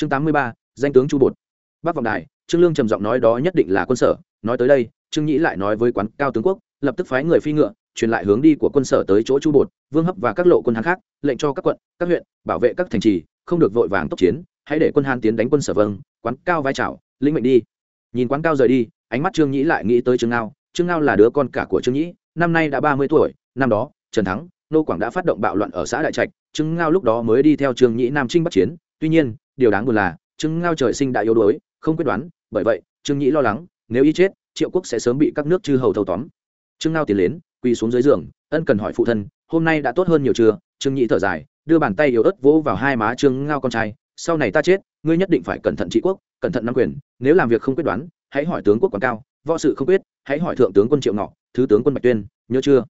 chương tám mươi ba, danh tướng chu bột. Bắc vọng đài, trương lương trầm giọng nói đó nhất định là quân sở, nói tới đây, trương nhĩ lại nói với quán cao tướng quốc, lập tức phái người phi ngựa, truyền lại hướng đi của quân sở tới chỗ chu bột, vương hấp và các lộ quân hán khác, lệnh cho các quận, các huyện, bảo vệ các thành trì, không được vội vàng tốc chiến, hãy để quân hán tiến đánh quân sở vâng quán cao vai trào, lĩnh mệnh đi. Nhìn quán cao rời đi, ánh mắt trương nhĩ lại nghĩ tới trương ngao trương ngao là đứa con cả của trương nhĩ, năm nay đã ba mươi tuổi, năm đó, trần thắng, nô quảng đã phát động bạo loạn ở xã đại trạch, trương ngao lúc đó mới đi theo trương nhĩ nam trinh bắc chiến, tuy nhiên điều đáng buồn là, trương ngao trời sinh đã yếu đuối, không quyết đoán, bởi vậy, trương nhĩ lo lắng, nếu y chết, triệu quốc sẽ sớm bị các nước chư hầu thâu tóm. Trương ngao tiến đến, quỳ xuống dưới giường, ân cần hỏi phụ thân, hôm nay đã tốt hơn nhiều chưa? Trương nhĩ thở dài, đưa bàn tay yếu ớt vỗ vào hai má trương ngao con trai, sau này ta chết, ngươi nhất định phải cẩn thận trị quốc, cẩn thận nắm quyền, nếu làm việc không quyết đoán, hãy hỏi tướng quốc quảng cao, võ sự không quyết, hãy hỏi thượng tướng quân triệu ngọ, thứ tướng quân bạch tuyên, nhớ chưa?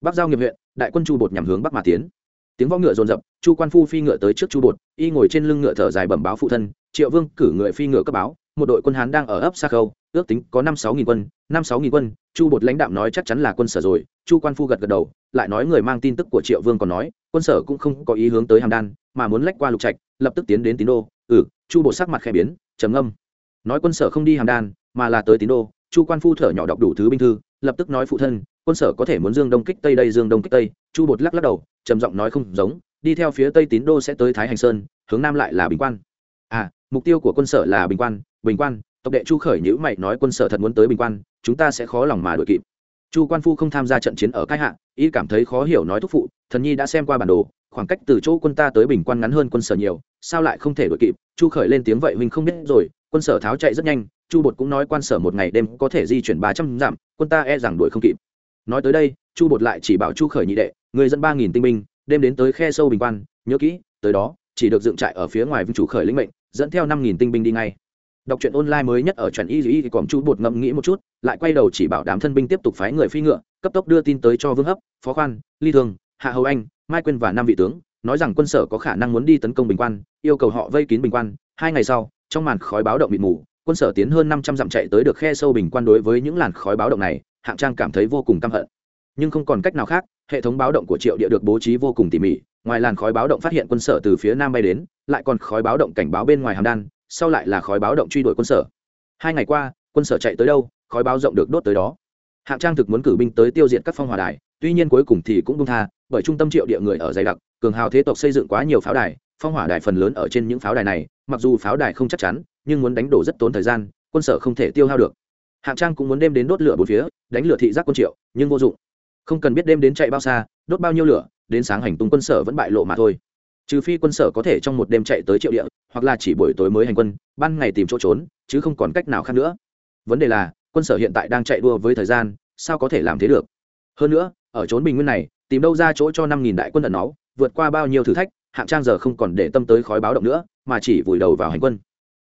Bắc giao nghiệp huyện, đại quân chu bột nhằm hướng bắc mà tiến tiếng võ ngựa rồn rập, chu quan phu phi ngựa tới trước chu bột, y ngồi trên lưng ngựa thở dài bẩm báo phụ thân, triệu vương cử người phi ngựa cấp báo, một đội quân hán đang ở ấp xa khâu, ước tính có năm sáu nghìn quân, năm sáu nghìn quân, chu bột lãnh đạm nói chắc chắn là quân sở rồi, chu quan phu gật gật đầu, lại nói người mang tin tức của triệu vương còn nói, quân sở cũng không có ý hướng tới hàm đan, mà muốn lách qua lục trạch, lập tức tiến đến tín đô ừ chu bột sắc mặt khẽ biến, trầm ngâm, nói quân sở không đi hàm đan, mà là tới tín đô, chu quan phu thở nhỏ đọc đủ thứ binh thư, lập tức nói phụ thân quân sở có thể muốn dương đông kích tây đây, dương đông kích tây. Chu bột lắc lắc đầu, trầm giọng nói không giống, đi theo phía tây tín đô sẽ tới thái hành sơn, hướng nam lại là bình quan. À mục tiêu của quân sở là bình quan bình quan, tộc đệ chu khởi nhữ mày nói quân sở thật muốn tới bình quan, chúng ta sẽ khó lòng mà đuổi kịp. Chu quan phu không tham gia trận chiến ở Cai hạ ý cảm thấy khó hiểu nói thúc phụ, thần nhi đã xem qua bản đồ, khoảng cách từ chỗ quân ta tới bình quan ngắn hơn quân sở nhiều, sao lại không thể đuổi kịp? Chu khởi lên tiếng vậy mình không biết rồi, quân sở tháo chạy rất nhanh, chu bột cũng nói quan sở một ngày đêm có thể di chuyển ba trăm dặm, quân ta e rằng đuổi không kịp nói tới đây chu bột lại chỉ bảo chu khởi nhị đệ người dân ba nghìn tinh binh đêm đến tới khe sâu bình quan nhớ kỹ tới đó chỉ được dựng trại ở phía ngoài vương chủ khởi lĩnh mệnh dẫn theo năm nghìn tinh binh đi ngay. Đọc truyện online mới nhất ở truyện y y thì còn chu bột ngẫm nghĩ một chút lại quay đầu chỉ bảo đám thân binh tiếp tục phái người phi ngựa cấp tốc đưa tin tới cho vương hấp phó khoan ly Thường, hạ hầu anh mai quên và năm vị tướng nói rằng quân sở có khả năng muốn đi tấn công bình quan yêu cầu họ vây kín bình quan. Hai ngày sau trong màn khói báo động bị mù quân sở tiến hơn năm trăm dặm chạy tới được khe sâu bình quan đối với những làn khói báo động này hạng trang cảm thấy vô cùng căm hận. Nhưng không còn cách nào khác, hệ thống báo động của triệu địa được bố trí vô cùng tỉ mỉ, ngoài làn khói báo động phát hiện quân sở từ phía nam bay đến, lại còn khói báo động cảnh báo bên ngoài hàm đan, sau lại là khói báo động truy đuổi quân sở. Hai ngày qua, quân sở chạy tới đâu, khói báo rộng được đốt tới đó. Hạng trang thực muốn cử binh tới tiêu diệt các phong hòa đài, tuy nhiên cuối cùng thì cũng bung tha, bởi trung tâm triệu địa người ở dày đặc, cường hào thế tộc xây dựng quá nhiều pháo đài, phong hỏa đài phần lớn ở trên những pháo đài này, mặc dù pháo đài không chắc chắn, nhưng muốn đánh đổ rất tốn thời gian, quân sở không thể tiêu hao được hạng trang cũng muốn đem đến đốt lửa bốn phía, đánh lửa thị giác quân triệu, nhưng vô dụng. Không cần biết đêm đến chạy bao xa, đốt bao nhiêu lửa, đến sáng hành tung quân sở vẫn bại lộ mà thôi. Trừ phi quân sở có thể trong một đêm chạy tới triệu địa, hoặc là chỉ buổi tối mới hành quân, ban ngày tìm chỗ trốn, chứ không còn cách nào khác nữa. Vấn đề là, quân sở hiện tại đang chạy đua với thời gian, sao có thể làm thế được? Hơn nữa, ở trốn bình nguyên này, tìm đâu ra chỗ cho năm nghìn đại quân ẩn náu, vượt qua bao nhiêu thử thách, hạng trang giờ không còn để tâm tới khói báo động nữa, mà chỉ vùi đầu vào hành quân.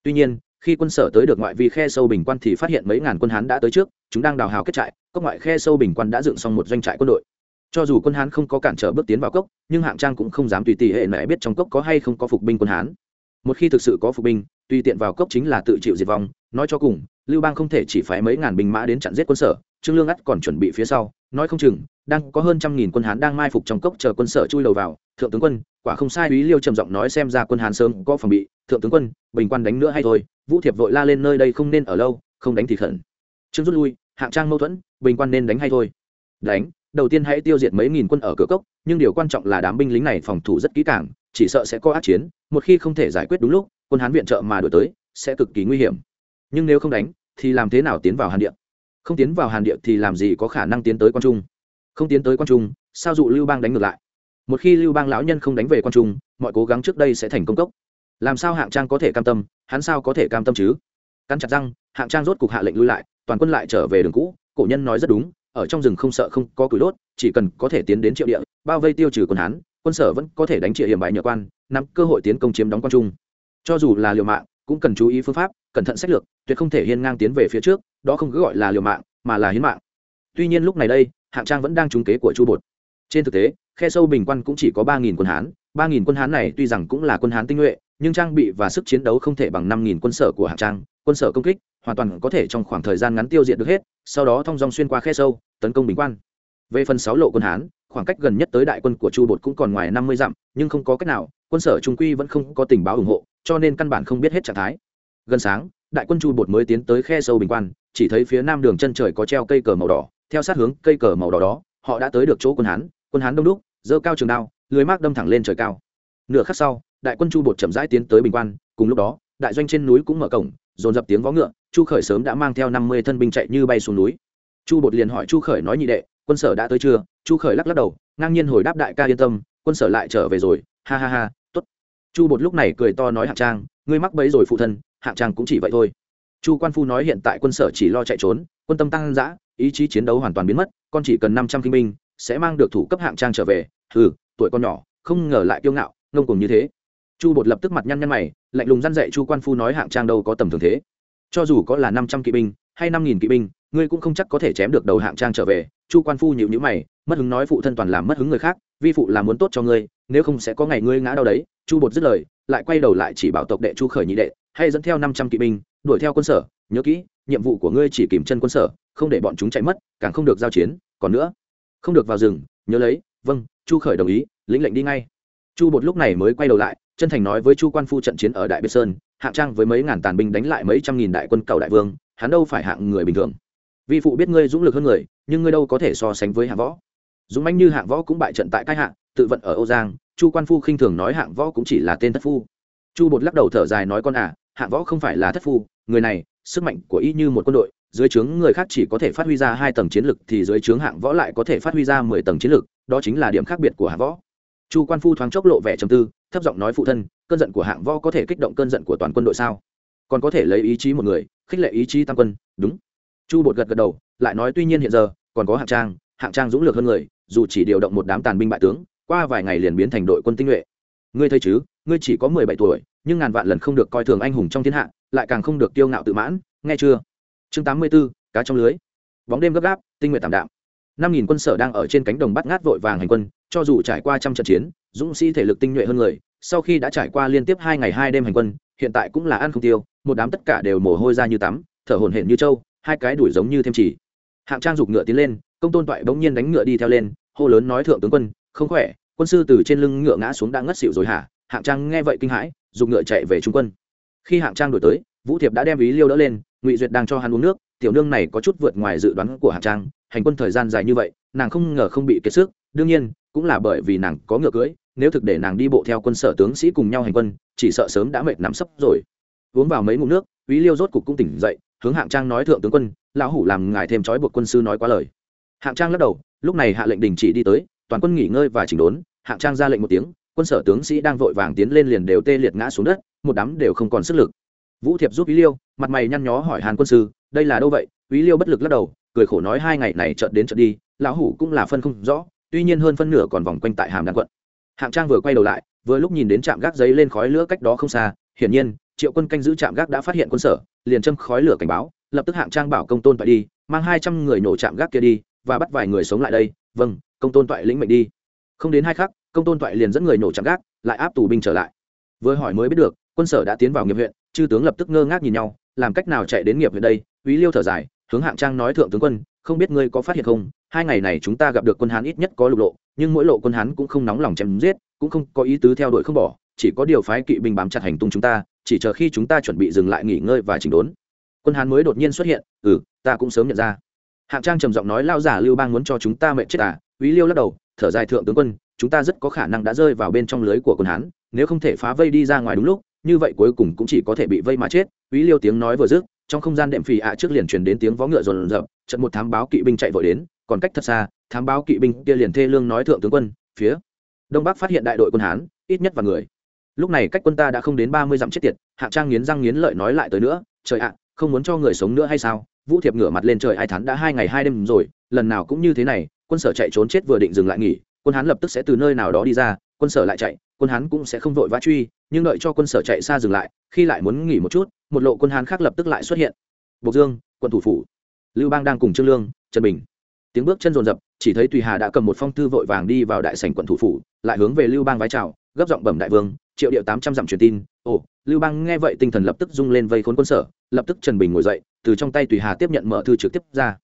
Tuy nhiên khi quân sở tới được ngoại vi khe sâu bình quan thì phát hiện mấy ngàn quân hán đã tới trước, chúng đang đào hào kết trại, cốc ngoại khe sâu bình quan đã dựng xong một doanh trại quân đội. Cho dù quân hán không có cản trở bước tiến vào cốc, nhưng hạng trang cũng không dám tùy tỉ hệ mẹ biết trong cốc có hay không có phục binh quân hán. Một khi thực sự có phục binh, tùy tiện vào cốc chính là tự chịu diệt vong. Nói cho cùng, lưu bang không thể chỉ phái mấy ngàn binh mã đến chặn giết quân sở, trương lương ắt còn chuẩn bị phía sau, nói không chừng, đang có hơn trăm nghìn quân hán đang mai phục trong cốc chờ quân sở chui đầu vào. Thượng tướng quân, quả không sai, úy liêu trầm giọng nói xem ra quân hán sớm có phòng bị. Thượng tướng quân, bình quan đánh nữa hay thôi vũ thiệp vội la lên, nơi đây không nên ở lâu, không đánh thì khẩn. Trương rút lui, hạng trang mâu thuẫn, bình quan nên đánh hay thôi. Đánh, đầu tiên hãy tiêu diệt mấy nghìn quân ở cửa cốc, nhưng điều quan trọng là đám binh lính này phòng thủ rất kỹ càng, chỉ sợ sẽ có ác chiến, một khi không thể giải quyết đúng lúc, quân hán viện trợ mà đổi tới, sẽ cực kỳ nguy hiểm. Nhưng nếu không đánh, thì làm thế nào tiến vào hàn địa? Không tiến vào hàn địa thì làm gì có khả năng tiến tới quan trung? Không tiến tới quan trung, sao dụ lưu bang đánh ngược lại? Một khi lưu bang lão nhân không đánh về quan trung, mọi cố gắng trước đây sẽ thành công cốc làm sao hạng trang có thể cam tâm, hắn sao có thể cam tâm chứ? Căn chặt răng, hạng trang rốt cục hạ lệnh lui lại, toàn quân lại trở về đường cũ, cổ nhân nói rất đúng, ở trong rừng không sợ không có cửi đốt, chỉ cần có thể tiến đến triệu địa, bao vây tiêu trừ quân hán, quân sở vẫn có thể đánh triệu hiểm bại nhờ quan, nắm cơ hội tiến công chiếm đóng quan trung. Cho dù là liều mạng, cũng cần chú ý phương pháp, cẩn thận sách lược, tuyệt không thể hiên ngang tiến về phía trước, đó không cứ gọi là liều mạng, mà là hiến mạng. Tuy nhiên lúc này đây, hạng trang vẫn đang trúng kế của chu bột trên thực tế, khe sâu bình quan cũng chỉ có ba nghìn quân hán. ba nghìn quân hán này tuy rằng cũng là quân hán tinh nhuệ, nhưng trang bị và sức chiến đấu không thể bằng năm nghìn quân sở của hạng trang, quân sở công kích, hoàn toàn có thể trong khoảng thời gian ngắn tiêu diệt được hết, sau đó thong dong xuyên qua khe sâu, tấn công bình quan. Về phần sáu lộ quân hán, khoảng cách gần nhất tới đại quân của chu bột cũng còn ngoài năm mươi dặm, nhưng không có cách nào, quân sở trung quy vẫn không có tình báo ủng hộ, cho nên căn bản không biết hết trạng thái. Gần sáng, đại quân chu bột mới tiến tới khe sâu bình quan, chỉ thấy phía nam đường chân trời có treo cây cờ màu đỏ. Theo sát hướng cây cờ màu đỏ đó, họ đã tới được chỗ quân hán quân hán đông đúc dơ cao trường đao, lưới mác đâm thẳng lên trời cao. Nửa khắc sau, đại quân chu bột chậm rãi tiến tới bình quan, cùng lúc đó, đại doanh trên núi cũng mở cổng, dồn dập tiếng vó ngựa, chu khởi sớm đã mang theo năm mươi thân binh chạy như bay xuống núi. Chu bột liền hỏi chu khởi nói nhị đệ, quân sở đã tới chưa? Chu khởi lắc lắc đầu, ngang nhiên hồi đáp đại ca yên tâm, quân sở lại trở về rồi, ha ha ha t ố t chu bột lúc này cười to nói hạng trang, ngươi mắc bấy rồi phụ thân, hạng trang cũng chỉ vậy thôi. Chu quan phu nói hiện tại quân sở chỉ lo chạy trốn, quân tâm tăng giã ý chí chiến đấu hoàn toàn biến mất, con chỉ cần năm trăm kinh binh sẽ mang được thủ cấp hạng trang trở về. Ừ tuổi con nhỏ, không ngờ lại kiêu ngạo, ngông cùng như thế. Chu bột lập tức mặt nhăn nhăn mày, lạnh lùng dăn dạy chu quan phu nói hạng trang đâu có tầm thường thế. Cho dù có là năm trăm kỵ binh hay năm nghìn kỵ binh, ngươi cũng không chắc có thể chém được đầu hạng trang trở về. Chu quan phu nhịu nhữ mày, mất hứng nói phụ thân toàn làm mất hứng người khác, vi phụ là muốn tốt cho ngươi, nếu không sẽ có ngày ngươi ngã đau đấy. Chu bột dứt lời, lại quay đầu lại chỉ bảo tộc đệ chu khởi nhị đệ, hay dẫn theo năm trăm kỵ binh, đuổi theo quân sở. Nhớ kỹ, nhiệm vụ của ngươi chỉ kìm chân quân sở, không để bọn chúng chạy mất, càng không được giao chiến. Còn nữa không được vào rừng, nhớ lấy vâng chu khởi đồng ý, lĩnh lệnh đi ngay. Chu bột lúc này mới quay đầu lại, chân thành nói với chu quan phu trận chiến ở đại biệt sơn, hạng trang với mấy ngàn tàn binh đánh lại mấy trăm nghìn đại quân cầu đại vương, hắn đâu phải hạng người bình thường. Vi phụ biết ngươi dũng lực hơn người, nhưng ngươi đâu có thể so sánh với hạng võ. Dũng mãnh như hạng võ cũng bại trận tại cái hạng tự vận ở âu giang, chu quan phu khinh thường nói hạng võ cũng chỉ là tên thất phu. Chu bột lắc đầu thở dài nói con à hạng võ không phải là thất phu, người này, sức mạnh của y như một quân đội dưới trướng người khác chỉ có thể phát huy ra hai tầng chiến lực thì dưới trướng hạng võ lại có thể phát huy ra mười tầng chiến lực, đó chính là điểm khác biệt của hạng võ. Chu quan phu thoáng chốc lộ vẻ trầm tư, thấp giọng nói phụ thân, cơn giận của hạng võ có thể kích động cơn giận của toàn quân đội sao? Còn có thể lấy ý chí một người, khích lệ ý chí tam quân, đúng. Chu bột gật gật đầu, lại nói tuy nhiên hiện giờ, còn có hạng trang hạng trang dũng lược hơn người, dù chỉ điều động một đám tàn binh bại tướng, qua vài ngày liền biến thành đội quân tinh nhuệ. Ngươi thấy chứ, ngươi chỉ có mười bảy tuổi, nhưng ngàn vạn lần không được coi thường anh hùng trong thiên hạ, lại càng không được kiêu ngạo tự mãn, nghe chưa? Chương tám mươi 84, cá trong lưới. Bóng đêm gấp gáp tinh nguyện tạm đạm. năm nghìn quân sở đang ở trên cánh đồng bắt ngát vội vàng hành quân cho dù trải qua trăm trận chiến dũng sĩ thể lực tinh nhuệ hơn người sau khi đã trải qua liên tiếp hai ngày hai đêm hành quân hiện tại cũng là ăn không tiêu một đám tất cả đều mồ hôi ra như tắm thở hổn hển như trâu hai cái đuổi giống như thêm chỉ. Hạng trang giục ngựa tiến lên công tôn toại bỗng nhiên đánh ngựa đi theo lên hô lớn nói thượng tướng quân không khỏe quân sư từ trên lưng ngựa ngã xuống đã ngất xỉu rồi hả? Hạng trang nghe vậy kinh hãi giục ngựa chạy về trung quân. Khi hạng trang đổi tới vũ thiệp đã đem ý liêu đỡ lên ngụy duyệt đang cho hắn uống nước, tiểu nương này có chút vượt ngoài dự đoán của hạng trang, hành quân thời gian dài như vậy, nàng không ngờ không bị kiệt sức, đương nhiên, cũng là bởi vì nàng có ngựa cưỡi, nếu thực để nàng đi bộ theo quân sở tướng sĩ cùng nhau hành quân, chỉ sợ sớm đã mệt nắm sấp rồi. Uống vào mấy ngụm nước, úy liêu rốt cục cũng tỉnh dậy, hướng hạng trang nói thượng tướng quân, lão hủ làm ngài thêm trói buộc quân sư nói quá lời. Hạng trang lắc đầu, lúc này hạ lệnh đình chỉ đi tới, toàn quân nghỉ ngơi và chỉnh đốn, hạng trang ra lệnh một tiếng, quân sở tướng sĩ đang vội vàng tiến lên liền đều tê liệt ngã xuống đất, một đám đều không còn sức lực vũ thiệp giúp ý liêu, mặt mày nhăn nhó hỏi hàn quân sư, đây là đâu vậy? Ý liêu bất lực lắc đầu, cười khổ nói hai ngày này chợt đến chợt đi, lão hủ cũng là phân không rõ, tuy nhiên hơn phân nửa còn vòng quanh tại hàm đan quận. Hạng trang vừa quay đầu lại, vừa lúc nhìn đến trạm gác giấy lên khói lửa cách đó không xa, hiển nhiên, triệu quân canh giữ trạm gác đã phát hiện quân sở, liền châm khói lửa cảnh báo, lập tức hạng trang bảo công tôn toại đi, mang hai trăm người nổ trạm gác kia đi, và bắt vài người sống lại đây. Vâng công tôn toại lĩnh mệnh đi. Không đến hai khắc, công tôn toại liền dẫn người nổ trạm gác, lại áp tù binh trở lại. Vừa hỏi mới biết được, quân sở đã tiến vào nghiệp huyện chư tướng lập tức ngơ ngác nhìn nhau, làm cách nào chạy đến nghiệp huyện đây? Úy liêu thở dài, hướng hạng trang nói thượng tướng quân, không biết ngươi có phát hiện không? Hai ngày này chúng ta gặp được quân hán ít nhất có lục lộ, nhưng mỗi lộ quân hán cũng không nóng lòng chém giết, cũng không có ý tứ theo đuổi không bỏ, chỉ có điều phái kỵ binh bám chặt hành tung chúng ta, chỉ chờ khi chúng ta chuẩn bị dừng lại nghỉ ngơi và chỉnh đốn. Quân hán mới đột nhiên xuất hiện ừ ta cũng sớm nhận ra. Hạng trang trầm giọng nói lao giả lưu bang muốn cho chúng ta mệnh chết à? Úy liêu lắc đầu, thở dài, thượng tướng quân, chúng ta rất có khả năng đã rơi vào bên trong lưới của quân hán, nếu không thể phá vây đi ra ngoài đúng lúc như vậy cuối cùng cũng chỉ có thể bị vây mà chết úy liêu tiếng nói vừa dứt, trong không gian đệm phì ạ trước liền truyền đến tiếng vó ngựa rồn rập trận một thám báo kỵ binh chạy vội đến, còn cách thật xa, thám báo kỵ binh kia liền thê lương nói thượng tướng quân, phía đông bắc phát hiện đại đội quân hán, ít nhất và người. Lúc này cách quân ta đã không đến ba mươi dặm chết tiệt hạng trang nghiến răng nghiến lợi nói lại tới nữa, trời ạ, không muốn cho người sống nữa hay sao? Vũ thiệp ngửa mặt lên trời ai thắn đã hai ngày hai đêm rồi, lần nào cũng như thế này, quân sở chạy trốn chết vừa định dừng lại nghỉ, quân hán lập tức sẽ từ nơi nào đó đi ra, quân sở lại chạy, quân hán cũng sẽ không vội vã truy nhưng đợi cho quân sở chạy xa dừng lại, khi lại muốn nghỉ một chút, một lộ quân hán khác lập tức lại xuất hiện. Bộc dương, quân thủ phủ. Lưu bang đang cùng trương lương, trần bình. Tiếng bước chân rồn rập chỉ thấy tùy hà đã cầm một phong thư vội vàng đi vào đại sảnh quận thủ phủ, lại hướng về lưu bang vái chào, gấp giọng bẩm đại vương, triệu điệu tám trăm dặm truyền tin. Ồ, lưu bang nghe vậy tinh thần lập tức rung lên vây khốn quân sở, lập tức trần bình ngồi dậy, từ trong tay tùy hà tiếp nhận mở thư trực tiếp ra.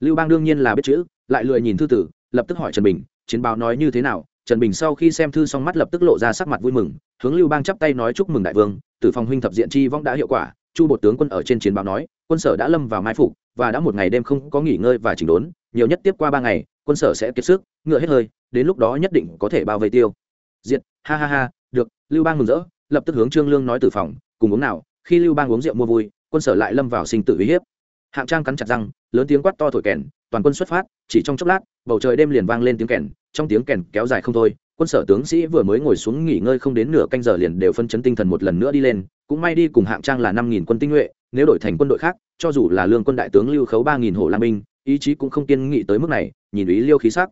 Lưu bang đương nhiên là biết chữ, lại lười nhìn thư tử, lập tức hỏi trần bình, chiến báo nói như thế nào trần bình sau khi xem thư xong mắt lập tức lộ ra sắc mặt vui mừng, hướng lưu bang chắp tay nói chúc mừng đại vương tử phòng huynh thập diện chi vong đã hiệu quả, chu bột tướng quân ở trên chiến báo nói, quân sở đã lâm vào mai phục, và đã một ngày đêm không có nghỉ ngơi và chỉnh đốn, nhiều nhất tiếp qua ba ngày, quân sở sẽ kiệt sức, ngựa hết hơi, đến lúc đó nhất định có thể bao vây tiêu. Diệt, ha ha ha, được, lưu bang mừng rỡ, lập tức hướng trương lương nói tử phòng, cùng uống nào, khi lưu bang uống rượu mua vui, quân sở lại lâm vào sinh tử uy hiếp. Hạng trang cắn chặt răng, lớn tiếng quát to thổi kèn toàn quân xuất phát, chỉ trong chốc lát, bầu trời đêm liền vang lên tiếng kèn, trong tiếng kèn kéo dài không thôi, quân sở tướng sĩ vừa mới ngồi xuống nghỉ ngơi không đến nửa canh giờ liền đều phân chấn tinh thần một lần nữa đi lên, cũng may đi cùng hạng trang là năm nghìn quân tinh nhuệ, nếu đổi thành quân đội khác, cho dù là lương quân đại tướng lưu khấu ba nghìn hộ lam binh, ý chí cũng không kiên nghị tới mức này, nhìn ý liêu khí sắc.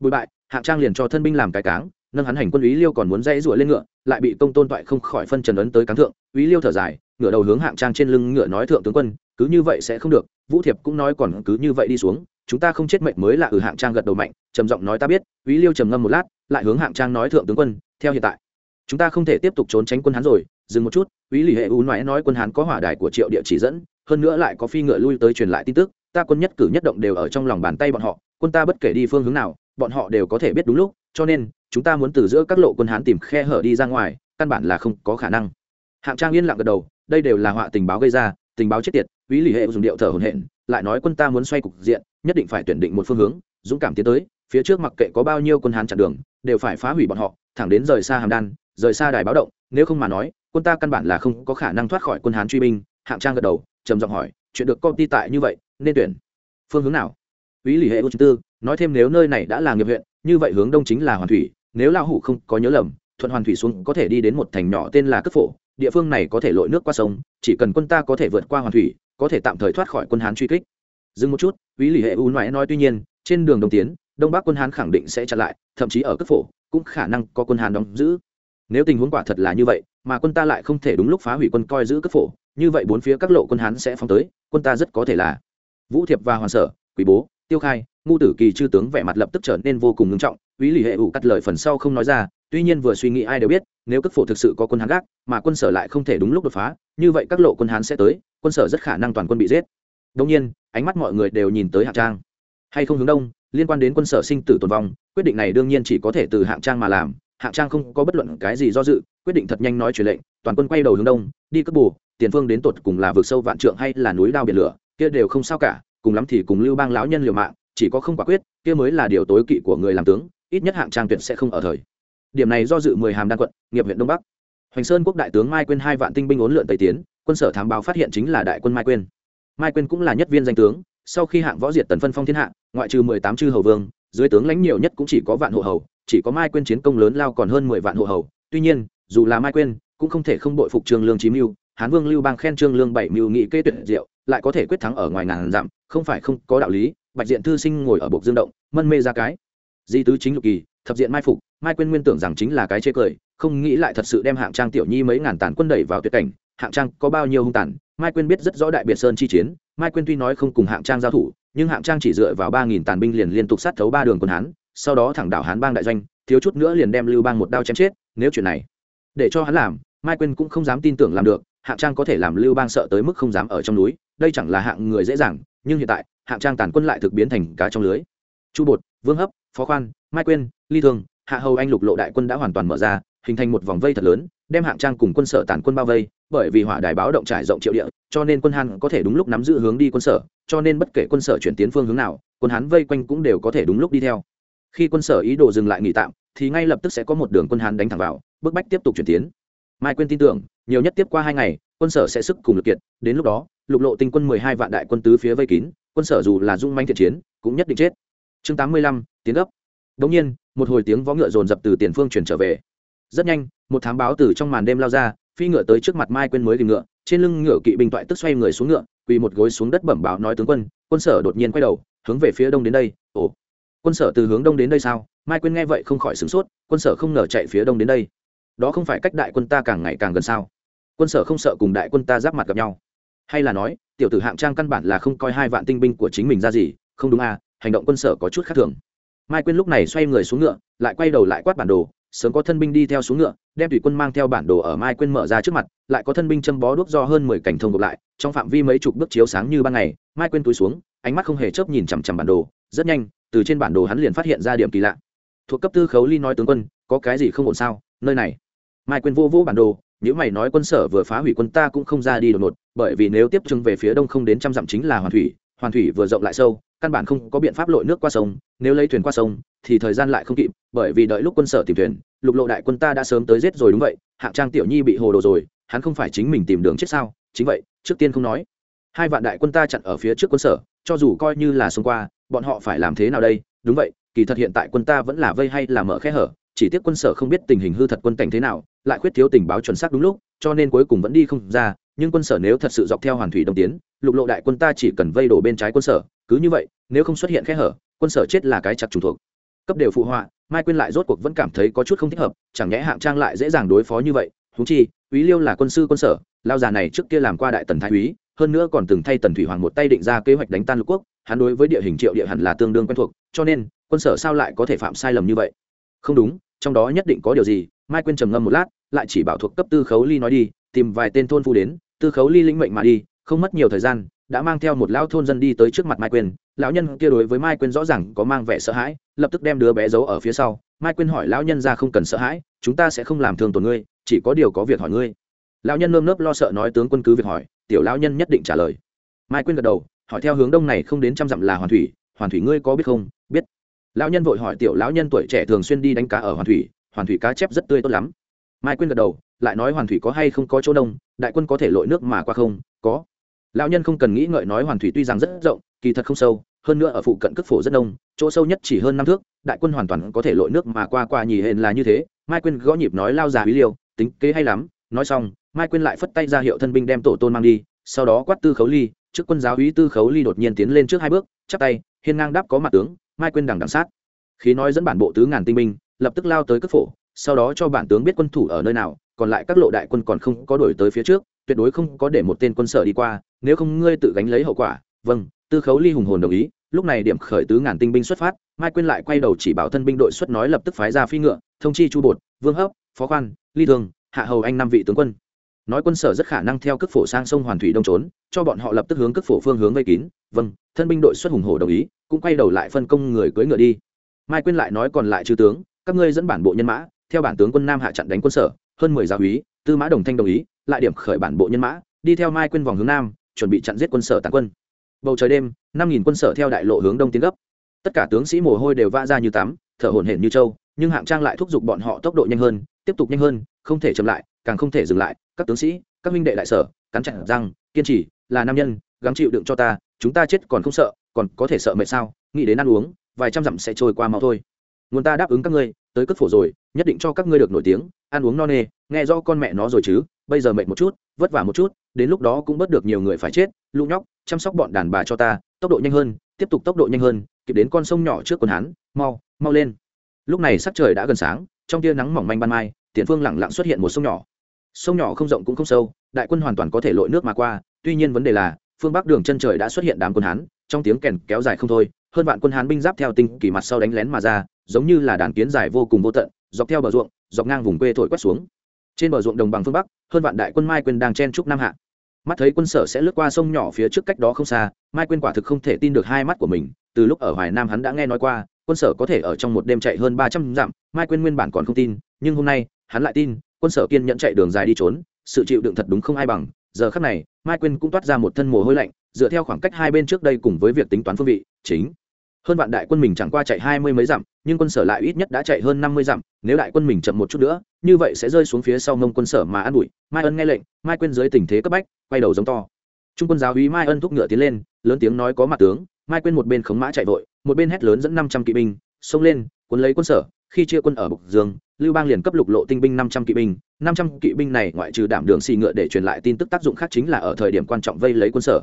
Bụi bại, hạng trang liền cho thân binh làm cái cáng, nâng hắn hành quân ý liêu còn muốn dãy rủa lên ngựa, lại bị công tôn toại không khỏi phân trần ấn tới cáng thượng ý liêu thở dài, ngựa đầu hướng hạng trang trên lưng ngựa nói thượng tướng quân, cứ như vậy sẽ không được, vũ thiệp cũng nói còn cứ như vậy đi xuống chúng ta không chết mệnh mới là ở ừ hạng trang gật đầu mạnh, trầm giọng nói ta biết ý liêu trầm ngâm một lát, lại hướng hạng trang nói thượng tướng quân, theo hiện tại, chúng ta không thể tiếp tục trốn tránh quân hán rồi, dừng một chút ý lì hệ u nói nói quân hán có hỏa đài của triệu địa chỉ dẫn, hơn nữa lại có phi ngựa lui tới truyền lại tin tức, ta quân nhất cử nhất động đều ở trong lòng bàn tay bọn họ, quân ta bất kể đi phương hướng nào, bọn họ đều có thể biết đúng lúc, cho nên, chúng ta muốn từ giữa các lộ quân hán tìm khe hở đi ra ngoài, căn bản là không có khả năng. Hạng trang yên lặng gật đầu, đây đều là họa tình báo gây ra, tình báo chết tiệt ý lì hệ dùng điệu thở hồn hển lại nói quân ta muốn xoay cục diện, nhất định phải tuyển định một phương hướng, dũng cảm tiến tới, phía trước mặc kệ có bao nhiêu quân hán chặn đường, đều phải phá hủy bọn họ, thẳng đến rời xa hàm đan, rời xa đài báo động, nếu không mà nói, quân ta căn bản là không có khả năng thoát khỏi quân hán truy binh, hạng trang gật đầu, trầm giọng hỏi, chuyện được công ty tại như vậy, nên tuyển phương hướng nào? Ý lý hệ u tư, nói thêm nếu nơi này đã là nghiệp huyện, như vậy hướng đông chính là hoàn thủy, nếu lao hủ không có nhớ lầm, thuận hoàn thủy xuống có thể đi đến một thành nhỏ tên là cất phổ, địa phương này có thể lội nước qua sông, chỉ cần quân ta có thể vượt qua hoàn thủy có thể tạm thời thoát khỏi quân hán truy kích. Dừng một chút ý lì hệ u nói nói tuy nhiên, trên đường đông tiến, đông bắc quân hán khẳng định sẽ chặn lại, thậm chí ở cấp phổ, cũng khả năng có quân hán đóng giữ. Nếu tình huống quả thật là như vậy, mà quân ta lại không thể đúng lúc phá hủy quân coi giữ cấp phổ, như vậy bốn phía các lộ quân hán sẽ phóng tới, quân ta rất có thể là vũ thiệp và hoàn sở, quý bố, tiêu khai, ngu tử kỳ chư tướng vẻ mặt lập tức trở nên vô cùng ngưng trọng. Ý lì hệ ủ cắt lời phần sau không nói ra tuy nhiên vừa suy nghĩ ai đều biết, nếu cất phổ thực sự có quân hán gác, mà quân sở lại không thể đúng lúc đột phá, như vậy các lộ quân hán sẽ tới, quân sở rất khả năng toàn quân bị giết. Đông nhiên, ánh mắt mọi người đều nhìn tới hạng trang. Hay không hướng đông, liên quan đến quân sở sinh tử tồn vong, quyết định này đương nhiên chỉ có thể từ hạng trang mà làm. Hạng trang không có bất luận cái gì do dự, quyết định thật nhanh nói truyền lệnh, toàn quân quay đầu hướng đông, đi cất bù, tiền phương đến tột cùng là vực sâu vạn trượng hay là núi đao biển lửa, kia đều không sao cả, cùng lắm thì cùng lưu bang lão nhân liều mạng, chỉ có không quả quyết, kia mới là điều tối kỵ của người làm tướng, ít nhất hạng trang tuyệt sẽ không ở thời điểm này do dự mười hàm đan quận, nghiệp huyện đông bắc. Hoành sơn quốc đại tướng mai quyên hai vạn tinh binh ốn lượn tây tiến, quân sở thám báo phát hiện chính là đại quân mai quyên. Mai quyên cũng là nhất viên danh tướng, sau khi hạng võ diệt tần phân phong thiên hạ, ngoại trừ mười tám chư hầu vương, dưới tướng lãnh nhiều nhất cũng chỉ có vạn hộ hầu, chỉ có mai quyên chiến công lớn lao còn hơn mười vạn hộ hầu. Tuy nhiên, dù là mai quyên, cũng không thể không bội phục trương lương chí mưu, hán vương lưu bang khen trương lương bảy mưu nghị kê tuyển diệu, lại có thể quyết thắng ở ngoài ngàn dặm, không phải không có đạo lý, bạch diện thư sinh ngồi ở bộc dương động, mân mê ra cái. Di tứ chính lục kỳ, thập diện mai phục mai quyên nguyên tưởng rằng chính là cái chê cười, không nghĩ lại thật sự đem hạng trang tiểu nhi mấy ngàn tàn quân đẩy vào tuyệt cảnh. Hạng trang có bao nhiêu hung tàn? Mai quyên biết rất rõ đại biệt sơn chi chiến. Mai quyên tuy nói không cùng hạng trang giao thủ, nhưng hạng trang chỉ dựa vào ba nghìn tàn binh liền liên tục sát thấu ba đường quân hán, sau đó thẳng đảo hán bang đại doanh, thiếu chút nữa liền đem lưu bang một đao chém chết. Nếu chuyện này để cho hắn làm, mai quyên cũng không dám tin tưởng làm được. Hạng trang có thể làm lưu bang sợ tới mức không dám ở trong núi, đây chẳng là hạng người dễ dàng, nhưng hiện tại, hạng trang tàn quân lại thực biến thành cá trong lưới. Chu bột, vương hấp, phó khoan, mai quyên, ly thương hạ hầu anh lục lộ đại quân đã hoàn toàn mở ra, hình thành một vòng vây thật lớn, đem hạng trang cùng quân sở tàn quân bao vây, bởi vì hỏa đài báo động trải rộng triệu địa, cho nên quân hán có thể đúng lúc nắm giữ hướng đi quân sở, cho nên bất kể quân sở chuyển tiến phương hướng nào, quân hán vây quanh cũng đều có thể đúng lúc đi theo. Khi quân sở ý đồ dừng lại nghỉ tạm, thì ngay lập tức sẽ có một đường quân hán đánh thẳng vào, bức bách tiếp tục chuyển tiến. Mai quyên tin tưởng, nhiều nhất tiếp qua hai ngày, quân sở sẽ sức cùng lực kiệt, đến lúc đó, lục lộ tinh quân mười hai vạn đại quân tứ phía vây kín, quân sở dù là dung manh thiện chiến, cũng nhất định chết. Chương tám mươi lăm, tiến gấp đống nhiên, một hồi tiếng vó ngựa rồn dập từ tiền phương truyền trở về. Rất nhanh, một thám báo từ trong màn đêm lao ra, phi ngựa tới trước mặt mai quên mới dừng ngựa, trên lưng ngựa kỵ binh toại tức xoay người xuống ngựa, quỳ một gối xuống đất bẩm báo nói tướng quân quân sở đột nhiên quay đầu, hướng về phía đông đến đây, ồ. Quân sở từ hướng đông đến đây sao? Mai quên nghe vậy không khỏi sửng sốt, quân sở không ngờ chạy phía đông đến đây. Đó không phải cách đại quân ta càng ngày càng gần sao? Quân sở không sợ cùng đại quân ta giáp mặt gặp nhau. Hay là nói, tiểu tử hạng trang căn bản là không coi hai vạn tinh binh của chính mình ra gì, không đúng à hành động quân sở có chút khác thường mai quyên lúc này xoay người xuống ngựa, lại quay đầu lại quát bản đồ, sớm có thân binh đi theo xuống ngựa, đem thủy quân mang theo bản đồ ở mai quyên mở ra trước mặt, lại có thân binh châm bó đuốc do hơn mười cảnh thông gộp lại, trong phạm vi mấy chục bước chiếu sáng như ban ngày, mai quyên túi xuống, ánh mắt không hề chớp nhìn chằm chằm bản đồ, rất nhanh, từ trên bản đồ hắn liền phát hiện ra điểm kỳ lạ. Thuộc cấp tư khấu ly nói tướng quân, có cái gì không ổn sao? Nơi này. Mai quên vô vũ bản đồ nếu mày nói quân sở vừa phá hủy quân ta cũng không ra đi đột ngột, bởi vì nếu tiếp chứng về phía đông không đến trăm dặm chính là hoàn thủy hoàn thủy vừa rộng lại sâu căn bản không có biện pháp lội nước qua sông, nếu lấy thuyền qua sông, thì thời gian lại không kịp, bởi vì đợi lúc quân sở tìm thuyền, lục lộ đại quân ta đã sớm tới giết rồi đúng vậy, hạng trang tiểu nhi bị hồ đồ rồi, hắn không phải chính mình tìm đường chết sao? Chính vậy, trước tiên không nói. Hai vạn đại quân ta chặn ở phía trước quân sở, cho dù coi như là xông qua, bọn họ phải làm thế nào đây? Đúng vậy, kỳ thật hiện tại quân ta vẫn là vây hay là mở khe hở, chỉ tiếc quân sở không biết tình hình hư thật quân cảnh thế nào, lại khuyết thiếu tình báo chuẩn xác đúng lúc, cho nên cuối cùng vẫn đi không ra, nhưng quân sở nếu thật sự dọc theo hoàn thủy đông tiến, lục lộ đại quân ta chỉ cần vây đổ bên trái quân sở cứ như vậy, nếu không xuất hiện khe hở, quân sở chết là cái chặt trùng thuộc. Cấp đều phụ họa, mai quyên lại rốt cuộc vẫn cảm thấy có chút không thích hợp, chẳng nhẽ hạng trang lại dễ dàng đối phó như vậy. Thú chi, úy liêu là quân sư quân sở, lao già này trước kia làm qua đại tần thái úy, hơn nữa còn từng thay tần thủy hoàng một tay định ra kế hoạch đánh tan lục quốc, hắn đối với địa hình triệu địa hẳn là tương đương quen thuộc, cho nên, quân sở sao lại có thể phạm sai lầm như vậy? Không đúng, trong đó nhất định có điều gì, mai quyên trầm ngâm một lát, lại chỉ bảo thuộc cấp tư khấu ly nói đi, tìm vài tên thôn phu đến, tư khấu ly lĩnh mệnh mà đi, không mất nhiều thời gian đã mang theo một lão thôn dân đi tới trước mặt mai quyên. Lão nhân kia đối với mai quyên rõ ràng có mang vẻ sợ hãi, lập tức đem đứa bé giấu ở phía sau. Mai quyên hỏi lão nhân ra không cần sợ hãi, chúng ta sẽ không làm thương tổn ngươi, chỉ có điều có việc hỏi ngươi. Lão nhân nơm nớp lo sợ nói tướng quân cứ việc hỏi, tiểu lão nhân nhất định trả lời. Mai quyên gật đầu, hỏi theo hướng đông này không đến trăm dặm là hoàn thủy hoàn thủy ngươi có biết không? Biết. Lão nhân vội hỏi tiểu lão nhân tuổi trẻ thường xuyên đi đánh cá ở hoàn thủy hoàn thủy cá chép rất tươi tốt lắm. Mai quyên gật đầu, lại nói hoàn thủy có hay không có chỗ đông, đại quân có thể lội nước mà qua không? Có lão nhân không cần nghĩ ngợi nói hoàn thủy tuy rằng rất rộng, kỳ thật không sâu, hơn nữa ở phụ cận cước phổ rất đông, chỗ sâu nhất chỉ hơn năm thước, đại quân hoàn toàn có thể lội nước mà qua qua nhì hên là như thế. Mai quyên gõ nhịp nói lao già bí liêu, tính kế hay lắm, nói xong, mai quyên lại phất tay ra hiệu thân binh đem tổ tôn mang đi, sau đó quát tư khấu ly, trước quân giáo úy tư khấu ly đột nhiên tiến lên trước hai bước, chắp tay, hiên ngang đáp có mặt tướng, mai quyên đằng đằng sát. Khí nói dẫn bản bộ tứ ngàn tinh binh, lập tức lao tới cất phổ, sau đó cho bản tướng biết quân thủ ở nơi nào, còn lại các lộ đại quân còn không có đổi tới phía trước tuyệt đối không có để một tên quân sở đi qua, nếu không ngươi tự gánh lấy hậu quả. Vâng tư khấu ly hùng hồn đồng ý, lúc này điểm khởi tứ ngàn tinh binh xuất phát, mai quyên lại quay đầu chỉ bảo thân binh đội xuất nói lập tức phái ra phi ngựa, thông chi chu bột, vương hấp, phó khoan, ly thường, hạ hầu anh năm vị tướng quân. Nói quân sở rất khả năng theo cước phổ sang sông hoàn thủy đông trốn, cho bọn họ lập tức hướng cước phổ phương hướng vây kín. Vâng thân binh đội xuất hùng hổ đồng ý, cũng quay đầu lại phân công người cưỡi ngựa đi. Mai quyên lại nói còn lại chư tướng, các ngươi dẫn bản bộ nhân mã, theo bản tướng quân nam hạ chặn đánh quân sở, hơn mười gia úy, tư mã đồng thanh đồng ý lại điểm khởi bản bộ nhân mã, đi theo mai quên vòng hướng nam, chuẩn bị chặn giết quân sở tàn quân. Bầu trời đêm, năm nghìn quân sở theo đại lộ hướng đông tiến gấp. Tất cả tướng sĩ mồ hôi đều vã ra như tắm, thở hổn hển như trâu, nhưng hạng trang lại thúc giục bọn họ tốc độ nhanh hơn, tiếp tục nhanh hơn, không thể chậm lại, càng không thể dừng lại. Các tướng sĩ, các minh đệ đại sở, cắn chặt răng, kiên trì, là nam nhân, gắng chịu đựng cho ta, chúng ta chết còn không sợ, còn có thể sợ mệt sao? Nghĩ đến ăn uống, vài trăm dặm sẽ trôi qua mau thôi. Nguồn ta đáp ứng các ngươi, tới cất phổ rồi, nhất định cho các ngươi được nổi tiếng, ăn uống no nê, nghe do con mẹ nó rồi chứ bây giờ mệt một chút, vất vả một chút, đến lúc đó cũng bớt được nhiều người phải chết, lũ nhóc, chăm sóc bọn đàn bà cho ta, tốc độ nhanh hơn, tiếp tục tốc độ nhanh hơn, kịp đến con sông nhỏ trước quân hán mau mau lên. Lúc này sắc trời đã gần sáng, trong tia nắng mỏng manh ban mai, tiền phương lẳng lặng xuất hiện một sông nhỏ. Sông nhỏ không rộng cũng không sâu, đại quân hoàn toàn có thể lội nước mà qua, tuy nhiên vấn đề là, phương bắc đường chân trời đã xuất hiện đám quân hán, trong tiếng kèn kéo dài không thôi, hơn vạn quân hán binh giáp theo tinh kỳ mặt sau đánh lén mà ra, giống như là đàn kiến dài vô cùng vô tận, dọc theo bờ ruộng, dọc ngang vùng quê thổi quét xuống trên bờ ruộng đồng bằng phương bắc, hơn vạn đại quân mai quân đang chen trúc nam hạ. Mắt thấy quân sở sẽ lướt qua sông nhỏ phía trước cách đó không xa, mai quyên quả thực không thể tin được hai mắt của mình. Từ lúc ở hoài nam hắn đã nghe nói qua, quân sở có thể ở trong một đêm chạy hơn ba trăm dặm, mai quyên nguyên bản còn không tin, nhưng hôm nay, hắn lại tin, quân sở kiên nhẫn chạy đường dài đi trốn, sự chịu đựng thật đúng không ai bằng. Giờ khắc này, mai quyên cũng toát ra một thân mồ hôi lạnh, dựa theo khoảng cách hai bên trước đây cùng với việc tính toán phương vị, chính. Hơn vạn đại quân mình chẳng qua chạy hai mươi mấy dặm, nhưng quân sở lại ít nhất đã chạy hơn năm mươi dặm nếu đại quân mình chậm một chút nữa, như vậy sẽ rơi xuống phía sau mông quân sở mà ăn bụi mai ân nghe lệnh, mai quên dưới tình thế cấp bách, quay đầu giống to. Trung quân giáo úy mai ân thúc ngựa tiến lên, lớn tiếng nói có mặt tướng. Mai quên một bên khống mã chạy vội, một bên hét lớn dẫn năm trăm kỵ binh, xông lên quân lấy quân sở. Khi chia quân ở bục dương, lưu bang liền cấp lục lộ tinh binh năm trăm kỵ binh. năm trăm kỵ binh này ngoại trừ đảm đường xì ngựa để truyền lại tin tức tác dụng khác chính là ở thời điểm quan trọng vây lấy quân sở.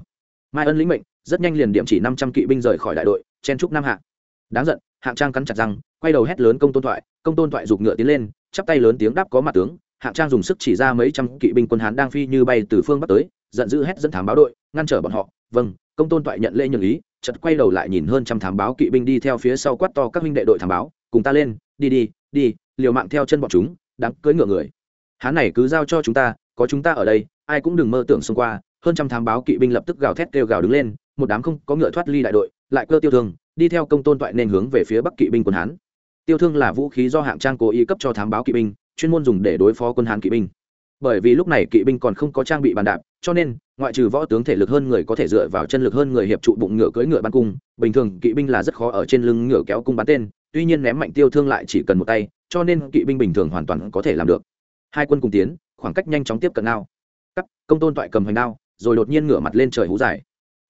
Mai ân lĩnh mệnh, rất nhanh liền điểm chỉ năm trăm kỵ binh rời khỏi đại đội, chen trúc nam hạ. Đáng giận hạng trang cắn chặt răng, quay đầu hét lớn công tôn thoại, công tôn thoại giục ngựa tiến lên, chắp tay lớn tiếng đáp có mặt tướng. Hạng trang dùng sức chỉ ra mấy trăm kỵ binh quân hán đang phi như bay từ phương bắc tới, giận dữ hét dẫn thám báo đội, ngăn trở bọn họ. Vâng công tôn thoại nhận lễ nhường ý, chợt quay đầu lại nhìn hơn trăm thám báo kỵ binh đi theo phía sau quát to, các huynh đệ đội thám báo, cùng ta lên, đi đi đi, liều mạng theo chân bọn chúng đáng cưỡi ngựa người. Hán này cứ giao cho chúng ta, có chúng ta ở đây, ai cũng đừng mơ tưởng xông qua. Hơn trăm thám báo kỵ binh lập tức gào thét kêu gào đứng lên một đám không có ngựa thoát ly đại đội, lại cơ tiêu thương, đi theo công tôn toại nên hướng về phía bắc kỵ binh quân hán. Tiêu thương là vũ khí do hạng trang cố ý cấp cho thám báo kỵ binh, chuyên môn dùng để đối phó quân hán kỵ binh. Bởi vì lúc này kỵ binh còn không có trang bị bàn đạp, cho nên, ngoại trừ võ tướng thể lực hơn người có thể dựa vào chân lực hơn người hiệp trụ bụng ngựa cưỡi ngựa bắn cung, bình thường kỵ binh là rất khó ở trên lưng ngựa kéo cung bắn tên, tuy nhiên ném mạnh tiêu thương lại chỉ cần một tay, cho nên kỵ binh bình thường hoàn toàn có thể làm được. Hai quân cùng tiến, khoảng cách nhanh chóng tiếp cận nào cắt, công tôn toại cầm hoành đao, rồi đột nhiên ngửa mặt lên trời hú dài.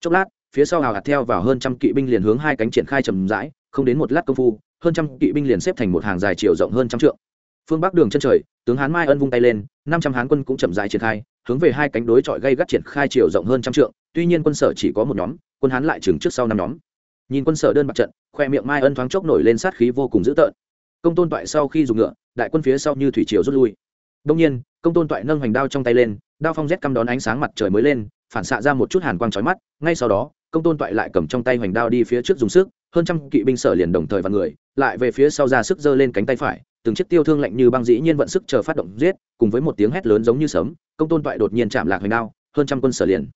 Chốc lát phía sau hào hạt theo vào hơn trăm kỵ binh liền hướng hai cánh triển khai trầm rãi, không đến một lát công phu, hơn trăm kỵ binh liền xếp thành một hàng dài chiều rộng hơn trăm trượng. Phương bắc đường chân trời, tướng hán mai ân vung tay lên, năm trăm hán quân cũng chậm rãi triển khai, hướng về hai cánh đối chọi gây gắt triển khai chiều rộng hơn trăm trượng, tuy nhiên quân sở chỉ có một nhóm, quân hán lại chừng trước sau năm nhóm. Nhìn quân sở đơn mặt trận, khoe miệng mai ân thoáng chốc nổi lên sát khí vô cùng dữ tợn. Công tôn toại sau khi dùng ngựa, đại quân phía sau như thủy triều rút lui. Đông nhiên, công tôn toại nâng hoành đao trong tay lên, đao phong rét căm đón ánh sáng mặt trời mới lên, phản xạ ra một chút hàn quang chói mắt, ngay sau đó công tôn toại lại cầm trong tay hoành đao đi phía trước dùng sức hơn trăm kỵ binh sở liền đồng thời và người lại về phía sau ra sức giơ lên cánh tay phải từng chiếc tiêu thương lạnh như băng dĩ nhiên vận sức chờ phát động giết cùng với một tiếng hét lớn giống như sấm, công tôn toại đột nhiên chạm lạc hoành đao hơn trăm quân sở liền.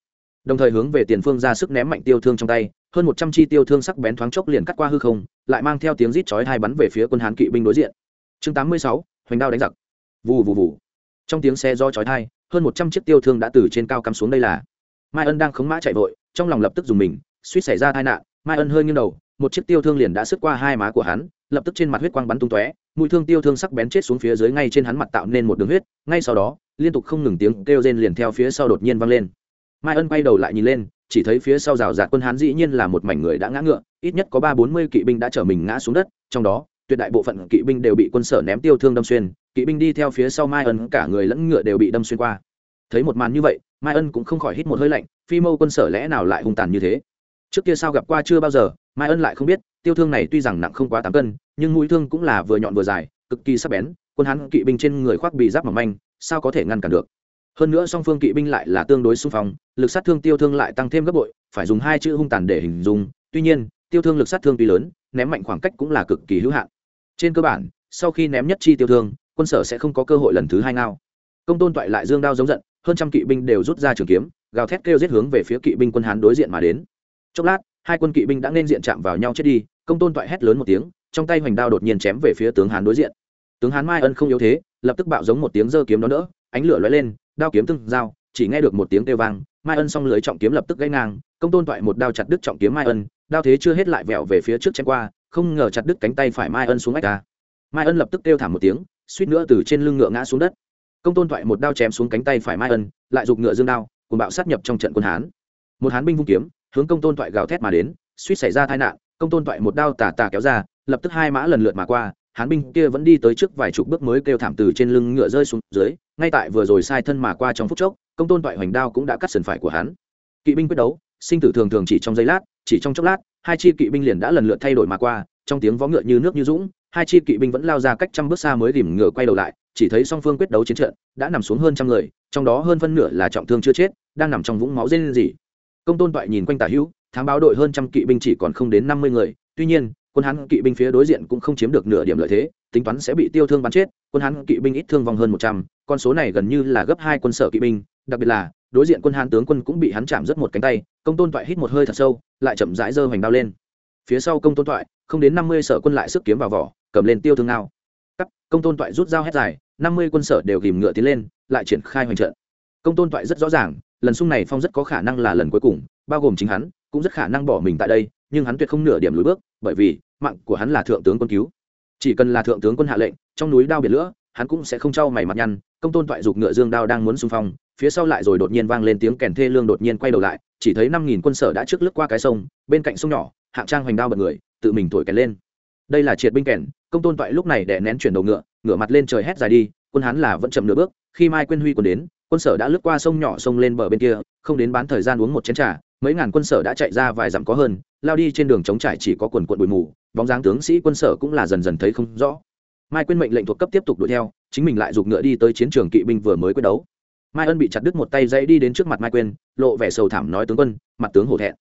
Đồng thời hướng về tiền phương ra sức ném mạnh tiêu thương trong tay hơn một trăm chi tiêu thương sắc bén thoáng chốc liền cắt qua hư không lại mang theo tiếng rít chói hai bắn về phía quân hán kỵ binh đối diện. Chương tám mươi sáu hoành đao đánh giặc. Vù vù vù. Trong tiếng xe do chói thai hơn một trăm chiếc tiêu thương đã từ trên cao cắm xuống đây là mai ân đang khống mã chạy vội, trong lòng lập tức dùng mình, suýt xảy ra tai nạn, mai ân hơi nghiêng đầu, một chiếc tiêu thương liền đã xước qua hai má của hắn, lập tức trên mặt huyết quang bắn tung tóe, mũi thương tiêu thương sắc bén chết xuống phía dưới ngay trên hắn mặt tạo nên một đường huyết, ngay sau đó, liên tục không ngừng tiếng kêu rên liền theo phía sau đột nhiên vang lên. Mai ân quay đầu lại nhìn lên, chỉ thấy phía sau rào rạt quân hán dĩ nhiên là một mảnh người đã ngã ngựa, ít nhất có ba bốn mươi kỵ binh đã chở mình ngã xuống đất, trong đó, tuyệt đại bộ phận kỵ binh đều bị quân sở ném tiêu thương đâm xuyên, kỵ binh đi theo phía sau mai ân, cả người lẫn ngựa đều bị đâm xuyên qua thấy một màn như vậy, mai ân cũng không khỏi hít một hơi lạnh, phi mâu quân sở lẽ nào lại hung tàn như thế? Trước kia sao gặp qua chưa bao giờ, mai ân lại không biết, tiêu thương này tuy rằng nặng không quá tám cân, nhưng mũi thương cũng là vừa nhọn vừa dài, cực kỳ sắc bén, quân hắn kỵ binh trên người khoác bị giáp mỏng manh, sao có thể ngăn cản được? Hơn nữa song phương kỵ binh lại là tương đối xung phong, lực sát thương tiêu thương lại tăng thêm gấp bội, phải dùng hai chữ hung tàn để hình dung, tuy nhiên, tiêu thương lực sát thương tuy lớn, ném mạnh khoảng cách cũng là cực kỳ hữu hạn. Trên cơ bản, sau khi ném nhất chi tiêu thương, quân sở sẽ không có cơ hội lần thứ hai ngao. Công tôn toại lại dương đao giống giận hơn trăm kỵ binh đều rút ra trường kiếm, gào thét kêu giết hướng về phía kỵ binh quân hán đối diện mà đến. Chốc lát, hai quân kỵ binh đã nên diện chạm vào nhau chết đi, công tôn toại hét lớn một tiếng, trong tay hoành đao đột nhiên chém về phía tướng hán đối diện. Tướng hán mai ân không yếu thế, lập tức bạo giống một tiếng giơ kiếm đó nữa, ánh lửa lóe lên, đao kiếm tương giao, chỉ nghe được một tiếng kêu vang, mai ân xong lưới trọng kiếm lập tức gãy ngang, công tôn toại một đao chặt đứt trọng kiếm mai ân, đao thế chưa hết lại vẹo về phía trước chém qua, không ngờ chặt đứt cánh tay phải mai ân xuống ách ta. Mai ân lập tức kêu thảm một tiếng, suýt nữa từ trên lưng ngựa ngã xuống đất công tôn thoại một đao chém xuống cánh tay phải mai ân, lại giục ngựa dương đao cùng bạo sát nhập trong trận quân hán. Một hán binh vung kiếm, hướng công tôn thoại gào thét mà đến, suýt xảy ra tai nạn, công tôn thoại một đao tà tà kéo ra, lập tức hai mã lần lượt mà qua, hán binh kia vẫn đi tới trước vài chục bước mới kêu thảm từ trên lưng ngựa rơi xuống dưới, ngay tại vừa rồi sai thân mà qua trong phút chốc, công tôn toại hoành đao cũng đã cắt sườn phải của hắn kỵ binh quyết đấu, sinh tử thường thường chỉ trong giây lát, chỉ trong chốc lát, hai chi kỵ binh liền đã lần lượt thay đổi mà qua, trong tiếng vó ngựa như nước như dũng, hai chi kỵ binh vẫn lao ra cách trăm bước xa mới rìm ngựa quay đầu lại chỉ thấy song phương quyết đấu chiến trận, đã nằm xuống hơn trăm người, trong đó hơn phân nửa là trọng thương chưa chết, đang nằm trong vũng máu rên rỉ. Công tôn toại nhìn quanh tả hữu thám báo đội hơn trăm kỵ binh chỉ còn không đến năm mươi người, tuy nhiên, quân hán kỵ binh phía đối diện cũng không chiếm được nửa điểm lợi thế, tính toán sẽ bị tiêu thương bắn chết, quân hán kỵ binh ít thương vong hơn một trăm, con số này gần như là gấp hai quân sở kỵ binh, đặc biệt là, đối diện quân hán tướng quân cũng bị hắn chạm rất một cánh tay, công tôn toại hít một hơi thật sâu, lại chậm rãi giơ hoành đao lên. Phía sau công tôn toại, không đến năm mươi sở quân lại sức kiếm vào vỏ, cầm lên tiêu thương nào công tôn toại rút dao hét dài, năm mươi quân sở đều ghìm ngựa tiến lên, lại triển khai hoành trận. Công tôn toại rất rõ ràng, lần xung này phong rất có khả năng là lần cuối cùng, bao gồm chính hắn, cũng rất khả năng bỏ mình tại đây, nhưng hắn tuyệt không nửa điểm lùi bước, bởi vì, mạng của hắn là thượng tướng quân cứu. Chỉ cần là thượng tướng quân hạ lệnh, trong núi đao biển lửa, hắn cũng sẽ không trao mày mặt nhăn, công tôn toại giục ngựa dương đao đang muốn xung phong, phía sau lại rồi đột nhiên vang lên tiếng kèn thê lương đột nhiên quay đầu lại, chỉ thấy năm nghìn quân sở đã trước lướt qua cái sông, bên cạnh sông nhỏ, hạng trang hoành đao bật người, tự mình thổi kèn lên. Đây là triệt binh kèn công tôn toại lúc này đè nén chuyển đầu ngựa ngựa mặt lên trời hét dài đi, quân hắn là vẫn chậm nửa bước, khi mai quyên huy còn đến, quân sở đã lướt qua sông nhỏ sông lên bờ bên kia, không đến bán thời gian uống một chén trà, mấy ngàn quân sở đã chạy ra vài dặm có hơn, lao đi trên đường trống trải chỉ có quần quận bụi mù, bóng dáng tướng sĩ quân sở cũng là dần dần thấy không rõ. Mai quyên mệnh lệnh thuộc cấp tiếp tục đuổi theo, chính mình lại giục ngựa đi tới chiến trường kỵ binh vừa mới quyết đấu. Mai ân bị chặt đứt một tay dãy đi đến trước mặt mai quyên, lộ vẻ sầu thảm nói tướng quân, mặt tướng hổ thẹn.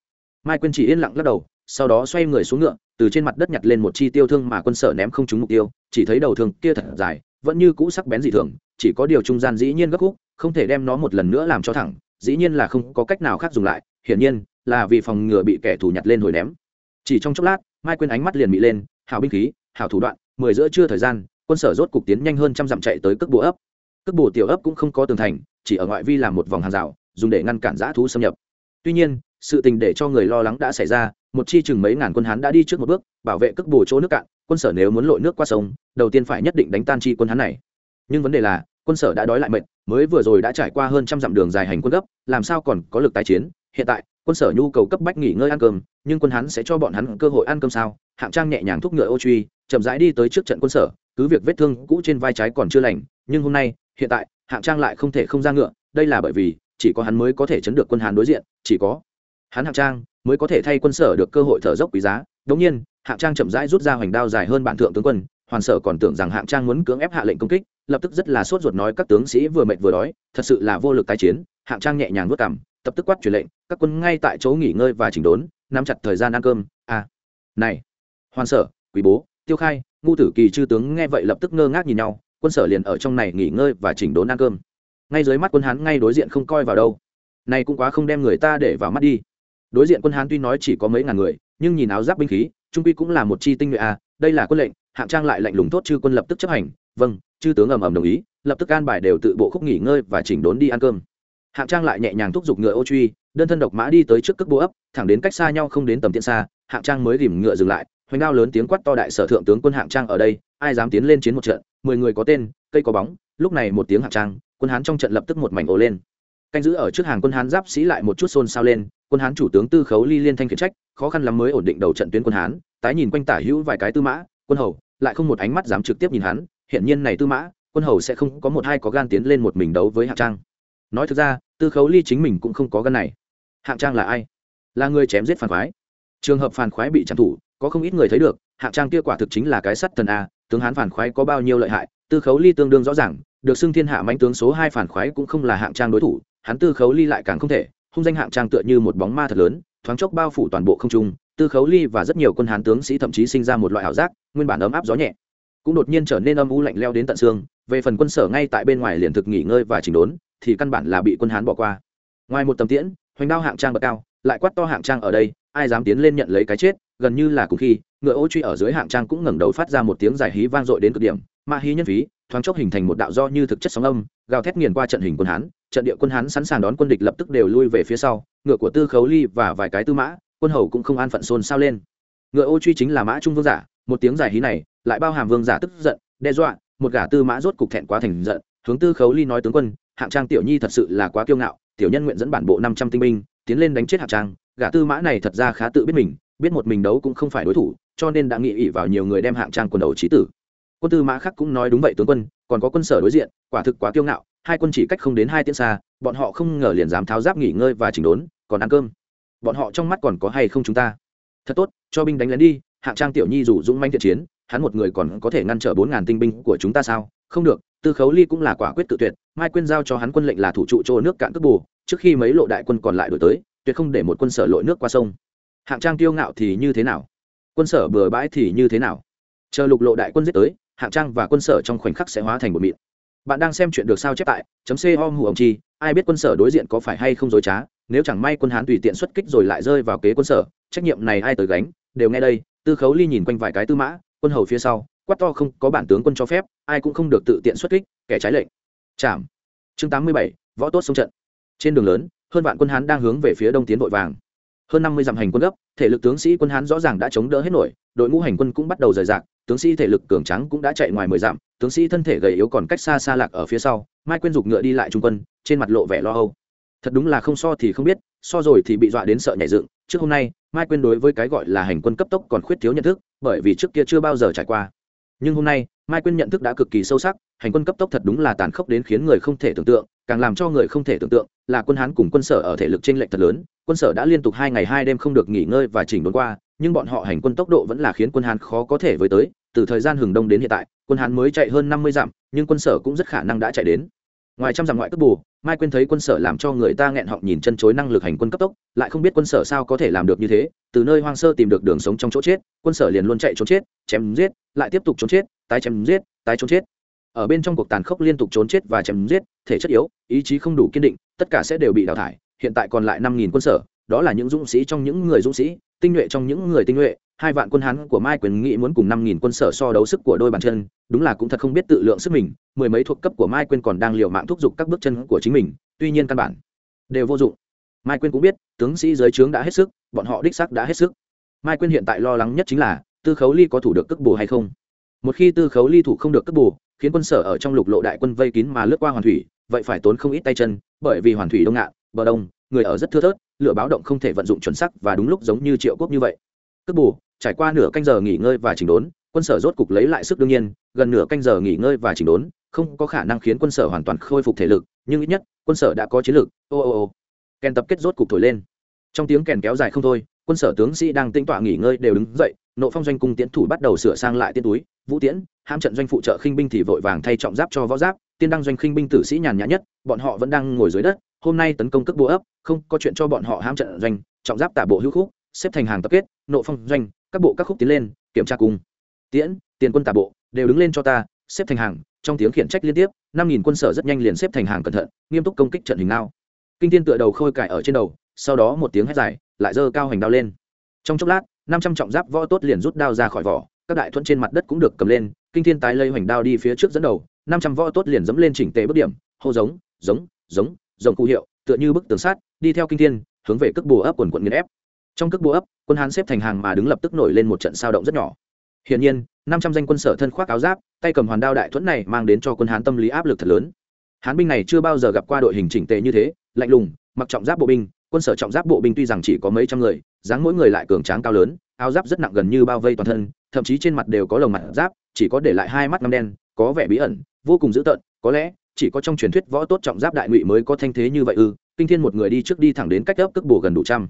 Mai quyên chỉ yên lặng lắc đầu sau đó xoay người xuống ngựa, từ trên mặt đất nhặt lên một chi tiêu thương mà quân sở ném không trúng mục tiêu, chỉ thấy đầu thương kia thật dài, vẫn như cũ sắc bén dị thường, chỉ có điều trung gian dĩ nhiên gấp khúc, không thể đem nó một lần nữa làm cho thẳng, dĩ nhiên là không có cách nào khác dùng lại, hiển nhiên là vì phòng ngừa bị kẻ thù nhặt lên hồi ném. Chỉ trong chốc lát, mai quên ánh mắt liền bị lên hào binh khí hào thủ đoạn, mười giữa trưa thời gian, quân sở rốt cục tiến nhanh hơn trăm dặm chạy tới cước bộ ấp. Cước bộ tiểu ấp cũng không có tường thành, chỉ ở ngoại vi làm một vòng hàng rào, dùng để ngăn cản giã thú xâm nhập. Tuy nhiên sự tình để cho người lo lắng đã xảy ra, một chi chừng mấy ngàn quân hán đã đi trước một bước, bảo vệ cước bồ chỗ nước cạn, quân sở nếu muốn lội nước qua sông, đầu tiên phải nhất định đánh tan chi quân hán này. Nhưng vấn đề là, quân sở đã đói lại mệt, mới vừa rồi đã trải qua hơn trăm dặm đường dài hành quân gấp, làm sao còn có lực tái chiến? Hiện tại, quân sở nhu cầu cấp bách nghỉ ngơi ăn cơm, nhưng quân hắn sẽ cho bọn hắn cơ hội ăn cơm sao? Hạng trang nhẹ nhàng thúc ngựa ô truy, chậm rãi đi tới trước trận quân sở, cứ việc vết thương cũ trên vai trái còn chưa lành, nhưng hôm nay, hiện tại, hạng trang lại không thể không ra ngựa, đây là bởi vì, chỉ có hắn mới có thể chấn được quân hán đối diện, chỉ có hắn hạng trang mới có thể thay quân sở được cơ hội thở dốc quý giá. Đống nhiên, hạng trang chậm rãi rút ra hoành đao dài hơn bản thượng tướng quân, hoàn sở còn tưởng rằng hạng trang muốn cưỡng ép hạ lệnh công kích, lập tức rất là sốt ruột nói các tướng sĩ vừa mệt vừa đói, thật sự là vô lực tái chiến. Hạng trang nhẹ nhàng vất cảm tập tức quát truyền lệnh, các quân ngay tại chỗ nghỉ ngơi và chỉnh đốn, nắm chặt thời gian ăn cơm. À này, hoàn sở, quý bố, tiêu khai, ngu tử kỳ chư tướng nghe vậy lập tức ngơ ngác nhìn nhau, quân sở liền ở trong này nghỉ ngơi và chỉnh đốn ăn cơm. Ngay dưới mắt quân hán ngay đối diện không coi vào đâu. Này cũng quá không đem người ta để vào mắt đi đối diện quân hán tuy nói chỉ có mấy ngàn người, nhưng nhìn áo giáp binh khí, trung quy cũng là một chi tinh nhuệ à đây là quân lệnh, hạng trang lại lạnh lùng tốt chư quân lập tức chấp hành vâng chư tướng ầm ầm đồng ý, lập tức an bài đều tự bộ khúc nghỉ ngơi và chỉnh đốn đi ăn cơm. Hạng trang lại nhẹ nhàng thúc giục ngựa ô truy, đơn thân độc mã đi tới trước cước bộ ấp, thẳng đến cách xa nhau không đến tầm tiện xa, hạng trang mới rìm ngựa dừng lại, hoành đao lớn tiếng quát to đại sở thượng tướng quân hạng trang ở đây, ai dám tiến lên chiến một trận, mười người có tên, cây có bóng. Lúc này một tiếng hạng trang, quân hán trong trận lập tức một mảnh ồ lên canh giữ ở trước hàng quân hán giáp sĩ lại một chút xôn xao lên, quân hán chủ tướng tư khấu ly liên thanh khiển trách, khó khăn lắm mới ổn định đầu trận tuyến quân hán, tái nhìn quanh tả hữu vài cái tư mã, quân hầu, lại không một ánh mắt dám trực tiếp nhìn hắn hiện nhiên này tư mã, quân hầu sẽ không có một hai có gan tiến lên một mình đấu với hạng trang. Nói thực ra, tư khấu ly chính mình cũng không có gan này. Hạng trang là ai? Là người chém giết phản khoái. Trường hợp phản khoái bị trảm thủ, có không ít người thấy được, hạng trang kia quả thực chính là cái sắt thần a, tướng hán phản khoái có bao nhiêu lợi hại, tư khấu ly tương đương rõ ràng, được xưng thiên hạ mãnh tướng số hai phản khoái cũng không là hạng trang đối thủ hắn tư khấu ly lại càng không thể, hung danh hạng trang tựa như một bóng ma thật lớn, thoáng chốc bao phủ toàn bộ không trung, tư khấu ly và rất nhiều quân hán tướng sĩ thậm chí sinh ra một loại ảo giác, nguyên bản ấm áp gió nhẹ, cũng đột nhiên trở nên âm u lạnh leo đến tận xương, về phần quân sở ngay tại bên ngoài liền thực nghỉ ngơi và chỉnh đốn, thì căn bản là bị quân hán bỏ qua. Ngoài một tầm tiễn, hoành đao hạng trang bậc cao, lại quát to hạng trang ở đây, ai dám tiến lên nhận lấy cái chết, gần như là cùng khi, ngựa ô truy ở dưới hạng trang cũng ngẩng đầu phát ra một tiếng giải hí vang dội đến cực điểm ma hí nhân phí, thoáng chốc hình thành một đạo do như thực chất sóng âm, gào thét nghiền qua trận hình quân hán, trận địa quân hán sẵn sàng đón quân địch lập tức đều lui về phía sau, ngựa của tư khấu ly và vài cái tư mã, quân hầu cũng không an phận xôn xao lên. Ngựa ô truy chính là mã trung vương giả, một tiếng giải hí này, lại bao hàm vương giả tức giận, đe dọa, một gã tư mã rốt cục thẹn quá thành giận, hướng tư khấu ly nói tướng quân, hạng trang tiểu nhi thật sự là quá kiêu ngạo, tiểu nhân nguyện dẫn bản bộ năm trăm tinh binh, tiến lên đánh chết hạng trang, gã tư mã này thật ra khá tự biết mình, biết một mình đấu cũng không phải đối thủ, cho nên đã nghị ỉ vào nhiều người đem hạng trang quần đầu trí tử quân tư mã khắc cũng nói đúng vậy, tướng quân, còn có quân sở đối diện, quả thực quá kiêu ngạo, hai quân chỉ cách không đến hai tiếng xa, bọn họ không ngờ liền dám tháo giáp nghỉ ngơi và chỉnh đốn, còn ăn cơm. Bọn họ trong mắt còn có hay không chúng ta? Thật tốt, cho binh đánh lén đi, hạng trang tiểu nhi dù dũng manh thiện chiến, hắn một người còn có thể ngăn trở bốn ngàn tinh binh của chúng ta sao? Không được, tư khấu ly cũng là quả quyết tự tuyệt, mai quyên giao cho hắn quân lệnh là thủ trụ chỗ nước cạn cướp bù, trước khi mấy lộ đại quân còn lại đổi tới, tuyệt không để một quân sở lội nước qua sông. Hạng trang tiêu ngạo thì như thế nào? Quân sở bừa bãi thì như thế nào? Chờ lục lộ đại quân giết tới hạng trang và quân sở trong khoảnh khắc sẽ hóa thành một mịn. Bạn đang xem chuyện được sao chép tại chấm c om hù ông chi, ai biết quân sở đối diện có phải hay không dối trá, nếu chẳng may quân hán tùy tiện xuất kích rồi lại rơi vào kế quân sở, trách nhiệm này ai tới gánh, đều nghe đây, tư khấu ly nhìn quanh vài cái tư mã, quân hầu phía sau, quát to không có bản tướng quân cho phép, ai cũng không được tự tiện xuất kích, kẻ trái lệnh. Chạm chương tám mươi bảy, võ tốt sông trận. Trên đường lớn, hơn vạn quân hán đang hướng về phía đông tiến vội vàng. Hơn năm mươi dặm hành quân gấp, thể lực tướng sĩ quân hán rõ ràng đã chống đỡ hết nổi, đội ngũ hành quân cũng bắt đầu rời rạc tướng sĩ thể lực cường trắng cũng đã chạy ngoài mười dặm, tướng sĩ thân thể gầy yếu còn cách xa xa lạc ở phía sau, mai quyên dục ngựa đi lại trung quân, trên mặt lộ vẻ lo âu. Thật đúng là không so thì không biết, so rồi thì bị dọa đến sợ nhảy dựng, trước hôm nay, mai quyên đối với cái gọi là hành quân cấp tốc còn khuyết thiếu nhận thức, bởi vì trước kia chưa bao giờ trải qua. Nhưng hôm nay, mai quyên nhận thức đã cực kỳ sâu sắc, hành quân cấp tốc thật đúng là tàn khốc đến khiến người không thể tưởng tượng, càng làm cho người không thể tưởng tượng là quân hán cùng quân sở ở thể lực t r ê n lệch thật lớn, quân sở đã liên tục hai ngày hai đêm không được nghỉ ngơi và chỉnh đốn qua, nhưng bọn họ hành quân tốc độ vẫn là khiến quân hán khó có thể với tới từ thời gian hừng đông đến hiện tại, quân hán mới chạy hơn năm mươi dặm, nhưng quân sở cũng rất khả năng đã chạy đến. Ngoài trăm dặm ngoại cấp bù, mai quên thấy quân sở làm cho người ta nghẹn họng nhìn chân chối năng lực hành quân cấp tốc, lại không biết quân sở sao có thể làm được như thế, từ nơi hoang sơ tìm được đường sống trong chỗ chết, quân sở liền luôn chạy trốn chết, chém giết, lại tiếp tục trốn chết, tái chém giết, tái trốn chết. Ở bên trong cuộc tàn khốc liên tục trốn chết và chém giết, thể chất yếu, ý chí không đủ kiên định, tất cả sẽ đều bị đào thải, hiện tại còn lại năm nghìn quân sở, đó là những dũng sĩ trong những người dũng sĩ tinh nhuệ trong những người tinh nhuệ, hai vạn quân hán của mai quyền nghĩ muốn cùng năm nghìn quân sở so đấu sức của đôi bàn chân, đúng là cũng thật không biết tự lượng sức mình, mười mấy thuộc cấp của mai quyền còn đang liều mạng thúc giục các bước chân của chính mình, tuy nhiên căn bản đều vô dụng. Mai quyền cũng biết, tướng sĩ dưới trướng đã hết sức, bọn họ đích sắc đã hết sức. Mai quyền hiện tại lo lắng nhất chính là, tư khấu ly có thủ được cước bù hay không? Một khi tư khấu ly thủ không được cước bù, khiến quân sở ở trong lục lộ đại quân vây kín mà lướt qua hoàn thủy, vậy phải tốn không ít tay chân, bởi vì hoàn thủy đông ngạn, bờ đông, người ở rất thưa thớt lửa báo động không thể vận dụng chuẩn sắc và đúng lúc giống như triệu quốc như vậy. Cước bù, trải qua nửa canh giờ nghỉ ngơi và chỉnh đốn, quân sở rốt cục lấy lại sức đương nhiên, gần nửa canh giờ nghỉ ngơi và chỉnh đốn, không có khả năng khiến quân sở hoàn toàn khôi phục thể lực, nhưng ít nhất, quân sở đã có chiến lược ô ô ô. Kèn tập kết rốt cục thổi lên. Trong tiếng kèn kéo dài không thôi, quân sở tướng sĩ đang tĩnh tọa nghỉ ngơi đều đứng dậy, nộ phong doanh cung tiến thủ bắt đầu sửa sang lại tiên túi, vũ tiễn ham trận doanh phụ trợ khinh binh thì vội vàng thay trọng giáp cho võ giáp, tiên đăng doanh khinh binh tử sĩ nhàn nhã nhất, bọn họ vẫn đang ngồi dưới đất hôm nay tấn công cước búa ấp, không có chuyện cho bọn họ ham trận doanh, trọng giáp tả bộ hữu khúc, xếp thành hàng tập kết, nộ phong doanh, các bộ các khúc tiến lên, kiểm tra cùng. Tiễn, tiền quân tả bộ, đều đứng lên cho ta, xếp thành hàng, trong tiếng khiển trách liên tiếp, năm nghìn quân sở rất nhanh liền xếp thành hàng cẩn thận, nghiêm túc công kích trận hình nào kinh thiên tựa đầu khôi cải ở trên đầu, sau đó một tiếng hét dài, lại giơ cao hành đao lên. Trong chốc lát, năm trăm trọng giáp võ tốt liền rút đao ra khỏi vỏ, các đại thuẫn trên mặt đất cũng được cầm lên, kinh thiên tái lây hoành đao đi phía trước dẫn đầu, năm trăm võ tốt liền dẫm lên chỉnh tề bước điểm, hô giống giống giống rồng cụ hiệu, tựa như bức tường sát đi theo kinh thiên, hướng về cước bồ ấp quần quận nghiền ép. Trong cước bồ ấp, quân hán xếp thành hàng mà đứng lập tức nổi lên một trận sao động rất nhỏ. Hiển nhiên, năm trăm danh quân sở thân khoác áo giáp, tay cầm hoàn đao đại thuẫn này mang đến cho quân hán tâm lý áp lực thật lớn. Hán binh này chưa bao giờ gặp qua đội hình chỉnh tề như thế, lạnh lùng, mặc trọng giáp bộ binh, quân sở trọng giáp bộ binh tuy rằng chỉ có mấy trăm người, dáng mỗi người lại cường tráng cao lớn, áo giáp rất nặng gần như bao vây toàn thân, thậm chí trên mặt đều có lồng mặt giáp, chỉ có để lại hai mắt ngăm đen, có vẻ bí ẩn, vô cùng dữ tợn, có lẽ chỉ có trong truyền thuyết võ tốt trọng giáp đại ngụy mới có thanh thế như vậy ư, kinh thiên một người đi trước đi thẳng đến cách ấp cước bổ gần đủ trăm.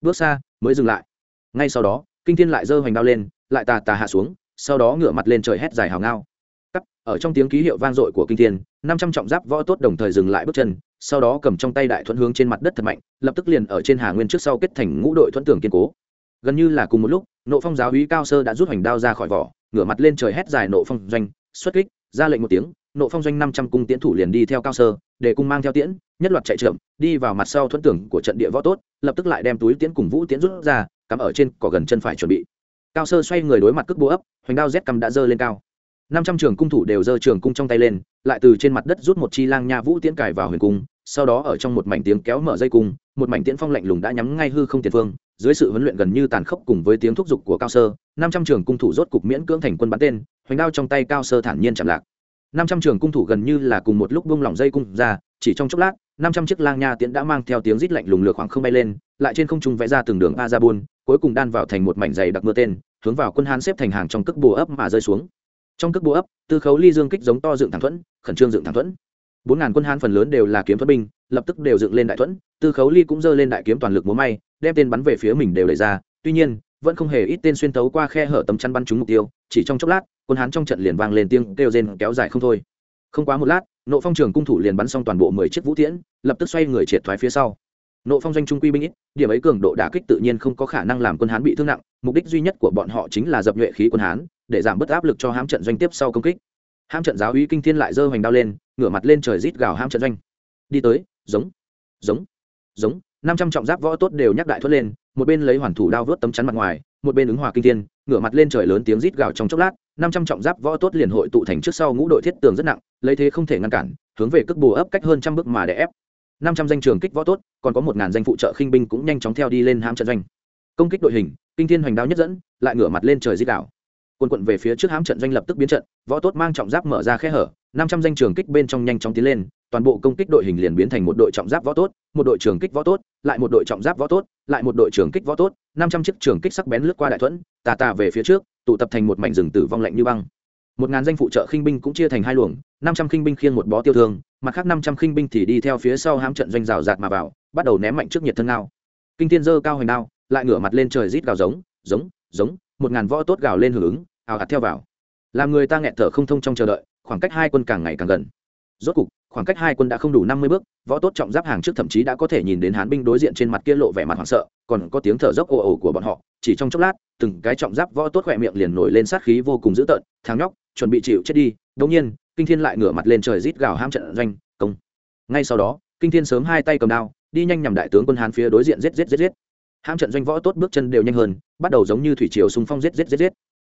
Bước xa, mới dừng lại. Ngay sau đó, kinh thiên lại giơ hoành đao lên, lại tà tà hạ xuống, sau đó ngửa mặt lên trời hét dài hào ngao. Cắt, ở trong tiếng ký hiệu vang dội của kinh thiên, năm trăm trọng giáp võ tốt đồng thời dừng lại bước chân, sau đó cầm trong tay đại thuận hướng trên mặt đất thật mạnh, lập tức liền ở trên hà nguyên trước sau kết thành ngũ đội thuận tường kiên cố. Gần như là cùng một lúc, nộ phong giáo úy cao sơ đã rút hoành đao ra khỏi vỏ, ngửa mặt lên trời hét dài nộ phong doanh, xuất kích, ra lệnh một tiếng nộ phong doanh năm trăm cung tiễn thủ liền đi theo cao sơ, để cung mang theo tiễn, nhất loạt chạy trượm đi vào mặt sau thuẫn tưởng của trận địa võ tốt, lập tức lại đem túi tiễn cùng vũ tiễn rút ra, cắm ở trên cỏ gần chân phải chuẩn bị. Cao sơ xoay người đối mặt cước búa ấp, hoành đao rét cầm đã dơ lên cao. Năm trăm trường cung thủ đều giơ trường cung trong tay lên, lại từ trên mặt đất rút một chi lang nha vũ tiễn cài vào huyền cung, sau đó ở trong một mảnh tiếng kéo mở dây cung, một mảnh tiễn phong lạnh lùng đã nhắm ngay hư không tiền phương, dưới sự huấn luyện gần như tàn khốc cùng với tiếng thúc giục của cao sơ, năm trăm trường cung thủ rốt cục miễn cưỡng thành quân bắn tên, hoành đao trong tay cao sơ thản nhiên chạm lạc năm trăm trường cung thủ gần như là cùng một lúc buông lỏng dây cung ra, chỉ trong chốc lát, năm trăm chiếc lang nha tiễn đã mang theo tiếng rít lạnh lùng lượn khoảng không bay lên, lại trên không trung vẽ ra từng đường a ra buôn cuối cùng đan vào thành một mảnh dày đặc mưa tên, hướng vào quân hán xếp thành hàng trong cước bùa ấp mà rơi xuống. Trong cước bùa ấp, tư khấu ly dương kích giống to dựng thẳng thuẫn, khẩn trương dựng thẳng thuẫn. Bốn ngàn quân hán phần lớn đều là kiếm thuẫn binh, lập tức đều dựng lên đại thuẫn, tư khấu ly cũng giơ lên đại kiếm toàn lực múa may, đem tên bắn về phía mình đều đẩy ra, tuy nhiên vẫn không hề ít tên xuyên tấu qua khe hở tấm chắn bắn trúng mục tiêu, chỉ trong chốc lát, quân hán trong trận liền vang lên tiếng kêu rên kéo dài không thôi. Không quá một lát, nộ phong trường cung thủ liền bắn xong toàn bộ mười chiếc vũ tiễn, lập tức xoay người triệt thoái phía sau. Nộ phong doanh trung quy binh ít, điểm ấy cường độ đả kích tự nhiên không có khả năng làm quân hán bị thương nặng, mục đích duy nhất của bọn họ chính là dập nhuệ khí quân hán, để giảm bớt áp lực cho hãm trận doanh tiếp sau công kích. Hãm trận giáo uy kinh thiên lại giơ hoành đao lên, ngửa mặt lên trời rít gào hãm trận doanh. Đi tới, giống giống giống, năm trăm trọng giáp võ tốt đều nhắc đại thoát lên một bên lấy hoàn thủ đao vớt tấm chắn mặt ngoài, một bên ứng hòa kinh thiên, ngửa mặt lên trời lớn tiếng rít gào trong chốc lát, năm trăm trọng giáp võ tốt liền hội tụ thành trước sau ngũ đội thiết tường rất nặng, lấy thế không thể ngăn cản, hướng về cước bù ấp cách hơn trăm bước mà để ép. Năm trăm danh trường kích võ tốt, còn có một ngàn danh phụ trợ khinh binh cũng nhanh chóng theo đi lên hãm trận doanh. Công kích đội hình, kinh thiên hoành đao nhất dẫn, lại ngửa mặt lên trời rít đảo quân quận về phía trước hãm trận doanh lập tức biến trận, võ tốt mang trọng giáp mở ra khe hở, năm trăm danh trường kích bên trong nhanh chóng tiến lên toàn bộ công kích đội hình liền biến thành một đội trọng giáp võ tốt, một đội trường kích võ tốt, lại một đội trọng giáp võ tốt, lại một đội trường kích võ tốt, năm trăm chiếc trường kích sắc bén lướt qua đại thuẫn, tà tà về phía trước, tụ tập thành một mảnh rừng tử vong lạnh như băng. Một ngàn danh phụ trợ khinh binh cũng chia thành hai luồng, năm trăm khinh binh khiêng một bó tiêu thương, mặt khác năm trăm khinh binh thì đi theo phía sau hãm trận doanh rào rạt mà vào, bắt đầu ném mạnh trước nhiệt thân ngao. Kinh thiên dơ cao hoành đao, lại ngửa mặt lên trời rít gào giống giống giống, một ngàn võ tốt gào lên hưởng ứng, ào ạt theo vào. Làm người ta nghẹt thở không thông trong chờ đợi, khoảng cách hai quân càng ngày càng gần. Rốt cục khoảng cách hai quân đã không đủ năm mươi bước, võ tốt trọng giáp hàng trước thậm chí đã có thể nhìn đến hán binh đối diện trên mặt kia lộ vẻ mặt hoảng sợ, còn có tiếng thở dốc ồ ồ của bọn họ, chỉ trong chốc lát, từng cái trọng giáp võ tốt khỏe miệng liền nổi lên sát khí vô cùng dữ tợn, thằng nhóc, chuẩn bị chịu chết đi đông nhiên, kinh thiên lại ngửa mặt lên trời rít gào ham trận doanh, công. Ngay sau đó, kinh thiên sớm hai tay cầm đao, đi nhanh nhằm đại tướng quân hán phía đối diện giết giết giết giết. Ham trận doanh võ tốt bước chân đều nhanh hơn, bắt đầu giống như thủy triều xung phong giết giết giết giết.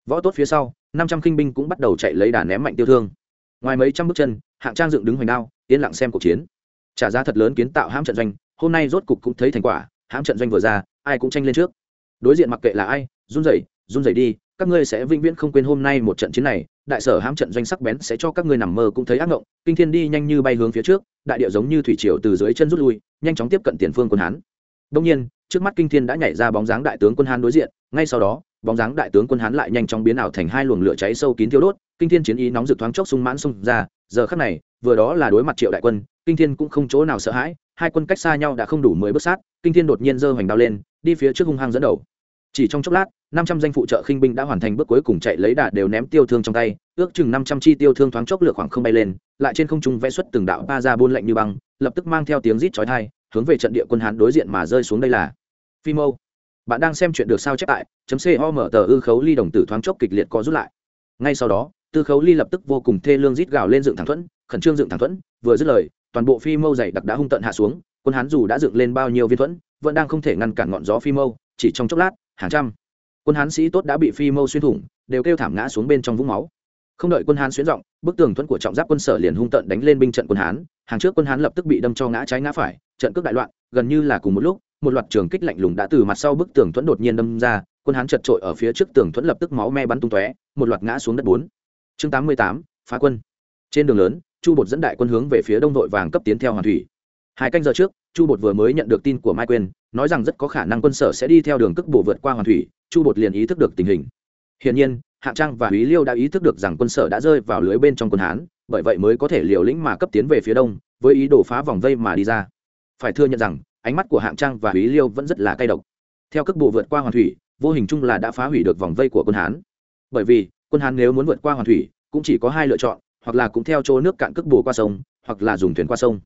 Võ tốt phía sau, năm trăm kinh binh cũng bắt đầu chạy lấy đà ném mạnh tiêu thương ngoài mấy trăm bước chân, hạng trang dựng đứng hoành đao, yên lặng xem cuộc chiến. Trả giá thật lớn kiến tạo hãm trận doanh, hôm nay rốt cục cũng thấy thành quả, hãm trận doanh vừa ra, ai cũng tranh lên trước. Đối diện mặc kệ là ai, run rẩy run rẩy đi, các ngươi sẽ vĩnh viễn không quên hôm nay một trận chiến này, đại sở hãm trận doanh sắc bén sẽ cho các ngươi nằm mơ cũng thấy ác ngộng, kinh thiên đi nhanh như bay hướng phía trước, đại địa giống như thủy triều từ dưới chân rút lui, nhanh chóng tiếp cận tiền phương quân hán. Đông nhiên, trước mắt kinh thiên đã nhảy ra bóng dáng đại tướng quân hán đối diện, ngay sau đó bóng dáng đại tướng quân hán lại nhanh chóng biến ảo thành hai luồng lửa cháy sâu kín thiêu đốt, kinh thiên chiến ý nóng rực thoáng chốc sung mãn xung ra, giờ khắc này, vừa đó là đối mặt triệu đại quân, kinh thiên cũng không chỗ nào sợ hãi, hai quân cách xa nhau đã không đủ mười bước sát, kinh thiên đột nhiên giơ hoành đao lên, đi phía trước hung hăng dẫn đầu. Chỉ trong chốc lát, năm trăm danh phụ trợ khinh binh đã hoàn thành bước cuối cùng chạy lấy đà đều ném tiêu thương trong tay, ước chừng năm trăm chi tiêu thương thoáng chốc lửa khoảng không bay lên, lại trên không trung vẽ xuất từng đạo ba ra buôn lạnh như băng, lập tức mang theo tiếng rít chói tai, hướng về trận địa quân hán đối diện mà rơi xuống đây là phi mâu bạn đang xem chuyện được sao chép tại chấm co mở tờ ư khấu ly đồng tử thoáng chốc kịch liệt co rút lại. Ngay sau đó, tư khấu ly lập tức vô cùng thê lương rít gào lên dựng thẳng thuẫn, khẩn trương dựng thẳng thuẫn, vừa dứt lời, toàn bộ phi mâu dày đặc đã hung tận hạ xuống, quân hán dù đã dựng lên bao nhiêu viên thuẫn, vẫn đang không thể ngăn cản ngọn gió phi mâu, chỉ trong chốc lát, hàng trăm quân hán sĩ tốt đã bị phi mâu xuyên thủng, đều kêu thảm ngã xuống bên trong vũng máu. Không đợi quân hán xuyến rộng bức tường thuẫn của trọng giáp quân sở liền hung tận đánh lên binh trận quân hán, hàng trước quân hán lập tức bị đâm cho ngã trái ngã phải, trận cướp đại loạn, gần như là cùng một lúc một loạt trường kích lạnh lùng đã từ mặt sau bức tường thuẫn đột nhiên đâm ra, quân hán chật trội ở phía trước tường thuẫn lập tức máu me bắn tung tóe, một loạt ngã xuống đất bốn. Chương tám mươi tám, phá quân. Trên đường lớn, chu bột dẫn đại quân hướng về phía đông vội vàng cấp tiến theo hoàn thủy. Hai canh giờ trước, chu bột vừa mới nhận được tin của mai quên nói rằng rất có khả năng quân sở sẽ đi theo đường cước bổ vượt qua hoàn thủy, chu bột liền ý thức được tình hình. Hiển nhiên, hạng trang và húy liêu đã ý thức được rằng quân sở đã rơi vào lưới bên trong quân hán, bởi vậy mới có thể liều lĩnh mà cấp tiến về phía đông, với ý đồ phá vòng vây mà đi ra. Phải thừa nhận rằng ánh mắt của hạng trang và úy liêu vẫn rất là cay độc. Theo cước bộ vượt qua hoàn thủy, vô hình chung là đã phá hủy được vòng vây của quân hán. Bởi vì, quân hán nếu muốn vượt qua hoàn thủy, cũng chỉ có hai lựa chọn, hoặc là cũng theo chỗ nước cạn cước bồ qua sông, hoặc là dùng thuyền qua sông.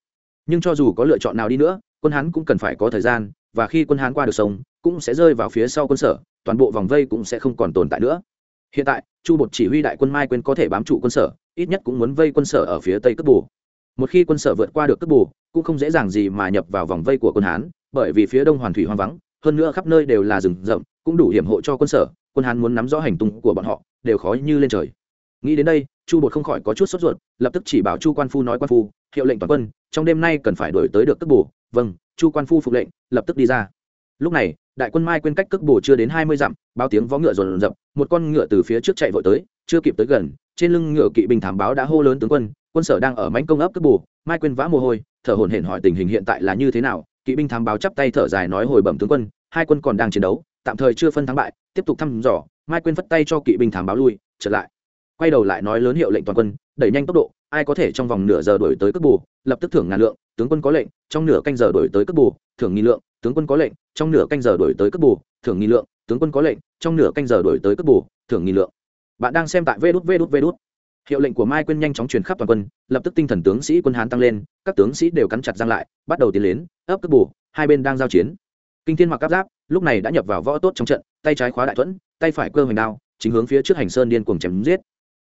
Nhưng cho dù có lựa chọn nào đi nữa, quân hán cũng cần phải có thời gian, và khi quân hán qua được sông, cũng sẽ rơi vào phía sau quân sở, toàn bộ vòng vây cũng sẽ không còn tồn tại nữa. Hiện tại, chu bột chỉ huy đại quân mai quên có thể bám trụ quân sở, ít nhất cũng muốn vây quân sở ở phía tây cước bù một khi quân sở vượt qua được cất bù, cũng không dễ dàng gì mà nhập vào vòng vây của quân hán, bởi vì phía đông hoàn thủy hoang vắng, hơn nữa khắp nơi đều là rừng rậm, cũng đủ hiểm hộ cho quân sở, quân hán muốn nắm rõ hành tung của bọn họ, đều khó như lên trời. Nghĩ đến đây, chu bột không khỏi có chút sốt ruột, lập tức chỉ bảo chu quan phu nói quan phu, hiệu lệnh toàn quân, trong đêm nay cần phải đổi tới được cất bù. Vâng chu quan phu phục lệnh, lập tức đi ra. Lúc này, đại quân mai quên cách cước bù chưa đến hai mươi dặm, báo tiếng vó ngựa rồn rập, một con ngựa từ phía trước chạy vội tới, chưa kịp tới gần, trên lưng ngựa kỵ binh thám báo đã hô lớn tướng quân quân sở đang ở mánh công ấp cướp bù, mai quên vã mồ hôi thở hổn hển hỏi tình hình hiện tại là như thế nào kỵ binh thám báo chắp tay thở dài nói hồi bẩm tướng quân hai quân còn đang chiến đấu tạm thời chưa phân thắng bại tiếp tục thăm dò mai quên phất tay cho kỵ binh thám báo lui trở lại. Quay đầu lại nói lớn hiệu lệnh toàn quân đẩy nhanh tốc độ ai có thể trong vòng nửa giờ đổi tới cướp bù lập tức thưởng ngàn lượng tướng quân có lệnh trong nửa canh giờ đổi tới cướp bù thưởng nghìn lượng tướng quân có lệnh trong nửa canh giờ đổi tới cướp bù thưởng nghìn lượng tướng quân có lệnh trong nửa canh giờ đổi tới cướp bù thưởng nghìn lượng. Bạn đang xem tại vê đút vê đút vê đút hiệu lệnh của mai Quyên nhanh chóng truyền khắp toàn quân, lập tức tinh thần tướng sĩ quân hán tăng lên, các tướng sĩ đều cắn chặt răng lại, bắt đầu tiến đến ấp cướp bù hai bên đang giao chiến. Kinh thiên mặc áp giáp, lúc này đã nhập vào võ tốt trong trận, tay trái khóa đại thuẫn, tay phải cơ hoành đao, chính hướng phía trước hành sơn điên cuồng chém giết.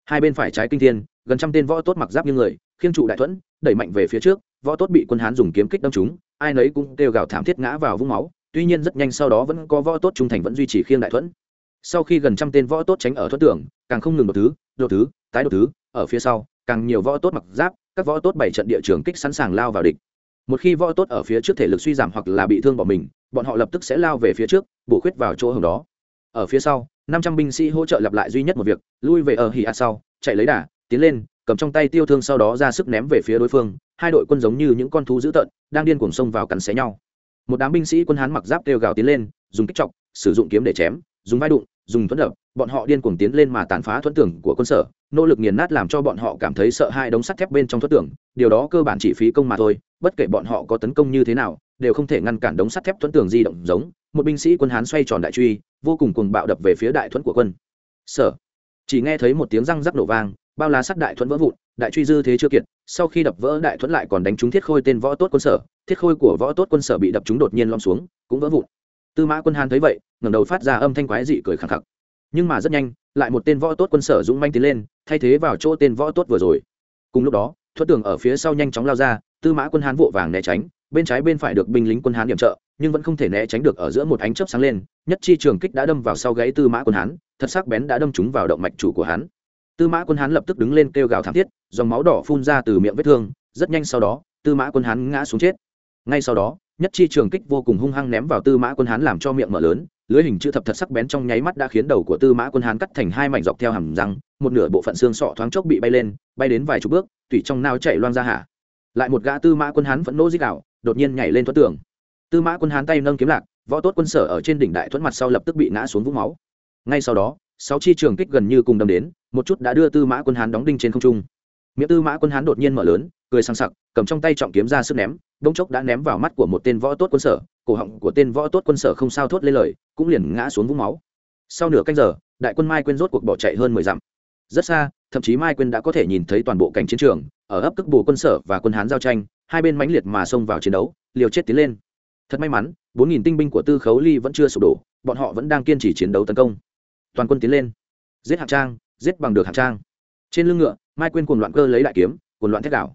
Hai bên phải trái kinh thiên, gần trăm tên võ tốt mặc giáp như người, khiêng trụ đại thuẫn, đẩy mạnh về phía trước, võ tốt bị quân hán dùng kiếm kích đâm chúng ai nấy cũng kêu gào thảm thiết ngã vào vũng máu, tuy nhiên rất nhanh sau đó vẫn có võ tốt trung thành vẫn duy trì khiêng đại thuẫn. Sau khi gần trăm tên võ tốt tránh ở thuẫn tưởng càng không ngừng một thứ đột thứ, tái đột thứ, ở phía sau, càng nhiều võ tốt mặc giáp, các võ tốt bảy trận địa trường kích sẵn sàng lao vào địch. Một khi võ tốt ở phía trước thể lực suy giảm hoặc là bị thương bỏ mình, bọn họ lập tức sẽ lao về phía trước, bổ khuyết vào chỗ hồng đó. Ở phía sau, năm trăm binh sĩ hỗ trợ lặp lại duy nhất một việc, lui về ở hì a sau, chạy lấy đà, tiến lên, cầm trong tay tiêu thương sau đó ra sức ném về phía đối phương, hai đội quân giống như những con thú dữ tợn, đang điên cuồng xông vào cắn xé nhau. Một đám binh sĩ quân hán mặc giáp kêu gào tiến lên, dùng kích chọc, sử dụng kiếm để chém, dùng vai đụng, dùng thuẫn đập bọn họ điên cuồng tiến lên mà tàn phá thuẫn tưởng của quân sở, nỗ lực nghiền nát làm cho bọn họ cảm thấy sợ hai đống sắt thép bên trong thuẫn tưởng điều đó cơ bản chỉ phí công mà thôi, bất kể bọn họ có tấn công như thế nào, đều không thể ngăn cản đống sắt thép thuẫn tưởng di động giống. Một binh sĩ quân hán xoay tròn đại truy, vô cùng cuồng bạo đập về phía đại thuẫn của quân. Sở. Chỉ nghe thấy một tiếng răng rắc nổ vang, bao lá sắt đại thuẫn vỡ vụn, đại truy dư thế chưa kiệt, sau khi đập vỡ đại thuẫn lại còn đánh trúng thiết khôi tên võ tốt quân sở. Thiết khôi của võ tốt quân sở bị đập trúng đột nhiên lom xuống, cũng vỡ vụn. Tư mã quân hán thấy vậy, ngẩng đầu phát ra âm thanh quái dị cười khẳng khặc nhưng mà rất nhanh, lại một tên võ tốt quân sở dũng manh tiến lên, thay thế vào chỗ tên võ tốt vừa rồi. Cùng lúc đó, thuật tường ở phía sau nhanh chóng lao ra, tư mã quân hán vội vàng né tránh, bên trái bên phải được binh lính quân hán điểm trợ, nhưng vẫn không thể né tránh được ở giữa một ánh chớp sáng lên, nhất chi trường kích đã đâm vào sau gáy tư mã quân hán, thật sắc bén đã đâm trúng vào động mạch chủ của hắn. Tư mã quân hán lập tức đứng lên kêu gào thảm thiết, dòng máu đỏ phun ra từ miệng vết thương, rất nhanh sau đó, tư mã quân hán ngã xuống chết. Ngay sau đó, nhất chi trường kích vô cùng hung hăng ném vào tư mã quân hán làm cho miệng mở lớn lưới hình chữ thập thật sắc bén trong nháy mắt đã khiến đầu của tư mã quân hán cắt thành hai mảnh dọc theo hầm răng, một nửa bộ phận xương sọ thoáng chốc bị bay lên, bay đến vài chục bước tủy trong nao chạy loang ra hạ. Lại một gã tư mã quân hán vẫn nỗ dích đạo đột nhiên nhảy lên thoát tường. Tư mã quân hán tay nâng kiếm lạc, võ tốt quân sở ở trên đỉnh đại thuẫn mặt sau lập tức bị ngã xuống vũng máu. Ngay sau đó, sáu chi trường kích gần như cùng đâm đến, một chút đã đưa tư mã quân hán đóng đinh trên không trung. Miệng tư mã quân hán đột nhiên mở lớn, cười sang sặc, cầm trong tay trọng kiếm ra sức ném, bỗng chốc đã ném vào mắt của một tên võ tốt quân sở, cổ họng của tên võ tốt quân sở không sao thốt lên lời cũng liền ngã xuống vũng máu. Sau nửa canh giờ, đại quân mai quên rốt cuộc bỏ chạy hơn mười dặm. Rất xa, thậm chí mai quên đã có thể nhìn thấy toàn bộ cảnh chiến trường, ở ấp tức bù quân sở và quân hán giao tranh, hai bên mãnh liệt mà xông vào chiến đấu, liều chết tiến lên. Thật may mắn, bốn nghìn tinh binh của tư khấu ly vẫn chưa sụp đổ, bọn họ vẫn đang kiên trì chiến đấu tấn công. Toàn quân tiến lên. Giết hạng trang, giết bằng được hạng trang. Trên lưng ngựa, mai quên cuồng loạn cơ lấy đại kiếm, cuồng loạn thét đảo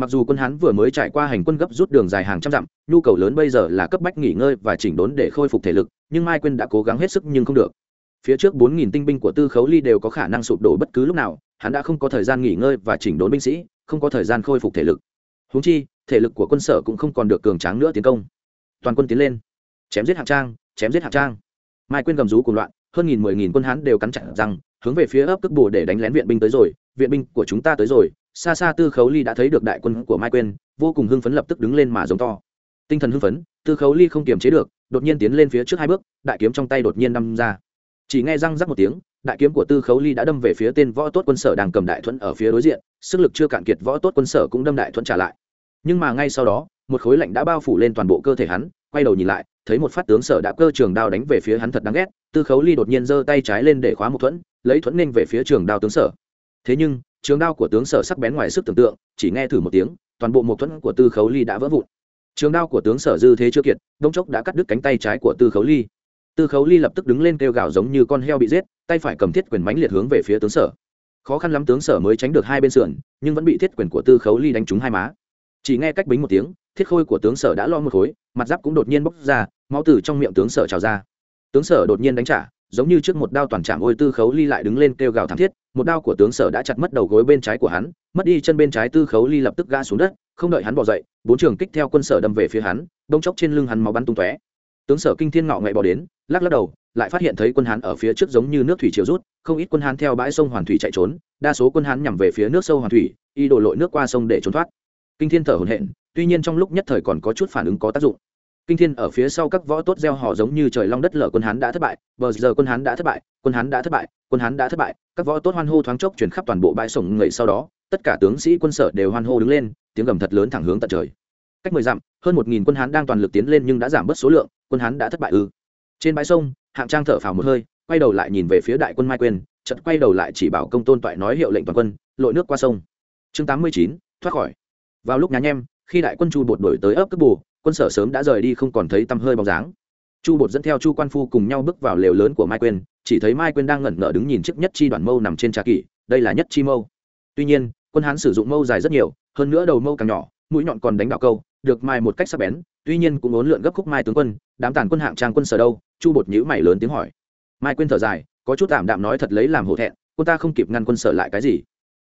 mặc dù quân hán vừa mới trải qua hành quân gấp rút đường dài hàng trăm dặm, nhu cầu lớn bây giờ là cấp bách nghỉ ngơi và chỉnh đốn để khôi phục thể lực, nhưng mai quên đã cố gắng hết sức nhưng không được. Phía trước bốn nghìn tinh binh của tư khấu ly đều có khả năng sụp đổ bất cứ lúc nào, hắn đã không có thời gian nghỉ ngơi và chỉnh đốn binh sĩ, không có thời gian khôi phục thể lực. Húng chi, thể lực của quân sở cũng không còn được cường tráng nữa tiến công. Toàn quân tiến lên, chém giết hạng trang, chém giết hạng trang. Mai quên gầm rú cùng loạn, hơn nghìn mười nghìn quân hán đều cắn chặn rằng, hướng về phía ấp tức bù để đánh lén viện binh tới rồi, viện binh của chúng ta tới rồi xa xa tư khấu ly đã thấy được đại quân của mai quên vô cùng hưng phấn lập tức đứng lên mà giống to. Tinh thần hưng phấn, tư khấu ly không kiềm chế được, đột nhiên tiến lên phía trước hai bước, đại kiếm trong tay đột nhiên đâm ra. Chỉ nghe răng rắc một tiếng, đại kiếm của tư khấu ly đã đâm về phía tên võ tốt quân sở đang cầm đại thuẫn ở phía đối diện, sức lực chưa cạn kiệt võ tốt quân sở cũng đâm đại thuẫn trả lại. Nhưng mà ngay sau đó, một khối lạnh đã bao phủ lên toàn bộ cơ thể hắn, quay đầu nhìn lại, thấy một phát tướng sở đã cơ trường đao đánh về phía hắn thật đáng ghét, tư khấu ly đột nhiên giơ tay trái lên để khóa một thuẫn, lấy thuẫn nên về phía trường đao tướng sở. Thế nhưng trường đao của tướng sở sắc bén ngoài sức tưởng tượng, chỉ nghe thử một tiếng, toàn bộ một thuẫn của tư khấu ly đã vỡ vụn. Trường đao của tướng sở dư thế chưa kiệt, đông chốc đã cắt đứt cánh tay trái của tư khấu ly. Tư khấu ly lập tức đứng lên kêu gào giống như con heo bị giết, tay phải cầm thiết quyền mánh liệt hướng về phía tướng sở. Khó khăn lắm tướng sở mới tránh được hai bên sườn, nhưng vẫn bị thiết quyền của tư khấu ly đánh trúng hai má. Chỉ nghe cách bính một tiếng, thiết khôi của tướng sở đã lo một khối, mặt giáp cũng đột nhiên bốc ra, máu từ trong miệng tướng sở trào ra. Tướng sở đột nhiên đánh trả giống như trước một đao toàn trạm ôi tư khấu ly lại đứng lên kêu gào thảm thiết, một đao của tướng sở đã chặt mất đầu gối bên trái của hắn, mất đi chân bên trái tư khấu ly lập tức gã xuống đất, không đợi hắn bỏ dậy, bốn trường kích theo quân sở đâm về phía hắn bông chốc trên lưng hắn máu bắn tung tóe. Tướng sở kinh thiên ngọ ngậy bỏ đến, lắc lắc đầu, lại phát hiện thấy quân hán ở phía trước giống như nước thủy chiều rút, không ít quân hán theo bãi sông hoàn thủy chạy trốn, đa số quân hán nhằm về phía nước sâu hoàn thủy, y đổ lội nước qua sông để trốn thoát. Kinh thiên thở hổn hển, tuy nhiên trong lúc nhất thời còn có chút phản ứng có tác dụng kinh thiên ở phía sau các võ tốt gieo họ giống như trời long đất lở quân hán đã thất bại, bờ giờ quân hán đã thất bại, quân hán đã thất bại, quân hán đã thất bại. Các võ tốt hoan hô thoáng chốc chuyển khắp toàn bộ bãi sổng ngậy sau đó, tất cả tướng sĩ quân sở đều hoan hô đứng lên, tiếng gầm thật lớn thẳng hướng tận trời. Cách mười dặm, hơn một nghìn quân hán đang toàn lực tiến lên nhưng đã giảm bớt số lượng, quân hán đã thất bại ư. Trên bãi sông, hạng trang thở phào một hơi, quay đầu lại nhìn về phía đại quân mai quên chợt quay đầu lại chỉ bảo công tôn toại nói hiệu lệnh toàn quân, lội nước qua sông. Chương tám mươi chín, thoát khỏi. Vào lúc nhá nhem, khi đại quân chu bột đổi tới ấp cướp bù quân sở sớm đã rời đi không còn thấy tăm hơi bóng dáng. Chu bột dẫn theo chu quan phu cùng nhau bước vào lều lớn của mai quên chỉ thấy mai quên đang ngẩn ngỡ đứng nhìn chiếc nhất chi đoàn mâu nằm trên trà kỷ, đây là nhất chi mâu. Tuy nhiên, quân hán sử dụng mâu dài rất nhiều, hơn nữa đầu mâu càng nhỏ, mũi nhọn còn đánh đạo câu, được mai một cách sắc bén, tuy nhiên cũng ốn lượn gấp khúc mai tướng quân, đám tàn quân hạng trang quân sở đâu, chu bột nhữ mày lớn tiếng hỏi. Mai quên thở dài, có chút tạm đạm nói thật lấy làm hổ thẹn, quân ta không kịp ngăn quân sở lại cái gì.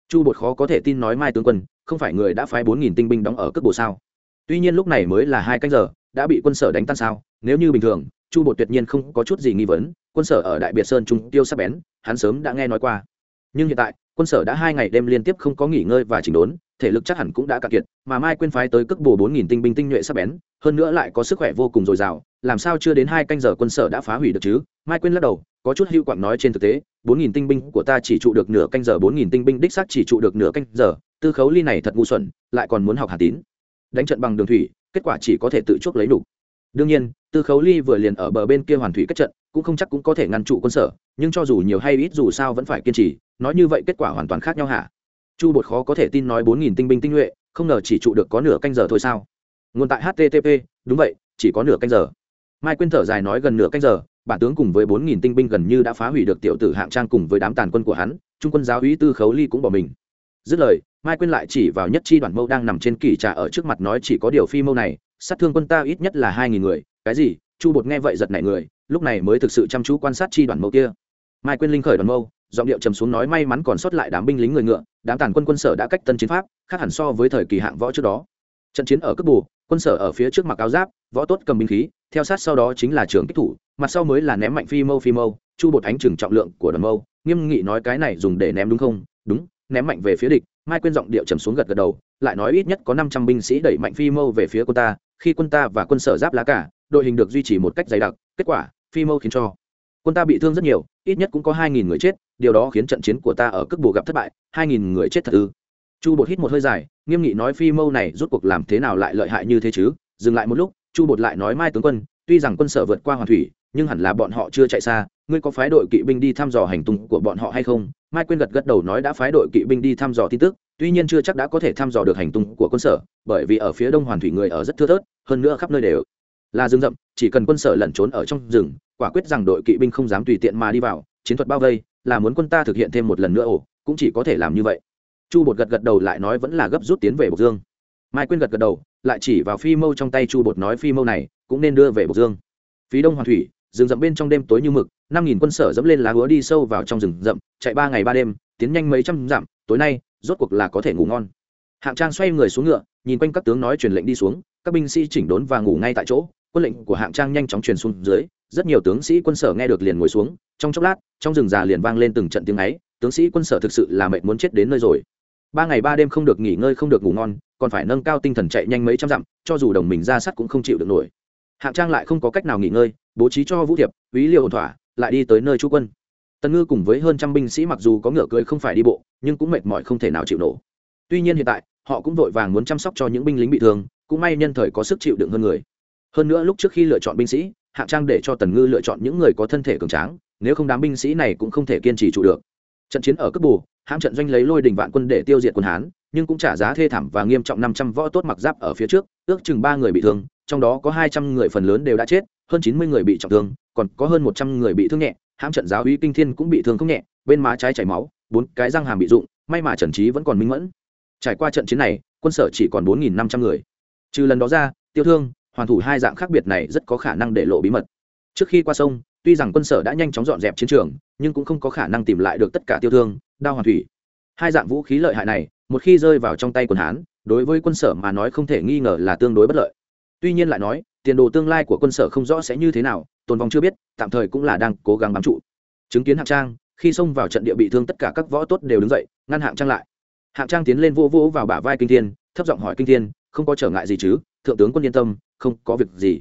Chu bột khó có thể tin nói mai tướng quân, không phải người đã phái bốn nghìn tinh binh đóng ở cước bộ sao? Tuy nhiên lúc này mới là hai canh giờ, đã bị quân sở đánh tan sao? Nếu như bình thường, chu bột tuyệt nhiên không có chút gì nghi vấn, quân sở ở đại biệt sơn trung tiêu sắp bén, hắn sớm đã nghe nói qua. Nhưng hiện tại, quân sở đã hai ngày đêm liên tiếp không có nghỉ ngơi và chỉnh đốn, thể lực chắc hẳn cũng đã cạn kiệt, mà mai quên phái tới cước bồ bốn nghìn tinh binh tinh nhuệ sắp bén, hơn nữa lại có sức khỏe vô cùng dồi dào, làm sao chưa đến hai canh giờ quân sở đã phá hủy được chứ? Mai quên lắc đầu, có chút hữu quặng nói trên thực tế, bốn nghìn tinh binh của ta chỉ trụ được nửa canh giờ, bốn nghìn tinh binh đích xác chỉ trụ được nửa canh giờ, tư khấu ly này thật ngu xuẩn, lại còn muốn học hà tín đánh trận bằng đường thủy, kết quả chỉ có thể tự chuốc lấy đủ. Đương nhiên, tư khấu ly vừa liền ở bờ bên kia hoàn thủy kết trận, cũng không chắc cũng có thể ngăn trụ quân sở, nhưng cho dù nhiều hay ít dù sao vẫn phải kiên trì, nói như vậy kết quả hoàn toàn khác nhau hả? Chu bột khó có thể tin nói bốn nghìn tinh binh tinh nhuệ, không ngờ chỉ trụ được có nửa canh giờ thôi sao? Nguồn tại http đúng vậy, chỉ có nửa canh giờ. Mai quên thở dài nói gần nửa canh giờ, bản tướng cùng với bốn nghìn tinh binh gần như đã phá hủy được tiểu tử hạng trang cùng với đám tàn quân của hắn, trung quân giáo úy tư khấu ly cũng bỏ mình. Dứt lời mai quên lại chỉ vào nhất chi đoàn mâu đang nằm trên kỷ trà ở trước mặt nói chỉ có điều phi mâu này, sát thương quân ta ít nhất là hai nghìn người. Cái gì? Chu bột nghe vậy giật nảy người, lúc này mới thực sự chăm chú quan sát chi đoàn mâu kia. Mai quên linh khởi đoàn mâu giọng điệu trầm xuống nói may mắn còn sót lại đám binh lính người ngựa, đám tàn quân quân sở đã cách tân chiến pháp, khác hẳn so với thời kỳ hạng võ trước đó. Trận chiến ở cấp bù, quân sở ở phía trước mặc áo giáp, võ tốt cầm binh khí, theo sát sau đó chính là trường kích thủ, mặt sau mới là ném mạnh phi mâu phi mâu, chu bột ánh chừng trọng lượng của đoàn mâu nghiêm nghị nói cái này dùng để ném đúng không? Đúng ném mạnh về phía địch, mai quyên giọng điệu trầm xuống gật gật đầu, lại nói ít nhất có năm trăm binh sĩ đẩy mạnh phi mâu về phía quân ta, khi quân ta và quân sở giáp lá cả, đội hình được duy trì một cách dày đặc, kết quả, phi mâu khiến cho quân ta bị thương rất nhiều, ít nhất cũng có hai nghìn người chết, điều đó khiến trận chiến của ta ở cước bù gặp thất bại, hai nghìn người chết thật ư. Chu bột hít một hơi dài, nghiêm nghị nói phi mâu này rút cuộc làm thế nào lại lợi hại như thế chứ? Dừng lại một lúc, chu bột lại nói mai tướng quân, tuy rằng quân sở vượt qua hoàn thủy, nhưng hẳn là bọn họ chưa chạy xa, ngươi có phái đội kỵ binh đi thăm dò hành tung của bọn họ hay không? Mai quên gật gật đầu nói đã phái đội kỵ binh đi thăm dò tin tức, tuy nhiên chưa chắc đã có thể thăm dò được hành tung của quân sở, bởi vì ở phía đông hoàn thủy người ở rất thưa thớt, hơn nữa khắp nơi đều là rừng rậm, chỉ cần quân sở lẩn trốn ở trong rừng, quả quyết rằng đội kỵ binh không dám tùy tiện mà đi vào, chiến thuật bao vây, là muốn quân ta thực hiện thêm một lần nữa ổ, cũng chỉ có thể làm như vậy. Chu bột gật gật đầu lại nói vẫn là gấp rút tiến về bộc dương. Mai quên gật gật đầu, lại chỉ vào phi mâu trong tay chu bột nói phi mâu này cũng nên đưa về bộc dương. Phí đông hoàn thủy, rừng rậm bên trong đêm tối như mực năm nghìn quân sở dẫm lên lá hứa đi sâu vào trong rừng rậm, chạy ba ngày ba đêm, tiến nhanh mấy trăm dặm, tối nay, rốt cuộc là có thể ngủ ngon. Hạng trang xoay người xuống ngựa, nhìn quanh các tướng nói truyền lệnh đi xuống, các binh sĩ chỉnh đốn và ngủ ngay tại chỗ, quân lệnh của hạng trang nhanh chóng truyền xuống dưới, rất nhiều tướng sĩ quân sở nghe được liền ngồi xuống, trong chốc lát, trong rừng già liền vang lên từng trận tiếng ấy, tướng sĩ quân sở thực sự là mệt muốn chết đến nơi rồi. Ba ngày ba đêm không được nghỉ ngơi, không được ngủ ngon, còn phải nâng cao tinh thần chạy nhanh mấy trăm dặm, cho dù đồng mình ra sắt cũng không chịu được nổi. Hạng trang lại không có cách nào nghỉ ngơi, bố trí cho vũ thiệp, úy Liệu thỏa lại đi tới nơi trú quân. Tần ngư cùng với hơn trăm binh sĩ mặc dù có ngựa cưới không phải đi bộ, nhưng cũng mệt mỏi không thể nào chịu nổi tuy nhiên hiện tại, họ cũng vội vàng muốn chăm sóc cho những binh lính bị thương, cũng may nhân thời có sức chịu đựng hơn người. Hơn nữa lúc trước khi lựa chọn binh sĩ, hạng trang để cho tần ngư lựa chọn những người có thân thể cường tráng, nếu không đám binh sĩ này cũng không thể kiên trì trụ được. Trận chiến ở cấp bù, hãm trận doanh lấy lôi đình vạn quân để tiêu diệt quân hán, nhưng cũng trả giá thê thảm và nghiêm trọng năm trăm võ tốt mặc giáp ở phía trước, ước chừng ba người bị thương, trong đó có hai trăm người phần lớn đều đã chết, hơn chín mươi người bị trọng thương còn có hơn một trăm người bị thương nhẹ, hãm trận giáo uy kinh thiên cũng bị thương không nhẹ, bên má trái chảy máu, bốn cái răng hàm bị rụng, may mà trần trí vẫn còn minh mẫn. Trải qua trận chiến này, quân sở chỉ còn bốn nghìn năm trăm người. Trừ lần đó ra, tiêu thương, hoàn thủ hai dạng khác biệt này rất có khả năng để lộ bí mật. Trước khi qua sông, tuy rằng quân sở đã nhanh chóng dọn dẹp chiến trường, nhưng cũng không có khả năng tìm lại được tất cả tiêu thương, đao hoàn thủy. Hai dạng vũ khí lợi hại này, một khi rơi vào trong tay quân hán, đối với quân sở mà nói không thể nghi ngờ là tương đối bất lợi. Tuy nhiên lại nói, tiền đồ tương lai của quân sở không rõ sẽ như thế nào tồn vong chưa biết, tạm thời cũng là đang cố gắng bám trụ. Chứng kiến hạng trang, khi xông vào trận địa bị thương tất cả các võ tốt đều đứng dậy, ngăn hạng trang lại. Hạng trang tiến lên vô vô vào bả vai kinh thiên, thấp giọng hỏi kinh thiên, không có trở ngại gì chứ? Thượng tướng quân yên tâm, không có việc gì.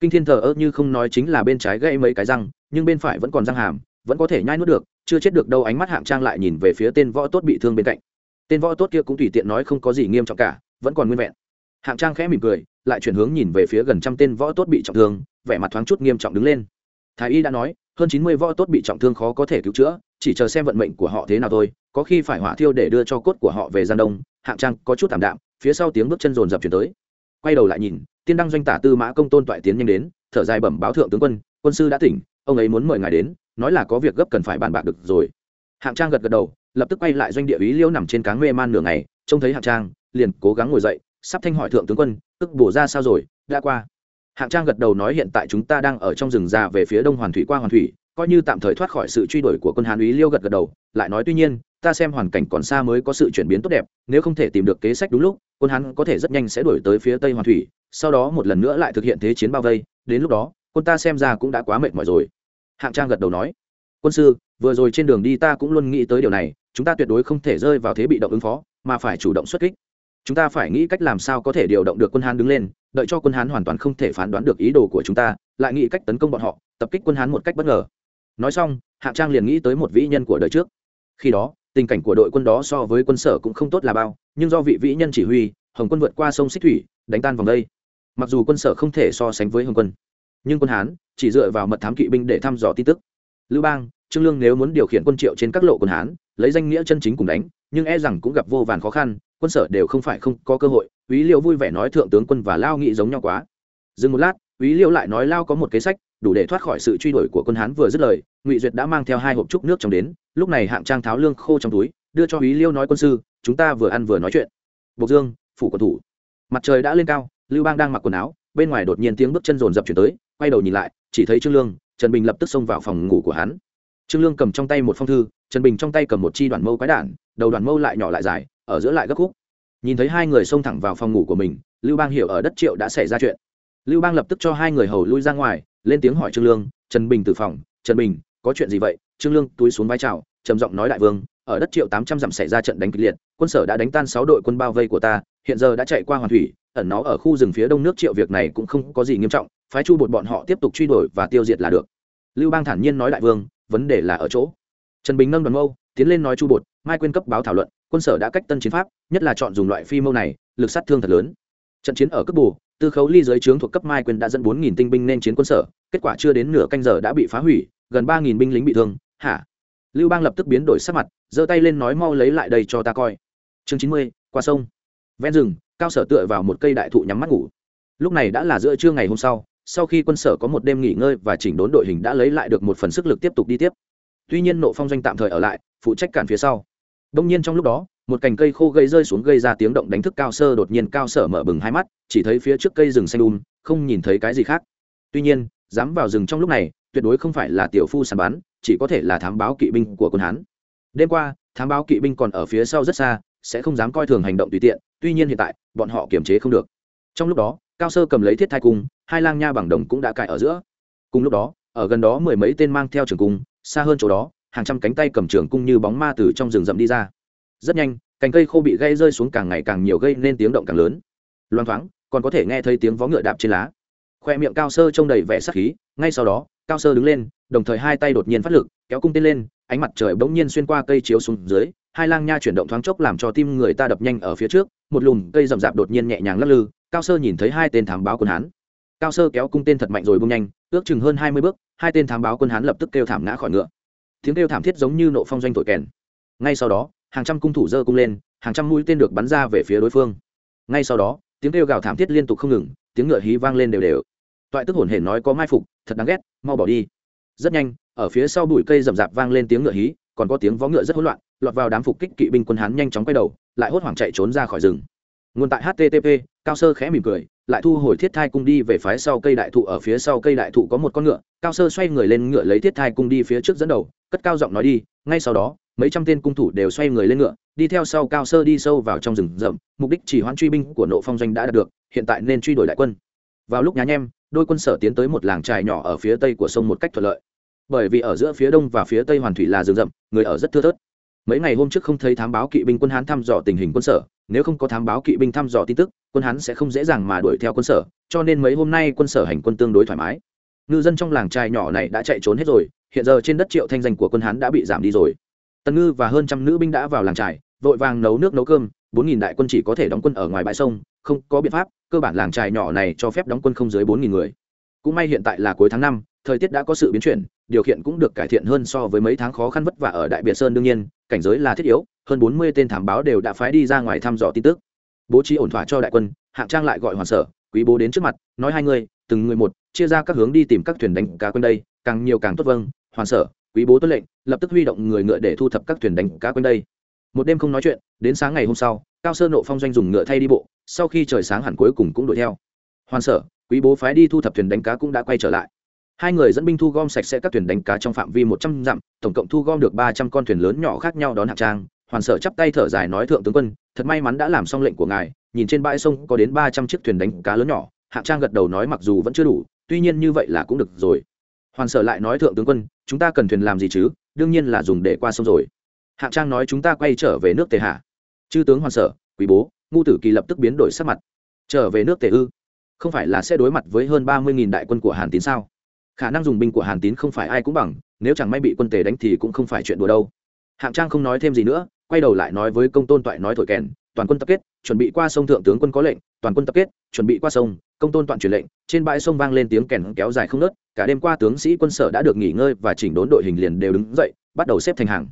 Kinh thiên thờ ơ như không nói chính là bên trái gãy mấy cái răng, nhưng bên phải vẫn còn răng hàm, vẫn có thể nhai nuốt được, chưa chết được đâu ánh mắt hạng trang lại nhìn về phía tên võ tốt bị thương bên cạnh. Tên võ tốt kia cũng tùy tiện nói không có gì nghiêm trọng cả, vẫn còn nguyên vẹn. Hạng trang khẽ mỉm cười, lại chuyển hướng nhìn về phía gần trăm tên võ tốt bị trọng thương vẻ mặt thoáng chút nghiêm trọng đứng lên. Thái y đã nói, hơn chín mươi võ tốt bị trọng thương khó có thể cứu chữa, chỉ chờ xem vận mệnh của họ thế nào thôi, có khi phải hỏa thiêu để đưa cho cốt của họ về gian đông, hạng trang có chút thảm đạm, phía sau tiếng bước chân rồn rập chuyển tới. Quay đầu lại nhìn, tiên đăng doanh tả tư mã công tôn toại tiến nhanh đến, thở dài bẩm báo thượng tướng quân quân sư đã tỉnh, ông ấy muốn mời ngài đến, nói là có việc gấp cần phải bàn bạc được rồi. Hạng trang gật gật đầu, lập tức quay lại doanh địa ý liêu nằm trên cáng mê man nửa ngày, trông thấy hạng trang, liền cố gắng ngồi dậy, sắp thanh hỏi thượng tướng quân, tức bổ ra sao rồi, đã qua hạng trang gật đầu nói hiện tại chúng ta đang ở trong rừng già về phía đông hoàn thủy qua hoàn thủy, coi như tạm thời thoát khỏi sự truy đuổi của quân hán úy liêu gật gật đầu, lại nói tuy nhiên, ta xem hoàn cảnh còn xa mới có sự chuyển biến tốt đẹp, nếu không thể tìm được kế sách đúng lúc, quân hán có thể rất nhanh sẽ đuổi tới phía tây hoàn thủy, sau đó một lần nữa lại thực hiện thế chiến bao vây, đến lúc đó, quân ta xem ra cũng đã quá mệt mỏi rồi. Hạng trang gật đầu nói. Quân sư, vừa rồi trên đường đi ta cũng luôn nghĩ tới điều này, chúng ta tuyệt đối không thể rơi vào thế bị động ứng phó, mà phải chủ động xuất kích chúng ta phải nghĩ cách làm sao có thể điều động được quân hán đứng lên, đợi cho quân hán hoàn toàn không thể phán đoán được ý đồ của chúng ta, lại nghĩ cách tấn công bọn họ, tập kích quân hán một cách bất ngờ. Nói xong Hạ trang liền nghĩ tới một vĩ nhân của đời trước. Khi đó, tình cảnh của đội quân đó so với quân sở cũng không tốt là bao, nhưng do vị vĩ nhân chỉ huy, hồng quân vượt qua sông xích thủy, đánh tan vòng đây. Mặc dù quân sở không thể so sánh với hồng quân, nhưng quân hán chỉ dựa vào mật thám kỵ binh để thăm dò tin tức. Lưu bang, trương lương nếu muốn điều khiển quân triệu trên các lộ quân hán, lấy danh nghĩa chân chính cùng đánh, nhưng e rằng cũng gặp vô vàn khó khăn quân sở đều không phải không có cơ hội ý liêu vui vẻ nói thượng tướng quân và lao nghị giống nhau quá. Dừng một lát ý liêu lại nói lao có một kế sách, đủ để thoát khỏi sự truy đuổi của quân hán vừa dứt lời, ngụy duyệt đã mang theo hai hộp trúc nước trong đến, lúc này hạng trang tháo lương khô trong túi, đưa cho ý liêu nói quân sư, chúng ta vừa ăn vừa nói chuyện. Bộc dương, phủ quân thủ. Mặt trời đã lên cao, lưu bang đang mặc quần áo, bên ngoài đột nhiên tiếng bước chân rồn rập chuyển tới, quay đầu nhìn lại, chỉ thấy trương lương, trần bình lập tức xông vào phòng ngủ của hắn. Trương lương cầm trong tay một phong thư, trần bình trong tay cầm một chi đoàn mâu quái đản, đầu đoàn mâu lại nhỏ lại dài ở giữa lại gấp khúc. Nhìn thấy hai người xông thẳng vào phòng ngủ của mình, lưu bang hiểu ở đất triệu đã xảy ra chuyện. Lưu bang lập tức cho hai người hầu lui ra ngoài, lên tiếng hỏi trương lương, trần bình từ phòng, trần bình, có chuyện gì vậy? Trương lương túi xuống vai trào trầm giọng nói đại vương, ở đất triệu tám trăm dặm xảy ra trận đánh kịch liệt, quân sở đã đánh tan sáu đội quân bao vây của ta, hiện giờ đã chạy qua hoàn thủy, ẩn nó ở khu rừng phía đông nước triệu, việc này cũng không có gì nghiêm trọng, phái chu bột bọn họ tiếp tục truy đuổi và tiêu diệt là được. Lưu bang thản nhiên nói đại vương, vấn đề là ở chỗ. Trần bình nâng đoàn mâu, tiến lên nói chu bột, mai quyên cấp báo thảo luận quân sở đã cách tân chiến pháp, nhất là chọn dùng loại phi mâu này, lực sát thương thật lớn. Trận chiến ở cấp bù, tư khấu ly giới trướng thuộc cấp mai quyền đã dẫn bốn nghìn tinh binh nên chiến quân sở, kết quả chưa đến nửa canh giờ đã bị phá hủy, gần ba nghìn binh lính bị thương, hả? Lưu bang lập tức biến đổi sắc mặt, giơ tay lên nói mau lấy lại đây cho ta coi. Chương chín mươi, qua sông. Ven rừng, cao sở tựa vào một cây đại thụ nhắm mắt ngủ. Lúc này đã là giữa trưa ngày hôm sau sau khi quân sở có một đêm nghỉ ngơi và chỉnh đốn đội hình đã lấy lại được một phần sức lực tiếp tục đi tiếp. Tuy nhiên nộ phong doanh tạm thời ở lại, phụ trách cản phía sau đông nhiên trong lúc đó, một cành cây khô gây rơi xuống gây ra tiếng động đánh thức cao sơ đột nhiên cao sở mở bừng hai mắt, chỉ thấy phía trước cây rừng xanh um không nhìn thấy cái gì khác. Tuy nhiên, dám vào rừng trong lúc này, tuyệt đối không phải là tiểu phu sàn bán chỉ có thể là thám báo kỵ binh của quân hán. Đêm qua, thám báo kỵ binh còn ở phía sau rất xa, sẽ không dám coi thường hành động tùy tiện, tuy nhiên hiện tại, bọn họ kiềm chế không được. Trong lúc đó, cao sơ cầm lấy thiết thai cung, hai lang nha bằng đồng cũng đã cài ở giữa. Cùng lúc đó, ở gần đó mười mấy tên mang theo trường cung, xa hơn chỗ đó hàng trăm cánh tay cầm trường cung như bóng ma từ trong rừng rậm đi ra. Rất nhanh, cành cây khô bị gây rơi xuống càng ngày càng nhiều gây nên tiếng động càng lớn. Loang thoáng, còn có thể nghe thấy tiếng vó ngựa đạp trên lá. Khoe miệng cao sơ trông đầy vẻ sắc khí, ngay sau đó, cao sơ đứng lên, đồng thời hai tay đột nhiên phát lực, kéo cung tên lên, ánh mặt trời bỗng nhiên xuyên qua cây chiếu xuống dưới, hai lang nha chuyển động thoáng chốc làm cho tim người ta đập nhanh ở phía trước, một lùm cây rậm rạp đột nhiên nhẹ nhàng lắc lư, cao sơ nhìn thấy hai tên thám báo quân hán. Cao sơ kéo cung tên thật mạnh rồi bung nhanh, ước chừng hơn hai mươi bước, hai tên thám báo quân hán lập tức kêu thảm ngã khỏi ngựa tiếng kêu thảm thiết giống như nộ phong doanh thổi kèn. Ngay sau đó, hàng trăm cung thủ dơ cung lên, hàng trăm mũi tên được bắn ra về phía đối phương. Ngay sau đó, tiếng kêu gào thảm thiết liên tục không ngừng, tiếng ngựa hí vang lên đều đều. Toại tức hồn hển nói có mai phục, thật đáng ghét, mau bỏ đi. Rất nhanh, ở phía sau bụi cây rậm rạp vang lên tiếng ngựa hí, còn có tiếng vó ngựa rất hỗn loạn, lọt vào đám phục kích kỵ binh quân hán nhanh chóng quay đầu, lại hốt hoảng chạy trốn ra khỏi rừng. Nguồn tại http cao sơ khẽ mỉm cười lại thu hồi thiết thai cung đi về phía sau cây đại thụ. Ở phía sau cây đại thụ có một con ngựa, cao sơ xoay người lên ngựa lấy thiết thai cung đi phía trước dẫn đầu, cất cao giọng nói đi. Ngay sau đó, mấy trăm tên cung thủ đều xoay người lên ngựa, đi theo sau cao sơ đi sâu vào trong rừng rậm. Mục đích chỉ hoãn truy binh của nộ phong doanh đã đạt được, hiện tại nên truy đuổi đại quân. Vào lúc nhá nhem, đôi quân sở tiến tới một làng trài nhỏ ở phía tây của sông một cách thuận lợi. Bởi vì ở giữa phía đông và phía tây hoàn thủy là rừng rậm, người ở rất thưa thớt. Mấy ngày hôm trước không thấy thám báo kỵ binh quân hán thăm dò tình hình quân sở nếu không có thám báo kỵ binh thăm dò tin tức, quân hán sẽ không dễ dàng mà đuổi theo quân sở, cho nên mấy hôm nay quân sở hành quân tương đối thoải mái. Ngư dân trong làng trài nhỏ này đã chạy trốn hết rồi, hiện giờ trên đất triệu thanh danh của quân hán đã bị giảm đi rồi. Tần ngư và hơn trăm nữ binh đã vào làng trài vội vàng nấu nước nấu cơm, bốn nghìn đại quân chỉ có thể đóng quân ở ngoài bãi sông, không có biện pháp, cơ bản làng trài nhỏ này cho phép đóng quân không dưới bốn nghìn người. Cũng may hiện tại là cuối tháng năm, thời tiết đã có sự biến chuyển, điều kiện cũng được cải thiện hơn so với mấy tháng khó khăn vất vả ở đại biệt sơn đương nhiên, cảnh giới là thiết yếu hơn bốn mươi tên thám báo đều đã phái đi ra ngoài thăm dò tin tức. Bố trí ổn thỏa cho đại quân, hạng trang lại gọi hoàn sở, quý bố đến trước mặt, nói hai người, từng người một, chia ra các hướng đi tìm các thuyền đánh cá quanh đây, càng nhiều càng tốt vâng hoàn sở, quý bố tuân lệnh, lập tức huy động người ngựa để thu thập các thuyền đánh cá quanh đây. Một đêm không nói chuyện, đến sáng ngày hôm sau, cao sơ nộ phong doanh dùng ngựa thay đi bộ, sau khi trời sáng hẳn cuối cùng cũng đuổi theo. Hoàn sở, quý bố phái đi thu thập thuyền đánh cá cũng đã quay trở lại. Hai người dẫn binh thu gom sạch sẽ các thuyền đánh cá trong phạm vi một trăm dặm, tổng cộng thu gom được ba trăm con thuyền lớn nhỏ khác nhau đón hạng trang hoàn sở chắp tay thở dài nói, thượng tướng quân, thật may mắn đã làm xong lệnh của ngài, nhìn trên bãi sông có đến ba trăm chiếc thuyền đánh cá lớn nhỏ. Hạng trang gật đầu nói, mặc dù vẫn chưa đủ, tuy nhiên như vậy là cũng được rồi. Hoàn sở lại nói, thượng tướng quân, chúng ta cần thuyền làm gì chứ? Đương nhiên là dùng để qua sông rồi. Hạng trang nói, chúng ta quay trở về nước tề hạ. Chư tướng hoàn sở, quý bố, ngu tử kỳ lập tức biến đổi sắc mặt. Trở về nước tề ư? Không phải là sẽ đối mặt với hơn ba mươi nghìn đại quân của hàn tín sao? Khả năng dùng binh của hàn tín không phải ai cũng bằng, nếu chẳng may bị quân tề đánh thì cũng không phải chuyện đùa đâu. Hạng trang không nói thêm gì nữa quay đầu lại nói với công tôn toại nói thổi kèn, toàn quân tập kết, chuẩn bị qua sông thượng tướng quân có lệnh, toàn quân tập kết, chuẩn bị qua sông, công tôn toàn truyền lệnh, trên bãi sông vang lên tiếng kèn kéo dài không nớt cả đêm qua tướng sĩ quân sở đã được nghỉ ngơi và chỉnh đốn đội hình liền đều đứng dậy, bắt đầu xếp thành hàng.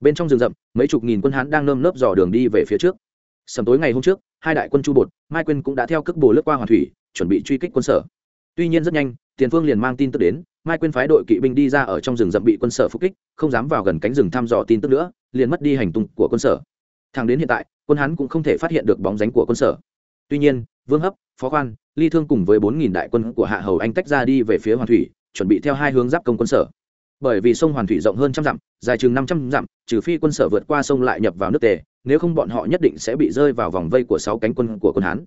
Bên trong rừng rậm, mấy chục nghìn quân hán đang nơm nớp dò đường đi về phía trước. Sầm tối ngày hôm trước, hai đại quân chu bột, mai quân cũng đã theo cước bồ lướt qua hoàn thủy, chuẩn bị truy kích quân sở. Tuy nhiên rất nhanh, tiền phương liền mang tin tức đến mai quên phái đội kỵ binh đi ra ở trong rừng rậm bị quân sở phục kích, không dám vào gần cánh rừng thăm dò tin tức nữa, liền mất đi hành tung của quân sở. Thẳng đến hiện tại, quân hắn cũng không thể phát hiện được bóng dáng của quân sở. Tuy nhiên, vương hấp, phó khoan, ly thương cùng với bốn nghìn đại quân của hạ hầu anh tách ra đi về phía hoàn thủy, chuẩn bị theo hai hướng giáp công quân sở. Bởi vì sông hoàn thủy rộng hơn trăm dặm, dài chừng năm trăm dặm, trừ phi quân sở vượt qua sông lại nhập vào nước tề, nếu không bọn họ nhất định sẽ bị rơi vào vòng vây của sáu cánh quân của quân hán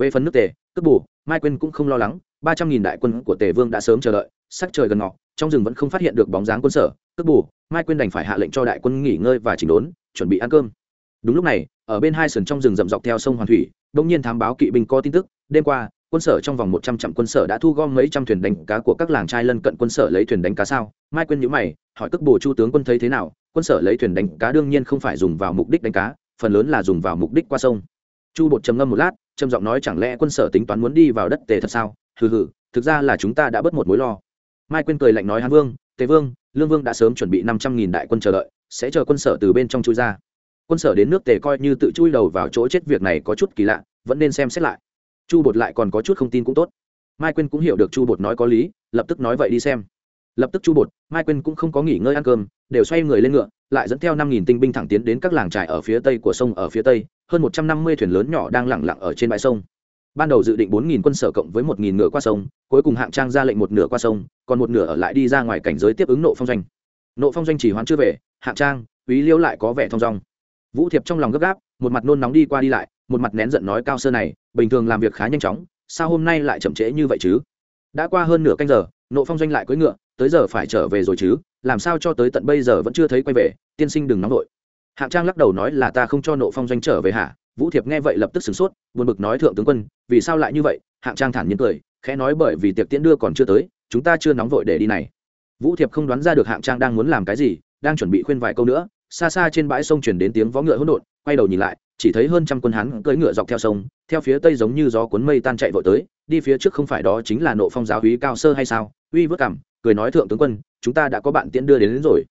về phần nước tề cướp bù, mai quên cũng không lo lắng, ba trăm nghìn đại quân của tề vương đã sớm chờ đợi, sắc trời gần ngọ, trong rừng vẫn không phát hiện được bóng dáng quân sở cướp bù, mai quên đành phải hạ lệnh cho đại quân nghỉ ngơi và chỉnh đốn, chuẩn bị ăn cơm. Đúng lúc này, ở bên hai sườn trong rừng rậm dọc theo sông hoàn thủy đông nhiên thám báo kỵ binh có tin tức, đêm qua, quân sở trong vòng một trăm trạm quân sở đã thu gom mấy trăm thuyền đánh cá của các làng trai lân cận quân sở lấy thuyền đánh cá sao? Mai quên nhữ mày, hỏi cước bồ chu tướng quân thấy thế nào? Quân sở lấy thuyền đánh cá đương nhiên không phải dùng vào mục đích đánh cá, phần lớn là dùng vào mục đích qua sông chu bột trầm ngâm một lát, trầm giọng nói chẳng lẽ quân sở tính toán muốn đi vào đất tề thật sao? Hừ hừ, thực ra là chúng ta đã bớt một mối lo. Mai quên cười lạnh nói hán vương, tề vương, lương vương đã sớm chuẩn bị năm trăm nghìn đại quân chờ đợi, sẽ chờ quân sở từ bên trong chui ra. Quân sở đến nước tề coi như tự chui đầu vào chỗ chết việc này có chút kỳ lạ, vẫn nên xem xét lại. Chu bột lại còn có chút không tin cũng tốt. Mai quên cũng hiểu được chu bột nói có lý, lập tức nói vậy đi xem. Lập tức chu bột, mai quên cũng không có nghỉ ngơi ăn cơm, đều xoay người lên ngựa lại dẫn theo năm nghìn tinh binh thẳng tiến đến các làng trại ở phía tây của sông ở phía tây, hơn một trăm năm mươi thuyền lớn nhỏ đang lẳng lặng ở trên bãi sông. Ban đầu dự định bốn nghìn quân sở cộng với một nghìn ngựa qua sông, cuối cùng hạng trang ra lệnh một nửa qua sông, còn một nửa ở lại đi ra ngoài cảnh giới tiếp ứng nộ phong doanh. Nộ phong doanh chỉ hoán chưa về, hạng trang, quý liêu lại có vẻ thong dong. Vũ thiệp trong lòng gấp gáp, một mặt nôn nóng đi qua đi lại, một mặt nén giận nói cao sơ này, bình thường làm việc khá nhanh chóng, sao hôm nay lại chậm trễ như vậy chứ? Đã qua hơn nửa canh giờ, nộ phong doanh lại cưỡi ngựa, tới giờ phải trở về rồi chứ? Làm sao cho tới tận bây giờ vẫn chưa thấy quay về, tiên sinh đừng nóng vội. Hạng trang lắc đầu nói là ta không cho nộ phong doanh trở về hả? Vũ thiệp nghe vậy lập tức sửng sốt, buồn bực nói thượng tướng quân, vì sao lại như vậy? Hạng trang thản nhiên cười, khẽ nói bởi vì tiệc tiễn đưa còn chưa tới, chúng ta chưa nóng vội để đi này. Vũ thiệp không đoán ra được hạng trang đang muốn làm cái gì, đang chuẩn bị khuyên vài câu nữa, xa xa trên bãi sông chuyển đến tiếng vó ngựa hỗn độn, quay đầu nhìn lại, chỉ thấy hơn trăm quân hắn cưỡi ngựa dọc theo sông, theo phía tây giống như gió cuốn mây tan chạy vội tới, đi phía trước không phải đó chính là nộ phong giáo húy cao sơ hay sao? Uy vớt cảm cười nói thượng tướng quân chúng ta đã có bạn tiễn đưa đến, đến rồi.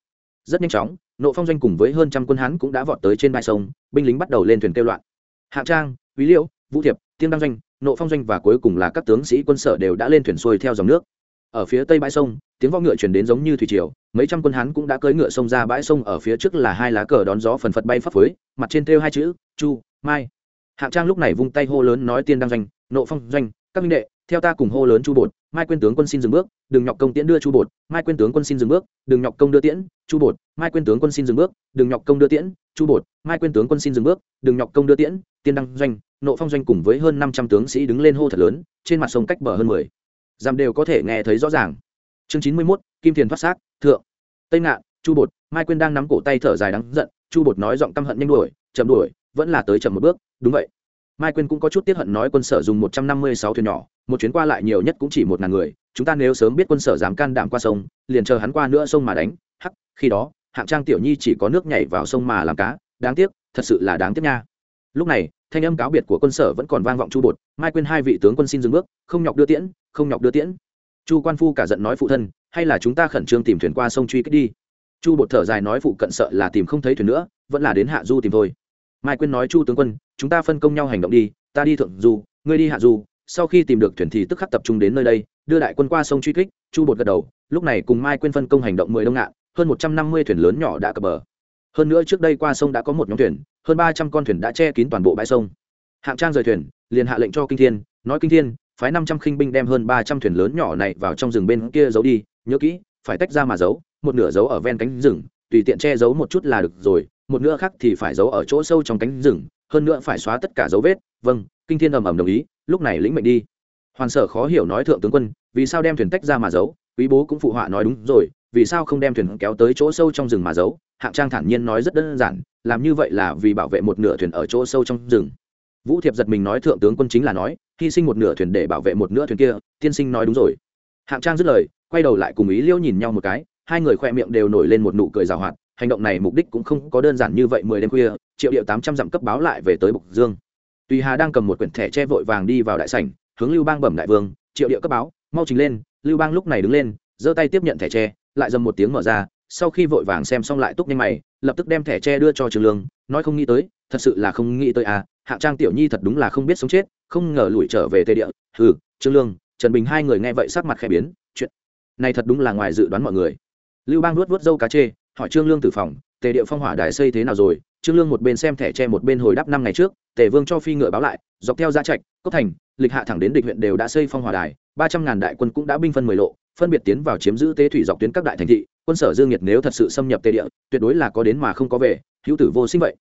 Rất nhanh chóng nộ phong doanh cùng với hơn trăm quân hán cũng đã vọt tới trên bãi sông binh lính bắt đầu lên thuyền kêu loạn. Hạng trang quý liễu vũ thiệp tiên đăng doanh nộ phong doanh và cuối cùng là các tướng sĩ quân sở đều đã lên thuyền xuôi theo dòng nước. Ở phía tây bãi sông tiếng võ ngựa chuyển đến giống như thủy triều mấy trăm quân hán cũng đã cưỡi ngựa sông ra bãi sông ở phía trước là hai lá cờ đón gió phần phật bay phấp phới mặt trên thêu hai chữ chu mai. Hạng trang lúc này vung tay hô lớn nói tiên đăng doanh nộ phong doanh các minh đệ theo ta cùng hô lớn chu bột, mai quên tướng quân xin dừng bước, đừng nhọc công tiễn đưa chu bột, mai quên tướng quân xin dừng bước, đừng nhọc công đưa tiễn, chu bột, mai quên tướng quân xin dừng bước, đừng nhọc công đưa tiễn, chu bột, mai quên tướng quân xin dừng bước, đừng nhọc công đưa tiễn, tiên đăng doanh, nộ phong doanh cùng với hơn năm trăm tướng sĩ đứng lên hô thật lớn, trên mặt sông cách bờ hơn mười. Dặm đều có thể nghe thấy rõ ràng. Chương chín mươi mốt, kim thiền thoát xác, thượng. Tây ngạn, chu bột, mai quên đang nắm cổ tay thở dài đắng giận, chu bột nói giọng căm hận nhanh đuổi, chậm đuổi, vẫn là tới chậm một bước, đúng vậy mai quyên cũng có chút tiết hận nói quân sở dùng một trăm năm mươi sáu thuyền nhỏ, một chuyến qua lại nhiều nhất cũng chỉ một ngàn người, chúng ta nếu sớm biết quân sở dám can đảm qua sông, liền chờ hắn qua nữa sông mà đánh. Hắc, khi đó, hạng trang tiểu nhi chỉ có nước nhảy vào sông mà làm cá, đáng tiếc, thật sự là đáng tiếc nha. Lúc này, thanh âm cáo biệt của quân sở vẫn còn vang vọng chu bột, mai quên hai vị tướng quân xin dừng bước, không nhọc đưa tiễn, không nhọc đưa tiễn. Chu quan phu cả giận nói phụ thân, hay là chúng ta khẩn trương tìm thuyền qua sông truy kích đi. Chu bột thở dài nói phụ cận sợ là tìm không thấy thuyền nữa, vẫn là đến hạ du tìm thôi mai quyên nói, chu tướng quân, chúng ta phân công nhau hành động đi, ta đi thượng du, ngươi đi hạ du, sau khi tìm được thuyền thì tức khắc tập trung đến nơi đây, đưa đại quân qua sông truy kích. Chu bột gật đầu, lúc này cùng mai quyên phân công hành động mười đông ngạn, hơn một trăm năm mươi thuyền lớn nhỏ đã cập bờ. Hơn nữa trước đây qua sông đã có một nhóm thuyền, hơn ba trăm con thuyền đã che kín toàn bộ bãi sông. Hạng trang rời thuyền, liền hạ lệnh cho kinh thiên, nói, kinh thiên, phái năm trăm khinh binh đem hơn ba trăm thuyền lớn nhỏ này vào trong rừng bên kia giấu đi, nhớ kỹ, phải tách ra mà giấu, một nửa giấu ở ven cánh rừng, tùy tiện che giấu một chút là được rồi một nửa khác thì phải giấu ở chỗ sâu trong cánh rừng, hơn nữa phải xóa tất cả dấu vết. Vâng kinh thiên ầm ầm đồng ý, lúc này lĩnh mệnh đi. Hoàn sở khó hiểu nói thượng tướng quân, vì sao đem thuyền tách ra mà giấu? Quý bố cũng phụ họa nói đúng rồi, vì sao không đem thuyền kéo tới chỗ sâu trong rừng mà giấu? Hạng trang thản nhiên nói rất đơn giản, làm như vậy là vì bảo vệ một nửa thuyền ở chỗ sâu trong rừng. Vũ thiệp giật mình nói thượng tướng quân chính là nói, hy sinh một nửa thuyền để bảo vệ một nửa thuyền kia, tiên sinh nói đúng rồi. Hạng trang dứt lời, quay đầu lại cùng ý liễu nhìn nhau một cái, hai người khoe miệng đều nổi lên một nụ cười rào hoạt hành động này mục đích cũng không có đơn giản như vậy mười đêm khuya, triệu điệu tám trăm dặm cấp báo lại về tới bục dương. Tùy hà đang cầm một quyển thẻ che vội vàng đi vào đại sảnh, hướng lưu bang bẩm đại vương, triệu điệu cấp báo, mau trình lên. Lưu bang lúc này đứng lên, giơ tay tiếp nhận thẻ tre lại dầm một tiếng mở ra, sau khi vội vàng xem xong lại túc nhanh mày, lập tức đem thẻ tre đưa cho trường lương, nói không nghĩ tới, thật sự là không nghĩ tới à hạng trang tiểu nhi thật đúng là không biết sống chết, không ngờ lùi trở về tây địa. Ừ trương lương, trần bình hai người nghe vậy sắc mặt khẽ biến, chuyện này thật đúng là ngoài dự đoán mọi người. Lưu bang nuốt vuốt dâu cá chê hỏi trương lương tử phòng, tề địa phong hỏa đài xây thế nào rồi? Trương lương một bên xem thẻ tre một bên hồi đáp năm ngày trước, tề vương cho phi ngựa báo lại, dọc theo gia trạch, cốc thành, lịch hạ thẳng đến địch huyện đều đã xây phong hỏa đài, ba trăm ngàn đại quân cũng đã binh phân mười lộ, phân biệt tiến vào chiếm giữ tế thủy dọc tuyến các đại thành thị, quân sở dương nhiệt nếu thật sự xâm nhập tề địa, tuyệt đối là có đến mà không có về, hữu tử vô sinh vậy.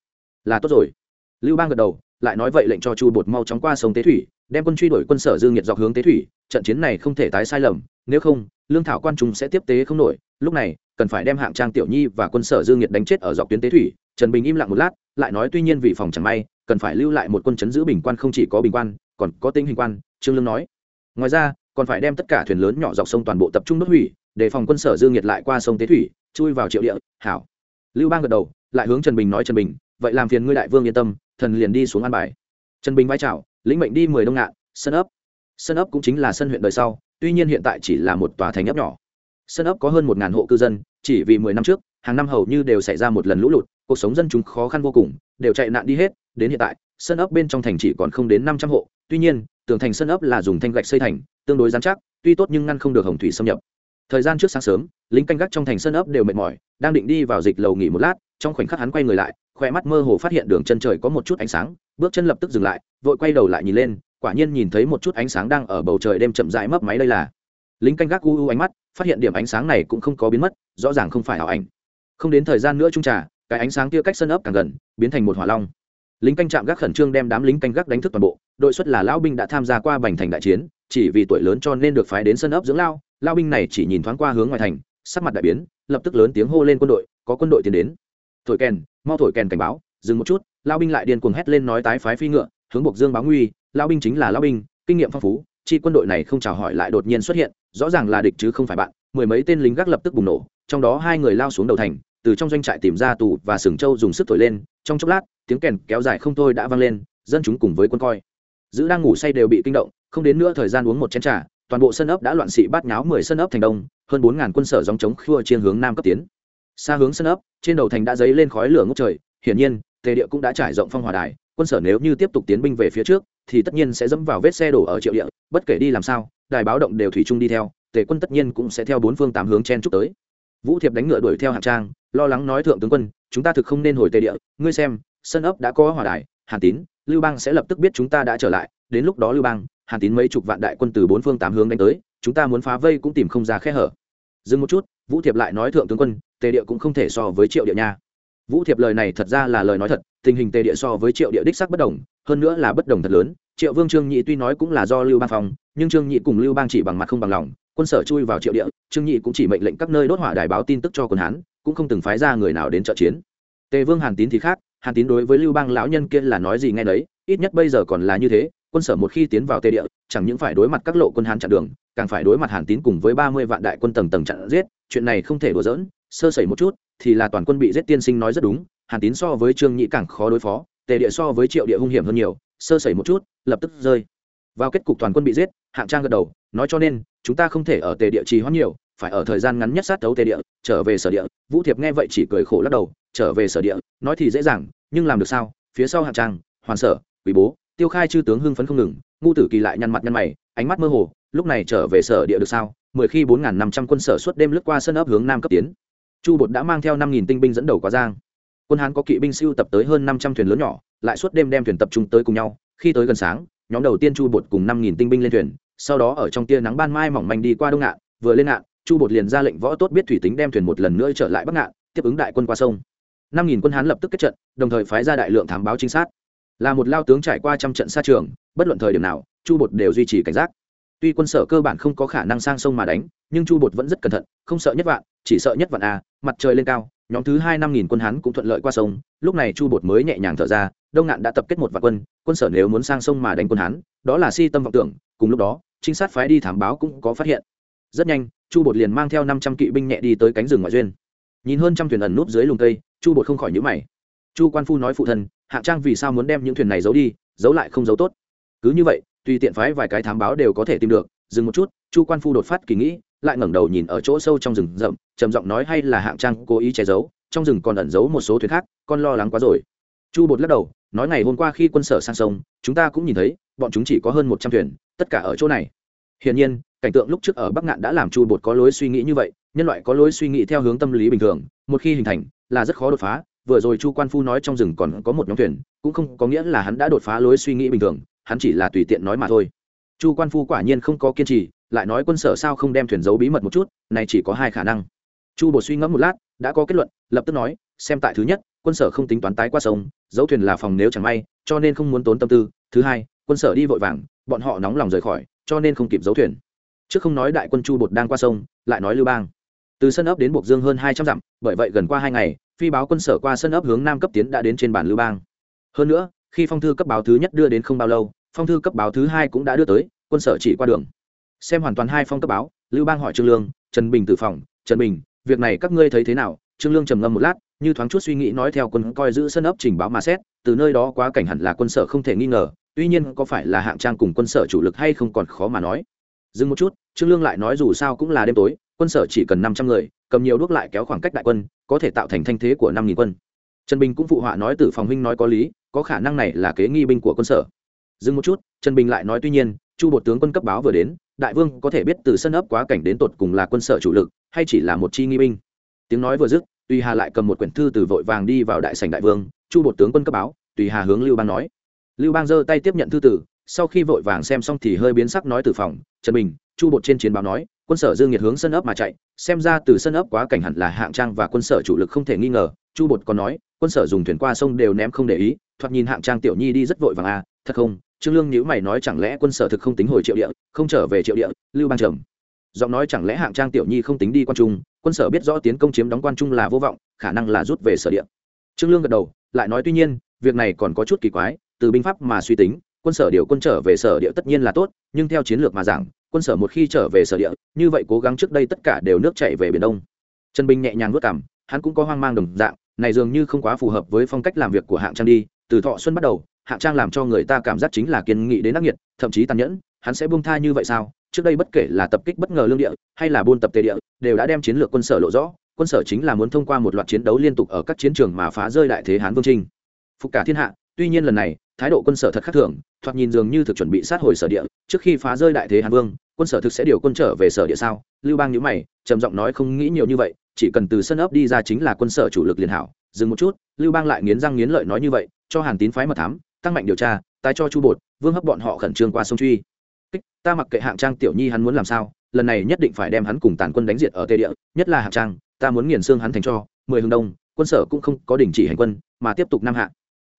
Là tốt rồi. Lưu bang gật đầu, lại nói vậy lệnh cho chu bột mau chóng qua sông tế thủy, đem quân truy đuổi quân sở dương nhiệt dọc hướng tế thủy, trận chiến này không thể tái sai lầm, nếu không lương thảo quan trung sẽ tiếp tế không nổi, lúc này, cần phải đem hạng trang tiểu nhi và quân sở dương nhiệt đánh chết ở dọc tuyến tế thủy, trần bình im lặng một lát, lại nói tuy nhiên vì phòng chẳng may, cần phải lưu lại một quân chấn giữ bình quan không chỉ có bình quan, còn có tinh hình quan, trương lương nói. Ngoài ra, còn phải đem tất cả thuyền lớn nhỏ dọc sông toàn bộ tập trung đốt hủy, để phòng quân sở dương nhiệt lại qua sông tế thủy, chui vào triệu địa, hảo. Lưu bang gật đầu, lại hướng trần bình nói, trần bình, vậy làm phiền ngươi đại vương yên tâm, thần liền đi xuống an bài. Trần bình vai trào lĩnh mệnh đi mười đông ngạn, sân ấp. Sân ấp cũng chính là sân huyện đời sau tuy nhiên hiện tại chỉ là một tòa thành ấp nhỏ. Sân ấp có hơn một ngàn hộ cư dân, chỉ vì mười năm trước, hàng năm hầu như đều xảy ra một lần lũ lụt, cuộc sống dân chúng khó khăn vô cùng, đều chạy nạn đi hết. Đến hiện tại, sân ấp bên trong thành chỉ còn không đến năm trăm hộ. Tuy nhiên, tường thành sân ấp là dùng thanh gạch xây thành, tương đối dán chắc, tuy tốt nhưng ngăn không được hồng thủy xâm nhập. Thời gian trước sáng sớm, lính canh gác trong thành sân ấp đều mệt mỏi, đang định đi vào dịch lầu nghỉ một lát, trong khoảnh khắc hắn quay người lại, khoe mắt mơ hồ phát hiện đường chân trời có một chút ánh sáng, bước chân lập tức dừng lại, vội quay đầu lại nhìn lên quả nhiên nhìn thấy một chút ánh sáng đang ở bầu trời đêm chậm rãi mấp máy đây là. Lính canh gác u u ánh mắt, phát hiện điểm ánh sáng này cũng không có biến mất, rõ ràng không phải ảo ảnh. Không đến thời gian nữa trung trà, cái ánh sáng kia cách sân ấp càng gần, biến thành một hỏa long. Lính canh trạm gác khẩn trương đem đám lính canh gác đánh thức toàn bộ, đội xuất là lão binh đã tham gia qua bành thành đại chiến, chỉ vì tuổi lớn cho nên được phái đến sân ấp dưỡng lao lao binh này chỉ nhìn thoáng qua hướng ngoài thành, sắc mặt đại biến, lập tức lớn tiếng hô lên quân đội, có quân đội tiến đến. Thổi kèn, mau thổi kèn cảnh báo, dừng một chút lao binh lại điên cuồng hét lên nói tái phái phi ngựa, hướng buộc dương báo nguy lao binh chính là lao binh, kinh nghiệm phong phú, chi quân đội này không chào hỏi lại đột nhiên xuất hiện, rõ ràng là địch chứ không phải bạn. Mười mấy tên lính gác lập tức bùng nổ, trong đó hai người lao xuống đầu thành, từ trong doanh trại tìm ra tù và sừng châu dùng sức thổi lên. Trong chốc lát, tiếng kèn kéo dài không thôi đã vang lên, dân chúng cùng với quân coi. Giữ đang ngủ say đều bị kinh động, không đến nữa thời gian uống một chén trà, toàn bộ sân ấp đã loạn sĩ bát nháo mười sân ấp thành đông, hơn bốn ngàn quân sở dòng chống khua trên hướng nam cấp tiến. Xa hướng sân ấp, trên đầu thành đã dấy lên khói lửa ngốc trời, hiển nhiên, tề địa cũng đã trải rộng phong hòa đài, quân sở nếu như tiếp tục tiến binh về phía trước thì tất nhiên sẽ dẫm vào vết xe đổ ở triệu địa, bất kể đi làm sao, đài báo động đều thủy chung đi theo, tề quân tất nhiên cũng sẽ theo bốn phương tám hướng chen chúc tới. Vũ thiệp đánh ngựa đuổi theo hạng trang, lo lắng nói thượng tướng quân, chúng ta thực không nên hồi tề địa, ngươi xem, sân ấp đã có hỏa đài, hàn tín, lưu bang sẽ lập tức biết chúng ta đã trở lại, đến lúc đó lưu bang, hàn tín mấy chục vạn đại quân từ bốn phương tám hướng đánh tới, chúng ta muốn phá vây cũng tìm không ra khe hở. Dừng một chút, vũ thiệp lại nói thượng tướng quân, tề địa cũng không thể so với triệu địa nha vũ thiệp lời này thật ra là lời nói thật, tình hình tề địa so với triệu địa đích sắc bất đồng, hơn nữa là bất đồng thật lớn. Triệu vương trương nhị tuy nói cũng là do lưu bang phòng nhưng trương nhị cùng lưu bang chỉ bằng mặt không bằng lòng. Quân sở chui vào triệu địa, trương nhị cũng chỉ mệnh lệnh các nơi đốt hỏa đài báo tin tức cho quân hán, cũng không từng phái ra người nào đến trợ chiến. Tề vương hàn tín thì khác, hàn tín đối với lưu bang lão nhân kia là nói gì nghe đấy ít nhất bây giờ còn là như thế, quân sở một khi tiến vào tề địa, chẳng những phải đối mặt các lộ quân hán chặn đường, càng phải đối mặt hàn tín cùng với ba mươi vạn đại quân tầng tầng chặn giết, chuyện này không thể đùa dỡn sơ sẩy một chút thì là toàn quân bị giết tiên sinh nói rất đúng, hàn tín so với trương nhị càng khó đối phó, tề địa so với triệu địa hung hiểm hơn nhiều, sơ sẩy một chút, lập tức rơi. Vào kết cục toàn quân bị giết, hạng trang gật đầu, nói cho nên, chúng ta không thể ở tề địa trì hoãn nhiều, phải ở thời gian ngắn nhất sát thấu tề địa, trở về sở địa. Vũ thiệp nghe vậy chỉ cười khổ lắc đầu, trở về sở địa, nói thì dễ dàng, nhưng làm được sao? Phía sau hạng trang, hoàn sở quý bố, tiêu khai chư tướng hưng phấn không ngừng, ngu tử kỳ lại nhăn mặt nhăn mày, ánh mắt mơ hồ, lúc này trở về sở địa được sao? Mười khi bốn năm trăm quân sở suốt đêm lướt qua sân ấp hướng nam cấp tiến chu bột đã mang theo năm nghìn tinh binh dẫn đầu qua giang. Quân hán có kỵ binh siêu tập tới hơn năm trăm thuyền lớn nhỏ, lại suốt đêm đem thuyền tập trung tới cùng nhau. Khi tới gần sáng, nhóm đầu tiên chu bột cùng năm nghìn tinh binh lên thuyền, sau đó ở trong tia nắng ban mai mỏng manh đi qua đông ngạn, vừa lên ngạn, chu bột liền ra lệnh võ tốt biết thủy tính đem thuyền một lần nữa trở lại bắc ngạn, tiếp ứng đại quân qua sông. Năm nghìn quân hán lập tức kết trận, đồng thời phái ra đại lượng thám báo trinh sát. Là một lao tướng trải qua trăm trận xa trường, bất luận thời điểm nào, chu bột đều duy trì cảnh giác tuy quân sở cơ bản không có khả năng sang sông mà đánh nhưng chu bột vẫn rất cẩn thận không sợ nhất vạn chỉ sợ nhất vạn a mặt trời lên cao nhóm thứ hai năm nghìn quân hắn cũng thuận lợi qua sông. Lúc này chu bột mới nhẹ nhàng thở ra đông ngạn đã tập kết một vạn quân quân sở nếu muốn sang sông mà đánh quân hắn đó là si tâm vọng tưởng cùng lúc đó trinh sát phái đi thám báo cũng có phát hiện. Rất nhanh chu bột liền mang theo năm trăm kỵ binh nhẹ đi tới cánh rừng ngoại duyên. Nhìn hơn trăm thuyền ẩn núp dưới lùng cây, chu bột không khỏi nhữ mày. Chu quan phu nói phụ thân hạng trang vì sao muốn đem những thuyền này giấu đi giấu lại không giấu tốt? Cứ như vậy tùy tiện phái vài cái thám báo đều có thể tìm được, dừng một chút, chu quan phu đột phát kỳ nghĩ, lại ngẩng đầu nhìn ở chỗ sâu trong rừng rậm, trầm giọng nói hay là hạng trang cố ý che giấu, trong rừng còn ẩn giấu một số thuyền khác, con lo lắng quá rồi. Chu bột lắc đầu, nói ngày hôm qua khi quân sở sang sông, chúng ta cũng nhìn thấy, bọn chúng chỉ có hơn một trăm thuyền, tất cả ở chỗ này. Hiển nhiên, cảnh tượng lúc trước ở bắc ngạn đã làm chu bột có lối suy nghĩ như vậy, nhân loại có lối suy nghĩ theo hướng tâm lý bình thường, một khi hình thành, là rất khó đột phá, vừa rồi chu quan phu nói trong rừng còn có một nhóm thuyền, cũng không có nghĩa là hắn đã đột phá lối suy nghĩ bình thường hắn chỉ là tùy tiện nói mà thôi. Chu quan phu quả nhiên không có kiên trì, lại nói quân sở sao không đem thuyền giấu bí mật một chút, này chỉ có hai khả năng. Chu bột suy ngẫm một lát, đã có kết luận, lập tức nói, xem tại thứ nhất, quân sở không tính toán tái qua sông, giấu thuyền là phòng nếu chẳng may, cho nên không muốn tốn tâm tư. Thứ hai, quân sở đi vội vàng, bọn họ nóng lòng rời khỏi, cho nên không kịp giấu thuyền. Trước không nói đại quân chu bột đang qua sông, lại nói lưu bang. Từ sân ấp đến buộc dương hơn hai trăm dặm, bởi vậy gần qua hai ngày, phi báo quân sở qua sân ấp hướng nam cấp tiến đã đến trên bản lưu bang. Hơn nữa, khi phong thư cấp báo thứ nhất đưa đến không bao lâu phong thư cấp báo thứ hai cũng đã đưa tới, quân sở chỉ qua đường. Xem hoàn toàn hai phong cấp báo, lưu bang hỏi trương lương, trần bình từ phòng, trần bình, việc này các ngươi thấy thế nào? Trương lương trầm ngâm một lát, như thoáng chút suy nghĩ nói theo quân coi giữ sân ấp trình báo mà xét, từ nơi đó quá cảnh hẳn là quân sở không thể nghi ngờ, tuy nhiên có phải là hạng trang cùng quân sở chủ lực hay không còn khó mà nói. Dừng một chút, trương lương lại nói dù sao cũng là đêm tối, quân sở chỉ cần năm trăm người, cầm nhiều đuốc lại kéo khoảng cách đại quân, có thể tạo thành thanh thế của năm nghìn quân. Trần bình cũng phụ họa nói từ phòng huynh nói có lý, có khả năng này là kế nghi binh của quân sở dừng một chút, trần bình lại nói tuy nhiên, chu bột tướng quân cấp báo vừa đến, đại vương có thể biết từ sân ấp quá cảnh đến tột cùng là quân sở chủ lực, hay chỉ là một chi nghi binh. Tiếng nói vừa dứt, tùy hà lại cầm một quyển thư từ vội vàng đi vào đại sảnh đại vương, chu bột tướng quân cấp báo, tùy hà hướng lưu bang nói. Lưu bang giơ tay tiếp nhận thư tử sau khi vội vàng xem xong thì hơi biến sắc nói từ phòng, trần bình, chu bột trên chiến báo nói, quân sở dương nhiệt hướng sân ấp mà chạy, xem ra từ sân ấp quá cảnh hẳn là hạng trang và quân sở chủ lực không thể nghi ngờ, chu bột còn nói, quân sở dùng thuyền qua sông đều ném không để ý, thoạt nhìn hạng trang tiểu nhi đi rất vội vàng à thật không trương lương nhữ mày nói chẳng lẽ quân sở thực không tính hồi triệu địa, không trở về triệu địa, lưu bang trầm. Giọng nói chẳng lẽ hạng trang tiểu nhi không tính đi quan trung, quân sở biết rõ tiến công chiếm đóng quan trung là vô vọng, khả năng là rút về sở địa. Trương lương gật đầu, lại nói tuy nhiên, việc này còn có chút kỳ quái, từ binh pháp mà suy tính, quân sở điều quân trở về sở địa tất nhiên là tốt, nhưng theo chiến lược mà giảng, quân sở một khi trở về sở địa, như vậy cố gắng trước đây tất cả đều nước chạy về biển đông. Trần bình nhẹ nhàng vất cảm hắn cũng có hoang mang đồng dạng, này dường như không quá phù hợp với phong cách làm việc của hạng trang đi, từ thọ xuân bắt đầu hạng trang làm cho người ta cảm giác chính là kiên nghị đến ác nghiệt, thậm chí tàn nhẫn. Hắn sẽ buông tha như vậy sao? Trước đây bất kể là tập kích bất ngờ lương địa, hay là buôn tập tề địa, đều đã đem chiến lược quân sở lộ rõ. Quân sở chính là muốn thông qua một loạt chiến đấu liên tục ở các chiến trường mà phá rơi đại thế hán vương trinh. Phục cả thiên hạ, tuy nhiên lần này, thái độ quân sở thật khác thường, thoạt nhìn dường như thực chuẩn bị sát hồi sở địa. Trước khi phá rơi đại thế hán vương, quân sở thực sẽ điều quân trở về sở địa sao? Lưu bang nhữ mày, trầm giọng nói không nghĩ nhiều như vậy, chỉ cần từ sân ấp đi ra chính là quân sở chủ lực liền hảo. Dừng một chút, lưu bang lại nghiến răng nghiến lợi nói như vậy, cho hàn tín phái mật thám tăng mạnh điều tra, tái cho chu bột, vương hấp bọn họ khẩn trương qua sông truy. Ta mặc kệ hạng trang tiểu nhi hắn muốn làm sao, lần này nhất định phải đem hắn cùng tàn quân đánh diệt ở tây địa, nhất là hạng trang, ta muốn nghiền xương hắn thành cho, mười hướng đông, quân sở cũng không có đình chỉ hành quân, mà tiếp tục nam hạ.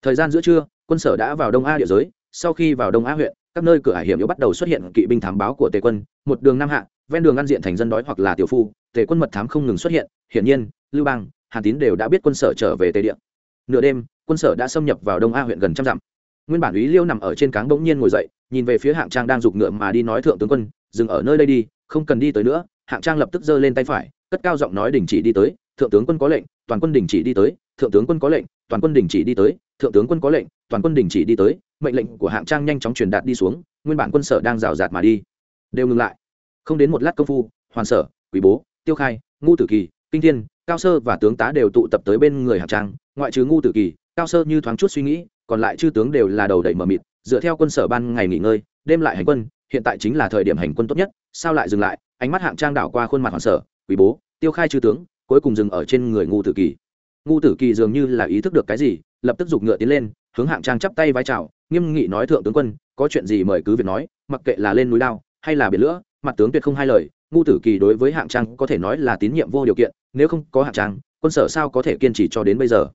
Thời gian giữa trưa, quân sở đã vào đông a địa giới, sau khi vào đông a huyện, các nơi cửa hải hiểm yếu bắt đầu xuất hiện kỵ binh thám báo của tề quân, một đường nam hạ, ven đường ăn diện thành dân đói hoặc là tiểu phu, tề quân mật thám không ngừng xuất hiện, hiển nhiên, lưu bang, hàn tín đều đã biết quân sở trở về tề địa. Nửa đêm quân sở đã xâm nhập vào đông a huyện gần trăm dặm nguyên bản ý liêu nằm ở trên cáng bỗng nhiên ngồi dậy nhìn về phía hạng trang đang giục ngựa mà đi nói thượng tướng quân dừng ở nơi đây đi không cần đi tới nữa hạng trang lập tức giơ lên tay phải cất cao giọng nói đình chỉ đi tới thượng tướng quân có lệnh toàn quân đình chỉ đi tới thượng tướng quân có lệnh toàn quân đình chỉ đi tới thượng tướng quân có lệnh toàn quân đình chỉ đi tới mệnh lệnh của hạng trang nhanh chóng truyền đạt đi xuống nguyên bản quân sở đang rào rạt mà đi đều ngừng lại không đến một lát công phu hoàn sở quý bố tiêu khai ngu tử kỳ kinh thiên cao sơ và tướng tá đều tụ tập tới bên người hạng trang ngoại trừ ngu tử kỳ cao sơ như thoáng chút suy nghĩ, còn lại chư tướng đều là đầu đẩy mờ mịt, dựa theo quân sở ban ngày nghỉ ngơi, đêm lại hành quân, hiện tại chính là thời điểm hành quân tốt nhất, sao lại dừng lại, ánh mắt hạng trang đảo qua khuôn mặt hoàng sở quý bố, tiêu khai chư tướng, cuối cùng dừng ở trên người ngu tử kỳ. Ngu tử kỳ dường như là ý thức được cái gì, lập tức giục ngựa tiến lên, hướng hạng trang chắp tay vai chào, nghiêm nghị nói thượng tướng quân, có chuyện gì mời cứ việc nói, mặc kệ là lên núi lao, hay là biển lửa, mặt tướng tuyệt không hai lời, ngu tử kỳ đối với hạng trang có thể nói là tín nhiệm vô điều kiện, nếu không có hạng trang, quân sở sao có thể kiên trì cho đến bây giờ?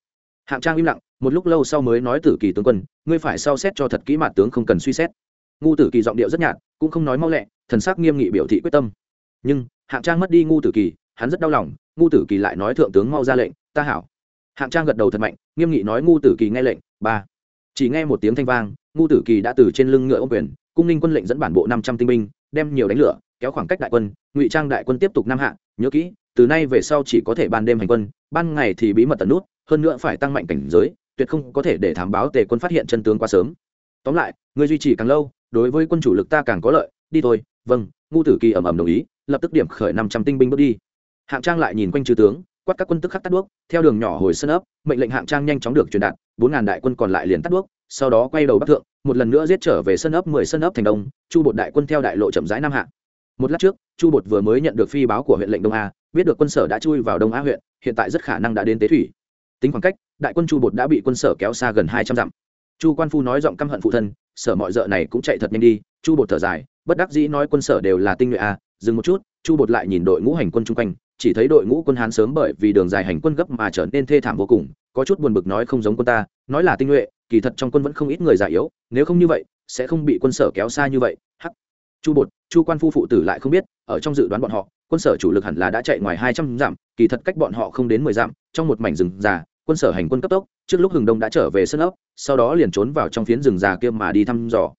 Hạng trang im lặng, một lúc lâu sau mới nói tử kỳ tướng quân, ngươi phải sao xét cho thật kỹ mạt tướng không cần suy xét. Ngu tử kỳ giọng điệu rất nhạt, cũng không nói mau lẹ, thần sắc nghiêm nghị biểu thị quyết tâm. Nhưng, hạng trang mất đi ngu tử kỳ, hắn rất đau lòng, ngu tử kỳ lại nói thượng tướng mau ra lệnh, ta hảo. Hạng trang gật đầu thật mạnh, nghiêm nghị nói ngu tử kỳ nghe lệnh, ba. Chỉ nghe một tiếng thanh vang, ngu tử kỳ đã từ trên lưng ngựa ô quyền, cung ninh quân lệnh dẫn bản bộ năm trăm tinh binh, đem nhiều đánh lửa, kéo khoảng cách đại quân, ngụy trang đại quân tiếp tục nam hạ, nhớ kỹ, từ nay về sau chỉ có thể ban đêm hành quân, ban ngày thì bí mật tận nút hơn nữa phải tăng mạnh cảnh giới, tuyệt không có thể để thám báo tề quân phát hiện chân tướng quá sớm. Tóm lại, người duy trì càng lâu, đối với quân chủ lực ta càng có lợi. Đi thôi vâng ngu tử kỳ ầm ầm đồng ý, lập tức điểm khởi năm trăm tinh binh bước đi. Hạng trang lại nhìn quanh chư tướng, quát các quân tức khắc tắt đuốc, theo đường nhỏ hồi sân ấp, mệnh lệnh hạng trang nhanh chóng được truyền đạt, bốn ngàn đại quân còn lại liền tắt đuốc, sau đó quay đầu bắc thượng, một lần nữa giết trở về sân ấp mười sân ấp thành đông, chu bột đại quân theo đại lộ chậm rãi nam hạ một lát trước, chu bột vừa mới nhận được phi báo của huyện lệnh đông a, biết được quân sở đã chui vào đông a huyện, hiện tại rất khả năng đã đến tế thủy tính khoảng cách, đại quân chu bột đã bị quân sở kéo xa gần hai trăm dặm. Chu quan phu nói giọng căm hận phụ thân, sở mọi d này cũng chạy thật nhanh đi. Chu bột thở dài, bất đắc dĩ nói quân sở đều là tinh nhuệ à dừng một chút, chu bột lại nhìn đội ngũ hành quân chung quanh, chỉ thấy đội ngũ quân hán sớm bởi vì đường dài hành quân gấp mà trở nên thê thảm vô cùng, có chút buồn bực nói không giống quân ta, nói là tinh nhuệ, kỳ thật trong quân vẫn không ít người già yếu, nếu không như vậy, sẽ không bị quân sở kéo xa như vậy. Hắc. Chu bột, chu quan phu phụ tử lại không biết, ở trong dự đoán bọn họ quân sở chủ lực hẳn là đã chạy ngoài hai trăm dặm kỳ thật cách bọn họ không đến mười dặm trong một mảnh rừng già quân sở hành quân cấp tốc trước lúc hừng đông đã trở về sân ốc sau đó liền trốn vào trong phiến rừng già kia mà đi thăm dò.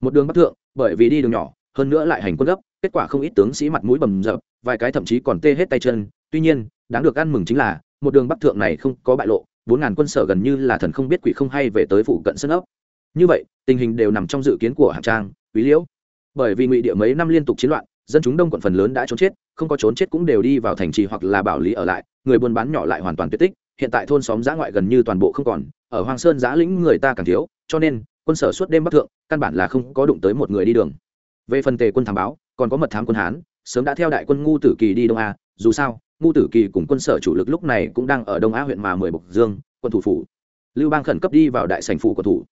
Một đường bắc thượng bởi vì đi đường nhỏ hơn nữa lại hành quân gấp kết quả không ít tướng sĩ mặt mũi bầm dập, vài cái thậm chí còn tê hết tay chân. Tuy nhiên đáng được ăn mừng chính là một đường bắc thượng này không có bại lộ bốn ngàn quân sở gần như là thần không biết quỷ không hay về tới phụ cận sân ốc như vậy tình hình đều nằm trong dự kiến của hạng trang quý liễu. Bởi vì ngụy địa mấy năm liên tục chiến loạn dân chúng đông quận phần lớn đã trốn chết không có trốn chết cũng đều đi vào thành trì hoặc là bảo lý ở lại, người buôn bán nhỏ lại hoàn toàn tuyệt tích, hiện tại thôn xóm giã ngoại gần như toàn bộ không còn, ở hoàng sơn giã lĩnh người ta càng thiếu, cho nên, quân sở suốt đêm bắc thượng, căn bản là không có đụng tới một người đi đường. Về phần tề quân thám báo, còn có mật thám quân hán, sớm đã theo đại quân ngu tử kỳ đi đông a, dù sao, ngu tử kỳ cùng quân sở chủ lực lúc này cũng đang ở đông á huyện mà mười bộc dương, quân thủ phủ. Lưu bang khẩn cấp đi vào đại sành phủ quân thủ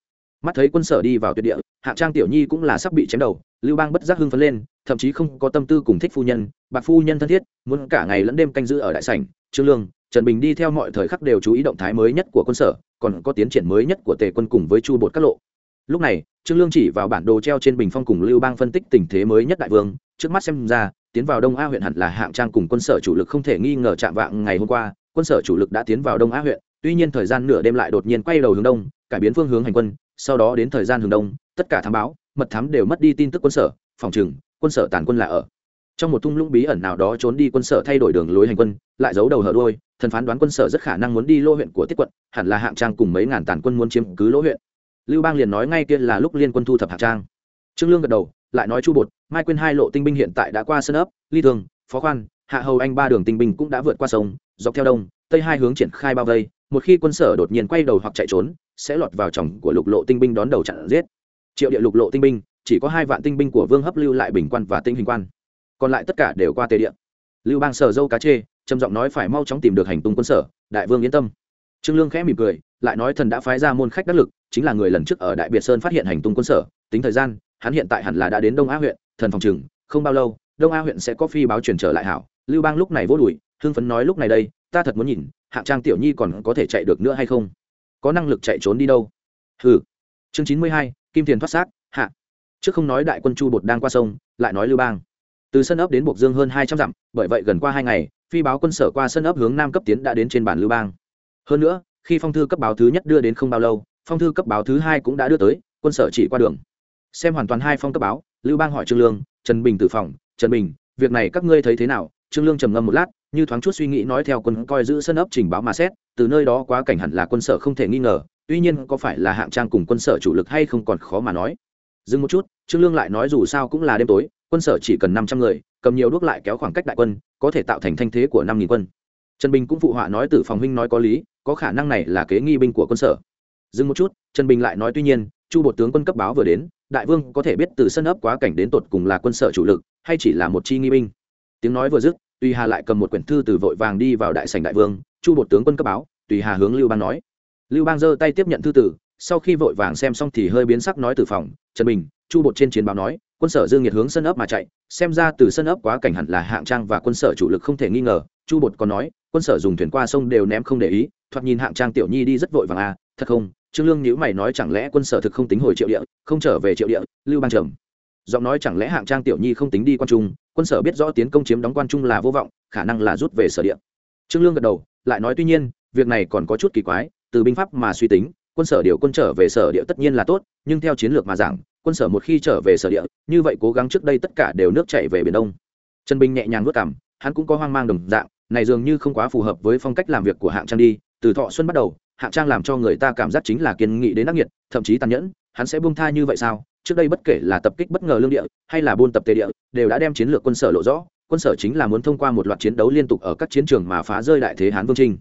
mắt thấy quân sở đi vào tuyệt địa, hạng trang tiểu nhi cũng là sắp bị chém đầu, lưu bang bất giác hưng phấn lên, thậm chí không có tâm tư cùng thích phu nhân, bạc phu nhân thân thiết, muốn cả ngày lẫn đêm canh giữ ở đại sảnh. Trương lương, trần bình đi theo mọi thời khắc đều chú ý động thái mới nhất của quân sở, còn có tiến triển mới nhất của tề quân cùng với chu bột các lộ. Lúc này, trương lương chỉ vào bản đồ treo trên bình phong cùng lưu bang phân tích tình thế mới nhất đại vương. Trước mắt xem ra, tiến vào đông a huyện hẳn là hạng trang cùng quân sở chủ lực không thể nghi ngờ chạm vạng ngày hôm qua. Quân sở chủ lực đã tiến vào đông a huyện, tuy nhiên thời gian nửa đêm lại đột nhiên quay đầu hướng đông, cải biến phương hướng hành quân sau đó đến thời gian hừng đông, tất cả thám báo, mật thám đều mất đi tin tức quân sở, phòng trừng quân sở tàn quân là ở. Trong một thung lũng bí ẩn nào đó trốn đi quân sở thay đổi đường lối hành quân, lại giấu đầu hở đôi thần phán đoán quân sở rất khả năng muốn đi lô huyện của tiết quận, hẳn là hạng trang cùng mấy ngàn tàn quân muốn chiếm cứ lỗ huyện. Lưu bang liền nói ngay kia là lúc liên quân thu thập hạng trang. Trương lương gật đầu, lại nói chu bột, mai quên hai lộ tinh binh hiện tại đã qua sân ấp, ly thường, phó khoan, hạ hầu anh ba đường tinh binh cũng đã vượt qua sông, dọc theo đông, tây hai hướng triển khai bao vây một khi quân sở đột nhiên quay đầu hoặc chạy trốn, sẽ lọt vào chồng của lục lộ tinh binh đón đầu chặn giết. Triệu địa lục lộ tinh binh, chỉ có hai vạn tinh binh của vương hấp lưu lại bình quan và tinh hình quan. Còn lại tất cả đều qua tề địa. Lưu bang sở dâu cá chê, trầm giọng nói phải mau chóng tìm được hành tung quân sở, đại vương yên tâm. Trương lương khẽ mỉm cười, lại nói thần đã phái ra môn khách đắc lực, chính là người lần trước ở đại biệt sơn phát hiện hành tung quân sở, tính thời gian, hắn hiện tại hẳn là đã đến đông á huyện, thần phòng trừng, không bao lâu, đông á huyện sẽ có phi báo truyền trở lại hảo. Lưu bang lúc này vô đùi hương phấn nói lúc này đây, ta thật muốn nhìn, hạng trang tiểu nhi còn có thể chạy được nữa hay không? Có năng lực chạy trốn đi đâu? Hừ. Chương chín mươi hai, kim tiền thoát xác, hạ. Trước không nói đại quân chu bột đang qua sông, lại nói lưu bang. Từ sân ấp đến buộc dương hơn hai trăm dặm, bởi vậy gần qua hai ngày, phi báo quân sở qua sân ấp hướng nam cấp tiến đã đến trên bản lưu bang. Hơn nữa, khi phong thư cấp báo thứ nhất đưa đến không bao lâu, phong thư cấp báo thứ hai cũng đã đưa tới, quân sở chỉ qua đường. Xem hoàn toàn hai phong cấp báo, lưu bang hỏi trương lương, trần bình tử phòng, trần bình, việc này các ngươi thấy thế nào? Trương lương trầm ngâm một lát như thoáng chút suy nghĩ nói theo quân coi giữ sân ấp trình báo mà xét, từ nơi đó quá cảnh hẳn là quân sở không thể nghi ngờ, tuy nhiên có phải là hạng trang cùng quân sở chủ lực hay không còn khó mà nói. Dừng một chút, trương lương lại nói dù sao cũng là đêm tối, quân sở chỉ cần năm trăm người, cầm nhiều đuốc lại kéo khoảng cách đại quân, có thể tạo thành thanh thế của năm nghìn quân. Trần bình cũng phụ họa nói từ phòng huynh nói có lý, có khả năng này là kế nghi binh của quân sở. Dừng một chút, trần bình lại nói tuy nhiên, chu bột tướng quân cấp báo vừa đến, đại vương có thể biết từ sân ấp quá cảnh đến tột cùng là quân sở chủ lực, hay chỉ là một chi nghi binh. Tiếng nói vừa dứt tùy hà lại cầm một quyển thư từ vội vàng đi vào đại sảnh đại vương, chu bột tướng quân cấp báo, tùy hà hướng lưu bang nói. Lưu bang giơ tay tiếp nhận thư tử sau khi vội vàng xem xong thì hơi biến sắc nói từ phòng, trần bình, chu bột trên chiến báo nói, quân sở dương nhiệt hướng sân ấp mà chạy, xem ra từ sân ấp quá cảnh hẳn là hạng trang và quân sở chủ lực không thể nghi ngờ, chu bột còn nói, quân sở dùng thuyền qua sông đều ném không để ý, thoạt nhìn hạng trang tiểu nhi đi rất vội vàng à thật không, trương lương nhữ mày nói chẳng lẽ quân sở thực không tính hồi triệu địa, không trở về triệu địa, lưu bang trầm. Giọng nói chẳng lẽ hạng trang tiểu nhi không tính đi quan trung quân sở biết rõ tiến công chiếm đóng quan trung là vô vọng, khả năng là rút về sở địa. Trương lương gật đầu, lại nói tuy nhiên, việc này còn có chút kỳ quái, từ binh pháp mà suy tính, quân sở điều quân trở về sở địa tất nhiên là tốt, nhưng theo chiến lược mà giảng, quân sở một khi trở về sở địa, như vậy cố gắng trước đây tất cả đều nước chạy về biển đông. Trần bình nhẹ nhàng vất cảm hắn cũng có hoang mang đồng dạng, này dường như không quá phù hợp với phong cách làm việc của hạng trang đi, từ thọ xuân bắt đầu, hạng trang làm cho người ta cảm giác chính là kiên nghị đến ác nghiệt, thậm chí tàn nhẫn hắn sẽ buông tha như vậy sao? Trước đây bất kể là tập kích bất ngờ lương địa, hay là buôn tập tề địa, đều đã đem chiến lược quân sở lộ rõ. Quân sở chính là muốn thông qua một loạt chiến đấu liên tục ở các chiến trường mà phá rơi đại thế hán vương trinh.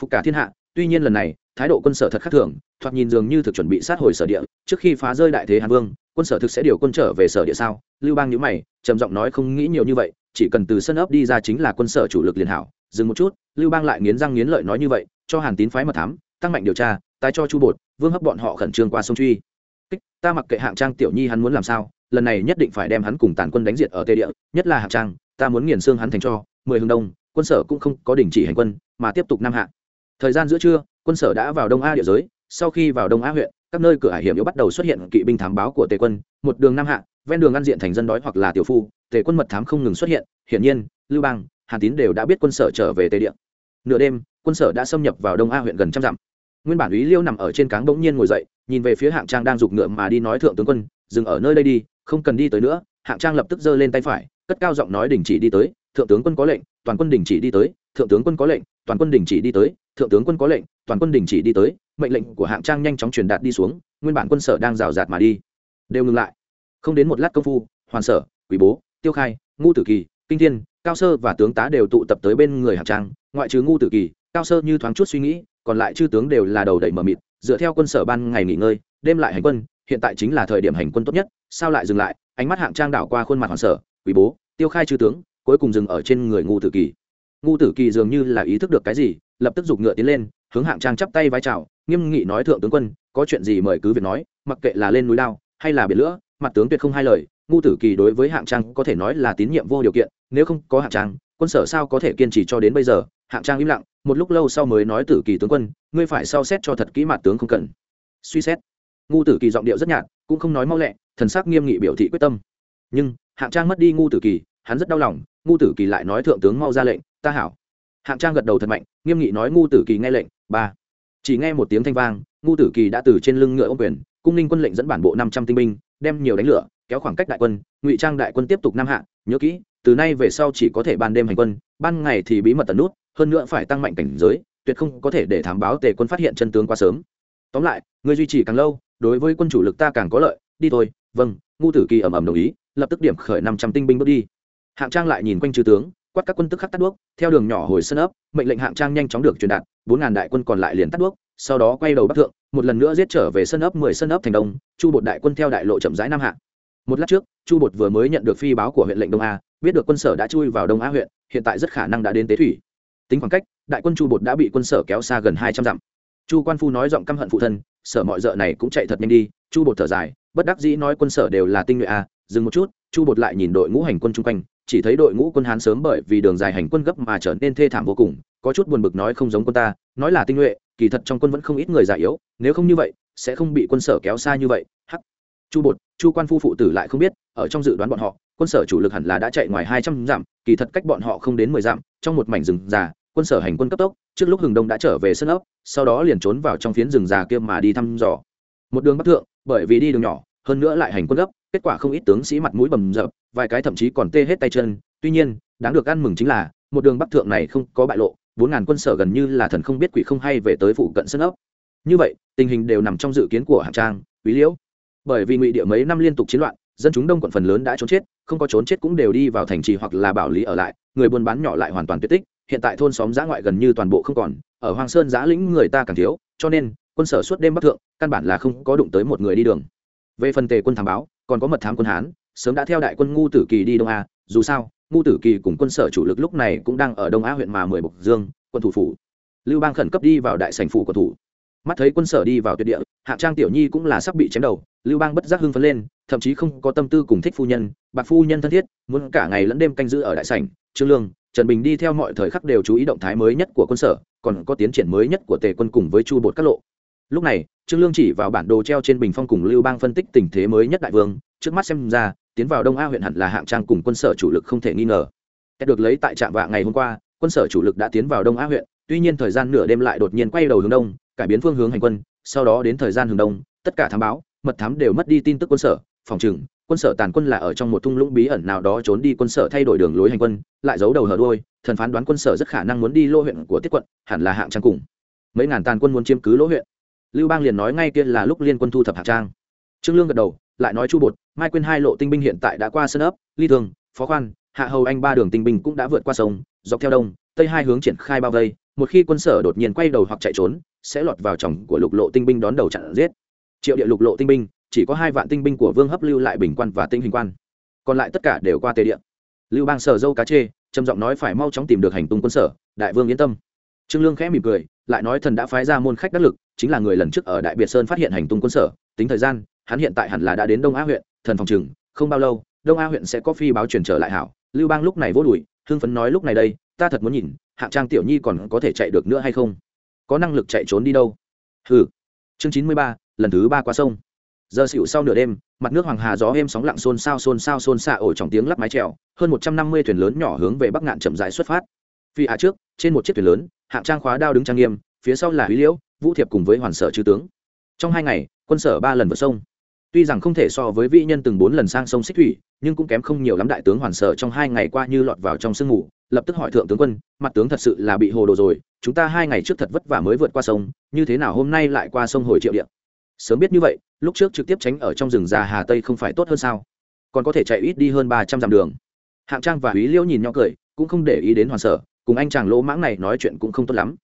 Phục cả thiên hạ, tuy nhiên lần này, thái độ quân sở thật khác thường, thoạt nhìn dường như thực chuẩn bị sát hồi sở địa. Trước khi phá rơi đại thế hán vương, quân sở thực sẽ điều quân trở về sở địa sao? Lưu bang nhữ mày, trầm giọng nói không nghĩ nhiều như vậy, chỉ cần từ sân ấp đi ra chính là quân sở chủ lực liền hảo. Dừng một chút, lưu bang lại nghiến răng nghiến lợi nói như vậy, cho hàn tín phái mật thám, tăng mạnh điều tra, tái cho chu bột, vương hấp bọn họ khẩn trương qua sông truy kích, ta mặc kệ hạng trang tiểu nhi hắn muốn làm sao, lần này nhất định phải đem hắn cùng tàn quân đánh diệt ở tây địa, nhất là hạng trang, ta muốn nghiền xương hắn thành cho, mười hướng đông, quân sở cũng không có đình chỉ hành quân, mà tiếp tục nam hạ. Thời gian giữa trưa, quân sở đã vào đông a địa giới, sau khi vào đông a huyện, các nơi cửa hải hiểm yếu bắt đầu xuất hiện kỵ binh thám báo của tề quân, một đường nam hạ, ven đường ăn diện thành dân đói hoặc là tiểu phu, tề quân mật thám không ngừng xuất hiện, hiển nhiên, lưu bang, hàn tín đều đã biết quân sở trở về tề địa. Nửa đêm, quân sở đã xâm nhập vào đông a huyện gần trăm dặm nguyên bản ý liêu nằm ở trên cáng bỗng nhiên ngồi dậy, nhìn về phía hạng trang đang giục ngựa mà đi nói thượng tướng quân, dừng ở nơi đây đi, không cần đi tới nữa. Hạng trang lập tức giơ lên tay phải, cất cao giọng nói, đình chỉ đi tới, thượng tướng quân có lệnh, toàn quân đình chỉ đi tới, thượng tướng quân có lệnh, toàn quân đình chỉ đi tới, thượng tướng quân có lệnh, toàn quân đình chỉ đi tới. Mệnh lệnh của hạng trang nhanh chóng truyền đạt đi xuống, nguyên bản quân sở đang rào rạt mà đi. Đều ngừng lại. Không đến một lát công phu, hoàn sở quý bố, tiêu khai, ngu tử kỳ, kinh thiên, cao sơ và tướng tá đều tụ tập tới bên người hạng trang, ngoại trừ ngu tử kỳ, cao sơ như thoáng chút suy nghĩ còn lại chư tướng đều là đầu đầy mờ mịt, dựa theo quân sở ban ngày nghỉ ngơi, đêm lại hành quân, hiện tại chính là thời điểm hành quân tốt nhất, sao lại dừng lại? Ánh mắt hạng trang đảo qua khuôn mặt hoảng sở quý bố, tiêu khai chư tướng, cuối cùng dừng ở trên người ngu tử kỳ. Ngu tử kỳ dường như là ý thức được cái gì, lập tức giục ngựa tiến lên, hướng hạng trang chắp tay vai chào, nghiêm nghị nói, thượng tướng quân, có chuyện gì mời cứ việc nói, mặc kệ là lên núi lao, hay là biển lửa, mặt tướng tuyệt không hai lời. Ngu tử kỳ đối với hạng trang có thể nói là tín nhiệm vô điều kiện, nếu không có hạng trang quân sở sao có thể kiên trì cho đến bây giờ? Hạng trang im lặng, một lúc lâu sau mới nói tử kỳ tướng quân, ngươi phải sao xét cho thật kỹ mặt tướng không cần. Suy xét. Ngu tử kỳ giọng điệu rất nhạt, cũng không nói mau lẹ, thần sắc nghiêm nghị biểu thị quyết tâm. Nhưng, hạng trang mất đi ngu tử kỳ, hắn rất đau lòng, ngu tử kỳ lại nói thượng tướng mau ra lệnh, ta hảo. Hạng trang gật đầu thật mạnh, nghiêm nghị nói ngu tử kỳ nghe lệnh, ba. Chỉ nghe một tiếng thanh vang, ngu tử kỳ đã từ trên lưng ngựa ô quyền, cung ninh quân lệnh dẫn bản bộ năm trăm tinh binh, đem nhiều đánh lửa, kéo khoảng cách đại quân, ngụy trang đại quân tiếp tục nam hạ, nhớ kỹ từ nay về sau chỉ có thể ban đêm hành quân, ban ngày thì bí mật tần nút, hơn nữa phải tăng mạnh cảnh giới, tuyệt không có thể để thám báo tề quân phát hiện chân tướng quá sớm tóm lại người duy trì càng lâu, đối với quân chủ lực ta càng có lợi, đi thôi vâng ngu tử kỳ ầm ầm đồng ý, lập tức điểm khởi năm trăm tinh binh bước đi hạng trang lại nhìn quanh chư tướng, quát các quân tức khắc tắt đuốc, theo đường nhỏ hồi sân ấp, mệnh lệnh hạng trang nhanh chóng được truyền đạt, bốn ngàn đại quân còn lại liền tắt đuốc, sau đó quay đầu bắc thượng, một lần nữa giết trở về sân ấp mười sân ấp thành đông, chu bột đại quân theo đại lộ chậm rãi nam hạng một lát trước, chu bột vừa mới nhận được phi báo của huyện lệnh đông a, biết được quân sở đã chui vào đông a huyện, hiện tại rất khả năng đã đến tế thủy. Tính khoảng cách, đại quân chu bột đã bị quân sở kéo xa gần hai trăm dặm. Chu quan phu nói giọng căm hận phụ thân, sở mọi d này cũng chạy thật nhanh đi. Chu bột thở dài, bất đắc dĩ nói quân sở đều là tinh nhuệ a, dừng một chút, chu bột lại nhìn đội ngũ hành quân chung quanh, chỉ thấy đội ngũ quân hán sớm bởi vì đường dài hành quân gấp mà trở nên thê thảm vô cùng, có chút buồn bực nói không giống quân ta, nói là tinh nhuệ, kỳ thật trong quân vẫn không ít người già yếu, nếu không như vậy, sẽ không bị quân sở kéo xa như vậy. Hắc chu bột, chu quan phu phụ tử lại không biết, ở trong dự đoán bọn họ, quân sở chủ lực hẳn là đã chạy ngoài hai trăm dặm, kỳ thật cách bọn họ không đến mười dặm, trong một mảnh rừng già, quân sở hành quân cấp tốc, trước lúc hừng đông đã trở về sân ốc, sau đó liền trốn vào trong phiến rừng già kia mà đi thăm dò. Một đường bắc thượng, bởi vì đi đường nhỏ, hơn nữa lại hành quân gấp, kết quả không ít tướng sĩ mặt mũi bầm dập, vài cái thậm chí còn tê hết tay chân. Tuy nhiên, đáng được ăn mừng chính là, một đường bắc thượng này không có bại lộ, bốn ngàn quân sở gần như là thần không biết quỷ không hay về tới phụ cận sân ốc. Như vậy, tình hình đều nằm trong dự kiến của hạng trang, quý liễu bởi vì ngụy địa mấy năm liên tục chiến loạn, dân chúng đông quận phần lớn đã trốn chết, không có trốn chết cũng đều đi vào thành trì hoặc là bảo lý ở lại, người buôn bán nhỏ lại hoàn toàn tuyệt tích, hiện tại thôn xóm giã ngoại gần như toàn bộ không còn, ở hoàng sơn giã lĩnh người ta càng thiếu, cho nên, quân sở suốt đêm bắc thượng, căn bản là không có đụng tới một người đi đường. Về phần tề quân thám báo, còn có mật thám quân hán, sớm đã theo đại quân ngu tử kỳ đi đông a, dù sao, ngu tử kỳ cùng quân sở chủ lực lúc này cũng đang ở đông á huyện mà mười bộc dương, quân thủ phủ. Lưu bang khẩn cấp đi vào đại sành phủ của thủ mắt thấy quân sở đi vào tuyệt địa, hạ trang tiểu nhi cũng là sắp bị chém đầu, lưu bang bất giác hưng phấn lên, thậm chí không có tâm tư cùng thích phu nhân, bạc phu nhân thân thiết, muốn cả ngày lẫn đêm canh giữ ở đại sảnh, trương lương, trần bình đi theo mọi thời khắc đều chú ý động thái mới nhất của quân sở, còn có tiến triển mới nhất của tề quân cùng với chu bột các lộ. Lúc này, trương lương chỉ vào bản đồ treo trên bình phong cùng lưu bang phân tích tình thế mới nhất đại vương, trước mắt xem ra, tiến vào đông a huyện hẳn là hạng trang cùng quân sở chủ lực không thể nghi ngờ. Được lấy tại trạm vạ ngày hôm qua, quân sở chủ lực đã tiến vào đông a huyện, tuy nhiên thời gian nửa đêm lại đột nhiên quay đầu hướng đông cải biến phương hướng hành quân, sau đó đến thời gian hướng đông, tất cả thám báo, mật thám đều mất đi tin tức quân sở, phòng trừng, quân sở tàn quân là ở trong một thung lũng bí ẩn nào đó trốn đi quân sở thay đổi đường lối hành quân, lại giấu đầu hở đôi thần phán đoán quân sở rất khả năng muốn đi lô huyện của tiết quận, hẳn là hạng trang cùng. Mấy ngàn tàn quân muốn chiếm cứ lỗ huyện. Lưu bang liền nói ngay kia là lúc liên quân thu thập hạng trang. Trương lương gật đầu, lại nói chu bột, mai quên hai lộ tinh binh hiện tại đã qua sân ấp, ly thường, phó khoan, hạ hầu anh ba đường tinh binh cũng đã vượt qua sông, dọc theo đông, tây hai hướng triển khai bao vây một khi quân sở đột nhiên quay đầu hoặc chạy trốn, sẽ lọt vào chồng của lục lộ tinh binh đón đầu chặn giết. Triệu địa lục lộ tinh binh, chỉ có hai vạn tinh binh của vương hấp lưu lại bình quan và tinh hình quan. Còn lại tất cả đều qua tề địa. Lưu bang sở dâu cá chê, trầm giọng nói phải mau chóng tìm được hành tung quân sở, đại vương yên tâm. Trương lương khẽ mỉm cười, lại nói thần đã phái ra môn khách đắc lực, chính là người lần trước ở đại biệt sơn phát hiện hành tung quân sở, tính thời gian, hắn hiện tại hẳn là đã đến đông á huyện, thần phòng trừng không bao lâu, đông a huyện sẽ có phi báo chuyển trở lại hảo. Lưu bang lúc này vô đùi hưng phấn nói lúc này đây ta thật muốn nhìn, hạng trang tiểu nhi còn có thể chạy được nữa hay không? Có năng lực chạy trốn đi đâu? Ừ chương chín mươi ba, lần thứ ba qua sông. Giờ xịu sau nửa đêm, mặt nước hoàng hà gió êm sóng lặng xôn xao xôn xao xôn xạ ổi trong tiếng lắp mái trèo hơn một trăm năm mươi thuyền lớn nhỏ hướng về bắc ngạn chậm rãi xuất phát. Phi hạ trước, trên một chiếc thuyền lớn, hạng trang khóa đao đứng trang nghiêm, phía sau là huy liễu, vũ thiệp cùng với hoàn sở chư tướng. Trong hai ngày, quân sở ba lần vượt sông tuy rằng không thể so với vĩ nhân từng bốn lần sang sông xích thủy, nhưng cũng kém không nhiều lắm đại tướng hoàn sở trong hai ngày qua như lọt vào trong sương mù, lập tức hỏi thượng tướng quân, mặt tướng thật sự là bị hồ đồ rồi, chúng ta hai ngày trước thật vất vả mới vượt qua sông, như thế nào hôm nay lại qua sông hồi triệu điện sớm biết như vậy, lúc trước trực tiếp tránh ở trong rừng già hà tây không phải tốt hơn sao? Còn có thể chạy ít đi hơn ba trăm dặm đường. Hạng trang và húy liễu nhìn nhau cười, cũng không để ý đến hoàn sở, cùng anh chàng lỗ mãng này nói chuyện cũng không tốt lắm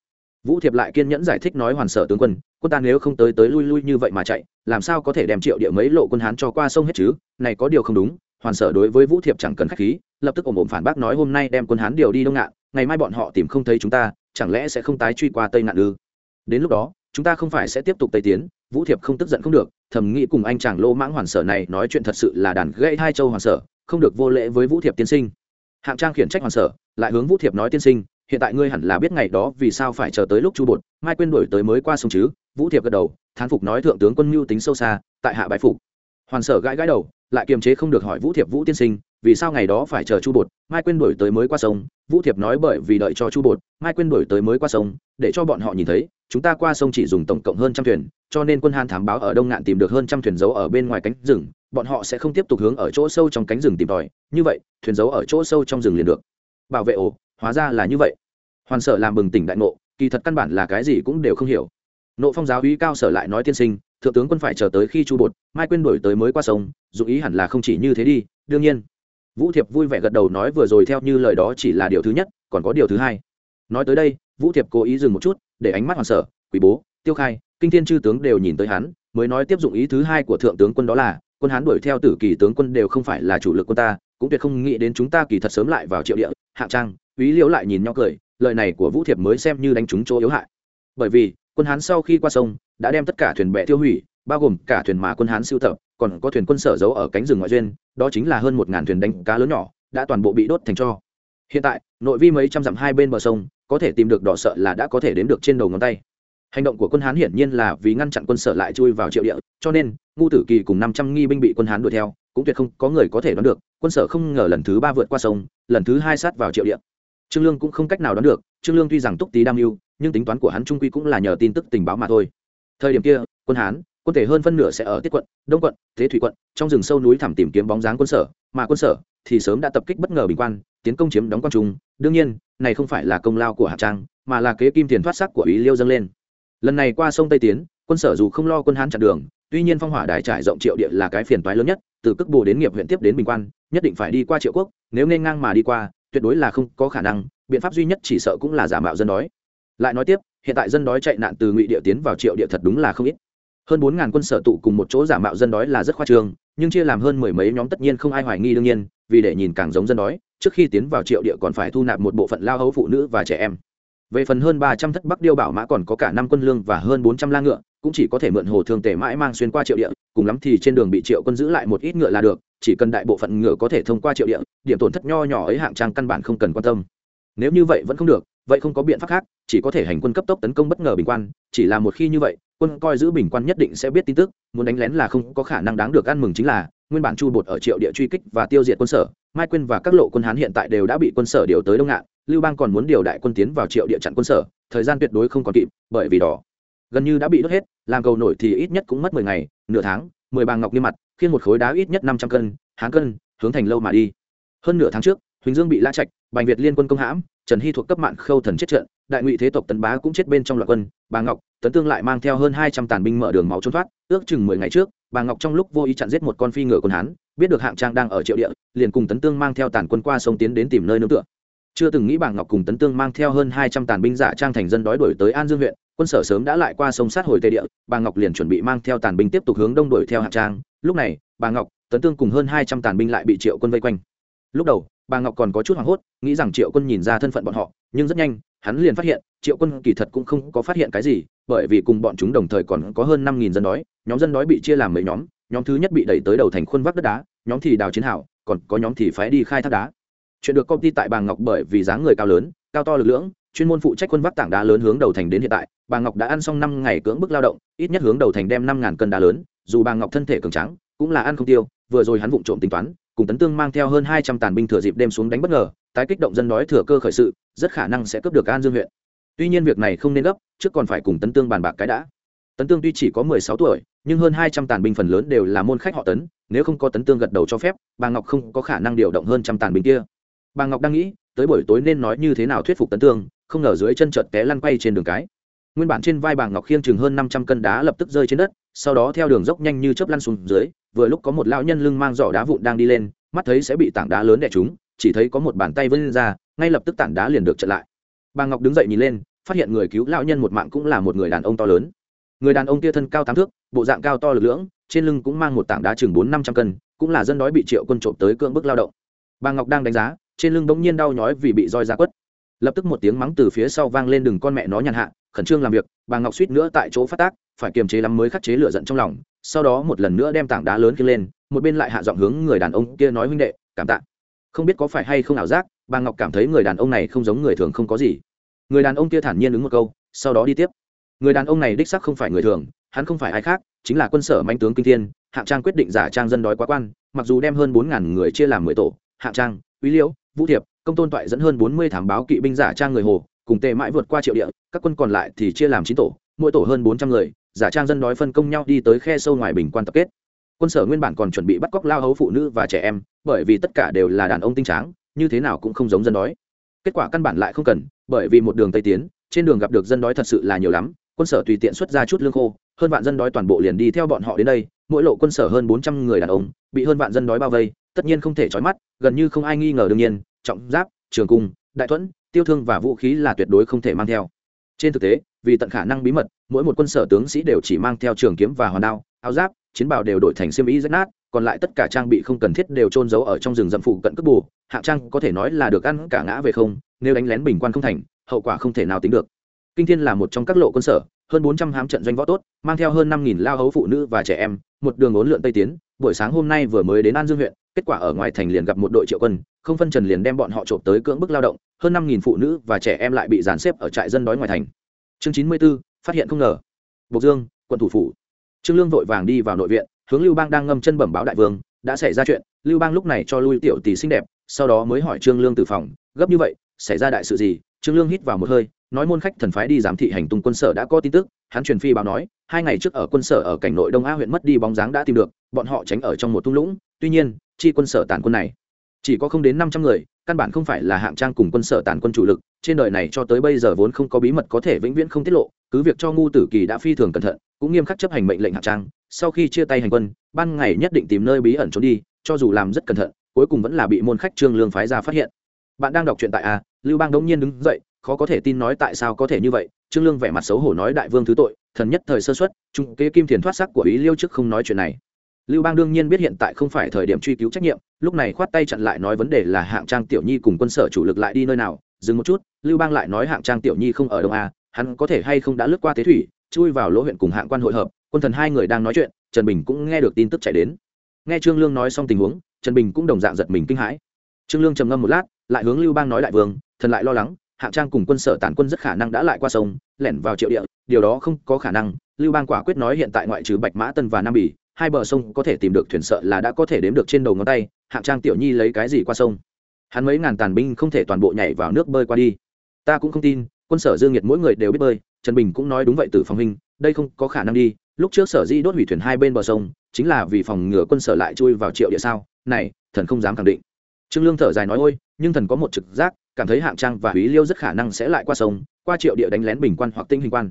vũ thiệp lại kiên nhẫn giải thích nói hoàn sở tướng quân quân ta nếu không tới tới lui lui như vậy mà chạy, làm sao có thể đem triệu địa mấy lộ quân hán cho qua sông hết chứ? Này có điều không đúng, hoàn sở đối với vũ thiệp chẳng cần khách khí, lập tức ổm ổm phản bác nói hôm nay đem quân hán điều đi đông ngạn, ngày mai bọn họ tìm không thấy chúng ta, chẳng lẽ sẽ không tái truy qua tây ngạn ư? Đến lúc đó, chúng ta không phải sẽ tiếp tục tây tiến, vũ thiệp không tức giận không được, thầm nghĩ cùng anh chàng lô mãng hoàn sở này nói chuyện thật sự là đàn gãy hai châu hoàn sở, không được vô lễ với vũ thiệp tiên sinh. Hạng trang khiển trách hoàn sở, lại hướng vũ thiệp nói tiên sinh hiện tại ngươi hẳn là biết ngày đó vì sao phải chờ tới lúc chu bột, mai quên đổi tới mới qua sông chứ, vũ thiệp gật đầu, thán phục nói thượng tướng quân mưu tính sâu xa, tại hạ bãi phục. Hoàn sở gãi gãi đầu, lại kiềm chế không được hỏi vũ thiệp vũ tiên sinh, vì sao ngày đó phải chờ chu bột, mai quên đổi tới mới qua sông? Vũ thiệp nói bởi vì đợi cho chu bột, mai quên đổi tới mới qua sông, để cho bọn họ nhìn thấy, chúng ta qua sông chỉ dùng tổng cộng hơn trăm thuyền, cho nên quân hàn thám báo ở đông ngạn tìm được hơn trăm thuyền giấu ở bên ngoài cánh rừng, bọn họ sẽ không tiếp tục hướng ở chỗ sâu trong cánh rừng tìm tòi, như vậy, thuyền giấu ở chỗ sâu trong rừng liền được. Bảo vệ ổ hóa ra là như vậy. Hoàn sở làm bừng tỉnh đại ngộ, kỳ thật căn bản là cái gì cũng đều không hiểu. Nộ phong giáo uy cao sở lại nói tiên sinh, thượng tướng quân phải chờ tới khi chu bột, mai quên đổi tới mới qua sông, dụng ý hẳn là không chỉ như thế đi, đương nhiên. Vũ thiệp vui vẻ gật đầu nói vừa rồi theo như lời đó chỉ là điều thứ nhất, còn có điều thứ hai. Nói tới đây, vũ thiệp cố ý dừng một chút, để ánh mắt hoàn sở quý bố, tiêu khai, kinh thiên chư tướng đều nhìn tới hắn, mới nói tiếp dụng ý thứ hai của thượng tướng quân đó là, quân hán đuổi theo tử kỳ tướng quân đều không phải là chủ lực quân ta, cũng tuyệt không nghĩ đến chúng ta kỳ thật sớm lại vào triệu địa, hạng trang úy liễu lại nhìn nhau cười, lời này của vũ thiệp mới xem như đánh trúng chỗ yếu hại. Bởi vì, quân hán sau khi qua sông, đã đem tất cả thuyền bè tiêu hủy, bao gồm cả thuyền mà quân hán siêu tập, còn có thuyền quân sở giấu ở cánh rừng ngoại duyên, đó chính là hơn một ngàn thuyền đánh cá lớn nhỏ, đã toàn bộ bị đốt thành cho. Hiện tại, nội vi mấy trăm dặm hai bên bờ sông, có thể tìm được đỏ sợ là đã có thể đếm được trên đầu ngón tay. Hành động của quân hán hiển nhiên là vì ngăn chặn quân sở lại chui vào triệu địa, cho nên, ngu tử kỳ cùng năm trăm nghi binh bị quân hán đuổi theo, cũng tuyệt không có người có thể đoán được, quân sở không ngờ lần thứ ba vượt qua sông, lần thứ hai sát vào triệu địa trương lương cũng không cách nào đoán được, trương lương tuy rằng túc tý đam mưu, nhưng tính toán của hắn trung quy cũng là nhờ tin tức tình báo mà thôi. Thời điểm kia, quân hán, quân thể hơn phân nửa sẽ ở tiết quận, đông quận, thế thủy quận, trong rừng sâu núi thẳm tìm kiếm bóng dáng quân sở, mà quân sở thì sớm đã tập kích bất ngờ bình quan, tiến công chiếm đóng quan trung. Đương nhiên, này không phải là công lao của hạ trang, mà là kế kim tiền thoát sắc của ý liêu dâng lên. Lần này qua sông tây tiến, quân sở dù không lo quân hán chặn đường, tuy nhiên phong hỏa đài trải rộng triệu địa là cái phiền toái lớn nhất, từ cước bồ đến nghiệp huyện tiếp đến bình quan, nhất định phải đi qua triệu quốc, nếu nên ngang mà đi qua tuyệt đối là không có khả năng, biện pháp duy nhất chỉ sợ cũng là giả mạo dân đói. Lại nói tiếp, hiện tại dân đói chạy nạn từ ngụy địa tiến vào triệu địa thật đúng là không ít. Hơn bốn ngàn quân sở tụ cùng một chỗ giả mạo dân đói là rất khoa trương, nhưng chia làm hơn mười mấy nhóm tất nhiên không ai hoài nghi đương nhiên, vì để nhìn càng giống dân đói, trước khi tiến vào triệu địa còn phải thu nạp một bộ phận lao hấu phụ nữ và trẻ em. Về phần hơn ba trăm thất bắc điêu bảo mã còn có cả năm quân lương và hơn bốn trăm la ngựa cũng chỉ có thể mượn hồ thương tể mãi mang xuyên qua triệu địa, cùng lắm thì trên đường bị triệu quân giữ lại một ít ngựa là được, chỉ cần đại bộ phận ngựa có thể thông qua triệu địa, điểm tổn thất nho nhỏ ấy hạng trang căn bản không cần quan tâm nếu như vậy vẫn không được, vậy không có biện pháp khác, chỉ có thể hành quân cấp tốc tấn công bất ngờ bình quan, chỉ là một khi như vậy, quân coi giữ bình quan nhất định sẽ biết tin tức, muốn đánh lén là không có khả năng đáng được ăn mừng chính là, nguyên bản chu bột ở triệu địa truy kích và tiêu diệt quân sở, mai quyên và các lộ quân hán hiện tại đều đã bị quân sở điều tới đông ngạn, lưu bang còn muốn điều đại quân tiến vào triệu địa chặn quân sở, thời gian tuyệt đối không còn kịp, bởi vì đó gần như đã bị đốt hết, làm cầu nổi thì ít nhất cũng mất mười ngày, nửa tháng, mười bàng ngọc nghiêm mặt, khiên một khối đá ít nhất năm trăm cân, hán cân, hướng thành lâu mà đi. Hơn nửa tháng trước, huỳnh dương bị la trạch, bành việt liên quân công hãm, trần hy thuộc cấp mạng khâu thần chết trận, đại ngụy thế tộc tấn bá cũng chết bên trong loạt quân bà ngọc, tấn tương lại mang theo hơn hai trăm tàn binh mở đường máu trốn thoát, ước chừng mười ngày trước bà ngọc trong lúc vô ý chặn giết một con phi ngựa quân hán, biết được hạng trang đang ở triệu địa, liền cùng tấn tương mang theo tàn quân qua sông tiến đến tìm nơi nương tựa. Chưa từng nghĩ bà ngọc cùng tấn tương mang theo hơn hai trăm tàn binh giả trang thành dân đói đuổi tới an dương huyện quân sở sớm đã lại qua sông sát hồi tây địa, bà ngọc liền chuẩn bị mang theo tàn binh tiếp tục hướng đông đuổi theo hạng trang. Lúc này, bà ngọc, tấn tương cùng hơn hai trăm tàn binh lại bị triệu quân vây quanh. Lúc đầu, bà ngọc còn có chút hoảng hốt, nghĩ rằng triệu quân nhìn ra thân phận bọn họ, nhưng rất nhanh, hắn liền phát hiện, triệu quân kỳ thật cũng không có phát hiện cái gì, bởi vì cùng bọn chúng đồng thời còn có hơn năm nghìn dân đói, nhóm dân đói bị chia làm mấy nhóm nhóm thứ nhất bị đẩy tới đầu thành khuôn vác đất đá, nhóm thì đào chiến hảo còn có nhóm thì phái đi khai thác đá. Chuyện được công ty tại bà ngọc bởi vì dáng người cao lớn, cao to lực lưỡng chuyên môn phụ trách quân vác tảng đá lớn hướng đầu thành đến hiện tại, bà ngọc đã ăn xong năm ngày cưỡng bức lao động, ít nhất hướng đầu thành đem năm ngàn cân đá lớn, dù bà ngọc thân thể cường trắng cũng là ăn không tiêu, vừa rồi hắn vụng trộm tính toán, cùng tấn tương mang theo hơn hai trăm tàn binh thừa dịp đêm xuống đánh bất ngờ, tái kích động dân đói thừa cơ khởi sự, rất khả năng sẽ cướp được an dương huyện. Tuy nhiên việc này không nên gấp, trước còn phải cùng tấn tương bàn bạc cái đã. Tấn tương tuy chỉ có mười sáu tuổi, nhưng hơn hai trăm tàn binh phần lớn đều là môn khách họ tấn, nếu không có tấn tương gật đầu cho phép, bà ngọc không có khả năng điều động hơn trăm tàn binh kia. Bà ngọc đang nghĩ, tới buổi tối nên nói như thế nào thuyết phục tấn tương không ngờ dưới chân chợt té lăn quay trên đường cái. Nguyên bản trên vai bà ngọc khiêng chừng hơn năm trăm cân đá lập tức rơi trên đất, sau đó theo đường dốc nhanh như chớp lăn xuống dưới, vừa lúc có một lão nhân lưng mang giỏ đá vụn đang đi lên, mắt thấy sẽ bị tảng đá lớn đè trúng, chỉ thấy có một bàn tay vươn ra, ngay lập tức tảng đá liền được chặn lại. Bà ngọc đứng dậy nhìn lên, phát hiện người cứu lão nhân một mạng cũng là một người đàn ông to lớn. Người đàn ông kia thân cao tám thước, bộ dạng cao to lực lưỡng, trên lưng cũng mang một tảng đá chừng bốn năm trăm cân, cũng là dân đói bị triệu quân trộm tới cưỡng bức lao động. Bà ngọc đang đánh giá, trên lưng bỗng nhiên đau nhói vì bị roi ra quất lập tức một tiếng mắng từ phía sau vang lên đừng con mẹ nó nhàn hạ, khẩn trương làm việc, bà ngọc suýt nữa tại chỗ phát tác, phải kiềm chế lắm mới khắc chế lửa giận trong lòng, sau đó một lần nữa đem tảng đá lớn kia lên, một bên lại hạ giọng hướng người đàn ông kia nói huynh đệ, cảm tạ. Không biết có phải hay không ảo giác, bà ngọc cảm thấy người đàn ông này không giống người thường không có gì. Người đàn ông kia thản nhiên ứng một câu, sau đó đi tiếp. Người đàn ông này đích sắc không phải người thường, hắn không phải ai khác, chính là quân sở manh tướng kinh thiên, hạng trang quyết định giả trang dân đói quá quan, mặc dù đem hơn bốn ngàn người chia làm mười tổ, hạng trang quý liễu, vũ thiệp công tôn toại dẫn hơn bốn mươi thám báo kỵ binh giả trang người hồ, cùng tề mãi vượt qua triệu địa, các quân còn lại thì chia làm chín tổ, mỗi tổ hơn bốn trăm người, giả trang dân đói phân công nhau đi tới khe sâu ngoài bình quan tập kết. Quân sở nguyên bản còn chuẩn bị bắt cóc lao hấu phụ nữ và trẻ em, bởi vì tất cả đều là đàn ông tinh tráng, như thế nào cũng không giống dân đói. Kết quả căn bản lại không cần, bởi vì một đường tây tiến, trên đường gặp được dân đói thật sự là nhiều lắm, quân sở tùy tiện xuất ra chút lương khô, hơn vạn dân đói toàn bộ liền đi theo bọn họ đến đây, mỗi lộ quân sở hơn bốn trăm người đàn ông, bị hơn vạn dân đói bao vây, tất nhiên không thể trói mắt, gần như không ai nghi ngờ đương nhiên trọng giáp, trường cung, đại thuẫn, tiêu thương và vũ khí là tuyệt đối không thể mang theo. Trên thực tế, vì tận khả năng bí mật, mỗi một quân sở tướng sĩ đều chỉ mang theo trường kiếm và hoàn đao, áo giáp, chiến bào đều đổi thành xiêm y rách nát, còn lại tất cả trang bị không cần thiết đều trôn giấu ở trong rừng rậm phụ cận cướp bù, hạng trang có thể nói là được ăn cả ngã về không, nếu đánh lén bình quan không thành, hậu quả không thể nào tính được. Kinh thiên là một trong các lộ quân sở, hơn bốn trăm hám trận doanh võ tốt, mang theo hơn năm nghìn lao hấu phụ nữ và trẻ em, một đường ốn lượn tây tiến, buổi sáng hôm nay vừa mới đến an dương huyện, kết quả ở ngoài thành liền gặp một đội triệu quân không phân trần liền đem bọn họ trộm tới cưỡng bức lao động, hơn năm nghìn phụ nữ và trẻ em lại bị dàn xếp ở trại dân đói ngoài thành. Chương chín mươi b ố phát hiện không ngờ. Bộc dương, quận thủ phủ. Trương lương vội vàng đi vào nội viện, hướng lưu bang đang ngâm chân bẩm báo đại vương, đã xảy ra chuyện, lưu bang lúc này cho lui tiểu tỷ xinh đẹp, sau đó mới hỏi trương lương từ phòng, gấp như vậy, xảy ra đại sự gì? Trương lương hít vào một hơi, nói môn khách thần phái đi giám thị hành tung quân sở đã có tin tức, hắn truyền phi báo nói, hai ngày trước ở quân sở ở cảnh nội đông a huyện mất đi bóng dáng đã tìm được, bọn họ tránh ở trong một thung lũng, tuy nhiên, chi quân sở tàn quân này chỉ có không đến năm trăm người, căn bản không phải là hạng trang cùng quân sở tàn quân chủ lực, trên đời này cho tới bây giờ vốn không có bí mật có thể vĩnh viễn không tiết lộ, cứ việc cho ngu tử kỳ đã phi thường cẩn thận, cũng nghiêm khắc chấp hành mệnh lệnh hạng trang, sau khi chia tay hành quân, ban ngày nhất định tìm nơi bí ẩn trốn đi, cho dù làm rất cẩn thận, cuối cùng vẫn là bị môn khách trương lương phái ra phát hiện. Bạn đang đọc truyện tại a, lưu bang đống nhiên đứng dậy, khó có thể tin nói tại sao có thể như vậy, trương lương vẻ mặt xấu hổ nói đại vương thứ tội, thần nhất thời sơ xuất trung kế kim thiền thoát sắc của ý liêu trước không nói chuyện này lưu bang đương nhiên biết hiện tại không phải thời điểm truy cứu trách nhiệm, lúc này khoát tay chặn lại nói vấn đề là hạng trang tiểu nhi cùng quân sở chủ lực lại đi nơi nào. Dừng một chút, lưu bang lại nói hạng trang tiểu nhi không ở đông a, hắn có thể hay không đã lướt qua tế thủy, chui vào lỗ huyện cùng hạng quan hội hợp. Quân thần hai người đang nói chuyện, trần bình cũng nghe được tin tức chạy đến. Nghe trương lương nói xong tình huống, trần bình cũng đồng dạng giật mình kinh hãi. Trương lương trầm ngâm một lát, lại hướng lưu bang nói đại vương, thần lại lo lắng, hạng trang cùng quân sở tản quân rất khả năng đã lại qua sông, lẻn vào triệu địa, điều đó không có khả năng. Lưu bang quả quyết nói hiện tại ngoại trừ bạch mã tân và nam bỉ hai bờ sông có thể tìm được thuyền sợ là đã có thể đếm được trên đầu ngón tay, hạng trang tiểu nhi lấy cái gì qua sông? Hắn mấy ngàn tàn binh không thể toàn bộ nhảy vào nước bơi qua đi. Ta cũng không tin, quân sở dương nhiệt mỗi người đều biết bơi, trần bình cũng nói đúng vậy từ phòng hình, đây không có khả năng đi, lúc trước sở di đốt hủy thuyền hai bên bờ sông, chính là vì phòng ngừa quân sở lại chui vào triệu địa sao, này, thần không dám khẳng định. Trương lương thở dài nói, ôi, nhưng thần có một trực giác, cảm thấy hạng trang và húy liêu rất khả năng sẽ lại qua sông, qua triệu địa đánh lén bình quan hoặc tinh hình quan.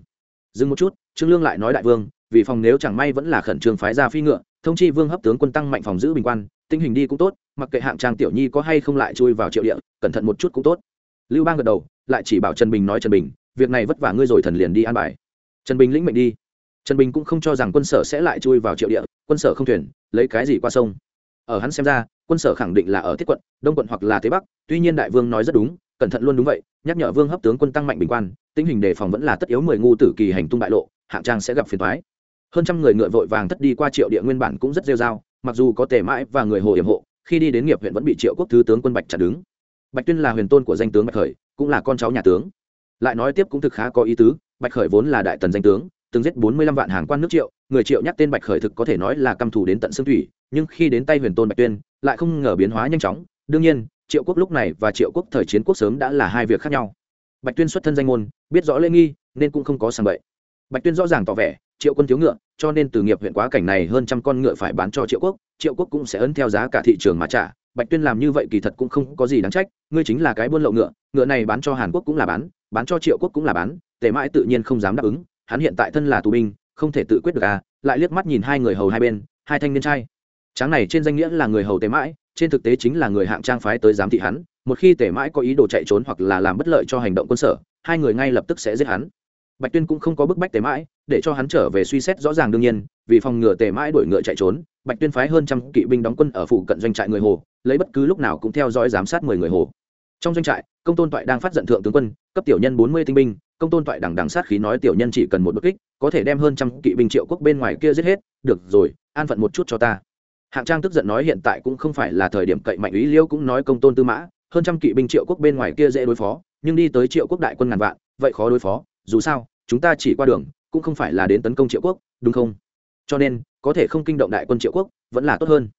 Dừng một chút, trương lương lại nói đại vương vì phòng nếu chẳng may vẫn là khẩn trương phái ra phi ngựa, thông chi vương hấp tướng quân tăng mạnh phòng giữ bình quan tình hình đi cũng tốt, mặc kệ hạng trang tiểu nhi có hay không lại chui vào triệu địa, cẩn thận một chút cũng tốt. Lưu bang gật đầu, lại chỉ bảo trần bình nói trần bình, việc này vất vả ngươi rồi thần liền đi an bài. Trần bình lĩnh mệnh đi. Trần bình cũng không cho rằng quân sở sẽ lại chui vào triệu địa, quân sở không thuyền, lấy cái gì qua sông. Ở hắn xem ra, quân sở khẳng định là ở thiết quận, đông quận hoặc là thế bắc, tuy nhiên đại vương nói rất đúng, cẩn thận luôn đúng vậy, nhắc nhở vương hấp tướng quân tăng mạnh bình quan tình hình đề phòng vẫn là tất yếu mười ngu tử kỳ hành tung bại lộ, hạng trang sẽ gặp phiền thoái hơn trăm người ngựa vội vàng thất đi qua triệu địa nguyên bản cũng rất rêu dao mặc dù có tề mãi và người hồ hiểm hộ, khi đi đến nghiệp huyện vẫn bị triệu quốc thứ tướng quân bạch chặn đứng. Bạch tuyên là huyền tôn của danh tướng bạch khởi, cũng là con cháu nhà tướng. Lại nói tiếp cũng thực khá có ý tứ, bạch khởi vốn là đại tần danh tướng, từng giết bốn mươi lăm vạn hàng quan nước triệu, người triệu nhắc tên bạch khởi thực có thể nói là căm thù đến tận xương thủy, nhưng khi đến tay huyền tôn bạch tuyên, lại không ngờ biến hóa nhanh chóng. Đương nhiên, triệu quốc lúc này và triệu quốc thời chiến quốc sớm đã là hai việc khác nhau. Bạch tuyên xuất thân danh môn, biết rõ lễ nghi, nên cũng không có sàng bậy. Bạch tuyên rõ ràng tỏ vẻ triệu quân thiếu ngựa, cho nên từ nghiệp huyện quá cảnh này hơn trăm con ngựa phải bán cho triệu quốc triệu quốc cũng sẽ ấn theo giá cả thị trường mà trả. Bạch tuyên làm như vậy kỳ thật cũng không có gì đáng trách, ngươi chính là cái buôn lậu ngựa ngựa này bán cho hàn quốc cũng là bán bán cho triệu quốc cũng là bán, tề mãi tự nhiên không dám đáp ứng, hắn hiện tại thân là tù binh, không thể tự quyết được à lại liếc mắt nhìn hai người hầu hai bên, hai thanh niên trai. Tráng này trên danh nghĩa là người hầu tề mãi, trên thực tế chính là người hạng trang phái tới giám thị hắn, một khi tề mãi có ý đồ chạy trốn hoặc là làm bất lợi cho hành động quân sở, hai người ngay lập tức sẽ giết hắn bạch tuyên cũng không có bức bách tề mãi, để cho hắn trở về suy xét rõ ràng đương nhiên, vì phòng ngừa tề mãi đuổi ngựa chạy trốn, bạch tuyên phái hơn trăm kỵ binh đóng quân ở phụ cận doanh trại người hồ, lấy bất cứ lúc nào cũng theo dõi giám sát mười người hồ. Trong doanh trại, công tôn toại đang phát giận thượng tướng quân, cấp tiểu nhân bốn mươi tinh binh, công tôn toại đằng đằng sát khí nói tiểu nhân chỉ cần một đột kích, có thể đem hơn trăm kỵ binh triệu quốc bên ngoài kia giết hết, được rồi, an phận một chút cho ta. Hạng trang tức giận nói hiện tại cũng không phải là thời điểm cậy mạnh ý liêu cũng nói công tôn tư mã, hơn trăm kỵ binh triệu quốc bên ngoài kia dễ đối phó, nhưng đi tới triệu quốc đại quân ngàn vạn, vậy khó đối phó, dù sao chúng ta chỉ qua đường, cũng không phải là đến tấn công triệu quốc, đúng không? Cho nên, có thể không kinh động đại quân triệu quốc, vẫn là tốt hơn.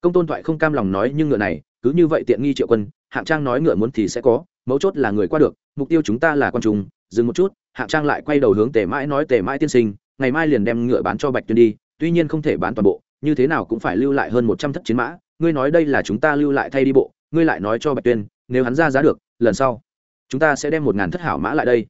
Công tôn thoại không cam lòng nói nhưng ngựa này, cứ như vậy tiện nghi triệu quân, hạng trang nói ngựa muốn thì sẽ có, mấu chốt là người qua được, mục tiêu chúng ta là quan trùng dừng một chút, hạng trang lại quay đầu hướng tề mãi nói tề mãi tiên sinh, ngày mai liền đem ngựa bán cho bạch tuyên đi, tuy nhiên không thể bán toàn bộ, như thế nào cũng phải lưu lại hơn một trăm thất chiến mã, ngươi nói đây là chúng ta lưu lại thay đi bộ, ngươi lại nói cho bạch tuyên, nếu hắn ra giá được, lần sau, chúng ta sẽ đem một ngàn thất hảo mã lại đây.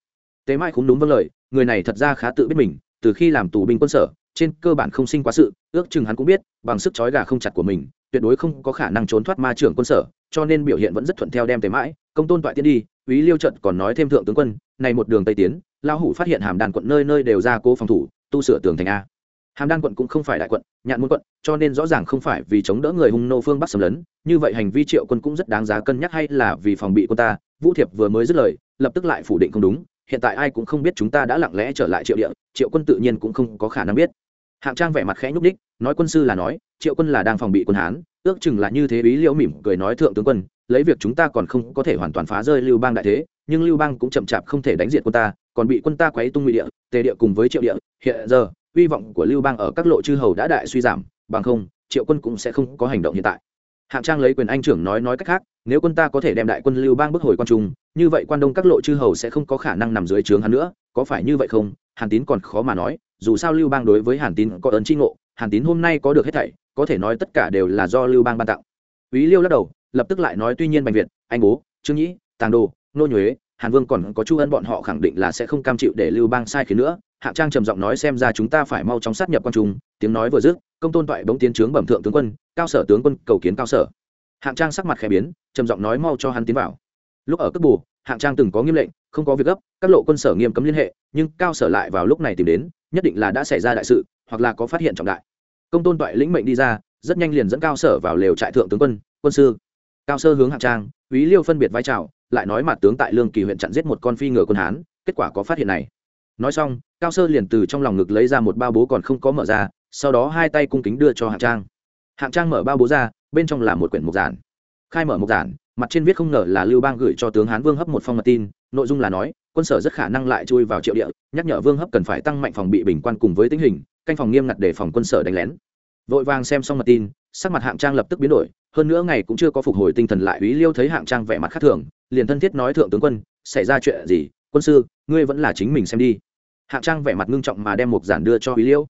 Tề mai cũng đúng vâng lời người này thật ra khá tự biết mình, từ khi làm tù binh quân sở, trên cơ bản không sinh quá sự, ước chừng hắn cũng biết, bằng sức chói gà không chặt của mình, tuyệt đối không có khả năng trốn thoát ma trưởng quân sở, cho nên biểu hiện vẫn rất thuận theo đem tế mãi, công tôn toại tiến đi, úy liêu trận còn nói thêm thượng tướng quân, này một đường tây tiến lao hủ phát hiện hàm đàn quận nơi nơi đều ra cố phòng thủ, tu sửa tường thành a. Hàm đan quận cũng không phải đại quận, nhạn môn quận, cho nên rõ ràng không phải vì chống đỡ người hung nô phương bắc xâm lấn, như vậy hành vi triệu quân cũng rất đáng giá cân nhắc hay là vì phòng bị quân ta, vũ thiệp vừa mới dứt lời, lập tức lại phủ định không đúng hiện tại ai cũng không biết chúng ta đã lặng lẽ trở lại triệu địa, triệu quân tự nhiên cũng không có khả năng biết. Hạng trang vẻ mặt khẽ nhúc đích nói quân sư là nói, triệu quân là đang phòng bị quân hán, ước chừng là như thế bí liễu mỉm cười nói thượng tướng quân, lấy việc chúng ta còn không có thể hoàn toàn phá rơi lưu bang đại thế, nhưng lưu bang cũng chậm chạp không thể đánh diệt quân ta, còn bị quân ta quấy tung ngụy địa, tề địa cùng với triệu địa, hiện giờ, hy vọng của lưu bang ở các lộ chư hầu đã đại suy giảm, bằng không, triệu quân cũng sẽ không có hành động hiện tại hạng trang lấy quyền anh trưởng nói nói cách khác, nếu quân ta có thể đem đại quân lưu bang bước hồi quan trung, như vậy quan đông các lộ chư hầu sẽ không có khả năng nằm dưới trướng hắn nữa, có phải như vậy không? Hàn tín còn khó mà nói, dù sao lưu bang đối với hàn tín có ơn tri ngộ, hàn tín hôm nay có được hết thảy, có thể nói tất cả đều là do lưu bang ban tặng. Ý liêu lắc đầu, lập tức lại nói, tuy nhiên bành việt, anh bố, trương nhĩ, tàng đồ, nô nhuế hàn vương còn có chu ân bọn họ khẳng định là sẽ không cam chịu để lưu bang sai khiến nữa. Hạng trang trầm giọng nói xem ra chúng ta phải mau chóng sát nhập quan trung. Tiếng nói vừa dứt, công tôn toại bỗng tiến trướng bẩm thượng tướng quân, cao sở tướng quân cầu kiến cao sở. Hạng trang sắc mặt khẽ biến, trầm giọng nói mau cho hắn tiến vào. Lúc ở cấp bù hạng trang từng có nghiêm lệnh, không có việc gấp, các lộ quân sở nghiêm cấm liên hệ, nhưng cao sở lại vào lúc này tìm đến, nhất định là đã xảy ra đại sự, hoặc là có phát hiện trọng đại. Công tôn toại lĩnh mệnh đi ra, rất nhanh liền dẫn cao sở vào lều trại thượng tướng quân quân sư. Cao sơ hướng hạng trang úy liêu phân biệt vai trò lại nói mặt tướng tại lương kỳ huyện chặn giết một con phi ngựa quân hán, kết quả có phát hiện này. Nói xong, cao sơ liền từ trong lòng ngực lấy ra một bao bố còn không có mở ra, sau đó hai tay cung kính đưa cho hạng trang. Hạng trang mở bao bố ra, bên trong là một quyển mục giản. Khai mở mục giản, mặt trên viết không ngờ là lưu bang gửi cho tướng hán vương hấp một phong mật tin, nội dung là nói, quân sở rất khả năng lại chui vào triệu địa, nhắc nhở vương hấp cần phải tăng mạnh phòng bị bình quan cùng với tính hình, canh phòng nghiêm ngặt để phòng quân sở đánh lén. Vội vàng xem xong mật tin, sắc mặt hạng trang lập tức biến đổi, hơn nữa ngày cũng chưa có phục hồi tinh thần lại ý liêu thấy hạng trang vẻ mặt khác thường liền thân thiết nói thượng tướng quân, xảy ra chuyện gì? Quân sư, ngươi vẫn là chính mình xem đi. Hạng trang vẻ mặt ngưng trọng mà đem một giản đưa cho ý liêu.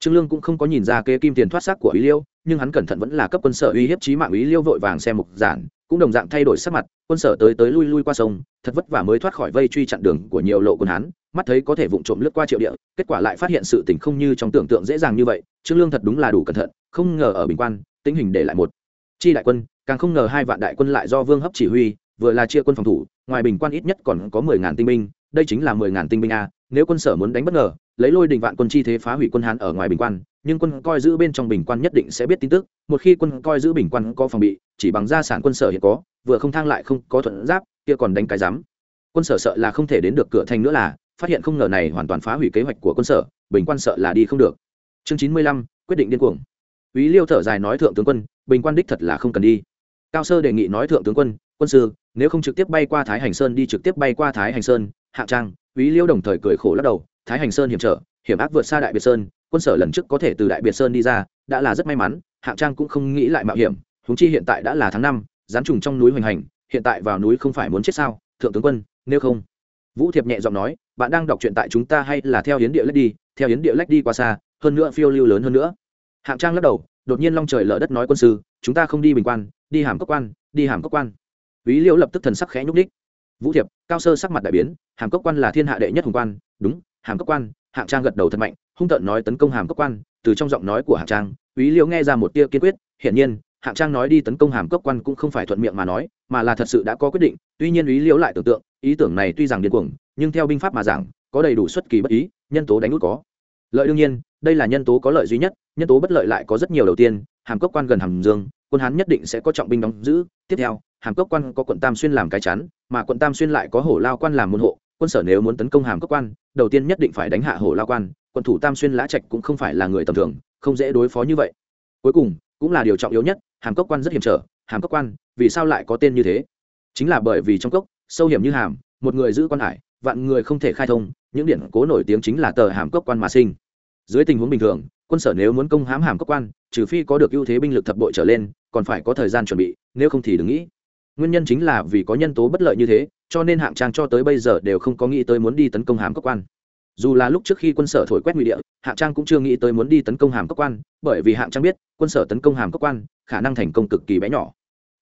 Trương lương cũng không có nhìn ra kế kim tiền thoát xác của ý liêu, nhưng hắn cẩn thận vẫn là cấp quân sở uy hiếp trí mạng ý liêu vội vàng xem một giản, cũng đồng dạng thay đổi sắc mặt, quân sở tới tới lui lui qua sông, thật vất vả mới thoát khỏi vây truy chặn đường của nhiều lộ quân hán, mắt thấy có thể vụng trộm lướt qua triệu địa, kết quả lại phát hiện sự tình không như trong tưởng tượng dễ dàng như vậy, trương lương thật đúng là đủ cẩn thận, không ngờ ở bình quan tình hình để lại một chi đại quân, càng không ngờ hai vạn đại quân lại do vương hấp chỉ huy vừa là chia quân phòng thủ ngoài bình quan ít nhất còn có mười ngàn tinh binh đây chính là mười ngàn tinh binh a nếu quân sở muốn đánh bất ngờ lấy lôi đình vạn quân chi thế phá hủy quân hán ở ngoài bình quan nhưng quân coi giữ bên trong bình quan nhất định sẽ biết tin tức một khi quân coi giữ bình quan có phòng bị chỉ bằng gia sản quân sở hiện có vừa không thang lại không có thuận giáp kia còn đánh cái rắm quân sở sợ là không thể đến được cửa thành nữa là phát hiện không ngờ này hoàn toàn phá hủy kế hoạch của quân sở bình quan sợ là đi không được. Chương chín mươi lăm quyết định điên cuồng. Ý Liêu thở dài nói thượng tướng quân, bình quan đích thật là không cần đi. Cao Sơ đề nghị nói thượng tướng quân, quân sư, nếu không trực tiếp bay qua Thái Hành Sơn đi trực tiếp bay qua Thái Hành Sơn, Hạ Trang, ý Liêu đồng thời cười khổ lắc đầu, Thái Hành Sơn hiểm trở, hiểm ác vượt xa Đại Biệt Sơn, quân sở lần trước có thể từ Đại Biệt Sơn đi ra, đã là rất may mắn, Hạ Trang cũng không nghĩ lại mạo hiểm, húng chi hiện tại đã là tháng năm, gián trùng trong núi hoành hành, hiện tại vào núi không phải muốn chết sao? Thượng tướng quân, nếu không. Vũ Thiệp nhẹ giọng nói, bạn đang đọc truyện tại chúng ta hay là theo yến địa lách đi, theo yến địa lách đi qua xa, hơn nữa phiêu lưu lớn hơn nữa. Hạng Trang lắc đầu, đột nhiên long trời lở đất nói quân sư chúng ta không đi bình quan đi hàm cốc quan đi hàm cốc quan ý Liễu lập tức thần sắc khẽ nhúc đích. Vũ Thiệp, Cao Sơ sắc mặt đại biến, Hàm Cốc Quan là thiên hạ đệ nhất hùng quan, đúng, Hàm Cốc Quan, Hạng Trang gật đầu thật mạnh, hung tợn nói tấn công Hàm Cốc Quan, từ trong giọng nói của Hạng Trang, ý Liễu nghe ra một tia kiên quyết, hiển nhiên, Hạng Trang nói đi tấn công Hàm Cốc Quan cũng không phải thuận miệng mà nói, mà là thật sự đã có quyết định, tuy nhiên ý Liễu lại tưởng tượng, ý tưởng này tuy rằng điên cuồng, nhưng theo binh pháp mà giảng, có đầy đủ xuất kỳ bất ý, nhân tố đánh út có. Lợi đương nhiên, đây là nhân tố có lợi duy nhất, nhân tố bất lợi lại có rất nhiều đầu tiên, hàm cốc quan gần hàm dương quân hán nhất định sẽ có trọng binh đóng giữ. Tiếp theo hàm cốc quan có quận tam xuyên làm cái chắn mà quận tam xuyên lại có hổ lao quan làm môn hộ. Quân sở nếu muốn tấn công hàm cốc quan đầu tiên nhất định phải đánh hạ hổ lao quan. Quận thủ tam xuyên lã trạch cũng không phải là người tầm thường không dễ đối phó như vậy. Cuối cùng cũng là điều trọng yếu nhất hàm cốc quan rất hiểm trở. Hàm cốc quan vì sao lại có tên như thế? Chính là bởi vì trong cốc sâu hiểm như hàm một người giữ quan hải vạn người không thể khai thông những điển cố nổi tiếng chính là tờ hàm cốc quan mà sinh dưới tình huống bình thường, quân sở nếu muốn công hãm hàm cấp quan, trừ phi có được ưu thế binh lực thập bội trở lên, còn phải có thời gian chuẩn bị, nếu không thì đừng nghĩ. Nguyên nhân chính là vì có nhân tố bất lợi như thế, cho nên hạng trang cho tới bây giờ đều không có nghĩ tới muốn đi tấn công hàm cấp quan. Dù là lúc trước khi quân sở thổi quét nguy địa, hạng trang cũng chưa nghĩ tới muốn đi tấn công hàm cấp quan, bởi vì hạng trang biết, quân sở tấn công hàm cấp quan, khả năng thành công cực kỳ bé nhỏ.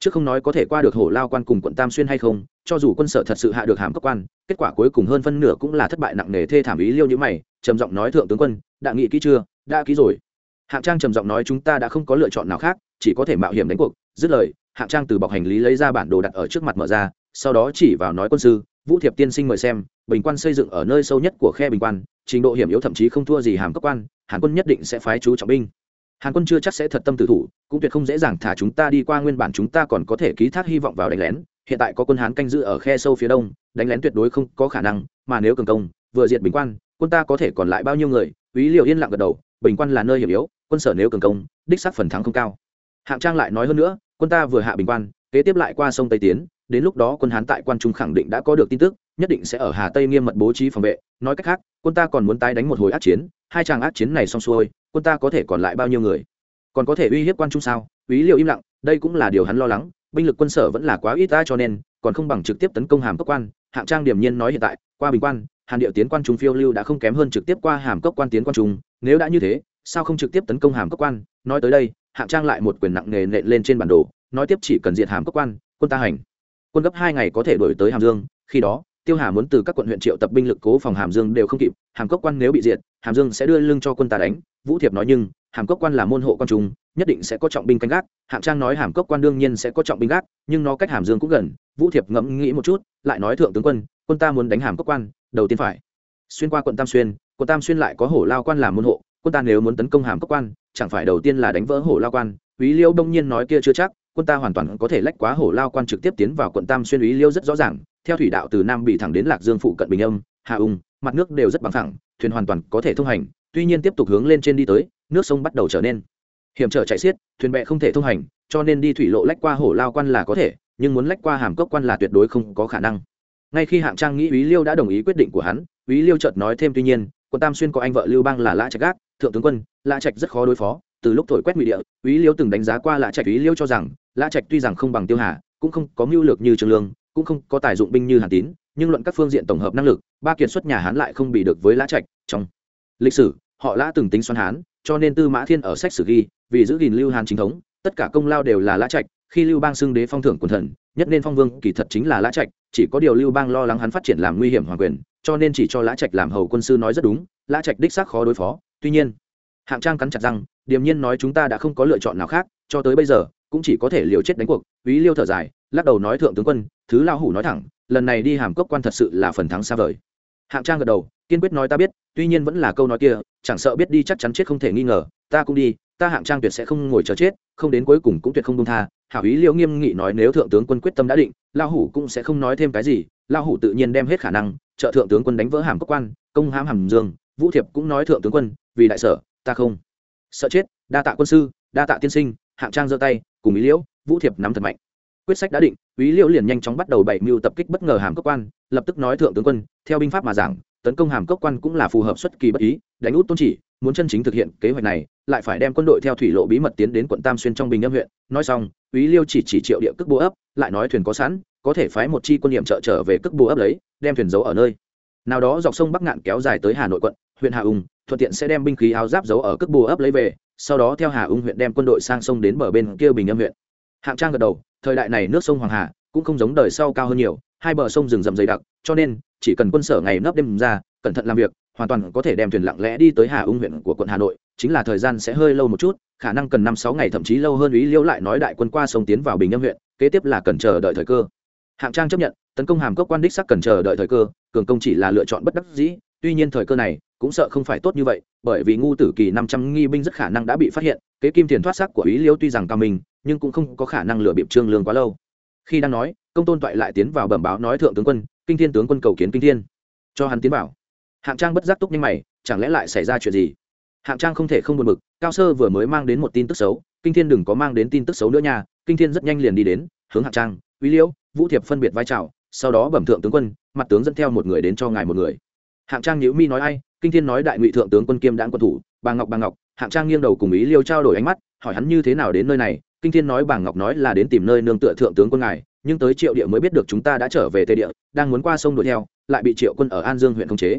Chứ không nói có thể qua được hổ lao quan cùng quận tam xuyên hay không, cho dù quân sở thật sự hạ được hàm cấp quan, kết quả cuối cùng hơn phân nửa cũng là thất bại nặng nề thê thảm ý liêu như mày, trầm giọng nói thượng tướng quân đã nghĩ kỹ chưa? Đã ký rồi. Hạng trang trầm giọng nói chúng ta đã không có lựa chọn nào khác, chỉ có thể mạo hiểm đánh cuộc. Dứt lời, hạng trang từ bọc hành lý lấy ra bản đồ đặt ở trước mặt mở ra, sau đó chỉ vào nói quân sư, vũ thiệp tiên sinh mời xem, bình quan xây dựng ở nơi sâu nhất của khe bình quan, trình độ hiểm yếu thậm chí không thua gì hàm cấp quan, hàn quân nhất định sẽ phái chú trọng binh. Hàn quân chưa chắc sẽ thật tâm tử thủ, cũng tuyệt không dễ dàng thả chúng ta đi qua nguyên bản chúng ta còn có thể ký thác hy vọng vào đánh lén. Hiện tại có quân hán canh giữ ở khe sâu phía đông, đánh lén tuyệt đối không có khả năng, mà nếu cường công, vừa diệt bình quan, quân ta có thể còn lại bao nhiêu người ý liệu yên lặng gật đầu, bình quan là nơi hiểm yếu, quân sở nếu cường công, đích xác phần thắng không cao. Hạng trang lại nói hơn nữa, quân ta vừa hạ bình quan, kế tiếp lại qua sông tây tiến, đến lúc đó quân hán tại quan trung khẳng định đã có được tin tức, nhất định sẽ ở hà tây nghiêm mật bố trí phòng vệ. Nói cách khác, quân ta còn muốn tái đánh một hồi ác chiến, hai tràng ác chiến này xong xuôi, quân ta có thể còn lại bao nhiêu người? Còn có thể uy hiếp quan trung sao? Ý liệu im lặng, đây cũng là điều hắn lo lắng, binh lực quân sở vẫn là quá ít ta cho nên, còn không bằng trực tiếp tấn công hàm cấp quan. Hạng trang điểm nhiên nói hiện tại, qua bình quan hàn điệu tiến quan trung phiêu lưu đã không kém hơn trực tiếp qua hàm cấp quan tiến quan trung, nếu đã như thế, sao không trực tiếp tấn công hàm cấp quan? Nói tới đây, hạng trang lại một quyền nặng nề nện lên trên bản đồ, nói tiếp chỉ cần diệt hàm cấp quan, quân ta hành. Quân gấp hai ngày có thể đổi tới hàm dương, khi đó, tiêu hà muốn từ các quận huyện triệu tập binh lực cố phòng hàm dương đều không kịp, hàm cốc quan nếu bị diệt, hàm dương sẽ đưa lưng cho quân ta đánh. Vũ thiệp nói nhưng, hàm cốc quan là môn hộ quan trung, nhất định sẽ có trọng binh canh gác. Hạng trang nói hàm cốc quan đương nhiên sẽ có trọng binh gác, nhưng nó cách hàm dương cũng gần. Vũ thiệp ngẫm nghĩ một chút, lại nói thượng tướng quân quân ta muốn đánh hàm cốc quan, đầu tiên phải. Xuyên qua quận tam xuyên, quận tam xuyên lại có hổ lao quan làm môn hộ, quân ta nếu muốn tấn công hàm cốc quan, chẳng phải đầu tiên là đánh vỡ hổ lao quan. Ý liêu đông nhiên nói kia chưa chắc, quân ta hoàn toàn có thể lách quá hổ lao quan trực tiếp tiến vào quận tam xuyên. Ý liêu rất rõ ràng, theo thủy đạo từ nam bị thẳng đến lạc dương phụ cận bình âm hạ ung, mặt nước đều rất bằng thẳng thuyền hoàn toàn có thể thông hành, tuy nhiên tiếp tục hướng lên trên đi tới, nước sông bắt đầu trở nên hiểm trở chạy xiết, thuyền bè không thể thông hành, cho nên đi thủy lộ lách qua hổ lao quan là có thể, nhưng muốn lách qua hàm cốc quan là tuyệt đối không có khả năng ngay khi hạng trang nghĩ ý liêu đã đồng ý quyết định của hắn ý liêu chợt nói thêm tuy nhiên quân tam xuyên có anh vợ lưu bang là lã trạch gác, thượng tướng quân, lã trạch rất khó đối phó, từ lúc thổi quét ngụy địa ý liêu từng đánh giá qua lã trạch. Ý liêu cho rằng, lã trạch tuy rằng không bằng tiêu hà, cũng không có mưu lược như trường lương, cũng không có tài dụng binh như hàn tín, nhưng luận các phương diện tổng hợp năng lực, ba kiệt xuất nhà hán lại không bị được với lã trạch, trong lịch sử, họ lã từng tính xoắn hán, cho nên tư mã thiên ở sách sử ghi, vì giữ gìn lưu hán chính thống, tất cả công lao đều là lã trạch, khi lưu bang xưng đế phong thưởng quần thần nhất nên phong vương kỳ thật chính là lã trạch, chỉ có điều lưu bang lo lắng hắn phát triển làm nguy hiểm hoàng quyền, cho nên chỉ cho lã trạch làm hầu quân sư nói rất đúng, lã trạch đích xác khó đối phó. Tuy nhiên, hạng trang cắn chặt răng, điềm nhiên nói chúng ta đã không có lựa chọn nào khác, cho tới bây giờ, cũng chỉ có thể liều chết đánh cuộc. Ý liêu thở dài, lắc đầu nói thượng tướng quân, thứ lao hủ nói thẳng, lần này đi hàm cốc quan thật sự là phần thắng xa vời. Hạng trang gật đầu, kiên quyết nói ta biết, tuy nhiên vẫn là câu nói kia, chẳng sợ biết đi chắc chắn chết không thể nghi ngờ, ta cũng đi ta hạng trang tuyệt sẽ không ngồi chờ chết, không đến cuối cùng cũng tuyệt không công tha. Hảo ý liễu nghiêm nghị nói nếu thượng tướng quân quyết tâm đã định lao hủ cũng sẽ không nói thêm cái gì. Lao hủ tự nhiên đem hết khả năng, trợ thượng tướng quân đánh vỡ hàm cốc quan, công hãm hàm dương. Vũ thiệp cũng nói thượng tướng quân, vì đại sở, ta không sợ chết. Đa tạ quân sư, đa tạ tiên sinh, hạng trang giơ tay, cùng ý liễu vũ thiệp nắm thật mạnh. Quyết sách đã định ý liễu liền nhanh chóng bắt đầu bảy mưu tập kích bất ngờ hàm cốc quan, lập tức nói thượng tướng quân, theo binh pháp mà giảng, tấn công hàm cốc quan cũng là phù hợp xuất kỳ bất ý, đánh út tôn chỉ muốn chân chính thực hiện kế hoạch này, lại phải đem quân đội theo thủy lộ bí mật tiến đến quận tam xuyên trong bình âm huyện. Nói xong, úy liêu chỉ chỉ triệu địa cước bố ấp, lại nói thuyền có sẵn, có thể phái một chi quân nhiệm trợ trở về cước bố ấp lấy, đem thuyền giấu ở nơi. Nào đó dọc sông bắc ngạn kéo dài tới hà nội quận, huyện hà ung, thuận tiện sẽ đem binh khí áo giáp giấu ở cước bố ấp lấy về, sau đó theo hà ung huyện đem quân đội sang sông đến bờ bên kia bình âm huyện. Hạng trang gật đầu, thời đại này nước sông hoàng hà cũng không giống đời sau cao hơn nhiều, hai bờ sông rừng rậm dày đặc, cho nên chỉ cần quân sở ngày nấp đêm ra, cẩn thận làm việc hoàn toàn có thể đem thuyền lặng lẽ đi tới hà ung huyện của quận hà nội, chính là thời gian sẽ hơi lâu một chút, khả năng cần năm sáu ngày, thậm chí lâu hơn ý liêu lại nói đại quân qua sông tiến vào bình âm huyện, kế tiếp là cần chờ đợi thời cơ. Hạng trang chấp nhận, tấn công hàm cốc quan đích sắc cần chờ đợi thời cơ, cường công chỉ là lựa chọn bất đắc dĩ, tuy nhiên thời cơ này cũng sợ không phải tốt như vậy, bởi vì ngu tử kỳ năm trăm nghi binh rất khả năng đã bị phát hiện, kế kim tiền thoát sắc của ý liêu tuy rằng cao mình nhưng cũng không có khả năng lừa bịp trương lương quá lâu. Khi đang nói, công tôn toại lại tiến vào bẩm báo nói thượng tướng quân, kinh thiên tướng quân cầu kiến kinh thiên. Cho hắn tiến vào hạng trang bất giác túc nhanh mày, chẳng lẽ lại xảy ra chuyện gì? Hạng trang không thể không buồn bực, cao sơ vừa mới mang đến một tin tức xấu, kinh thiên đừng có mang đến tin tức xấu nữa nha, kinh thiên rất nhanh liền đi đến, hướng hạng trang, uy liễu, vũ thiệp phân biệt vai trò sau đó bẩm thượng tướng quân, mặt tướng dẫn theo một người đến cho ngài một người. Hạng trang nhữ mi nói ai, kinh thiên nói đại ngụy thượng tướng quân kiêm đãn quân thủ, bà ngọc bà ngọc. Hạng trang nghiêng đầu cùng ý liêu trao đổi ánh mắt, hỏi hắn như thế nào đến nơi này. Kinh thiên nói bà ngọc nói là đến tìm nơi nương tựa thượng tướng quân ngài, nhưng tới triệu địa mới biết được chúng ta đã trở về tây địa, đang muốn qua sông đuổi theo, lại bị triệu quân ở an dương huyện khống chế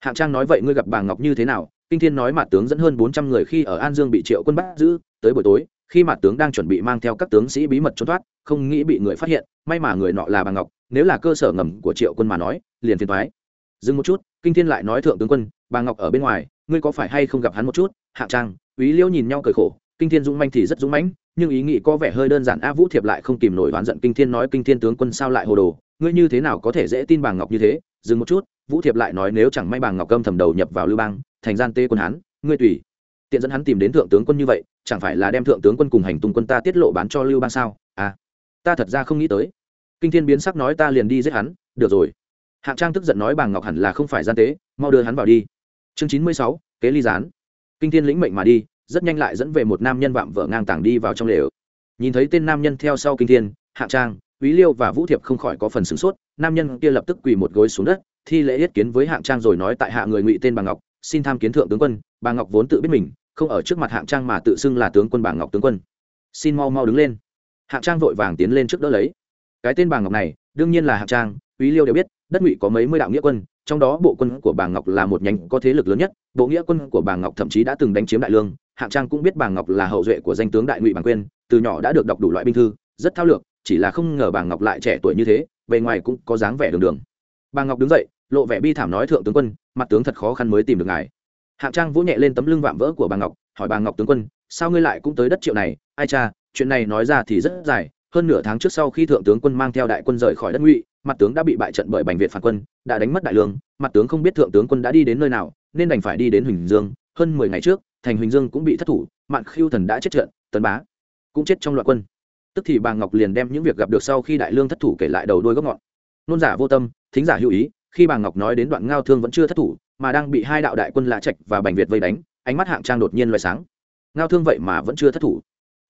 hạng trang nói vậy ngươi gặp bà ngọc như thế nào? Kinh thiên nói mặt tướng dẫn hơn bốn trăm người khi ở an dương bị triệu quân bắt giữ, tới buổi tối, khi mặt tướng đang chuẩn bị mang theo các tướng sĩ bí mật trốn thoát, không nghĩ bị người phát hiện, may mà người nọ là bà ngọc, nếu là cơ sở ngầm của triệu quân mà nói, liền phiền thoái dừng một chút, kinh thiên lại nói thượng tướng quân, bà ngọc ở bên ngoài, ngươi có phải hay không gặp hắn một chút? Hạng trang, úy liễu nhìn nhau cười khổ, kinh thiên dũng manh thì rất dũng mãnh, nhưng ý nghĩ có vẻ hơi đơn giản, a vũ thiệp lại không kìm nổi oán giận, kinh thiên nói, kinh thiên tướng quân sao lại hồ đồ? Ngươi như thế nào có thể dễ tin bà ngọc như thế? Dừng một chút vũ thiệp lại nói nếu chẳng may Bàng ngọc câm thầm đầu nhập vào lưu bang thành gian tê quân hán ngươi tùy. Tiện dẫn hắn tìm đến thượng tướng quân như vậy chẳng phải là đem thượng tướng quân cùng hành tung quân ta tiết lộ bán cho lưu bang sao? À ta thật ra không nghĩ tới. Kinh thiên biến sắc nói ta liền đi giết hắn được rồi. Hạng trang tức giận nói Bàng ngọc hẳn là không phải gian tế mau đưa hắn vào đi. Chương chín mươi sáu kế ly gián. Kinh thiên lĩnh mệnh mà đi rất nhanh lại dẫn về một nam nhân vạm vỡ ngang tảng đi vào trong lều. Nhìn thấy tên nam nhân theo sau kinh thiên hạng trang Quý Liêu và Vũ Thiệp không khỏi có phần sửng sốt, nam nhân kia lập tức quỳ một gối xuống đất, thi lễ yết kiến với Hạng Trang rồi nói tại hạ người ngụy tên Bà Ngọc, xin tham kiến thượng tướng quân. Bà Ngọc vốn tự biết mình, không ở trước mặt Hạng Trang mà tự xưng là tướng quân Bà Ngọc tướng quân. Xin mau mau đứng lên. Hạng Trang vội vàng tiến lên trước đỡ lấy. Cái tên Bà Ngọc này, đương nhiên là Hạng Trang, Úy Liêu đều biết, đất ngụy có mấy mươi đạo nghĩa quân, trong đó bộ quân của Bà Ngọc là một nhánh có thế lực lớn nhất, bộ nghĩa quân của Bà Ngọc thậm chí đã từng đánh chiếm đại lương. Hạng Trang cũng biết Bà Ngọc là hậu duệ của danh tướng đại ngụy Bàng Quyên, từ nhỏ đã được đọc đủ loại binh thư, rất thao lược, chỉ là không ngờ bà ngọc lại trẻ tuổi như thế bề ngoài cũng có dáng vẻ đường đường bà ngọc đứng dậy lộ vẻ bi thảm nói thượng tướng quân, mặt tướng thật khó khăn mới tìm được ngài. Hạng trang vỗ nhẹ lên tấm lưng vạm vỡ của bà ngọc, hỏi bà ngọc tướng quân, sao ngươi lại cũng tới đất triệu này? Ai cha, chuyện này nói ra thì rất dài, hơn nửa tháng trước sau khi thượng tướng quân mang theo đại quân rời khỏi đất ngụy, mặt tướng đã bị bại trận bởi bành việt phản quân, đã đánh mất đại lương, mặt tướng không biết thượng tướng quân đã đi đến nơi nào, nên đành phải đi đến huỳnh dương. Hơn mười ngày trước, thành huỳnh dương cũng bị thất thủ, mạn khiêu thần đã chết trận, tấn bá cũng chết trong loạn quân. Tức thì bà ngọc liền đem những việc gặp được sau khi đại lương thất thủ kể lại đầu đôi góc ngọn. Nôn giả vô tâm, thính giả hữu ý khi bà ngọc nói đến đoạn ngao thương vẫn chưa thất thủ, mà đang bị hai đạo đại quân lã trạch và bành việt vây đánh, ánh mắt hạng trang đột nhiên loại sáng. Ngao thương vậy mà vẫn chưa thất thủ.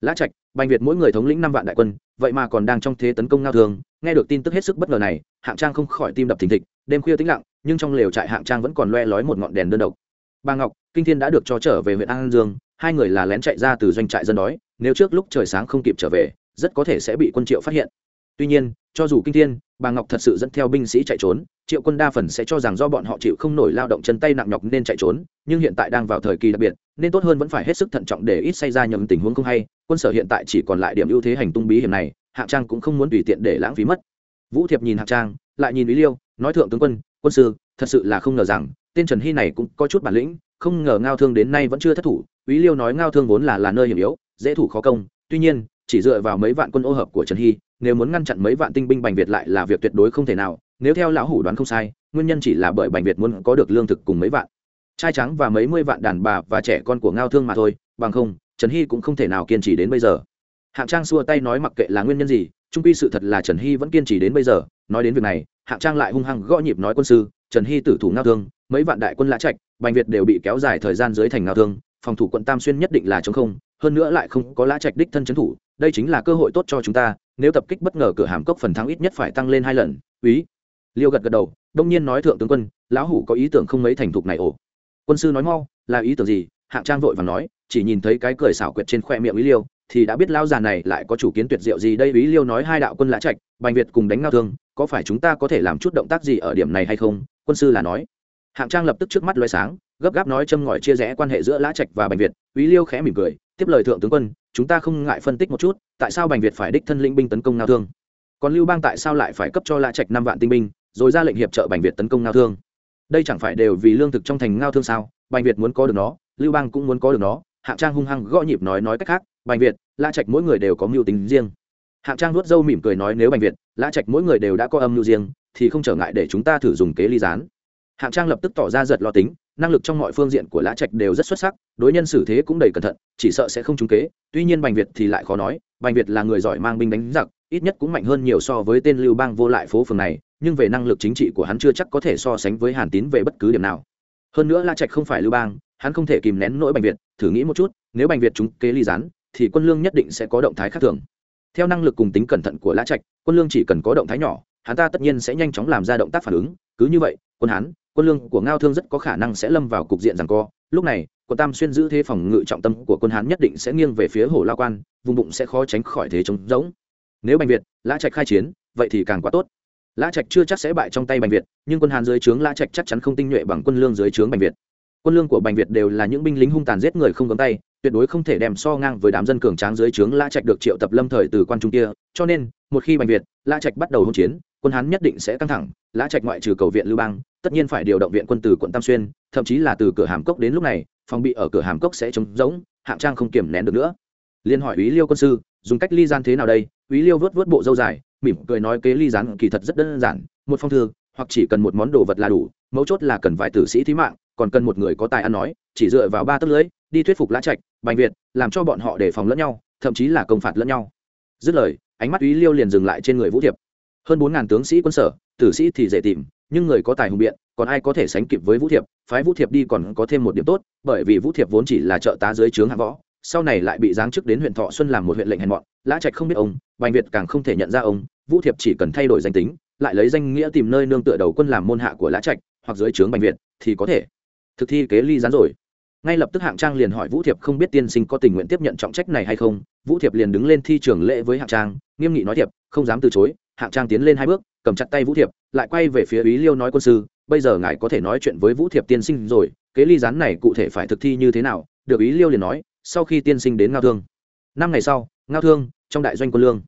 Lã trạch, bành việt mỗi người thống lĩnh năm vạn đại quân, vậy mà còn đang trong thế tấn công ngao thương, nghe được tin tức hết sức bất ngờ này, hạng trang không khỏi tim đập thình thịch, đêm khuya tĩnh lặng, nhưng trong lều trại hạng trang vẫn còn loe lói một ngọn đèn đơn độc. Bà ngọc, kinh thiên đã được cho trở về huyện an dương, hai người là lén chạy ra từ doanh trại dân đói, nếu trước lúc trời sáng không kịp trở về, rất có thể sẽ bị quân triệu phát hiện. Tuy nhiên, cho dù kinh thiên bà ngọc thật sự dẫn theo binh sĩ chạy trốn, triệu quân đa phần sẽ cho rằng do bọn họ chịu không nổi lao động chân tay nặng nhọc nên chạy trốn, nhưng hiện tại đang vào thời kỳ đặc biệt, nên tốt hơn vẫn phải hết sức thận trọng để ít xảy ra nhầm tình huống không hay, quân sở hiện tại chỉ còn lại điểm ưu thế hành tung bí hiểm này Hạ trang cũng không muốn tùy tiện để lãng phí mất. Vũ thiệp nhìn Hạ trang, lại nhìn lý liêu, nói thượng tướng quân quân sư, thật sự là không ngờ rằng, tên trần hy này cũng có chút bản lĩnh, không ngờ ngao thương đến nay vẫn chưa thất thủ, lý liêu nói ngao thương vốn là là nơi hiểm yếu, dễ thủ khó công, tuy nhiên, chỉ dựa vào mấy vạn quân ô hợp của trần hy nếu muốn ngăn chặn mấy vạn tinh binh bành việt lại là việc tuyệt đối không thể nào, nếu theo lão hủ đoán không sai, nguyên nhân chỉ là bởi bành việt muốn có được lương thực cùng mấy vạn. Trai trắng và mấy mươi vạn đàn bà và trẻ con của ngao thương mà thôi, bằng không, trần hy cũng không thể nào kiên trì đến bây giờ. Hạng trang xua tay nói mặc kệ là nguyên nhân gì, trung quy sự thật là trần hy vẫn kiên trì đến bây giờ. Nói đến việc này, hạng trang lại hung hăng gõ nhịp nói quân sư, trần hy tử thủ ngao thương, mấy vạn đại quân lã trạch, bành việt đều bị kéo dài thời gian dưới thành ngao thương phòng thủ quận tam xuyên nhất định là chống không, hơn nữa lại không có lã trạch đích thân trấn thủ, đây chính là cơ hội tốt cho chúng ta, nếu tập kích bất ngờ cửa hàm cốc phần thắng ít nhất phải tăng lên hai lần, úy. Liêu gật gật đầu, đông nhiên nói thượng tướng quân, lão hủ có ý tưởng không mấy thành thục này ổ quân sư nói mau, là ý tưởng gì? Hạng trang vội và nói, chỉ nhìn thấy cái cười xảo quyệt trên khoe miệng ý liêu, thì đã biết lao già này lại có chủ kiến tuyệt diệu gì đây. Ý liêu nói hai đạo quân lã trạch, bành việt cùng đánh ngao thương, có phải chúng ta có thể làm chút động tác gì ở điểm này hay không? Quân sư là nói. Hạng trang lập tức trước mắt loay sáng gấp gáp nói châm ngòi chia rẽ quan hệ giữa lã trạch và bành việt ý liêu khẽ mỉm cười tiếp lời thượng tướng quân chúng ta không ngại phân tích một chút tại sao bành việt phải đích thân linh binh tấn công ngao thương còn lưu bang tại sao lại phải cấp cho lã trạch năm vạn tinh binh rồi ra lệnh hiệp trợ bành việt tấn công ngao thương đây chẳng phải đều vì lương thực trong thành ngao thương sao bành việt muốn có được nó lưu bang cũng muốn có được nó hạng trang hung hăng gõ nhịp nói nói cách khác bành việt lã trạch mỗi người đều có mưu tính riêng hạng trang nuốt dâu mỉm cười nói nếu bành việt lã trạch mỗi người đều đã có âm mưu riêng thì không trở ngại để chúng ta thử dùng kế ly gián hạng trang lập tức tỏ ra giật lo tính năng lực trong mọi phương diện của lã trạch đều rất xuất sắc, đối nhân xử thế cũng đầy cẩn thận, chỉ sợ sẽ không trúng kế. Tuy nhiên bành việt thì lại khó nói, bành việt là người giỏi mang binh đánh giặc, ít nhất cũng mạnh hơn nhiều so với tên lưu bang vô lại phố phường này, nhưng về năng lực chính trị của hắn chưa chắc có thể so sánh với hàn tín về bất cứ điểm nào. Hơn nữa lã trạch không phải lưu bang, hắn không thể kìm nén nỗi bành việt, thử nghĩ một chút, nếu bành việt trúng kế ly gián, thì quân lương nhất định sẽ có động thái khác thường. Theo năng lực cùng tính cẩn thận của lã trạch, quân lương chỉ cần có động thái nhỏ, hắn ta tất nhiên sẽ nhanh chóng làm ra động tác phản ứng. Cứ như vậy, quân hán quân lương của ngao thương rất có khả năng sẽ lâm vào cục diện rằng co. Lúc này, quân tam xuyên giữ thế phòng ngự trọng tâm của quân hán nhất định sẽ nghiêng về phía hồ lao quan, vùng bụng sẽ khó tránh khỏi thế chống rỗng. Nếu bành việt, lã trạch khai chiến, vậy thì càng quá tốt. Lã trạch chưa chắc sẽ bại trong tay bành việt, nhưng quân hán dưới trướng lã trạch chắc chắn không tinh nhuệ bằng quân lương dưới trướng bành việt. Quân lương của bành việt đều là những binh lính hung tàn giết người không cấm tay, tuyệt đối không thể đem so ngang với đám dân cường tráng dưới trướng lã trạch được triệu tập lâm thời từ quan trung kia. Cho nên, một khi bành việt, lã trạch bắt đầu hỗn chiến quân hán nhất định sẽ căng thẳng, lã trạch ngoại trừ cầu viện lưu bang, tất nhiên phải điều động viện quân từ quận tam xuyên, thậm chí là từ cửa hàm cốc đến lúc này, phòng bị ở cửa hàm cốc sẽ trống rỗng, hạng trang không kiểm nén được nữa. Liên hỏi ý liêu quân sư, dùng cách ly gian thế nào đây? Ý liêu vớt vớt bộ dâu dài, mỉm cười nói kế ly gián kỳ thật rất đơn giản, một phong thư, hoặc chỉ cần một món đồ vật là đủ, mấu chốt là cần vài tử sĩ thí mạng, còn cần một người có tài ăn nói, chỉ dựa vào ba tấc lưới, đi thuyết phục lã trạch, bành việt, làm cho bọn họ đề phòng lẫn nhau, thậm chí là công phạt lẫn nhau. Dứt lời, ánh mắt ý liêu liền dừng lại trên người vũ thiệp hơn bốn ngàn tướng sĩ quân sở, tử sĩ thì dễ tìm, nhưng người có tài hùng biện, còn ai có thể sánh kịp với vũ thiệp, phái vũ thiệp đi còn có thêm một điểm tốt, bởi vì vũ thiệp vốn chỉ là trợ tá dưới trướng hạng võ, sau này lại bị giáng chức đến huyện thọ xuân làm một huyện lệnh hèn mọn, lã trạch không biết ông, bành việt càng không thể nhận ra ông, vũ thiệp chỉ cần thay đổi danh tính, lại lấy danh nghĩa tìm nơi nương tựa đầu quân làm môn hạ của lã trạch, hoặc dưới trướng bành việt, thì có thể. Thực thi kế ly gián rồi. Ngay lập tức hạng trang liền hỏi vũ thiệp không biết tiên sinh có tình nguyện tiếp nhận trọng trách này hay không, vũ thiệp liền đứng lên thi trường lễ với hạng trang, nghiêm nghị nói thiệp, không dám từ chối hạng trang tiến lên hai bước, cầm chặt tay vũ thiệp, lại quay về phía ý liêu nói quân sư, bây giờ ngài có thể nói chuyện với vũ thiệp tiên sinh rồi, kế ly gián này cụ thể phải thực thi như thế nào? Được ý liêu liền nói, sau khi tiên sinh đến ngao thương. Năm ngày sau, ngao thương, trong đại doanh quân lương.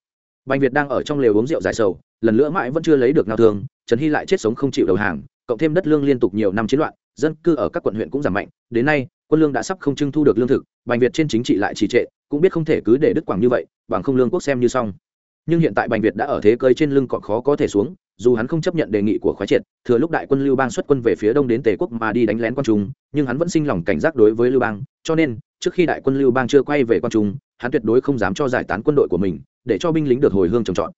Bành việt đang ở trong lều uống rượu giải sầu, lần nữa mãi vẫn chưa lấy được ngao thương, trần hy lại chết sống không chịu đầu hàng, cộng thêm đất lương liên tục nhiều năm chiến loạn, dân cư ở các quận huyện cũng giảm mạnh, đến nay, quân lương đã sắp không trưng thu được lương thực, bành việt trên chính trị lại trì trệ, cũng biết không thể cứ để đức quảng như vậy, bằng không lương quốc xem như xong nhưng hiện tại bành việt đã ở thế cơi trên lưng còn khó có thể xuống, dù hắn không chấp nhận đề nghị của khoái triệt, thừa lúc đại quân lưu bang xuất quân về phía đông đến tề quốc mà đi đánh lén quan trung, nhưng hắn vẫn sinh lòng cảnh giác đối với lưu bang, cho nên, trước khi đại quân lưu bang chưa quay về quan trung, hắn tuyệt đối không dám cho giải tán quân đội của mình, để cho binh lính được hồi hương trồng trọt.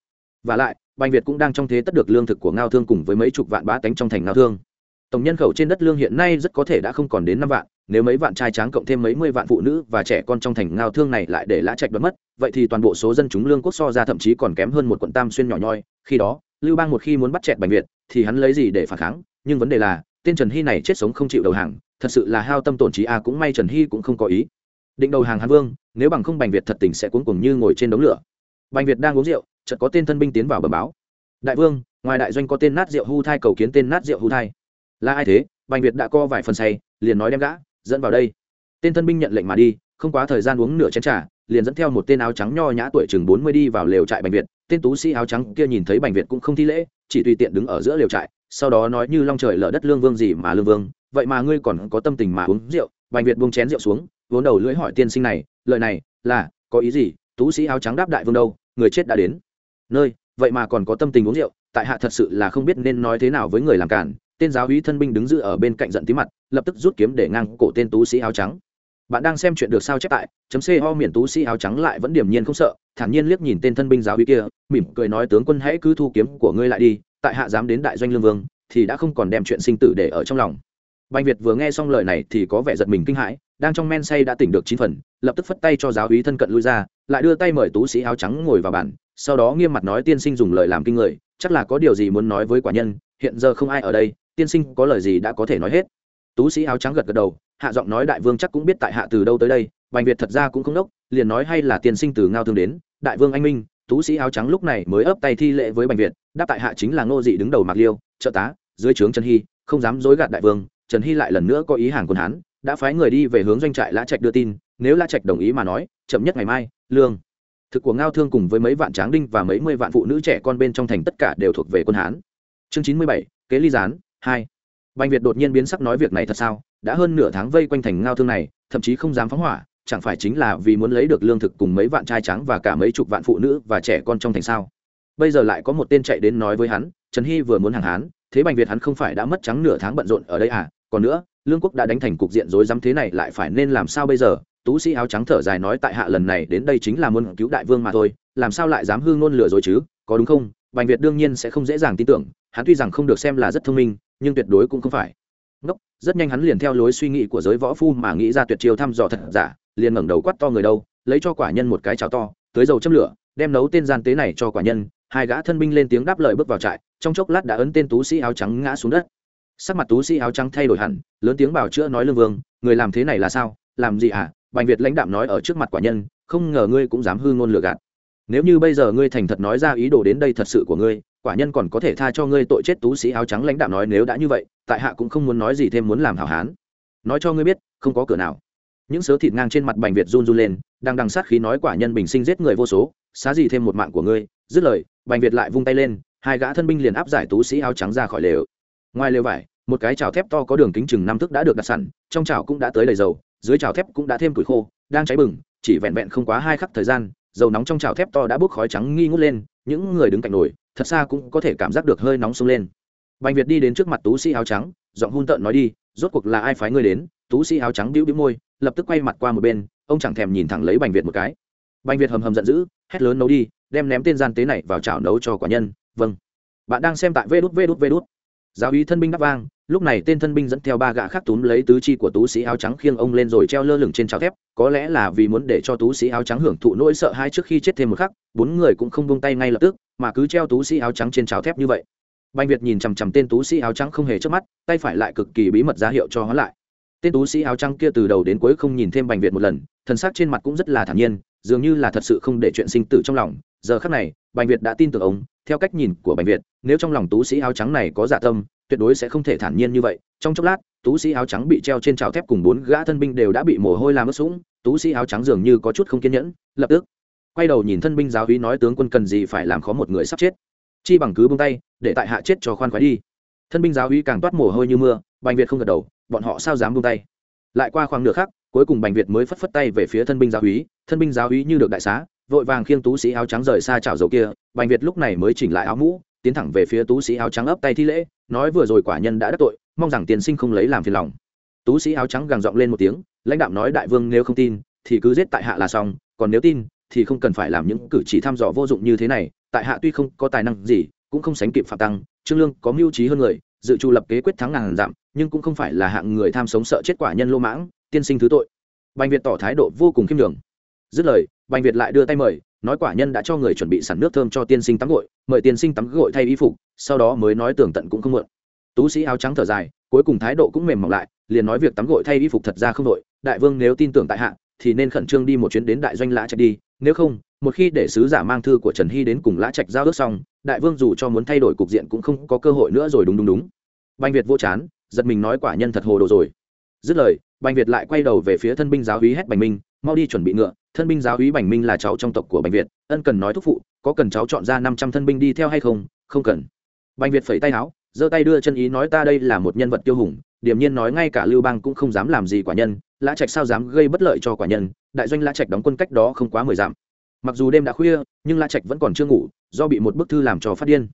Và lại, bành việt cũng đang trong thế tất được lương thực của ngao thương cùng với mấy chục vạn bá tánh trong thành ngao thương. Tổng nhân khẩu trên đất lương hiện nay rất có thể đã không còn đến năm vạn nếu mấy vạn trai tráng cộng thêm mấy mươi vạn phụ nữ và trẻ con trong thành ngao thương này lại để lã trạch đoán mất vậy thì toàn bộ số dân chúng lương quốc so ra thậm chí còn kém hơn một quận tam xuyên nhỏ nhoi. Khi đó lưu bang một khi muốn bắt chẹt bành việt thì hắn lấy gì để phản kháng? Nhưng vấn đề là tên trần hy này chết sống không chịu đầu hàng thật sự là hao tâm tổn trí a à, cũng may trần hy cũng không có ý. Định đầu hàng hán vương nếu bằng không bành việt thật tình sẽ cuống cuồng như ngồi trên đống lửa. Bành việt đang uống rượu chợt có tên thân binh tiến vào bờ báo. Đại vương ngoài đại doanh có tên nát rượu hưu thai cầu kiến tên nát rượu hưu thai. Là ai thế? Bành việt đã co vài phần say liền nói đem gã dẫn vào đây. Tên thân binh nhận lệnh mà đi, không quá thời gian uống nửa chén trà, liền dẫn theo một tên áo trắng nho nhã tuổi chừng bốn mươi đi vào lều trại bành việt. Tên tú sĩ áo trắng kia nhìn thấy bành việt cũng không thi lễ, chỉ tùy tiện đứng ở giữa lều trại, sau đó nói như long trời lở đất lương vương gì mà lương vương, vậy mà ngươi còn có tâm tình mà uống rượu. Bành việt buông chén rượu xuống, vốn đầu lưỡi hỏi tiên sinh này, lời này là, có ý gì? Tú sĩ áo trắng đáp đại vương đâu, người chết đã đến. Nơi, vậy mà còn có tâm tình uống rượu, tại hạ thật sự là không biết nên nói thế nào với người làm cản tên giáo úy thân binh đứng giữ ở bên cạnh giận tí mặt, lập tức rút kiếm để ngang cổ tên tú sĩ áo trắng. Bạn đang xem chuyện được sao chép tại chấm c ho miền tú sĩ áo trắng lại vẫn điềm nhiên không sợ, thản nhiên liếc nhìn tên thân binh giáo úy kia, mỉm cười nói, tướng quân hãy cứ thu kiếm của ngươi lại đi, tại hạ dám đến đại doanh lương vương, thì đã không còn đem chuyện sinh tử để ở trong lòng. Bành việt vừa nghe xong lời này thì có vẻ giật mình kinh hãi, đang trong men say đã tỉnh được chín phần, lập tức phất tay cho giáo úy thân cận lui ra, lại đưa tay mời tú sĩ áo trắng ngồi vào bàn, sau đó nghiêm mặt nói, tiên sinh dùng lời làm kinh người, chắc là có điều gì muốn nói với quả nhân, hiện giờ không ai ở đây tiên sinh có lời gì đã có thể nói hết. Tú sĩ áo trắng gật gật đầu, hạ giọng nói đại vương chắc cũng biết tại hạ từ đâu tới đây, bành việt thật ra cũng không đốc, liền nói hay là tiên sinh từ ngao thương đến, đại vương anh minh, tú sĩ áo trắng lúc này mới ấp tay thi lễ với bành việt, đáp tại hạ chính là ngô dị đứng đầu mạc liêu, trợ tá, dưới trướng trần hy, không dám dối gạt đại vương, trần hy lại lần nữa có ý hàng quân hán, đã phái người đi về hướng doanh trại lã trạch đưa tin, nếu lã trạch đồng ý mà nói, chậm nhất ngày mai, lương. Thực của ngao thương cùng với mấy vạn tráng đinh và mấy mươi vạn phụ nữ trẻ con bên trong thành tất cả đều thuộc về quân hán. Chương chín mươi bảy, kế ly gián hai. Bành việt đột nhiên biến sắc nói việc này thật sao? Đã hơn nửa tháng vây quanh thành ngao thương này, thậm chí không dám phóng hỏa, chẳng phải chính là vì muốn lấy được lương thực cùng mấy vạn trai trắng và cả mấy chục vạn phụ nữ và trẻ con trong thành sao? Bây giờ lại có một tên chạy đến nói với hắn, trần hy vừa muốn hàng hán, thế bành việt hắn không phải đã mất trắng nửa tháng bận rộn ở đây à? Còn nữa, lương quốc đã đánh thành cục diện rối rắm thế này lại phải nên làm sao bây giờ? Tú sĩ áo trắng thở dài nói tại hạ lần này đến đây chính là muốn cứu đại vương mà thôi, làm sao lại dám hư ngôn lừa dối chứ? Có đúng không? Bành việt đương nhiên sẽ không dễ dàng tin tưởng, hắn tuy rằng không được xem là rất thông minh nhưng tuyệt đối cũng không phải. Ngốc, rất nhanh hắn liền theo lối suy nghĩ của giới võ phu mà nghĩ ra tuyệt chiêu thăm dò thật giả, liền ngẩng đầu quát to người đâu, lấy cho quả nhân một cái cháo to, tới dầu châm lửa, đem nấu tên gian tế này cho quả nhân, hai gã thân binh lên tiếng đáp lời bước vào trại, trong chốc lát đã ấn tên tú sĩ áo trắng ngã xuống đất. Sắc mặt tú sĩ áo trắng thay đổi hẳn, lớn tiếng bảo chữa nói lương vương, người làm thế này là sao, làm gì à bành việt lãnh đạm nói ở trước mặt quả nhân, không ngờ ngươi cũng dám hư ngôn lừa gạt. Nếu như bây giờ ngươi thành thật nói ra ý đồ đến đây thật sự của ngươi quả nhân còn có thể tha cho ngươi tội chết tú sĩ áo trắng lãnh đạm nói nếu đã như vậy, tại hạ cũng không muốn nói gì thêm muốn làm hảo hán. Nói cho ngươi biết, không có cửa nào. Những sớ thịt ngang trên mặt bành việt run run lên, đang đằng sát khí nói quả nhân bình sinh giết người vô số, xá gì thêm một mạng của ngươi. Dứt lời, bành việt lại vung tay lên, hai gã thân binh liền áp giải tú sĩ áo trắng ra khỏi lều. Ngoài lều vải, một cái chảo thép to có đường kính chừng năm thước đã được đặt sẵn, trong chảo cũng đã tới đầy dầu, dưới chảo thép cũng đã thêm củi khô, đang cháy bừng, chỉ vẹn vẹn không quá hai khắc thời gian, dầu nóng trong chảo thép to đã bốc khói trắng nghi ngút lên, những người đứng cạnh nồi thật xa cũng có thể cảm giác được hơi nóng sung lên. Bành việt đi đến trước mặt tú sĩ áo trắng, giọng hun tợn nói đi, rốt cuộc là ai phái ngươi đến? Tú sĩ áo trắng bĩu bĩu môi, lập tức quay mặt qua một bên, ông chẳng thèm nhìn thẳng lấy bành việt một cái. Bành việt hầm hầm giận dữ, hét lớn nấu đi, đem ném tên gian tế này vào chảo nấu cho quả nhân. Vâng. Bạn đang xem tại vê đút vê đút vê đút. Giáo ý thân binh đắp vang, lúc này tên thân binh dẫn theo ba gã khác túm lấy tứ chi của tú sĩ áo trắng khiêng ông lên rồi treo lơ lửng trên cháo thép, có lẽ là vì muốn để cho tú sĩ áo trắng hưởng thụ nỗi sợ hai trước khi chết thêm một khắc, bốn người cũng không buông tay ngay lập tức mà cứ treo tú sĩ áo trắng trên cháo thép như vậy. Bành việt nhìn chằm chằm tên tú sĩ áo trắng không hề chớp mắt, tay phải lại cực kỳ bí mật ra hiệu cho hắn lại. Tên tú sĩ áo trắng kia từ đầu đến cuối không nhìn thêm bành việt một lần, thần sắc trên mặt cũng rất là thản nhiên, dường như là thật sự không để chuyện sinh tử trong lòng. Giờ khắc này, bành việt đã tin tưởng ông, theo cách nhìn của bành việt, nếu trong lòng tú sĩ áo trắng này có dạ tâm, tuyệt đối sẽ không thể thản nhiên như vậy. Trong chốc lát, tú sĩ áo trắng bị treo trên trào thép cùng bốn gã thân binh đều đã bị mồ hôi làm ướt sũng, tú sĩ áo trắng dường như có chút không kiên nhẫn, lập tức quay đầu nhìn thân binh giáo hí nói tướng quân cần gì phải làm khó một người sắp chết. Chi bằng cứ bông tay, để tại hạ chết cho khoan khoái đi. Thân binh giáo hí càng toát mồ hôi như mưa, bành việt không gật đầu, bọn họ sao dám bông tay? Lại qua khoảng nửa khắc, cuối cùng bành việt mới phất phất tay về phía thân binh giáo hí. Thân binh giáo hí như được đại xá, vội vàng khiêng tú sĩ áo trắng rời xa chảo dầu kia. Bành việt lúc này mới chỉnh lại áo mũ, tiến thẳng về phía tú sĩ áo trắng ấp tay thi lễ, nói vừa rồi quả nhân đã đắc tội, mong rằng tiền sinh không lấy làm phiền lòng. Tú sĩ áo trắng gằn giọng lên một tiếng, lãnh đạo nói đại vương nếu không tin, thì cứ giết tại hạ là xong, còn nếu tin thì không cần phải làm những cử chỉ thăm dò vô dụng như thế này, tại hạ tuy không có tài năng gì, cũng không sánh kịp phạm tăng, trương lương có mưu trí hơn người, dự trù lập kế quyết thắng ngàn giảm, nhưng cũng không phải là hạng người tham sống sợ chết quả nhân lô mãng, tiên sinh thứ tội. Bành việt tỏ thái độ vô cùng khiêm đường dứt lời, bành việt lại đưa tay mời, nói quả nhân đã cho người chuẩn bị sẵn nước thơm cho tiên sinh tắm gội, mời tiên sinh tắm gội thay y phục, sau đó mới nói tường tận cũng không mượn. Tú sĩ áo trắng thở dài, cuối cùng thái độ cũng mềm mỏng lại, liền nói việc tắm gội thay y phục thật ra không đội đại vương nếu tin tưởng tại hạ, thì nên khẩn trương đi một chuyến đến đại doanh lã trạch đi nếu không, một khi để sứ giả mang thư của trần hy đến cùng lã trạch giao ước xong, đại vương dù cho muốn thay đổi cục diện cũng không có cơ hội nữa rồi, đúng đúng đúng. Banh việt vô chán, giật mình nói quả nhân thật hồ đồ rồi. Dứt lời banh việt lại quay đầu về phía thân binh giáo hí hét bành minh, mau đi chuẩn bị ngựa. Thân binh giáo úy bành minh là cháu trong tộc của bành việt, ân cần nói thúc phụ, có cần cháu chọn ra năm trăm thân binh đi theo hay không? Không cần. Bành việt phẩy tay áo, giơ tay đưa chân ý nói ta đây là một nhân vật tiêu hùng, điềm nhiên nói ngay cả lưu bang cũng không dám làm gì quả nhân lã trạch sao dám gây bất lợi cho quả nhân, đại doanh lã trạch đóng quân cách đó không quá mười dặm. Mặc dù đêm đã khuya, nhưng lã trạch vẫn còn chưa ngủ, do bị một bức thư làm cho phát điên.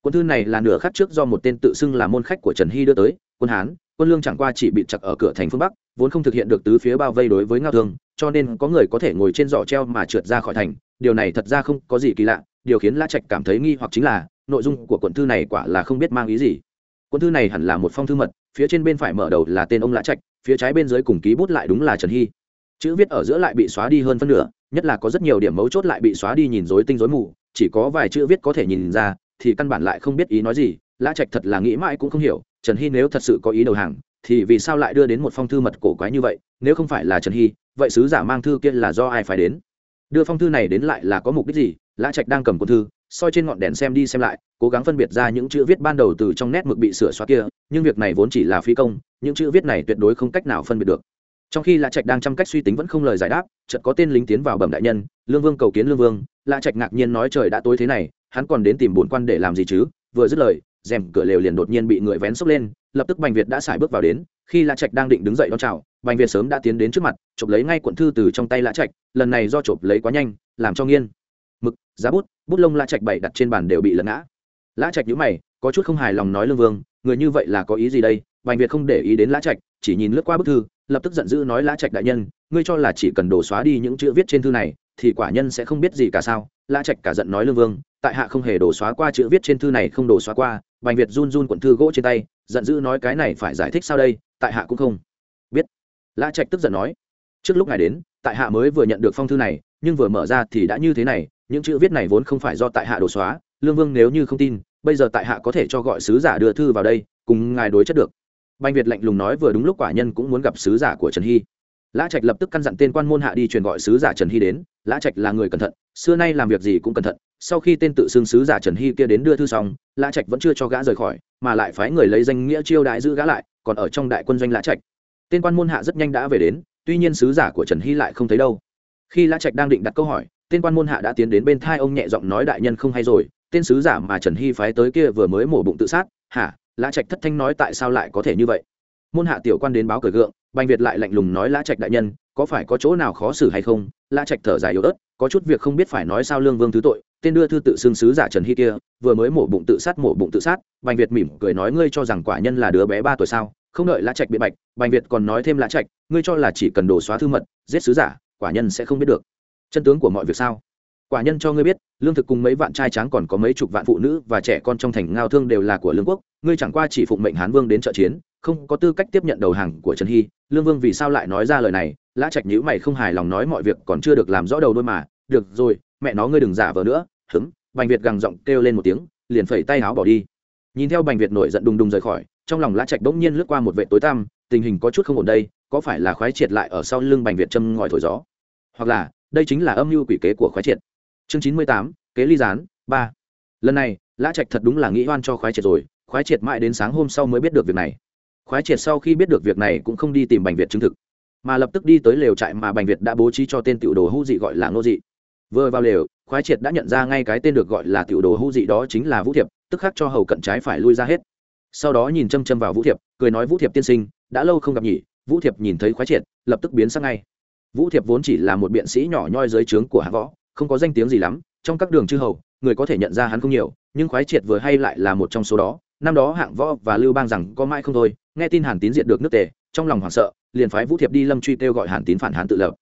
Quân thư này là nửa khắc trước do một tên tự xưng là môn khách của trần hy đưa tới, quân hán, quân lương chẳng qua chỉ bị chặt ở cửa thành phương bắc, vốn không thực hiện được tứ phía bao vây đối với ngao thương, cho nên có người có thể ngồi trên giỏ treo mà trượt ra khỏi thành. Điều này thật ra không có gì kỳ lạ, điều khiến lã trạch cảm thấy nghi hoặc chính là, nội dung của quận thư này quả là không biết mang ý gì cuốn thư này hẳn là một phong thư mật, phía trên bên phải mở đầu là tên ông lã trạch, phía trái bên dưới cùng ký bút lại đúng là trần hy. Chữ viết ở giữa lại bị xóa đi hơn phân nửa, nhất là có rất nhiều điểm mấu chốt lại bị xóa đi nhìn rối tinh rối mù, chỉ có vài chữ viết có thể nhìn ra, thì căn bản lại không biết ý nói gì, lã trạch thật là nghĩ mãi cũng không hiểu, trần hy nếu thật sự có ý đầu hàng, thì vì sao lại đưa đến một phong thư mật cổ quái như vậy, nếu không phải là trần hy, vậy sứ giả mang thư kia là do ai phải đến? Đưa phong thư này đến lại là có mục đích gì? Lã trạch đang cầm cuốn thư soi trên ngọn đèn xem đi xem lại, cố gắng phân biệt ra những chữ viết ban đầu từ trong nét mực bị sửa xóa kia, nhưng việc này vốn chỉ là phi công, những chữ viết này tuyệt đối không cách nào phân biệt được. Trong khi lã trạch đang chăm cách suy tính vẫn không lời giải đáp, chợt có tên lính tiến vào bẩm đại nhân, lương vương, cầu kiến lương vương. Lã trạch ngạc nhiên nói, trời đã tối thế này, hắn còn đến tìm bổn quan để làm gì chứ? Vừa dứt lời, rèm cửa lều liền đột nhiên bị người vén xốc lên, lập tức bành việt đã xài bước vào đến. Khi lã trạch đang định đứng dậy đón chào, bành việt sớm đã tiến đến trước mặt, chụp lấy ngay cuộn thư từ trong tay lã trạch, lần này do chụp lấy quá nhanh, làm cho nghiên giá bút bút lông lã trạch bày đặt trên bàn đều bị lật ngã. Lã trạch nhữ mày, có chút không hài lòng nói lương vương, người như vậy là có ý gì đây? Bành việt không để ý đến lã trạch, chỉ nhìn lướt qua bức thư, lập tức giận dữ nói lã trạch đại nhân, ngươi cho là chỉ cần đổ xóa đi những chữ viết trên thư này, thì quả nhân sẽ không biết gì cả sao? Lã trạch cả giận nói lương vương, tại hạ không hề đổ xóa qua chữ viết trên thư này không đổ xóa qua, bành việt run run cuộn thư gỗ trên tay, giận dữ nói cái này phải giải thích sao đây, tại hạ cũng không biết. Lã trạch tức giận nói, trước lúc ngài đến, tại hạ mới vừa nhận được phong thư này, nhưng vừa mở ra thì đã như thế này những chữ viết này vốn không phải do tại hạ đổ xóa, lương vương nếu như không tin, bây giờ tại hạ có thể cho gọi sứ giả đưa thư vào đây, cùng ngài đối chất được. Banh việt lạnh lùng nói vừa đúng lúc quả nhân cũng muốn gặp sứ giả của trần hy. Lã trạch lập tức căn dặn tên quan môn hạ đi truyền gọi sứ giả trần hy đến. Lã trạch là người cẩn thận, xưa nay làm việc gì cũng cẩn thận. Sau khi tên tự xưng sứ giả trần hy kia đến đưa thư xong, lã trạch vẫn chưa cho gã rời khỏi, mà lại phái người lấy danh nghĩa chiêu đại giữ gã lại, còn ở trong đại quân doanh lã trạch. Tên quan môn hạ rất nhanh đã về đến, tuy nhiên sứ giả của trần hy lại không thấy đâu. Khi lã trạch đang định đặt câu hỏi tên quan môn hạ đã tiến đến bên thai ông nhẹ giọng nói, đại nhân không hay rồi, tên sứ giả mà trần hy phái tới kia vừa mới mổ bụng tự sát, hả? Lã trạch thất thanh nói, tại sao lại có thể như vậy? Môn hạ tiểu quan đến báo cởi gượng, bành việt lại lạnh lùng nói, lã trạch đại nhân, có phải có chỗ nào khó xử hay không? Lã trạch thở dài yếu ớt, có chút việc không biết phải nói sao lương vương thứ tội, tên đưa thư tự xưng sứ giả trần hy kia, vừa mới mổ bụng tự sát, mổ bụng tự sát. Bành việt mỉm cười nói, ngươi cho rằng quả nhân là đứa bé ba tuổi sao? Không đợi lã trạch biện bạch, bành việt còn nói thêm, lã trạch, ngươi cho là chỉ cần đổ xóa thư mật, giết sứ giả, quả nhân sẽ không biết được chân tướng của mọi việc sao? Quả nhân cho ngươi biết, lương thực cùng mấy vạn trai tráng còn có mấy chục vạn phụ nữ và trẻ con trong thành ngao thương đều là của lương quốc. Ngươi chẳng qua chỉ phụng mệnh hán vương đến trợ chiến, không có tư cách tiếp nhận đầu hàng của trần hy. Lương vương vì sao lại nói ra lời này? Lã trạch nhữ mày không hài lòng nói mọi việc còn chưa được làm rõ đầu đôi mà. Được rồi, mẹ nó ngươi đừng giả vờ nữa. Hứng bành việt gằn giọng kêu lên một tiếng, liền phẩy tay áo bỏ đi. Nhìn theo bành việt nổi giận đùng đùng rời khỏi, trong lòng lã trạch bỗng nhiên lướt qua một vệ tối tăm, tình hình có chút không ổn đây, có phải là khoái triệt lại ở sau lưng bành việt châm ngòi thổi gió? Hoặc là đây chính là âm mưu quỷ kế của khoái triệt. Chương chín mươi tám, kế ly gián, ba. Lần này, lã trạch thật đúng là nghĩ oan cho khoái triệt rồi, khoái triệt mãi đến sáng hôm sau mới biết được việc này. Khoái triệt sau khi biết được việc này cũng không đi tìm bành việt chứng thực, mà lập tức đi tới lều trại mà bành việt đã bố trí cho tên tiểu đồ hữu dị gọi là ngô dị. Vừa vào lều, khoái triệt đã nhận ra ngay cái tên được gọi là tiểu đồ hữu dị đó chính là vũ thiệp, tức khắc cho hầu cận trái phải lui ra hết. Sau đó nhìn châm châm vào vũ thiệp, cười nói vũ thiệp tiên sinh, đã lâu không gặp nhỉ? Vũ thiệp nhìn thấy khoái triệt, lập tức biến sang ngay vũ thiệp vốn chỉ là một biện sĩ nhỏ nhoi dưới trướng của hạng võ, không có danh tiếng gì lắm, trong các đường chư hầu, người có thể nhận ra hắn không nhiều, nhưng khoái triệt vừa hay lại là một trong số đó. Năm đó hạng võ và lưu bang rằng, có mãi không thôi, nghe tin hàn tín diệt được nước tề, trong lòng hoảng sợ, liền phái vũ thiệp đi lâm truy kêu gọi hàn tín phản hàn tự lập.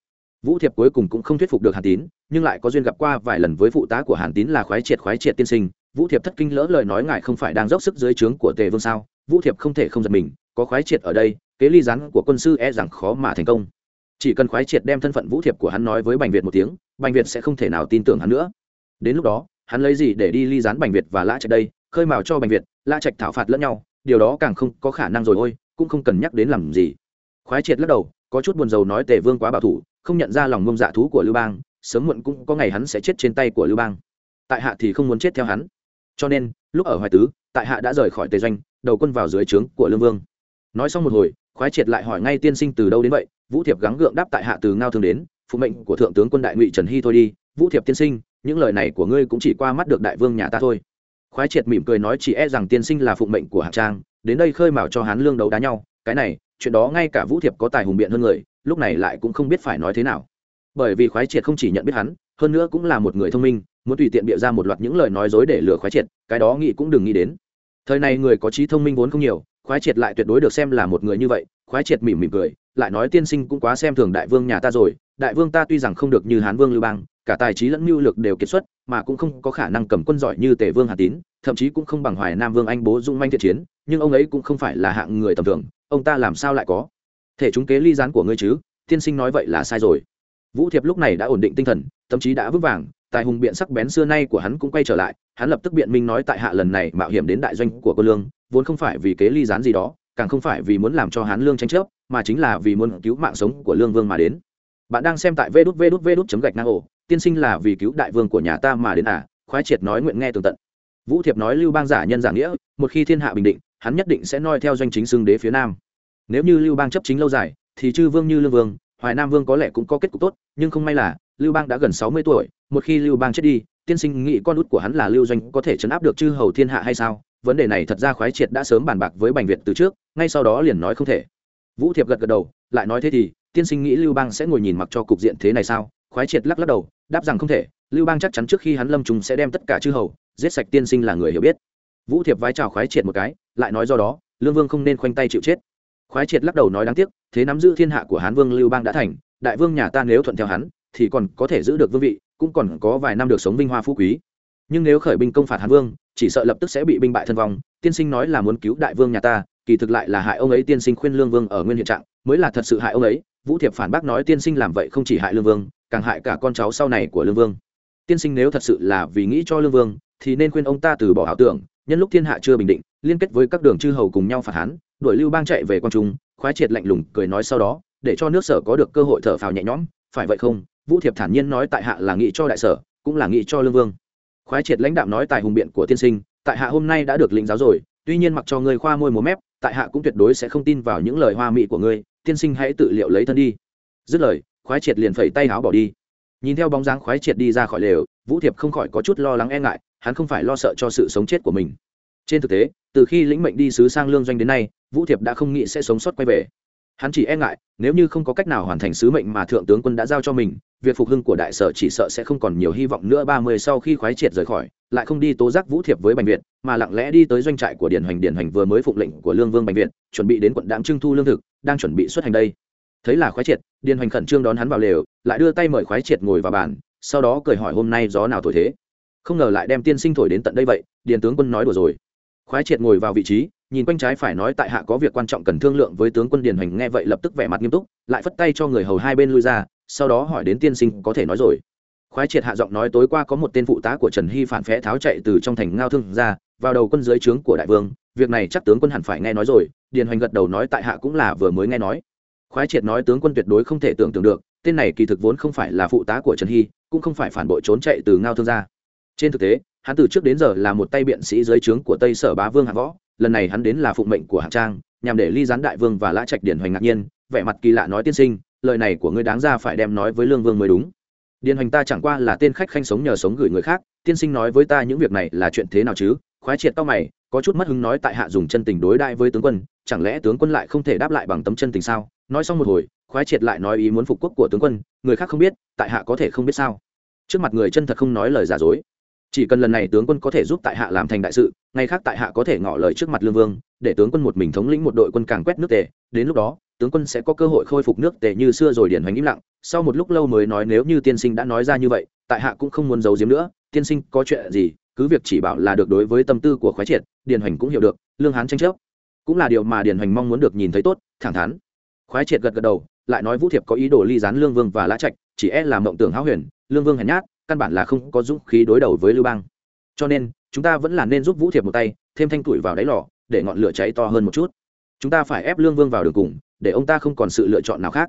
Vũ thiệp cuối cùng cũng không thuyết phục được hàn tín, nhưng lại có duyên gặp qua vài lần với phụ tá của hàn tín là khoái triệt khoái triệt tiên sinh. Vũ thiệp thất kinh lỡ lời nói, ngài không phải đang dốc sức dưới trướng của tề vương sao? Vũ thiệp không thể không giật mình, có khoái triệt ở đây, kế ly rắn của quân sư e rằng khó mà thành công chỉ cần khoái triệt đem thân phận vũ thiệp của hắn nói với bành việt một tiếng, bành việt sẽ không thể nào tin tưởng hắn nữa. Đến lúc đó, hắn lấy gì để đi ly dán bành việt và lã trạch đây, khơi mào cho bành việt, lã trạch thảo phạt lẫn nhau, điều đó càng không có khả năng rồi ôi, cũng không cần nhắc đến làm gì. Khoái triệt lắc đầu, có chút buồn rầu nói tề vương quá bảo thủ, không nhận ra lòng ngông dạ thú của lưu bang, sớm muộn cũng có ngày hắn sẽ chết trên tay của lưu bang. Tại hạ thì không muốn chết theo hắn. Cho nên, lúc ở hoài tứ, tại hạ đã rời khỏi tề doanh, đầu quân vào dưới trướng của lương vương. Nói xong một hồi khoái triệt lại hỏi ngay tiên sinh từ đâu đến vậy, vũ thiệp gắng gượng đáp tại hạ từ ngao thường đến, phụ mệnh của thượng tướng quân đại ngụy trần hy thôi đi, vũ thiệp tiên sinh, những lời này của ngươi cũng chỉ qua mắt được đại vương nhà ta thôi. Khoái triệt mỉm cười nói chỉ e rằng tiên sinh là phụ mệnh của hạng trang, đến đây khơi mào cho hán lương đấu đá nhau, cái này, chuyện đó ngay cả vũ thiệp có tài hùng biện hơn người, lúc này lại cũng không biết phải nói thế nào. Bởi vì khoái triệt không chỉ nhận biết hắn, hơn nữa cũng là một người thông minh, muốn tùy tiện bịa ra một loạt những lời nói dối để lừa khoái triệt, cái đó nghĩ cũng đừng nghĩ đến. Thời này người có trí thông minh vốn không nhiều khoái triệt lại tuyệt đối được xem là một người như vậy, khoái triệt mỉm mỉm cười, lại nói tiên sinh cũng quá xem thường đại vương nhà ta rồi, đại vương ta tuy rằng không được như hán vương lưu bang, cả tài trí lẫn mưu lược đều kiệt xuất, mà cũng không có khả năng cầm quân giỏi như tề vương hà tín, thậm chí cũng không bằng hoài nam vương anh bố dung manh thiện chiến, nhưng ông ấy cũng không phải là hạng người tầm thường, ông ta làm sao lại có thể chúng kế ly gián của ngươi chứ? Tiên sinh nói vậy là sai rồi. Vũ thiệp lúc này đã ổn định tinh thần, thậm chí đã vững vàng, tài hùng biện sắc bén xưa nay của hắn cũng quay trở lại, hắn lập tức biện minh nói tại hạ lần này mạo hiểm đến đại doanh của cô lương vốn không phải vì kế ly gián gì đó, càng không phải vì muốn làm cho hắn lương tranh chấp, mà chính là vì muốn cứu mạng sống của lương vương mà đến. Bạn đang xem tại vê đút vê đút vê đút chấm gạch nang ổ tiên sinh là vì cứu đại vương của nhà ta mà đến à? Khoái triệt nói nguyện nghe tường tận. Vũ thiệp nói lưu bang giả nhân giả nghĩa, một khi thiên hạ bình định, hắn nhất định sẽ noi theo doanh chính xưng đế phía nam. Nếu như lưu bang chấp chính lâu dài, thì chư vương như lương vương, hoài nam vương có lẽ cũng có kết cục tốt, nhưng không may là, lưu bang đã gần sáu mươi tuổi, một khi lưu bang chết đi, tiên sinh nghĩ con út của hắn là lưu doanh có thể chấn áp được chư hầu thiên hạ hay sao? Vấn đề này thật ra khoái triệt đã sớm bàn bạc với bành việt từ trước, ngay sau đó liền nói không thể. Vũ thiệp gật gật đầu, lại nói thế thì, tiên sinh nghĩ lưu bang sẽ ngồi nhìn mặc cho cục diện thế này sao? Khoái triệt lắc lắc đầu, đáp rằng không thể, lưu bang chắc chắn trước khi hắn lâm trùng sẽ đem tất cả chư hầu, giết sạch tiên sinh là người hiểu biết. Vũ thiệp vái chào khoái triệt một cái, lại nói do đó, lương vương không nên khoanh tay chịu chết. Khoái triệt lắc đầu nói đáng tiếc, thế nắm giữ thiên hạ của hán vương lưu bang đã thành, đại vương nhà ta nếu thuận theo hắn, thì còn có thể giữ được vương vị, cũng còn có vài năm được sống vinh hoa phú quý nhưng nếu khởi binh công phạt hán vương, chỉ sợ lập tức sẽ bị binh bại thân vong. Tiên sinh nói là muốn cứu đại vương nhà ta, kỳ thực lại là hại ông ấy tiên sinh khuyên lương vương ở nguyên hiện trạng, mới là thật sự hại ông ấy. Vũ thiệp phản bác nói tiên sinh làm vậy không chỉ hại lương vương, càng hại cả con cháu sau này của lương vương. Tiên sinh nếu thật sự là vì nghĩ cho lương vương, thì nên khuyên ông ta từ bỏ ảo tưởng. Nhân lúc thiên hạ chưa bình định, liên kết với các đường chư hầu cùng nhau phạt hán, đuổi lưu bang chạy về quang trung, khoái triệt lạnh lùng, cười nói sau đó, để cho nước sở có được cơ hội thở phào nhẹ nhõm. Phải vậy không? Vũ thiệp thản nhiên nói tại hạ là nghĩ cho đại sở, cũng là nghĩ cho lương vương khoái triệt lãnh đạo nói tại hùng biện của tiên sinh, tại hạ hôm nay đã được lĩnh giáo rồi, tuy nhiên mặc cho ngươi khoa môi múa mép, tại hạ cũng tuyệt đối sẽ không tin vào những lời hoa mị của ngươi, tiên sinh hãy tự liệu lấy thân đi. Dứt lời, khoái triệt liền phẩy tay áo bỏ đi. Nhìn theo bóng dáng khoái triệt đi ra khỏi lều, vũ thiệp không khỏi có chút lo lắng e ngại, hắn không phải lo sợ cho sự sống chết của mình. Trên thực tế, từ khi lĩnh mệnh đi sứ sang lương doanh đến nay, vũ thiệp đã không nghĩ sẽ sống sót quay về hắn chỉ e ngại, nếu như không có cách nào hoàn thành sứ mệnh mà thượng tướng quân đã giao cho mình, việc phục hưng của đại sở chỉ sợ sẽ không còn nhiều hy vọng nữa. Ba mươi sau khi khoái triệt rời khỏi, lại không đi tố giác vũ thiệp với bành việt, mà lặng lẽ đi tới doanh trại của điển hoành. Điển hoành vừa mới phụng lệnh của lương vương bành việt, chuẩn bị đến quận đạm trưng thu lương thực, đang chuẩn bị xuất hành đây. Thấy là khoái triệt điển hoành khẩn trương đón hắn vào lều, lại đưa tay mời khoái triệt ngồi vào bàn, sau đó cười hỏi hôm nay gió nào thổi thế. Không ngờ lại đem tiên sinh thổi đến tận đây vậy, điền tướng quân nói đùa rồi. Khoái triệt ngồi vào vị trí nhìn quanh trái phải nói tại hạ có việc quan trọng cần thương lượng với tướng quân điền hoành nghe vậy lập tức vẻ mặt nghiêm túc, lại phất tay cho người hầu hai bên lui ra, sau đó hỏi đến tiên sinh có thể nói rồi. Khoái triệt hạ giọng nói tối qua có một tên phụ tá của trần hy phản phé tháo chạy từ trong thành ngao thương ra, vào đầu quân dưới trướng của đại vương, việc này chắc tướng quân hẳn phải nghe nói rồi, điền hoành gật đầu nói tại hạ cũng là vừa mới nghe nói. Khoái triệt nói tướng quân tuyệt đối không thể tưởng tượng được, tên này kỳ thực vốn không phải là phụ tá của trần hy, cũng không phải phản bội trốn chạy từ ngao thương ra. Trên thực tế, hắn từ trước đến giờ là một tay biện sĩ dưới trướng của tây sở bá vương hạ võ lần này hắn đến là phụng mệnh của hạng trang, nhằm để ly gián đại vương và lã trạch điển hoành ngạc nhiên, vẻ mặt kỳ lạ nói tiên sinh, lời này của ngươi đáng ra phải đem nói với lương vương mới đúng. Điền hoành ta chẳng qua là tên khách khanh sống nhờ sống gửi người khác, tiên sinh nói với ta những việc này là chuyện thế nào chứ? Khoái triệt tao mày, có chút mất hứng nói tại hạ dùng chân tình đối đại với tướng quân, chẳng lẽ tướng quân lại không thể đáp lại bằng tấm chân tình sao? Nói xong một hồi, khoái triệt lại nói ý muốn phục quốc của tướng quân, người khác không biết, tại hạ có thể không biết sao? Trước mặt người chân thật không nói lời giả dối chỉ cần lần này tướng quân có thể giúp tại hạ làm thành đại sự ngay khác tại hạ có thể ngỏ lời trước mặt lương vương, để tướng quân một mình thống lĩnh một đội quân càng quét nước tề. Đến lúc đó, tướng quân sẽ có cơ hội khôi phục nước tề như xưa rồi điển hoành im lặng. Sau một lúc lâu mới nói nếu như tiên sinh đã nói ra như vậy, tại hạ cũng không muốn giấu giếm nữa. Tiên sinh có chuyện gì, cứ việc chỉ bảo là được đối với tâm tư của khoái triệt điền hoành cũng hiểu được, lương hán tranh chấp. Cũng là điều mà điền hoành mong muốn được nhìn thấy tốt, thẳng thắn. Khoái triệt gật gật đầu, lại nói vũ thiệp có ý đồ ly gián lương vương và lã trạch, chỉ e là mộng tưởng háo huyền, lương vương hèn nhát căn bản là không có dũng khí đối đầu với lưu bang. Cho nên, chúng ta vẫn là nên giúp vũ thiệp một tay, thêm thanh tuổi vào đáy lò, để ngọn lửa cháy to hơn một chút. Chúng ta phải ép lương vương vào đường cùng, để ông ta không còn sự lựa chọn nào khác.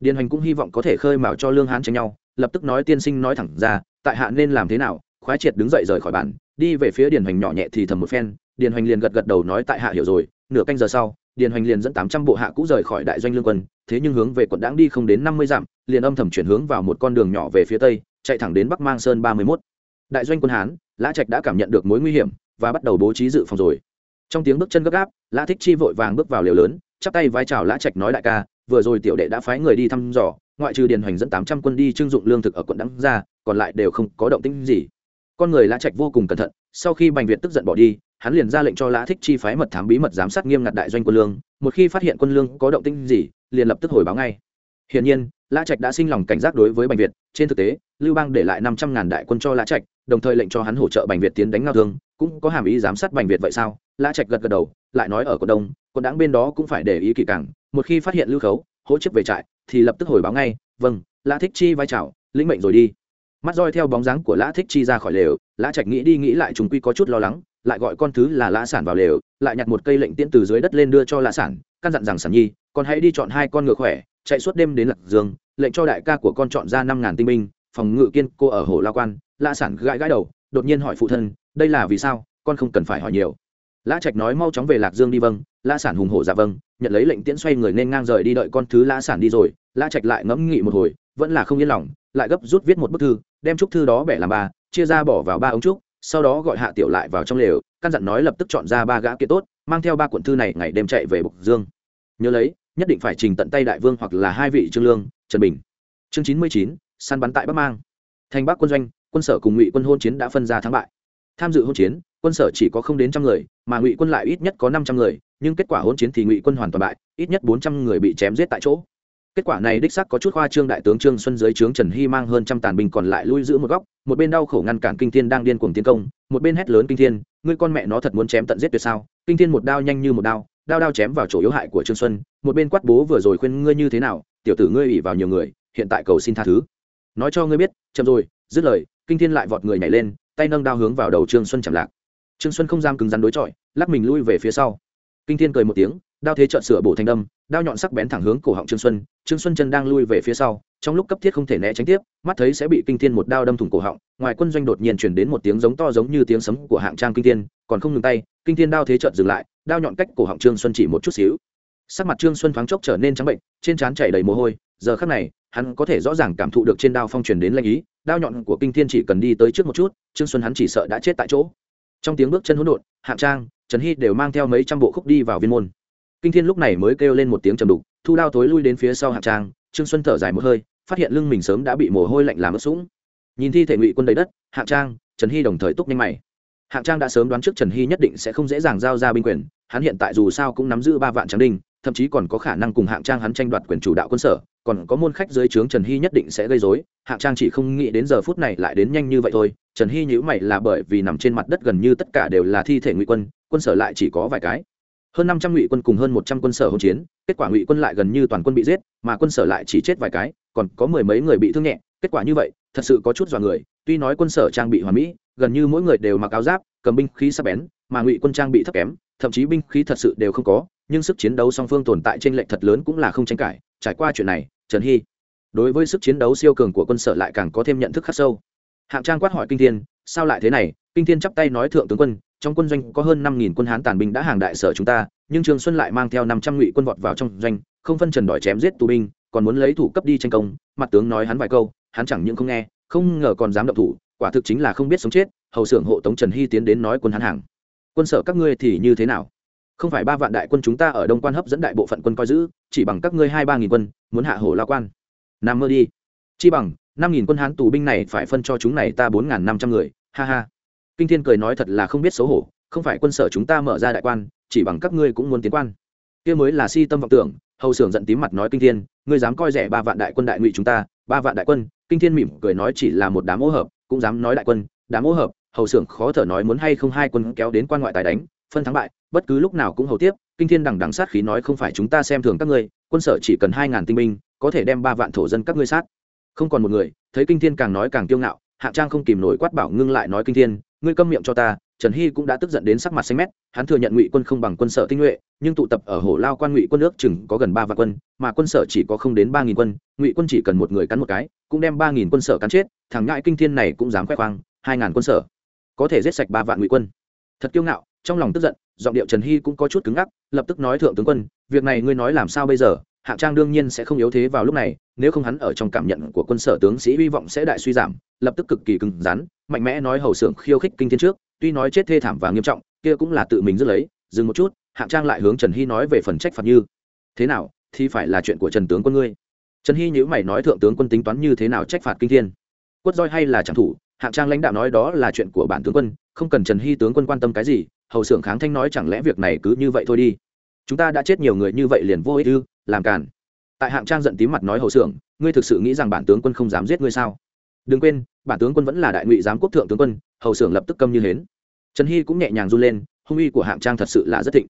Điền hoành cũng hy vọng có thể khơi mào cho lương hán tranh nhau, lập tức nói tiên sinh nói thẳng ra, tại hạ nên làm thế nào, khoái triệt đứng dậy rời khỏi bản, đi về phía điền hoành nhỏ nhẹ thì thầm một phen, điền hoành liền gật gật đầu nói tại hạ hiểu rồi, nửa canh giờ sau, điền hoành liền dẫn tám trăm bộ hạ cũ rời khỏi đại doanh lương quân, thế nhưng hướng về quận đãng đi không đến năm mươi dặm, liền âm thầm chuyển hướng vào một con đường nhỏ về phía tây chạy thẳng đến bắc mang sơn ba mươi mốt. Đại doanh quân hán, lã trạch đã cảm nhận được mối nguy hiểm và bắt đầu bố trí dự phòng rồi. Trong tiếng bước chân gấp gáp, lã thích chi vội vàng bước vào liều lớn, chắp tay vai chào lã trạch nói đại ca, vừa rồi tiểu đệ đã phái người đi thăm dò, ngoại trừ điền hoành dẫn tám trăm quân đi trưng dụng lương thực ở quận đắng ra còn lại đều không có động tĩnh gì. Con người lã trạch vô cùng cẩn thận, sau khi bành việt tức giận bỏ đi, hắn liền ra lệnh cho lã thích chi phái mật thám bí mật giám sát nghiêm ngặt đại doanh quân lương, một khi phát hiện quân lương có động tĩnh gì, liền lập tức hồi báo ngay. Hiển nhiên lã trạch đã sinh lòng cảnh giác đối với bành việt. Trên thực tế, lưu bang để lại năm trăm ngàn đại quân cho lã trạch, đồng thời lệnh cho hắn hỗ trợ bành việt tiến đánh ngao thương. Cũng có hàm ý giám sát bành việt vậy sao? Lã trạch gật gật đầu, lại nói ở cổ đông quận đáng bên đó cũng phải để ý kỹ càng. Một khi phát hiện lưu khấu, hỗ chức về trại, thì lập tức hồi báo ngay. Vâng lã thích chi vai trào, lĩnh mệnh rồi đi. Mắt roi theo bóng dáng của lã thích chi ra khỏi lều, lã trạch nghĩ đi nghĩ lại chúng quy có chút lo lắng, lại gọi con thứ là lã sản vào lều, lại nhặt một cây lệnh tiễn từ dưới đất lên đưa cho lã sản, căn dặn rằng sản nhi, con hãy đi chọn hai con ngựa khỏe chạy suốt đêm đến lạc dương, lệnh cho đại ca của con chọn ra năm ngàn tinh binh, phòng ngự kiên cô ở hồ la quan. Lã sản gãi gãi đầu, đột nhiên hỏi phụ thân, đây là vì sao? Con không cần phải hỏi nhiều. Lã trạch nói, mau chóng về lạc dương đi vâng. Lã sản hùng hổ dạ vâng nhận lấy lệnh tiễn xoay người nên ngang rời đi đợi con thứ lã sản đi rồi. Lã trạch lại ngẫm nghị một hồi, vẫn là không yên lòng, lại gấp rút viết một bức thư, đem chúc thư đó bẻ làm ba, chia ra bỏ vào ba ống trúc, sau đó gọi hạ tiểu lại vào trong lều, căn dặn nói lập tức chọn ra ba gã kia tốt, mang theo ba cuộn thư này ngày đêm chạy về bục dương. Nhớ lấy nhất định phải trình tận tay đại vương hoặc là hai vị trương lương, trần bình. Chương chín mươi chín, săn bắn tại bắc mang. Thành bắc quân doanh, quân sở cùng ngụy quân hôn chiến đã phân ra thắng bại. Tham dự hôn chiến, quân sở chỉ có không đến trăm người, mà ngụy quân lại ít nhất có năm trăm người, nhưng kết quả hôn chiến thì ngụy quân hoàn toàn bại, ít nhất bốn trăm người bị chém giết tại chỗ. Kết quả này đích sắc có chút khoa trương đại tướng trương xuân dưới trướng trần hy mang hơn trăm tàn binh còn lại lui giữ một góc, một bên đau khổ ngăn cản kinh thiên đang điên cuồng tiến công, một bên hét lớn kinh thiên, ngươi con mẹ nó thật muốn chém tận giết tuyệt sao? Kinh thiên một đao nhanh như một đao đao đao chém vào chỗ yếu hại của trương xuân, một bên quát bố vừa rồi khuyên ngươi như thế nào, tiểu tử ngươi ủy vào nhiều người, hiện tại cầu xin tha thứ. Nói cho ngươi biết, chậm rồi, dứt lời, kinh thiên lại vọt người nhảy lên, tay nâng đao hướng vào đầu trương xuân chạm lạc. Trương xuân không dám cứng rắn đối chọi, lắc mình lui về phía sau. Kinh thiên cười một tiếng, đao thế trợn sửa bổ thành đâm đao nhọn sắc bén thẳng hướng cổ họng trương xuân trương xuân chân đang lui về phía sau, trong lúc cấp thiết không thể né tránh tiếp, mắt thấy sẽ bị kinh thiên một đao đâm thủng cổ họng, ngoài quân doanh đột nhiên chuyển đến một tiếng giống to giống như tiếng sấm của hạng trang kinh thiên, còn không ngừng tay, kinh thiên đao thế trợt dừng lại, đao nhọn cách cổ họng trương xuân chỉ một chút xíu. Sắc mặt trương xuân thoáng chốc trở nên trắng bệnh, trên trán chảy đầy mồ hôi, giờ khắc này, hắn có thể rõ ràng cảm thụ được trên đao phong truyền đến lanh ý, đao nhọn của kinh thiên chỉ cần đi tới trước một chút, trương xuân hắn chỉ sợ đã chết tại chỗ. Trong tiếng bước chân hỗn độn, hạng trang, trần hy đều mang theo mấy trăm bộ khúc đi vào viên môn kinh thiên lúc này mới kêu lên một tiếng trầm đục, thu đao tối lui đến phía sau hạng trang, trương xuân thở dài một hơi, phát hiện lưng mình sớm đã bị mồ hôi lạnh làm ướt sũng. Nhìn thi thể ngụy quân đầy đất, hạng trang, trần hy đồng thời túc nhanh mày. Hạng trang đã sớm đoán trước trần hy nhất định sẽ không dễ dàng giao ra binh quyền, hắn hiện tại dù sao cũng nắm giữ ba vạn tráng đinh, thậm chí còn có khả năng cùng hạng trang hắn tranh đoạt quyền chủ đạo quân sở, còn có môn khách dưới trướng trần hy nhất định sẽ gây dối hạng trang chỉ không nghĩ đến giờ phút này lại đến nhanh như vậy thôi, trần hy nhữ mày là bởi vì nằm trên mặt đất gần như tất cả đều là thi thể ngụy quân quân sở lại chỉ có vài cái hơn năm trăm ngụy quân cùng hơn một trăm quân sở hỗn chiến, kết quả ngụy quân lại gần như toàn quân bị giết, mà quân sở lại chỉ chết vài cái, còn có mười mấy người bị thương nhẹ. Kết quả như vậy, thật sự có chút dọa người. Tuy nói quân sở trang bị hoàn mỹ, gần như mỗi người đều mặc áo giáp, cầm binh khí sắc bén, mà ngụy quân trang bị thấp kém, thậm chí binh khí thật sự đều không có, nhưng sức chiến đấu song phương tồn tại trên lệnh thật lớn cũng là không tranh cãi. Trải qua chuyện này, trần hy, đối với sức chiến đấu siêu cường của quân sở lại càng có thêm nhận thức khắc sâu. Hạng trang quát hỏi kinh thiên, sao lại thế này? Kinh thiên chắp tay nói, thượng tướng quân trong quân doanh có hơn năm nghìn quân hán tàn binh đã hàng đại sở chúng ta, nhưng trường xuân lại mang theo năm trăm ngụy quân vọt vào trong doanh, không phân trần đòi chém giết tù binh, còn muốn lấy thủ cấp đi tranh công. Mặt tướng nói hắn vài câu, hắn chẳng những không nghe, không ngờ còn dám động thủ, quả thực chính là không biết sống chết, hầu xưởng hộ tống trần hy tiến đến nói quân hán hàng. Quân sở các ngươi thì như thế nào? Không phải ba vạn đại quân chúng ta ở đông quan hấp dẫn đại bộ phận quân coi giữ, chỉ bằng các ngươi hai ba nghìn quân, muốn hạ hổ la quan. Nằm mơ đi. Chi bằng, năm nghìn quân hán tù binh này phải phân cho chúng này ta bốn n g h n năm trăm người, ha ha kinh thiên cười nói thật là không biết xấu hổ, không phải quân sở chúng ta mở ra đại quan, chỉ bằng các ngươi cũng muốn tiến quan. Kia mới là si tâm vọng tưởng, hầu sưởng giận tím mặt nói kinh thiên, ngươi dám coi rẻ ba vạn đại quân đại ngụy chúng ta, ba vạn đại quân, kinh thiên mỉm cười nói chỉ là một đám ô hợp, cũng dám nói đại quân, đám ô hợp, hầu sưởng khó thở nói muốn hay không hai quân kéo đến quan ngoại tài đánh, phân thắng bại, bất cứ lúc nào cũng hầu tiếp, kinh thiên đằng đằng sát khí nói không phải chúng ta xem thường các ngươi, quân sở chỉ cần hai ngàn tinh binh, có thể đem ba vạn thổ dân các ngươi sát. Không còn một người, thấy kinh thiên càng nói càng kiêu ngạo, Hạ trang không kìm nổi quát bảo ngưng lại nói kinh thiên ngươi câm miệng cho ta, trần hy cũng đã tức giận đến sắc mặt xanh mét, hắn thừa nhận ngụy quân không bằng quân sở tinh nhuệ, nhưng tụ tập ở hồ lao quan ngụy quân ước chừng có gần ba vạn quân, mà quân sở chỉ có không đến ba nghìn quân, ngụy quân chỉ cần một người cắn một cái, cũng đem ba nghìn quân sở cắn chết, thằng ngại kinh thiên này cũng dám khoe khoang, hai ngàn quân sở, có thể giết sạch ba vạn ngụy quân. Thật kiêu ngạo, trong lòng tức giận, giọng điệu trần hy cũng có chút cứng ngắc, lập tức nói thượng tướng quân, việc này ngươi nói làm sao bây giờ? Hạng trang đương nhiên sẽ không yếu thế vào lúc này, nếu không hắn ở trong cảm nhận của quân sở tướng sĩ hy vọng sẽ đại suy giảm, lập tức cực kỳ cứng rắn, mạnh mẽ nói hầu sưởng khiêu khích kinh thiên trước, tuy nói chết thê thảm và nghiêm trọng, kia cũng là tự mình dứt lấy, dừng một chút, hạng trang lại hướng trần hy nói về phần trách phạt như, thế nào, thì phải là chuyện của trần tướng quân ngươi. Trần hy nhữ mày nói thượng tướng quân tính toán như thế nào trách phạt kinh thiên. Quất roi hay là trảm thủ, hạng trang lãnh đạo nói đó là chuyện của bản tướng quân, không cần trần hy tướng quân quan tâm cái gì, hầu sưởng kháng thanh nói chẳng lẽ việc này cứ như vậy thôi đi. Chúng ta đã chết nhiều người như vậy liền vô ích ư? Làm cản tại hạng trang giận tím mặt nói hầu xưởng ngươi thực sự nghĩ rằng bản tướng quân không dám giết ngươi sao? Đừng quên, bản tướng quân vẫn là đại ngụy giám quốc thượng tướng quân, hầu xưởng lập tức câm như hến. Trần hy cũng nhẹ nhàng run lên, hung uy của hạng trang thật sự là rất thịnh.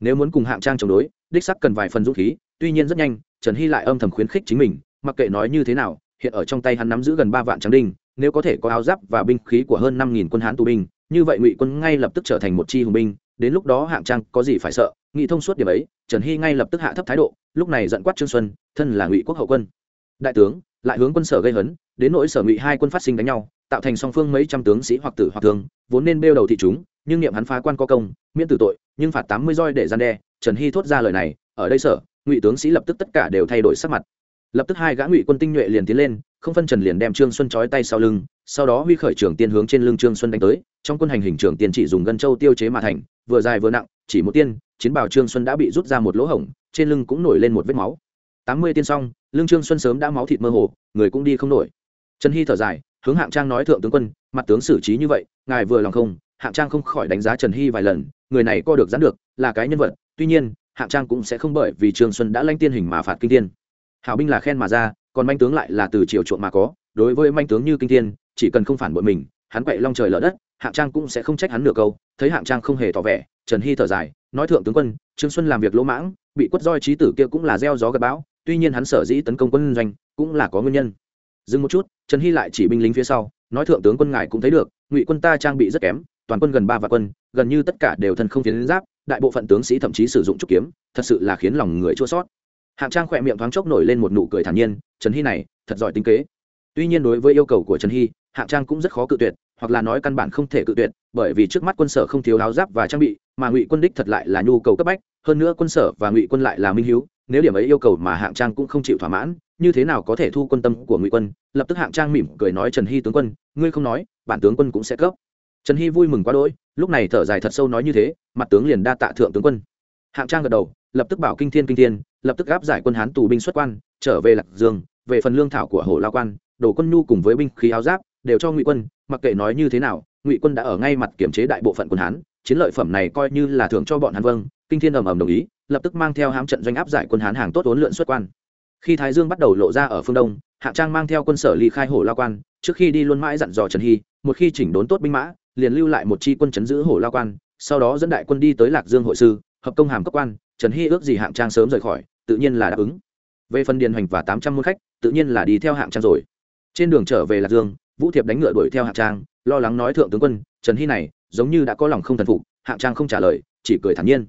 Nếu muốn cùng hạng trang chống đối, đích sắc cần vài phần dũng khí, tuy nhiên rất nhanh, trần hy lại âm thầm khuyến khích chính mình, mặc kệ nói như thế nào, hiện ở trong tay hắn nắm giữ gần ba vạn tráng đinh, nếu có thể có áo giáp và binh khí của hơn năm nghìn quân hán tù binh, như vậy ngụy quân ngay lập tức trở thành một chi hùng binh, đến lúc đó hạng trang có gì phải sợ, nghĩ thông suốt điểm ấy, trần hy ngay lập tức hạ thấp thái độ lúc này giận quát trương xuân, thân là ngụy quốc hậu quân. Đại tướng, lại hướng quân sở gây hấn, đến nỗi sở ngụy hai quân phát sinh đánh nhau, tạo thành song phương mấy trăm tướng sĩ hoặc tử hoặc thương, vốn nên bêu đầu thị chúng, nhưng niệm hắn phá quan có công, miễn tử tội, nhưng phạt tám mươi roi để gian đe, trần hy thốt ra lời này, ở đây sở, ngụy tướng sĩ lập tức tất cả đều thay đổi sắc mặt. Lập tức hai gã ngụy quân tinh nhuệ liền tiến lên, không phân trần liền đem trương xuân trói tay sau lưng, sau đó huy khởi trường tiên hướng trên lưng trương xuân đánh tới, trong quân hành hình trường tiên chỉ dùng gân châu tiêu chế mà thành, vừa dài vừa nặng, chỉ một tiên, chiến bào trương xuân đã bị rút ra một lỗ hổng trên lưng cũng nổi lên một vết máu. Tám mươi tiên xong, lương trương xuân sớm đã máu thịt mơ hồ, người cũng đi không nổi. Trần hy thở dài, hướng hạng trang nói thượng tướng quân, mặt tướng xử trí như vậy, ngài vừa lòng không? Hạng trang không khỏi đánh giá trần hy vài lần, người này co được dán được, là cái nhân vật. Tuy nhiên, hạng trang cũng sẽ không bởi vì trương xuân đã lanh tiên hình mà phạt kinh tiên hảo binh là khen mà ra, còn manh tướng lại là từ triều chuộng mà có. Đối với manh tướng như kinh tiên chỉ cần không phản bội mình, hắn quậy long trời lở đất, hạng trang cũng sẽ không trách hắn nửa câu. Thấy hạng trang không hề tỏ vẻ, trần hy thở dài, nói thượng tướng quân, trương xuân làm việc lỗ mãng bị quất roi trí tử kia cũng là gieo gió gặp bão, tuy nhiên hắn sở dĩ tấn công quân doanh cũng là có nguyên nhân. Dừng một chút, trần hy lại chỉ binh lính phía sau, nói thượng tướng quân ngài cũng thấy được, ngụy quân ta trang bị rất kém, toàn quân gần ba vạn quân, gần như tất cả đều thân không phiến giáp, đại bộ phận tướng sĩ thậm chí sử dụng trúc kiếm, thật sự là khiến lòng người chua sót hạng trang khỏe miệng thoáng chốc nổi lên một nụ cười thản nhiên, trần hy này, thật giỏi tính kế. Tuy nhiên đối với yêu cầu của trần hy, hạng trang cũng rất khó cự tuyệt hoặc là nói căn bản không thể cự tuyệt, bởi vì trước mắt quân sở không thiếu áo giáp và trang bị, mà ngụy quân đích thật lại là nhu cầu cấp bách, hơn nữa quân sở và ngụy quân lại là minh hiếu, nếu điểm ấy yêu cầu mà hạng trang cũng không chịu thỏa mãn, như thế nào có thể thu quân tâm của ngụy quân? Lập tức hạng trang mỉm cười nói trần hy tướng quân, ngươi không nói, bản tướng quân cũng sẽ cấp. Trần hy vui mừng quá đỗi, lúc này thở dài thật sâu nói như thế, mặt tướng liền đa tạ thượng tướng quân. Hạng trang gật đầu, lập tức bảo kinh thiên kinh thiên, lập tức áp giải quân hán tù binh xuất quan, trở về lạc dương, về phần lương thảo của hồ lao quan, đồ quân nhu cùng với binh khí áo giáp đều cho ngụy quân, mặc kệ nói như thế nào, ngụy quân đã ở ngay mặt kiểm chế đại bộ phận quân hán, chiến lợi phẩm này coi như là thưởng cho bọn hán vâng kinh thiên ầm ầm đồng ý, lập tức mang theo hám trận doanh áp giải quân hán hàng tốt ốn lượn xuất quan. Khi thái dương bắt đầu lộ ra ở phương đông, hạ trang mang theo quân sở ly khai hổ lao quan, trước khi đi luôn mãi dặn dò trần hy, một khi chỉnh đốn tốt binh mã, liền lưu lại một chi quân chấn giữ hổ lao quan, sau đó dẫn đại quân đi tới lạc dương hội sư, hợp công hàm cấp quan, trần hy ước gì hạng trang sớm rời khỏi, tự nhiên là đáp ứng. Về phần điền hoành và tám trăm môn khách, tự nhiên là đi theo hạng trang rồi. Trên đường trở về lạc dương vũ thiệp đánh ngựa đuổi theo hạng trang, lo lắng nói thượng tướng quân, trần hy này, giống như đã có lòng không thần phục hạng trang không trả lời, chỉ cười thản nhiên.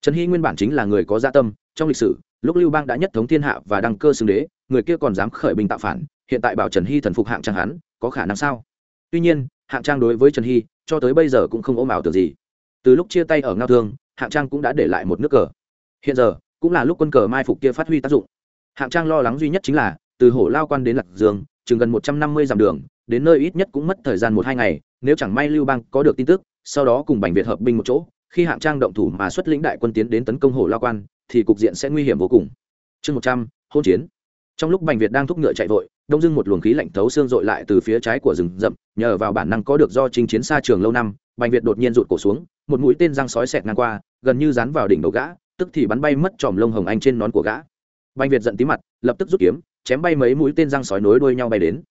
Trần hy nguyên bản chính là người có gia dạ tâm, trong lịch sử, lúc lưu bang đã nhất thống thiên hạ và đăng cơ xưng đế, người kia còn dám khởi binh tạo phản, hiện tại bảo trần hy thần phục hạng trang hắn, có khả năng sao? Tuy nhiên hạng trang đối với trần hy, cho tới bây giờ cũng không ôm ảo tưởng gì. Từ lúc chia tay ở ngao thương hạng trang cũng đã để lại một nước cờ. Hiện giờ, cũng là lúc quân cờ mai phục kia phát huy tác dụng. Hạng trang lo lắng duy nhất chính là, từ hổ lao quan đến lạc dương, chừng gần một trăm năm mươi dặm đường đến nơi ít nhất cũng mất thời gian một hai ngày, nếu chẳng may lưu bang có được tin tức, sau đó cùng bành việt hợp binh một chỗ, khi hạng trang động thủ mà xuất lĩnh đại quân tiến đến tấn công hổ lao quan, thì cục diện sẽ nguy hiểm vô cùng. Chương một trăm hôn chiến. Trong lúc bành việt đang thúc ngựa chạy vội, đông dưng một luồng khí lạnh thấu xương dội lại từ phía trái của rừng rậm, nhờ vào bản năng có được do chinh chiến xa trường lâu năm, bành việt đột nhiên rụt cổ xuống, một mũi tên răng sói xẹt ngang qua, gần như dán vào đỉnh đầu gã, tức thì bắn bay mất tròm lông hồng anh trên nón của gã. Bành việt giận tí mặt, lập tức rút kiếm, chém bay mấy mũi tên răng sói nối đuôi nhau bay đến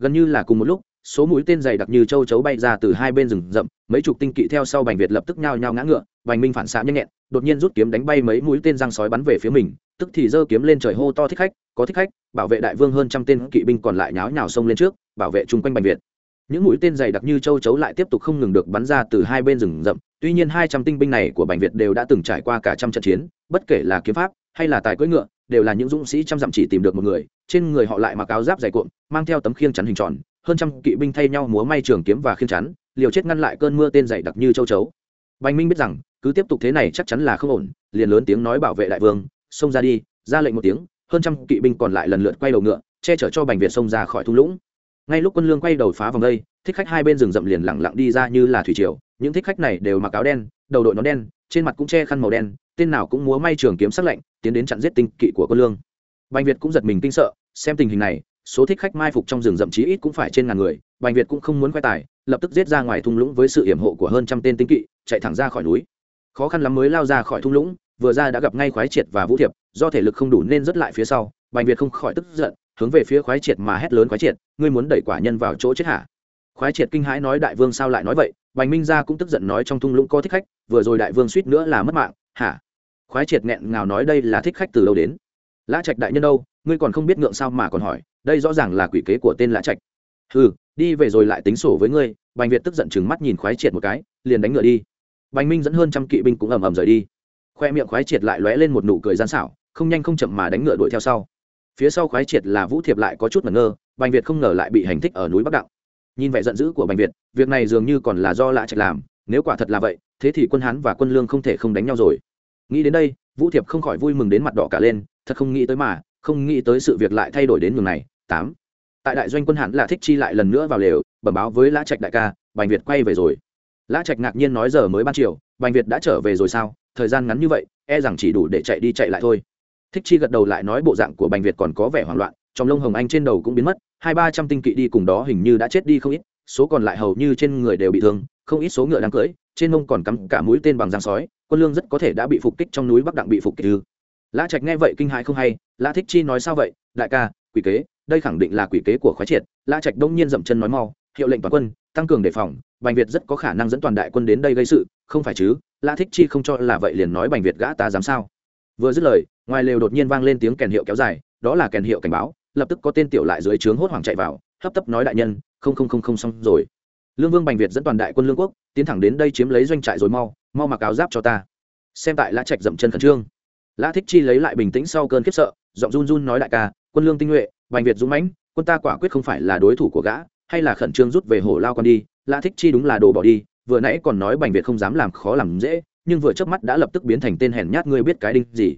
gần như là cùng một lúc, số mũi tên dày đặc như châu chấu bay ra từ hai bên rừng rậm, mấy chục tinh kỵ theo sau bành việt lập tức nhao nhao ngã ngựa, bành minh phản xạ nhanh nhẹn, đột nhiên rút kiếm đánh bay mấy mũi tên răng sói bắn về phía mình, tức thì giơ kiếm lên trời hô to thích khách, có thích khách, bảo vệ đại vương hơn trăm tên kỵ binh còn lại nháo nhào xông lên trước, bảo vệ chung quanh bành việt. Những mũi tên dày đặc như châu chấu lại tiếp tục không ngừng được bắn ra từ hai bên rừng rậm, tuy nhiên hai trăm tinh binh này của bành việt đều đã từng trải qua cả trăm trận chiến, bất kể là kiếm pháp hay là tài cưỡi ngựa đều là những dũng sĩ trăm dặm chỉ tìm được một người, trên người họ lại mặc áo giáp dày cuộn, mang theo tấm khiên chắn hình tròn, hơn trăm kỵ binh thay nhau múa may trường kiếm và khiên chắn, liều chết ngăn lại cơn mưa tên dày đặc như châu chấu. Bành minh biết rằng, cứ tiếp tục thế này chắc chắn là không ổn, liền lớn tiếng nói bảo vệ đại vương, xông ra đi, ra lệnh một tiếng, hơn trăm kỵ binh còn lại lần lượt quay đầu ngựa, che chở cho bành việt xông ra khỏi thung lũng. Ngay lúc quân lương quay đầu phá vòng đây, thích khách hai bên rừng rậm liền lẳng lặng đi ra như là thủy triều, những thích khách này đều mặc áo đen, đầu đội nón đen, trên mặt cũng che khăn màu đen tên nào cũng múa may trường kiếm sắc lạnh, tiến đến chặn giết tinh kỵ của quân lương. Bành việt cũng giật mình kinh sợ, xem tình hình này, số thích khách mai phục trong rừng rậm chí ít cũng phải trên ngàn người, bành việt cũng không muốn quay tài, lập tức giết ra ngoài thung lũng với sự hiểm hộ của hơn trăm tên tinh kỵ, chạy thẳng ra khỏi núi. Khó khăn lắm mới lao ra khỏi thung lũng, vừa ra đã gặp ngay khoái triệt và vũ thiệp, do thể lực không đủ nên rất lại phía sau, bành việt không khỏi tức giận, hướng về phía khoái triệt mà hét lớn khoái triệt, ngươi muốn đẩy quả nhân vào chỗ chết hả? Khoái triệt kinh hãi nói, đại vương sao lại nói vậy? Bành minh gia cũng tức giận nói, trong thung lũng có thích khách, vừa rồi đại vương suýt nữa là mất mạng, hả? Khoái triệt nghẹn ngào nói đây là thích khách từ đâu đến? Lã trạch đại nhân đâu, ngươi còn không biết ngượng sao mà còn hỏi, đây rõ ràng là quỷ kế của tên lã trạch. Ừ đi về rồi lại tính sổ với ngươi, bành việt tức giận chừng mắt nhìn khoái triệt một cái, liền đánh ngựa đi. Bành minh dẫn hơn trăm kỵ binh cũng ầm ầm rời đi. Khoe miệng khoái triệt lại lóe lên một nụ cười gian xảo, không nhanh không chậm mà đánh ngựa đuổi theo sau. Phía sau khoái triệt là vũ thiệp lại có chút ngẩn ngơ, bành việt không ngờ lại bị hành thích ở núi bắc đạo. Nhìn vẻ giận dữ của bành việt, việc này dường như còn là do lã trạch làm, nếu quả thật là vậy, thế thì quân hán và quân lương không thể không đánh nhau rồi nghĩ đến đây, vũ thiệp không khỏi vui mừng đến mặt đỏ cả lên, thật không nghĩ tới mà, không nghĩ tới sự việc lại thay đổi đến nhường này. Tám. Tại đại doanh quân hán là thích chi lại lần nữa vào lều, bẩm báo với lã trạch đại ca, bành việt quay về rồi. Lã trạch ngạc nhiên nói giờ mới ban chiều, bành việt đã trở về rồi sao? Thời gian ngắn như vậy e rằng chỉ đủ để chạy đi chạy lại thôi. Thích chi gật đầu lại nói bộ dạng của bành việt còn có vẻ hoảng loạn, trong lông hồng anh trên đầu cũng biến mất, hai ba trăm tinh kỵ đi cùng đó hình như đã chết đi không ít, số còn lại hầu như trên người đều bị thương, không ít số ngựa đang cưỡi trên mông còn cắm cả mũi tên bằng giang sói, quân lương rất có thể đã bị phục kích trong núi bắc đặng bị phục kích ư. Lã trạch nghe vậy kinh hãi không hay, lã thích chi nói sao vậy? Đại ca, quỷ kế, đây khẳng định là quỷ kế của khoái triệt. Lã trạch đông nhiên dậm chân nói mau, hiệu lệnh toàn quân, tăng cường đề phòng, bành việt rất có khả năng dẫn toàn đại quân đến đây gây sự, không phải chứ? Lã thích chi không cho là vậy liền nói bành việt gã ta dám sao? Vừa dứt lời, ngoài lều đột nhiên vang lên tiếng kèn hiệu kéo dài, đó là kèn hiệu cảnh báo, lập tức có tên tiểu lại dưới trướng hốt hoảng chạy vào, hấp tấp nói đại nhân, không không không không xong rồi lương vương bành việt dẫn toàn đại quân lương quốc, tiến thẳng đến đây chiếm lấy doanh trại rồi mau mau mặc áo giáp cho ta. Xem tại lã trạch dậm chân khẩn trương. Lã thích chi lấy lại bình tĩnh sau cơn khiếp sợ, giọng run run nói đại ca, quân lương tinh nhuệ, bành việt dũng mãnh, quân ta quả quyết không phải là đối thủ của gã, hay là khẩn trương rút về hổ lao con đi, lã thích chi đúng là đồ bỏ đi, vừa nãy còn nói bành việt không dám làm khó làm dễ, nhưng vừa chớp mắt đã lập tức biến thành tên hèn nhát, ngươi biết cái đinh gì.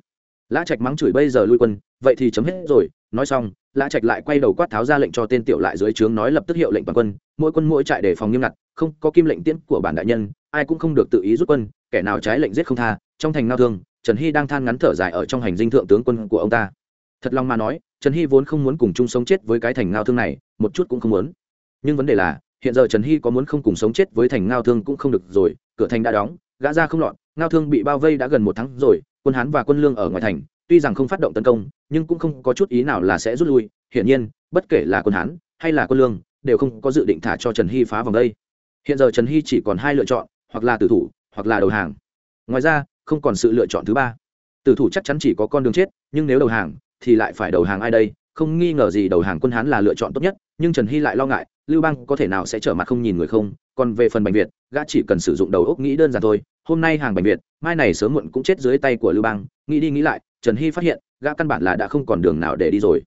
Lã trạch mắng chửi bây giờ lui quân vậy thì chấm hết rồi, nói xong, lã trạch lại quay đầu quát tháo ra lệnh cho tên tiểu lại dưới trướng nói lập tức hiệu lệnh toàn quân, mỗi quân mỗi trại đề phòng nghiêm ngặt, không có kim lệnh tiễn của bản đại nhân, ai cũng không được tự ý rút quân, kẻ nào trái lệnh giết không tha, trong thành ngao thương, trần hy đang than ngắn thở dài ở trong hành dinh thượng tướng quân của ông ta. Thật lòng mà nói, trần hy vốn không muốn cùng chung sống chết với cái thành ngao thương này, một chút cũng không muốn. Nhưng vấn đề là, hiện giờ trần hy có muốn không cùng sống chết với thành ngao thương cũng không được rồi, cửa thành đã đóng, gã ra không lọt ngao thương bị bao vây đã gần một tháng rồi, quân hán và quân lương ở ngoài thành tuy rằng không phát động tấn công, nhưng cũng không có chút ý nào là sẽ rút lui, hiển nhiên, bất kể là quân hán hay là quân lương, đều không có dự định thả cho trần hy phá vòng đây. Hiện giờ trần hy chỉ còn hai lựa chọn, hoặc là tử thủ, hoặc là đầu hàng. Ngoài ra, không còn sự lựa chọn thứ ba. Tử thủ chắc chắn chỉ có con đường chết, nhưng nếu đầu hàng, thì lại phải đầu hàng ai đây? Không nghi ngờ gì đầu hàng quân hán là lựa chọn tốt nhất, nhưng trần hy lại lo ngại, lưu bang có thể nào sẽ trở mặt không nhìn người không? Còn về phần bệnh việt, gã chỉ cần sử dụng đầu óc nghĩ đơn giản thôi, hôm nay hàng bệnh việt, mai này sớm muộn cũng chết dưới tay của lưu bang, nghĩ đi nghĩ lại, trần hy phát hiện, gã căn bản là đã không còn đường nào để đi rồi.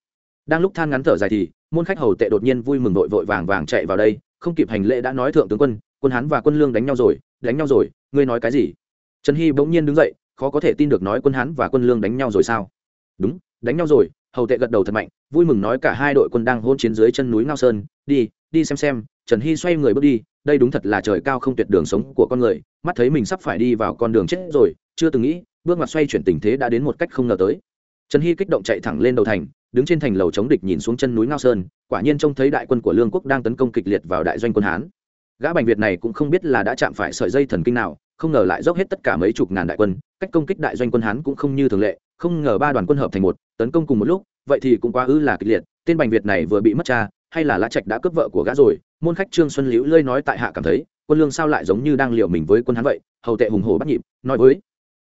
Đang lúc than ngắn thở dài thì, môn khách hầu tệ đột nhiên vui mừng vội vội vàng vàng chạy vào đây, không kịp hành lễ đã nói thượng tướng quân quân hán và quân lương đánh nhau rồi, đánh nhau rồi, ngươi nói cái gì? Trần hy bỗng nhiên đứng dậy, khó có thể tin được nói quân hán và quân lương đánh nhau rồi sao? Đúng, đánh nhau rồi, hầu tệ gật đầu thật mạnh, vui mừng nói cả hai đội quân đang hôn chiến dưới chân núi ngao sơn, đi đi xem xem, trần hy xoay người bước đi đây đúng thật là trời cao không tuyệt đường sống của con người, mắt thấy mình sắp phải đi vào con đường chết rồi, chưa từng nghĩ, bước mặt xoay chuyển tình thế đã đến một cách không ngờ tới. Trần hy kích động chạy thẳng lên đầu thành, đứng trên thành lầu chống địch nhìn xuống chân núi ngao sơn, quả nhiên trông thấy đại quân của lương quốc đang tấn công kịch liệt vào đại doanh quân hán. Gã bành việt này cũng không biết là đã chạm phải sợi dây thần kinh nào, không ngờ lại dốc hết tất cả mấy chục ngàn đại quân, cách công kích đại doanh quân hán cũng không như thường lệ, không ngờ ba đoàn quân hợp thành một, tấn công cùng một lúc, vậy thì cũng quá ư là kịch liệt, tên bành việt này vừa bị mất cha hay là lã trạch đã cướp vợ của gã rồi? Môn khách trương xuân liễu lơi nói tại hạ cảm thấy quân lương sao lại giống như đang liều mình với quân hán vậy? Hầu tệ hùng hồ bắt nhịp nói với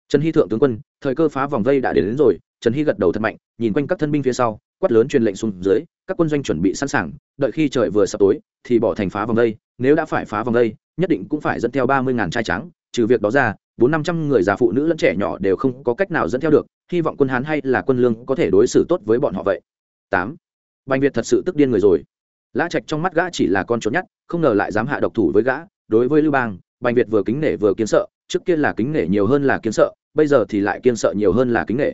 trần hy thượng tướng quân thời cơ phá vòng vây đã đến, đến rồi. Trần hy gật đầu thật mạnh nhìn quanh các thân binh phía sau quát lớn truyền lệnh xuống dưới các quân doanh chuẩn bị sẵn sàng đợi khi trời vừa sập tối thì bỏ thành phá vòng vây. Nếu đã phải phá vòng vây nhất định cũng phải dẫn theo ba mươi ngàn trai trắng trừ việc đó ra bốn năm trăm người già phụ nữ lẫn trẻ nhỏ đều không có cách nào dẫn theo được. Hy vọng quân hán hay là quân lương có thể đối xử tốt với bọn họ vậy. Tám. Bành việt thật sự tức điên người rồi lã trạch trong mắt gã chỉ là con chó nhát, không ngờ lại dám hạ độc thủ với gã. Đối với lưu bang bành việt vừa kính nể vừa kiến sợ trước kia là kính nể nhiều hơn là kiến sợ bây giờ thì lại kiên sợ nhiều hơn là kính nể.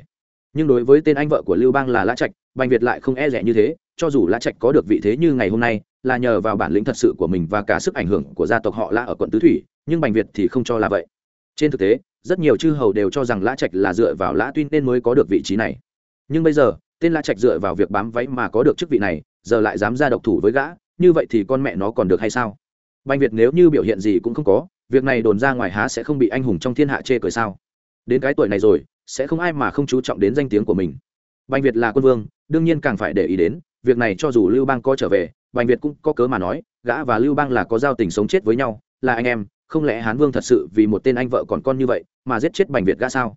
Nhưng đối với tên anh vợ của lưu bang là lã trạch bành việt lại không e rẻ như thế cho dù lã trạch có được vị thế như ngày hôm nay là nhờ vào bản lĩnh thật sự của mình và cả sức ảnh hưởng của gia tộc họ lã ở quận tứ thủy nhưng bành việt thì không cho là vậy. Trên thực tế rất nhiều chư hầu đều cho rằng lã trạch là dựa vào lã tuy nên mới có được vị trí này. Nhưng bây giờ tên lã trạch dựa vào việc bám váy mà có được chức vị này giờ lại dám ra độc thủ với gã, như vậy thì con mẹ nó còn được hay sao? Banh việt nếu như biểu hiện gì cũng không có, việc này đồn ra ngoài há sẽ không bị anh hùng trong thiên hạ chê cười sao? Đến cái tuổi này rồi, sẽ không ai mà không chú trọng đến danh tiếng của mình. Banh việt là quân vương, đương nhiên càng phải để ý đến, việc này cho dù lưu bang có trở về, bành việt cũng có cớ mà nói, gã và lưu bang là có giao tình sống chết với nhau, là anh em, không lẽ hán vương thật sự vì một tên anh vợ còn con như vậy mà giết chết bành việt gã sao?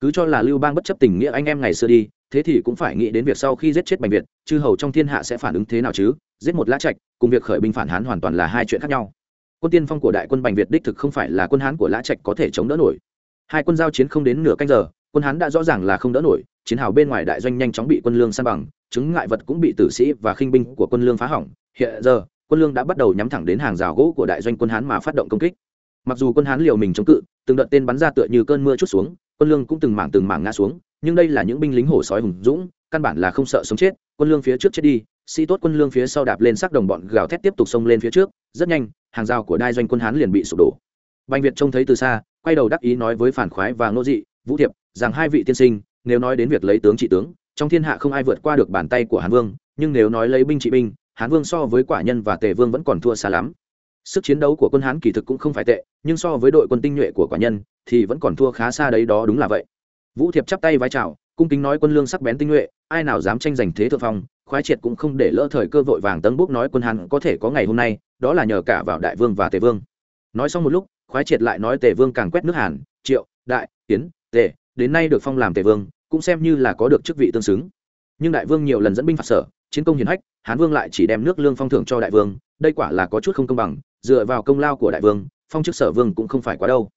Cứ cho là lưu bang bất chấp tình nghĩa anh em ngày xưa đi thế thì cũng phải nghĩ đến việc sau khi giết chết bành việt, chư hầu trong thiên hạ sẽ phản ứng thế nào chứ? Giết một lã trạch, cùng việc khởi binh phản hán hoàn toàn là hai chuyện khác nhau. Quân tiên phong của đại quân bành việt đích thực không phải là quân hán của lã trạch có thể chống đỡ nổi. Hai quân giao chiến không đến nửa canh giờ, quân hán đã rõ ràng là không đỡ nổi, chiến hào bên ngoài đại doanh nhanh chóng bị quân lương san bằng, chứng ngại vật cũng bị tử sĩ và khinh binh của quân lương phá hỏng. Hiện giờ, quân lương đã bắt đầu nhắm thẳng đến hàng rào gỗ của đại doanh quân hán mà phát động công kích. Mặc dù quân hán liều mình chống cự, từng đợt tên bắn ra tựa như cơn mưa chút xuống, quân lương cũng từng mảng từng mảng ngã xuống nhưng đây là những binh lính hổ sói hùng dũng, căn bản là không sợ sống chết, quân lương phía trước chết đi, sĩ tốt quân lương phía sau đạp lên sắc đồng bọn gào thét tiếp tục xông lên phía trước, rất nhanh, hàng rào của đai doanh quân hán liền bị sụp đổ. Bành việt trông thấy từ xa, quay đầu đắc ý nói với phản khoái và ngô dị, vũ thiệp, rằng hai vị tiên sinh, nếu nói đến việc lấy tướng trị tướng, trong thiên hạ không ai vượt qua được bàn tay của hán vương, nhưng nếu nói lấy binh trị binh, hán vương so với quả nhân và tề vương vẫn còn thua xa lắm. Sức chiến đấu của quân hán kỳ thực cũng không phải tệ, nhưng so với đội quân tinh nhuệ của quả nhân, thì vẫn còn thua khá xa đấy, đó đúng là vậy vũ thiệp chắp tay vai trào cung kính nói quân lương sắc bén tinh nhuệ, ai nào dám tranh giành thế thượng phong, khoái triệt cũng không để lỡ thời cơ vội vàng tấn bốc nói quân hàn có thể có ngày hôm nay, đó là nhờ cả vào đại vương và tề vương. Nói xong một lúc, khoái triệt lại nói tề vương càng quét nước hàn, triệu, đại tiến tề, đến nay được phong làm tề vương, cũng xem như là có được chức vị tương xứng. Nhưng đại vương nhiều lần dẫn binh phạt sở, chiến công hiển hách, hán vương lại chỉ đem nước lương phong thưởng cho đại vương, đây quả là có chút không công bằng, dựa vào công lao của đại vương, phong chức sở vương cũng không phải quá đâu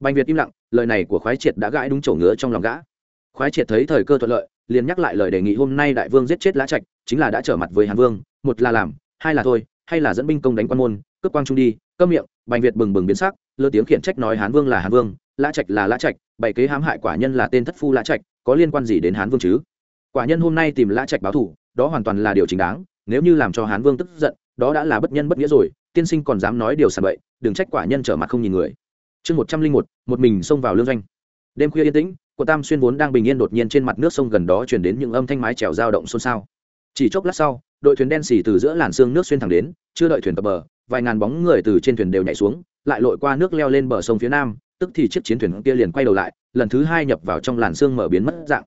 bành việt im lặng, lời này của khoái triệt đã gãi đúng chỗ ngứa trong lòng gã. Khoái triệt thấy thời cơ thuận lợi, liền nhắc lại lời đề nghị hôm nay đại vương giết chết lã trạch, chính là đã trở mặt với hán vương, một là làm, hai là thôi, hay là dẫn binh công đánh quan môn, cướp quang trung đi, Câm miệng, bành việt bừng bừng biến sắc, lơ tiếng khiển trách nói hán vương là hán vương, lã trạch là lã trạch bảy kế hãm hại quả nhân là tên thất phu lã trạch, có liên quan gì đến hán vương chứ? Quả nhân hôm nay tìm lã trạch báo thủ, đó hoàn toàn là điều chính đáng, nếu như làm cho hán vương tức giận, đó đã là bất nhân bất nghĩa rồi, tiên sinh còn dám nói điều sàn bậy, đừng trách quả nhân trở mặt không nhìn người chương một trăm linh một một mình xông vào lương doanh. Đêm khuya yên tĩnh quận tam xuyên vốn đang bình yên đột nhiên trên mặt nước sông gần đó chuyển đến những âm thanh mái trèo dao động xôn xao. Chỉ chốc lát sau, đội thuyền đen xì từ giữa làn sương nước xuyên thẳng đến, chưa đợi thuyền cập bờ, vài ngàn bóng người từ trên thuyền đều nhảy xuống, lại lội qua nước leo lên bờ sông phía nam, tức thì chiếc chiến thuyền kia liền quay đầu lại, lần thứ hai nhập vào trong làn sương mở biến mất dạng.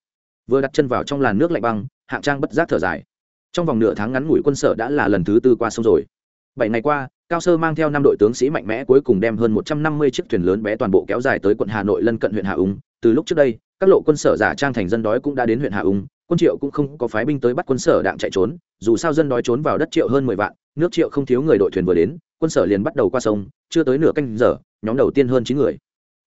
Vừa đặt chân vào trong làn nước lạnh băng, hạng trang bất giác thở dài. Trong vòng nửa tháng ngắn ngủi quân sở đã là lần thứ tư qua sông rồi bảy ngày qua, cao sơ mang theo năm đội tướng sĩ mạnh mẽ cuối cùng đem hơn một trăm năm mươi chiếc thuyền lớn bé toàn bộ kéo dài tới quận hà nội lân cận huyện hà úng. Từ lúc trước đây, các lộ quân sở giả trang thành dân đói cũng đã đến huyện hà úng. Quân triệu cũng không có phái binh tới bắt quân sở đạm chạy trốn. Dù sao dân đói trốn vào đất triệu hơn mười vạn, nước triệu không thiếu người đội thuyền vừa đến, quân sở liền bắt đầu qua sông. Chưa tới nửa canh giờ, nhóm đầu tiên hơn chín người.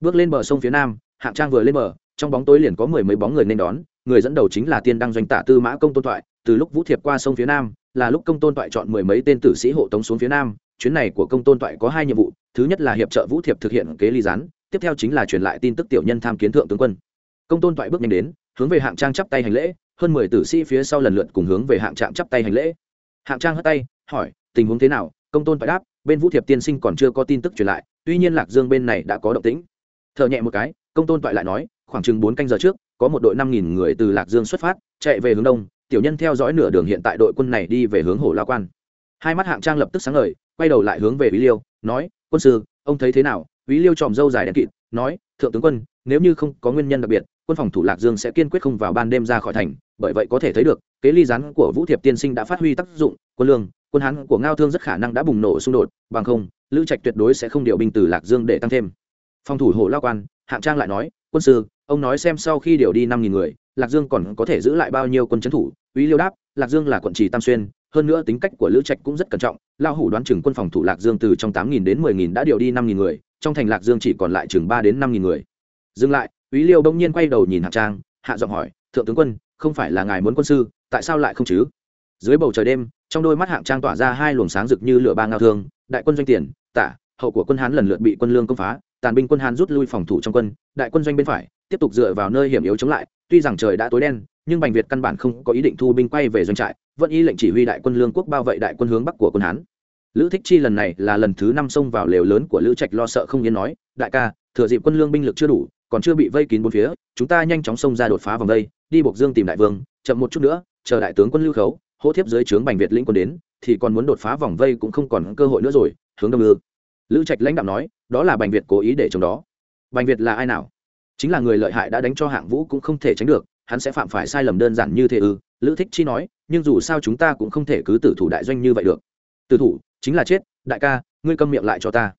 Bước lên bờ sông phía nam, hạng trang vừa lên bờ, trong bóng tối liền có mười mấy bóng người nên đón. Người dẫn đầu chính là tiên đăng doanh tả tư mã công tôn thoại. Từ lúc vũ thiệp qua sông phía nam là lúc công tôn toại chọn mười mấy tên tử sĩ hộ tống xuống phía nam, chuyến này của công tôn toại có hai nhiệm vụ, thứ nhất là hiệp trợ vũ thiệp thực hiện kế ly gián, tiếp theo chính là truyền lại tin tức tiểu nhân tham kiến thượng tướng quân. Công tôn toại bước nhanh đến, hướng về hạng trang chắp tay hành lễ, hơn mười tử sĩ phía sau lần lượt cùng hướng về hạng trạm chắp tay hành lễ. Hạng trang hất tay, hỏi, tình huống thế nào? Công tôn toại đáp, bên vũ thiệp tiên sinh còn chưa có tin tức truyền lại, tuy nhiên lạc dương bên này đã có động tĩnh. Thợ nhẹ một cái, công tôn toại lại nói, khoảng chừng bốn canh giờ trước, có một đội năm nghìn người từ lạc dương xuất phát, chạy về hướng đông tiểu nhân theo dõi nửa đường hiện tại đội quân này đi về hướng hồ lao quan. Hai mắt hạng trang lập tức sáng ngời, quay đầu lại hướng về ý liêu, nói, quân sư, ông thấy thế nào? Ý liêu tròm râu dài đen kịt, nói, thượng tướng quân, nếu như không có nguyên nhân đặc biệt, quân phòng thủ lạc dương sẽ kiên quyết không vào ban đêm ra khỏi thành, bởi vậy có thể thấy được, kế ly rắn của vũ thiệp tiên sinh đã phát huy tác dụng, quân lương, quân hán của ngao thương rất khả năng đã bùng nổ xung đột, bằng không, lữ trạch tuyệt đối sẽ không điều binh từ lạc dương để tăng thêm. Phòng thủ hồ lao quan, hạng trang lại nói, quân sư, ông nói xem sau khi điều đi năm nghìn người lạc dương còn có thể giữ lại bao nhiêu quân trấn thủ Uy Liêu đáp, Lạc Dương là quận trì Tam Xuyên, hơn nữa tính cách của Lữ Trạch cũng rất cẩn trọng, lão hủ đoán chừng quân phòng thủ Lạc Dương từ trong tám nghìn đến mười nghìn đã điều đi năm nghìn người, trong thành Lạc Dương chỉ còn lại chừng ba đến năm nghìn người. Dừng lại, Úy Liêu bỗng nhiên quay đầu nhìn Hạ Trang, hạ giọng hỏi, "Thượng tướng quân, không phải là ngài muốn quân sư, tại sao lại không chứ?" Dưới bầu trời đêm, trong đôi mắt Hạng Trang tỏa ra hai luồng sáng rực như lửa ba ngao thương, đại quân doanh tiền, tả, hậu của quân Hán lần lượt bị quân lương công phá, tàn binh quân Hán rút lui phòng thủ trong quân, đại quân doanh bên phải, tiếp tục dựa vào nơi hiểm yếu chống lại, tuy rằng trời đã tối đen, nhưng bành việt căn bản không có ý định thu binh quay về doanh trại vẫn y lệnh chỉ huy đại quân lương quốc bao vây đại quân hướng bắc của quân hán. Lữ thích chi lần này là lần thứ năm xông vào lều lớn của lữ trạch lo sợ không yên nói đại ca thừa dịp quân lương binh lực chưa đủ còn chưa bị vây kín bốn phía chúng ta nhanh chóng xông ra đột phá vòng vây đi buộc dương tìm đại vương chậm một chút nữa chờ đại tướng quân lưu khấu hỗ thiếp dưới trướng bành việt lĩnh quân đến thì còn muốn đột phá vòng vây cũng không còn cơ hội nữa rồi. Hướng đông ư lữ trạch lãnh đạo nói đó là bành việt cố ý để chống đó. Bành việt là ai nào? Chính là người lợi hại đã đánh cho hạng vũ cũng không thể tránh được, hắn sẽ phạm phải sai lầm đơn giản như thế ư? Lữ thích chi nói, nhưng dù sao chúng ta cũng không thể cứ tử thủ đại doanh như vậy được. Tử thủ, chính là chết, đại ca, ngươi câm miệng lại cho ta.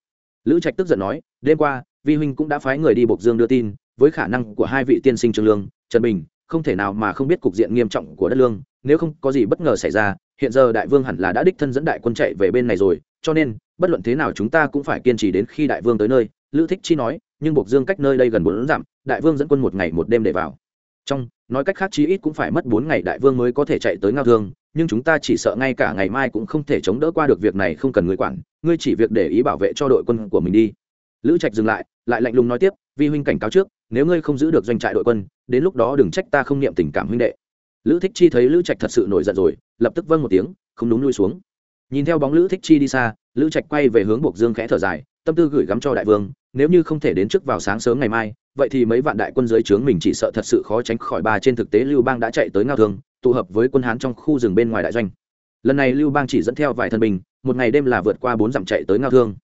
Lữ trạch tức giận nói, đêm qua, vi huynh cũng đã phái người đi bộc dương đưa tin, với khả năng của hai vị tiên sinh trương lương, trần bình, không thể nào mà không biết cục diện nghiêm trọng của đất lương, nếu không có gì bất ngờ xảy ra, hiện giờ đại vương hẳn là đã đích thân dẫn đại quân chạy về bên này rồi, cho nên, bất luận thế nào chúng ta cũng phải kiên trì đến khi đại vương tới nơi lữ thích chi nói, nhưng buộc dương cách nơi đây gần bốn dặm, đại vương dẫn quân một ngày một đêm để vào. Trong, nói cách khác chí ít cũng phải mất bốn ngày đại vương mới có thể chạy tới ngao thương, nhưng chúng ta chỉ sợ ngay cả ngày mai cũng không thể chống đỡ qua được việc này, không cần người quản, ngươi chỉ việc để ý bảo vệ cho đội quân của mình đi. Lữ trạch dừng lại lại lạnh lùng nói tiếp, vi huynh cảnh cáo trước, nếu ngươi không giữ được doanh trại đội quân, đến lúc đó đừng trách ta không niệm tình cảm huynh đệ. Lữ thích chi thấy lữ trạch thật sự nổi giận rồi, lập tức vâng một tiếng, không đúng lui xuống. Nhìn theo bóng lữ thích chi đi xa, lữ trạch quay về hướng buộc dương khẽ thở dài, tâm tư gửi gắm cho đại vương nếu như không thể đến trước vào sáng sớm ngày mai, vậy thì mấy vạn đại quân dưới trướng mình chỉ sợ thật sự khó tránh khỏi ba trên thực tế lưu bang đã chạy tới ngao thương, tụ hợp với quân hán trong khu rừng bên ngoài đại doanh. Lần này lưu bang chỉ dẫn theo vài thân binh, một ngày đêm là vượt qua bốn dặm chạy tới ngao thương.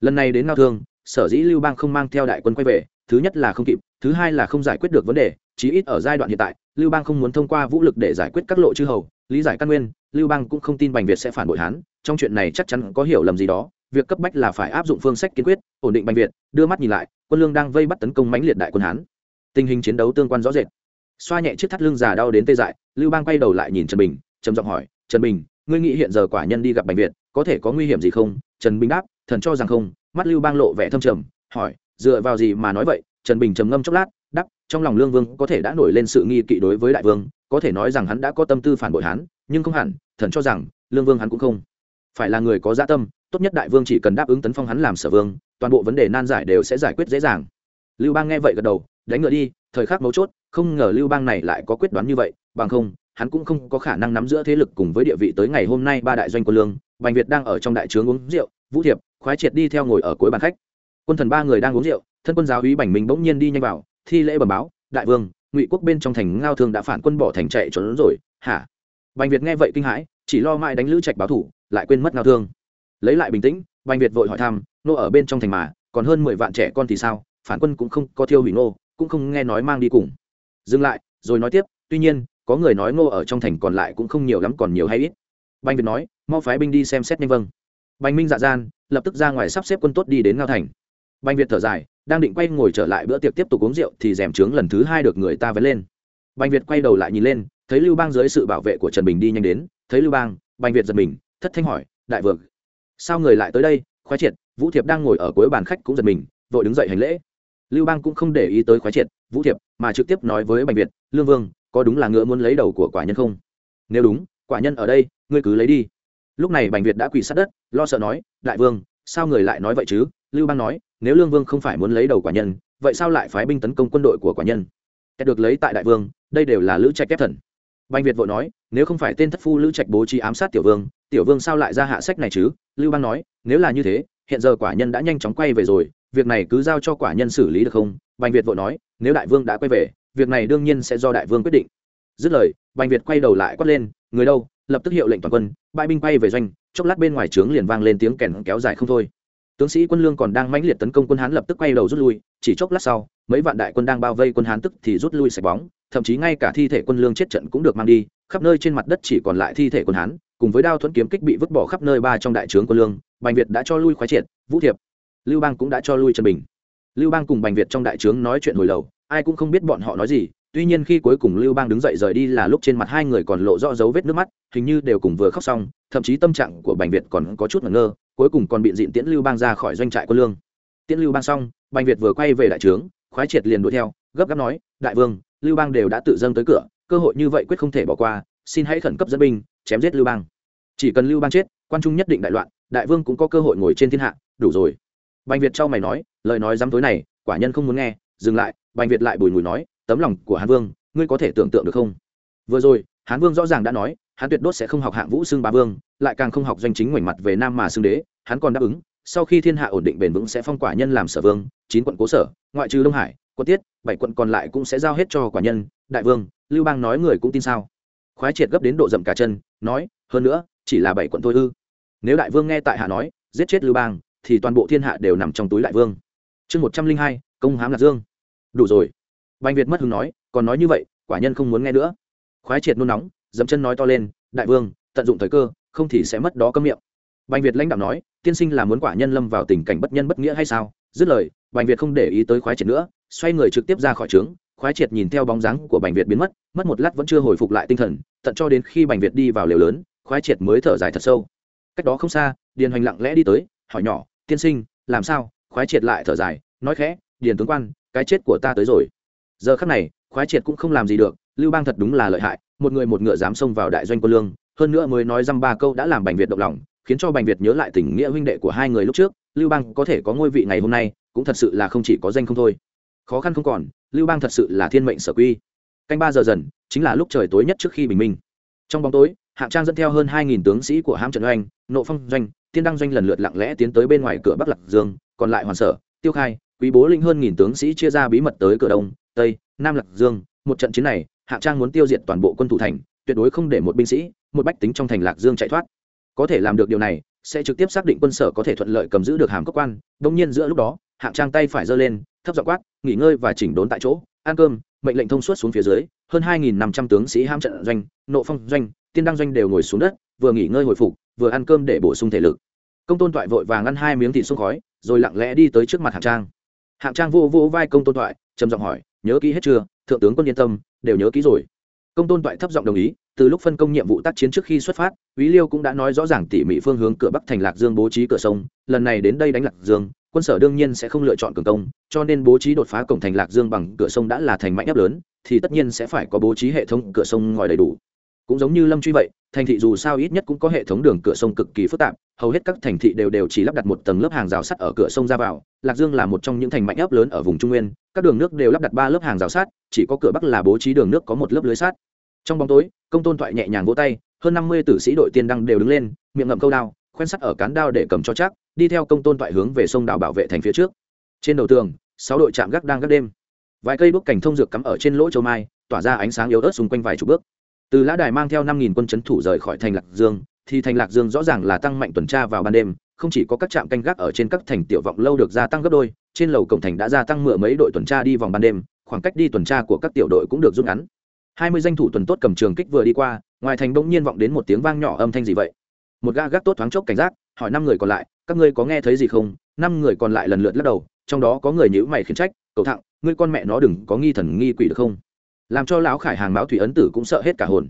Lần này đến ngao thương, sở dĩ lưu bang không mang theo đại quân quay về, thứ nhất là không kịp, thứ hai là không giải quyết được vấn đề, chí ít ở giai đoạn hiện tại, lưu bang không muốn thông qua vũ lực để giải quyết các lộ chư hầu, lý giải căn nguyên, lưu bang cũng không tin bành việt sẽ phản bội hán, trong chuyện này chắc chắn có hiểu lầm gì đó việc cấp bách là phải áp dụng phương sách kiên quyết, ổn định bành việt, đưa mắt nhìn lại, quân lương đang vây bắt tấn công mãnh liệt đại quân hán. Tình hình chiến đấu tương quan rõ rệt. Xoa nhẹ chiếc thắt lưng già đau đến tê dại, lưu bang quay đầu lại nhìn trần bình, trầm giọng hỏi, trần bình, ngươi nghĩ hiện giờ quả nhân đi gặp bành việt, có thể có nguy hiểm gì không? Trần bình đáp, thần cho rằng không. Mắt lưu bang lộ vẻ thâm trầm, hỏi, dựa vào gì mà nói vậy? Trần bình trầm ngâm chốc lát đắp trong lòng lương vương có thể đã nổi lên sự nghi kỵ đối với đại vương, có thể nói rằng hắn đã có tâm tư phản bội hắn nhưng không hẳn, thần cho rằng lương vương hắn cũng không phải là người có dạ tâm tốt nhất đại vương chỉ cần đáp ứng tấn phong hắn làm sở vương, toàn bộ vấn đề nan giải đều sẽ giải quyết dễ dàng. Lưu bang nghe vậy gật đầu, đánh ngựa đi, thời khắc mấu chốt, không ngờ lưu bang này lại có quyết đoán như vậy, bằng không, hắn cũng không có khả năng nắm giữa thế lực cùng với địa vị tới ngày hôm nay ba đại doanh quân lương, bành việt đang ở trong đại trướng uống rượu, vũ thiệp, khoái triệt đi theo ngồi ở cuối bàn khách. Quân thần ba người đang uống rượu, thân quân giáo úy bành minh bỗng nhiên đi nhanh vào, thi lễ bẩm báo, đại vương, ngụy quốc bên trong thành ngao thương đã phản quân bỏ thành chạy trốn rồi, hả? Bành việt nghe vậy kinh hãi, chỉ lo mãi đánh lữ trạch báo thủ, lại quên mất ngao thương lấy lại bình tĩnh, bành việt vội hỏi thăm, nô ở bên trong thành mà, còn hơn mười vạn trẻ con thì sao? Phản quân cũng không có thiêu hủy nô, cũng không nghe nói mang đi cùng. Dừng lại, rồi nói tiếp, tuy nhiên, có người nói ngô ở trong thành còn lại cũng không nhiều lắm, còn nhiều hay ít. Bành việt nói, mau phái binh đi xem xét nhanh vâng. Bành minh dạ gian, lập tức ra ngoài sắp xếp quân tốt đi đến ngao thành. Bành việt thở dài, đang định quay ngồi trở lại bữa tiệc tiếp tục uống rượu thì rèm trướng lần thứ hai được người ta vén lên. Bành việt quay đầu lại nhìn lên, thấy lưu bang dưới sự bảo vệ của trần bình đi nhanh đến. Thấy lưu bang, bành việt giật mình, thất thanh hỏi, đại vượng sao người lại tới đây? Khoái triệt, vũ thiệp đang ngồi ở cuối bàn khách cũng giật mình, vội đứng dậy hành lễ. Lưu bang cũng không để ý tới khoái triệt, vũ thiệp, mà trực tiếp nói với bành việt, lương vương, có đúng là ngựa muốn lấy đầu của quả nhân không? Nếu đúng, quả nhân ở đây, ngươi cứ lấy đi. Lúc này bành việt đã quỳ sát đất, lo sợ nói, đại vương, sao người lại nói vậy chứ? Lưu bang nói, nếu lương vương không phải muốn lấy đầu quả nhân, vậy sao lại phái binh tấn công quân đội của quả nhân? Kẻ được lấy tại đại vương, đây đều là lữ trạch kép thần bành việt vội nói, nếu không phải tên thất phu lữ trạch bố trí ám sát tiểu vương tiểu vương sao lại ra hạ sách này chứ? Lưu bang nói, nếu là như thế, hiện giờ quả nhân đã nhanh chóng quay về rồi, việc này cứ giao cho quả nhân xử lý được không? Bành việt vội nói, nếu đại vương đã quay về, việc này đương nhiên sẽ do đại vương quyết định. Dứt lời, bành việt quay đầu lại quát lên, người đâu? Lập tức hiệu lệnh toàn quân, bãi binh quay về doanh, chốc lát bên ngoài trướng liền vang lên tiếng kèn kéo dài không thôi tướng sĩ quân lương còn đang mãnh liệt tấn công quân hán lập tức quay đầu rút lui, chỉ chốc lát sau, mấy vạn đại quân đang bao vây quân hán tức thì rút lui sạch bóng, thậm chí ngay cả thi thể quân lương chết trận cũng được mang đi, khắp nơi trên mặt đất chỉ còn lại thi thể quân hán, cùng với đao thuẫn kiếm kích bị vứt bỏ khắp nơi ba trong đại trướng quân lương, bành việt đã cho lui khoái triệt, vũ thiệp, lưu bang cũng đã cho lui trần bình. Lưu bang cùng bành việt trong đại trướng nói chuyện hồi lầu ai cũng không biết bọn họ nói gì tuy nhiên khi cuối cùng lưu bang đứng dậy rời đi là lúc trên mặt hai người còn lộ rõ dấu vết nước mắt, hình như đều cùng vừa khóc xong, thậm chí tâm trạng của bành việt còn có chút ngẩn ngơ, cuối cùng còn bị diện tiễn lưu bang ra khỏi doanh trại quân lương. Tiễn lưu bang xong, bành việt vừa quay về đại trướng, khoái triệt liền đuổi theo, gấp gáp nói, đại vương, lưu bang đều đã tự dâng tới cửa, cơ hội như vậy quyết không thể bỏ qua, xin hãy khẩn cấp dẫn binh, chém giết lưu bang. Chỉ cần lưu bang chết, quan trung nhất định đại loạn, đại vương cũng có cơ hội ngồi trên thiên hạ, đủ rồi. Bành việt trao mày nói, lời nói dám tối này, quả nhân không muốn nghe, dừng lại, bành việt lại bùi ngùi nói tấm lòng của hán vương, ngươi có thể tưởng tượng được không? Vừa rồi, hán vương rõ ràng đã nói, hắn tuyệt đốt sẽ không học hạng vũ xưng bá vương, lại càng không học doanh chính ngoảnh mặt về nam mà xưng đế, hắn còn đáp ứng, sau khi thiên hạ ổn định bền vững sẽ phong quả nhân làm sở vương, chín quận cố sở, ngoại trừ đông hải quận tiết, bảy quận còn lại cũng sẽ giao hết cho quả nhân, đại vương, lưu bang nói người cũng tin sao? Khoái triệt gấp đến độ dậm cả chân, nói, hơn nữa, chỉ là bảy quận thôi ư. Nếu đại vương nghe tại hạ nói, giết chết lưu bang, thì toàn bộ thiên hạ đều nằm trong túi đại vương. Chương một trăm linh hai, công hám lạc dương. Đủ rồi bành việt mất hứng nói, còn nói như vậy, quả nhân không muốn nghe nữa. Khoái triệt nôn nóng dẫm chân nói to lên, đại vương, tận dụng thời cơ, không thì sẽ mất đó cấm miệng. Bành việt lãnh đạo nói, tiên sinh là muốn quả nhân lâm vào tình cảnh bất nhân bất nghĩa hay sao? Dứt lời, bành việt không để ý tới khoái triệt nữa, xoay người trực tiếp ra khỏi trướng. Khoái triệt nhìn theo bóng dáng của bành việt biến mất mất một lát vẫn chưa hồi phục lại tinh thần, tận cho đến khi bành việt đi vào lều lớn, khoái triệt mới thở dài thật sâu. Cách đó không xa, điền hoành lặng lẽ đi tới, hỏi nhỏ, tiên sinh, làm sao? Khoái triệt lại thở dài, nói khẽ, điền tướng quan, cái chết của ta tới rồi giờ khắc này, khoái triệt cũng không làm gì được, lưu bang thật đúng là lợi hại, một người một ngựa dám xông vào đại doanh quân lương, hơn nữa mới nói dăm ba câu đã làm bành việt động lòng, khiến cho bành việt nhớ lại tình nghĩa huynh đệ của hai người lúc trước, lưu bang có thể có ngôi vị ngày hôm nay, cũng thật sự là không chỉ có danh không thôi. Khó khăn không còn, lưu bang thật sự là thiên mệnh sở quy. Canh ba giờ dần, chính là lúc trời tối nhất trước khi bình minh. Trong bóng tối, hạng trang dẫn theo hơn hai nghìn tướng sĩ của hãm trận doanh, nộ phong doanh, tiên đăng doanh lần lượt lặng lẽ tiến tới bên ngoài cửa bắc lạc dương, còn lại hoàn sở, tiêu khai, quý bố linh hơn nghìn tướng sĩ chia ra bí mật tới cửa đông tây, nam lạc dương, một trận chiến này hạng trang muốn tiêu diệt toàn bộ quân thủ thành, tuyệt đối không để một binh sĩ, một bách tính trong thành lạc dương chạy thoát. Có thể làm được điều này, sẽ trực tiếp xác định quân sở có thể thuận lợi cầm giữ được hàm cấp quan. Đông nhiên giữa lúc đó hạng trang tay phải giơ lên, thấp dọ quát, nghỉ ngơi và chỉnh đốn tại chỗ, ăn cơm, mệnh lệnh thông suốt xuống phía dưới, hơn hai nghìn năm trăm tướng sĩ ham trận doanh, nộ phong doanh, tiên đăng doanh đều ngồi xuống đất, vừa nghỉ ngơi hồi phục, vừa ăn cơm để bổ sung thể lực. Công tôn toại vội vàng ăn hai miếng thịt xuống khói, rồi lặng lẽ đi tới trước mặt hạng trang. Hạng trang vô vô vai công tôn toại, trầm giọng hỏi nhớ kỹ hết chưa? Thượng tướng quân yên tâm, đều nhớ kỹ rồi. Công tôn toại thấp giọng đồng ý, từ lúc phân công nhiệm vụ tác chiến trước khi xuất phát, quý liêu cũng đã nói rõ ràng tỉ mỉ phương hướng cửa bắc thành lạc dương bố trí cửa sông, lần này đến đây đánh lạc dương, quân sở đương nhiên sẽ không lựa chọn cường công, cho nên bố trí đột phá cổng thành lạc dương bằng cửa sông đã là thành mạnh ép lớn, thì tất nhiên sẽ phải có bố trí hệ thống cửa sông ngòi đầy đủ cũng giống như lâm truy vậy, thành thị dù sao ít nhất cũng có hệ thống đường cửa sông cực kỳ phức tạp, hầu hết các thành thị đều đều chỉ lắp đặt một tầng lớp hàng rào sắt ở cửa sông ra vào. Lạc dương là một trong những thành mạnh ép lớn ở vùng trung nguyên, các đường nước đều lắp đặt ba lớp hàng rào sắt, chỉ có cửa bắc là bố trí đường nước có một lớp lưới sắt. Trong bóng tối, công tôn thoại nhẹ nhàng vỗ tay, hơn năm mươi tử sĩ đội tiên đăng đều đứng lên, miệng ngậm câu đao, khoen sắt ở cán đao để cầm cho chắc, đi theo công tôn thoại hướng về sông đảo bảo vệ thành phía trước. Trên đầu tường, sáu đội trạm gác đang gác đêm. Vài cây đuốc cảnh thông dược cắm ở trên lỗ châu mai, tỏa ra ánh sáng yếu ớt xung quanh vài chục bước từ lã đài mang theo năm nghìn quân c thủ rời khỏi thành lạc dương, thì thành lạc dương rõ ràng là tăng mạnh tuần tra vào ban đêm, không chỉ có các trạm canh gác ở trên các thành tiểu vọng lâu được gia tăng gấp đôi, trên lầu cổng thành đã gia tăng mựa mấy đội tuần tra đi vòng ban đêm, khoảng cách đi tuần tra của các tiểu đội cũng được rút ngắn. Hai mươi danh thủ tuần tốt cầm trường kích vừa đi qua, ngoài thành bỗng nhiên vọng đến một tiếng vang nhỏ âm thanh gì vậy? Một gã gác tốt thoáng chốc cảnh giác, hỏi năm người còn lại, các ngươi có nghe thấy gì không? Năm người còn lại lần lượt lắc đầu, trong đó có người nhữ mày khiến trách cậu thẳng, ngươi con mẹ nó đừng có nghi thần nghi quỷ được không? Làm cho lão khải hàng mão thủy ấn tử cũng sợ hết cả hồn.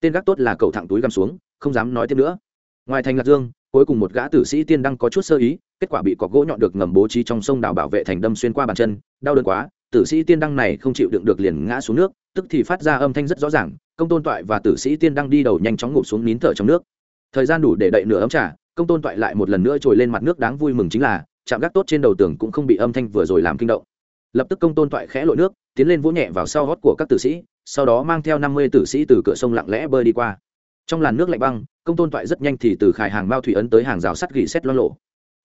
Tên gác tốt là cậu thẳng túi găm xuống, không dám nói tiếp nữa. Ngoài thành lạc dương, cuối cùng một gã tử sĩ tiên đăng có chút sơ ý, kết quả bị cọc gỗ nhọn được ngầm bố trí trong sông đảo bảo vệ thành đâm xuyên qua bàn chân, đau đớn quá, tử sĩ tiên đăng này không chịu đựng được liền ngã xuống nước, tức thì phát ra âm thanh rất rõ ràng, công tôn toại và tử sĩ tiên đăng đi đầu nhanh chóng ngụp xuống nín thở trong nước. Thời gian đủ để đậy nửa ấm trà, công tôn toại lại một lần nữa trồi lên mặt nước đáng vui mừng chính là chạm gác tốt trên đầu tường cũng không bị âm thanh vừa rồi làm kinh động lập tức công tôn toại khẽ lội nước, tiến lên vỗ nhẹ vào sau hót của các tử sĩ, sau đó mang theo năm mươi tử sĩ từ cửa sông lặng lẽ bơi đi qua. Trong làn nước lạnh băng, công tôn toại rất nhanh thì từ khải hàng mao thủy ấn tới hàng rào sắt gỉ xét lo lộ.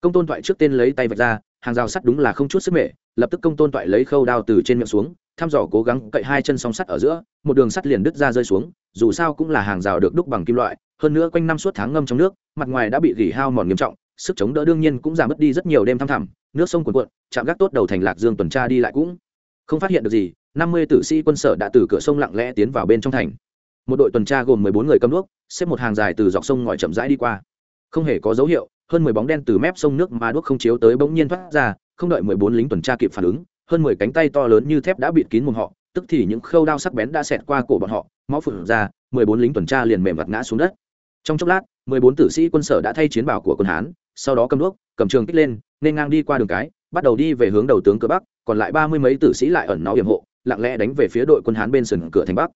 Công tôn toại trước tên lấy tay vạch ra, hàng rào sắt đúng là không chút sức mệ lập tức công tôn toại lấy khâu đao từ trên miệng xuống, thăm dò cố gắng cậy hai chân song sắt ở giữa, một đường sắt liền đứt ra rơi xuống, dù sao cũng là hàng rào được đúc bằng kim loại, hơn nữa quanh năm suốt tháng ngâm trong nước, mặt ngoài đã bị gỉ hao mòn nghiêm trọng sức chống đỡ đương nhiên cũng giảm mất đi rất nhiều đêm thăm thẳm, nước sông cuồn cuộn chạm gác tốt đầu thành lạc dương tuần tra đi lại cũng không phát hiện được gì, năm mươi tử sĩ quân sở đã từ cửa sông lặng lẽ tiến vào bên trong thành. Một đội tuần tra gồm mười bốn người cầm đuốc, xếp một hàng dài từ dọc sông ngòi chậm rãi đi qua. Không hề có dấu hiệu, hơn mười bóng đen từ mép sông nước mà đuốc không chiếu tới bỗng nhiên thoát ra, không đợi mười bốn lính tuần tra kịp phản ứng, hơn mười cánh tay to lớn như thép đã bịt kín mồm họ, tức thì những khâu đao sắc bén đã xẹt qua cổ bọn họ, máu phượng ra, mười bốn lính tuần tra liền mềm vặt ngã xuống đất. Trong chốc lát, mười bốn tử sĩ quân sở đã thay chiến bào của quân hán sau đó cầm đuốc, cầm trường kích lên, nên ngang đi qua đường cái, bắt đầu đi về hướng đầu tướng cửa bắc, còn lại ba mươi mấy tử sĩ lại ẩn náu hiểm hộ, lặng lẽ đánh về phía đội quân hán bên sườn cửa thành bắc.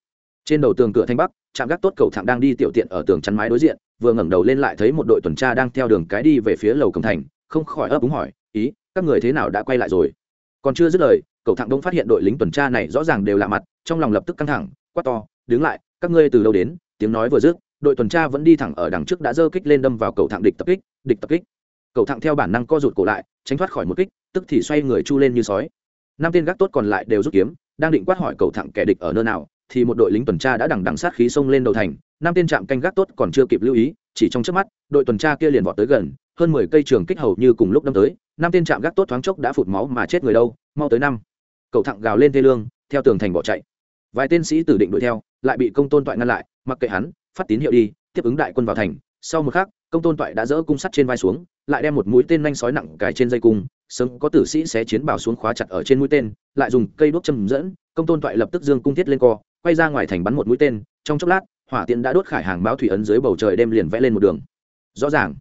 Trên đầu tường cửa thành bắc, trạm gác tốt cầu thạng đang đi tiểu tiện ở tường chắn mái đối diện, vừa ngẩng đầu lên lại thấy một đội tuần tra đang theo đường cái đi về phía lầu cổng thành, không khỏi ấp úng hỏi, ý, các người thế nào đã quay lại rồi? Còn chưa dứt lời, cầu thạng đông phát hiện đội lính tuần tra này rõ ràng đều lạ mặt, trong lòng lập tức căng thẳng, quát to, đứng lại, các ngươi từ đâu đến? Tiếng nói vừa dứt, đội tuần tra vẫn đi thẳng ở đằng trước đã dơ kích lên đâm vào cầu thạng địch tập kích địch tập kích. Cầu thẳng theo bản năng co rụt cổ lại, tránh thoát khỏi một kích, tức thì xoay người chu lên như sói. Năm tên gác tốt còn lại đều rút kiếm, đang định quát hỏi cầu thẳng kẻ địch ở nơi nào, thì một đội lính tuần tra đã đằng đằng sát khí xông lên đầu thành. Năm tên trạm canh gác tốt còn chưa kịp lưu ý, chỉ trong trước mắt, đội tuần tra kia liền vọt tới gần, hơn mười cây trường kích hầu như cùng lúc đâm tới. Năm tên trạm gác tốt thoáng chốc đã phụt máu mà chết người đâu, mau tới năm. Cậu thẳng gào lên thê lương, theo tường thành bỏ chạy. Vài tên sĩ tử định đuổi theo, lại bị công tôn toại ngăn lại, mặc kệ hắn, phát tín hiệu đi, tiếp ứng đại quân vào thành sau một khắc, công tôn toại đã dỡ cung sắt trên vai xuống, lại đem một mũi tên nhanh sói nặng cài trên dây cung, sớm có tử sĩ sẽ chiến bảo xuống khóa chặt ở trên mũi tên, lại dùng cây đuốc châm dẫn, công tôn toại lập tức dương cung thiết lên co, quay ra ngoài thành bắn một mũi tên, trong chốc lát, hỏa tiễn đã đốt khải hàng báo thủy ấn dưới bầu trời đêm liền vẽ lên một đường. Rõ ràng.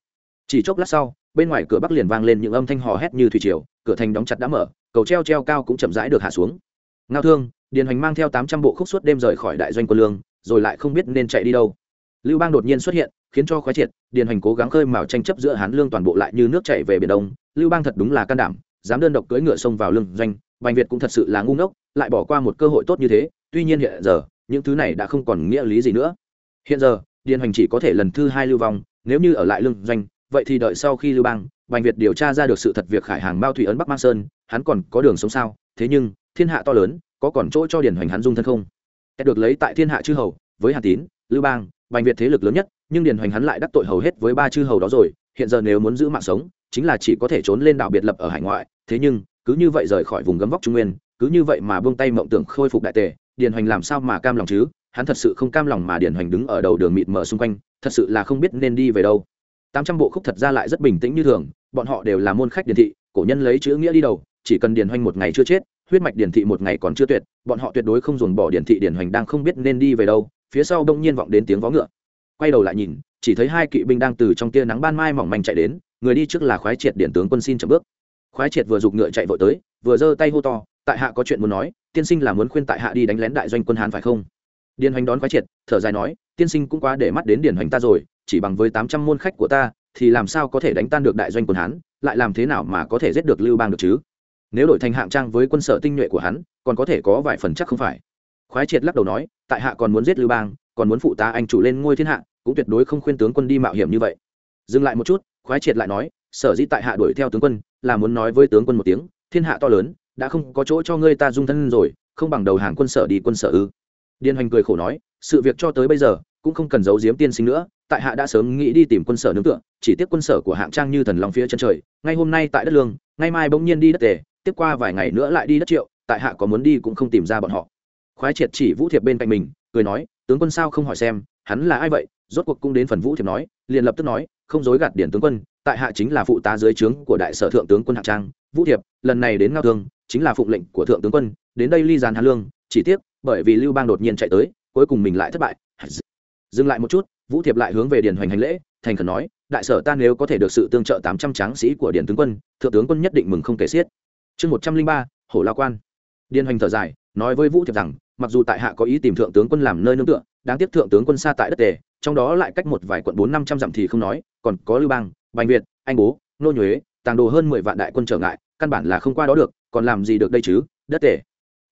Chỉ chốc lát sau, bên ngoài cửa bắc liền vang lên những âm thanh hò hét như thủy triều, cửa thành đóng chặt đã mở, cầu treo treo cao cũng chậm rãi được hạ xuống. Ngao thương, điền hoành mang theo tám trăm bộ khúc suốt đêm rời khỏi đại doanh quân lương, rồi lại không biết nên chạy đi đâu. Lưu bang đột nhiên xuất hiện khiến cho khoái triệt, điền hoành cố gắng khơi mào tranh chấp giữa hán lương toàn bộ lại như nước chảy về biển đông. Lưu bang thật đúng là can đảm, dám đơn độc cưỡi ngựa sông vào lương doanh. Bành việt cũng thật sự là ngu ngốc, lại bỏ qua một cơ hội tốt như thế. Tuy nhiên hiện giờ, những thứ này đã không còn nghĩa lý gì nữa. Hiện giờ, điền hoành chỉ có thể lần thứ hai lưu vong. Nếu như ở lại lương doanh, vậy thì đợi sau khi lưu bang, bành việt điều tra ra được sự thật việc khải hàng bao thủy ấn bắc mang sơn, hắn còn có đường sống sao? Thế nhưng, thiên hạ to lớn, có còn chỗ cho điền hoành hắn dung thân không? Được lấy tại thiên hạ chư hầu, với hà tín, lưu bang, bành việt thế lực lớn nhất nhưng điền hoành hắn lại đắc tội hầu hết với ba chư hầu đó rồi, hiện giờ nếu muốn giữ mạng sống, chính là chỉ có thể trốn lên đảo biệt lập ở hải ngoại. Thế nhưng, cứ như vậy rời khỏi vùng gấm vóc trung nguyên, cứ như vậy mà buông tay mộng tưởng khôi phục đại tề, điền hoành làm sao mà cam lòng chứ? Hắn thật sự không cam lòng mà điền hoành đứng ở đầu đường mịt mờ xung quanh, thật sự là không biết nên đi về đâu. Tám trăm bộ khúc thật ra lại rất bình tĩnh như thường, bọn họ đều là môn khách điền thị, cổ nhân lấy chữ nghĩa đi đầu, chỉ cần điền hoành một ngày chưa chết, huyết mạch điền thị một ngày còn chưa tuyệt, bọn họ tuyệt đối không dồn bỏ điền thị điền hoành đang không biết nên đi về đâu, phía sau đông nhiên vọng đến tiếng vó ngựa quay đầu lại nhìn, chỉ thấy hai kỵ binh đang từ trong tia nắng ban mai mỏng manh chạy đến, người đi trước là khoái triệt điện tướng quân xin chậm bước. Khoái triệt vừa giục ngựa chạy vội tới, vừa giơ tay hô to, tại hạ có chuyện muốn nói, tiên sinh là muốn khuyên tại hạ đi đánh lén đại doanh quân hán phải không? Điền hoành đón khoái triệt, thở dài nói, tiên sinh cũng quá để mắt đến điền hoành ta rồi, chỉ bằng với tám trăm môn khách của ta, thì làm sao có thể đánh tan được đại doanh quân hán, lại làm thế nào mà có thể giết được lưu bang được chứ? Nếu đổi thành hạng trang với quân sở tinh nhuệ của hắn, còn có thể có vài phần chắc không phải. Khoái triệt lắc đầu nói, tại hạ còn muốn giết lưu bang còn muốn phụ tá anh chủ lên ngôi thiên hạ, cũng tuyệt đối không khuyên tướng quân đi mạo hiểm như vậy. Dừng lại một chút, khoái triệt lại nói, sở dĩ tại hạ đuổi theo tướng quân, là muốn nói với tướng quân một tiếng, thiên hạ to lớn, đã không có chỗ cho ngươi ta dung thân rồi, không bằng đầu hàng quân sở đi quân sở ư. Điền hoành cười khổ nói, sự việc cho tới bây giờ, cũng không cần giấu giếm tiên sinh nữa, tại hạ đã sớm nghĩ đi tìm quân sở nương tựa, chỉ tiếc quân sở của hạng trang như thần lòng phía chân trời, ngay hôm nay tại đất lương, ngay mai bỗng nhiên đi đất tề, tiếp qua vài ngày nữa lại đi đất triệu, tại hạ có muốn đi cũng không tìm ra bọn họ. Khoái triệt chỉ vũ thiệp bên cạnh mình cười nói, tướng quân sao không hỏi xem, hắn là ai vậy? Rốt cuộc cũng đến phần vũ thiệp nói, liền lập tức nói, không dối gạt điển tướng quân, tại hạ chính là phụ tá dưới trướng của đại sở thượng tướng quân hạng trang. Vũ thiệp, lần này đến ngao thương, chính là phụng lệnh của thượng tướng quân, đến đây ly giàn hà lương, chỉ tiếc, bởi vì lưu bang đột nhiên chạy tới, cuối cùng mình lại thất bại. Dừng lại một chút, vũ thiệp lại hướng về điền hoành hành lễ, thành khẩn nói, đại sở ta nếu có thể được sự tương trợ tám trăm tráng sĩ của điền tướng quân, thượng tướng quân nhất định mừng không kể xiết. Chương một trăm linh ba, hổ la quan. Điền hoành thở dài, nói với vũ thiệp rằng mặc dù tại hạ có ý tìm thượng tướng quân làm nơi nương tựa, đáng tiếc thượng tướng quân xa tại đất tề, trong đó lại cách một vài quận bốn năm trăm dặm thì không nói, còn có lưu bang, bành việt, anh bố, nô nhuế, tàng đồ hơn mười vạn đại quân trở ngại, căn bản là không qua đó được, còn làm gì được đây chứ, đất tề.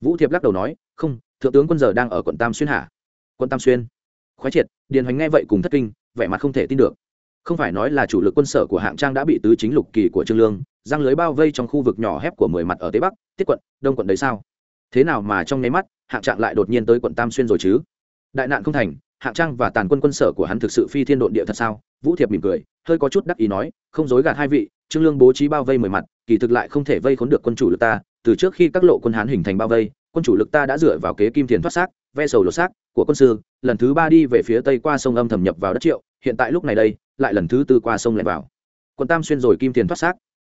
Vũ thiệp lắc đầu nói, không, thượng tướng quân giờ đang ở quận tam xuyên hạ quận tam xuyên. Khoái triệt, điền hoành nghe vậy cùng thất kinh, vẻ mặt không thể tin được. Không phải nói là chủ lực quân sở của hạng trang đã bị tứ chính lục kỳ của trương lương giang lưới bao vây trong khu vực nhỏ hẹp của mười mặt ở tây bắc, tiết quận, đông quận đấy sao? Thế nào mà trong nháy mắt hạng trạng lại đột nhiên tới quận tam xuyên rồi chứ? Đại nạn không thành, hạng trang và tàn quân quân sở của hắn thực sự phi thiên độn địa thật sao? Vũ thiệp mỉm cười, hơi có chút đắc ý nói, không dối gạt hai vị, trương lương bố trí bao vây mười mặt, kỳ thực lại không thể vây khốn được quân chủ lực ta. Từ trước khi các lộ quân hán hình thành bao vây, quân chủ lực ta đã dựa vào kế kim tiền thoát xác, ve sầu lột xác của quân sư, lần thứ ba đi về phía tây qua sông âm thầm nhập vào đất triệu, hiện tại lúc này đây, lại lần thứ tư qua sông lại vào. Quân tam xuyên rồi kim tiền thoát xác.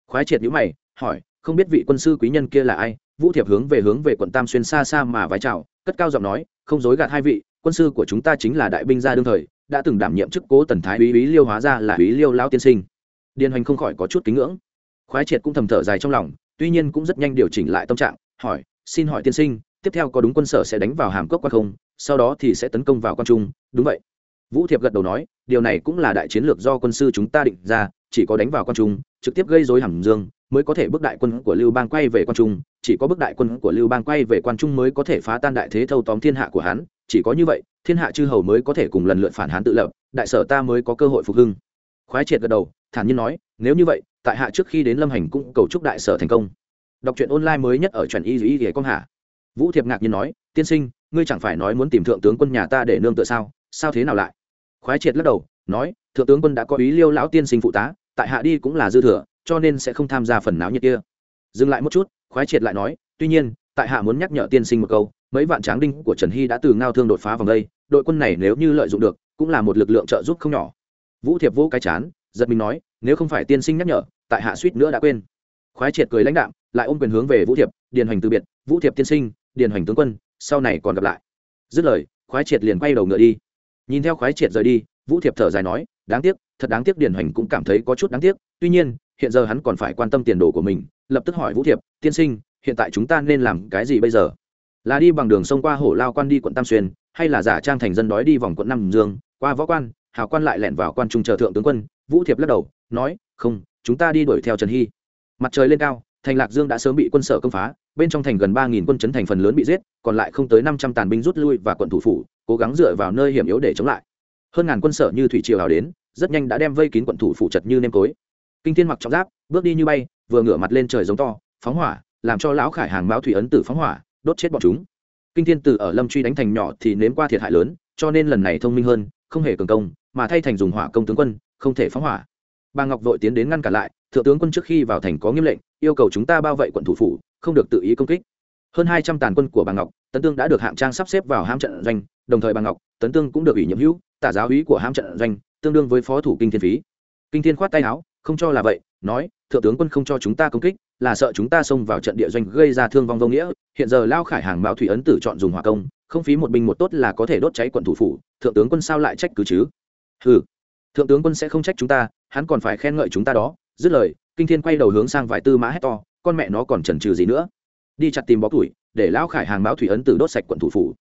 Khoái triệt nhữ mày, hỏi, không biết vị quân sư quý nhân kia là ai? Vũ thiệp hướng về hướng về quận tam xuyên xa xa mà vái chào, cất cao giọng nói, không dối gạt hai vị, quân sư của chúng ta chính là đại binh gia đương thời, đã từng đảm nhiệm chức cố tần thái úy úy liêu hóa ra là úy liêu lão tiên sinh. Điền hoành không khỏi có chút kính ngưỡng. Khoái triệt cũng thầm thở dài trong lòng, tuy nhiên cũng rất nhanh điều chỉnh lại tâm trạng, hỏi, xin hỏi tiên sinh, tiếp theo có đúng quân sở sẽ đánh vào hàm cốc qua không? Sau đó thì sẽ tấn công vào quan trung, đúng vậy. Vũ thiệp gật đầu nói, điều này cũng là đại chiến lược do quân sư chúng ta định ra, chỉ có đánh vào quan trung, trực tiếp gây dối hàm dương mới có thể bước đại quân của lưu bang quay về quan trung, chỉ có bước đại quân của lưu bang quay về quan trung mới có thể phá tan đại thế thâu tóm thiên hạ của hắn, chỉ có như vậy, thiên hạ chư hầu mới có thể cùng lần lượt phản hán tự lập, đại sở ta mới có cơ hội phục hưng. Khoái triệt gật đầu, thản nhiên nói, nếu như vậy, tại hạ trước khi đến lâm hành cũng cầu chúc đại sở thành công. Đọc truyện online mới nhất ở truyện y y y con hạ vũ thiệp ngạc nhiên nói, tiên sinh, ngươi chẳng phải nói muốn tìm thượng tướng quân nhà ta để nương tựa sao sao thế nào lại? Khoái triệt lắc đầu, nói, thượng tướng quân đã có ý liêu lão tiên sinh phụ tá, tại hạ đi cũng là dư thừa cho nên sẽ không tham gia phần náo nhiệt kia. Dừng lại một chút, khoái triệt lại nói, tuy nhiên, tại hạ muốn nhắc nhở tiên sinh một câu, mấy vạn tráng đinh của trần hy đã từ ngao thương đột phá vòng đây, đội quân này nếu như lợi dụng được, cũng là một lực lượng trợ giúp không nhỏ. Vũ thiệp vô cái chán, giật mình nói, nếu không phải tiên sinh nhắc nhở, tại hạ suýt nữa đã quên. Khoái triệt cười lãnh đạm, lại ôm quyền hướng về vũ thiệp, điền hoành từ biệt, vũ thiệp tiên sinh, điền hoành tướng quân, sau này còn gặp lại. Dứt lời, khoái triệt liền quay đầu ngựa đi. Nhìn theo khoái triệt rời đi, vũ thiệp thở dài nói, đáng tiếc, thật đáng tiếc điền hoành cũng cảm thấy có chút đáng tiếc, tuy nhiên hiện giờ hắn còn phải quan tâm tiền đồ của mình, lập tức hỏi vũ thiệp, tiên sinh, hiện tại chúng ta nên làm cái gì bây giờ? Là đi bằng đường sông qua hổ lao quan đi quận tam xuyên, hay là giả trang thành dân đói đi vòng quận nam dương, qua võ quan, hào quan lại lẻn vào quan trung chờ thượng tướng quân. Vũ thiệp lắc đầu, nói, không, chúng ta đi đuổi theo trần hy. Mặt trời lên cao, thành lạc dương đã sớm bị quân sở công phá, bên trong thành gần ba nghìn quân chấn thành phần lớn bị giết, còn lại không tới năm trăm tàn binh rút lui và quận thủ phủ, cố gắng dựa vào nơi hiểm yếu để chống lại. Hơn ngàn quân sở như thủy triều hào đến, rất nhanh đã đem vây kín quận thủ phủ chật như nêm cối kinh thiên mặc trọng giáp, bước đi như bay, vừa ngửa mặt lên trời giống to, phóng hỏa, làm cho lão khải hàng mão thủy ấn tử phóng hỏa, đốt chết bọn chúng. Kinh thiên tử ở lâm truy đánh thành nhỏ thì nếm qua thiệt hại lớn, cho nên lần này thông minh hơn, không hề cường công, mà thay thành dùng hỏa công tướng quân, không thể phóng hỏa. Bà ngọc vội tiến đến ngăn cản lại, thượng tướng quân trước khi vào thành có nghiêm lệnh, yêu cầu chúng ta bao vây quận thủ phủ, không được tự ý công kích. Hơn hai trăm tàn quân của bà ngọc, tấn tương đã được hạng trang sắp xếp vào ham trận doanh, đồng thời bà ngọc, tấn tương cũng được ủy nhiệm hữu, tả giáo úy của ham trận doanh, tương đương với phó thủ kinh thiên phí. Kinh thiên khoát tay áo không cho là vậy, nói, thượng tướng quân không cho chúng ta công kích, là sợ chúng ta xông vào trận địa doanh gây ra thương vong vô nghĩa. Hiện giờ lao khải hàng mạo thủy ấn tử chọn dùng hỏa công, không phí một binh một tốt là có thể đốt cháy quận thủ phủ. Thượng tướng quân sao lại trách cứ chứ? Ừ thượng tướng quân sẽ không trách chúng ta, hắn còn phải khen ngợi chúng ta đó. Dứt lời, kinh thiên quay đầu hướng sang vài tư mã hét to, con mẹ nó còn chần chừ gì nữa? Đi chặt tìm bó tuổi để lão khải hàng mão thủy ấn tử đốt sạch quận thủ phủ.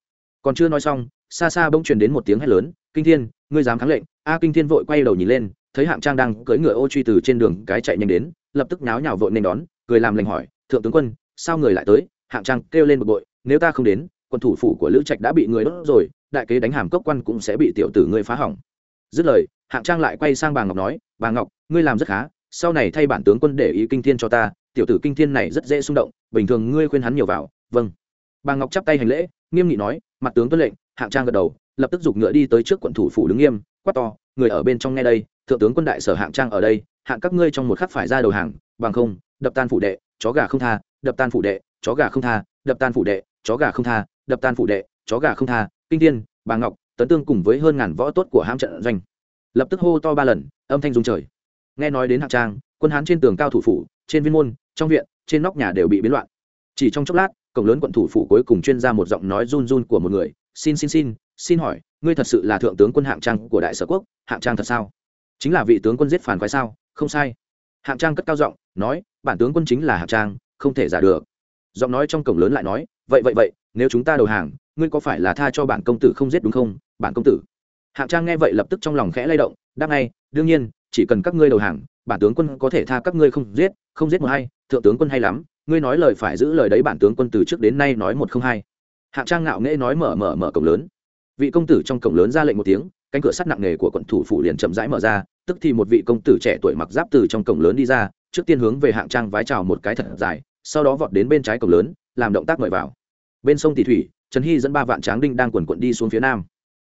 Còn chưa nói xong, xa xa bỗng truyền đến một tiếng hét lớn, kinh thiên, ngươi dám kháng lệnh. A kinh thiên vội quay đầu nhìn lên thấy hạng trang đang cưỡi ngựa ô truy từ trên đường cái chạy nhanh đến, lập tức náo nhào vội nên đón, cười làm lành hỏi, thượng tướng quân, sao người lại tới? Hạng trang kêu lên bực bội, nếu ta không đến, quân thủ phủ của lữ trạch đã bị người đốt rồi, đại kế đánh hàm cốc quan cũng sẽ bị tiểu tử ngươi phá hỏng. Dứt lời, hạng trang lại quay sang bà ngọc nói, bà ngọc, ngươi làm rất khá, sau này thay bản tướng quân để ý kinh thiên cho ta, tiểu tử kinh thiên này rất dễ xung động, bình thường ngươi khuyên hắn nhiều vào vâng. Bà ngọc chắp tay hành lễ, nghiêm nghị nói, mặt tướng tuân lệnh. Hạng trang gật đầu, lập tức giục ngựa đi tới trước quận thủ phủ đứng nghiêm, quát to, người ở bên trong nghe đây thượng tướng quân đại sở hạng trang ở đây, hạng các ngươi trong một khắc phải ra đầu hàng, bằng không, đập tan phủ đệ, chó gà không tha, đập tan phủ đệ, chó gà không tha, đập tan phủ đệ, chó gà không tha, đập tan phủ đệ, chó gà không tha. Kinh thiên, bà ngọc, tấn tương cùng với hơn ngàn võ tốt của hãm trận doanh. Lập tức hô to ba lần, âm thanh rung trời. Nghe nói đến hạng trang, quân hán trên tường cao thủ phủ, trên viên môn, trong viện, trên nóc nhà đều bị biến loạn. Chỉ trong chốc lát, cổng lớn quận thủ phủ cuối cùng chuyên ra một giọng nói run run của một người, xin xin xin xin hỏi, ngươi thật sự là thượng tướng quân hạng trang của đại sở quốc, hạng trang thật sao? Chính là vị tướng quân giết phản quái sao? Không sai. Hạng trang cất cao giọng, nói, bản tướng quân chính là hạng trang, không thể giả được. Giọng nói trong cổng lớn lại nói, vậy vậy vậy, nếu chúng ta đầu hàng, ngươi có phải là tha cho bản công tử không giết đúng không? Bản công tử. Hạng trang nghe vậy lập tức trong lòng khẽ lay động, đáp ngay, đương nhiên, chỉ cần các ngươi đầu hàng, bản tướng quân có thể tha các ngươi không giết không giết một hay thượng tướng quân hay lắm, ngươi nói lời phải giữ lời đấy bản tướng quân từ trước đến nay nói một không hai. Hạng trang ngạo nghễ nói mở mở mở cổng lớn. Vị công tử trong cổng lớn ra lệnh một tiếng cánh cửa sắt nặng nề của quận thủ phủ liền chậm rãi mở ra, tức thì một vị công tử trẻ tuổi mặc giáp từ trong cổng lớn đi ra, trước tiên hướng về hạng trang vái chào một cái thật dài, sau đó vọt đến bên trái cổng lớn, làm động tác mời vào. Bên sông tỷ thủy, trần hy dẫn ba vạn tráng đinh đang quần quận đi xuống phía nam.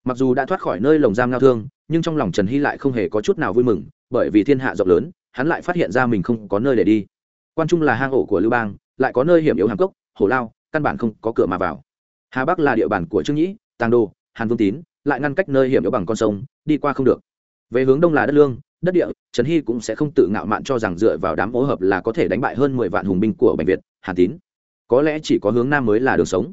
Mặc dù đã thoát khỏi nơi lồng giam ngao thương, nhưng trong lòng trần hy lại không hề có chút nào vui mừng, bởi vì thiên hạ rộng lớn, hắn lại phát hiện ra mình không có nơi để đi. Quan trung là hang ổ của lưu bang, lại có nơi hiểm yếu hàm cốc hổ lao, căn bản không có cửa mà vào. Hà bắc là địa bàn của trương nhĩ, tàng đô, hàn vương tín lại ngăn cách nơi hiểm yếu bằng con sông, đi qua không được. Về hướng đông là đất lương, đất địa, trần hy cũng sẽ không tự ngạo mạn cho rằng dựa vào đám mối hợp là có thể đánh bại hơn mười vạn hùng binh của bệnh việt, hàn tín. Có lẽ chỉ có hướng nam mới là đường sống.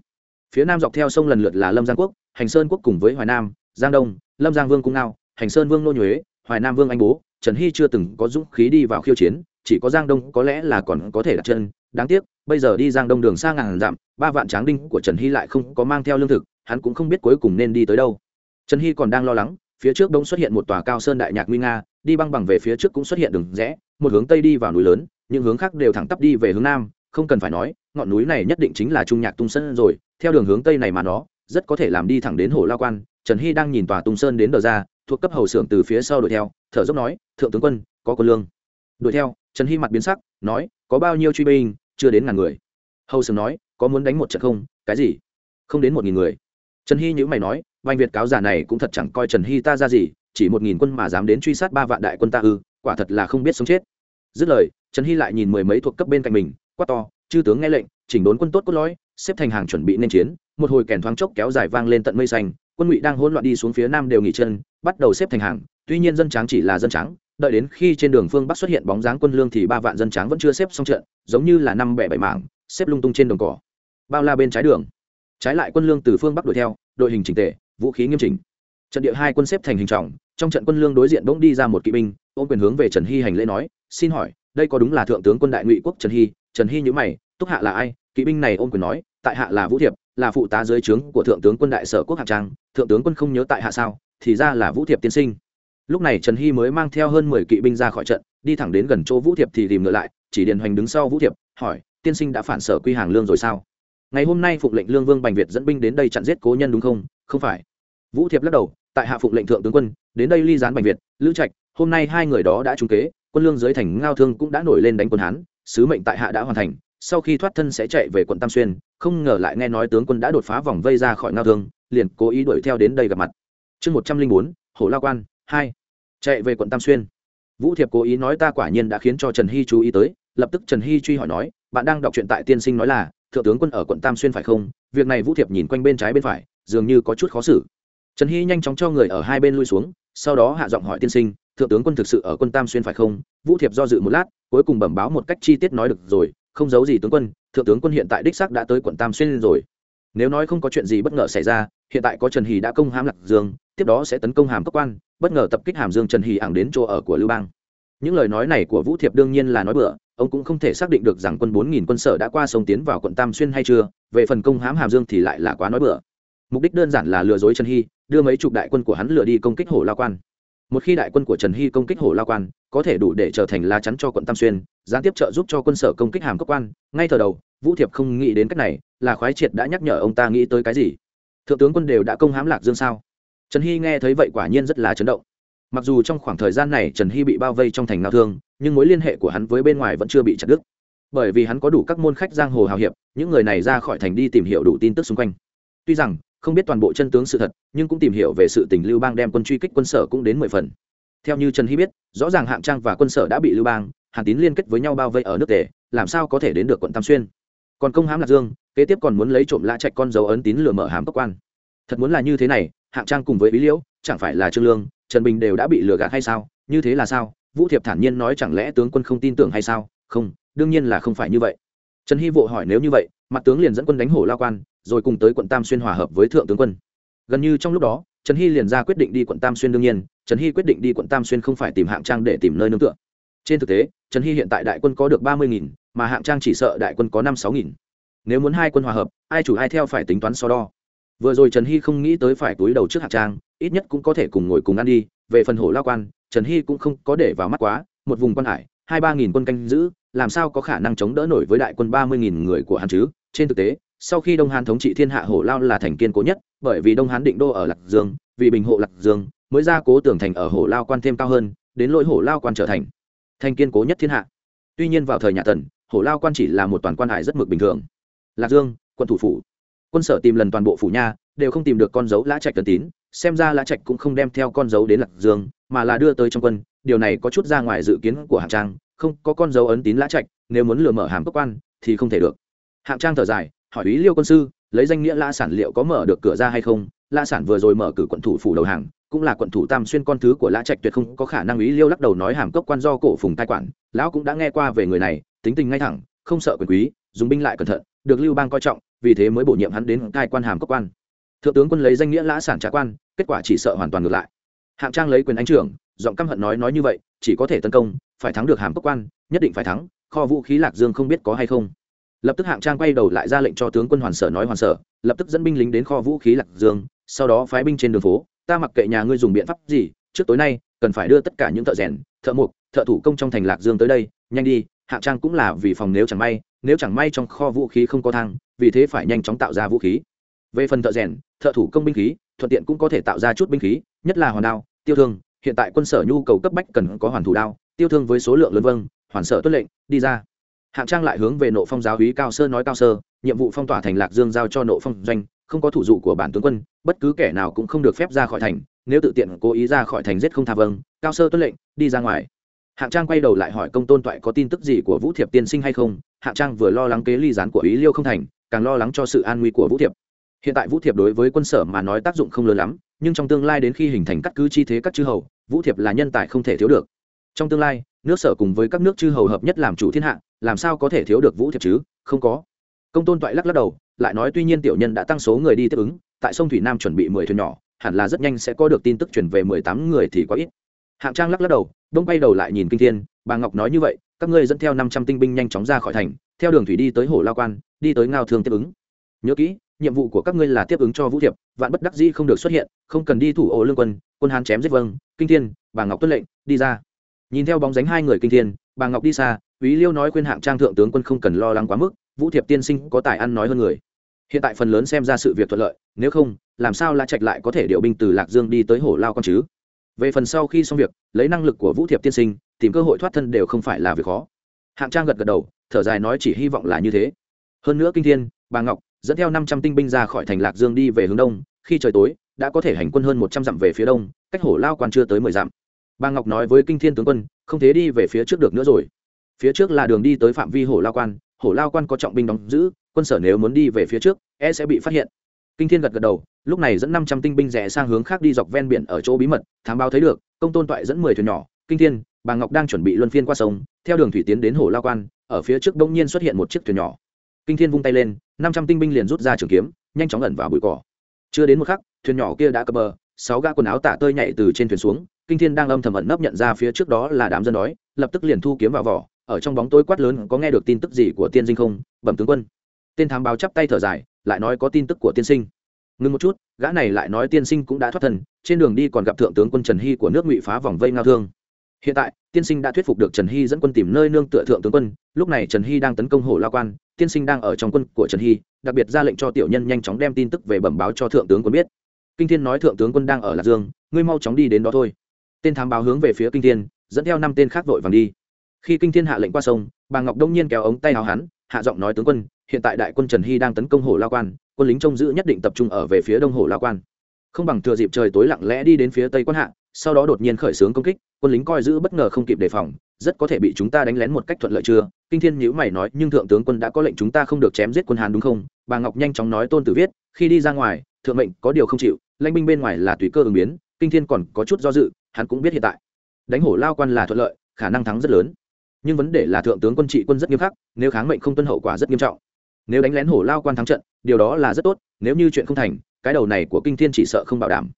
Phía nam dọc theo sông lần lượt là lâm giang quốc, hành sơn quốc cùng với hoài nam, giang đông, lâm giang vương cung ngao, hành sơn vương nô nhuế, hoài nam vương anh bố, trần hy chưa từng có dũng khí đi vào khiêu chiến, chỉ có giang đông có lẽ là còn có thể đặt chân. Đáng tiếc, bây giờ đi giang đông đường xa ngàn dặm, ba vạn tráng đinh của trần hy lại không có mang theo lương thực, hắn cũng không biết cuối cùng nên đi tới đâu trần hy còn đang lo lắng, phía trước đông xuất hiện một tòa cao sơn đại nhạc nguy nga, đi băng bằng về phía trước cũng xuất hiện đường rẽ, một hướng tây đi vào núi lớn, những hướng khác đều thẳng tắp đi về hướng nam, không cần phải nói, ngọn núi này nhất định chính là trung nhạc tung sơn rồi, theo đường hướng tây này mà nó, rất có thể làm đi thẳng đến hồ lao quan. Trần hy đang nhìn tòa tung sơn đến đờ ra, thuộc cấp hầu xưởng từ phía sau đuổi theo, thở dốc nói, thượng tướng quân, có quân lương. Đuổi theo, trần hy mặt biến sắc, nói, có bao nhiêu truy binh, chưa đến ngàn người. Hầu xưởng nói, có muốn đánh một trận không? Cái gì? Không đến một nghìn người. Trần hy nhữ mày nói vanh việt cáo giả này cũng thật chẳng coi trần hy ta ra gì, chỉ một nghìn quân mà dám đến truy sát ba vạn đại quân ta ư, quả thật là không biết sống chết. Dứt lời, trần hy lại nhìn mười mấy thuộc cấp bên cạnh mình, quát to, chư tướng nghe lệnh, chỉnh đốn quân tốt cốt lõi, xếp thành hàng chuẩn bị nên chiến. Một hồi kèn thoáng chốc kéo dài vang lên tận mây xanh, quân ngụy đang hỗn loạn đi xuống phía nam đều nghỉ chân, bắt đầu xếp thành hàng. Tuy nhiên dân trắng chỉ là dân trắng đợi đến khi trên đường phương bắc xuất hiện bóng dáng quân lương thì ba vạn dân trắng vẫn chưa xếp xong trận, giống như là năm bẻ bảy mảng, xếp lung tung trên đồng cỏ. Bao la bên trái đường. Trái lại quân lương từ phương bắc đuổi theo, đội hình chỉnh tề vũ khí nghiêm chỉnh. Trận địa hai quân xếp thành hình trọng, trong trận quân lương đối diện bỗng đi ra một kỵ binh, ôm quyền hướng về trần hy hành lễ nói, xin hỏi, đây có đúng là thượng tướng quân đại ngụy quốc trần hy? Trần hy nhữ mày, túc hạ là ai? Kỵ binh này ôm quyền nói, tại hạ là vũ thiệp, là phụ tá dưới trướng của thượng tướng quân đại sở quốc hạng trang, thượng tướng quân không nhớ tại hạ sao, thì ra là vũ thiệp tiên sinh. Lúc này trần hy mới mang theo hơn mười kỵ binh ra khỏi trận, đi thẳng đến gần chỗ vũ thiệp thì tìm ngựa lại, chỉ điền hoành đứng sau vũ thiệp, hỏi, tiên sinh đã phản sở quy hàng lương rồi sao? Ngày hôm nay phụng lệnh lương vương bành việt dẫn binh đến đây chặn giết cố nhân đúng không? Không phải vũ thiệp lắc đầu, tại hạ phụng lệnh thượng tướng quân, đến đây ly gián bành việt, lữ trạch, hôm nay hai người đó đã trúng kế, quân lương dưới thành ngao thương cũng đã nổi lên đánh quân hán, sứ mệnh tại hạ đã hoàn thành, sau khi thoát thân sẽ chạy về quận tam xuyên, không ngờ lại nghe nói tướng quân đã đột phá vòng vây ra khỏi ngao thương, liền cố ý đuổi theo đến đây gặp mặt. Chương một trăm linh bốn, hổ lao quan, hai. Chạy về quận tam xuyên. Vũ thiệp cố ý nói ta quả nhiên đã khiến cho trần hy chú ý tới, lập tức trần hy truy hỏi nói, bạn đang đọc truyện tại tiên sinh nói là, thượng tướng quân ở quận tam xuyên phải không? Việc này vũ thiệp nhìn quanh bên trái bên phải, dường như có chút khó xử trần hy nhanh chóng cho người ở hai bên lui xuống, sau đó hạ giọng hỏi tiên sinh, thượng tướng quân thực sự ở quân tam xuyên phải không? Vũ thiệp do dự một lát, cuối cùng bẩm báo một cách chi tiết nói được rồi, không giấu gì tướng quân, thượng tướng quân hiện tại đích xác đã tới quận tam xuyên rồi. Nếu nói không có chuyện gì bất ngờ xảy ra, hiện tại có trần hỷ đã công hãm lạc dương, tiếp đó sẽ tấn công hàm cấp quan, bất ngờ tập kích hàm dương trần hỷ ảng đến chỗ ở của lưu bang. Những lời nói này của vũ thiệp đương nhiên là nói bừa, ông cũng không thể xác định được rằng quân bốn nghìn quân sở đã qua sông tiến vào quận tam xuyên hay chưa, về phần công hãm hàm dương thì lại là quá nói bừa mục đích đơn giản là lừa dối trần hy, đưa mấy chục đại quân của hắn lừa đi công kích hồ lao quan. Một khi đại quân của trần hy công kích hồ lao quan, có thể đủ để trở thành lá chắn cho quận tam xuyên, gián tiếp trợ giúp cho quân sở công kích hàm cấp quan. Ngay từ đầu, vũ thiệp không nghĩ đến cách này, là khoái triệt đã nhắc nhở ông ta nghĩ tới cái gì? Thượng tướng quân đều đã công hãm lạc dương sao? Trần hy nghe thấy vậy quả nhiên rất là chấn động. Mặc dù trong khoảng thời gian này trần hy bị bao vây trong thành ngao thương, nhưng mối liên hệ của hắn với bên ngoài vẫn chưa bị chặt đứt. Bởi vì hắn có đủ các môn khách giang hồ hào hiệp, những người này ra khỏi thành đi tìm hiểu đủ tin tức xung quanh. Tuy rằng không biết toàn bộ chân tướng sự thật, nhưng cũng tìm hiểu về sự tình lưu bang đem quân truy kích quân sở cũng đến mười phần. Theo như trần hy biết, rõ ràng hạng trang và quân sở đã bị lưu bang, hàn tín liên kết với nhau bao vây ở nước tề, làm sao có thể đến được quận tam xuyên. Còn công hãm lạc dương, kế tiếp còn muốn lấy trộm lã trạch con dấu ấn tín lửa mở hàm cơ quan. Thật muốn là như thế này, hạng trang cùng với ý liễu, chẳng phải là trương lương, trần bình đều đã bị lừa gạt hay sao? Như thế là sao? Vũ thiệp thản nhiên nói chẳng lẽ tướng quân không tin tưởng hay sao? Không, đương nhiên là không phải như vậy. Trần hy vội hỏi nếu như vậy, mặt tướng liền dẫn quân đánh hổ lao quan rồi cùng tới quận tam xuyên hòa hợp với thượng tướng quân. Gần như trong lúc đó, trần hy liền ra quyết định đi quận tam xuyên đương nhiên, trần hy quyết định đi quận tam xuyên không phải tìm hạng trang để tìm nơi nương tựa. Trên thực tế, trần hy hiện tại đại quân có được ba mươi nghìn, mà hạng trang chỉ sợ đại quân có năm sáu nghìn. Nếu muốn hai quân hòa hợp, ai chủ ai theo phải tính toán so đo. Vừa rồi trần hy không nghĩ tới phải túi đầu trước hạng trang, ít nhất cũng có thể cùng ngồi cùng ăn đi. Về phần hổ lao quan, trần hy cũng không có để vào mắt quá, một vùng quan hải, hai ba nghìn quân canh giữ, làm sao có khả năng chống đỡ nổi với đại quân ba mươi nghìn người của hắn chứ? Trên thực tế sau khi đông hán thống trị thiên hạ hổ lao là thành kiên cố nhất, bởi vì đông hán định đô ở lạc dương, vì bình hộ lạc dương, mới ra cố tưởng thành ở hổ lao quan thêm cao hơn, đến lỗi hổ lao quan trở thành thành kiên cố nhất thiên hạ. Tuy nhiên vào thời nhà tần, hổ lao quan chỉ là một toàn quan hải rất mực bình thường. Lạc dương quân thủ phủ. Quân sở tìm lần toàn bộ phủ nha, đều không tìm được con dấu lã trạch tần tín, xem ra lã trạch cũng không đem theo con dấu đến lạc dương, mà là đưa tới trong quân. Điều này có chút ra ngoài dự kiến của hạng trang, không có con dấu ấn tín lã trạch, nếu muốn lừa mở hàm cơ quan, thì không thể được. Hạng trang thở dài hỏi ý liêu quân sư, lấy danh nghĩa lã sản liệu có mở được cửa ra hay không? Lã sản vừa rồi mở cử quận thủ phủ đầu hàng, cũng là quận thủ tam xuyên con thứ của lã trạch tuyệt không có khả năng ý liêu lắc đầu nói hàm cốc quan do cổ phùng tài quản. Lão cũng đã nghe qua về người này, tính tình ngay thẳng, không sợ quyền quý, dùng binh lại cẩn thận, được lưu bang coi trọng, vì thế mới bổ nhiệm hắn đến cai quan hàm cốc quan. Thượng tướng quân lấy danh nghĩa lã sản trả quan, kết quả chỉ sợ hoàn toàn ngược lại. Hạng trang lấy quyền ánh trưởng, giọng căm hận nói nói như vậy, chỉ có thể tấn công, phải thắng được hàm cốc quan, nhất định phải thắng, kho vũ khí lạc dương không biết có hay không lập tức hạng trang quay đầu lại ra lệnh cho tướng quân hoàn sở nói hoàn sở, lập tức dẫn binh lính đến kho vũ khí lạc dương, sau đó phái binh trên đường phố. Ta mặc kệ nhà ngươi dùng biện pháp gì, trước tối nay, cần phải đưa tất cả những thợ rèn, thợ mộc, thợ thủ công trong thành lạc dương tới đây. Nhanh đi, hạng trang cũng là vì phòng nếu chẳng may, nếu chẳng may trong kho vũ khí không có thang, vì thế phải nhanh chóng tạo ra vũ khí. Về phần thợ rèn, thợ thủ công binh khí, thuận tiện cũng có thể tạo ra chút binh khí, nhất là hoàn đao, tiêu thương. Hiện tại quân sở nhu cầu cấp bách cần có hoàn thủ đao, tiêu thương với số lượng lớn vâng hoàn sở tuất lệnh, đi ra hạng trang lại hướng về nộ phong giáo hí cao sơ nói cao sơ, nhiệm vụ phong tỏa thành lạc dương giao cho nộ phong doanh, không có thủ dụ của bản tướng quân, bất cứ kẻ nào cũng không được phép ra khỏi thành, nếu tự tiện cố ý ra khỏi thành giết không tha vâng cao sơ tuân lệnh, đi ra ngoài. Hạng trang quay đầu lại hỏi công tôn toại có tin tức gì của vũ thiệp tiên sinh hay không? Hạng trang vừa lo lắng kế ly gián của ý liêu không thành, càng lo lắng cho sự an nguy của vũ thiệp. Hiện tại vũ thiệp đối với quân sở mà nói tác dụng không lớn lắm, nhưng trong tương lai đến khi hình thành các cứ chi thế các chư hầu, vũ thiệp là nhân tài không thể thiếu được. Trong tương lai, nước sở cùng với các nước chư hầu hợp nhất làm chủ thiên hạ làm sao có thể thiếu được vũ thiệp chứ? Không có. Công tôn toại lắc lắc đầu, lại nói tuy nhiên tiểu nhân đã tăng số người đi tiếp ứng, tại sông thủy nam chuẩn bị mười thuyền nhỏ, hẳn là rất nhanh sẽ có được tin tức chuyển về mười tám người thì có ít. Hạng trang lắc lắc đầu, đông quay đầu lại nhìn kinh thiên, bà ngọc nói như vậy, các ngươi dẫn theo năm trăm tinh binh nhanh chóng ra khỏi thành, theo đường thủy đi tới hồ lao quan, đi tới ngao thương tiếp ứng. Nhớ kỹ, nhiệm vụ của các ngươi là tiếp ứng cho vũ thiệp, vạn bất đắc dĩ không được xuất hiện, không cần đi thủ ô lương quân quân hán chém giết vâng. Kinh thiên, bà ngọc tuân lệnh, đi ra. Nhìn theo bóng dánh hai người kinh thiên, bà ngọc đi xa Úy Liêu nói khuyên hạng trang thượng tướng quân không cần lo lắng quá mức, Vũ Thiệp tiên sinh có tài ăn nói hơn người. Hiện tại phần lớn xem ra sự việc thuận lợi, nếu không, làm sao La Trạch lại có thể điều binh từ Lạc Dương đi tới Hổ Lao con chứ? Về phần sau khi xong việc, lấy năng lực của Vũ Thiệp tiên sinh, tìm cơ hội thoát thân đều không phải là việc khó. Hạng Trang gật gật đầu, thở dài nói chỉ hy vọng là như thế. Hơn nữa Kinh Thiên, Bà Ngọc dẫn theo năm trăm tinh binh ra khỏi thành Lạc Dương đi về hướng đông, khi trời tối, đã có thể hành quân hơn một trăm dặm về phía đông, cách Hổ Lao quan chưa tới mười dặm. Bà Ngọc nói với Kinh Thiên tướng quân, không thể đi về phía trước được nữa rồi phía trước là đường đi tới phạm vi hổ lao quan, hổ lao quan có trọng binh đóng giữ, quân sở nếu muốn đi về phía trước e sẽ bị phát hiện. Kinh thiên gật gật đầu, lúc này dẫn năm trăm tinh binh rẽ sang hướng khác đi dọc ven biển ở chỗ bí mật, thám báo thấy được, công tôn toại dẫn mười thuyền nhỏ, kinh thiên, bà ngọc đang chuẩn bị luân phiên qua sông, theo đường thủy tiến đến hồ lao quan, ở phía trước đông nhiên xuất hiện một chiếc thuyền nhỏ. Kinh thiên vung tay lên, năm trăm tinh binh liền rút ra trường kiếm, nhanh chóng ẩn vào bụi cỏ. Chưa đến một khắc, thuyền nhỏ kia đã cập bờ, sáu gã quần áo tả tơi nhảy từ trên thuyền xuống, kinh thiên đang âm thầm ẩn nấp nhận ra phía trước đó là đám dân đói, lập tức liền thu kiếm vào vỏ ở trong bóng tối quát lớn có nghe được tin tức gì của tiên dinh không? Bẩm tướng quân. Tên thám báo chắp tay thở dài, lại nói có tin tức của tiên sinh. Ngừng một chút, gã này lại nói tiên sinh cũng đã thoát thần trên đường đi còn gặp thượng tướng quân trần hy của nước ngụy phá vòng vây ngao thương. Hiện tại, tiên sinh đã thuyết phục được trần hy dẫn quân tìm nơi nương tựa thượng tướng quân, lúc này trần hy đang tấn công hồ la quan, tiên sinh đang ở trong quân của trần hy, đặc biệt ra lệnh cho tiểu nhân nhanh chóng đem tin tức về bẩm báo cho thượng tướng quân biết. Kinh thiên nói thượng tướng quân đang ở lạc dương, ngươi mau chóng đi đến đó thôi. Tên thám báo hướng về phía kinh thiên, dẫn theo năm tên khác vội vàng đi khi kinh thiên hạ lệnh qua sông, bà ngọc đông nhiên kéo ống tay áo hắn, hạ giọng nói tướng quân, hiện tại đại quân trần hy đang tấn công hồ lao quan, quân lính trông giữ nhất định tập trung ở về phía đông hồ lao quan. Không bằng thừa dịp trời tối lặng lẽ đi đến phía tây quan hạ, sau đó đột nhiên khởi xướng công kích, quân lính coi giữ bất ngờ không kịp đề phòng, rất có thể bị chúng ta đánh lén một cách thuận lợi chưa? Kinh thiên nhữ mày nói, nhưng thượng tướng quân đã có lệnh chúng ta không được chém giết quân hàn đúng không? Bà ngọc nhanh chóng nói tôn tử viết, khi đi ra ngoài, thượng mệnh có điều không chịu, lãnh binh bên ngoài là tùy cơ ứng biến, kinh thiên còn có chút do dự, hắn cũng biết hiện tại. Đánh hổ lao quan là thuận lợi, khả năng thắng rất lớn nhưng vấn đề là thượng tướng quân trị quân rất nghiêm khắc, nếu kháng mệnh không tuân hậu quả rất nghiêm trọng. Nếu đánh lén hổ lao quan thắng trận, điều đó là rất tốt, nếu như chuyện không thành, cái đầu này của kinh thiên chỉ sợ không bảo đảm.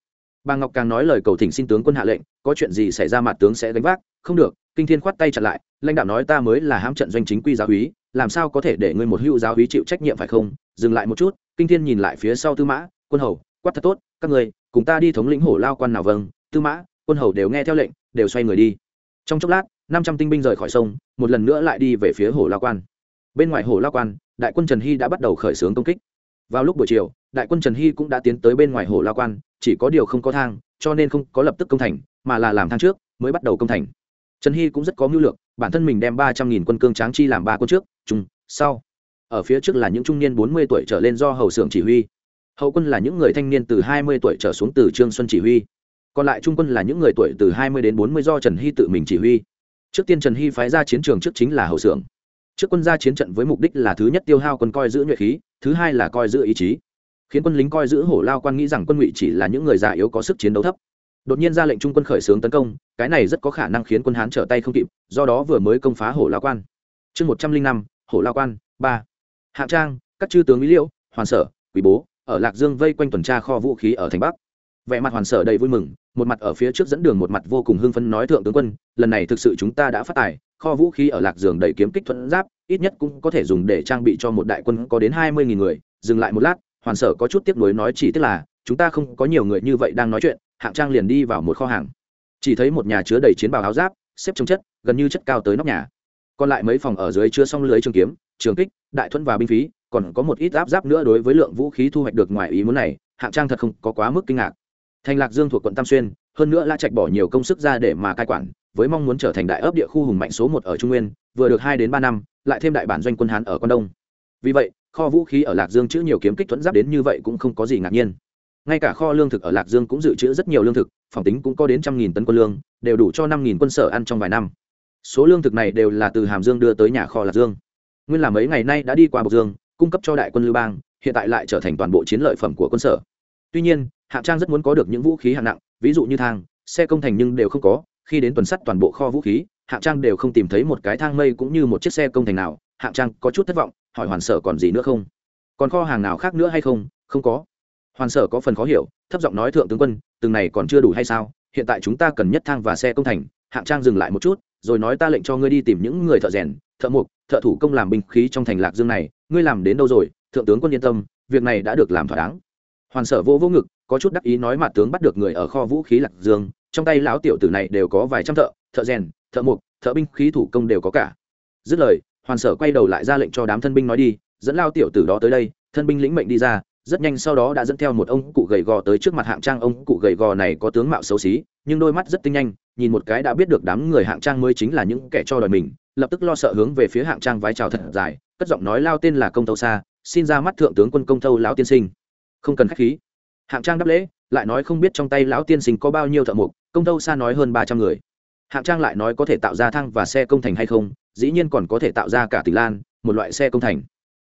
Bà ngọc càng nói lời cầu thỉnh xin tướng quân hạ lệnh, có chuyện gì xảy ra mặt tướng sẽ gánh vác? Không được, kinh thiên khoát tay chặn lại, lãnh đạo nói ta mới là hãm trận doanh chính quy giáo húy làm sao có thể để ngươi một hữu giáo húy chịu trách nhiệm phải không? Dừng lại một chút, kinh thiên nhìn lại phía sau tư mã, quân hầu, quát thật tốt, các người cùng ta đi thống lĩnh hổ lao quan nào vâng? Tư mã, quân hầu đều nghe theo lệnh, đều xoay người đi. Trong chốc lát năm trăm tinh binh rời khỏi sông, một lần nữa lại đi về phía hồ lao quan. Bên ngoài hồ lao quan, đại quân trần hy đã bắt đầu khởi xướng công kích. Vào lúc buổi chiều, đại quân trần hy cũng đã tiến tới bên ngoài hồ lao quan, chỉ có điều không có thang, cho nên không có lập tức công thành, mà là làm thang trước, mới bắt đầu công thành. Trần hy cũng rất có mưu lược, bản thân mình đem ba trăm nghìn quân cương tráng chi làm ba quân trước trung sau. Ở phía trước là những trung niên bốn mươi tuổi trở lên do hầu xưởng chỉ huy. Hậu quân là những người thanh niên từ hai mươi tuổi trở xuống từ trương xuân chỉ huy. Còn lại trung quân là những người tuổi từ hai mươi đến bốn mươi do trần hy tự mình chỉ huy trước tiên trần hy phái ra chiến trường trước chính là hậu xưởng. Trước quân ra chiến trận với mục đích là thứ nhất tiêu hao quân coi giữ nhuệ khí, thứ hai là coi giữ ý chí. Khiến quân lính coi giữ hổ lao quan nghĩ rằng quân ngụy chỉ là những người già yếu có sức chiến đấu thấp. Đột nhiên ra lệnh trung quân khởi xướng tấn công, cái này rất có khả năng khiến quân hán trở tay không kịp, do đó vừa mới công phá hổ lao quan. Chương một trăm linh năm, hổ lao quan, ba. Hạng trang, các chư tướng mỹ liễu, hoàn sở quý bố, ở lạc dương vây quanh tuần tra kho vũ khí ở thành bắc vẻ mặt hoàn sở đầy vui mừng, một mặt ở phía trước dẫn đường, một mặt vô cùng hưng phấn nói, thượng tướng quân, lần này thực sự chúng ta đã phát tài, kho vũ khí ở lạc giường đầy kiếm kích thuận giáp, ít nhất cũng có thể dùng để trang bị cho một đại quân có đến hai mươi nghìn người. Dừng lại một lát, hoàn sở có chút tiếc nuối nói chỉ tức là, chúng ta không có nhiều người như vậy đang nói chuyện, hạng trang liền đi vào một kho hàng. Chỉ thấy một nhà chứa đầy chiến bào áo giáp, xếp trong chất, gần như chất cao tới nóc nhà. Còn lại mấy phòng ở dưới chứa xong lưới trường kiếm, trường kích, đại thuẫn và binh phí còn có một ít áp giáp nữa đối với lượng vũ khí thu hoạch được ngoài ý muốn này. Hạng trang thật không có quá mức kinh ngạc thành lạc dương thuộc quận tam xuyên, hơn nữa la trạch bỏ nhiều công sức ra để mà cai quản, với mong muốn trở thành đại ấp địa khu hùng mạnh số một ở trung nguyên, vừa được hai đến ba năm, lại thêm đại bản doanh quân hán ở quan đông. Vì vậy, kho vũ khí ở lạc dương chữ nhiều kiếm kích thuẫn giáp đến như vậy cũng không có gì ngạc nhiên. Ngay cả kho lương thực ở lạc dương cũng dự trữ rất nhiều lương thực, phòng tính cũng có đến trăm nghìn tấn quân lương, đều đủ cho năm nghìn quân sở ăn trong vài năm. Số lương thực này đều là từ hàm dương đưa tới nhà kho lạc dương. Nguyên là mấy ngày nay đã đi qua bộc dương, cung cấp cho đại quân lưu bang, hiện tại lại trở thành toàn bộ chiến lợi phẩm của quân sở tuy nhiên, hạng trang rất muốn có được những vũ khí hạng nặng, ví dụ như thang, xe công thành nhưng đều không có, khi đến tuần sắt toàn bộ kho vũ khí, hạng trang đều không tìm thấy một cái thang mây cũng như một chiếc xe công thành nào, hạng trang có chút thất vọng, hỏi hoàn sở còn gì nữa không? Còn kho hàng nào khác nữa hay không? Không có. Hoàn sở có phần khó hiểu, thấp giọng nói thượng tướng quân, từng này còn chưa đủ hay sao? Hiện tại chúng ta cần nhất thang và xe công thành. Hạng trang dừng lại một chút, rồi nói ta lệnh cho ngươi đi tìm những người thợ rèn, thợ mộc, thợ thủ công làm binh khí trong thành lạc dương này, ngươi làm đến đâu rồi? Thượng tướng quân yên tâm, việc này đã được làm thỏa đáng hoàn sở vô vô ngực, có chút đắc ý nói mặt tướng bắt được người ở kho vũ khí lạc dương, trong tay lão tiểu tử này đều có vài trăm thợ thợ rèn, thợ mộc, thợ binh khí thủ công đều có cả. Dứt lời, hoàn sở quay đầu lại ra lệnh cho đám thân binh nói đi, dẫn lao tiểu tử đó tới đây, thân binh lĩnh mệnh đi ra, rất nhanh sau đó đã dẫn theo một ông cụ gầy gò tới trước mặt hạng trang. Ông cụ gầy gò này có tướng mạo xấu xí, nhưng đôi mắt rất tinh nhanh, nhìn một cái đã biết được đám người hạng trang mới chính là những kẻ cho đòi mình, lập tức lo sợ hướng về phía hạng trang vái chào thật dài, cất giọng nói, lao tên là công tâu xa xin ra mắt thượng tướng quân công tâu lão tiên sinh không cần khách khí. Hạng trang đáp lễ, lại nói không biết trong tay lão tiên sinh có bao nhiêu thợ mộc, công tâu xa nói hơn ba trăm người. Hạng trang lại nói có thể tạo ra thang và xe công thành hay không, dĩ nhiên còn có thể tạo ra cả tỉnh lan, một loại xe công thành.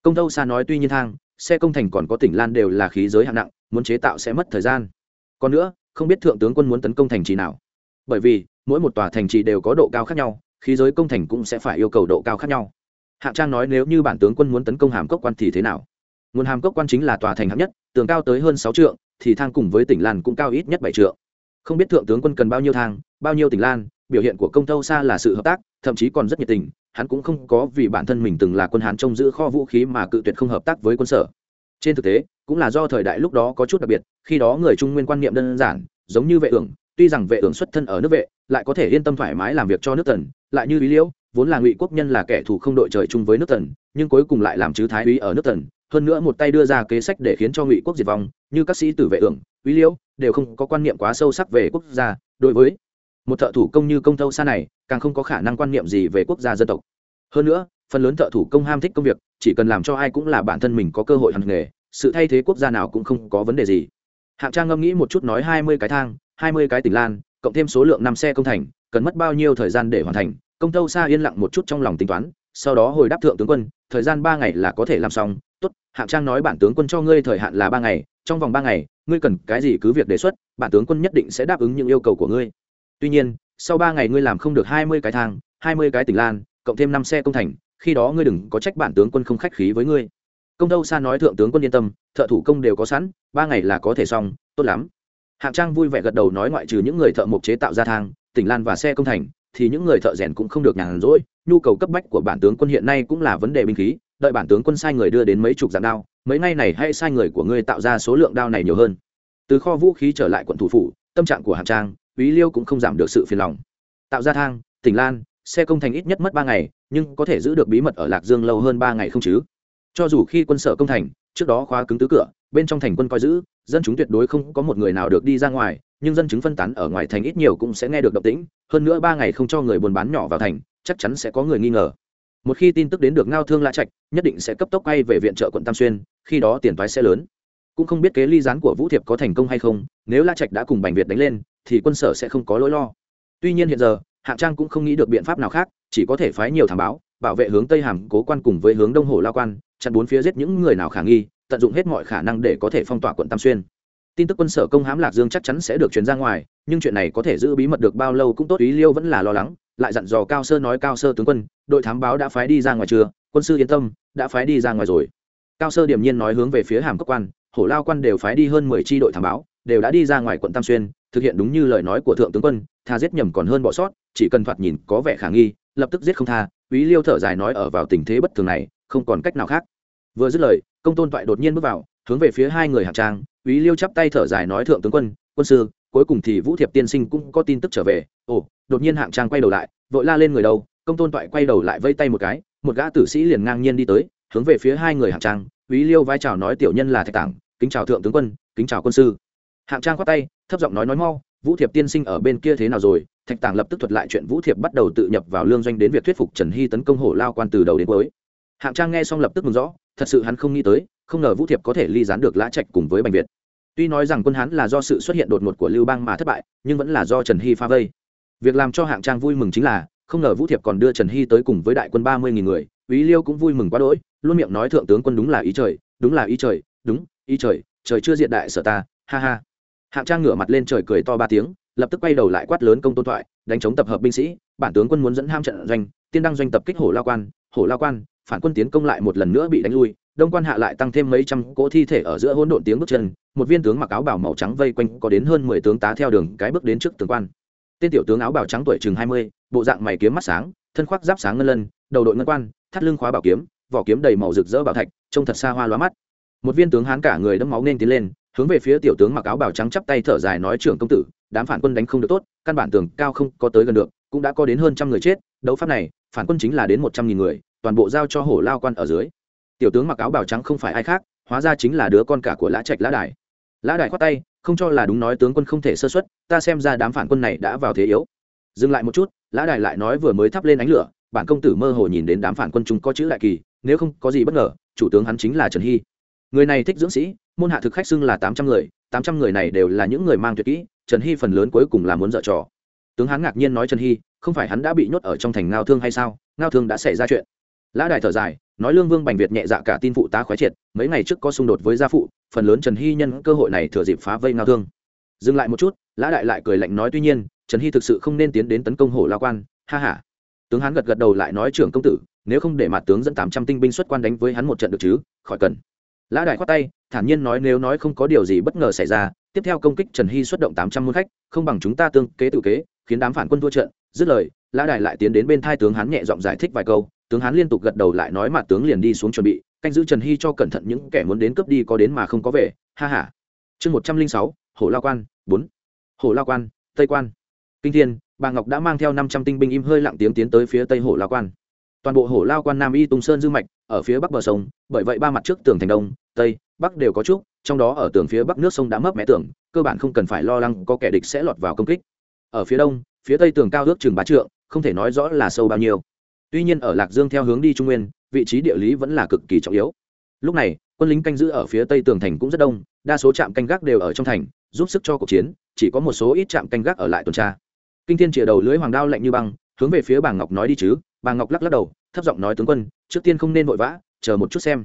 Công tâu xa nói tuy nhiên thang, xe công thành còn có tỉnh lan đều là khí giới hạng nặng, muốn chế tạo sẽ mất thời gian. Còn nữa, không biết thượng tướng quân muốn tấn công thành trì nào. Bởi vì, mỗi một tòa thành trì đều có độ cao khác nhau, khí giới công thành cũng sẽ phải yêu cầu độ cao khác nhau. Hạng trang nói nếu như bản tướng quân muốn tấn công hàm cốc quan thì thế nào? Nguồn hàm cốc quan chính là tòa thành hạng nhất tường cao tới hơn sáu trượng, thì thang cùng với tỉnh lan cũng cao ít nhất bảy trượng. Không biết thượng tướng quân cần bao nhiêu thang, bao nhiêu tỉnh lan, biểu hiện của công tâu xa là sự hợp tác, thậm chí còn rất nhiệt tình, hắn cũng không có vì bản thân mình từng là quân hán trông giữ kho vũ khí mà cự tuyệt không hợp tác với quân sở. Trên thực tế, cũng là do thời đại lúc đó có chút đặc biệt, khi đó người trung nguyên quan niệm đơn giản, giống như vệ ưởng, tuy rằng vệ ưởng xuất thân ở nước vệ, lại có thể yên tâm thoải mái làm việc cho nước tần, lại như lý liễu, vốn là ngụy quốc nhân là kẻ thù không đội trời chung với nước tần, nhưng cuối cùng lại làm chứ thái úy ở nước tần hơn nữa một tay đưa ra kế sách để khiến cho ngụy quốc diệt vong, như các sĩ tử vệ ưởng uy liễu đều không có quan niệm quá sâu sắc về quốc gia. Đối với một thợ thủ công như công thâu xa này, càng không có khả năng quan niệm gì về quốc gia dân tộc. Hơn nữa, phần lớn thợ thủ công ham thích công việc, chỉ cần làm cho ai cũng là bản thân mình có cơ hội hành nghề, sự thay thế quốc gia nào cũng không có vấn đề gì. Hạng trang ngẫm nghĩ một chút nói hai mươi cái thang, hai mươi cái tỉnh lan, cộng thêm số lượng năm xe công thành, cần mất bao nhiêu thời gian để hoàn thành? Công tâu xa yên lặng một chút trong lòng tính toán, sau đó hồi đáp thượng tướng quân, thời gian ba ngày là có thể làm xong tốt, hạng trang nói bản tướng quân cho ngươi thời hạn là ba ngày, trong vòng ba ngày, ngươi cần cái gì cứ việc đề xuất, bản tướng quân nhất định sẽ đáp ứng những yêu cầu của ngươi. Tuy nhiên, sau ba ngày ngươi làm không được hai mươi cái thang, hai mươi cái tỉnh lan, cộng thêm năm xe công thành, khi đó ngươi đừng có trách bản tướng quân không khách khí với ngươi. Công tâu xa nói thượng tướng quân yên tâm, thợ thủ công đều có sẵn, ba ngày là có thể xong, tốt lắm. Hạng trang vui vẻ gật đầu nói ngoại trừ những người thợ mộc chế tạo ra thang, tỉnh lan và xe công thành, thì những người thợ rèn cũng không được nhàn rỗi, nhu cầu cấp bách của bản tướng quân hiện nay cũng là vấn đề binh khí đợi bản tướng quân sai người đưa đến mấy chục dạng đao, mấy ngày này hay sai người của ngươi tạo ra số lượng đao này nhiều hơn. Từ kho vũ khí trở lại quận thủ phủ, tâm trạng của hạng trang ý liêu cũng không giảm được sự phiền lòng. Tạo ra thang, tỉnh lan, xe công thành ít nhất mất ba ngày, nhưng có thể giữ được bí mật ở lạc dương lâu hơn ba ngày không chứ? Cho dù khi quân sở công thành, trước đó khóa cứng tứ cửa, bên trong thành quân coi giữ, dân chúng tuyệt đối không có một người nào được đi ra ngoài, nhưng dân chúng phân tán ở ngoài thành ít nhiều cũng sẽ nghe được động tĩnh, hơn nữa ba ngày không cho người buôn bán nhỏ vào thành, chắc chắn sẽ có người nghi ngờ một khi tin tức đến được ngao thương lã trạch, nhất định sẽ cấp tốc quay về viện trợ quận tam xuyên, khi đó tiền thoái sẽ lớn. Cũng không biết kế ly gián của vũ thiệp có thành công hay không, nếu la trạch đã cùng bành việt đánh lên, thì quân sở sẽ không có lỗi lo. Tuy nhiên hiện giờ, hạng trang cũng không nghĩ được biện pháp nào khác, chỉ có thể phái nhiều thám báo, bảo vệ hướng tây hàm cố quan cùng với hướng đông hồ la quan, chặn bốn phía giết những người nào khả nghi, tận dụng hết mọi khả năng để có thể phong tỏa quận tam xuyên. Tin tức quân sở công hãm lạc dương chắc chắn sẽ được truyền ra ngoài, nhưng chuyện này có thể giữ bí mật được bao lâu cũng tốt, ý liêu vẫn là lo lắng lại dặn dò cao sơ nói cao sơ tướng quân, đội thám báo đã phái đi ra ngoài chưa? Quân sư yên tâm, đã phái đi ra ngoài rồi. Cao sơ điềm nhiên nói hướng về phía hàm cấp quan, hổ lao quan đều phái đi hơn mười tri đội thám báo, đều đã đi ra ngoài quận tam xuyên, thực hiện đúng như lời nói của thượng tướng quân, tha giết nhầm còn hơn bỏ sót, chỉ cần thoạt nhìn có vẻ khả nghi, lập tức giết không tha, úy liêu thở dài nói ở vào tình thế bất thường này, không còn cách nào khác. Vừa dứt lời, công tôn toại đột nhiên bước vào, hướng về phía hai người hạng trang, úy liêu chắp tay thở dài nói thượng tướng quân quân sư cuối cùng thì vũ thiệp tiên sinh cũng có tin tức trở về. Ồ, đột nhiên hạng trang quay đầu lại, vội la lên người đâu công tôn toại quay đầu lại vây tay một cái, một gã tử sĩ liền ngang nhiên đi tới, hướng về phía hai người hạng trang ý liêu vai chào nói tiểu nhân là thạch tảng, kính chào thượng tướng quân, kính chào quân sư. Hạng trang khoát tay, thấp giọng nói nói mau, vũ thiệp tiên sinh ở bên kia thế nào rồi? Thạch tảng lập tức thuật lại chuyện vũ thiệp bắt đầu tự nhập vào lương doanh đến việc thuyết phục trần hy tấn công hổ lao quan từ đầu đến cuối. Hạng trang nghe xong lập tức mừng rõ, thật sự hắn không nghĩ tới, không ngờ vũ thiệp có thể ly gián được lã trạch cùng với bành việt tuy nói rằng quân hán là do sự xuất hiện đột ngột của lưu bang mà thất bại, nhưng vẫn là do trần hy phá vây. Việc làm cho hạng trang vui mừng chính là, không ngờ vũ thiệp còn đưa trần hy tới cùng với đại quân ba mươi nghìn người, ý liêu cũng vui mừng quá đỗi, luôn miệng nói thượng tướng quân đúng là ý trời, đúng là ý trời, đúng, ý trời trời chưa diện đại sở ta, ha ha. Hạng trang ngửa mặt lên trời cười to ba tiếng, lập tức quay đầu lại quát lớn công tôn thoại, đánh chống tập hợp binh sĩ, bản tướng quân muốn dẫn ham trận doanh, tiên đăng doanh tập kích hổ lao quan, hổ lao quan, phản quân tiến công lại một lần nữa bị đánh lui, đông quan hạ lại tăng thêm mấy trăm cỗ thi thể ở giữa hỗn độn tiếng bước chân một viên tướng mặc áo bảo màu trắng vây quanh có đến hơn mười tướng tá theo đường cái bước đến trước tướng quan. Tên tiểu tướng áo bào trắng tuổi chừng hai mươi, bộ dạng mày kiếm mắt sáng, thân khoác giáp sáng ngân lân, đầu đội ngân quan, thắt lưng khóa bảo kiếm, vỏ kiếm đầy màu rực rỡ bảo thạch, trông thật xa hoa lóa mắt. Một viên tướng hán cả người đẫm máu nên tiến lên, hướng về phía tiểu tướng mặc áo bào trắng chắp tay thở dài nói, trưởng công tử, đám phản quân đánh không được tốt, căn bản tường cao không có tới gần được, cũng đã có đến hơn trăm người chết, đấu pháp này, phản quân chính là đến một trăm nghìn người, toàn bộ giao cho hổ lao quan ở dưới. Tiểu tướng mặc áo bào trắng không phải ai khác, hóa ra chính là đứa con cả của lã trạch lã đài lã đài khoát tay, không cho là đúng nói tướng quân không thể sơ xuất, ta xem ra đám phản quân này đã vào thế yếu. Dừng lại một chút, lã đài lại nói vừa mới thắp lên ánh lửa, bản công tử mơ hồ nhìn đến đám phản quân chúng có chữ đại kỳ, nếu không có gì bất ngờ, chủ tướng hắn chính là trần hy. Người này thích dưỡng sĩ, môn hạ thực khách xưng là tám trăm người, tám trăm người này đều là những người mang tuyệt kỹ, trần hy phần lớn cuối cùng là muốn dở trò. Tướng hắn ngạc nhiên nói trần hy, không phải hắn đã bị nhốt ở trong thành ngao thương hay sao? Ngao thương đã xảy ra chuyện. Lã đài thở dài nói lương vương bành việt nhẹ dạ cả tin phụ tá khoái triệt, mấy ngày trước có xung đột với gia phụ, phần lớn trần hy nhân cơ hội này thừa dịp phá vây ngao thương. Dừng lại một chút, lã đại lại cười lạnh nói tuy nhiên, trần hy thực sự không nên tiến đến tấn công hổ lao quan, ha h a tướng hắn gật gật đầu lại nói trưởng công tử, nếu không để mặt tướng dẫn tám trăm tinh binh xuất quan đánh với hắn một trận được chứ, khỏi cần. Lã đại khoát tay, thản nhiên nói nếu nói không có điều gì bất ngờ xảy ra, tiếp theo công kích trần hy xuất động tám trăm môn khách, không bằng chúng ta tương kế tự kế, khiến đám phản quân thua trận. Dứt lời, lã đại lại tiến đến bên thai tướng hắn nhẹ giọng giải thích vài câu tướng Hán liên tục gật đầu lại nói mặt tướng liền đi xuống chuẩn bị, canh giữ trần hy cho cẩn thận những kẻ muốn đến cướp đi có đến mà không có về, ha h a chương một trăm linh sáu hổ lao quan, bốn. Hổ lao quan, tây quan. Kinh thiên, bà ngọc đã mang theo năm trăm tinh binh im hơi lặng tiếng tiến tới phía tây hổ lao quan. Toàn bộ hổ lao quan nam y tung sơn dư mạch, ở phía bắc bờ sông, bởi vậy ba mặt trước tường thành đông, tây, bắc đều có trúc, trong đó ở tường phía bắc nước sông đã mấp mé tường, cơ bản không cần phải lo lắng có kẻ địch sẽ lọt vào công kích. Ở phía đông, phía tây tường cao ước chừng bá trượng, không thể nói rõ là sâu bao nhiêu tuy nhiên ở lạc dương theo hướng đi trung nguyên, vị trí địa lý vẫn là cực kỳ trọng yếu. Lúc này, quân lính canh giữ ở phía tây tường thành cũng rất đông, đa số trạm canh gác đều ở trong thành, giúp sức cho cuộc chiến, chỉ có một số ít trạm canh gác ở lại tuần tra. Kinh thiên chĩa đầu lưới hoàng đao lạnh như băng, hướng về phía bà ngọc nói đi chứ, bà ngọc lắc lắc đầu, thấp giọng nói, tướng quân, trước tiên không nên vội vã, chờ một chút xem.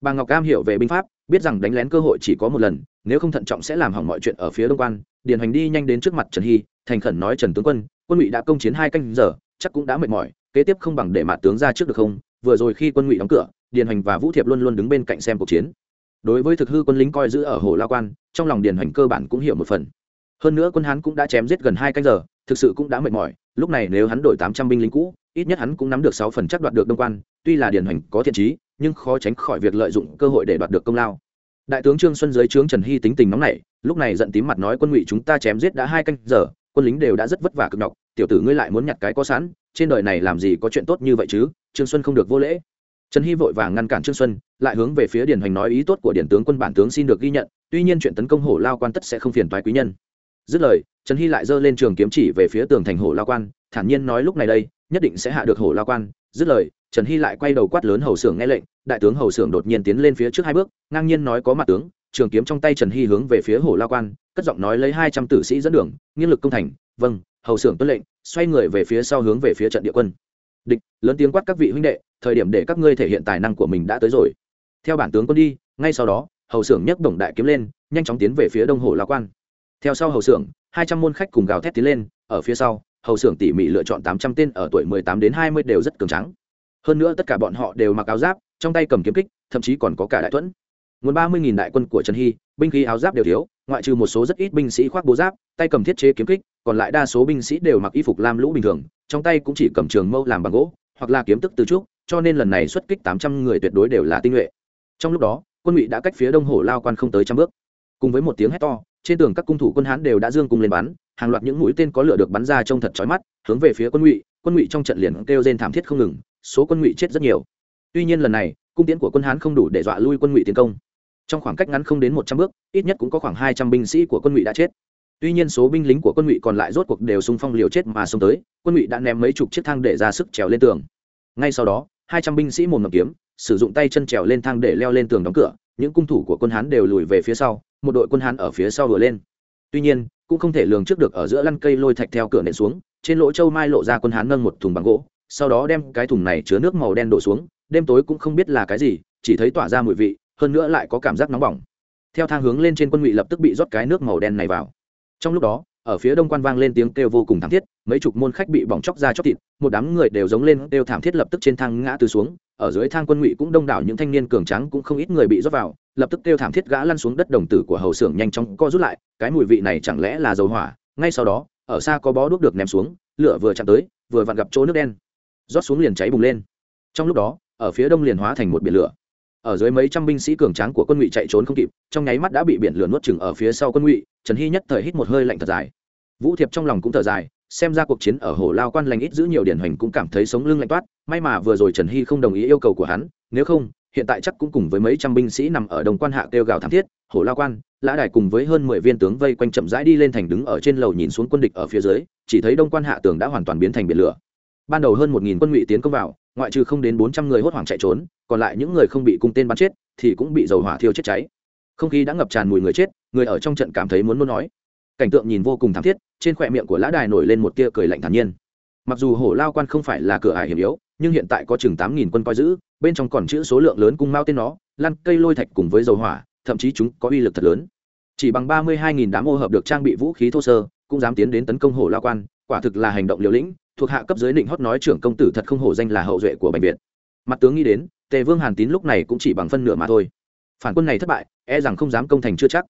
Bà ngọc cam hiểu về binh pháp, biết rằng đánh lén cơ hội chỉ có một lần, nếu không thận trọng sẽ làm hỏng mọi chuyện ở phía đông quan. Điền hoành đi nhanh đến trước mặt trần hy, thành khẩn nói, trần tướng quân quân ngụy đã công chiến hai canh giờ, chắc cũng đã mệt mỏi kế tiếp không bằng để mạ tướng ra trước được không? Vừa rồi khi quân ngụy đóng cửa, điền hoành và vũ thiệp luôn luôn đứng bên cạnh xem cuộc chiến. Đối với thực hư quân lính coi giữ ở hồ la quan, trong lòng điền hoành cơ bản cũng hiểu một phần. Hơn nữa quân hán cũng đã chém giết gần hai canh giờ, thực sự cũng đã mệt mỏi, lúc này nếu hắn đổi tám trăm binh lính cũ, ít nhất hắn cũng nắm được sáu phần chắc đoạt được đông quan, tuy là điền hoành có thiện trí, nhưng khó tránh khỏi việc lợi dụng cơ hội để đoạt được công lao. Đại tướng trương xuân dưới trướng trần hy tính tình nóng nảy, lúc này giận tím mặt nói quân ngụy chúng ta chém giết đã hai canh giờ, quân lính đều đã rất vất vả cực nhọc, tiểu tử ngươi lại muốn nhặt cái có sẵn trên đời này làm gì có chuyện tốt như vậy chứ, trương xuân không được vô lễ. Trần hy vội vàng ngăn cản trương xuân, lại hướng về phía điền hoành nói ý tốt của điển tướng quân bản tướng xin được ghi nhận, tuy nhiên chuyện tấn công hổ lao quan tất sẽ không phiền toái quý nhân. Dứt lời, trần hy lại giơ lên trường kiếm chỉ về phía tường thành hổ lao quan, thản nhiên nói lúc này đây, nhất định sẽ hạ được hổ lao quan. Dứt lời, trần hy lại quay đầu quát lớn hầu xưởng nghe lệnh, đại tướng hầu xưởng đột nhiên tiến lên phía trước hai bước, ngang nhiên nói có mặt tướng, trường kiếm trong tay trần hy hướng về phía hổ lao quan, cất giọng nói lấy hai trăm tử sĩ dẫn đường, nghiên lực công thành vâng hầu xưởng tuân lệnh xoay người về phía sau hướng về phía trận địa quân. Địch, lớn tiếng quát các vị huynh đệ, thời điểm để các ngươi thể hiện tài năng của mình đã tới rồi. Theo bản tướng quân đi, ngay sau đó, hầu xưởng nhấc đồng đại kiếm lên, nhanh chóng tiến về phía đông hồ lao quan. Theo sau hầu xưởng, hai trăm môn khách cùng gào thét tiến lên, ở phía sau, hầu xưởng tỉ mỉ lựa chọn tám trăm tên ở tuổi mười tám đến hai mươi đều rất cường trắng hơn nữa tất cả bọn họ đều mặc áo giáp, trong tay cầm kiếm kích, thậm chí còn có cả đại thuẫn. Nguồn ba mươi nghìn đại quân của trần hy binh khí áo giáp đều thiếu, ngoại trừ một số rất ít binh sĩ khoác bố giáp, tay cầm thiết chế kiếm kích, còn lại đa số binh sĩ đều mặc y phục lam lũ bình thường, trong tay cũng chỉ cầm trường mâu làm bằng gỗ, hoặc là kiếm tức từ trúc, cho nên lần này xuất kích tám trăm người tuyệt đối đều là tinh nhuệ. Trong lúc đó, quân ngụy đã cách phía đông hồ lao quan không tới trăm bước. Cùng với một tiếng hét to, trên tường các cung thủ quân hán đều đã dương cung lên bắn, hàng loạt những mũi tên có lửa được bắn ra trông thật chói mắt, hướng về phía quân ngụy quân ngụy trong trận liền kêu rên thảm thiết không ngừng, số quân ngụy chết rất nhiều. Tuy nhiên lần này, cung tiễn của quân hán không đủ để dọa lui quân ngụy tiến công trong khoảng cách ngắn không đến một trăm bước, ít nhất cũng có khoảng hai trăm binh sĩ của quân ngụy đã chết. Tuy nhiên số binh lính của quân ngụy còn lại rốt cuộc đều xung phong liều chết mà xông tới, quân ngụy đã ném mấy chục chiếc thang để ra sức trèo lên tường. Ngay sau đó, hai trăm binh sĩ mồm ngầm kiếm, sử dụng tay chân trèo lên thang để leo lên tường đóng cửa, những cung thủ của quân hán đều lùi về phía sau, một đội quân hán ở phía sau đuổi lên. Tuy nhiên, cũng không thể lường trước được ở giữa lăn cây lôi thạch theo cửa nện xuống, trên lỗ châu mai lộ ra quân hán nâng một thùng bằng gỗ, sau đó đem cái thùng này chứa nước màu đen đổ xuống, đêm tối cũng không biết là cái gì, chỉ thấy tỏa ra mùi vị hơn nữa lại có cảm giác nóng bỏng. Theo thang hướng lên trên quân ngụy lập tức bị rót cái nước màu đen này vào. Trong lúc đó, ở phía đông quan vang lên tiếng kêu vô cùng thảm thiết, mấy chục môn khách bị bỏng chóc ra chóc thịt, một đám người đều giống lên kêu thảm thiết lập tức trên thang ngã từ xuống, ở dưới thang quân ngụy cũng đông đảo những thanh niên cường tráng cũng không ít người bị rót vào, lập tức kêu thảm thiết gã lăn xuống đất đồng tử của hầu xưởng nhanh chóng co rút lại, cái mùi vị này chẳng lẽ là dầu hỏa? Ngay sau đó, ở xa có bó đuốc được ném xuống, lửa vừa chạm tới, vừa vặn gặp chỗ nước đen. Rót xuống liền cháy bùng lên. Trong lúc đó, ở phía đông liền hóa thành một biển lửa ở dưới mấy trăm binh sĩ cường tráng của quân ngụy chạy trốn không kịp, trong nháy mắt đã bị biển lửa nuốt chừng ở phía sau quân ngụy, trần hy nhất thời hít một hơi lạnh thật dài. Vũ thiệp trong lòng cũng thở dài, xem ra cuộc chiến ở hồ lao quan lành ít giữ nhiều điển hoành cũng cảm thấy sống lưng lạnh toát, may mà vừa rồi trần hy không đồng ý yêu cầu của hắn, nếu không, hiện tại chắc cũng cùng với mấy trăm binh sĩ nằm ở đồng quan hạ kêu gào thảm thiết, hồ lao quan, lã đài cùng với hơn mười viên tướng vây quanh chậm rãi đi lên thành đứng ở trên lầu nhìn xuống quân địch ở phía dưới, chỉ thấy đông quan hạ tường đã hoàn toàn biến thành biển lửa. Ban đầu hơn một nghìn quân ngụy tiến công vào, ngoại trừ không đến bốn trăm người hốt hoảng chạy trốn còn lại những người không bị cung tên bắn chết thì cũng bị dầu hỏa thiêu chết cháy. Không khí đã ngập tràn mùi người chết, người ở trong trận cảm thấy muốn muốn nói cảnh tượng nhìn vô cùng thảm thiết, trên khỏe miệng của lã đài nổi lên một tia cười lạnh thản nhiên. Mặc dù hổ lao quan không phải là cửa ải hiểm yếu, nhưng hiện tại có chừng tám nghìn quân coi giữ, bên trong còn chữ số lượng lớn cung mao tên nó, lăn cây lôi thạch cùng với dầu hỏa, thậm chí chúng có uy lực thật lớn. Chỉ bằng ba mươi hai nghìn đám ô hợp được trang bị vũ khí thô sơ, cũng dám tiến đến tấn công hổ lao quan, quả thực là hành động liều lĩnh, thuộc hạ cấp dưới định hót nói trưởng công tử thật không hổ danh là hậu duệ của bệnh viện mặt tướng nghĩ đến, tề vương hàn tín lúc này cũng chỉ bằng phân nửa mà thôi. Phản quân này thất bại e rằng không dám công thành chưa chắc.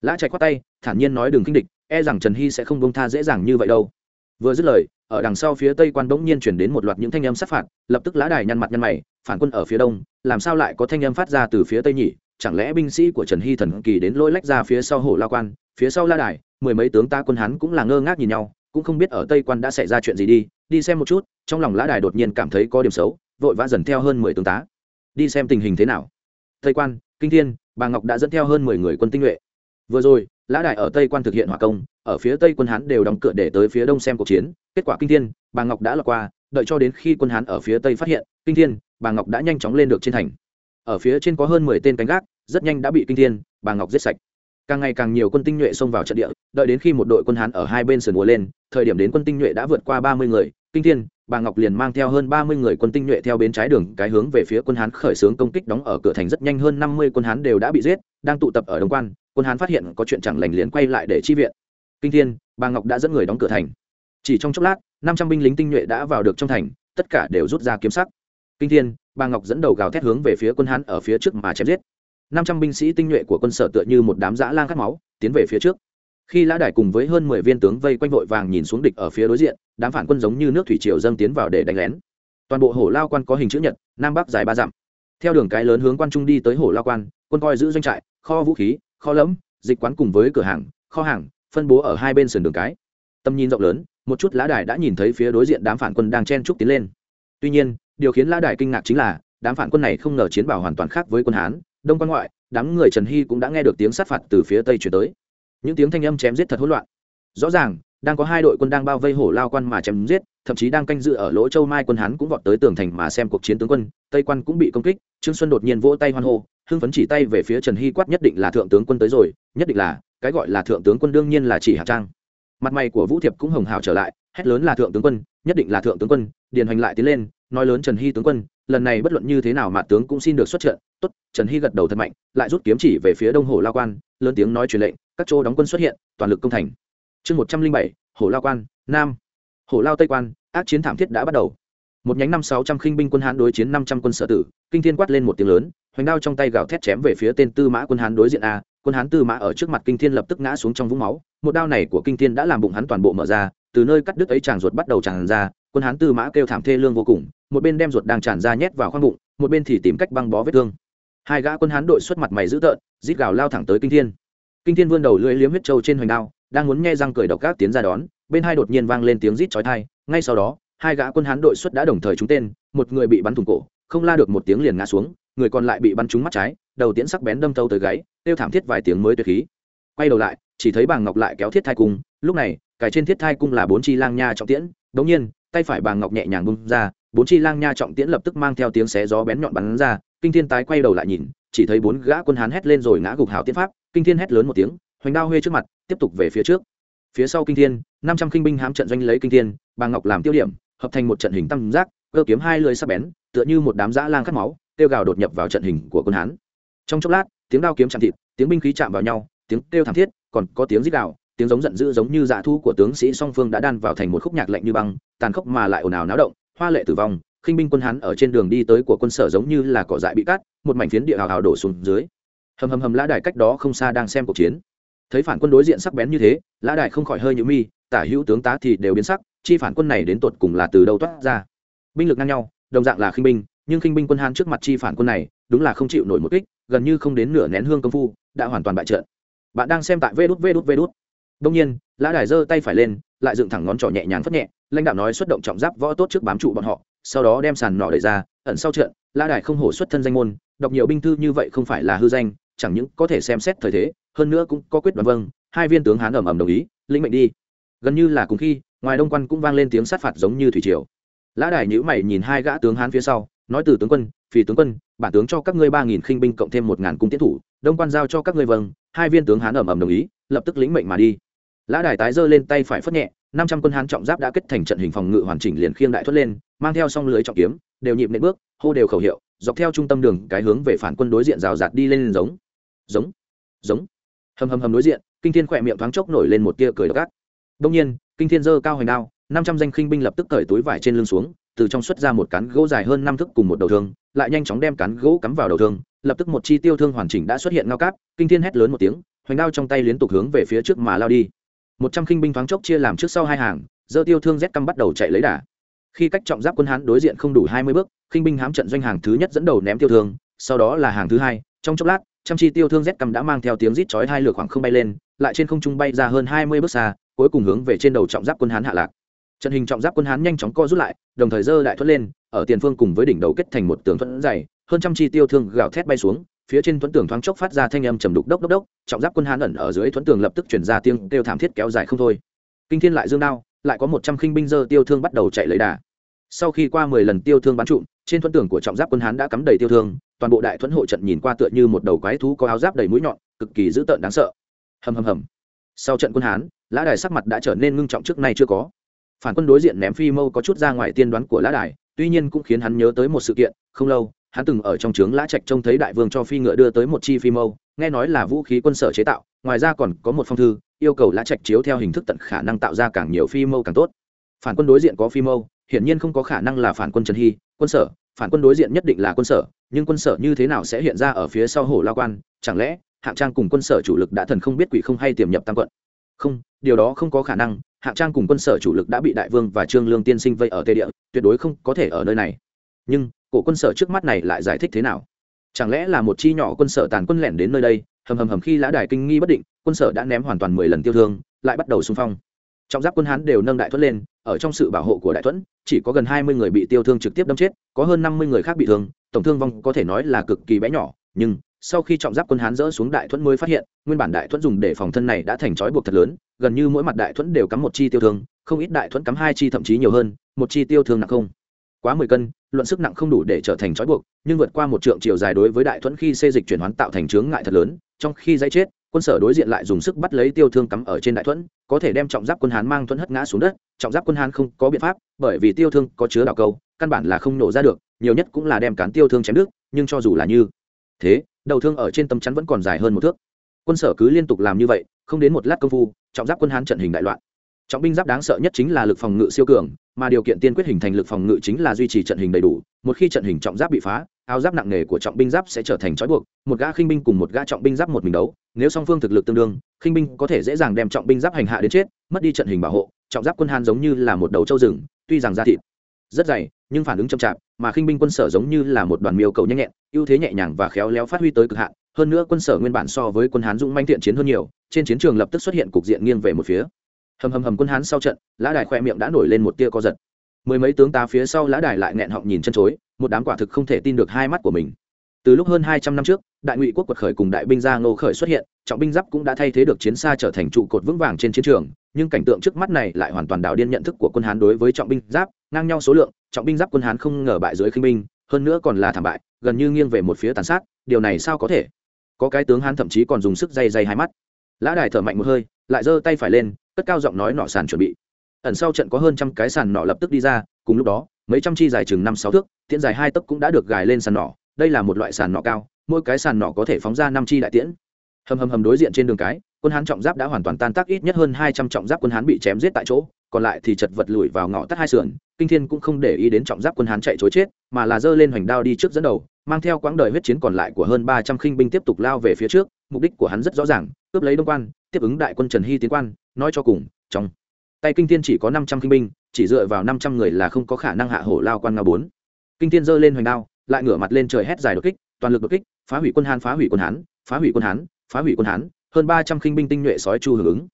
Lã chạy khoát tay, thản nhiên nói đừng kinh địch e rằng trần hy sẽ không bông tha dễ dàng như vậy đâu. Vừa dứt lời, ở đằng sau phía tây quan bỗng nhiên chuyển đến một loạt những thanh âm sát phạt, lập tức lã đài nhăn mặt nhăn mày, phản quân ở phía đông, làm sao lại có thanh âm phát ra từ phía tây nhỉ? Chẳng lẽ binh sĩ của trần hy thần kỳ đến lỗi lách ra phía sau hổ la quan, phía sau la đài, mười mấy tướng ta quân hắn cũng là ngơ ngác nhìn nhau, cũng không biết ở tây quan đã xảy ra chuyện gì đi đi xem một chút, trong lòng lã đài đột nhiên cảm thấy có điểm xấu vội vã dần theo hơn mười tướng tá. Đi xem tình hình thế nào. Tây quan, kinh thiên, bà ngọc đã dẫn theo hơn mười người quân tinh nhuệ. Vừa rồi, lã đại ở tây quan thực hiện hỏa công, ở phía tây quân hán đều đóng cửa để tới phía đông xem cuộc chiến. Kết quả kinh thiên, bà ngọc đã lọt qua, đợi cho đến khi quân hán ở phía tây phát hiện, kinh thiên, bà ngọc đã nhanh chóng lên được trên thành. Ở phía trên có hơn mười tên cánh gác, rất nhanh đã bị kinh thiên, bà ngọc giết sạch càng ngày càng nhiều quân tinh nhuệ xông vào trận địa, đợi đến khi một đội quân hán ở hai bên sườn mùa lên, thời điểm đến quân tinh nhuệ đã vượt qua ba mươi người, kinh thiên, bà ngọc liền mang theo hơn ba mươi người quân tinh nhuệ theo bên trái đường, cái hướng về phía quân hán khởi xướng công kích đóng ở cửa thành rất nhanh, hơn năm mươi quân hán đều đã bị giết, đang tụ tập ở đồng quan, quân hán phát hiện có chuyện chẳng lành liền quay lại để chi viện. Kinh thiên, bà ngọc đã dẫn người đóng cửa thành. Chỉ trong chốc lát, năm trăm binh lính tinh nhuệ đã vào được trong thành, tất cả đều rút ra kiếm sắc. Kinh thiên, bà ngọc dẫn đầu gào thét hướng về phía quân hán ở phía trước mà chém giết năm trăm binh sĩ tinh nhuệ của quân sở tựa như một đám dã lang khát máu, tiến về phía trước. Khi lã đài cùng với hơn mười viên tướng vây quanh vội vàng nhìn xuống địch ở phía đối diện, đám phản quân giống như nước thủy triều dâng tiến vào để đánh lén. Toàn bộ hổ lao quan có hình chữ nhật, nam bắc dài ba dặm. Theo đường cái lớn hướng quan trung đi tới hổ lao quan, quân coi giữ doanh trại, kho vũ khí, kho lẫm, dịch quán cùng với cửa hàng, kho hàng, phân bố ở hai bên sườn đường cái. Tầm nhìn rộng lớn, một chút lã đài đã nhìn thấy phía đối diện đám phản quân đang chen trúc tiến lên. Tuy nhiên, điều khiến lã đài kinh ngạc chính là, đám phản quân này không ngờ chiến bảo hoàn toàn khác với quân hán đông quan ngoại, đám người trần hy cũng đã nghe được tiếng sát phạt từ phía tây chuyển tới. Những tiếng thanh âm chém giết thật hỗn loạn. Rõ ràng, đang có hai đội quân đang bao vây hổ lao quan mà chém giết, thậm chí đang canh dự ở lỗ châu mai quân hắn cũng vọt tới tường thành mà xem cuộc chiến tướng quân, tây quan cũng bị công kích, trương xuân đột nhiên vỗ tay hoan hô, hưng phấn chỉ tay về phía trần hy quát nhất định là thượng tướng quân tới rồi, nhất định là, cái gọi là thượng tướng quân đương nhiên là chỉ hạ trang. Mặt mày của vũ thiệp cũng hồng hào trở lại, hét lớn là thượng tướng quân, nhất định là thượng tướng quân, điền hoành lại tiến lên, nói lớn trần hy tướng quân, lần này bất luận như thế nào mà tướng cũng xin được xuất trận tốt, trần hy gật đầu thật mạnh, lại rút kiếm chỉ về phía đông hồ lao quan, lớn tiếng nói truyền lệnh, các chỗ đóng quân xuất hiện, toàn lực công thành. Chương một trăm linh bảy, hồ lao quan, nam. Hồ lao tây quan, ác chiến thảm thiết đã bắt đầu. Một nhánh năm sáu trăm khinh binh quân hán đối chiến năm trăm quân sở tử, kinh thiên quát lên một tiếng lớn, hoành đao trong tay gào thét chém về phía tên tư mã quân hán đối diện a, quân hán tư mã ở trước mặt kinh thiên lập tức ngã xuống trong vũng máu, một đao này của kinh thiên đã làm bụng hắn toàn bộ mở ra, từ nơi cắt đứt ấy tràng ruột bắt đầu tràn ra, quân hán tư mã kêu thảm thê lương vô cùng, một bên đem ruột đang tràn ra nhét vào khoang bụng, một bên thì tìm cách băng bó vết thương hai gã quân hán đội xuất mặt mày dữ tợn, rít gào lao thẳng tới kinh thiên. Kinh thiên vươn đầu lưỡi liếm huyết trâu trên hoành đao, đang muốn nghe răng cười độc các tiến ra đón, bên hai đột nhiên vang lên tiếng rít chói tai, ngay sau đó, hai gã quân hán đội xuất đã đồng thời trúng tên, một người bị bắn thủng cổ, không la được một tiếng liền ngã xuống, người còn lại bị bắn trúng mắt trái, đầu tiễn sắc bén đâm thâu tới gáy, tiêu thảm thiết vài tiếng mới tuyệt khí. Quay đầu lại, chỉ thấy bàng ngọc lại kéo thiết thai cung, lúc này, cái trên thiết thai cung là bốn chi lang nha trọng tiễn, đống nhiên, tay phải bàng ngọc nhẹ nhàng bung ra, bốn chi lang nha trọng tiễn lập tức mang theo tiếng xé gió bén nhọn bắn ra kinh thiên tái quay đầu lại nhìn, chỉ thấy bốn gã quân hán hét lên rồi ngã gục hào tiên pháp. Kinh thiên hét lớn một tiếng, hoành đao huê trước mặt, tiếp tục về phía trước. Phía sau kinh thiên, năm trăm kinh binh hám trận doanh lấy kinh thiên, bà ngọc làm tiêu điểm, hợp thành một trận hình tam giác, cơ kiếm hai lưỡi sắc bén, tựa như một đám dã lang cắt máu tiêu gào đột nhập vào trận hình của quân hán. Trong chốc lát, tiếng đao kiếm chạm thịt, tiếng binh khí chạm vào nhau, tiếng kêu thảm thiết, còn có tiếng rít gào, tiếng giống giận dữ giống như dạ thu của tướng sĩ song phương đã đan vào thành một khúc nhạc lạnh như băng, tàn khốc mà lại ồn ào náo động, hoa lệ tử vong khinh binh quân hán ở trên đường đi tới của quân sở giống như là cỏ dại bị cắt, một mảnh phiến địa hào hào đổ xuống dưới. Hầm hầm hầm, lã đài cách đó không xa đang xem cuộc chiến. Thấy phản quân đối diện sắc bén như thế, lã đài không khỏi hơi nhữ mi, tả hữu tướng tá thì đều biến sắc, chi phản quân này đến tột cùng là từ đâu toát ra? Binh lực ngang nhau, đồng dạng là khinh binh, nhưng khinh binh quân hán trước mặt chi phản quân này, đúng là không chịu nổi một kích, gần như không đến nửa nén hương công phu, đã hoàn toàn bại trận. Bạn đang xem tại vê đút vê đút vê đút đông nhiên lã đài giơ tay phải lên, lại dựng thẳng ngón trỏ nhẹ nhàng phất nhẹ, lãnh đạo nói xuất động trọng giáp võ tốt trước bám trụ bọn họ, sau đó đem sàn nỏ đẩy ra, ẩn sau trận, lã đài không hổ xuất thân danh môn, đọc nhiều binh thư như vậy không phải là hư danh, chẳng những có thể xem xét thời thế, hơn nữa cũng có quyết đoán vâng hai viên tướng hán ầm ầm đồng ý, lĩnh mệnh đi. Gần như là cùng khi, ngoài đông quan cũng vang lên tiếng sát phạt giống như thủy triều. Lã đài nhữ mày nhìn hai gã tướng hán phía sau, nói từ tướng quân, phì tướng quân, bản tướng cho các ngươi ba nghìn khinh binh cộng thêm một ngàn cung tiến thủ, đông quan giao cho các ngươi vâng hai viên tướng hán ầm ầm đồng ý, lập tức lĩnh mệnh mà đi lã đài tái giơ lên tay phải phất nhẹ, năm trăm quân hán trọng giáp đã kết thành trận hình phòng ngự hoàn chỉnh liền khiêng đại thoát lên, mang theo song lưới trọng kiếm, đều nhịp nện bước, hô đều khẩu hiệu, dọc theo trung tâm đường cái hướng về phản quân đối diện rào rạt đi lên giống. Giống giống. Hầm hầm hầm đối diện, kinh thiên khỏe miệng thoáng chốc nổi lên một tia cười gắt đông nhiên, kinh thiên dơ cao hoành đao, năm trăm danh khinh binh lập tức cởi túi vải trên lưng xuống, từ trong xuất ra một cán gỗ dài hơn năm thước cùng một đầu thương, lại nhanh chóng đem cán gỗ cắm vào đầu thương, lập tức một chi tiêu thương hoàn chỉnh đã xuất hiện ngao cáp, kinh thiên hét lớn một tiếng, hoành đao trong tay liên tục hướng về phía trước mà lao đi một trăm khinh binh thoáng chốc chia làm trước sau hai hàng, dơ tiêu thương z căm bắt đầu chạy lấy đà. Khi cách trọng giáp quân hán đối diện không đủ hai mươi bước, khinh binh hám trận doanh hàng thứ nhất dẫn đầu ném tiêu thương, sau đó là hàng thứ hai, trong chốc lát, trăm chi tiêu thương z căm đã mang theo tiếng rít chói hai lửa khoảng không bay lên, lại trên không trung bay ra hơn hai mươi bước xa, cuối cùng hướng về trên đầu trọng giáp quân hán hạ lạc. Trận hình trọng giáp quân hán nhanh chóng co rút lại, đồng thời dơ đại thoát lên, ở tiền phương cùng với đỉnh đầu kết thành một tường thuẫn dày, hơn trăm chi tiêu thương gào thét bay xuống phía trên thuẫn tường thoáng chốc phát ra thanh âm trầm đục đốc đốc đốc, trọng giáp quân hán ẩn ở dưới thuẫn tường lập tức chuyển ra tiếng kêu thảm thiết kéo dài không thôi. Kinh thiên lại dương đao, lại có một trăm khinh binh dơ tiêu thương bắt đầu chạy lấy đà. Sau khi qua mười lần tiêu thương bắn trụm, trên thuẫn tường của trọng giáp quân hán đã cắm đầy tiêu thương, toàn bộ đại thuẫn hộ trận nhìn qua tựa như một đầu quái thú có áo giáp đầy mũi nhọn, cực kỳ dữ tợn đáng sợ. Hầm hầm hầm. Sau trận quân hán, lã đài sắc mặt đã trở nên ngưng trọng trước nay chưa có. Phản quân đối diện ném phi mâu có chút ra ngoài tiên đoán của lã đài, tuy nhiên cũng khiến hắn nhớ tới một sự kiện, không lâu hắn từng ở trong trướng lã trạch trông thấy đại vương cho phi ngựa đưa tới một chi phi mâu, nghe nói là vũ khí quân sở chế tạo, ngoài ra còn có một phong thư, yêu cầu lã trạch chiếu theo hình thức tận khả năng tạo ra càng nhiều phi mâu càng tốt. Phản quân đối diện có phi mâu, hiển nhiên không có khả năng là phản quân trần hy, quân sở, phản quân đối diện nhất định là quân sở, nhưng quân sở như thế nào sẽ hiện ra ở phía sau hồ lao quan, chẳng lẽ hạng trang cùng quân sở chủ lực đã thần không biết quỷ không hay tiềm nhập tam quận? Không, điều đó không có khả năng, hạng trang cùng quân sở chủ lực đã bị đại vương và trương lương tiên sinh vây ở tây địa, tuyệt đối không có thể ở nơi này. Nhưng cổ quân sở trước mắt này lại giải thích thế nào? Chẳng lẽ là một chi nhỏ quân sở tàn quân lẻn đến nơi đây, hầm hầm hầm khi lã đài kinh nghi bất định, quân sở đã ném hoàn toàn mười lần tiêu thương, lại bắt đầu xung phong. Trọng giáp quân hán đều nâng đại thuẫn lên, ở trong sự bảo hộ của đại thuẫn, chỉ có gần hai mươi người bị tiêu thương trực tiếp đâm chết, có hơn năm mươi người khác bị thương, tổng thương vong có thể nói là cực kỳ bé nhỏ, nhưng sau khi trọng giáp quân hán dỡ xuống đại thuẫn mới phát hiện, nguyên bản đại thuẫn dùng để phòng thân này đã thành trói buộc thật lớn, gần như mỗi mặt đại thuẫn đều cắm một chi tiêu thương, không ít đại thuẫn cắm hai chi thậm chí nhiều hơn, một chi tiêu thương nặng không quá mười cân, luận sức nặng không đủ để trở thành trói buộc, nhưng vượt qua một trượng chiều dài đối với đại thuẫn khi xê dịch chuyển hoán tạo thành chướng ngại thật lớn, trong khi dãy chết, quân sở đối diện lại dùng sức bắt lấy tiêu thương cắm ở trên đại thuẫn, có thể đem trọng giáp quân hán mang thuẫn hất ngã xuống đất, trọng giáp quân hán không có biện pháp, bởi vì tiêu thương có chứa đạo câu, căn bản là không nổ ra được, nhiều nhất cũng là đem cán tiêu thương chém đứt, nhưng cho dù là như thế, đầu thương ở trên tấm chắn vẫn còn dài hơn một thước. Quân sở cứ liên tục làm như vậy, không đến một lát công phu, trọng giáp quân hán trận hình đại loạn. Trọng binh giáp đáng sợ nhất chính là lực phòng ngự siêu cường mà điều kiện tiên quyết hình thành lực phòng ngự chính là duy trì trận hình đầy đủ, một khi trận hình trọng giáp bị phá, áo giáp nặng nề của trọng binh giáp sẽ trở thành trói buộc, một gã khinh binh cùng một gã trọng binh giáp một mình đấu, nếu song phương thực lực tương đương, khinh binh có thể dễ dàng đem trọng binh giáp hành hạ đến chết, mất đi trận hình bảo hộ, trọng giáp quân hàn giống như là một đầu trâu rừng, tuy rằng da thịt rất dày, nhưng phản ứng chậm chạp, mà khinh binh quân sở giống như là một đoàn miêu cầu nhanh nhẹn, ưu thế nhẹ nhàng và khéo léo phát huy tới cực hạn, hơn nữa quân sở nguyên bản so với quân hán dũng manh thiện chiến hơn nhiều, trên chiến trường lập tức xuất hiện cục diện nghiêng về một phía hầm hầm hầm quân hán sau trận, lã đài khoe miệng đã nổi lên một tia co giật. Mười mấy tướng tá phía sau lã đài lại nghẹn họng nhìn chân chối, một đám quả thực không thể tin được hai mắt của mình. Từ lúc hơn hai trăm năm trước, đại ngụy quốc quật khởi cùng đại binh gia ngô khởi xuất hiện, trọng binh giáp cũng đã thay thế được chiến xa trở thành trụ cột vững vàng trên chiến trường, nhưng cảnh tượng trước mắt này lại hoàn toàn đảo điên nhận thức của quân hán đối với trọng binh giáp, ngang nhau số lượng, trọng binh giáp quân hán không ngờ bại dưới khinh binh, hơn nữa còn là thảm bại, gần như nghiêng về một phía tàn sát, điều này sao có thể? Có cái tướng hán thậm chí còn dùng sức dây dây hai mắt. Lã đài thở mạnh một hơi, lại giơ tay phải lên cất cao giọng nói nọ sàn chuẩn bị. Ẩn sau trận có hơn trăm cái sàn nọ lập tức đi ra, cùng lúc đó, mấy trăm chi dài chừng năm sáu thước, tiễn dài hai tấc cũng đã được gài lên sàn nọ. Đây là một loại sàn nọ cao, mỗi cái sàn nọ có thể phóng ra năm chi đại tiễn. Hầm hầm hầm đối diện trên đường cái, quân hán trọng giáp đã hoàn toàn tan tác ít nhất hơn hai trăm trọng giáp quân hán bị chém giết tại chỗ, còn lại thì chật vật lùi vào ngõ tắt hai sườn, kinh thiên cũng không để ý đến trọng giáp quân hán chạy chối chết, mà là giơ lên hoành đao đi trước dẫn đầu, mang theo quãng đời huyết chiến còn lại của hơn ba trăm khinh binh tiếp tục lao về phía trước, mục đích của hắn rất rõ ràng, cướp lấy đông quan tiếp ứng đại quân trần hy tiến quan, nói cho cùng, trong tay kinh thiên chỉ có năm trăm kinh binh, chỉ dựa vào năm trăm người là không có khả năng hạ hổ lao quan nga bốn. Kinh thiên giơ lên hoành đao, lại ngửa mặt lên trời hét dài đột kích, toàn lực đột kích, phá hủy quân hán, phá hủy quân hán, phá hủy quân hán, phá hủy quân hán, hơn ba trăm khinh binh tinh nhuệ sói chu hưởng ứng.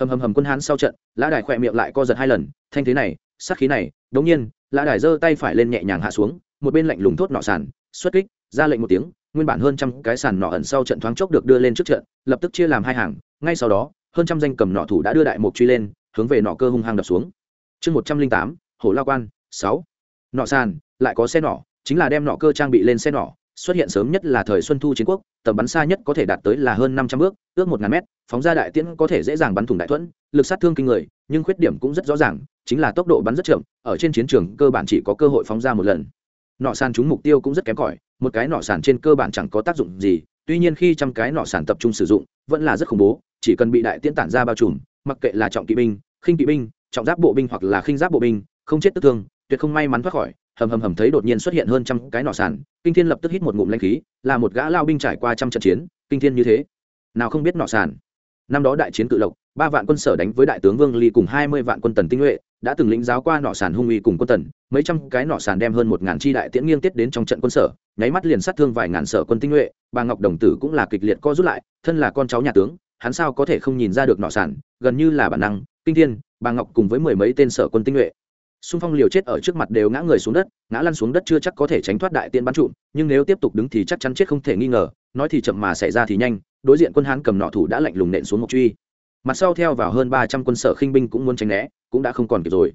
Hầm hầm hầm quân hán sau trận, lã đài khỏe miệng lại co giật hai lần, thanh thế này, sát khí này, đống nhiên, lã đài giơ tay phải lên nhẹ nhàng hạ xuống, một bên lạnh lùng thốt nọ sàn, xuất kích, ra lệnh một tiếng nguyên bản hơn trăm cái sàn nọ ẩn sau trận thoáng chốc được đưa lên trước trận, lập tức chia làm hai hàng, ngay sau đó, hơn trăm danh cầm nọ thủ đã đưa đại mục truy lên, hướng về nọ cơ hung hăng đập xuống. Chương một trăm linh tám, hổ lao quan, sáu. Nọ sàn, lại có xe nọ, chính là đem nọ cơ trang bị lên xe nọ, xuất hiện sớm nhất là thời xuân thu chiến quốc, tầm bắn xa nhất có thể đạt tới là hơn năm trăm bước, ước một ngàn mét, phóng ra đại tiễn có thể dễ dàng bắn thủng đại thuẫn, lực sát thương kinh người, nhưng khuyết điểm cũng rất rõ ràng, chính là tốc độ bắn rất chậm, ở trên chiến trường cơ bản chỉ có cơ hội phóng ra một lần. Nọ sàn trúng mục tiêu cũng rất kém cỏi một cái nọ sản trên cơ bản chẳng có tác dụng gì, tuy nhiên khi trăm cái nọ sản tập trung sử dụng, vẫn là rất khủng bố, chỉ cần bị đại tiễn tản ra bao trùm, mặc kệ là trọng kỵ binh, khinh kỵ binh, trọng giáp bộ binh hoặc là khinh giáp bộ binh, không chết tức thương, tuyệt không may mắn thoát khỏi, hầm hầm hầm thấy đột nhiên xuất hiện hơn trăm cái nọ sản, kinh thiên lập tức hít một ngụm lanh khí, là một gã lao binh trải qua trăm trận chiến, kinh thiên như thế. Nào không biết nọ sản. Năm đó đại chiến cự lộc, ba vạn quân sở đánh với đại tướng vương ly cùng hai mươi vạn quân tần tinh nhuệ đã từng lĩnh giáo qua nọ sàn hung uy cùng quân tần, mấy trăm cái nọ sàn đem hơn một ngàn chi đại tiễn nghiêng tiết đến trong trận quân sở, nháy mắt liền sát thương vài ngàn sở quân tinh nhuệ, bà ngọc đồng tử cũng là kịch liệt co rút lại, thân là con cháu nhà tướng, hắn sao có thể không nhìn ra được nọ sàn, gần như là bản năng, kinh thiên, bà ngọc cùng với mười mấy tên sở quân tinh nhuệ. Xung phong liều chết ở trước mặt đều ngã người xuống đất, ngã lăn xuống đất chưa chắc có thể tránh thoát đại tiễn bắn trụm, nhưng nếu tiếp tục đứng thì chắc chắn chết không thể nghi ngờ, nói thì chậm mà xảy ra thì nhanh, đối diện quân hán cầm nọ thủ đã lạnh lùng nện xuống một truy mặt sau theo vào hơn ba trăm quân sở khinh binh cũng muốn tránh né, cũng đã không còn kịp rồi.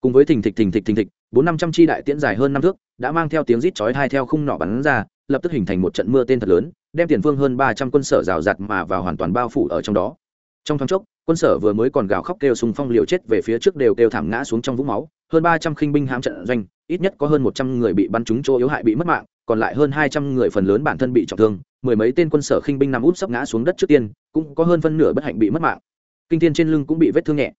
Cùng với thình thịch thình thịch thình thịch, bốn năm trăm chi đại tiễn dài hơn năm thước, đã mang theo tiếng rít chói hai theo khung nọ bắn ra, lập tức hình thành một trận mưa tên thật lớn, đem tiền phương hơn ba trăm quân sở rào rạt mà vào hoàn toàn bao phủ ở trong đó. Trong thoáng chốc, quân sở vừa mới còn gào khóc kêu sùng phong liều chết về phía trước đều kêu thảm ngã xuống trong vũng máu, hơn ba trăm khinh binh hãm trận doanh, ít nhất có hơn một trăm người bị bắn trúng chỗ yếu hại bị mất mạng, còn lại hơn hai trăm người phần lớn bản thân bị trọng thương, mười mấy tên quân sở khinh binh nằm úp sấp ngã xuống đất trước tiên, cũng có hơn phân nửa bất hạnh bị mất mạng kinh thiên trên lưng cũng bị vết thương nhẹ.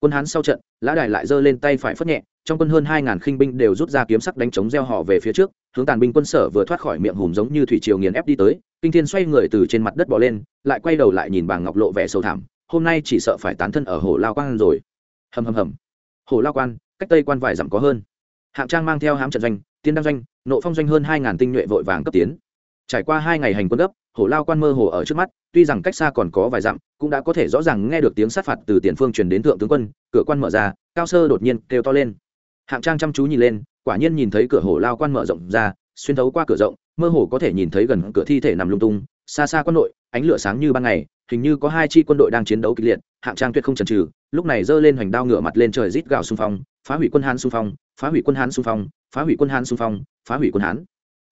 Quân hán sau trận, lã đài lại giơ lên tay phải phất nhẹ, trong quân hơn hai ngàn khinh binh đều rút ra kiếm sắc đánh chống gieo họ về phía trước, hướng tàn binh quân sở vừa thoát khỏi miệng hùm giống như thủy triều nghiền ép đi tới, kinh thiên xoay người từ trên mặt đất bỏ lên, lại quay đầu lại nhìn bàng ngọc lộ vẻ sâu thẳm hôm nay chỉ sợ phải tán thân ở hồ lao quan rồi. Hầm hầm hầm. Hồ lao quan, cách tây quan vài dặm có hơn. Hạng trang mang theo hám trận doanh, tiên đăng doanh, nộ phong doanh hơn hai ngàn tinh nhuệ vội vàng cấp tiến trải qua hai ngày hành quân gấp hồ lao quan mơ hồ ở trước mắt, tuy rằng cách xa còn có vài dặm, cũng đã có thể rõ ràng nghe được tiếng sát phạt từ tiền phương truyền đến thượng tướng quân, cửa quan mở ra, cao sơ đột nhiên kêu to lên. Hạng trang chăm chú nhìn lên, quả nhiên nhìn thấy cửa hồ lao quan mở rộng ra, xuyên thấu qua cửa rộng, mơ hồ có thể nhìn thấy gần cửa thi thể nằm lung tung, xa xa quân nội ánh lửa sáng như ban ngày, hình như có hai chi quân đội đang chiến đấu kịch liệt, hạng trang tuyệt không chần trừ lúc này giơ lên hoành đao ngựa mặt lên trời rít gào xung phong, phá hủy quân hán xung phong, phá hủy quân hán xung phong, phá hủy quân hán xung phong, phá hủy quân hán.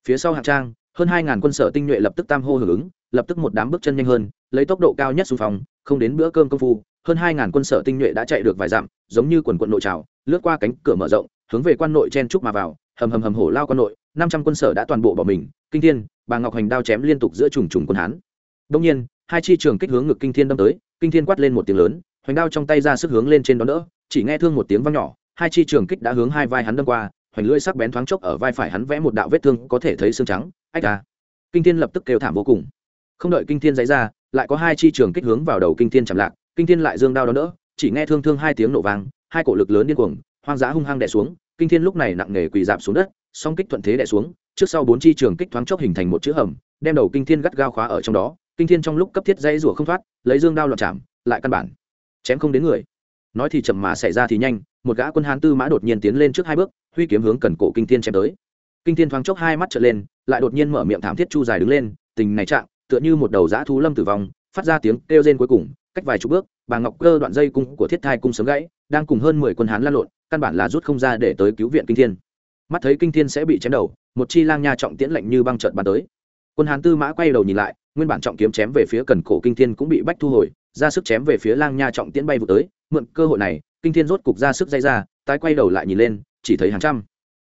Phía sau hạng trang hơn hai ngàn quân sở tinh nhuệ lập tức tam hô hưởng ứng, lập tức một đám bước chân nhanh hơn, lấy tốc độ cao nhất xung phong không đến bữa cơm công phu, hơn hai ngàn quân sở tinh nhuệ đã chạy được vài dặm, giống như quần quận nội trào, lướt qua cánh cửa mở rộng, hướng về quan nội chen trúc mà vào, hầm hầm hầm hổ lao quan nội, năm trăm quân sở đã toàn bộ bỏ mình, kinh thiên, bà ngọc hành đao chém liên tục giữa trùng trùng quân hán. Đông nhiên, hai chi trường kích hướng ngực kinh thiên đâm tới, kinh thiên quát lên một tiếng lớn, hoành đao trong tay ra sức hướng lên trên đó đỡ, chỉ nghe thương một tiếng vang nhỏ, hai chi trường kích đã hướng hai vai hắn đâm qua, hoành lưỡi sắc bén thoáng chốc ở vai phải hắn vẽ một đạo vết thương có thể thấy xương trắng ách à. kinh thiên lập tức kêu thảm vô cùng. Không đợi kinh thiên dãy ra, lại có hai chi trường kích hướng vào đầu kinh thiên chạm lạc. Kinh thiên lại dương đao đó đỡ, chỉ nghe thương thương hai tiếng nổ vang, hai cổ lực lớn điên cuồng, hoang dã hung hăng đè xuống. Kinh thiên lúc này nặng nề quỳ dạp xuống đất, song kích thuận thế đè xuống, trước sau bốn chi trường kích thoáng chốc hình thành một chữ hầm, đem đầu kinh thiên gắt gao khóa ở trong đó. Kinh thiên trong lúc cấp thiết dây rủa không thoát, lấy dương đao loạn chạm, lại căn bản chém không đến người. Nói thì chậm mà xảy ra thì nhanh, một gã quân hán tư mã đột nhiên tiến lên trước hai bước, huy kiếm hướng cần cổ kinh thiên chém tới. Kinh thiên thoáng chốc hai mắt trở lên lại đột nhiên mở miệng thảm thiết chu dài đứng lên tình này chạm, tựa như một đầu dã thú lâm tử vong phát ra tiếng kêu rên cuối cùng cách vài chục bước bà ngọc cơ đoạn dây cung của thiết thai cung sớm gãy đang cùng hơn mười quân hán lan lộn căn bản là rút không ra để tới cứu viện kinh thiên. Mắt thấy kinh thiên sẽ bị chém đầu một chi lang nha trọng tiễn lạnh như băng trợt bắn tới. Quân hán tư mã quay đầu nhìn lại nguyên bản trọng kiếm chém về phía cần cổ kinh thiên cũng bị bách thu hồi ra sức chém về phía lang nha trọng tiễn bay vụ tới mượn cơ hội này kinh thiên rốt cục ra sức dây ra tái quay đầu lại nhìn lên chỉ thấy hàng trăm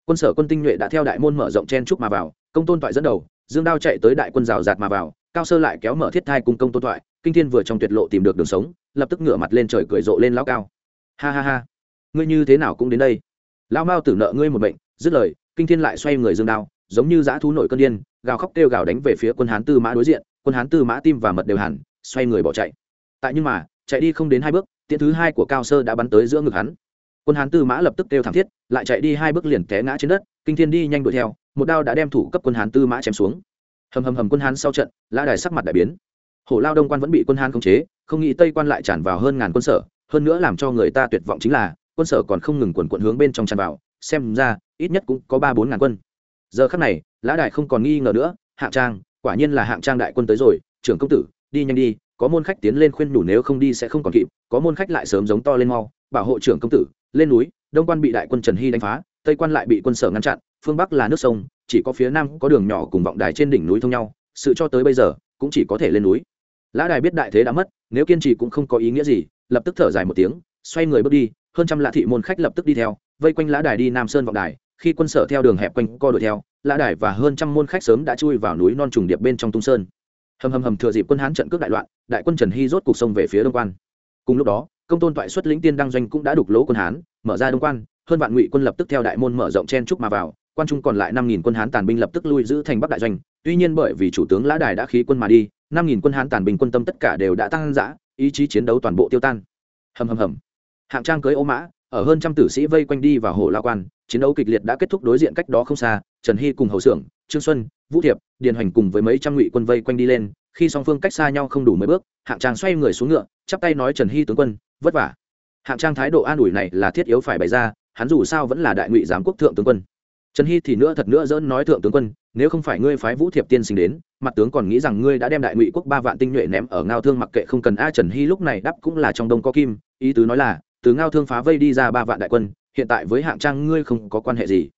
quân sở quân tinh nhuệ đã theo đại môn mở rộng chen trúc mà vào công tôn toại dẫn đầu, dương đao chạy tới đại quân rào rạt mà vào, cao sơ lại kéo mở thiết thai cùng công tôn toại kinh thiên vừa trong tuyệt lộ tìm được đường sống, lập tức ngửa mặt lên trời cười rộ lên lão cao. Ha ha ha, ngươi như thế nào cũng đến đây. Lão mao tử nợ ngươi một bệnh dứt lời, kinh thiên lại xoay người dương đao, giống như dã thú nội cơn điên, gào khóc kêu gào đánh về phía quân hán tư mã đối diện, quân hán tư mã tim và mật đều hẳn, xoay người bỏ chạy. Tại nhưng mà, chạy đi không đến hai bước, tiễn thứ hai của cao sơ đã bắn tới giữa ngực hắn quân hán tư mã lập tức kêu thảm thiết, lại chạy đi hai bước liền té ngã trên đất, kinh thiên đi nhanh đuổi theo, một đao đã đem thủ cấp quân hán tư mã chém xuống. Hầm hầm hầm quân hán sau trận, lã đài sắc mặt đại biến. Hổ lao đông quan vẫn bị quân hán khống chế, không nghĩ tây quan lại tràn vào hơn ngàn quân sở, hơn nữa làm cho người ta tuyệt vọng chính là, quân sở còn không ngừng quần quận hướng bên trong tràn vào, xem ra, ít nhất cũng có ba bốn ngàn quân. Giờ khắc này, lã đài không còn nghi ngờ nữa, hạng trang, quả nhiên là hạng trang đại quân tới rồi, trưởng công tử, đi nhanh đi, có môn khách tiến lên khuyên đủ nếu không đi sẽ không còn kịp, có môn khách lại sớm giống to lên mau, bảo hộ trưởng công tử lên núi, đông quan bị đại quân trần hy đánh phá, tây quan lại bị quân sở ngăn chặn, phương bắc là nước sông, chỉ có phía nam có đường nhỏ cùng vọng đài trên đỉnh núi thông nhau, sự cho tới bây giờ, cũng chỉ có thể lên núi. Lã đài biết đại thế đã mất, nếu kiên trì cũng không có ý nghĩa gì, lập tức thở dài một tiếng, xoay người bước đi, hơn trăm lạ thị môn khách lập tức đi theo, vây quanh lã đài đi nam sơn vọng đài, khi quân sở theo đường hẹp quanh co đuổi theo, lã đài và hơn trăm môn khách sớm đã chui vào núi non trùng điệp bên trong tung sơn. Hầm hầm hầm thừa dịp quân hán trận cướp đại loạn, đại quân trần hy rốt cuộc sông về phía đông quan. Cùng lúc đó công tôn toại xuất lĩnh tiên đăng doanh cũng đã đục lỗ quân hán, mở ra đông quan, hơn vạn ngụy quân lập tức theo đại môn mở rộng chen trúc mà vào, quan trung còn lại năm nghìn quân hán tàn binh lập tức lui giữ thành bắc đại doanh. Tuy nhiên bởi vì chủ tướng lã đài đã khí quân mà đi, năm nghìn quân hán tàn binh quân tâm tất cả đều đã tăng dã, ý chí chiến đấu toàn bộ tiêu tan. Hầm hầm hầm. Hạng trang cưới ô mã, ở hơn trăm tử sĩ vây quanh đi vào hồ la quan, chiến đấu kịch liệt đã kết thúc đối diện cách đó không xa, trần hy cùng hầu xưởng trương xuân, vũ thiệp, điền hoành cùng với mấy trăm ngụy quân vây quanh đi lên. Khi song phương cách xa nhau không đủ mấy bước, hạng trang xoay người xuống ngựa, chắp tay nói trần hy tướng quân vất vả. Hạng trang thái độ an ủi này là thiết yếu phải bày ra, hắn dù sao vẫn là đại ngụy giám quốc thượng tướng quân. Trần hy thì nữa thật nữa dỡn nói thượng tướng quân, nếu không phải ngươi phái vũ thiệp tiên sinh đến, mặt tướng còn nghĩ rằng ngươi đã đem đại ngụy quốc ba vạn tinh nhuệ ném ở ngao thương mặc kệ không cần a trần hy lúc này đắp cũng là trong đông có kim, ý tứ nói là, từ ngao thương phá vây đi ra ba vạn đại quân, hiện tại với hạng trang ngươi không có quan hệ gì.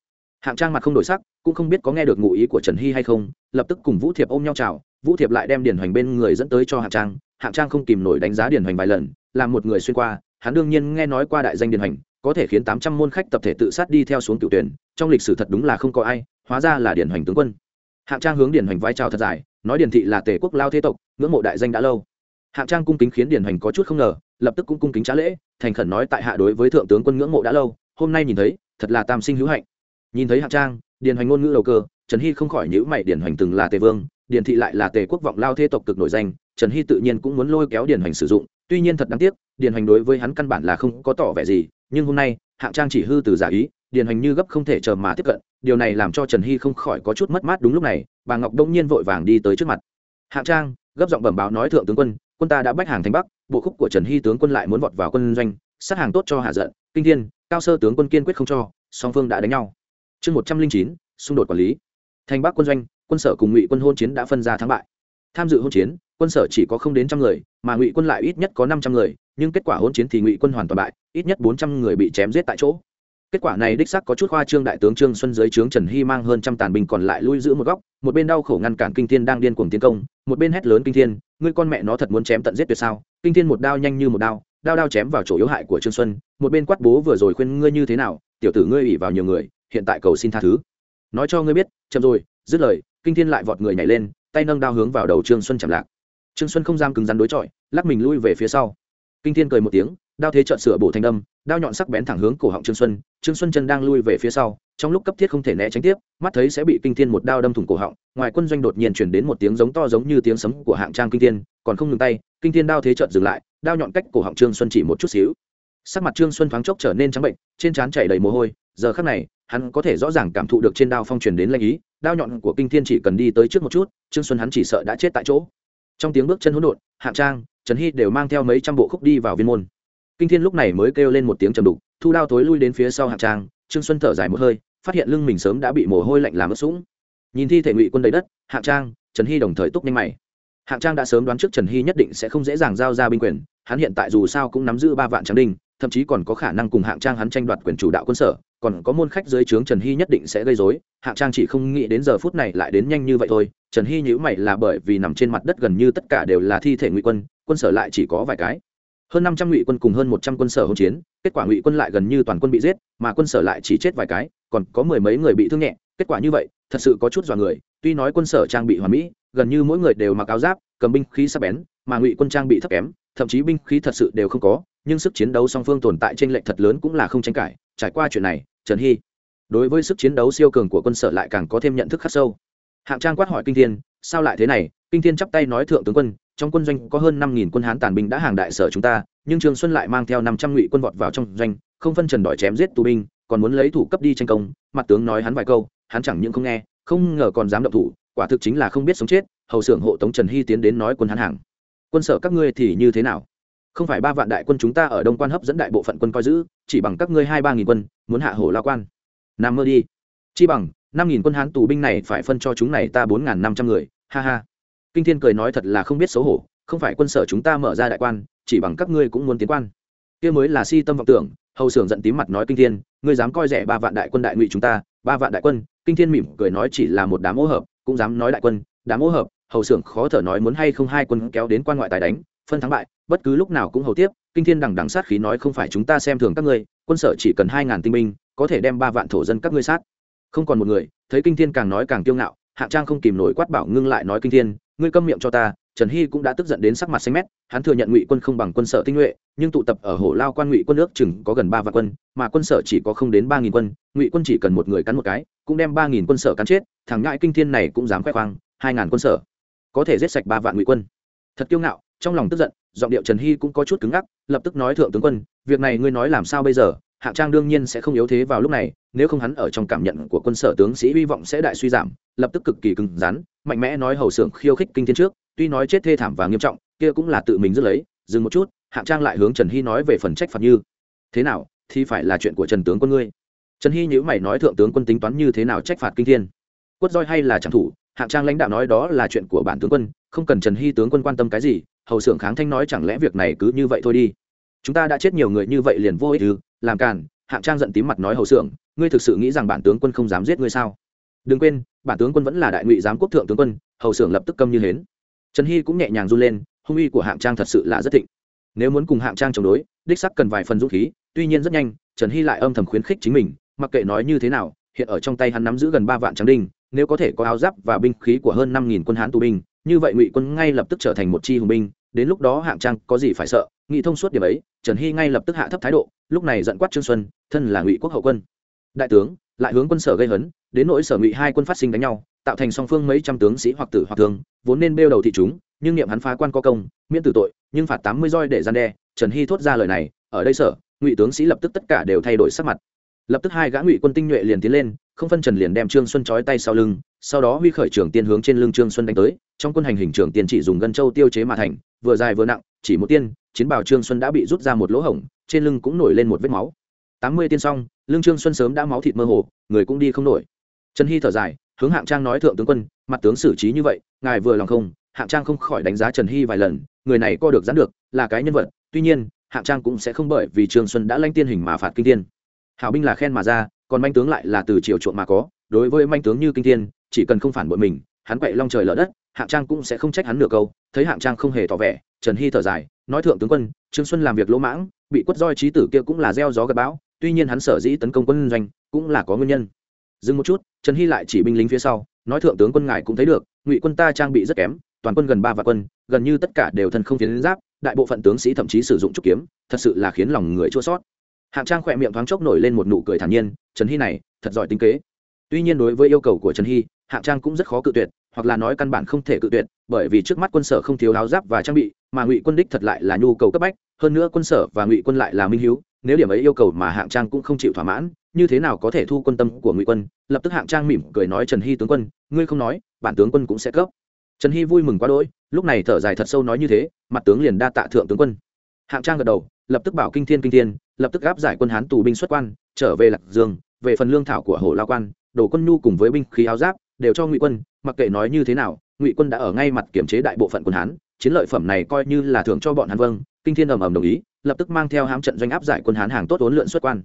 Hạng trang mặt không đổi sắc, cũng không biết có nghe được ngụ ý của trần hy hay không, lập tức cùng vũ thiệp ôm nhau chào, vũ thiệp lại đem điển hoành bên người dẫn tới cho hạng trang hạng trang không kìm nổi đánh giá điển hoành vài lần làm một người xuyên qua, hắn đương nhiên nghe nói qua đại danh điển hoành, có thể khiến tám trăm môn khách tập thể tự sát đi theo xuống cựu tuyển, trong lịch sử thật đúng là không có ai, hóa ra là điển hoành tướng quân. Hạng trang hướng điển hoành vai trào thật dài, nói điển thị là tề quốc lao thế tộc, ngưỡng mộ đại danh đã lâu. Hạng trang cung kính khiến điển hoành có chút không ngờ, lập tức cũng cung kính trả lễ, thành khẩn nói tại hạ đối với thượng tướng quân ngưỡng mộ đã lâu, hôm nay nhìn thấy, thật là tam sinh hữu hạnh. Nhìn thấy hạng trang, điền hoành ngôn ngữ đầu cơ, trần hy không khỏi nhữ mày điền hoành từng là tề vương điền thị lại là tề quốc vọng lao thế tộc cực nổi danh, trần hy tự nhiên cũng muốn lôi kéo điền hoành sử dụng, tuy nhiên thật đáng tiếc, điền hoành đối với hắn căn bản là không có tỏ vẻ gì, nhưng hôm nay, hạng trang chỉ hư từ giả ý, điền hoành như gấp không thể chờ mà tiếp cận, điều này làm cho trần hy không khỏi có chút mất mát đúng lúc này, bà ngọc đông nhiên vội vàng đi tới trước mặt. Hạng trang, gấp giọng bẩm báo nói thượng tướng quân quân ta đã bách hàng thành bắc, bộ khúc của trần hy tướng quân lại muốn vọt vào quân doanh, sát hàng tốt cho hạ giận, kinh thiên, cao sơ tướng quân kiên quyết không cho, song phương đã đánh nhau. Chương một trăm linh chín, xung đột quản lý. Thành bắc quân doanh quân sở cùng ngụy quân hôn chiến đã phân ra thắng bại. Tham dự hôn chiến, quân sở chỉ có không đến trăm người, mà ngụy quân lại ít nhất có năm trăm người, nhưng kết quả hôn chiến thì ngụy quân hoàn toàn bại, ít nhất bốn trăm người bị chém giết tại chỗ. Kết quả này đích sắc có chút khoa trương đại tướng trương xuân dưới trướng trần hy mang hơn trăm tàn binh còn lại lui giữ một góc, một bên đau khổ ngăn cản kinh thiên đang điên cuồng tiến công, một bên hét lớn kinh thiên, ngươi con mẹ nó thật muốn chém tận giết tuyệt sao? Kinh thiên một đao nhanh như một đao đao đao chém vào chỗ yếu hại của trương xuân, một bên quát bố vừa rồi khuyên ngươi như thế nào, tiểu tử ngươi ủy vào nhiều người, hiện tại cầu xin tha thứ. Nói cho ngươi biết, chậm rồi, dứt lời kinh thiên lại vọt người nhảy lên, tay nâng đao hướng vào đầu trương xuân chậm lạc. Trương xuân không dám cứng rắn đối chọi, lắc mình lui về phía sau. Kinh thiên cười một tiếng, đao thế trợn sửa bổ thành đâm, đao nhọn sắc bén thẳng hướng cổ họng trương xuân. Trương xuân chân đang lui về phía sau, trong lúc cấp thiết không thể né tránh tiếp, mắt thấy sẽ bị kinh thiên một đao đâm thủng cổ họng, ngoài quân doanh đột nhiên chuyển đến một tiếng giống to giống như tiếng sấm của hạng trang kinh thiên, còn không ngừng tay, kinh thiên đao thế trợn dừng lại, đao nhọn cách cổ họng trương xuân chỉ một chút xíu. Sắc mặt trương xuân thoáng chốc trở nên trắng bệnh, trên trán chảy đầy mồ hôi, giờ khắc này hắn có thể rõ ràng cảm thụ được trên đao phong truyền đến lanh ý, đao nhọn của kinh thiên chỉ cần đi tới trước một chút, trương xuân hắn chỉ sợ đã chết tại chỗ. Trong tiếng bước chân hỗn độn, hạng trang, trần hy đều mang theo mấy trăm bộ khúc đi vào viên môn. Kinh thiên lúc này mới kêu lên một tiếng trầm đục, thu đao tối lui đến phía sau hạng trang, trương xuân thở dài một hơi, phát hiện lưng mình sớm đã bị mồ hôi lạnh làm ướt sũng. Nhìn thi thể ngụy quân đầy đất, hạng trang, trần hy đồng thời túc nhanh mày. Hạng trang đã sớm đoán trước trần hy nhất định sẽ không dễ dàng giao ra binh quyền, hắn hiện tại dù sao cũng nắm giữ ba vạn tráng đinh, thậm chí còn có khả năng cùng hạng trang hắn tranh đoạt quyền chủ đạo quân sở còn có môn khách dưới trướng trần hy nhất định sẽ gây dối hạng trang chỉ không nghĩ đến giờ phút này lại đến nhanh như vậy thôi, trần hy nhữ mày là bởi vì nằm trên mặt đất gần như tất cả đều là thi thể ngụy quân quân sở lại chỉ có vài cái. Hơn năm trăm ngụy quân cùng hơn một trăm quân sở hỗn chiến, kết quả ngụy quân lại gần như toàn quân bị giết, mà quân sở lại chỉ chết vài cái, còn có mười mấy người bị thương nhẹ, kết quả như vậy, thật sự có chút dọa người, tuy nói quân sở trang bị hoàn mỹ, gần như mỗi người đều mặc áo giáp, cầm binh khí sắc bén, mà ngụy quân trang bị thấp kém, thậm chí binh khí thật sự đều không có, nhưng sức chiến đấu song phương tồn tại trên lệnh thật lớn cũng là không tranh cãi trải qua chuyện này, trần hy, đối với sức chiến đấu siêu cường của quân sở lại càng có thêm nhận thức khắc sâu. Hạng trang quát hỏi kinh thiên, sao lại thế này? Kinh thiên chắp tay nói thượng tướng quân, trong quân doanh có hơn năm nghìn quân hán tàn binh đã hàng đại sở chúng ta, nhưng Trường xuân lại mang theo năm trăm ngụy quân vọt vào trong doanh, không phân trần đòi chém giết tù binh, còn muốn lấy thủ cấp đi tranh công. Mặt tướng nói hắn vài câu, hắn chẳng những không nghe, không ngờ còn dám động thủ, quả thực chính là không biết sống chết, hầu xưởng hộ tống trần hy tiến đến nói quân hán hàng. Quân sở các ngươi thì như thế nào? Không phải ba vạn đại quân chúng ta ở đông quan hấp dẫn đại bộ phận quân coi giữ, chỉ bằng các ngươi hai ba nghìn quân, muốn hạ hổ lao quan. Nằm mơ đi. Chi bằng, năm nghìn quân hán tù binh này phải phân cho chúng này ta bốn n g h n năm trăm người, ha ha. Kinh thiên cười nói thật là không biết xấu hổ, không phải quân sở chúng ta mở ra đại quan, chỉ bằng các ngươi cũng muốn tiến quan. Kia mới là si tâm vọng tưởng, hầu sưởng giận tím mặt nói kinh thiên, ngươi dám coi rẻ ba vạn đại quân đại ngụy chúng ta, ba vạn đại quân, kinh thiên mỉm cười nói chỉ là một đám ô hợp, cũng dám nói đại quân, đám ô hợp, hầu sưởng khó thở nói muốn hay không hai quân kéo đến quan ngoại tài đánh, phân thắng bại bất cứ lúc nào cũng hầu tiếp, kinh thiên đằng đằng sát khí nói không phải chúng ta xem thường các ngươi, quân sở chỉ cần hai ngàn tinh binh, có thể đem ba vạn thổ dân các ngươi sát. Không còn một người, thấy kinh thiên càng nói càng kiêu ngạo, hạng trang không kìm nổi quát bảo ngưng lại nói kinh thiên, ngươi câm miệng cho ta, trần hy cũng đã tức giận đến sắc mặt xanh mét, hắn thừa nhận ngụy quân không bằng quân sở tinh nhuệ, nhưng tụ tập ở hồ lao quan ngụy quân nước chừng có gần ba vạn quân, mà quân sở chỉ có không đến ba nghìn quân, ngụy quân chỉ cần một người cắn một cái, cũng đem ba nghìn quân sở cắn chết, thằng ngại kinh thiên này cũng dám khoe khoang, hai ngàn quân sở, có thể giết sạch ba vạn ngụy quân. Thật kiêu ngạo, trong lòng tức giận giọng điệu trần hy cũng có chút cứng ngắc, lập tức nói thượng tướng quân, việc này ngươi nói làm sao bây giờ? Hạng trang đương nhiên sẽ không yếu thế vào lúc này, nếu không hắn ở trong cảm nhận của quân sở tướng sĩ hy vọng sẽ đại suy giảm, lập tức cực kỳ cứng rắn, mạnh mẽ nói hầu sưởng khiêu khích kinh thiên trước, tuy nói chết thê thảm và nghiêm trọng, kia cũng là tự mình dứt lấy, dừng một chút, hạng trang lại hướng trần hy nói về phần trách phạt như, thế nào, thì phải là chuyện của trần tướng quân ngươi. Trần hy nhữ mày nói thượng tướng quân tính toán như thế nào trách phạt kinh thiên. Quất roi hay là trảm thủ, hạng trang lãnh đạo nói đó là chuyện của bản tướng quân, không cần trần hy tướng quân quan tâm cái gì hầu xưởng kháng thanh nói chẳng lẽ việc này cứ như vậy thôi đi? Chúng ta đã chết nhiều người như vậy liền vô ích ư? Làm càn, hạng trang giận tím mặt nói hầu xưởng, ngươi thực sự nghĩ rằng bản tướng quân không dám giết ngươi sao? Đừng quên, bản tướng quân vẫn là đại ngụy giám quốc thượng tướng quân, hầu xưởng lập tức câm như hến. Trần hy cũng nhẹ nhàng run lên, hung uy của hạng trang thật sự là rất thịnh. Nếu muốn cùng hạng trang chống đối, đích sắc cần vài phần dũng khí, tuy nhiên rất nhanh, trần hy lại âm thầm khuyến khích chính mình, mặc kệ nói như thế nào, hiện ở trong tay hắn nắm giữ gần ba vạn tráng đinh, nếu có thể có áo giáp và binh khí của hơn năm nghìn quân hán tù binh như vậy ngụy quân ngay lập tức trở thành một chi hùng binh, đến lúc đó hạng trang có gì phải sợ, nghị thông suốt điểm ấy, trần hy ngay lập tức hạ thấp thái độ, lúc này giận quát trương xuân, thân là ngụy quốc hậu quân. Đại tướng, lại hướng quân sở gây hấn, đến nỗi sở ngụy hai quân phát sinh đánh nhau, tạo thành song phương mấy trăm tướng sĩ hoặc tử hoặc thương, vốn nên bêu đầu thị chúng, nhưng niệm hắn phá quan có công, miễn tử tội, nhưng phạt tám mươi roi để gian đe, trần hy thốt ra lời này, ở đây sở, ngụy tướng sĩ lập tức tất cả đều thay đổi sắc mặt. Lập tức hai gã ngụy quân tinh nhuệ liền tiến lên không phân trần liền đem trương xuân trói tay sau lưng, sau đó huy khởi trường tiên hướng trên lưng trương xuân đánh tới, trong quân hành hình trường tiên chỉ dùng gân châu tiêu chế mà thành, vừa dài vừa nặng, chỉ một tiên, chiến bào trương xuân đã bị rút ra một lỗ hổng, trên lưng cũng nổi lên một vết máu. Tám mươi tiên xong, lưng trương xuân sớm đã máu thịt mơ hồ, người cũng đi không nổi. Trần hy thở dài, hướng hạng trang nói thượng tướng quân, mặt tướng xử trí như vậy, ngài vừa lòng không? Hạng trang không khỏi đánh giá trần hy vài lần, người này co được dán được, là cái nhân vật, tuy nhiên, hạng trang cũng sẽ không bởi vì trương xuân đã lanh tiên hình mà phạt kinh tiên. Hảo binh là khen mà ra còn manh tướng lại là từ chiều chuộng mà có, đối với manh tướng như kinh thiên, chỉ cần không phản bội mình, hắn quậy long trời lở đất, hạng trang cũng sẽ không trách hắn nửa câu, thấy hạng trang không hề tỏ vẻ, trần hy thở dài, nói thượng tướng quân, trương xuân làm việc lỗ mãng, bị quất roi trí tử kia cũng là gieo gió gặp bão, tuy nhiên hắn sở dĩ tấn công quân doanh, cũng là có nguyên nhân. Dừng một chút, trần hy lại chỉ binh lính phía sau, nói thượng tướng quân ngài cũng thấy được, ngụy quân ta trang bị rất kém, toàn quân gần ba vạn quân, gần như tất cả đều thân không phiến giáp, đại bộ phận tướng sĩ thậm chí sử dụng trúc kiếm, thật sự là khiến lòng người chua sót hạng trang khỏe miệng thoáng chốc nổi lên một nụ cười thản nhiên, trần hy này, thật giỏi tính kế. Tuy nhiên đối với yêu cầu của trần hy, hạng trang cũng rất khó cự tuyệt, hoặc là nói căn bản không thể cự tuyệt, bởi vì trước mắt quân sở không thiếu áo giáp và trang bị, mà ngụy quân đích thật lại là nhu cầu cấp bách, hơn nữa quân sở và ngụy quân lại là minh hiếu, nếu điểm ấy yêu cầu mà hạng trang cũng không chịu thỏa mãn, như thế nào có thể thu quân tâm của ngụy quân? Lập tức hạng trang mỉm cười nói, trần hy tướng quân, ngươi không nói, bản tướng quân cũng sẽ cấp. Trần hy vui mừng quá đỗi, lúc này thở dài thật sâu nói như thế, mặt tướng liền đa tạ thượng tướng quân. Hạng trang gật đầu lập tức bảo kinh thiên kinh thiên, lập tức áp giải quân hán tù binh xuất quan, trở về lạc dương, về phần lương thảo của hồ lao quan, đồ quân nhu cùng với binh khí áo giáp, đều cho ngụy quân, mặc kệ nói như thế nào, ngụy quân đã ở ngay mặt kiểm chế đại bộ phận quân hán, chiến lợi phẩm này coi như là thưởng cho bọn hán vâng kinh thiên ầm ầm đồng ý, lập tức mang theo hám trận doanh áp giải quân hán hàng tốt huấn lượn xuất quan.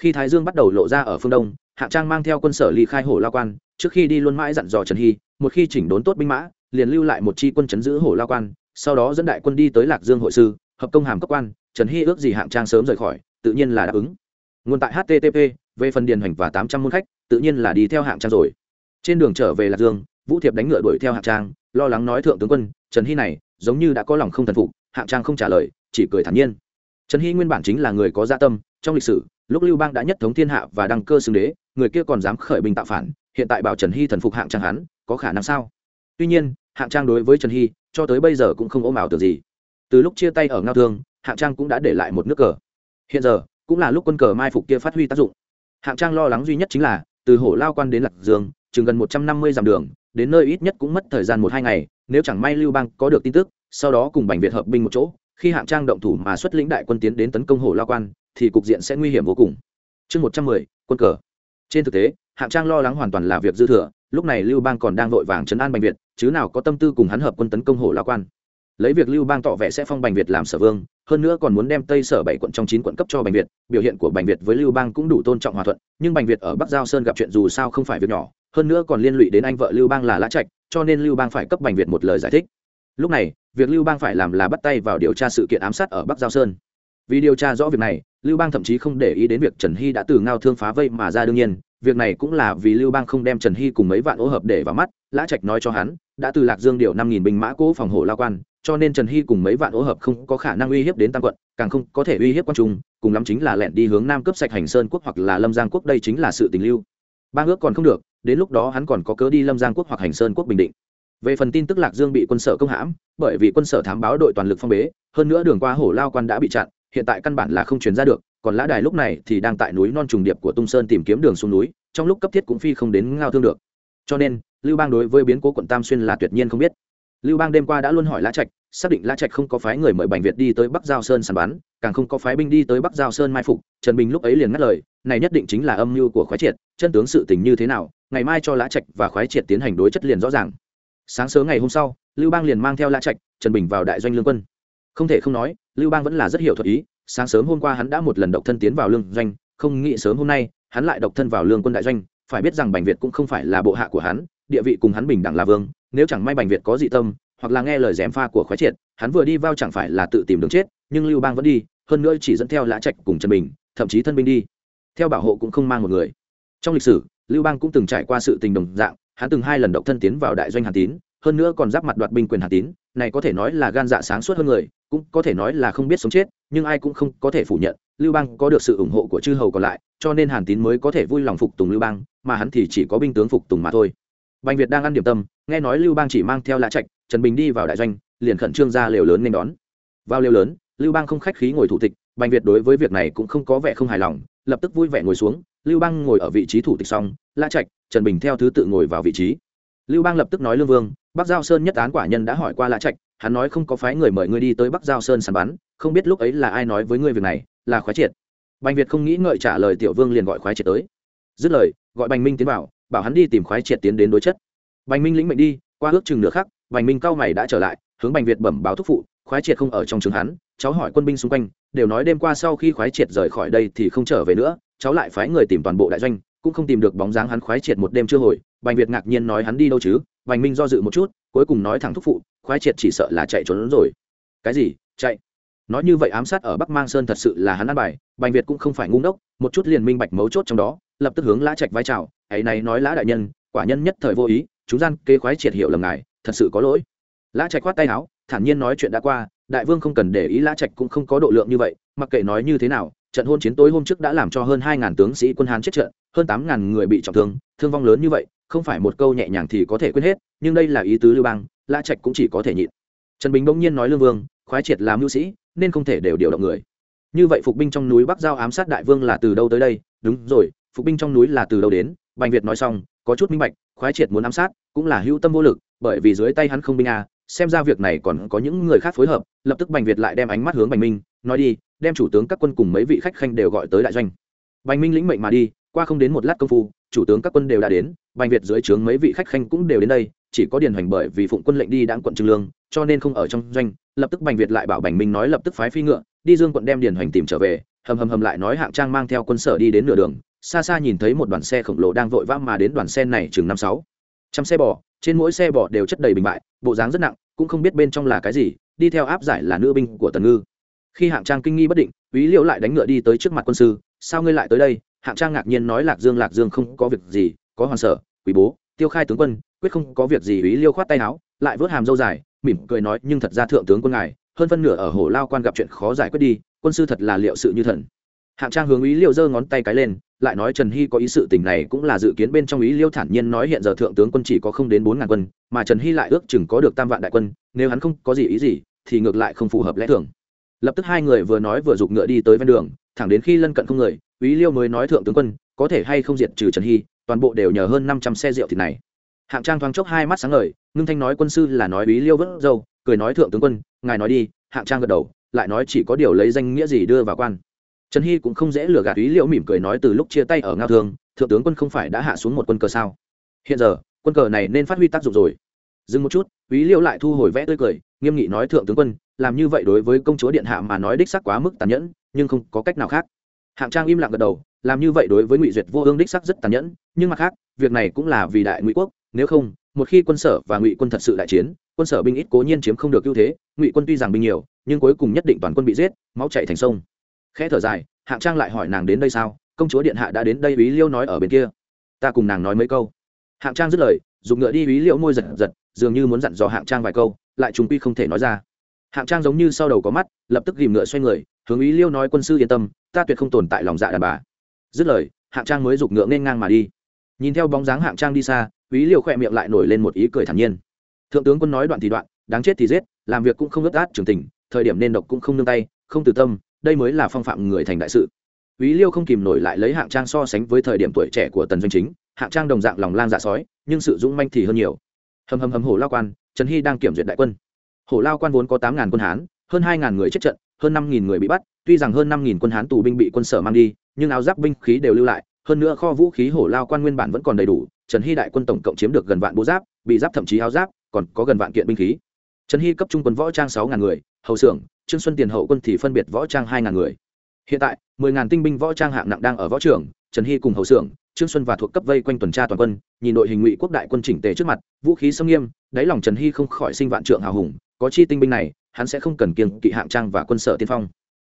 Khi thái dương bắt đầu lộ ra ở phương đông hạng trang mang theo quân sở ly khai hổ lao quan, trước khi đi luôn mãi dặn dò trần hy, một khi chỉnh đốn tốt binh mã, liền lưu lại một chi quân chấn giữ hổ lao quan, sau đó dẫn đại quân đi tới lạc dương hội sư, hợp công hàm cấp quan trần hy ước gì hạng trang sớm rời khỏi, tự nhiên là đáp ứng. Nguồn tại http về phần điền hoành và tám trăm môn khách, tự nhiên là đi theo hạng trang rồi. Trên đường trở về lạc dương, vũ thiệp đánh ngựa đuổi theo hạng trang, lo lắng nói thượng tướng quân, trần hy này, giống như đã có lòng không thần phục. Hạng trang không trả lời, chỉ cười thản nhiên. Trần hy nguyên bản chính là người có gia dạ tâm, trong lịch sử, lúc lưu bang đã nhất thống thiên hạ và đăng cơ xưng đế, người kia còn dám khởi binh tạo phản, hiện tại bảo trần hy thần phục hạng trang hắn, có khả năng sao? Tuy nhiên, hạng trang đối với trần hy, cho tới bây giờ cũng không ôm ảo tưởng gì. Từ lúc chia tay ở ngao thương hạng trang cũng đã để lại một nước cờ. Hiện giờ, cũng là lúc quân cờ mai phục kia phát huy tác dụng. Hạng trang lo lắng duy nhất chính là, từ hổ lao quan đến lạc dương, chừng gần một trăm năm mươi dặm đường, đến nơi ít nhất cũng mất thời gian một hai ngày, nếu chẳng may lưu bang có được tin tức, sau đó cùng bành việt hợp binh một chỗ, khi hạng trang động thủ mà xuất lĩnh đại quân tiến đến tấn công hổ lao quan, thì cục diện sẽ nguy hiểm vô cùng. Chương một trăm mười, quân cờ. Trên thực tế, hạng trang lo lắng hoàn toàn là việc dư thừa, lúc này lưu bang còn đang vội vàng chấn an bành việt, chứ nào có tâm tư cùng hắn hợp quân tấn công hổ lao quan lấy việc lưu bang tỏ vẻ sẽ phong bành việt làm sở vương, hơn nữa còn muốn đem tây sở bảy quận trong chín quận cấp cho bành việt, biểu hiện của bành việt với lưu bang cũng đủ tôn trọng hòa thuận, nhưng bành việt ở bắc giao sơn gặp chuyện dù sao không phải việc nhỏ, hơn nữa còn liên lụy đến anh vợ lưu bang là lã trạch, cho nên lưu bang phải cấp bành việt một lời giải thích. Lúc này, việc lưu bang phải làm là bắt tay vào điều tra sự kiện ám sát ở bắc giao sơn. Vì điều tra rõ việc này, lưu bang thậm chí không để ý đến việc trần hy đã từ ngao thương phá vây mà ra đương nhiên, việc này cũng là vì lưu bang không đem trần hy cùng mấy vạn ô hợp để vào mắt, lã trạch nói cho hắn, đã từ lạc dương điều năm nghìn binh mã cố phòng hộ lao quan cho nên trần hy cùng mấy vạn ô hợp không có khả năng uy hiếp đến tam quận, càng không có thể uy hiếp quan trung, cùng lắm chính là lẹn đi hướng nam cướp sạch hành sơn quốc hoặc là lâm giang quốc, đây chính là sự tình lưu. Ba ước còn không được, đến lúc đó hắn còn có cớ đi lâm giang quốc hoặc hành sơn quốc bình định. Về phần tin tức lạc dương bị quân sở công hãm, bởi vì quân sở thám báo đội toàn lực phong bế, hơn nữa đường qua hổ lao quan đã bị chặn, hiện tại căn bản là không chuyển ra được, còn lã đài lúc này thì đang tại núi non trùng điệp của tung sơn tìm kiếm đường xuống núi, trong lúc cấp thiết cũng phi không đến ngao thương được. Cho nên, lưu bang đối với biến cố quận tam xuyên là tuyệt nhiên không biết lưu bang đêm qua đã luôn hỏi lã trạch, xác định lã trạch không có phái người mời bành việt đi tới bắc giao sơn sàn bắn, càng không có phái binh đi tới bắc giao sơn mai phục. Trần bình lúc ấy liền ngắt lời, này nhất định chính là âm mưu của khoái triệt, chân tướng sự tình như thế nào, ngày mai cho lã trạch và khoái triệt tiến hành đối chất liền rõ ràng. Sáng sớm ngày hôm sau, lưu bang liền mang theo lã trạch, trần bình vào đại doanh lương quân. Không thể không nói, lưu bang vẫn là rất hiểu thuật ý, sáng sớm hôm qua hắn đã một lần độc thân tiến vào lương doanh, không nghĩ sớm hôm nay, hắn lại độc thân vào lương quân đại doanh. Phải biết rằng bành việt cũng không phải là bộ hạ của hắn, địa vị cùng hắn bình đẳng là vương nếu chẳng may bành việt có dị tâm, hoặc là nghe lời dèm pha của khoái triệt, hắn vừa đi vào chẳng phải là tự tìm đường chết, nhưng lưu bang vẫn đi, hơn nữa chỉ dẫn theo lã trạch cùng trần bình, thậm chí thân binh đi. Theo bảo hộ cũng không mang một người. Trong lịch sử, lưu bang cũng từng trải qua sự tình đồng dạng, hắn từng hai lần động thân tiến vào đại doanh hàn tín, hơn nữa còn giáp mặt đoạt binh quyền hàn tín, này có thể nói là gan dạ sáng suốt hơn người, cũng có thể nói là không biết sống chết, nhưng ai cũng không có thể phủ nhận, lưu bang có được sự ủng hộ của chư hầu còn lại, cho nên hàn tín mới có thể vui lòng phục tùng lưu bang, mà hắn thì chỉ có binh tướng phục tùng mà thôi bành việt đang ăn điểm tâm, nghe nói lưu bang chỉ mang theo lã trạch, trần bình đi vào đại doanh, liền khẩn trương ra lều lớn nên đón. Vào lều lớn, lưu bang không khách khí ngồi thủ tịch, bành việt đối với việc này cũng không có vẻ không hài lòng, lập tức vui vẻ ngồi xuống, lưu bang ngồi ở vị trí thủ tịch xong, lã trạch, trần bình theo thứ tự ngồi vào vị trí. Lưu bang lập tức nói lương vương, bắc giao sơn nhất án quả nhân đã hỏi qua lã trạch, hắn nói không có phái người mời ngươi đi tới bắc giao sơn săn bắn, không biết lúc ấy là ai nói với ngươi việc này, là khoái triệt. Bành việt không nghĩ ngợi trả lời tiểu vương liền gọi khoái triệt tới. Dứt lời, gọi bành minh tiến vào bảo hắn đi tìm khoái triệt tiến đến đối chất. Bành minh lĩnh mệnh đi, qua ước chừng nửa khắc, bành minh cao mày đã trở lại, hướng bành việt bẩm báo thúc phụ, khoái triệt không ở trong trường hắn, cháu hỏi quân binh xung quanh, đều nói đêm qua sau khi khoái triệt rời khỏi đây thì không trở về nữa, cháu lại phái người tìm toàn bộ đại doanh, cũng không tìm được bóng dáng hắn khoái triệt một đêm chưa hồi, bành việt ngạc nhiên nói hắn đi đâu chứ, bành minh do dự một chút, cuối cùng nói thẳng thúc phụ, khoái triệt chỉ sợ là chạy trốn rồi. Cái gì, chạy? Nói như vậy ám sát ở bắc mang sơn thật sự là hắn ăn bài, bành việt cũng không phải ngu ngốc, một chút liền minh bạch mấu chốt trong đó, lập tức hướng lã trạch vai trào ấy này nói lã đại nhân, quả nhân nhất thời vô ý, chúng gian kê khoái triệt hiểu lầm ngài, thật sự có lỗi. Lã trạch khoát tay áo, thản nhiên nói chuyện đã qua, đại vương không cần để ý lã trạch cũng không có độ lượng như vậy, mặc kệ nói như thế nào, trận hôn chiến tối hôm trước đã làm cho hơn hai ngàn tướng sĩ quân hán chết trận, hơn tám ngàn người bị trọng thương thương vong lớn như vậy, không phải một câu nhẹ nhàng thì có thể quên hết, nhưng đây là ý tứ lưu bang, lã trạch cũng chỉ có thể nhịn. Trần bình bỗng nhiên nói lương vương, khoái triệt làm mưu sĩ nên không thể đều điều động người. Như vậy phục binh trong núi bắc giao ám sát đại vương là từ đâu tới đây? Đúng rồi, phục binh trong núi là từ đâu đến? Bành việt nói xong, có chút minh bạch, khoái triệt muốn ám sát, cũng là hữu tâm vô lực, bởi vì dưới tay hắn không binh à xem ra việc này còn có những người khác phối hợp, lập tức bành việt lại đem ánh mắt hướng bành minh, nói đi, đem chủ tướng các quân cùng mấy vị khách khanh đều gọi tới đại doanh. Bành minh lĩnh mệnh mà đi, qua không đến một lát công phu, chủ tướng các quân đều đã đến, bành việt dưới trướng mấy vị khách khanh cũng đều đến đây, chỉ có điền hoành bởi vì phụng quân lệnh đi đáng quận trương lương, cho nên không ở trong doanh lập tức bành việt lại bảo bành minh nói lập tức phái phi ngựa, đi dương quận đem điền hoành tìm trở về, hầm hầm hầm lại nói hạng trang mang theo quân sở đi đến nửa đường, xa xa nhìn thấy một đoàn xe khổng lồ đang vội vã mà đến đoàn xe này chừng năm sáu. Trăm xe bò, trên mỗi xe bò đều chất đầy bình bại, bộ dáng rất nặng, cũng không biết bên trong là cái gì, đi theo áp giải là nữ binh của tần ngư. Khi hạng trang kinh nghi bất định ý liễu lại đánh ngựa đi tới trước mặt quân sư, sao ngươi lại tới đây? Hạng trang ngạc nhiên nói, lạc dương lạc dương không có việc gì, có hoàng sở quý bố, tiêu khai tướng quân, quyết không có việc gì. Ý liêu khoát tay áo, lại vớt hàm dâu dài mỉm cười nói, nhưng thật ra thượng tướng quân ngài, hơn phân nửa ở hồ lao quan gặp chuyện khó giải quyết đi, quân sư thật là liệu sự như thần. Hạng trang hướng ý liêu giơ ngón tay cái lên, lại nói, trần hy có ý sự tình này cũng là dự kiến bên trong ý liêu thản nhiên nói hiện giờ thượng tướng quân chỉ có không đến bốn ngàn quân, mà trần hy lại ước chừng có được tam vạn đại quân, nếu hắn không có gì ý gì, thì ngược lại không phù hợp lẽ thường. Lập tức hai người vừa nói vừa giục ngựa đi tới ven đường, thẳng đến khi lân cận không người, ý liêu mới nói, thượng tướng quân, có thể hay không diệt trừ trần hy, toàn bộ đều nhờ hơn năm trăm xe rượu thịt này hạng trang thoáng chốc hai mắt sáng ngời, ngưng thanh nói quân sư là nói ý liêu vớt dâu, cười nói thượng tướng quân, ngài nói đi, hạng trang gật đầu, lại nói chỉ có điều lấy danh nghĩa gì đưa vào quan. Trần hy cũng không dễ lừa gạt ý liễu mỉm cười nói từ lúc chia tay ở ngao thương, thượng tướng quân không phải đã hạ xuống một quân cờ sao? Hiện giờ, quân cờ này nên phát huy tác dụng rồi. Dừng một chút ý liễu lại thu hồi vẽ tươi cười, nghiêm nghị nói thượng tướng quân, làm như vậy đối với công chúa điện hạ mà nói đích sắc quá mức tàn nhẫn, nhưng không có cách nào khác. Hạng trang im lặng gật đầu, làm như vậy đối với ngụy duyệt vô ương đích sắc rất tàn nhẫn, nhưng mặt khác, việc này cũng là vì đại ngụy quốc nếu không, một khi quân sở và ngụy quân thật sự đại chiến, quân sở binh ít cố nhiên chiếm không được ưu thế, ngụy quân tuy rằng binh nhiều, nhưng cuối cùng nhất định toàn quân bị giết, máu chạy thành sông. Khẽ thở dài, hạng trang lại hỏi nàng đến đây sao? Công chúa điện hạ đã đến đây ý liêu nói ở bên kia. Ta cùng nàng nói mấy câu. Hạng trang dứt lời, dùng ngựa đi ý liễu môi giật giật, dường như muốn dặn dò hạng trang vài câu, lại trùng quy không thể nói ra. Hạng trang giống như sau đầu có mắt, lập tức ghìm ngựa xoay người, hướng ý liêu nói quân sư yên tâm, ta tuyệt không tồn tại lòng dạ đàn bà. Dứt lời, hạng trang mới giục ngựa nên ngang mà đi nhìn theo bóng dáng hạng trang đi xa ý liêu khỏe miệng lại nổi lên một ý cười thản nhiên. Thượng tướng quân nói đoạn thì đoạn, đáng chết thì giết, làm việc cũng không ướt át trường tình, thời điểm nên độc cũng không nương tay, không từ tâm, đây mới là phong phạm người thành đại sự. Ý liêu không kìm nổi lại lấy hạng trang so sánh với thời điểm tuổi trẻ của tần doanh chính, hạng trang đồng dạng lòng lang dạ sói, nhưng sự dũng manh thì hơn nhiều. Hầm hầm hầm hổ lao quan, trần hy đang kiểm duyệt đại quân. Hổ lao quan vốn có tám ngàn quân hán, hơn hai ngàn người chết trận, hơn năm nghìn người bị bắt, tuy rằng hơn năm nghìn quân hán tù binh bị quân sở mang đi, nhưng áo giáp binh khí đều lưu lại hơn nữa kho vũ khí hổ lao quan nguyên bản vẫn còn đầy đủ, trần hy đại quân tổng cộng chiếm được gần vạn bố giáp, bị giáp thậm chí áo giáp, còn có gần vạn kiện binh khí. Trần hy cấp trung quân võ trang sáu ngàn người hậu xưởng, trương xuân tiền hậu quân thì phân biệt võ trang hai ngàn người. Hiện tại, mười ngàn tinh binh võ trang hạng nặng đang ở võ trường, trần hy cùng hậu xưởng, trương xuân và thuộc cấp vây quanh tuần tra toàn quân, nhìn đội hình ngụy quốc đại quân chỉnh tề trước mặt, vũ khí sông nghiêm, đáy lòng trần hy không khỏi sinh vạn trượng hào hùng, có chi tinh binh này, hắn sẽ không cần kiêng kỵ hạng trang và quân sở tiên phong.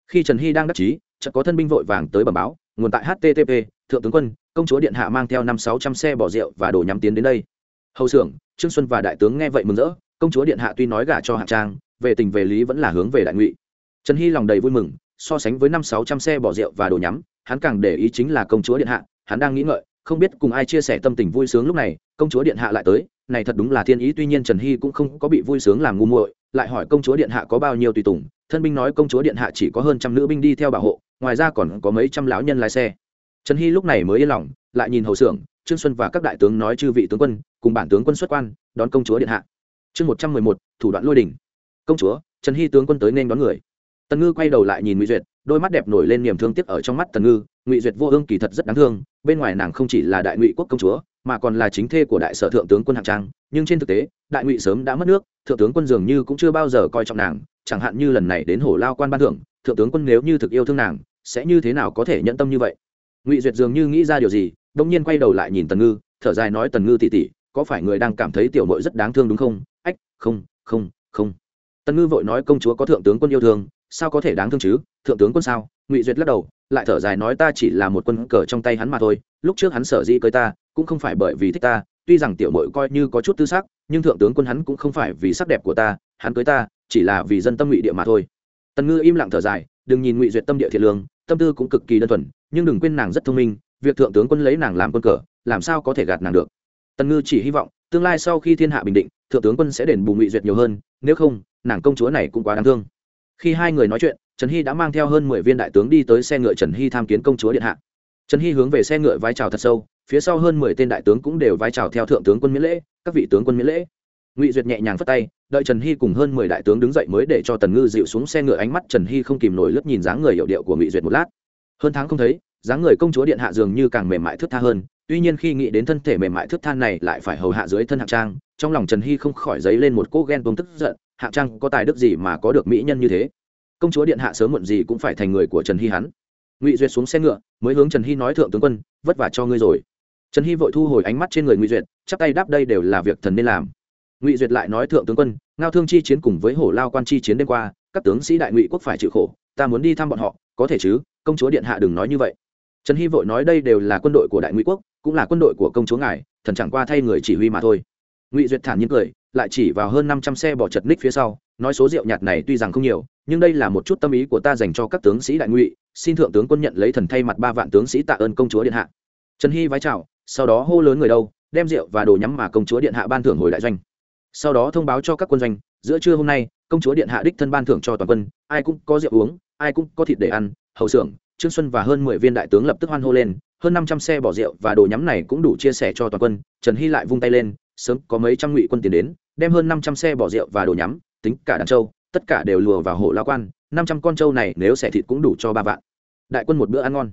Khi trần hy đang đắc chí, chợt có thân binh vội vàng tới bẩm báo, nguồn tại http thượng tướng quân, công chúa điện hạ mang theo năm sáu trăm xe bỏ rượu và đồ nhắm tiến đến đây. Hầu xưởng, trương xuân và đại tướng nghe vậy mừng rỡ, công chúa điện hạ tuy nói gả cho hạ trang, về tình về lý vẫn là hướng về đại ngụy. Trần hy lòng đầy vui mừng, so sánh với năm sáu trăm xe bỏ rượu và đồ nhắm, hắn càng để ý chính là công chúa điện hạ, hắn đang nghĩ ngợi, không biết cùng ai chia sẻ tâm tình vui sướng lúc này, công chúa điện hạ lại tới, này thật đúng là thiên ý, tuy nhiên trần hy cũng không có bị vui sướng làm ngu muội, lại hỏi công chúa điện hạ có bao nhiêu tùy tùng, thân binh nói công chúa điện hạ chỉ có hơn trăm nữ binh đi theo bảo hộ, ngoài ra còn có mấy trăm lão nhân lái xe trần hy lúc này mới yên lòng, lại nhìn hầu xưởng, trương xuân và các đại tướng nói chư vị tướng quân, cùng bản tướng quân xuất quan, đón công chúa điện hạ. Chương một trăm mười một, thủ đoạn lôi đình. công chúa, trần hy tướng quân tới nên đón người. Tần ngư quay đầu lại nhìn ngụy duyệt, đôi mắt đẹp nổi lên niềm thương tiếc ở trong mắt tần ngư. Ngụy duyệt vô ương kỳ thật rất đáng thương, bên ngoài nàng không chỉ là đại ngụy quốc công chúa, mà còn là chính thê của đại sở thượng tướng quân hạng trang. Nhưng trên thực tế, đại ngụy sớm đã mất nước, thượng tướng quân dường như cũng chưa bao giờ coi trọng nàng, chẳng hạn như lần này đến hổ lao quan ban thưởng, thượng tướng quân nếu như thực yêu thương nàng, sẽ như thế nào có thể nhận tâm như vậy? Ngụy duyệt dường như nghĩ ra điều gì đông nhiên quay đầu lại nhìn tần ngư, thở dài nói, tần ngư tỉ tỉ có phải người đang cảm thấy tiểu mội rất đáng thương đúng không? Ách, không không không. Tần ngư vội nói, công chúa có thượng tướng quân yêu thương, sao có thể đáng thương chứ? Thượng tướng quân sao? Ngụy duyệt lắc đầu, lại thở dài nói, ta chỉ là một quân cờ trong tay hắn mà thôi, lúc trước hắn sở dĩ cưới ta, cũng không phải bởi vì thích ta, tuy rằng tiểu mội coi như có chút tư sắc, nhưng thượng tướng quân hắn cũng không phải vì sắc đẹp của ta, hắn cưới ta, chỉ là vì dân tâm ngụy địa mà thôi. Tần ngư im lặng thở dài, đừng nhìn ngụy duyệt tâm địa thiện lương tâm tư cũng cực kỳ đơn thuần, nhưng đừng quên nàng rất thông minh, việc thượng tướng quân lấy nàng làm quân cờ, làm sao có thể gạt nàng được. Tần ngư chỉ hy vọng, tương lai sau khi thiên hạ bình định, thượng tướng quân sẽ đền bù ngụy duyệt nhiều hơn, nếu không, nàng công chúa này cũng quá đáng thương. Khi hai người nói chuyện, trần hy đã mang theo hơn mười viên đại tướng đi tới xe ngựa trần hy tham kiến công chúa điện hạ. Trần hy hướng về xe ngựa vai trào thật sâu, phía sau hơn mười tên đại tướng cũng đều vai trào theo thượng tướng quân miễn lễ, các vị tướng quân miễn lễ. Ngụy duyệt nhẹ nhàng phất tay đợi trần hy cùng hơn mười đại tướng đứng dậy mới để cho tần ngư dịu xuống xe ngựa ánh mắt trần hy không kìm nổi lướt nhìn dáng người hiệu điệu của ngụy duyệt một lát. Hơn tháng không thấy, dáng người công chúa điện hạ dường như càng mềm mại thước tha hơn, tuy nhiên khi nghĩ đến thân thể mềm mại thước than này lại phải hầu hạ dưới thân hạng trang, trong lòng trần hy không khỏi dấy lên một cỗ ghen tuông tức giận, hạng trang có tài đức gì mà có được mỹ nhân như thế? Công chúa điện hạ sớm muộn gì cũng phải thành người của trần hy hắn. Ngụy duyệt xuống xe ngựa, mới hướng trần hy nói thượng tướng quân, vất vả cho ngươi rồi. Trần hy vội thu hồi ánh mắt trên người ngụy duyệt, chắp tay đáp đây đều là việc thần nên làm ngụy duyệt lại nói thượng tướng quân, ngao thương chi chiến cùng với hổ lao quan chi chiến đêm qua, các tướng sĩ đại ngụy quốc phải chịu khổ, ta muốn đi thăm bọn họ, có thể chứ? Công chúa điện hạ đừng nói như vậy. Trần hy vội nói đây đều là quân đội của đại ngụy quốc, cũng là quân đội của công chúa ngài, thần chẳng qua thay người chỉ huy mà thôi. Ngụy duyệt thản nhiên cười, lại chỉ vào hơn năm trăm xe bỏ chật ních phía sau, nói số rượu nhạt này tuy rằng không nhiều, nhưng đây là một chút tâm ý của ta dành cho các tướng sĩ đại ngụy, xin thượng tướng quân nhận lấy thần thay mặt ba vạn tướng sĩ tạ ơn công chúa điện hạ. Trần hy vái chào, sau đó hô lớn người đâu, đem rượu và đồ nhắm mà công chúa điện hạ ban thưởng hồi đại doanh sau đó thông báo cho các quân doanh giữa trưa hôm nay công chúa điện hạ đích thân ban thưởng cho toàn quân ai cũng có rượu uống ai cũng có thịt để ăn hậu xưởng trương xuân và hơn mười viên đại tướng lập tức hoan hô lên hơn năm trăm xe bỏ rượu và đồ nhắm này cũng đủ chia sẻ cho toàn quân trần hy lại vung tay lên sớm có mấy trăm ngụy quân tiến đến đem hơn năm trăm xe bỏ rượu và đồ nhắm tính cả đàn trâu, tất cả đều lùa vào hộ lao quan năm trăm con trâu này nếu xẻ thịt cũng đủ cho ba vạn. Đại quân một bữa ăn ngon.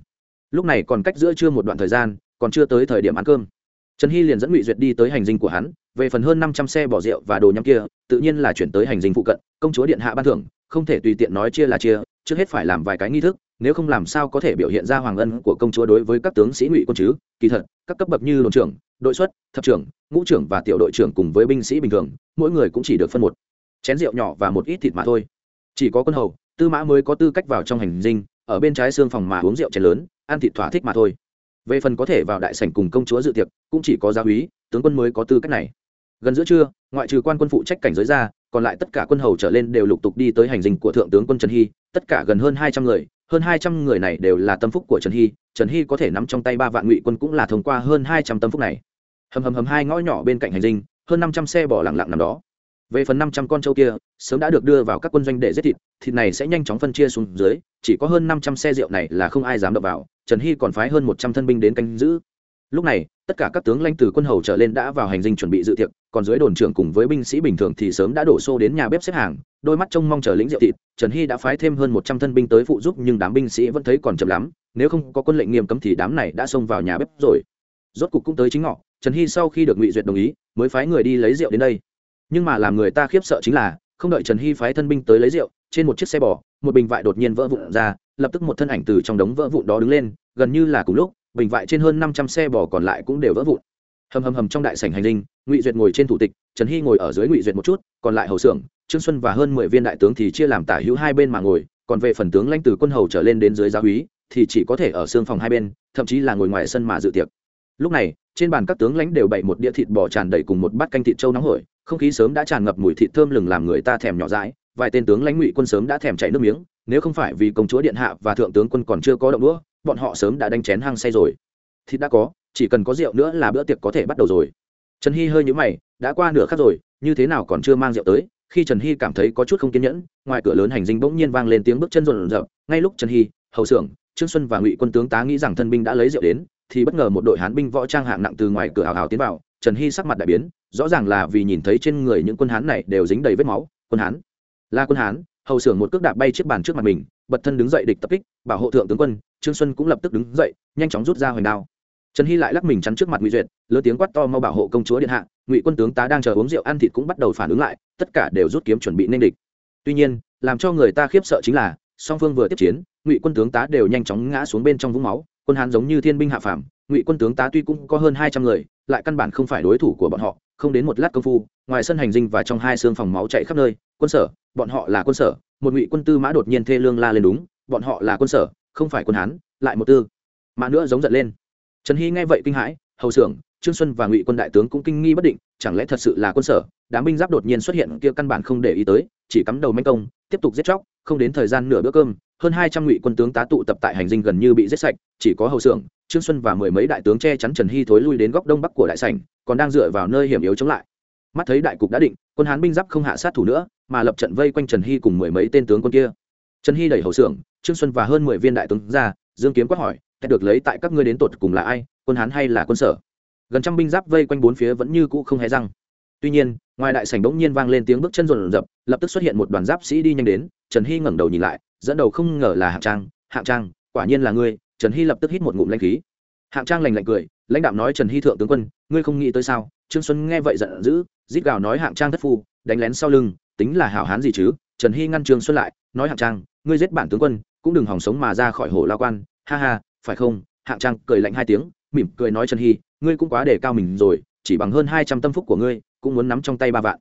Lúc này còn cách giữa trưa một đoạn thời gian còn chưa tới thời điểm ăn cơm trần hy liền dẫn ngụy duyệt đi tới hành dinh của hắn, về phần hơn năm trăm xe bỏ rượu và đồ nhắm kia, tự nhiên là chuyển tới hành dinh phụ cận, công chúa điện hạ ban thưởng, không thể tùy tiện nói chia là chia, trước hết phải làm vài cái nghi thức, nếu không làm sao có thể biểu hiện ra hoàng ân của công chúa đối với các tướng sĩ ngụy quân chứ? Kỳ thật, các cấp bậc như đồn trưởng, đội xuất, thập trưởng, ngũ trưởng và tiểu đội trưởng cùng với binh sĩ bình thường, mỗi người cũng chỉ được phân một chén rượu nhỏ và một ít thịt mà thôi. Chỉ có quân hầu, tư mã mới có tư cách vào trong hành dinh, ở bên trái xương phòng mà uống rượu chén lớn, ăn thịt thỏa thích mà thôi về phần có thể vào đại sảnh cùng công chúa dự tiệc, cũng chỉ có gia úy, tướng quân mới có tư cách này. Gần giữa trưa, ngoại trừ quan quân phụ trách cảnh giới ra, còn lại tất cả quân hầu trở lên đều lục tục đi tới hành dinh của thượng tướng quân trần hy, tất cả gần hơn hai trăm người, hơn hai trăm người này đều là tâm phúc của trần hy trần hy có thể nắm trong tay ba vạn ngụy quân cũng là thông qua hơn hai trăm tâm phúc này. Hầm hầm hầm hai ngõ nhỏ bên cạnh hành dinh, hơn năm trăm xe bỏ lặng lặng nằm đó. Về phần năm trăm con trâu kia, sớm đã được đưa vào các quân doanh để giết thịt thịt này sẽ nhanh chóng phân chia xuống dưới, chỉ có hơn năm trăm xe rượu này là không ai dám đập vào trần hy còn phái hơn một trăm thân binh đến canh giữ. Lúc này, tất cả các tướng lãnh từ quân hầu trở lên đã vào hành dinh chuẩn bị dự tiệc, còn dưới đồn trưởng cùng với binh sĩ bình thường thì sớm đã đổ xô đến nhà bếp xếp hàng, đôi mắt trông mong chờ lĩnh rượu thịt. Trần hy đã phái thêm hơn một trăm thân binh tới phụ giúp, nhưng đám binh sĩ vẫn thấy còn chậm lắm, nếu không có quân lệnh nghiêm cấm thì đám này đã xông vào nhà bếp rồi. Rốt cục cũng tới chính ngọ, trần hy sau khi được ngụy duyệt đồng ý, mới phái người đi lấy rượu đến đây. Nhưng mà làm người ta khiếp sợ chính là, không đợi trần hy phái thân binh tới lấy rượu, trên một chiếc xe bò, một bình vại đột nhiên vỡ vụn ra lập tức một thân ảnh từ trong đống vỡ vụn đó đứng lên, gần như là cùng lúc, bình vại trên hơn năm trăm xe bò còn lại cũng đều vỡ vụn. Hầm hầm hầm trong đại sảnh hành linh, ngụy duyệt ngồi trên thủ tịch, trần hy ngồi ở dưới ngụy duyệt một chút, còn lại hầu xưởng, trương xuân và hơn mười viên đại tướng thì chia làm tả hữu hai bên mà ngồi, còn về phần tướng lãnh từ quân hầu trở lên đến dưới giáo úy, thì chỉ có thể ở xương phòng hai bên, thậm chí là ngồi ngoài sân mà dự tiệc. Lúc này, trên bàn các tướng lãnh đều bày một đĩa thịt bò tràn đầy cùng một bát canh thịt trâu nóng hổi, không khí sớm đã tràn ngập mùi thịt thơm lừng làm người ta thèm nhỏ dãi, vài tên tướng lãnh ngụy quân sớm đã thèm chảy nước miếng nếu không phải vì công chúa điện hạ và thượng tướng quân còn chưa có động đũa, bọn họ sớm đã đánh chén hăng say rồi. Thịt đã có, chỉ cần có rượu nữa là bữa tiệc có thể bắt đầu rồi. Trần hy hơi nhũ mày, đã qua nửa khắc rồi, như thế nào còn chưa mang rượu tới? Khi trần hy cảm thấy có chút không kiên nhẫn, ngoài cửa lớn hành dinh bỗng nhiên vang lên tiếng bước chân rộn rộn ngay lúc trần hy, hầu xưởng trương xuân và ngụy quân tướng tá nghĩ rằng thân binh đã lấy rượu đến, thì bất ngờ một đội hán binh võ trang hạng nặng từ ngoài cửa hào hào tiến vào. Trần hy sắc mặt đại biến, rõ ràng là vì nhìn thấy trên người những quân hán này đều dính đầy vết máu. Quân hán? Là quân hán hầu sưởng một cước đạp bay chiếc bàn trước mặt mình, bật thân đứng dậy địch tập kích, bảo hộ thượng tướng quân, trương xuân cũng lập tức đứng dậy, nhanh chóng rút ra hoành đao. Trần hy lại lắc mình chắn trước mặt ngụy duyệt, lớn tiếng quát to mau bảo hộ công chúa điện hạ, ngụy quân tướng tá đang chờ uống rượu ăn thịt cũng bắt đầu phản ứng lại, tất cả đều rút kiếm chuẩn bị nên địch. Tuy nhiên, làm cho người ta khiếp sợ chính là, song phương vừa tiếp chiến, ngụy quân tướng tá đều nhanh chóng ngã xuống bên trong vũng máu, quân hán giống như thiên binh hạ phàm, ngụy quân tướng tá tuy cũng có hơn hai trăm người, lại căn bản không phải đối thủ của bọn họ, không đến một lát công phu, ngoài sân hành dinh và trong hai xương phòng máu chạy khắp nơi, quân sở bọn họ là quân sở, một ngụy quân tư mã đột nhiên thê lương la lên đúng, bọn họ là quân sở, không phải quân hán, lại một tư. Mã nữa giống giận lên. Trần hy nghe vậy kinh hãi, hầu xưởng trương xuân và ngụy quân đại tướng cũng kinh nghi bất định, chẳng lẽ thật sự là quân sở? Đám binh giáp đột nhiên xuất hiện kia căn bản không để ý tới, chỉ cắm đầu manh công, tiếp tục giết chóc, không đến thời gian nửa bữa cơm, hơn hai trăm ngụy quân tướng tá tụ tập tại hành dinh gần như bị giết sạch, chỉ có hầu xưởng trương xuân và mười mấy đại tướng che chắn trần hy thối lui đến góc đông bắc của đại sảnh, còn đang dựa vào nơi hiểm yếu chống lại. Mắt thấy đại cục đã định, quân hán binh giáp không hạ sát thủ nữa mà lập trận vây quanh trần hy cùng mười mấy tên tướng quân kia. Trần hy đẩy hậu xưởng, trương xuân và hơn mười viên đại tướng ra, dương kiếm quát hỏi được lấy tại các ngươi đến tột cùng là ai, quân hán hay là quân sở? Gần trăm binh giáp vây quanh bốn phía vẫn như cũ không hề răng. Tuy nhiên, ngoài đại sảnh bỗng nhiên vang lên tiếng bước chân rộn rập, lập tức xuất hiện một đoàn giáp sĩ đi nhanh đến, trần hy ngẩng đầu nhìn lại, dẫn đầu không ngờ là hạng trang hạng trang, quả nhiên là ngươi. Trần hy lập tức hít một ngụm lanh khí. Hạng trang lành lạnh cười, lãnh đạo nói, trần hy thượng tướng quân, ngươi không nghĩ tới sao? Trương xuân nghe vậy giận dữ, rít gào nói, hạng trang thất phu, đánh lén sau lưng tính là hảo hán gì chứ? Trần hy ngăn trương xuân lại, nói hạng trang, ngươi giết bản tướng quân, cũng đừng hòng sống mà ra khỏi hồ lao quan. Ha ha, phải không? Hạng trang cười lạnh hai tiếng, mỉm cười nói trần hy, ngươi cũng quá đề cao mình rồi, chỉ bằng hơn hai trăm tâm phúc của ngươi, cũng muốn nắm trong tay ba vạn.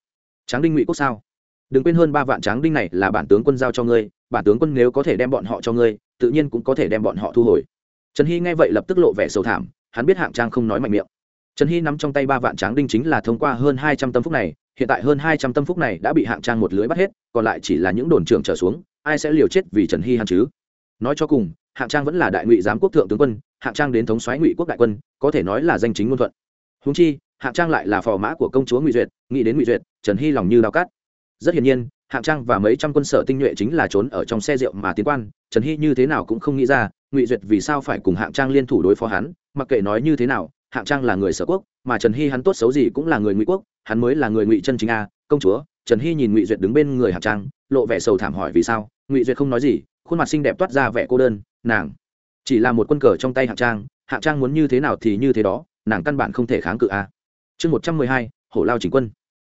Tráng đinh ngụy quốc sao? Đừng quên hơn ba vạn tráng đinh này là bản tướng quân giao cho ngươi, bản tướng quân nếu có thể đem bọn họ cho ngươi, tự nhiên cũng có thể đem bọn họ thu hồi. Trần hy nghe vậy lập tức lộ vẻ sầu thảm, hắn biết hạng trang không nói mạnh miệng. Trần hy nắm trong tay ba vạn tráng đinh chính là thông qua hơn hai trăm tâm phúc này hiện tại hơn hai trăm tâm phúc này đã bị hạng trang một lưới bắt hết, còn lại chỉ là những đồn trưởng trở xuống, ai sẽ liều chết vì trần hy hắn chứ? Nói cho cùng, hạng trang vẫn là đại ngụy giám quốc thượng tướng quân, hạng trang đến thống soái ngụy quốc đại quân, có thể nói là danh chính ngôn thuận. Húng chi, hạng trang lại là phò mã của công chúa ngụy duyệt nghĩ đến ngụy duyệt trần hy lòng như đào cát. Rất hiển nhiên, hạng trang và mấy trăm quân sở tinh nhuệ chính là trốn ở trong xe rượu mà tiến quan, trần hy như thế nào cũng không nghĩ ra, ngụy duyệt vì sao phải cùng hạng trang liên thủ đối phó hắn, mặc kệ nói như thế nào, hạng trang là người sở quốc, mà trần hy hắn tốt xấu gì cũng là người ngụy quốc hắn mới là người ngụy chân chính a, công chúa, trần hy nhìn ngụy duyệt đứng bên người hạng trang, lộ vẻ sầu thảm hỏi vì sao, ngụy duyệt không nói gì, khuôn mặt xinh đẹp toát ra vẻ cô đơn, nàng chỉ là một quân cờ trong tay hạng trang hạng trang muốn như thế nào thì như thế đó, nàng căn bản không thể kháng cự a. Chương một trăm mười hai, hổ lao chỉnh quân.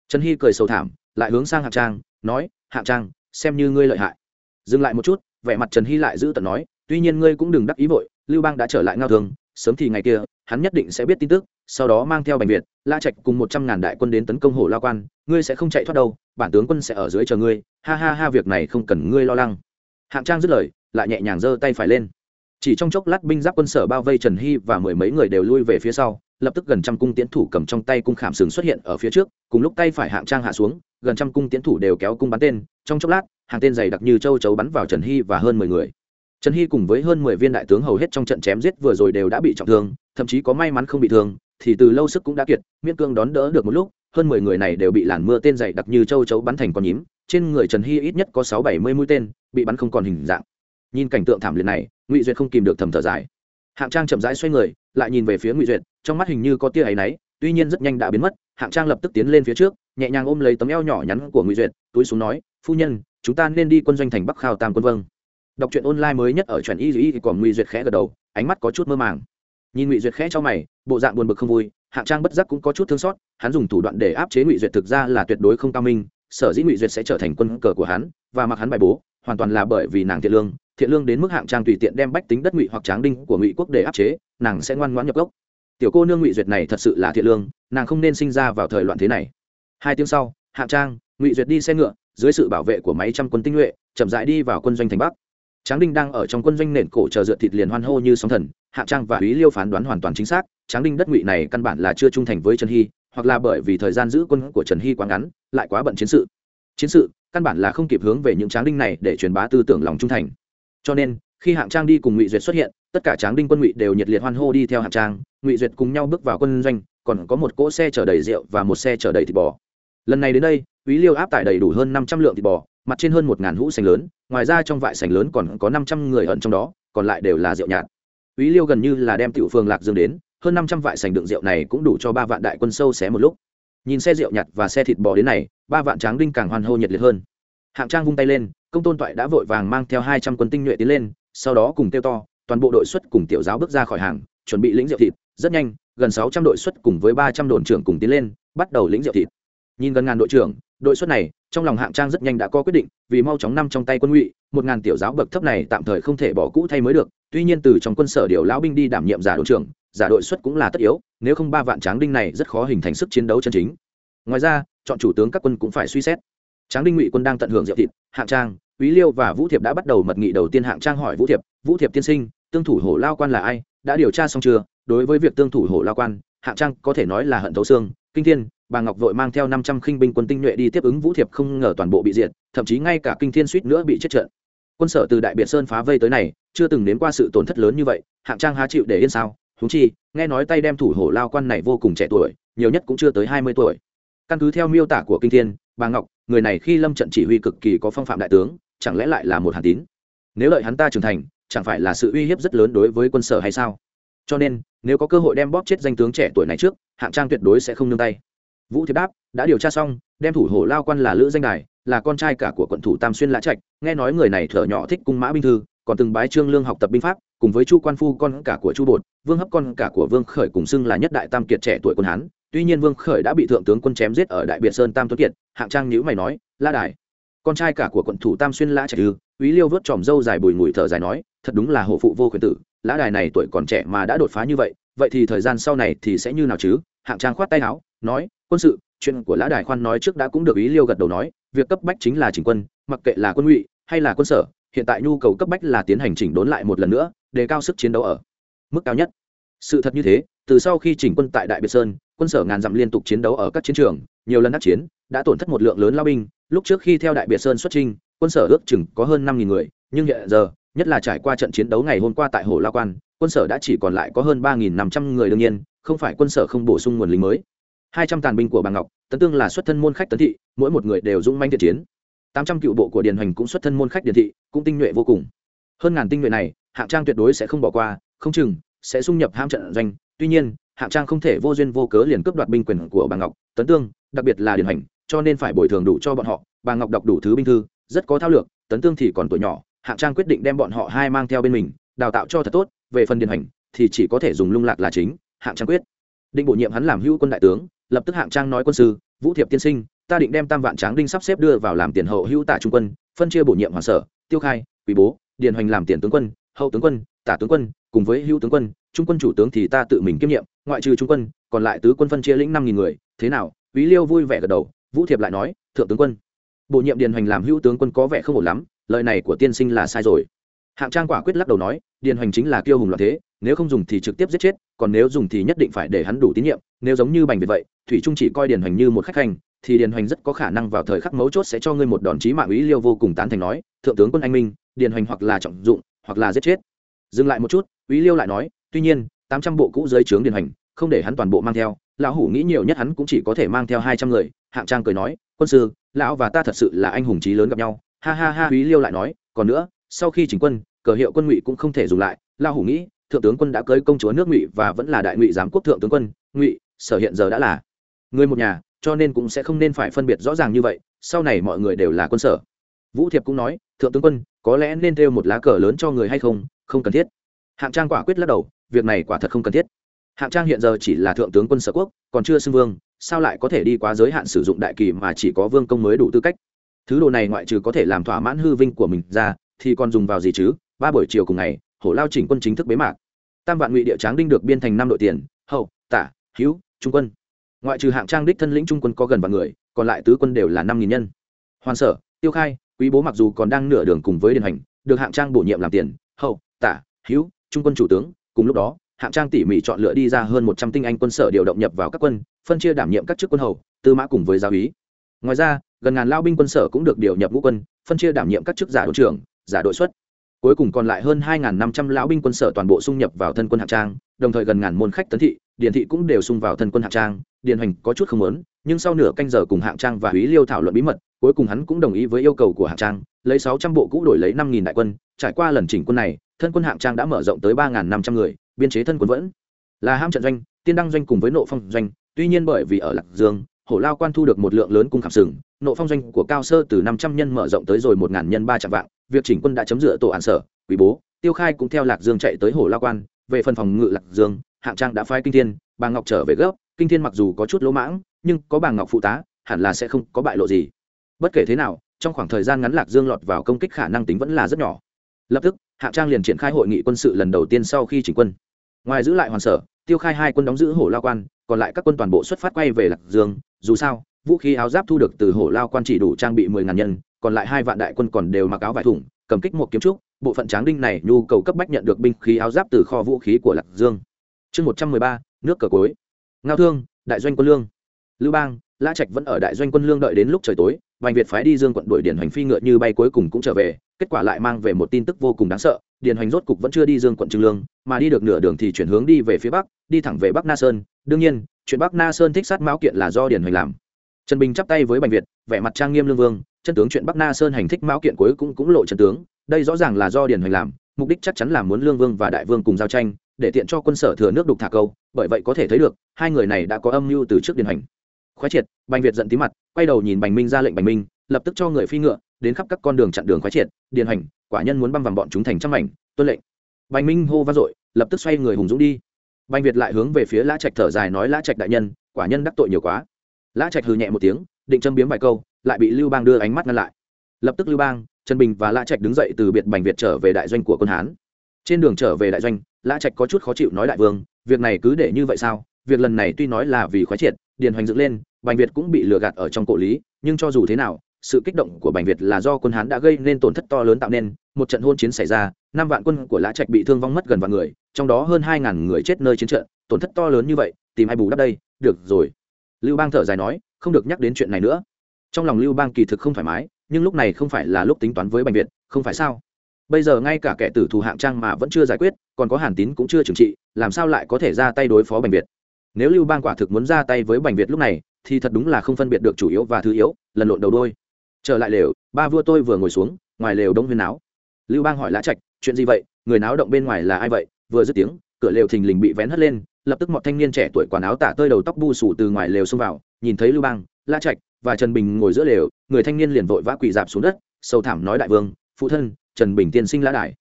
Trần hy cười sầu thảm, lại hướng sang hạng trang, nói, hạng trang, xem như ngươi lợi hại. Dừng lại một chút, vẻ mặt trần hy lại giữ tận nói, tuy nhiên ngươi cũng đừng đắc ý vội, lưu bang đã trở lại ngao thường sớm thì ngày kia, hắn nhất định sẽ biết tin tức sau đó mang theo bành việt la trạch cùng một trăm ngàn đại quân đến tấn công hổ lao quan, ngươi sẽ không chạy thoát đâu, bản tướng quân sẽ ở dưới chờ ngươi, ha ha ha, việc này không cần ngươi lo lắng. Hạng trang dứt lời, lại nhẹ nhàng giơ tay phải lên. Chỉ trong chốc lát binh giáp quân sở bao vây trần hy và mười mấy người đều lui về phía sau, lập tức gần trăm cung tiến thủ cầm trong tay cung khảm sừng xuất hiện ở phía trước, cùng lúc tay phải hạng trang hạ xuống, gần trăm cung tiến thủ đều kéo cung bắn tên, trong chốc lát, hàng tên dày đặc như châu chấu bắn vào trần hy và hơn mười người. Trần hy cùng với hơn mười viên đại tướng hầu hết trong trận chém giết vừa rồi đều đã bị trọng thương, thậm chí có may mắn không bị thương thì từ lâu sức cũng đã kiệt, miễn cương đón đỡ được một lúc, hơn mười người này đều bị làn mưa tên dày đặc như châu chấu bắn thành con nhím, trên người trần hy ít nhất có sáu bảy mươi mũi tên, bị bắn không còn hình dạng. Nhìn cảnh tượng thảm liệt này, ngụy duyệt không kìm được thầm thở dài. Hạng trang chậm rãi xoay người, lại nhìn về phía ngụy duyệt, trong mắt hình như có tia áy náy, tuy nhiên rất nhanh đã biến mất, hạng trang lập tức tiến lên phía trước, nhẹ nhàng ôm lấy tấm eo nhỏ nhắn của ngụy duyệt, túi xuống nói, phu nhân, chúng ta nên đi quân doanh thành bắc khao tam quân vâng. Đọc truyện online mới nhất ở truyện y y thì còn ngụy duyệt khẽ gật đầu, ánh mắt có chút mơ màng nhìn ngụy duyệt khẽ cho mày, bộ dạng buồn bực không vui, hạng trang bất giác cũng có chút thương xót, hắn dùng thủ đoạn để áp chế ngụy duyệt thực ra là tuyệt đối không cao minh, sở dĩ ngụy duyệt sẽ trở thành quân cờ của hắn và mặc hắn bài bố, hoàn toàn là bởi vì nàng thiện lương thiện lương đến mức hạng trang tùy tiện đem bách tính đất ngụy hoặc tráng đinh của ngụy quốc để áp chế, nàng sẽ ngoan ngoãn nhập gốc. Tiểu cô nương ngụy duyệt này thật sự là thiện lương, nàng không nên sinh ra vào thời loạn thế này. Hai tiếng sau, hạng trang, ngụy duyệt đi xe ngựa, dưới sự bảo vệ của máy trăm quân tinh nhuệ, chậm rãi đi vào quân doanh thành bắc tráng đinh đang ở trong quân doanh nền cổ chờ dựa thịt liền hoan hô như sóng thần, Hạ trang và ý liêu phán đoán hoàn toàn chính xác, tráng đinh đất ngụy này căn bản là chưa trung thành với trần hy, hoặc là bởi vì thời gian giữ quân của trần hy quá ngắn, lại quá bận chiến sự. Chiến sự, căn bản là không kịp hướng về những tráng đinh này để truyền bá tư tưởng lòng trung thành. Cho nên, khi hạng trang đi cùng ngụy duyệt xuất hiện, tất cả tráng đinh quân ngụy đều nhiệt liệt hoan hô đi theo hạng trang, ngụy duyệt cùng nhau bước vào quân doanh, còn có một cỗ xe chở đầy rượu và một xe chở đầy thịt bò. Lần này đến đây Quý liêu áp tải đầy đủ hơn năm trăm lượng thịt bò mặt trên hơn một ngàn hũ sành lớn, ngoài ra trong vại sành lớn còn có năm trăm người ẩn trong đó, còn lại đều là rượu nhạt. Ý liêu gần như là đem tiểu phường lạc dương đến, hơn năm trăm vại sành đựng rượu này cũng đủ cho ba vạn đại quân sâu xé một lúc. Nhìn xe rượu nhạt và xe thịt bò đến này, ba vạn tráng đinh càng hoan hô nhiệt liệt hơn. Hạng trang vung tay lên, công tôn toại đã vội vàng mang theo hai trăm quân tinh nhuệ tiến lên, sau đó cùng kêu to, toàn bộ đội xuất cùng tiểu giáo bước ra khỏi hàng, chuẩn bị lĩnh rượu thịt. Rất nhanh, gần sáu trăm đội xuất cùng với ba trăm đồn trưởng cùng tiến lên, bắt đầu lĩnh rượu thịt. Nhìn gần ngàn đội trưởng, đội xuất này trong lòng hạng trang rất nhanh đã có quyết định vì mau chóng năm trong tay quân ngụy một ngàn tiểu giáo bậc thấp này tạm thời không thể bỏ cũ thay mới được tuy nhiên từ trong quân sở điều lão binh đi đảm nhiệm giả đội trưởng giả đội xuất cũng là tất yếu nếu không ba vạn tráng đinh này rất khó hình thành sức chiến đấu chân chính ngoài ra chọn chủ tướng các quân cũng phải suy xét tráng đinh ngụy quân đang tận hưởng diệu thịt hạng trang Úy Liêu và Vũ Thiệp đã bắt đầu mật nghị đầu tiên hạng trang hỏi Vũ Thiệp, "Vũ Thiệp tiên sinh, tương thủ hổ lao quan là ai? Đã điều tra xong chưa?" Đối với việc tương thủ hổ lao quan, hạng trang có thể nói là hận thấu xương. Kinh Thiên, bà Ngọc vội mang theo năm trăm khinh binh quân tinh nhuệ đi tiếp ứng Vũ Thiệp không ngờ toàn bộ bị diệt, thậm chí ngay cả Kinh Thiên suýt nữa bị chết trận. Quân sở từ Đại Biệt Sơn phá vây tới này, chưa từng nếm qua sự tổn thất lớn như vậy, hạng trang há chịu để yên sao? thú chi, nghe nói tay đem thủ hổ lao quan này vô cùng trẻ tuổi, nhiều nhất cũng chưa tới hai mươi tuổi. Căn cứ theo miêu tả của Kinh Thiên, bà Ngọc, người này khi lâm trận chỉ huy cực kỳ có phong phạm đại tướng, chẳng lẽ lại là một hàn tín nếu lợi hắn ta trưởng thành chẳng phải là sự uy hiếp rất lớn đối với quân sở hay sao cho nên nếu có cơ hội đem bóp chết danh tướng trẻ tuổi này trước hạng trang tuyệt đối sẽ không nương tay vũ thiệp đáp, đã điều tra xong, đem thủ hổ lao quan là lữ danh đài, là con trai cả của quận thủ tam xuyên lã trạch, nghe nói người này thở nhỏ thích cung mã binh thư, còn từng bái trương lương học tập binh pháp, cùng với chu quan phu con cả của chu bột, vương hấp con cả của vương khởi cùng xưng là nhất đại tam kiệt trẻ tuổi quân hán. Tuy nhiên vương khởi đã bị thượng tướng quân chém giết ở đại biệt sơn tam tuấn kiệt, hạng trang nhữ mày nói, la đài, con trai cả của quận thủ tam xuyên lã trạch ư? Úy liêu vớt tròm râu dài bùi ngùi thở dài nói, thật đúng là hổ phụ vô khuyển tử, lã đài này tuổi còn trẻ mà đã đột phá như vậy vậy thì thời gian sau này thì sẽ như nào chứ? Hạng trang khoát tay áo, nói quân sự, chuyện của lã đài khoan nói trước đã cũng được ý liêu gật đầu nói, việc cấp bách chính là chỉnh quân, mặc kệ là quân ngụy hay là quân sở, hiện tại nhu cầu cấp bách là tiến hành chỉnh đốn lại một lần nữa, đề cao sức chiến đấu ở mức cao nhất. Sự thật như thế, từ sau khi chỉnh quân tại đại biệt sơn, quân sở ngàn dặm liên tục chiến đấu ở các chiến trường, nhiều lần đắc chiến, đã tổn thất một lượng lớn lao binh. Lúc trước khi theo đại biệt sơn xuất trinh quân sở ước chừng có hơn năm người, nhưng hiện giờ, nhất là trải qua trận chiến đấu ngày hôm qua tại hồ la quan, quân sở đã chỉ còn lại có hơn ba năm trăm người đương nhiên, không phải quân sở không bổ sung nguồn lính mới hai trăm tàn binh của bà ngọc, tấn tương là xuất thân môn khách tấn thị, mỗi một người đều dũng manh thiện chiến. tám trăm cựu bộ của điền hoành cũng xuất thân môn khách điền thị, cũng tinh nhuệ vô cùng. Hơn ngàn tinh nhuệ này, hạng trang tuyệt đối sẽ không bỏ qua, không chừng sẽ xung nhập ham trận doanh. Tuy nhiên, hạng trang không thể vô duyên vô cớ liền cướp đoạt binh quyền của bà ngọc, tấn tương, đặc biệt là điền hoành, cho nên phải bồi thường đủ cho bọn họ. Bà ngọc đọc đủ thứ binh thư, rất có thao lược, tấn tương thì còn tuổi nhỏ, hạng trang quyết định đem bọn họ hai mang theo bên mình, đào tạo cho thật tốt. Về phần điền hoành, thì chỉ có thể dùng lung lạc là chính, hạng trang quyết. Định bổ nhiệm hắn làm hữu quân đại tướng lập tức hạng trang nói quân sư, vũ thiệp tiên sinh, ta định đem tam vạn tráng đinh sắp xếp đưa vào làm tiền hậu hữu tả trung quân, phân chia bổ nhiệm hoàng sở, tiêu khai quý bố, điền hoành làm tiền tướng quân, hậu tướng quân, tả tướng quân, cùng với hữu tướng quân, trung quân chủ tướng thì ta tự mình kiêm nhiệm, ngoại trừ trung quân, còn lại tứ quân phân chia lĩnh năm nghìn người, thế nào? Quý liêu vui vẻ gật đầu, vũ thiệp lại nói, thượng tướng quân, bổ nhiệm điền hoành làm hữu tướng quân có vẻ không ổn lắm, lời này của tiên sinh là sai rồi hạng trang quả quyết lắc đầu nói, điền hoành chính là kiêu hùng loạn thế, nếu không dùng thì trực tiếp giết chết, còn nếu dùng thì nhất định phải để hắn đủ tín nhiệm, nếu giống như bành việt vậy, thủy trung chỉ coi điền hoành như một khách hành thì điền hoành rất có khả năng vào thời khắc mấu chốt sẽ cho ngươi một đòn chí mạng ý liêu vô cùng tán thành nói, thượng tướng quân anh minh, điền hoành hoặc là trọng dụng, hoặc là giết chết. Dừng lại một chút ý liêu lại nói, tuy nhiên, tám trăm bộ cũ dưới trướng điền hoành, không để hắn toàn bộ mang theo, lão hủ nghĩ nhiều nhất hắn cũng chỉ có thể mang theo hai trăm người. Hạng trang cười nói, quân sư, lão và ta thật sự là anh hùng trí lớn gặp nhau. Ha ha ha ý liêu lại nói, còn nữa sau khi chỉnh quân, cờ hiệu quân ngụy cũng không thể dùng lại. La hủ nghĩ, thượng tướng quân đã cưới công chúa nước ngụy và vẫn là đại ngụy giám quốc thượng tướng quân, ngụy, sở hiện giờ đã là người một nhà, cho nên cũng sẽ không nên phải phân biệt rõ ràng như vậy. Sau này mọi người đều là quân sở. Vũ thiệp cũng nói, thượng tướng quân, có lẽ nên thêu một lá cờ lớn cho người hay không? Không cần thiết. Hạng trang quả quyết lắc đầu, việc này quả thật không cần thiết. Hạng trang hiện giờ chỉ là thượng tướng quân sở quốc, còn chưa xưng vương, sao lại có thể đi quá giới hạn sử dụng đại kỳ mà chỉ có vương công mới đủ tư cách? Thứ đồ này ngoại trừ có thể làm thỏa mãn hư vinh của mình ra thì còn dùng vào gì chứ? Ba buổi chiều cùng ngày, hổ lao chỉnh quân chính thức bế mạc. Tam vạn ngụy địa tráng đinh được biên thành năm đội tiền, hậu, tả, hữu, trung quân. Ngoại trừ hạng trang đích thân lĩnh trung quân có gần vạn người, còn lại tứ quân đều là năm nghìn nhân. Hoàn sở, tiêu khai, quý bố mặc dù còn đang nửa đường cùng với điền hành, được hạng trang bổ nhiệm làm tiền, hậu, tả, hữu, trung quân chủ tướng. Cùng lúc đó, hạng trang tỉ mỉ chọn lựa đi ra hơn một trăm tinh anh quân sở điều động nhập vào các quân, phân chia đảm nhiệm các chức quân hầu, tư mã cùng với giáo úy. Ngoài ra, gần ngàn lao binh quân sở cũng được điều nhập ngũ quân, phân chia đảm nhiệm các chức giả đội trưởng giả đội xuất. Cuối cùng còn lại hơn hai năm trăm lão binh quân sở toàn bộ xung nhập vào thân quân hạng trang, đồng thời gần ngàn môn khách tấn thị, điền thị cũng đều xung vào thân quân hạng trang. Điền hành có chút không lớn nhưng sau nửa canh giờ cùng hạng trang và úy liêu thảo luận bí mật, cuối cùng hắn cũng đồng ý với yêu cầu của hạng trang, lấy sáu trăm bộ cũ đổi lấy năm nghìn đại quân. Trải qua lần chỉnh quân này, thân quân hạng trang đã mở rộng tới ba năm trăm người, biên chế thân quân vẫn. Là ham trận doanh, tiên đăng doanh cùng với nộ phong doanh, tuy nhiên bởi vì ở lạc dương, hổ lao quan thu được một lượng lớn cung khảm sừng, nộ phong doanh của cao sơ từ năm trăm nhân mở rộng tới rồi một ngàn nhân ba trăm vạn việc chỉnh quân đã chấm dựa tổ án sở quý bố, tiêu khai cũng theo lạc dương chạy tới hồ lao quan, về phần phòng ngự lạc dương, hạng trang đã phái kinh thiên, bà ngọc trở về gấp, kinh thiên mặc dù có chút lỗ mãng, nhưng có bà ngọc phụ tá, hẳn là sẽ không có bại lộ gì. Bất kể thế nào, trong khoảng thời gian ngắn lạc dương lọt vào công kích khả năng tính vẫn là rất nhỏ. Lập tức, hạng trang liền triển khai hội nghị quân sự lần đầu tiên sau khi chỉnh quân. Ngoài giữ lại hoàn sở, tiêu khai hai quân đóng giữ hồ lao quan, còn lại các quân toàn bộ xuất phát quay về lạc dương, dù sao, vũ khí áo giáp thu được từ hổ lao quan chỉ đủ trang bị mười ngàn nhân còn lại hai vạn đại quân còn đều mặc áo vải thủng, cầm kích một kiếm trúc, bộ phận tráng đinh này nhu cầu cấp bách nhận được binh khí áo giáp từ kho vũ khí của lạc dương. Chương một trăm mười ba, nước cờ cối ngao thương, đại doanh quân lương. Lưu bang, lã trạch vẫn ở đại doanh quân lương đợi đến lúc trời tối, vành việt phái đi dương quận đuổi điển hành phi ngựa như bay cuối cùng cũng trở về, kết quả lại mang về một tin tức vô cùng đáng sợ điển hành rốt cục vẫn chưa đi dương quận trương lương, mà đi được nửa đường thì chuyển hướng đi về phía bắc, đi thẳng về bắc na sơn. Đương nhiên, chuyện bắc na sơn thích sát mão kiện là do điển hành làm. Trần bình chắp tay với bành việt, vẻ mặt trang nghiêm lương vương chân tướng chuyện bắc na sơn hành thích mão kiện cuối cũng cũng lộ chân tướng, đây rõ ràng là do Điền hành làm, mục đích chắc chắn là muốn lương vương và đại vương cùng giao tranh, để tiện cho quân sở thừa nước đục thả câu, bởi vậy có thể thấy được, hai người này đã có âm mưu từ trước Điền hành khoái triệt, bành việt giận tí mặt, quay đầu nhìn bành minh ra lệnh bành minh, lập tức cho người phi ngựa, đến khắp các con đường chặn đường khoái triệt, điền hành quả nhân muốn băm vằm bọn chúng thành trăm mảnh, tuân lệnh. Bành minh hô vang dội, lập tức xoay người hùng dũng đi. Bành việt lại hướng về phía lã trạch thở dài nói lã trạch đại nhân, quả nhân đắc tội nhiều quá. Lã trạch hừ nhẹ một tiếng, định châm biếm vài câu lại bị lưu bang đưa ánh mắt ngăn lại. Lập tức lưu bang, trần bình và lã trạch đứng dậy từ biệt bành việt trở về đại doanh của quân hán. Trên đường trở về đại doanh, lã trạch có chút khó chịu nói đại vương, việc này cứ để như vậy sao? Việc lần này tuy nói là vì khoái triệt, điền hoành dựng lên, bành việt cũng bị lừa gạt ở trong cổ lý, nhưng cho dù thế nào, sự kích động của bành việt là do quân hán đã gây nên tổn thất to lớn tạo nên. Một trận hôn chiến xảy ra, năm vạn quân của lã trạch bị thương vong mất gần vạn người, trong đó hơn hai ngàn người chết nơi chiến trận, tổn thất to lớn như vậy, tìm ai bù đắp đây? Được rồi. Lưu bang thở dài nói, không được nhắc đến chuyện này nữa trong lòng lưu bang kỳ thực không thoải mái, nhưng lúc này không phải là lúc tính toán với bành việt, không phải sao? Bây giờ ngay cả kẻ tử thù hạng trang mà vẫn chưa giải quyết, còn có hàn tín cũng chưa trừng trị, làm sao lại có thể ra tay đối phó bành việt? Nếu lưu bang quả thực muốn ra tay với bành việt lúc này, thì thật đúng là không phân biệt được chủ yếu và thứ yếu, lần lộn đầu đôi. Trở lại lều, ba vua tôi vừa ngồi xuống, ngoài lều đông huyên náo. Lưu bang hỏi lã trạch, chuyện gì vậy? Người náo động bên ngoài là ai vậy? Vừa dứt tiếng, cửa lều thình lình bị vén hất lên, lập tức một thanh niên trẻ tuổi quần áo tả tơi đầu tóc bu sù từ ngoài lều xông vào, nhìn thấy lưu bang, lã trạch và trần bình ngồi giữa lều, người thanh niên liền vội vã quỳ dạp xuống đất sâu thảm nói đại vương, phụ thân, trần bình tiên sinh lã đài.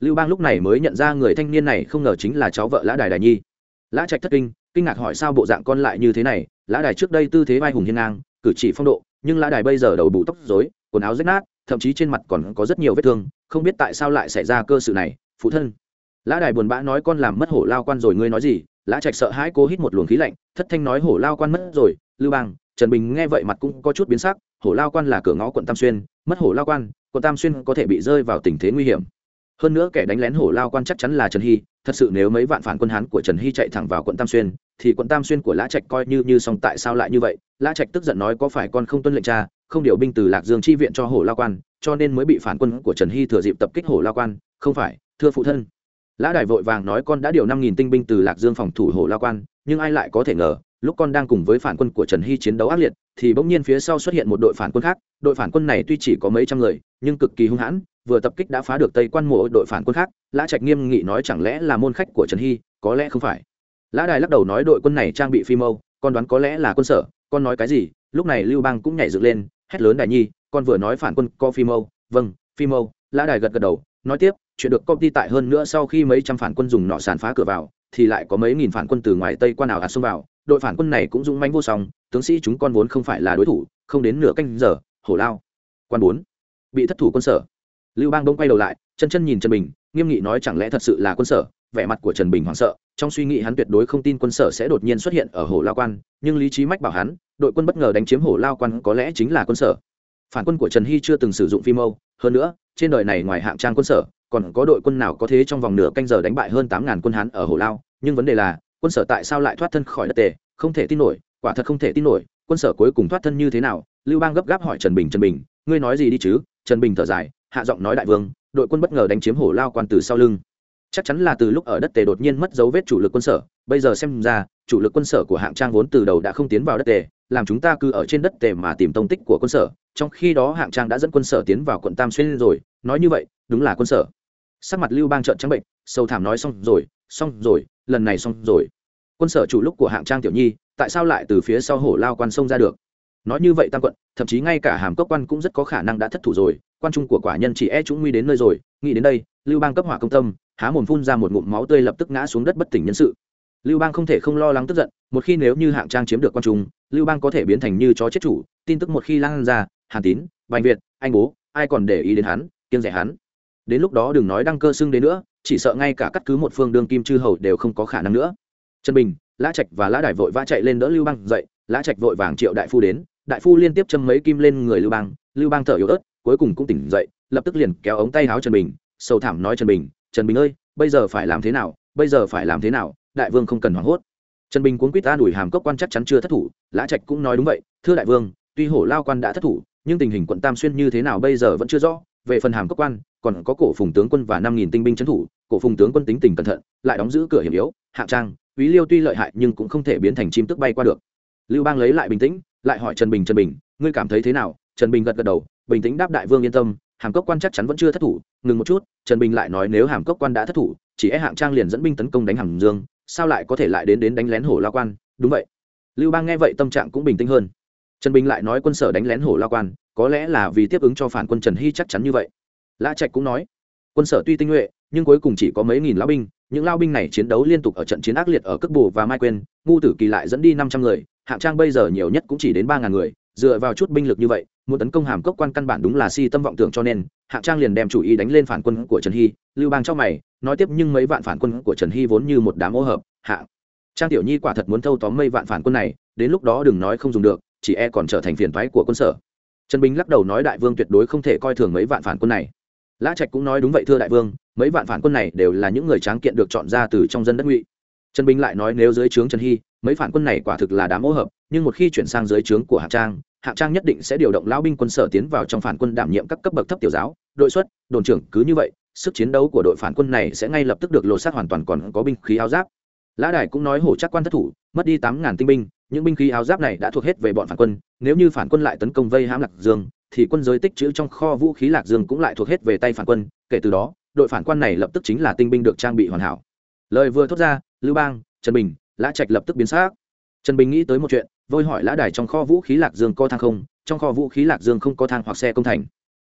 Lưu bang lúc này mới nhận ra người thanh niên này không ngờ chính là cháu vợ lã đài đài nhi. Lã trạch thất kinh kinh ngạc hỏi sao bộ dạng con lại như thế này, lã đài trước đây tư thế vai hùng hiên ngang, cử chỉ phong độ, nhưng lã đài bây giờ đầu bù tóc rối, quần áo rách nát, thậm chí trên mặt còn có rất nhiều vết thương, không biết tại sao lại xảy ra cơ sự này, phụ thân. Lã đài buồn bã nói con làm mất hổ lao quan rồi ngươi nói gì, lã trạch sợ hãi cố hít một luồng khí lạnh, thất thanh nói hổ lao quan mất rồi, lưu bang trần bình nghe vậy mặt cũng có chút biến sắc, hổ lao quan là cửa ngõ quận tam xuyên, mất hổ lao quan, quận tam xuyên có thể bị rơi vào tình thế nguy hiểm. Hơn nữa kẻ đánh lén hổ lao quan chắc chắn là trần hy, thật sự nếu mấy vạn phản quân hán của trần hy chạy thẳng vào quận tam xuyên, thì quận tam xuyên của lã trạch coi như như xong tại sao lại như vậy? Lã trạch tức giận nói có phải con không tuân lệnh cha, không điều binh từ lạc dương chi viện cho hổ lao quan, cho nên mới bị phản quân của trần hy thừa dịp tập kích hổ lao quan. Không phải, thưa phụ thân. Lã đài vội vàng nói con đã điều năm nghìn tinh binh từ lạc dương phòng thủ hổ lao quan, nhưng ai lại có thể ngờ lúc con đang cùng với phản quân của trần hy chiến đấu ác liệt, thì bỗng nhiên phía sau xuất hiện một đội phản quân khác. Đội phản quân này tuy chỉ có mấy trăm người, nhưng cực kỳ hung hãn, vừa tập kích đã phá được tây quan mộ đội phản quân khác. Lã trạch nghiêm nghị nói chẳng lẽ là môn khách của trần hy, có lẽ không phải. Lã đài lắc đầu nói đội quân này trang bị phi mâu, con đoán có lẽ là quân sở. Con nói cái gì? Lúc này lưu bang cũng nhảy dựng lên, hét lớn đài nhi, con vừa nói phản quân có phi mâu. Vâng phi mâu. Lã đài gật gật đầu, nói tiếp, chuyện được công ty tại hơn nữa sau khi mấy trăm phản quân dùng nọ sàn phá cửa vào, thì lại có mấy nghìn phản quân từ ngoài tây quan nào ạt xông vào đội phản quân này cũng dũng mãnh vô song, tướng sĩ chúng con vốn không phải là đối thủ, không đến nửa canh giờ, hổ lao. Quan bốn, bị thất thủ quân sở. Lưu bang đông quay đầu lại, chân chân nhìn trần bình, nghiêm nghị nói chẳng lẽ thật sự là quân sở? Vẻ mặt của trần bình hoảng sợ, trong suy nghĩ hắn tuyệt đối không tin quân sở sẽ đột nhiên xuất hiện ở hồ lao quan, nhưng lý trí mách bảo hắn, đội quân bất ngờ đánh chiếm hồ lao quan có lẽ chính là quân sở. Phản quân của trần hy chưa từng sử dụng phi mâu, hơn nữa, trên đời này ngoài hạng trang quân sở, còn có đội quân nào có thế trong vòng nửa canh giờ đánh bại hơn tám ngàn quân hán ở hồ lao? Nhưng vấn đề là quân sở tại sao lại thoát thân khỏi đất tề? Không thể tin nổi, quả thật không thể tin nổi, quân sở cuối cùng thoát thân như thế nào? Lưu bang gấp gáp hỏi trần bình trần bình, ngươi nói gì đi chứ? Trần bình thở dài, hạ giọng nói đại vương, đội quân bất ngờ đánh chiếm hổ lao quan từ sau lưng. Chắc chắn là từ lúc ở đất tề đột nhiên mất dấu vết chủ lực quân sở. Bây giờ xem ra, chủ lực quân sở của hạng trang vốn từ đầu đã không tiến vào đất tề, làm chúng ta cứ ở trên đất tề mà tìm tông tích của quân sở. Trong khi đó hạng trang đã dẫn quân sở tiến vào quận tam xuyên rồi. Nói như vậy, đúng là quân sở. Sắc mặt lưu bang trợn trắng bệnh sâu thảm nói, xong rồi xong rồi lần này xong rồi. Quân sở chủ lúc của hạng trang tiểu nhi, tại sao lại từ phía sau hổ lao quan sông ra được? Nói như vậy tam quận, thậm chí ngay cả hàm cốc quan cũng rất có khả năng đã thất thủ rồi, quan trung của quả nhân chỉ e chúng nguy đến nơi rồi, nghĩ đến đây, lưu bang cấp hỏa công tâm, há mồm phun ra một ngụm máu tươi lập tức ngã xuống đất bất tỉnh nhân sự. Lưu bang không thể không lo lắng tức giận, một khi nếu như hạng trang chiếm được quan trung, lưu bang có thể biến thành như chó chết chủ, tin tức một khi lan ra, hàn tín, bành việt, anh bố, ai còn để ý đến hắn, kiêng rẻ hắn. Đến lúc đó đừng nói đăng cơ xưng đến nữa chỉ sợ ngay cả cắt cứ một phương đương kim chư hầu đều không có khả năng nữa. Trần bình, lã trạch và lã đại vội vã chạy lên đỡ lưu bang, dậy, lã trạch vội vàng triệu đại phu đến, đại phu liên tiếp châm mấy kim lên người lưu bang lưu bang thở yếu ớt, cuối cùng cũng tỉnh dậy, lập tức liền kéo ống tay áo trần bình sâu thảm nói trần bình trần bình ơi, bây giờ phải làm thế nào, bây giờ phải làm thế nào, đại vương không cần hoảng hốt. Trần bình cuốn quýt ta đuổi hàm cốc quan chắc chắn chưa thất thủ, lã trạch cũng nói đúng vậy, thưa đại vương, tuy hổ lao quan đã thất thủ, nhưng tình hình quận tam xuyên như thế nào bây giờ vẫn chưa rõ, về phần hàm cốc quan còn có cổ phùng tướng quân và năm nghìn tinh binh trấn thủ, cổ phùng tướng quân tính tình cẩn thận, lại đóng giữ cửa hiểm yếu hạng trang, quý liêu tuy lợi hại nhưng cũng không thể biến thành chim tức bay qua được. Lưu bang lấy lại bình tĩnh, lại hỏi trần bình trần bình, ngươi cảm thấy thế nào? Trần bình gật gật đầu, bình tĩnh đáp đại vương yên tâm, hàm cốc quan chắc chắn vẫn chưa thất thủ, ngừng một chút. Trần bình lại nói, nếu hàm cốc quan đã thất thủ, chỉ e hạng trang liền dẫn binh tấn công đánh hàm dương, sao lại có thể lại đến đến đánh lén hổ lao quan? Đúng vậy. Lưu bang nghe vậy tâm trạng cũng bình tĩnh hơn. Trần bình lại nói, quân sở đánh lén hổ lao quan, có lẽ là vì tiếp ứng cho phản quân trần hy chắc chắn như vậy lã trạch cũng nói, quân sở tuy tinh nhuệ, nhưng cuối cùng chỉ có mấy nghìn lao binh, những lao binh này chiến đấu liên tục ở trận chiến ác liệt ở cước bù và mai quên, ngu tử kỳ lại dẫn đi năm trăm người, hạng trang bây giờ nhiều nhất cũng chỉ đến ba ngàn người, dựa vào chút binh lực như vậy, muốn tấn công hàm cốc quan căn bản đúng là si tâm vọng tưởng cho nên, hạng trang liền đem chủ ý đánh lên phản quân của trần hy. Lưu bang cho mày, nói tiếp, nhưng mấy vạn phản quân của trần hy vốn như một đám ô hợp, hạng trang tiểu nhi quả thật muốn thâu tóm mây vạn phản quân này, đến lúc đó đừng nói không dùng được, chỉ e còn trở thành phiền thoái của quân sở. Trần bình lắc đầu nói, đại vương tuyệt đối không thể coi thường mấy vạn phản quân này lã trạch cũng nói đúng vậy thưa đại vương, mấy vạn phản quân này đều là những người tráng kiện được chọn ra từ trong dân đất ngụy. Trần bình lại nói nếu dưới trướng trần hy, mấy phản quân này quả thực là đám ô hợp, nhưng một khi chuyển sang dưới trướng của hạng trang hạng trang nhất định sẽ điều động lão binh quân sở tiến vào trong phản quân đảm nhiệm các cấp bậc thấp tiểu giáo. Đội xuất, đồn trưởng cứ như vậy, sức chiến đấu của đội phản quân này sẽ ngay lập tức được lột xác hoàn toàn còn có binh khí áo giáp. Lã đài cũng nói hổ chắc quan thất thủ, mất đi tám ngàn tinh binh, những binh khí áo giáp này đã thuộc hết về bọn phản quân, nếu như phản quân lại tấn công vây hãm lạc dương thì quân giới tích trữ trong kho vũ khí lạc dương cũng lại thuộc hết về tay phản quân, kể từ đó, đội phản quân này lập tức chính là tinh binh được trang bị hoàn hảo. Lời vừa thốt ra, lưu bang, trần bình, lã trạch lập tức biến xác trần bình nghĩ tới một chuyện vôi hỏi lã đài trong kho vũ khí lạc dương có thang không? Trong kho vũ khí lạc dương không có thang hoặc xe công thành.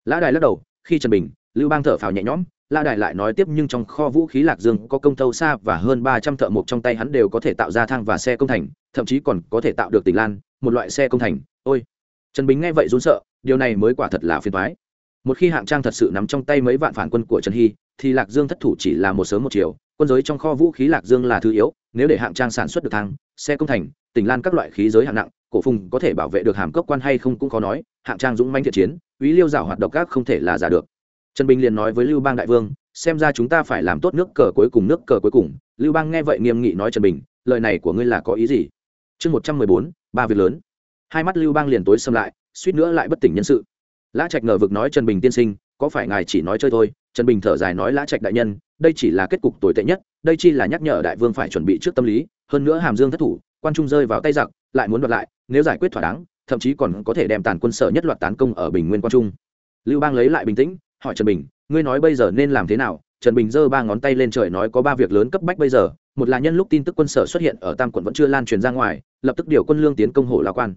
Lã đài lắc đầu, khi trần bình, lưu bang thở phào nhẹ nhõm, lã đài lại nói tiếp nhưng trong kho vũ khí lạc dương có công tâu xa và hơn ba trăm thợ mộc trong tay hắn đều có thể tạo ra thang và xe công thành, thậm chí còn có thể tạo được tỉnh lan, một loại xe công thành. Ôi! Trần bình nghe vậy run sợ, điều này mới quả thật là phiền thoái một khi hạng trang thật sự nắm trong tay mấy vạn phản quân của trần hy, thì lạc dương thất thủ chỉ là một sớm một chiều, quân giới trong kho vũ khí lạc dương là thứ yếu, nếu để hạng trang sản xuất được thang, xe công thành, tỉnh lan các loại khí giới hạng nặng, cổ phùng có thể bảo vệ được hàm cốc quan hay không cũng khó nói, hạng trang dũng manh thiện chiến ý liêu rào hoạt động các không thể là giả được. Trần bình liền nói với lưu bang đại vương, xem ra chúng ta phải làm tốt nước cờ cuối cùng, nước cờ cuối cùng. Lưu bang nghe vậy nghiêm nghị nói trần bình, lời này của ngươi là có ý gì? Chương một trăm mười bốn, ba việc lớn hai mắt lưu bang liền tối xâm lại, suýt nữa lại bất tỉnh nhân sự. Lã trạch ngờ vực nói trần bình tiên sinh, có phải ngài chỉ nói chơi thôi? Trần bình thở dài nói lã trạch đại nhân, đây chỉ là kết cục tồi tệ nhất, đây chi là nhắc nhở đại vương phải chuẩn bị trước tâm lý, hơn nữa hàm dương thất thủ, quan trung rơi vào tay giặc, lại muốn đoạt lại, nếu giải quyết thỏa đáng, thậm chí còn có thể đem tàn quân sở nhất loạt tán công ở bình nguyên quan trung. Lưu bang lấy lại bình tĩnh, hỏi trần bình, ngươi nói bây giờ nên làm thế nào? Trần bình giơ ba ngón tay lên trời nói có ba việc lớn cấp bách bây giờ, một là nhân lúc tin tức quân sở xuất hiện ở tam quận vẫn chưa lan truyền ra ngoài, lập tức điều quân lương tiến công hộ lao quan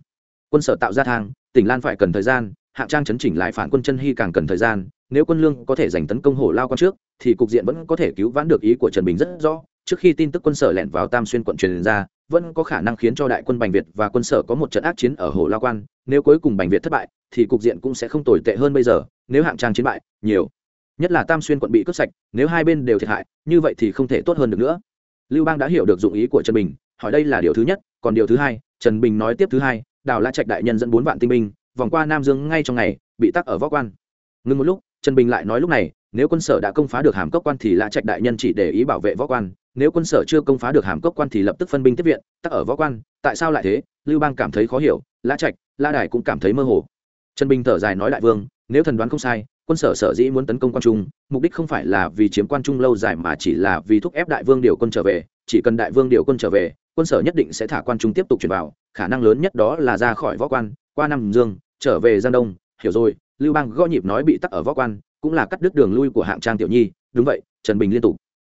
quân sở tạo ra thang, tỉnh lan phải cần thời gian, hạng trang chấn chỉnh lại phản quân chân hy càng cần thời gian, nếu quân lương có thể giành tấn công hổ lao quan trước, thì cục diện vẫn có thể cứu vãn được ý của trần bình rất rõ. Trước khi tin tức quân sở lẻn vào tam xuyên quận truyền ra, vẫn có khả năng khiến cho đại quân bành việt và quân sở có một trận ác chiến ở hồ lao quan. Nếu cuối cùng bành việt thất bại, thì cục diện cũng sẽ không tồi tệ hơn bây giờ. Nếu hạng trang chiến bại, nhiều. Nhất là tam xuyên quận bị cướp sạch, nếu hai bên đều thiệt hại, như vậy thì không thể tốt hơn được nữa. Lưu bang đã hiểu được dụng ý của trần bình, hỏi đây là điều thứ nhất, còn điều thứ hai, trần bình nói tiếp thứ hai đào la trạch đại nhân dẫn bốn vạn tinh binh, vòng qua nam dương ngay trong ngày, bị tắc ở võ quan. Ngừng một lúc, trần bình lại nói lúc này, nếu quân sở đã công phá được hàm cốc quan thì lã trạch đại nhân chỉ để ý bảo vệ võ quan, nếu quân sở chưa công phá được hàm cốc quan thì lập tức phân binh tiếp viện, tắc ở võ quan, tại sao lại thế? Lưu bang cảm thấy khó hiểu lã trạch, la đài cũng cảm thấy mơ hồ. Trần bình thở dài nói đại vương, nếu thần đoán không sai, quân sở sở dĩ muốn tấn công quan trung, mục đích không phải là vì chiếm quan trung lâu dài mà chỉ là vì thúc ép đại vương điều quân trở về chỉ cần đại vương điều quân trở về, quân sở nhất định sẽ thả quan trung tiếp tục chuyển vào, khả năng lớn nhất đó là ra khỏi võ quan, qua nam dương, trở về giang đông, hiểu rồi, lưu bang gõ nhịp nói bị tắc ở võ quan, cũng là cắt đứt đường lui của hạng trang tiểu nhi, đúng vậy, trần bình liên tục.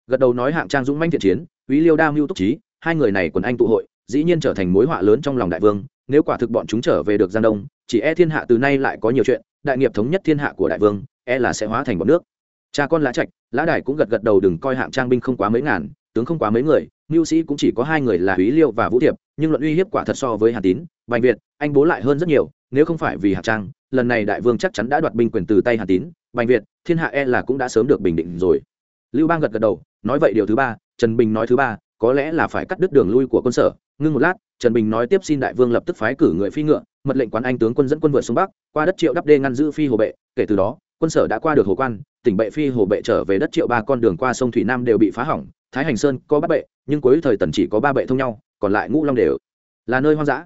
Gật đầu nói hạng trang dũng manh thiện chiến, quý liêu đa mưu túc trí, hai người này quần anh tụ hội, dĩ nhiên trở thành mối họa lớn trong lòng đại vương, nếu quả thực bọn chúng trở về được giang đông, chỉ e thiên hạ từ nay lại có nhiều chuyện, đại nghiệp thống nhất thiên hạ của đại vương e là sẽ hóa thành bọn nước. Cha con lã trạch, lã đài cũng gật gật đầu đừng coi hạng trang binh không quá mấy ngàn tướng không quá mấy người, mưu sĩ cũng chỉ có hai người là húy liêu và vũ thiệp, nhưng luận uy hiếp quả thật so với hà tín, bành việt, anh bố lại hơn rất nhiều, nếu không phải vì hạng trang, lần này đại vương chắc chắn đã đoạt binh quyền từ tay hà tín, bành việt, thiên hạ e là cũng đã sớm được bình định rồi. Lưu bang gật gật đầu, nói vậy điều thứ ba, trần bình nói thứ ba, có lẽ là phải cắt đứt đường lui của quân sở. Ngưng một lát, trần bình nói tiếp xin đại vương lập tức phái cử người phi ngựa, mật lệnh quán anh tướng quân dẫn quân vượt xuống bắc, qua đất triệu đắp đê ngăn giữ phi hồ bệ, kể từ đó, quân sở đã qua được hồ quan tỉnh bệ phi hồ bệ trở về đất triệu ba con đường qua sông thủy nam đều bị phá hỏng, thái hành sơn có bát bệ, nhưng cuối thời tần chỉ có ba bệ thông nhau, còn lại ngũ long đều là nơi hoang dã.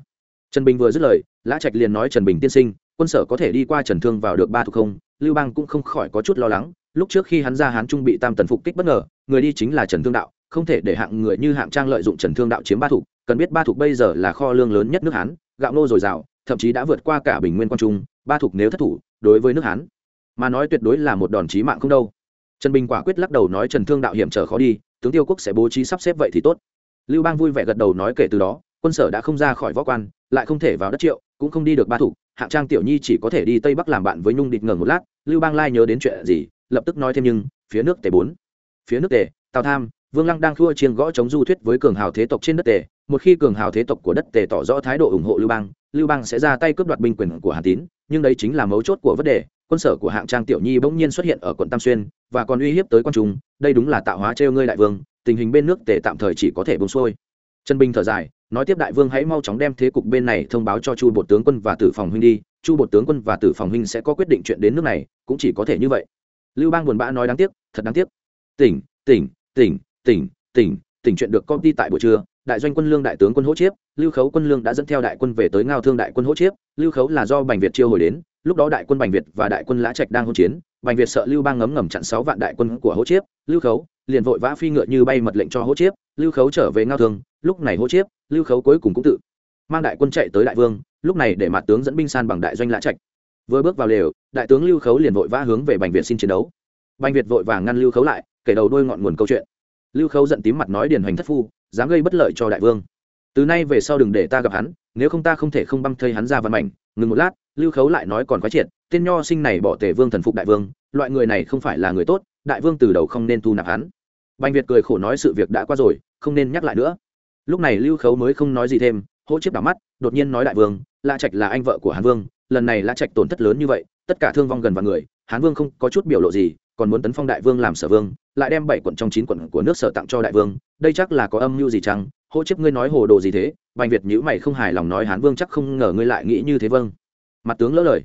Trần bình vừa dứt lời, lã trạch liền nói trần bình tiên sinh, quân sở có thể đi qua trần thương vào được ba thuộc không, lưu bang cũng không khỏi có chút lo lắng, lúc trước khi hắn ra hán trung bị tam tần phục kích bất ngờ, người đi chính là trần thương đạo, không thể để hạng người như hạng trang lợi dụng trần thương đạo chiếm ba thục cần biết ba thục bây giờ là kho lương lớn nhất nước hán, gạo nô dồi dào, thậm chí đã vượt qua cả bình nguyên quang trung, ba thục nếu thất thủ, đối với nước hán mà nói tuyệt đối là một đòn chí mạng không đâu. Trần bình quả quyết lắc đầu nói trần thương đạo hiểm trở khó đi, tướng tiêu quốc sẽ bố trí sắp xếp vậy thì tốt. Lưu bang vui vẻ gật đầu nói kể từ đó, quân sở đã không ra khỏi võ quan, lại không thể vào đất triệu, cũng không đi được ba thủ, hạng trang tiểu nhi chỉ có thể đi tây bắc làm bạn với nhung địch ngờ một lát, lưu bang lai nhớ đến chuyện gì, lập tức nói thêm nhưng, phía nước tề bốn. Phía nước tề, tào tham, vương lăng đang thua chiêng gõ chống du thuyết với cường hào thế tộc trên đất tề, một khi cường hào thế tộc của đất tề tỏ rõ thái độ ủng hộ lưu bang lưu bang sẽ ra tay cướp đoạt binh quyền của hàn tín, nhưng đây chính là mấu chốt của vấn đề quân sở của hạng trang tiểu nhi bỗng nhiên xuất hiện ở quận tam xuyên, và còn uy hiếp tới quan trung, đây đúng là tạo hóa trêu ngươi đại vương, tình hình bên nước tề tạm thời chỉ có thể bông xuôi. Trần bình thở dài, nói tiếp đại vương hãy mau chóng đem thế cục bên này thông báo cho chu bột tướng quân và tử phòng huynh đi, chu bột tướng quân và tử phòng huynh sẽ có quyết định chuyện đến nước này, cũng chỉ có thể như vậy. Lưu bang buồn bã nói đáng tiếc, thật đáng tiếc. Tỉnh tỉnh tỉnh tỉnh tỉnh tỉnh chuyện được công ty tại buổi trưa, đại doanh quân lương đại tướng quân hỗ chiếp, lưu khấu quân lương đã dẫn theo đại quân về tới ngao thương đại quân hỗ chiếp, lưu khấu là do bành việt chiêu hồi đến lúc đó đại quân bành việt và đại quân lã trạch đang hỗn chiến, bành việt sợ lưu bang ngấm ngầm chặn sáu vạn đại quân của hỗ chiếp, lưu khấu liền vội vã phi ngựa như bay mật lệnh cho hỗ chiếp, lưu khấu trở về ngao thương, lúc này hỗ chiếp, lưu khấu cuối cùng cũng tự mang đại quân chạy tới đại vương, lúc này để mặt tướng dẫn binh san bằng đại doanh lã trạch. Vừa bước vào lều, đại tướng lưu khấu liền vội vã hướng về bành việt xin chiến đấu. Bành việt vội vàng ngăn lưu khấu lại, kể đầu đôi ngọn nguồn câu chuyện. Lưu khấu giận tím mặt nói điền hoành thất phu, dám gây bất lợi cho đại vương. Từ nay về sau đừng để ta gặp hắn, nếu không ta không thể không băng thây hắn ra văn mảnh ngừng một lát lưu khấu lại nói còn quái triệt, tên nho sinh này bỏ tề vương thần phục đại vương, loại người này không phải là người tốt, đại vương từ đầu không nên thu nạp hắn. Bành việt cười khổ nói sự việc đã qua rồi, không nên nhắc lại nữa. Lúc này lưu khấu mới không nói gì thêm, hỗ chiếc đảo mắt, đột nhiên nói đại vương, la trạch là anh vợ của hán vương, lần này la trạch tổn thất lớn như vậy, tất cả thương vong gần vào người, hán vương không có chút biểu lộ gì, còn muốn tấn phong đại vương làm sở vương, lại đem bảy quận trong chín quận của nước sở tặng cho đại vương, đây chắc là có âm mưu gì chăng? Hỗ chiếc ngươi nói hồ đồ gì thế? Bành việt nhữ mày không hài lòng nói hán vương chắc không ngờ ngươi lại nghĩ như thế vâng mặt tướng lỡ lời.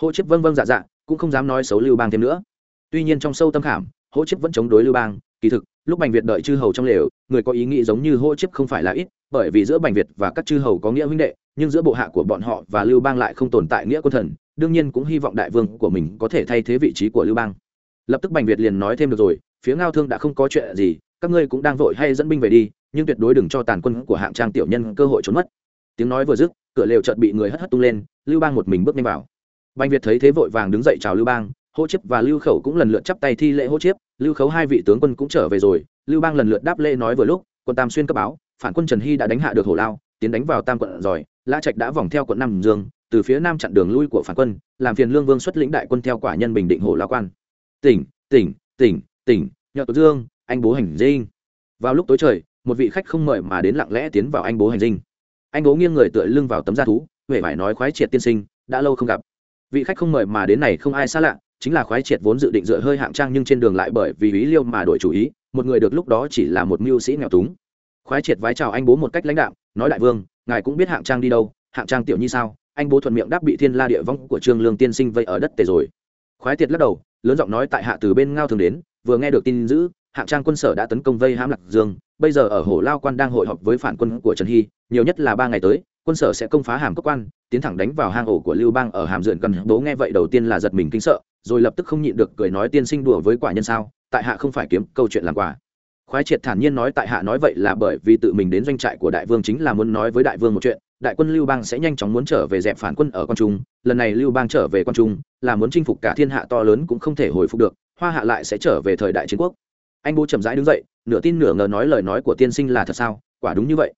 Hỗ chiếc vâng vâng dạ dạ cũng không dám nói xấu lưu bang thêm nữa. Tuy nhiên trong sâu tâm khảm hỗ chiếc vẫn chống đối lưu bang, kỳ thực, lúc bành việt đợi chư hầu trong lều, người có ý nghĩ giống như hỗ chiếc không phải là ít, bởi vì giữa bành việt và các chư hầu có nghĩa huynh đệ, nhưng giữa bộ hạ của bọn họ và lưu bang lại không tồn tại nghĩa quân thần, đương nhiên cũng hy vọng đại vương của mình có thể thay thế vị trí của lưu bang. Lập tức bành việt liền nói thêm được rồi, phía ngao thương đã không có chuyện gì, các ngươi cũng đang vội hay dẫn binh về đi, nhưng tuyệt đối đừng cho tàn quân của hạng trang tiểu nhân cơ hội trốn mất. Tiếng nói vừa dứt, cửa lều chợt bị người hất hất tung lên lưu bang một mình bước nhanh vào. Bành việt thấy thế vội vàng đứng dậy chào lưu bang, hô chiếp và lưu khẩu cũng lần lượt chắp tay thi lễ hô chiếp. Lưu khấu hai vị tướng quân cũng trở về rồi. Lưu bang lần lượt đáp lễ nói vừa lúc, quân tam xuyên cấp báo, phản quân trần hy đã đánh hạ được Hổ lao, tiến đánh vào tam quận rồi. Lã trạch đã vòng theo quận nam dương, từ phía nam chặn đường lui của phản quân, làm phiền lương vương xuất lĩnh đại quân theo quả nhân bình định Hổ lao quan. Tỉnh tỉnh tỉnh tỉnh nhợ tổ dương, anh bố hành dinh. Vào lúc tối trời, một vị khách không mời mà đến lặng lẽ tiến vào anh bố hành dinh. Anh bố nghiêng người tựa lưng vào tấm da thú huệ phải nói khoái triệt tiên sinh, đã lâu không gặp. Vị khách không mời mà đến này không ai xa lạ, chính là khoái triệt vốn dự định dựa hơi hạng trang nhưng trên đường lại bởi vì ý liêu mà đổi chủ ý, một người được lúc đó chỉ là một mưu sĩ nghèo túng. Khoái triệt vái chào anh bố một cách lãnh đạo nói đại vương, ngài cũng biết hạng trang đi đâu, hạng trang tiểu nhi sao? Anh bố thuận miệng đáp bị thiên la địa vong của trương lương tiên sinh vây ở đất tề rồi. Khoái triệt lắc đầu, lớn giọng nói tại hạ từ bên ngao thường đến, vừa nghe được tin dữ, hạng trang quân sở đã tấn công vây hãm lạc dương, bây giờ ở hồ lao quan đang hội họp với phản quân của trần hy, nhiều nhất là ba ngày tới quân sở sẽ công phá hàm cốc quan, tiến thẳng đánh vào hang ổ của lưu bang ở hàm dượn gần bố. Nghe vậy đầu tiên là giật mình kinh sợ, rồi lập tức không nhịn được cười nói tiên sinh đùa với quả nhân sao, tại hạ không phải kiếm, câu chuyện làm quả khoái triệt thản nhiên nói tại hạ nói vậy là bởi vì tự mình đến doanh trại của đại vương chính là muốn nói với đại vương một chuyện, đại quân lưu bang sẽ nhanh chóng muốn trở về dẹp phản quân ở quan trung, lần này lưu bang trở về quan trung là muốn chinh phục cả thiên hạ to lớn cũng không thể hồi phục được, hoa hạ lại sẽ trở về thời đại chiến quốc. Anh bố chậm rãi đứng dậy, nửa tin nửa ngờ nói lời nói của tiên sinh là thật sao, quả đúng như vậy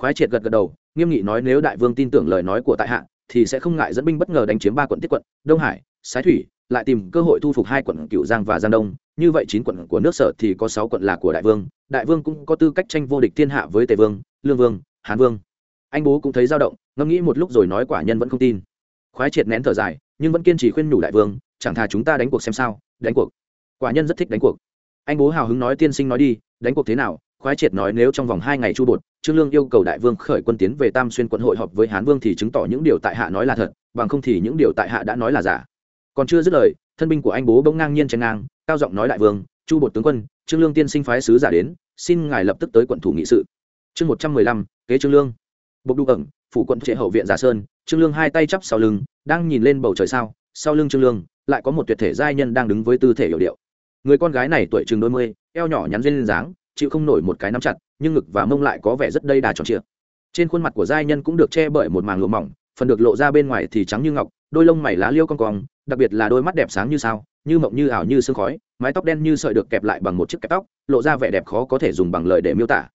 khoái triệt gật gật đầu, nghiêm nghị nói nếu đại vương tin tưởng lời nói của tại hạ, thì sẽ không ngại dẫn binh bất ngờ đánh chiếm ba quận tiết quận, đông hải, sái thủy, lại tìm cơ hội thu phục hai quận cựu giang và giang đông. Như vậy chín quận của nước sở thì có sáu quận là của đại vương đại vương cũng có tư cách tranh vô địch thiên hạ với tề vương, lương vương, hán vương. Anh bố cũng thấy dao động, ngẫm nghĩ một lúc rồi nói quả nhân vẫn không tin. Khoái triệt nén thở dài, nhưng vẫn kiên trì khuyên nhủ đại vương, chẳng thà chúng ta đánh cuộc xem sao, đánh cuộc. Quả nhân rất thích đánh cuộc. Anh bố hào hứng nói tiên sinh nói đi, đánh cuộc thế nào khoái triệt nói nếu trong vòng hai ngày chu bột, trương lương yêu cầu đại vương khởi quân tiến về tam xuyên quận hội họp với hán vương thì chứng tỏ những điều tại hạ nói là thật, bằng không thì những điều tại hạ đã nói là giả. Còn chưa dứt lời, thân binh của anh bố bỗng ngang nhiên chen ngang, cao giọng nói đại vương, chu bột tướng quân, trương lương tiên sinh phái sứ giả đến, xin ngài lập tức tới quận thủ nghị sự. Chương một trăm mười lăm, kế trương lương. Bộc đu ẩn, phủ quận trệ hậu viện giả sơn, trương lương hai tay chắp sau lưng, đang nhìn lên bầu trời sao, sau lưng trương lương, lại có một tuyệt thể giai nhân đang đứng với tư thể hiệu điệu. Người con gái này tuổi chừng đôi mươi, eo nhỏ nhắn duyên dáng chịu không nổi một cái nắm chặt, nhưng ngực và mông lại có vẻ rất đầy đà tròn trịa. Trên khuôn mặt của giai nhân cũng được che bởi một màng lụa mỏng, phần được lộ ra bên ngoài thì trắng như ngọc, đôi lông mày lá liêu cong cong, đặc biệt là đôi mắt đẹp sáng như sao, như mộng như ảo như sương khói, mái tóc đen như sợi được kẹp lại bằng một chiếc kẹp tóc, lộ ra vẻ đẹp khó có thể dùng bằng lời để miêu tả.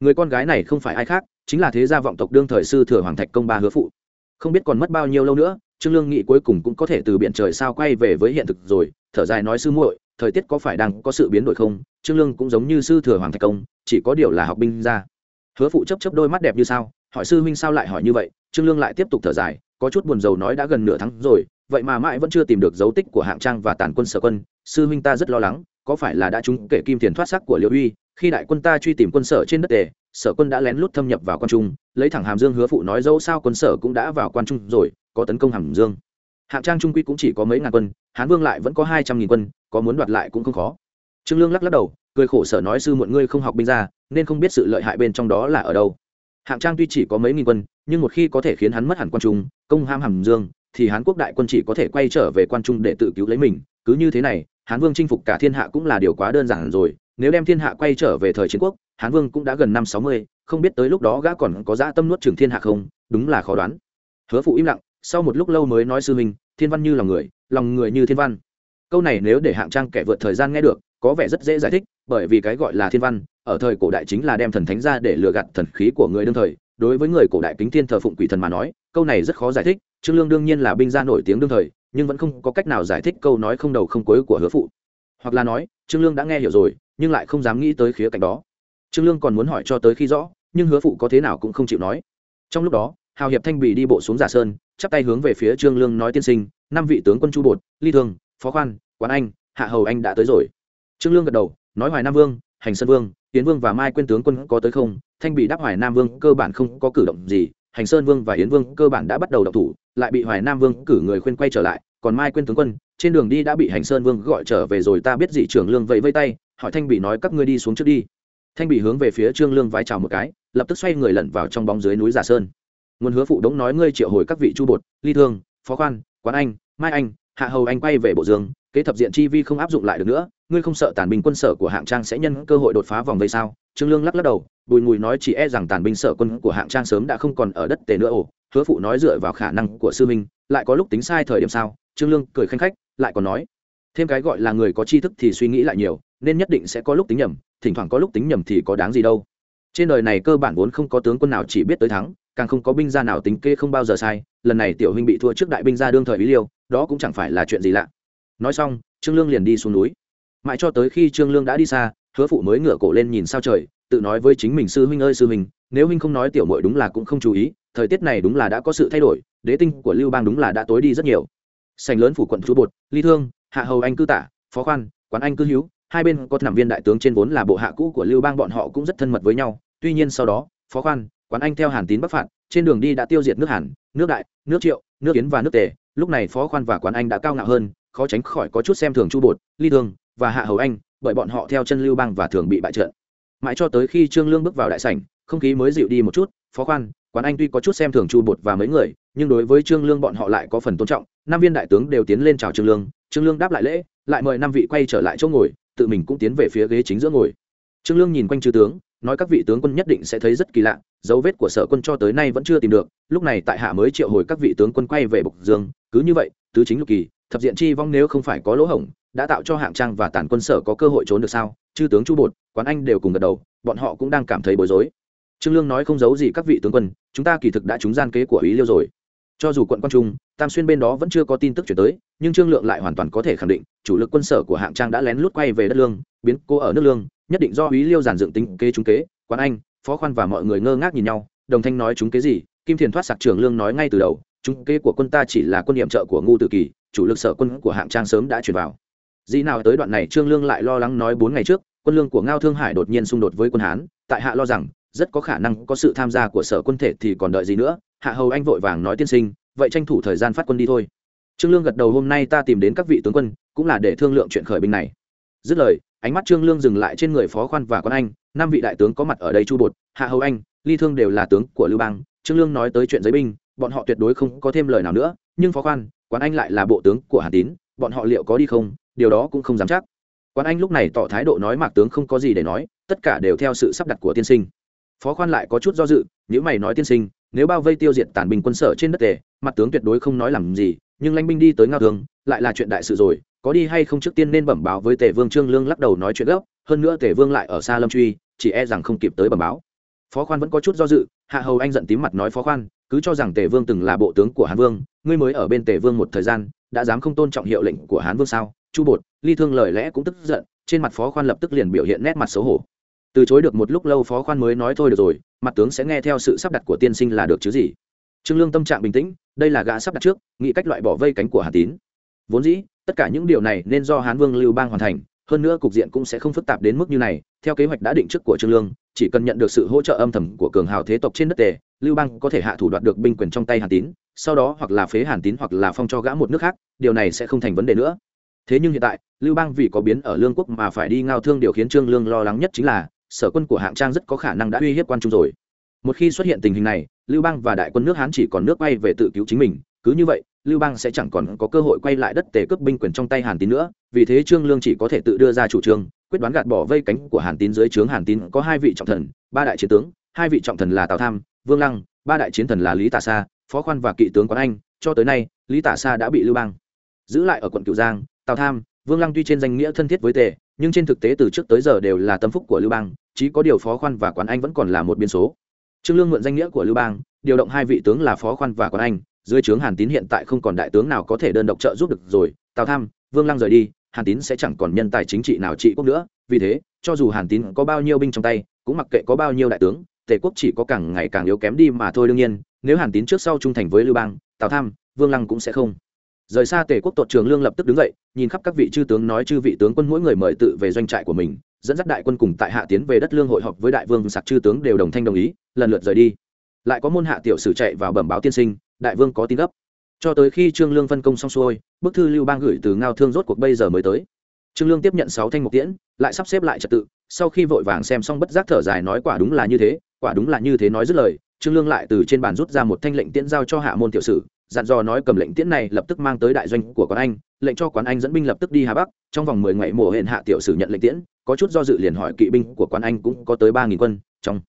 Người con gái này không phải ai khác, chính là thế gia vọng tộc đương thời sư thừa hoàng thạch công ba hứa phụ. Không biết còn mất bao nhiêu lâu nữa, trương lương nghị cuối cùng cũng có thể từ biển trời sao quay về với hiện thực rồi, thở dài nói sư muội thời tiết có phải đang có sự biến đổi không, trương lương cũng giống như sư thừa hoàng thạch công, chỉ có điều là học binh ra. Hứa phụ chấp chấp đôi mắt đẹp như sao, hỏi sư huynh sao lại hỏi như vậy, trương lương lại tiếp tục thở dài, có chút buồn rầu nói đã gần nửa tháng rồi, vậy mà mãi vẫn chưa tìm được dấu tích của hạng trang và tàn quân sở quân, sư huynh ta rất lo lắng, có phải là đã trúng kể kim tiền thoát sắc của liễu uy, khi đại quân ta truy tìm quân sở trên đất tề, sở quân đã lén lút thâm nhập vào quan trung, lấy thẳng hàm dương hứa phụ nói dẫu sao quân sở cũng đã vào quan trung rồi, có tấn công hàm dương. Hạng trang trung quy cũng chỉ có mấy ngàn quân, hán vương lại vẫn có hai trăm nghìn quân có muốn đoạt lại cũng không khó. Trương lương lắc lắc đầu cười khổ sở nói sư muộn ngươi không học binh ra nên không biết sự lợi hại bên trong đó là ở đâu. Hạng trang tuy chỉ có mấy nghìn quân nhưng một khi có thể khiến hắn mất hẳn quan trung công ham hàm dương thì hán quốc đại quân chỉ có thể quay trở về quan trung để tự cứu lấy mình. Cứ như thế này hán vương chinh phục cả thiên hạ cũng là điều quá đơn giản rồi. Nếu đem thiên hạ quay trở về thời chiến quốc hán vương cũng đã gần năm sáu mươi không biết tới lúc đó gã còn có dã tâm nuốt trường thiên hạ không? Đúng là khó đoán. Hứa phụ im lặng sau một lúc lâu mới nói sư mình, thiên văn như lòng người lòng người như thiên văn câu này nếu để hạng trang kẻ vượt thời gian nghe được, có vẻ rất dễ giải thích, bởi vì cái gọi là thiên văn, ở thời cổ đại chính là đem thần thánh ra để lừa gạt thần khí của người đương thời. Đối với người cổ đại kính thiên thờ phụng quỷ thần mà nói, câu này rất khó giải thích, trương lương đương nhiên là binh gia nổi tiếng đương thời, nhưng vẫn không có cách nào giải thích câu nói không đầu không cuối của hứa phụ. Hoặc là nói, trương lương đã nghe hiểu rồi, nhưng lại không dám nghĩ tới khía cạnh đó. Trương lương còn muốn hỏi cho tới khi rõ, nhưng hứa phụ có thế nào cũng không chịu nói. Trong lúc đó, hào hiệp thanh bì đi bộ xuống giả sơn, chắp tay hướng về phía trương lương nói tiên sinh, năm vị tướng quân chu bột, ly thương phó khoan, quán anh, hạ hầu anh đã tới rồi. Trương lương gật đầu, nói hoài nam vương, hành sơn vương tiến vương và mai quyên tướng quân có tới không? Thanh bị đáp hoài nam vương cơ bản không có cử động gì, hành sơn vương và yến vương cơ bản đã bắt đầu đọc thủ, lại bị hoài nam vương cử người khuyên quay trở lại, còn mai quyên tướng quân, trên đường đi đã bị hành sơn vương gọi trở về rồi, ta biết gì trưởng lương vẫy vây tay, hỏi thanh bị nói các ngươi đi xuống trước đi. Thanh bị hướng về phía trương lương vái chào một cái, lập tức xoay người lẩn vào trong bóng dưới núi giả sơn. Nguồn hứa phụ đống nói ngươi triệu hồi các vị chu bột, ly thương, phó khoan, quán anh, mai anh hạ hầu anh quay về bộ dương, kế thập diện chi vi không áp dụng lại được nữa, ngươi không sợ tàn binh quân sở của hạng trang sẽ nhân cơ hội đột phá vòng vây sao? Trương lương lắc lắc đầu, bùi mùi nói chỉ e rằng tàn binh sở quân của hạng trang sớm đã không còn ở đất tề nữa ồ. Hứa phụ nói dựa vào khả năng của sư minh lại có lúc tính sai thời điểm sao? Trương lương cười khanh khách, lại còn nói, thêm cái gọi là người có tri thức thì suy nghĩ lại nhiều, nên nhất định sẽ có lúc tính nhầm, thỉnh thoảng có lúc tính nhầm thì có đáng gì đâu. Trên đời này cơ bản vốn không có tướng quân nào chỉ biết tới thắng, càng không có binh gia nào tính kê không bao giờ sai lần này tiểu huynh bị thua trước đại binh gia đương thời ý liêu, đó cũng chẳng phải là chuyện gì lạ. Nói xong, trương lương liền đi xuống núi. Mãi cho tới khi trương lương đã đi xa, hứa phụ mới ngửa cổ lên nhìn sao trời, tự nói với chính mình sư huynh ơi sư huynh, nếu huynh không nói tiểu mội đúng là cũng không chú ý, thời tiết này đúng là đã có sự thay đổi, đế tinh của lưu bang đúng là đã tối đi rất nhiều. Sành lớn phủ quận chú bột, ly thương, hạ hầu anh cư tả, phó khoan, quán anh cư hữu, hai bên có nằm viên đại tướng trên vốn là bộ hạ cũ của lưu bang bọn họ cũng rất thân mật với nhau. Tuy nhiên sau đó, phó khoan, quán anh theo hàn tín bắc phạt, trên đường đi đã tiêu diệt nước hàn nước đại, nước triệu, nước yến và nước tề, lúc này phó khoan và quán anh đã cao ngạo hơn, khó tránh khỏi có chút xem thường chu bột, ly thương và hạ hầu anh, bởi bọn họ theo chân lưu bang và thường bị bại trận. Mãi cho tới khi trương lương bước vào đại sảnh, không khí mới dịu đi một chút, phó khoan, quán anh tuy có chút xem thường chu bột và mấy người, nhưng đối với trương lương bọn họ lại có phần tôn trọng. Năm viên đại tướng đều tiến lên chào trương lương trương lương đáp lại lễ, lại mời năm vị quay trở lại chỗ ngồi, tự mình cũng tiến về phía ghế chính giữa ngồi. Trương lương nhìn quanh chư tướng nói các vị tướng quân nhất định sẽ thấy rất kỳ lạ, dấu vết của sở quân cho tới nay vẫn chưa tìm được, lúc này tại hạ mới triệu hồi các vị tướng quân quay về bộc dương, cứ như vậy, tứ chính lục kỳ, thập diện chi vong nếu không phải có lỗ hổng, đã tạo cho hạng trang và tàn quân sở có cơ hội trốn được sao? Chư tướng chu bột, quán anh đều cùng gật đầu, bọn họ cũng đang cảm thấy bối rối. Trương lương nói không giấu gì các vị tướng quân, chúng ta kỳ thực đã trúng gian kế của ý liêu rồi. Cho dù quận quan trung, tam xuyên bên đó vẫn chưa có tin tức chuyển tới, nhưng trương lượng lại hoàn toàn có thể khẳng định, chủ lực quân sở của hạng trang đã lén lút quay về đất lương, biến cô ở nước lương nhất định do ý liêu giản dựng tính kế trúng kế, quán anh, phó khoan và mọi người ngơ ngác nhìn nhau, đồng thanh nói chúng kế gì, kim thiền thoát sạc trường lương nói ngay từ đầu, chúng kế của quân ta chỉ là quân nhiệm trợ của ngu tự kỳ, chủ lực sở quân của hạng trang sớm đã chuyển vào. Dĩ nào tới đoạn này trương lương lại lo lắng nói bốn ngày trước, quân lương của ngao thương hải đột nhiên xung đột với quân hán, tại hạ lo rằng, rất có khả năng có sự tham gia của sở quân thể thì còn đợi gì nữa, hạ hầu anh vội vàng nói tiên sinh, vậy tranh thủ thời gian phát quân đi thôi. Trương lương gật đầu hôm nay ta tìm đến các vị tướng quân, cũng là để thương lượng chuyện khởi binh này. Dứt lời ánh mắt trương lương dừng lại trên người phó khoan và quan anh, năm vị đại tướng có mặt ở đây chu bột, hạ hầu anh, ly thương đều là tướng của lưu bang, trương lương nói tới chuyện giấy binh, bọn họ tuyệt đối không có thêm lời nào nữa, nhưng phó khoan Quan anh lại là bộ tướng của hà tín, bọn họ liệu có đi không, điều đó cũng không dám chắc. Quan anh lúc này tỏ thái độ nói mạc tướng không có gì để nói, tất cả đều theo sự sắp đặt của tiên sinh. Phó khoan lại có chút do dự nếu mày nói tiên sinh, nếu bao vây tiêu diệt tàn binh quân sở trên đất tề mặt tướng tuyệt đối không nói làm gì nhưng lãnh binh đi tới ngao thương, lại là chuyện đại sự rồi, có đi hay không trước tiên nên bẩm báo với tề vương trương lương lắc đầu nói chuyện gấp, hơn nữa tề vương lại ở xa lâm truy, chỉ e rằng không kịp tới bẩm báo. Phó khoan vẫn có chút do dự, hạ hầu anh giận tím mặt nói phó khoan, cứ cho rằng tề vương từng là bộ tướng của hán vương, ngươi mới ở bên tề vương một thời gian, đã dám không tôn trọng hiệu lệnh của hán vương sao? Chu bột, ly thương lời lẽ cũng tức giận, trên mặt phó khoan lập tức liền biểu hiện nét mặt xấu hổ. Từ chối được một lúc lâu phó khoan mới nói thôi được rồi, mặt tướng sẽ nghe theo sự sắp đặt của tiên sinh là được chứ gì. Trương lương tâm trạng bình tĩnh đây là gã sắp đặt trước, nghĩ cách loại bỏ vây cánh của hà tín. Vốn dĩ, tất cả những điều này nên do hán vương lưu bang hoàn thành, hơn nữa cục diện cũng sẽ không phức tạp đến mức như này, theo kế hoạch đã định trước của trương lương, chỉ cần nhận được sự hỗ trợ âm thầm của cường hào thế tộc trên đất tề, lưu bang có thể hạ thủ đoạt được binh quyền trong tay hàn tín, sau đó hoặc là phế hàn tín hoặc là phong cho gã một nước khác, điều này sẽ không thành vấn đề nữa. Thế nhưng hiện tại, lưu bang vì có biến ở lương quốc mà phải đi ngao thương điều khiến trương lương lo lắng nhất chính là, sở quân của hạng trang rất có khả năng đã uy hiếp quan trung rồi. Một khi xuất hiện tình hình này lưu bang và đại quân nước hán chỉ còn nước bay về tự cứu chính mình, cứ như vậy, lưu bang sẽ chẳng còn có cơ hội quay lại đất tề cướp binh quyền trong tay hàn tín nữa, vì thế trương lương chỉ có thể tự đưa ra chủ trương, quyết đoán gạt bỏ vây cánh của hàn tín dưới trướng hàn tín có hai vị trọng thần, ba đại chiến tướng, hai vị trọng thần là tào tham, vương lăng, ba đại chiến thần là lý tả sa, phó khoan và kỵ tướng quán anh, cho tới nay, lý tả sa đã bị lưu bang giữ lại ở quận cửu giang, tào tham, vương lăng tuy trên danh nghĩa thân thiết với tề, nhưng trên thực tế từ trước tới giờ đều là tâm phúc của lưu bang, chỉ có điều phó khoan và quán anh vẫn còn là một biên số trương lương mượn danh nghĩa của lưu bang, điều động hai vị tướng là phó khoan và quán anh, dưới trướng hàn tín hiện tại không còn đại tướng nào có thể đơn độc trợ giúp được rồi. Tào tham, vương lăng rời đi, hàn tín sẽ chẳng còn nhân tài chính trị nào trị quốc nữa. Vì thế, cho dù hàn tín có bao nhiêu binh trong tay, cũng mặc kệ có bao nhiêu đại tướng, tề quốc chỉ có càng ngày càng yếu kém đi mà thôi đương nhiên. Nếu hàn tín trước sau trung thành với lưu bang, tào tham, vương lăng cũng sẽ không. Rời xa tề quốc, tột trường lương lập tức đứng dậy, nhìn khắp các vị chư tướng nói chư vị tướng quân mỗi người mời tự về doanh trại của mình dẫn dắt đại quân cùng tại hạ tiến về đất lương hội họp với đại vương sạc chư tướng đều đồng thanh đồng ý, lần lượt rời đi. Lại có môn hạ tiểu sử chạy vào bẩm báo tiên sinh, đại vương có tin gấp. Cho tới khi trương lương phân công xong xuôi, bức thư lưu bang gửi từ ngao thương rốt cuộc bây giờ mới tới. Trương lương tiếp nhận sáu thanh mục tiễn, lại sắp xếp lại trật tự, sau khi vội vàng xem xong bất giác thở dài nói quả đúng là như thế, quả đúng là như thế nói dứt lời, trương lương lại từ trên bàn rút ra một thanh lệnh tiễn giao cho hạ môn tiểu sử dặn dò nói cầm lệnh tiễn này lập tức mang tới đại doanh của quán anh, lệnh cho quán anh dẫn binh lập tức đi hà bắc, trong vòng mười ngày mùa hẹn hạ tiểu sử nhận lệnh tiễn, có chút do dự liền hỏi kỵ binh của quán anh cũng có tới ba nghìn quân, trong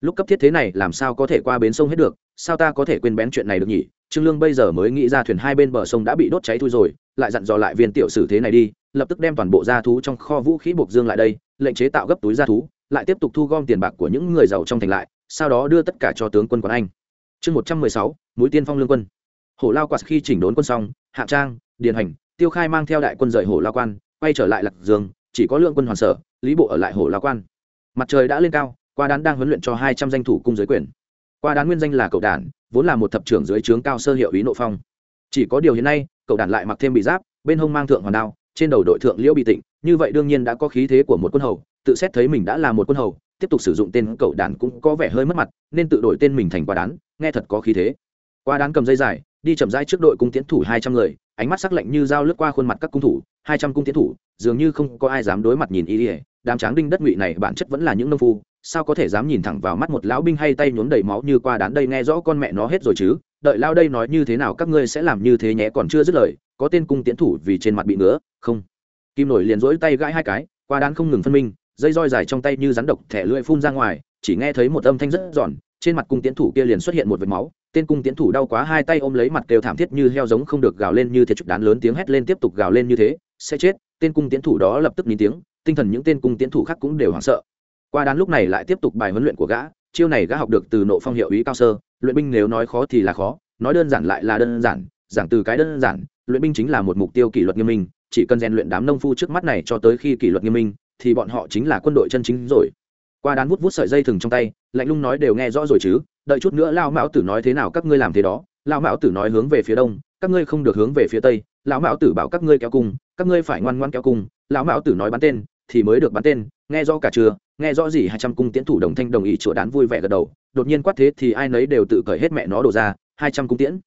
lúc cấp thiết thế này làm sao có thể qua bến sông hết được, sao ta có thể quên bén chuyện này được nhỉ? Trương lương bây giờ mới nghĩ ra thuyền hai bên bờ sông đã bị đốt cháy thui rồi, lại dặn dò lại viên tiểu sử thế này đi, lập tức đem toàn bộ gia thú trong kho vũ khí buộc dương lại đây, lệnh chế tạo gấp túi gia thú, lại tiếp tục thu gom tiền bạc của những người giàu trong thành lại, sau đó đưa tất cả cho tướng quân quán anh. Chương một trăm mười sáu, mũi tiên phong lương quân hổ lao quạt khi chỉnh đốn quân xong Hạ trang, điền hành, tiêu khai mang theo đại quân rời hổ lao quan, quay trở lại lạc dương, chỉ có lượng quân hoàn sở, lý bộ ở lại hổ lao quan. Mặt trời đã lên cao, qua đán đang huấn luyện cho hai trăm danh thủ cung giới quyền. Qua đán nguyên danh là cậu đản, vốn là một thập trưởng dưới trướng cao sơ hiệu ý nộ phong. Chỉ có điều hiện nay cậu đản lại mặc thêm bị giáp, bên hông mang thượng hoàn đao, trên đầu đội thượng liễu bị tịnh, như vậy đương nhiên đã có khí thế của một quân hầu, tự xét thấy mình đã là một quân hầu, tiếp tục sử dụng tên cậu đản cũng có vẻ hơi mất mặt, nên tự đổi tên mình thành qua đán, nghe thật có khí thế. Qua đán cầm dây dài đi chậm rãi trước đội cung tiến thủ hai trăm người, ánh mắt sắc lạnh như dao lướt qua khuôn mặt các cung thủ, hai trăm cung tiến thủ, dường như không có ai dám đối mặt nhìn y đám tráng đinh đất ngụy này bản chất vẫn là những nông phu, sao có thể dám nhìn thẳng vào mắt một lão binh hay tay nhuốm đầy máu như qua đán đây nghe rõ con mẹ nó hết rồi chứ? Đợi lao đây nói như thế nào các ngươi sẽ làm như thế nhé, còn chưa dứt lời, có tên cung tiến thủ vì trên mặt bị ngứa, không. Kim nổi liền rỗi tay gãi hai cái, qua đán không ngừng phân minh, dây roi dài trong tay như rắn độc thẻ lưỡi phun ra ngoài, chỉ nghe thấy một âm thanh rất giòn, trên mặt cung tiến thủ kia liền xuất hiện một vệt máu tên cung tiến thủ đau quá hai tay ôm lấy mặt kêu thảm thiết như heo giống không được gào lên như thế chút đán lớn tiếng hét lên tiếp tục gào lên như thế, sẽ chết, tên cung tiến thủ đó lập tức nín tiếng, tinh thần những tên cung tiến thủ khác cũng đều hoảng sợ. Qua đán lúc này lại tiếp tục bài huấn luyện của gã, chiêu này gã học được từ nộ phong hiệu ý cao sơ, luyện binh nếu nói khó thì là khó, nói đơn giản lại là đơn giản, giảng từ cái đơn giản, luyện binh chính là một mục tiêu kỷ luật nghiêm minh, chỉ cần rèn luyện đám nông phu trước mắt này cho tới khi kỷ luật nghiêm minh, thì bọn họ chính là quân đội chân chính rồi qua đán vút vút sợi dây thừng trong tay, lạnh lung nói đều nghe rõ rồi chứ, đợi chút nữa lao mão tử nói thế nào các ngươi làm thế đó lao mão tử nói hướng về phía đông, các ngươi không được hướng về phía tây, lão mão tử bảo các ngươi kéo cung, các ngươi phải ngoan ngoan kéo cung, lão mão tử nói bắn tên, thì mới được bắn tên, nghe rõ cả chưa nghe rõ gì hai trăm cung tiễn thủ đồng thanh đồng ý chùa đán vui vẻ gật đầu, đột nhiên quát thế thì ai nấy đều tự cởi hết mẹ nó đổ ra, hai trăm cung tiễn.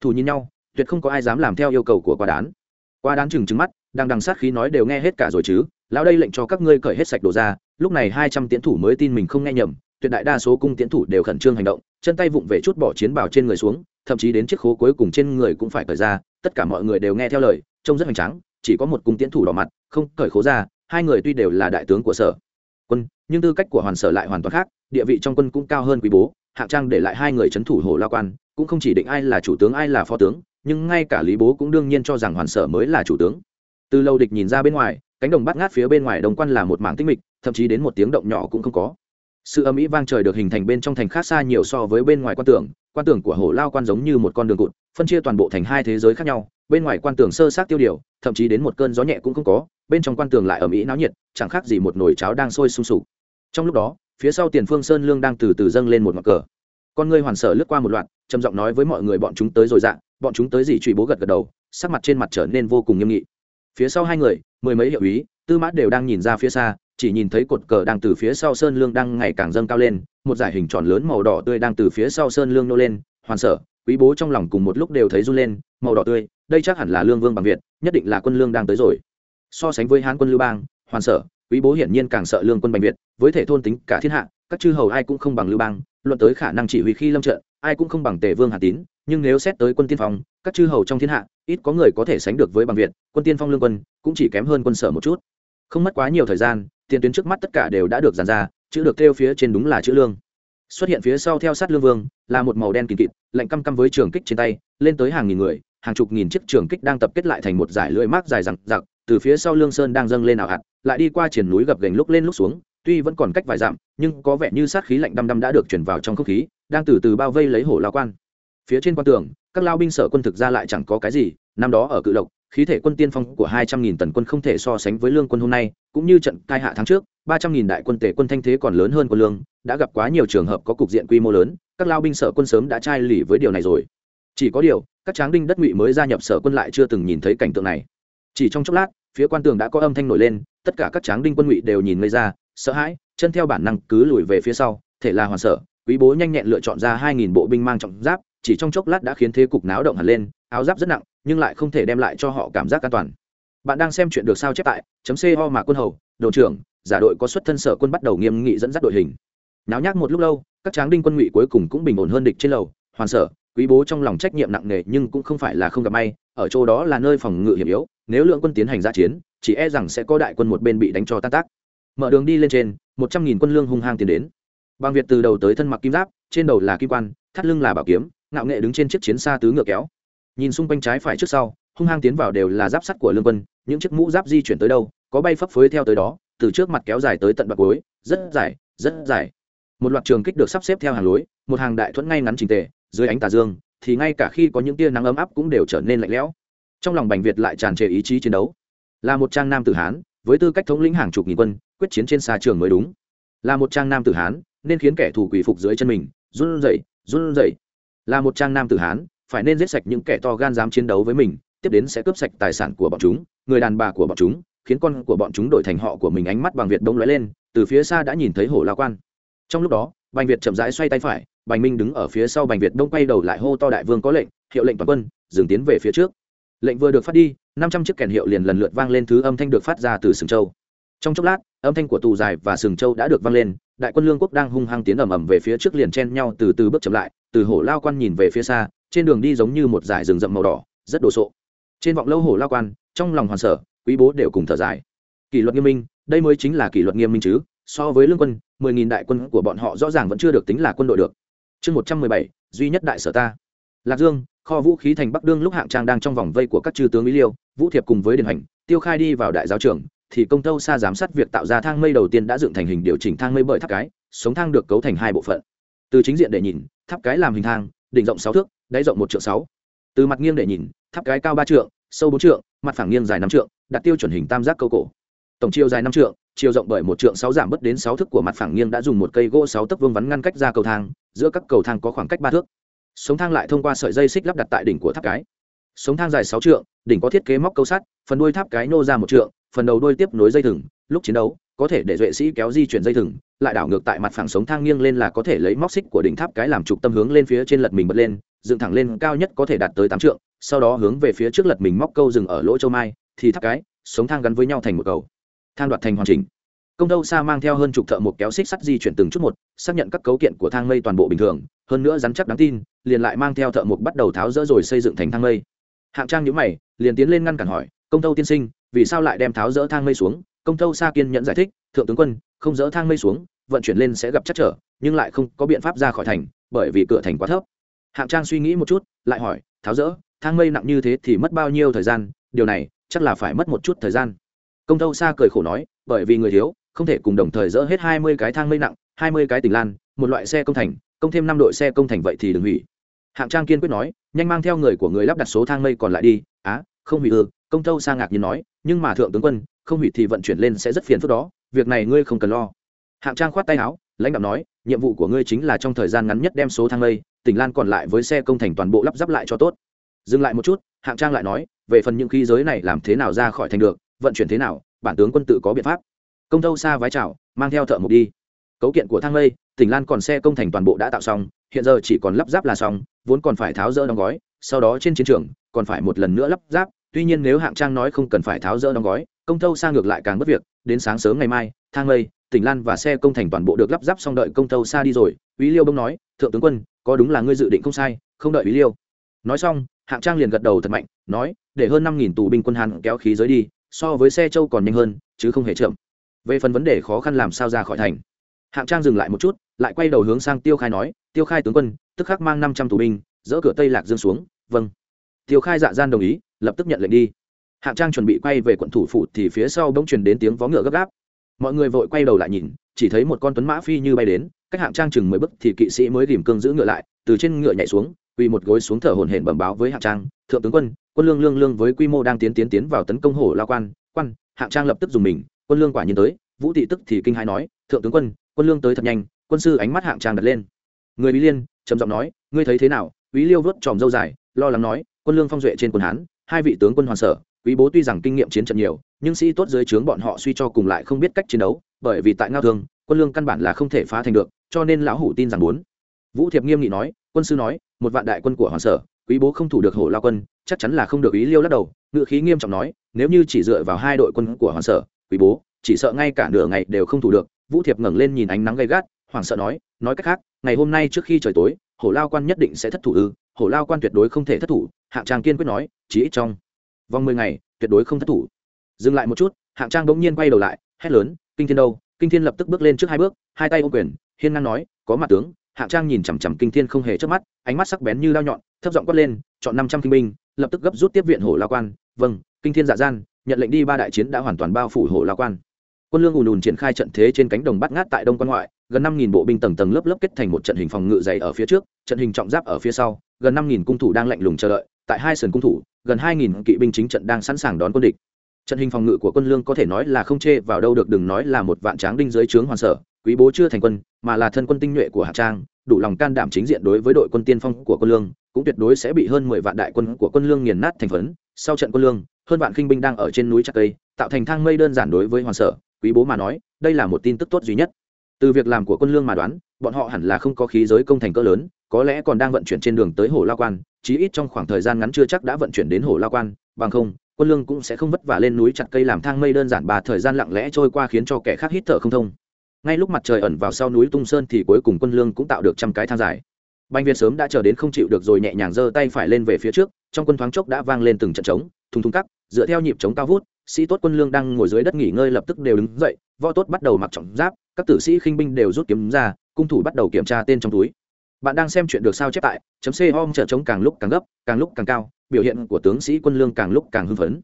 Thủ nhìn nhau, tuyệt không có ai dám làm theo yêu cầu của qua đán. Qua đán chừng trừng mắt, đang đằng sát khí nói đều nghe hết cả rồi chứ lão đây lệnh cho các ngươi cởi hết sạch đồ ra, lúc này hai trăm tiến thủ mới tin mình không nghe nhầm, tuyệt đại đa số cung tiến thủ đều khẩn trương hành động, chân tay vụng về chút bỏ chiến bào trên người xuống, thậm chí đến chiếc khố cuối cùng trên người cũng phải cởi ra, tất cả mọi người đều nghe theo lời, trông rất hoành tráng, chỉ có một cung tiến thủ đỏ mặt, không cởi khố ra, hai người tuy đều là đại tướng của sở, quân, nhưng tư cách của hoàn sở lại hoàn toàn khác, địa vị trong quân cũng cao hơn quý bố, hạng trang để lại hai người c h ấ n thủ hồ la quan, cũng không chỉ định ai là chủ tướng ai là phó tướng, nhưng ngay cả lý bố cũng đương nhiên cho rằng hoàn sở mới là chủ tướng. Từ lâu địch nhìn ra bên ngoài cánh đồng bát ngát phía bên ngoài đồng quan là một mảng tinh mịch, thậm chí đến một tiếng động nhỏ cũng không có. Sự âm ỉ vang trời được hình thành bên trong thành khác xa nhiều so với bên ngoài quan tường quan tường của hồ lao quan giống như một con đường cụt, phân chia toàn bộ thành hai thế giới khác nhau, bên ngoài quan tường sơ sát tiêu điều, thậm chí đến một cơn gió nhẹ cũng không có, bên trong quan tường lại ở mỹ náo nhiệt, chẳng khác gì một nồi cháo đang sôi sung sục. Trong lúc đó, phía sau tiền phương sơn lương đang từ từ dâng lên một ngọn cờ. Con ngươi hoàn sở lướt qua một loạt, trầm giọng nói với mọi người bọn chúng tới rồi dạ bọn chúng tới gì truy bố gật gật đầu, sắc mặt trên mặt trở nên vô cùng nghiêm nghị phía sau hai người, mười mấy hiệu ý, tư mã đều đang nhìn ra phía xa, chỉ nhìn thấy cột cờ đang từ phía sau sơn lương đang ngày càng dâng cao lên, một giải hình tròn lớn màu đỏ tươi đang từ phía sau sơn lương nô lên, hoàn sở, quý bố trong lòng cùng một lúc đều thấy run lên, màu đỏ tươi, đây chắc hẳn là lương vương bằng việt, nhất định là quân lương đang tới rồi. So sánh với hán quân lưu bang, hoàn sở, quý bố hiển nhiên càng sợ lương quân bằng việt, với thể thôn tính cả thiên hạ, các chư hầu ai cũng không bằng lưu bang, luận tới khả năng chỉ huy khi lâm trận, ai cũng không bằng tề vương hà tín, nhưng nếu xét tới quân tiên phong, các chư hầu trong thiên hạ ít có người có thể sánh được với bằng việt, quân tiên phong lương quân, cũng chỉ kém hơn quân sở một chút. Không mất quá nhiều thời gian, tiền tuyến trước mắt tất cả đều đã được dàn ra, chữ được theo phía trên đúng là chữ lương. Xuất hiện phía sau theo sát lương vương, là một màu đen kỳ kịt, lạnh căm căm với trường kích trên tay, lên tới hàng nghìn người, hàng chục nghìn chiếc trường kích đang tập kết lại thành một giải lưỡi mác dài rằng giặc từ phía sau lương sơn đang dâng lên ảo hạt, lại đi qua triển núi gập gành lúc lên lúc xuống, tuy vẫn còn cách vài dặm, nhưng có vẻ như sát khí lạnh đăm đăm đã được chuyển vào trong không khí, đang từ từ bao vây lấy hổ lao quan. Phía trên quan tường, các lao binh sở quân thực ra lại chẳng có cái gì năm đó ở cự lộc, khí thể quân tiên phong của hai trăm nghìn tần quân không thể so sánh với lương quân hôm nay, cũng như trận cai hạ tháng trước, ba trăm nghìn đại quân tể quân thanh thế còn lớn hơn quân lương, đã gặp quá nhiều trường hợp có cục diện quy mô lớn, các lao binh sở quân sớm đã chai lì với điều này rồi. Chỉ có điều, các tráng đinh đất ngụy mới gia nhập sở quân lại chưa từng nhìn thấy cảnh tượng này. Chỉ trong chốc lát, phía quan tường đã có âm thanh nổi lên, tất cả các tráng đinh quân ngụy đều nhìn ngây ra, sợ hãi, chân theo bản năng cứ lùi về phía sau, thể là hoàn sở, quý bố nhanh nhẹn lựa chọn ra hai nghìn bộ binh mang trọng giáp, chỉ trong chốc lát đã khiến thế cục náo động hẳn lên áo giáp rất nặng, nhưng lại không thể đem lại cho họ cảm giác an toàn. Bạn đang xem chuyện được sao chép tại chấm co mà quân hầu, đội trưởng, giả đội có xuất thân sở quân bắt đầu nghiêm nghị dẫn dắt đội hình. Náo nhác một lúc lâu, các tráng đinh quân ngụy cuối cùng cũng bình ổn hơn địch trên lầu, hoàn sở, quý bố trong lòng trách nhiệm nặng nề nhưng cũng không phải là không gặp may, ở chỗ đó là nơi phòng ngự hiểm yếu, nếu lượng quân tiến hành ra chiến, chỉ e rằng sẽ có đại quân một bên bị đánh cho tan tác. Mở đường đi lên trên, một trăm nghìn quân lương hung hăng tiến đến. Bằng việt từ đầu tới thân mặc kim giáp, trên đầu là kim quan, thắt lưng là bảo kiếm, ngạo nghệ đứng trên chiếc chiến xa tứ ngựa kéo nhìn xung quanh trái phải trước sau, hung hăng tiến vào đều là giáp sắt của lương quân, những chiếc mũ giáp di chuyển tới đâu, có bay phấp phới theo tới đó, từ trước mặt kéo dài tới tận bạc cuối rất dài rất dài. Một loạt trường kích được sắp xếp theo hàng lối, một hàng đại thuẫn ngay ngắn trình tề, dưới ánh tà dương, thì ngay cả khi có những tia nắng ấm áp cũng đều trở nên lạnh lẽo. Trong lòng bành việt lại tràn trề ý chí chiến đấu. Là một trang nam tử hán, với tư cách thống lĩnh hàng chục nghìn quân, quyết chiến trên xa trường mới đúng. Là một trang nam tử hán, nên khiến kẻ thù quỷ phục dưới chân mình, run rẩy run rẩy. Là một trang nam tử hán phải nên giết sạch những kẻ to gan dám chiến đấu với mình, tiếp đến sẽ cướp sạch tài sản của bọn chúng, người đàn bà của bọn chúng, khiến con của bọn chúng đổi thành họ của mình. Ánh mắt bằng việt đông lóe lên, từ phía xa đã nhìn thấy hổ lao quan. Trong lúc đó, bành việt chậm rãi xoay tay phải, bành minh đứng ở phía sau bành việt đông quay đầu lại hô to đại vương có lệnh, hiệu lệnh toàn quân, dừng tiến về phía trước. Lệnh vừa được phát đi, năm trăm chiếc kèn hiệu liền lần lượt vang lên, thứ âm thanh được phát ra từ sừng châu. Trong chốc lát, âm thanh của tù dài và sừng châu đã được vang lên, đại quân lương quốc đang hung hăng tiến ầm ầm về phía trước liền chen nhau từ từ bước chậm lại, từ hổ lao quan nhìn về phía xa trên đường đi giống như một dải rừng rậm màu đỏ, rất đồ sộ. Trên vọng lâu hổ lao quan, trong lòng hoàn sở, quý bố đều cùng thở dài. Kỷ luật nghiêm minh, đây mới chính là kỷ luật nghiêm minh chứ, so với lương quân, mười nghìn đại quân của bọn họ rõ ràng vẫn chưa được tính là quân đội được. Chương một trăm mười bảy, duy nhất đại sở ta. Lạc dương, kho vũ khí thành bắc đương lúc hạng trang đang trong vòng vây của các chư tướng lý liêu, vũ thiệp cùng với điền hành tiêu khai đi vào đại giáo trường thì công tâu xa giám sát việc tạo ra thang mây đầu tiên đã dựng thành hình điều chỉnh thang mây bởi tháp cái, sống thang được cấu thành hai bộ phận. Từ chính diện để nhìn, tháp cái làm hình thang, đỉnh rộng sáu thước đáy rộng một triệu sáu. Từ mặt nghiêng để nhìn, tháp cái cao ba trượng, sâu bốn trượng, mặt phẳng nghiêng dài năm trượng, đặt tiêu chuẩn hình tam giác câu cổ. Tổng chiều dài năm trượng, chiều rộng bởi một trượng sáu giảm bớt đến sáu thước của mặt phẳng nghiêng đã dùng một cây gỗ sáu tấc vương vắn ngăn cách ra cầu thang, giữa các cầu thang có khoảng cách ba thước. Sống thang lại thông qua sợi dây xích lắp đặt tại đỉnh của tháp cái. Sống thang dài sáu trượng, đỉnh có thiết kế móc câu sắt, phần đuôi tháp cái nô ra một trượng, phần đầu đuôi tiếp nối dây thừng, lúc chiến đấu, có thể để duệ sĩ kéo di chuyển dây thừng, lại đảo ngược tại mặt phẳng sống thang nghiêng lên là có thể lấy móc xích của đỉnh tháp cái làm trục tâm hướng lên phía trên lật mình bật lên dựng thẳng lên cao nhất có thể đạt tới tám trượng, sau đó hướng về phía trước lật mình móc câu dừng ở lỗ châu mai, thì thắp cái, sống thang gắn với nhau thành một cầu. Thang đoạt thành hoàn chỉnh. Công đâu xa mang theo hơn chục thợ một kéo xích sắt di chuyển từng chút một, xác nhận các cấu kiện của thang mây toàn bộ bình thường, hơn nữa rắn chắc đáng tin, liền lại mang theo thợ mộc bắt đầu tháo rỡ rồi xây dựng thành thang mây. Hạng trang nhữ mày, liền tiến lên ngăn cản hỏi, công tâu tiên sinh, vì sao lại đem tháo rỡ thang mây xuống? Công tâu xa kiên nhận giải thích, thượng tướng quân, không dỡ thang mây xuống, vận chuyển lên sẽ gặp chắc trở, nhưng lại không có biện pháp ra khỏi thành, bởi vì cửa thành quá thấp hạng trang suy nghĩ một chút, lại hỏi, tháo rỡ, thang mây nặng như thế thì mất bao nhiêu thời gian? Điều này, chắc là phải mất một chút thời gian. Công tâu sa cười khổ nói, bởi vì người thiếu, không thể cùng đồng thời dỡ hết hai mươi cái thang mây nặng, hai mươi cái tỉnh lan, một loại xe công thành, công thêm năm đội xe công thành vậy thì đừng hủy. Hạng trang kiên quyết nói, nhanh mang theo người của người lắp đặt số thang mây còn lại đi. Á, không hủy ư? Công tâu sa ngạc nhiên nói, nhưng mà thượng tướng quân, không hủy thì vận chuyển lên sẽ rất phiền phức đó, việc này ngươi không cần lo. Hạng trang khoát tay áo, lãnh đạo nói, nhiệm vụ của ngươi chính là trong thời gian ngắn nhất đem số thang mây tỉnh lan còn lại với xe công thành toàn bộ lắp ráp lại cho tốt. Dừng lại một chút, hạng trang lại nói, về phần những khí giới này làm thế nào ra khỏi thành được, vận chuyển thế nào, bản tướng quân tự có biện pháp. Công thâu xa vái chào, mang theo thợ mục đi. Cấu kiện của thang lây, tỉnh lan còn xe công thành toàn bộ đã tạo xong, hiện giờ chỉ còn lắp ráp là xong, vốn còn phải tháo rỡ đóng gói, sau đó trên chiến trường, còn phải một lần nữa lắp ráp. Tuy nhiên nếu hạng trang nói không cần phải tháo rỡ đóng gói, công thâu xa ngược lại càng mất việc, đến sáng sớm ngày mai, thang lây tỉnh lan và xe công thành toàn bộ được lắp ráp xong đợi công tâu xa đi rồi ý liêu bông nói, thượng tướng quân, có đúng là ngươi dự định không sai, không đợi ý liêu. Nói xong, hạng trang liền gật đầu thật mạnh, nói, để hơn năm nghìn tù binh quân hàn kéo khí giới đi, so với xe châu còn nhanh hơn, chứ không hề chậm. Về phần vấn đề khó khăn làm sao ra khỏi thành. Hạng trang dừng lại một chút, lại quay đầu hướng sang tiêu khai nói, tiêu khai tướng quân, tức khắc mang năm trăm tù binh, dỡ cửa tây lạc dương xuống. Vâng. Tiêu khai dạ gian đồng ý, lập tức nhận lệnh đi. Hạng trang chuẩn bị quay về quận thủ phủ thì phía sau bỗng truyền đến tiếng vó ngựa gấp gáp mọi người vội quay đầu lại nhìn, chỉ thấy một con tuấn mã phi như bay đến, cách hạng trang chừng mười bức thì kỵ sĩ mới tìm cương giữ ngựa lại, từ trên ngựa nhảy xuống, quỳ một gối xuống thở hổn hển bẩm báo với hạng trang, thượng tướng quân quân lương lương lương với quy mô đang tiến tiến tiến vào tấn công hổ lao quan quan, hạng trang lập tức dùng mình, quân lương quả nhiên tới. Vũ thị tức thì kinh hai nói, thượng tướng quân quân lương tới thật nhanh, quân sư ánh mắt hạng trang đặt lên. Người bí liên trầm giọng nói, ngươi thấy thế nào? Úy liêu vớt tròm dâu dài, lo lắng nói, quân lương phong duệ trên quân hán, hai vị tướng quân hoàn sở quý bố tuy rằng kinh nghiệm chiến trận nhiều, nhưng sĩ tốt dưới trướng bọn họ suy cho cùng lại không biết cách chiến đấu, bởi vì tại ngao thương, quân lương căn bản là không thể phá thành được, cho nên lão hủ tin rằng muốn. Vũ thiệp nghiêm nghị nói, quân sư nói, một vạn đại quân của hoàng sở, quý bố không thủ được hổ lao quân, chắc chắn là không được ý liêu lắc đầu ngự khí nghiêm trọng nói, nếu như chỉ dựa vào hai đội quân của hoàng sở, quý bố, chỉ sợ ngay cả nửa ngày đều không thủ được. Vũ thiệp ngẩng lên nhìn ánh nắng gay gắt, hoàng sợ nói nói cách khác, ngày hôm nay trước khi trời tối, hổ lao quan nhất định sẽ thất thủ ư, hổ lao quan tuyệt đối không thể thất thủ hạng trang kiên quyết nói chỉ ít trong vòng mười ngày, tuyệt đối không thất thủ. Dừng lại một chút, hạng trang bỗng nhiên quay đầu lại, hét lớn, kinh thiên đâu? Kinh thiên lập tức bước lên trước hai bước, hai tay ô quyền, hiên ngang nói, có mặt tướng. Hạng trang nhìn chằm chằm kinh thiên không hề chớp mắt, ánh mắt sắc bén như lao nhọn, thấp giọng quát lên, chọn năm trăm kinh binh, lập tức gấp rút tiếp viện hổ la quan. Vâng kinh thiên dạ gian, nhận lệnh đi, ba đại chiến đã hoàn toàn bao phủ hổ la quan. Quân lương ùn ùn triển khai trận thế trên cánh đồng bắt ngát tại đông quan ngoại, gần năm nghìn bộ binh tầng tầng lớp lớp kết thành một trận hình phòng ngự dày ở phía trước, trận hình trọng giáp ở phía sau, gần năm nghìn cung thủ đang lạnh lùng chờ đợi tại hai sườn cung thủ, gần hai nghìn kỵ binh chính trận đang sẵn sàng đón quân địch. Trận hình phòng ngự của quân lương có thể nói là không chê vào đâu được, đừng nói là một vạn tráng đinh dưới trướng hoàn sở, quý bố chưa thành quân, mà là thân quân tinh nhuệ của hạ trang, đủ lòng can đảm chính diện đối với đội quân tiên phong của quân lương, cũng tuyệt đối sẽ bị hơn mười vạn đại quân của quân lương nghiền nát thành phấn. Sau trận quân lương, hơn vạn khinh binh đang ở trên núi chặt cây, tạo thành thang mây đơn giản đối với hoàn sở, quý bố mà nói, đây là một tin tức tốt duy nhất. Từ việc làm của quân lương mà đoán, bọn họ hẳn là không có khí giới công thành cỡ lớn có lẽ còn đang vận chuyển trên đường tới hồ lao quan, chí ít trong khoảng thời gian ngắn chưa chắc đã vận chuyển đến hồ lao quan, bằng không, quân lương cũng sẽ không vất vả lên núi chặt cây làm thang mây đơn giản bà thời gian lặng lẽ trôi qua khiến cho kẻ khác hít thở không thông. Ngay lúc mặt trời ẩn vào sau núi tung sơn thì cuối cùng quân lương cũng tạo được trăm cái thang dài. Banh viên sớm đã chờ đến không chịu được rồi nhẹ nhàng giơ tay phải lên về phía trước, trong quân thoáng chốc đã vang lên từng trận trống, thùng thùng cắt, dựa theo nhịp trống cao vút, sĩ tốt quân lương đang ngồi dưới đất nghỉ ngơi lập tức đều đứng dậy, võ tốt bắt đầu mặc trọng giáp, các tử sĩ khinh binh đều rút kiếm ra, cung thủ bắt đầu kiểm tra tên trong túi bạn đang xem chuyện được sao chép tại, chấm c om trợ trống càng lúc càng gấp, càng lúc càng cao, biểu hiện của tướng sĩ quân lương càng lúc càng hưng phấn.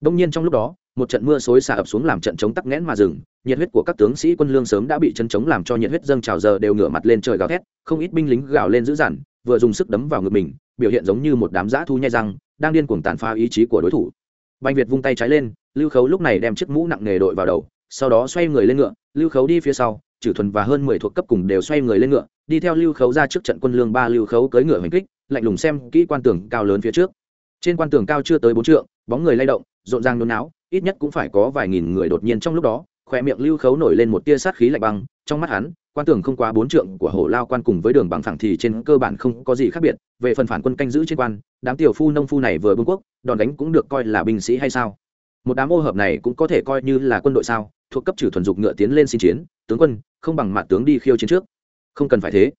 Đông nhiên trong lúc đó, một trận mưa xối xả ập xuống làm trận chống tắc nghẽn mà dừng, nhiệt huyết của các tướng sĩ quân lương sớm đã bị chân chống làm cho nhiệt huyết dâng trào giờ đều ngửa mặt lên trời gào thét, không ít binh lính gào lên dữ dằn, vừa dùng sức đấm vào ngực mình, biểu hiện giống như một đám giã thu nhai răng, đang điên cuồng tàn phá ý chí của đối thủ. Banh việt vung tay trái lên, lưu khấu lúc này đem chiếc mũ nặng nghề đội vào đầu, sau đó xoay người lên ngựa, lưu khấu đi phía sau trừ thuần và hơn mười thuộc cấp cùng đều xoay người lên ngựa, đi theo lưu khấu ra trước trận quân lương ba lưu khấu cưỡi ngựa hành kích, lạnh lùng xem kỹ quan tường cao lớn phía trước. Trên quan tường cao chưa tới bốn trượng, bóng người lay động, rộn ràng nôn não ít nhất cũng phải có vài nghìn người đột nhiên trong lúc đó khoe miệng lưu khấu nổi lên một tia sát khí lạnh băng, trong mắt hắn, quan tường không quá bốn trượng của hổ lao quan cùng với đường bằng phẳng thì trên cơ bản không có gì khác biệt, về phần phản quân canh giữ trên quan, đám tiểu phu nông phu này vừa bưng quốc, đòn đánh cũng được coi là binh sĩ hay sao? Một đám ô hợp này cũng có thể coi như là quân đội sao, thuộc cấp trừ thuần dục ngựa tiến lên xin chiến, tướng quân, không bằng mặt tướng đi khiêu chiến trước. Không cần phải thế.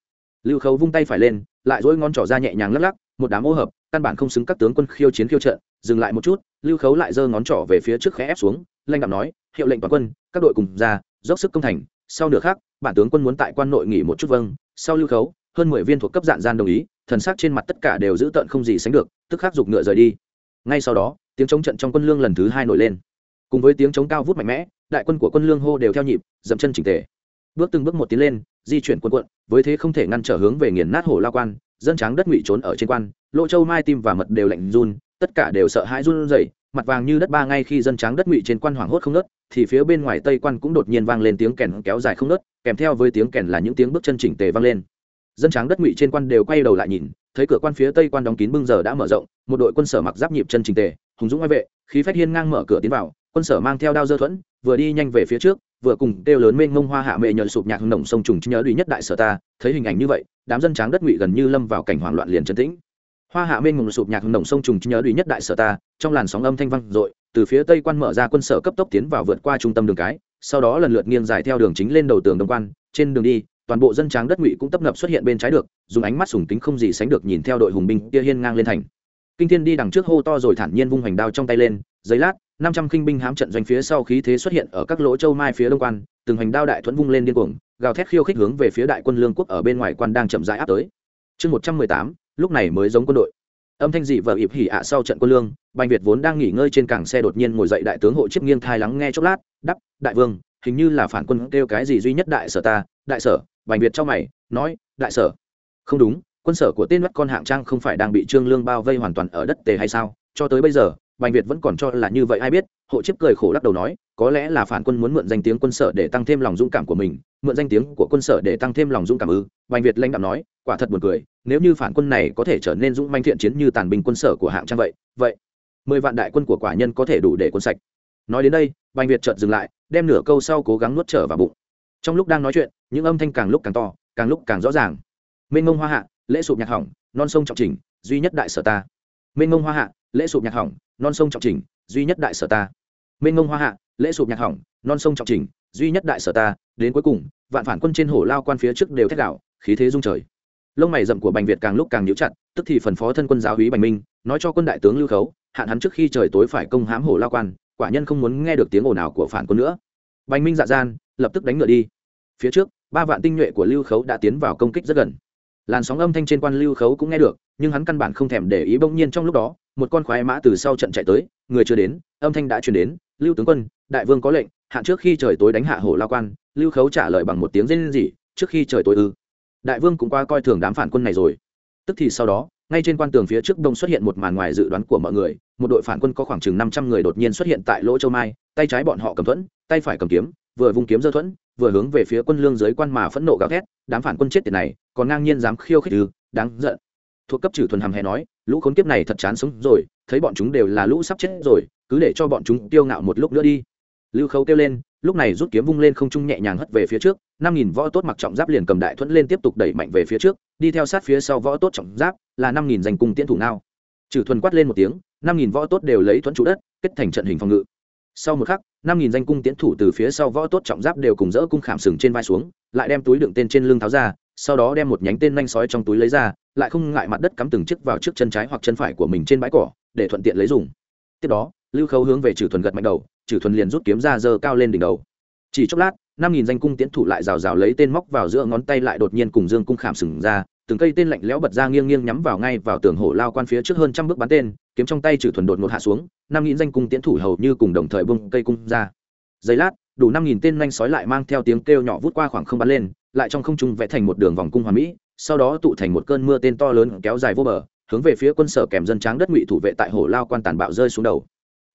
Lưu khấu vung tay phải lên, lại dỗi ngón trỏ ra nhẹ nhàng lắc lắc, một đám ô hợp, căn bản không xứng các tướng quân khiêu chiến khiêu trận, dừng lại một chút, lưu khấu lại giơ ngón trỏ về phía trước khẽ ép xuống lanh đạm nói, hiệu lệnh toàn quân, các đội cùng ra, dốc sức công thành, sau nửa khác bản tướng quân muốn tại quan nội nghỉ một chút vâng. Sau lưu khấu, hơn mười viên thuộc cấp dạn gian đồng ý, thần sắc trên mặt tất cả đều giữ tợn không gì sánh được, tức khắc giục ngựa rời đi. Ngay sau đó tiếng chống trận trong quân lương lần thứ hai nổi lên. Cùng với tiếng chống cao vút mạnh mẽ, đại quân của quân lương hô đều theo nhịp, dậm chân chỉnh tề. Bước từng bước một tiến lên, di chuyển quân quận, với thế không thể ngăn trở hướng về nghiền nát hổ lao quan, dân tráng đất ngụy trốn ở trên quan, lỗ châu mai tim và mật đều lạnh run, tất cả đều sợ hãi run rẩy, mặt vàng như đất ba ngay khi dân tráng đất ngụy trên quan hoảng hốt không nớt thì phía bên ngoài tây quan cũng đột nhiên vang lên tiếng kèn kéo dài không nớt kèm theo với tiếng kèn là những tiếng bước chân chỉnh tề vang lên dân tráng đất ngụy trên quan đều quay đầu lại nhìn, thấy cửa quan phía tây quan đóng kín bưng giờ đã mở rộng, một đội quân sở mặc giáp nhịp chân chỉnh tề, hùng dũng ngoại vệ, khí phách hiên ngang mở cửa tiến vào, quân sở mang theo đao dơ thuẫn, vừa đi nhanh về phía trước, vừa cùng kêu lớn mênh ngông hoa hạ mệ nhờ sụp nhạc hưng nồng sông trùng nhớ duy nhất đại sở ta, thấy hình ảnh như vậy, đám dân tráng đất ngụy gần như lâm vào cảnh hoảng loạn liền trấn tĩnh. Hoa hạ mênh ngông sụp nhạc hưng nồng sông trùng nhớ duy nhất đại sở ta, trong làn sóng âm thanh vang dội, từ phía tây quan mở ra quân sở cấp tốc tiến vào vượt qua trung tâm đường cái, sau đó lần lượt nghiêng dài theo đường chính lên đầu tường đông quan, trên đường đi toàn bộ dân tráng đất ngụy cũng tấp nập xuất hiện bên trái được, dùng ánh mắt sùng kính không gì sánh được nhìn theo đội hùng binh kia hiên ngang lên thành. Kinh thiên đi đằng trước hô to rồi thản nhiên vung hoành đao trong tay lên, giấy lát, năm trăm kinh binh hám trận doanh phía sau khí thế xuất hiện ở các lỗ châu mai phía đông quan, từng hành đao đại thuẫn vung lên điên cuồng, gào thét khiêu khích hướng về phía đại quân lương quốc ở bên ngoài quan đang chậm rãi áp tới. Chương một trăm mười tám, lúc này mới giống quân đội. Âm thanh dị vợ ịp hỉ ạ sau trận quân lương, bành việt vốn đang nghỉ ngơi trên cảng xe đột nhiên ngồi dậy đại tướng hộ chiếc nghiêng thai lắng nghe chốc lát, đắp, đại vương, hình như là phản quân kêu cái gì duy nhất đại sở ta, đại sở bành việt cho mày, nói, đại sở. Không đúng, quân sở của tên mắt con hạng trang không phải đang bị trương lương bao vây hoàn toàn ở đất tề hay sao? Cho tới bây giờ, bành việt vẫn còn cho là như vậy ai biết? Hộ chiếc cười khổ lắc đầu nói, có lẽ là phản quân muốn mượn danh tiếng quân sở để tăng thêm lòng dũng cảm của mình, mượn danh tiếng của quân sở để tăng thêm lòng dũng cảm ư? Bành việt lãnh đạo nói, quả thật buồn cười, nếu như phản quân này có thể trở nên dũng manh thiện chiến như tàn binh quân sở của hạng trang vậy vậy mười vạn đại quân của quả nhân có thể đủ để quân sạch. Nói đến đây, bành việt chợt dừng lại, đem nửa câu sau cố gắng nuốt trở vào bụng trong lúc đang nói chuyện, những âm thanh càng lúc càng to, càng lúc càng rõ ràng. Mênh mông hoa hạ, lễ sụp nhạc hỏng, non sông trọng trình, duy nhất đại sở ta. Mênh mông hoa hạ, lễ sụp nhạc hỏng, non sông trọng trình, duy nhất đại sở ta. Mênh mông hoa hạ, lễ sụp nhạc hỏng, non sông trọng trình, duy nhất đại sở ta. Đến cuối cùng, vạn phản quân trên hồ lao quan phía trước đều thét đảo khí thế dung trời. Lông mày rậm của bành việt càng lúc càng nhíu chặt, tức thì phần phó thân quân giáo húy bành minh, nói cho quân đại tướng lưu khấu, hạn hắn trước khi trời tối phải công hãm hồ lao quan, quả nhân không muốn nghe được tiếng ồn nào của phản quân nữa. Bành minh dạ gian lập tức đánh ngựa đi. Phía trước, ba vạn tinh nhuệ của lưu khấu đã tiến vào công kích rất gần. Làn sóng âm thanh trên quan lưu khấu cũng nghe được, nhưng hắn căn bản không thèm để ý bỗng nhiên trong lúc đó, một con khoái mã từ sau trận chạy tới, người chưa đến, âm thanh đã truyền đến, lưu tướng quân, đại vương có lệnh, hạn trước khi trời tối đánh hạ hổ lao quan. Lưu khấu trả lời bằng một tiếng rên rỉ, trước khi trời tối ư? Đại vương cũng qua coi thường đám phản quân này rồi. Tức thì sau đó, ngay trên quan tường phía trước đông xuất hiện một màn ngoài dự đoán của mọi người, một đội phản quân có khoảng chừng năm trăm người đột nhiên xuất hiện tại lỗ châu mai, tay trái bọn họ cầm thuẫn, tay phải cầm kiếm vừa vung kiếm dơ thuẫn, vừa hướng về phía quân lương dưới quan mà phẫn nộ gào thét, đám phản quân chết tiệt này, còn ngang nhiên dám khiêu khích ư, đáng giận. Thuộc cấp trừ thuần hàm hè nói, lũ khốn kiếp này thật chán sống rồi, thấy bọn chúng đều là lũ sắp chết rồi, cứ để cho bọn chúng tiêu ngạo một lúc nữa đi. Lưu khấu kêu lên, lúc này rút kiếm vung lên không trung nhẹ nhàng hất về phía trước, năm nghìn võ tốt mặc trọng giáp liền cầm đại thuẫn lên tiếp tục đẩy mạnh về phía trước, đi theo sát phía sau võ tốt trọng giáp, là năm nghìn danh cung tiễn thủ nào trừ thuần quát lên một tiếng, năm nghìn võ tốt đều lấy thuẫn trụ đất, kết thành trận hình phòng ngự. Sau một khắc năm nghìn danh cung tiễn thủ từ phía sau võ tốt trọng giáp đều cùng dỡ cung khảm sừng trên vai xuống, lại đem túi đựng tên trên lưng tháo ra, sau đó đem một nhánh tên nanh sói trong túi lấy ra, lại không ngại mặt đất cắm từng chiếc vào trước chân trái hoặc chân phải của mình trên bãi cỏ, để thuận tiện lấy dùng. Tiếp đó, lưu khấu hướng về trừ thuần gật mạnh đầu trừ thuần liền rút kiếm ra dơ cao lên đỉnh đầu. Chỉ chốc lát, năm nghìn danh cung tiến thủ lại rào rào lấy tên móc vào giữa ngón tay lại đột nhiên cùng dương cung khảm sừng ra từng cây tên lạnh lẽo bật ra nghiêng nghiêng nhắm vào ngay vào tường hổ lao quan phía trước hơn trăm bước bắn tên, kiếm trong tay trừ thuần đột một hạ xuống, năm nghìn danh cung tiến thủ hầu như cùng đồng thời bung cây cung ra. Giây lát, đủ năm nghìn tên nhanh sói lại mang theo tiếng kêu nhỏ vút qua khoảng không bắn lên, lại trong không trung vẽ thành một đường vòng cung hoàn mỹ, sau đó tụ thành một cơn mưa tên to lớn kéo dài vô bờ, hướng về phía quân sở kèm dân tráng đất ngụy thủ vệ tại hồ lao quan tàn bạo rơi xuống đầu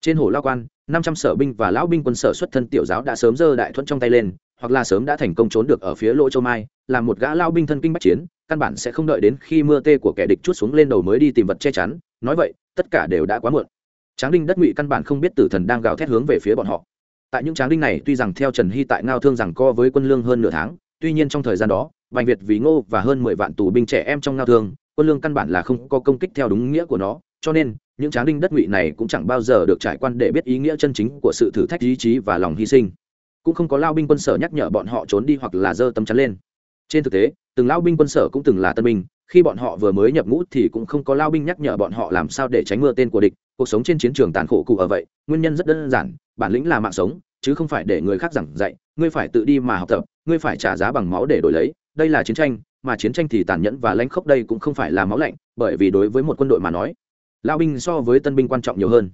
trên hồ lao quan, năm trăm sở binh và lão binh quân sở xuất thân tiểu giáo đã sớm giơ đại thuẫn trong tay lên, hoặc là sớm đã thành công trốn được ở phía lỗ châu mai, làm một gã lao binh thân kinh bắc chiến, căn bản sẽ không đợi đến khi mưa tê của kẻ địch chút xuống lên đầu mới đi tìm vật che chắn. Nói vậy, tất cả đều đã quá muộn. Tráng đinh đất ngụy căn bản không biết tử thần đang gào thét hướng về phía bọn họ. Tại những tráng đinh này, tuy rằng theo trần hy tại ngao thương rằng co với quân lương hơn nửa tháng, tuy nhiên trong thời gian đó, bành việt vì ngô và hơn mười vạn tù binh trẻ em trong ngao thương, quân lương căn bản là không có công kích theo đúng nghĩa của nó, cho nên những tráng đinh đất ngụy này cũng chẳng bao giờ được trải quan để biết ý nghĩa chân chính của sự thử thách ý chí và lòng hy sinh. Cũng không có lao binh quân sở nhắc nhở bọn họ trốn đi hoặc là giơ tấm chắn lên. Trên thực tế, từng lao binh quân sở cũng từng là tân binh, khi bọn họ vừa mới nhập ngũ thì cũng không có lao binh nhắc nhở bọn họ làm sao để tránh mưa tên của địch. Cuộc sống trên chiến trường tàn khổ cụ ở vậy, nguyên nhân rất đơn giản, bản lĩnh là mạng sống, chứ không phải để người khác giảng dạy. Ngươi phải tự đi mà học tập, ngươi phải trả giá bằng máu để đổi lấy. Đây là chiến tranh, mà chiến tranh thì tàn nhẫn và lãnh khốc đây cũng không phải là máu lạnh, bởi vì đối với một quân đội mà nói lao binh so với tân binh quan trọng nhiều hơn.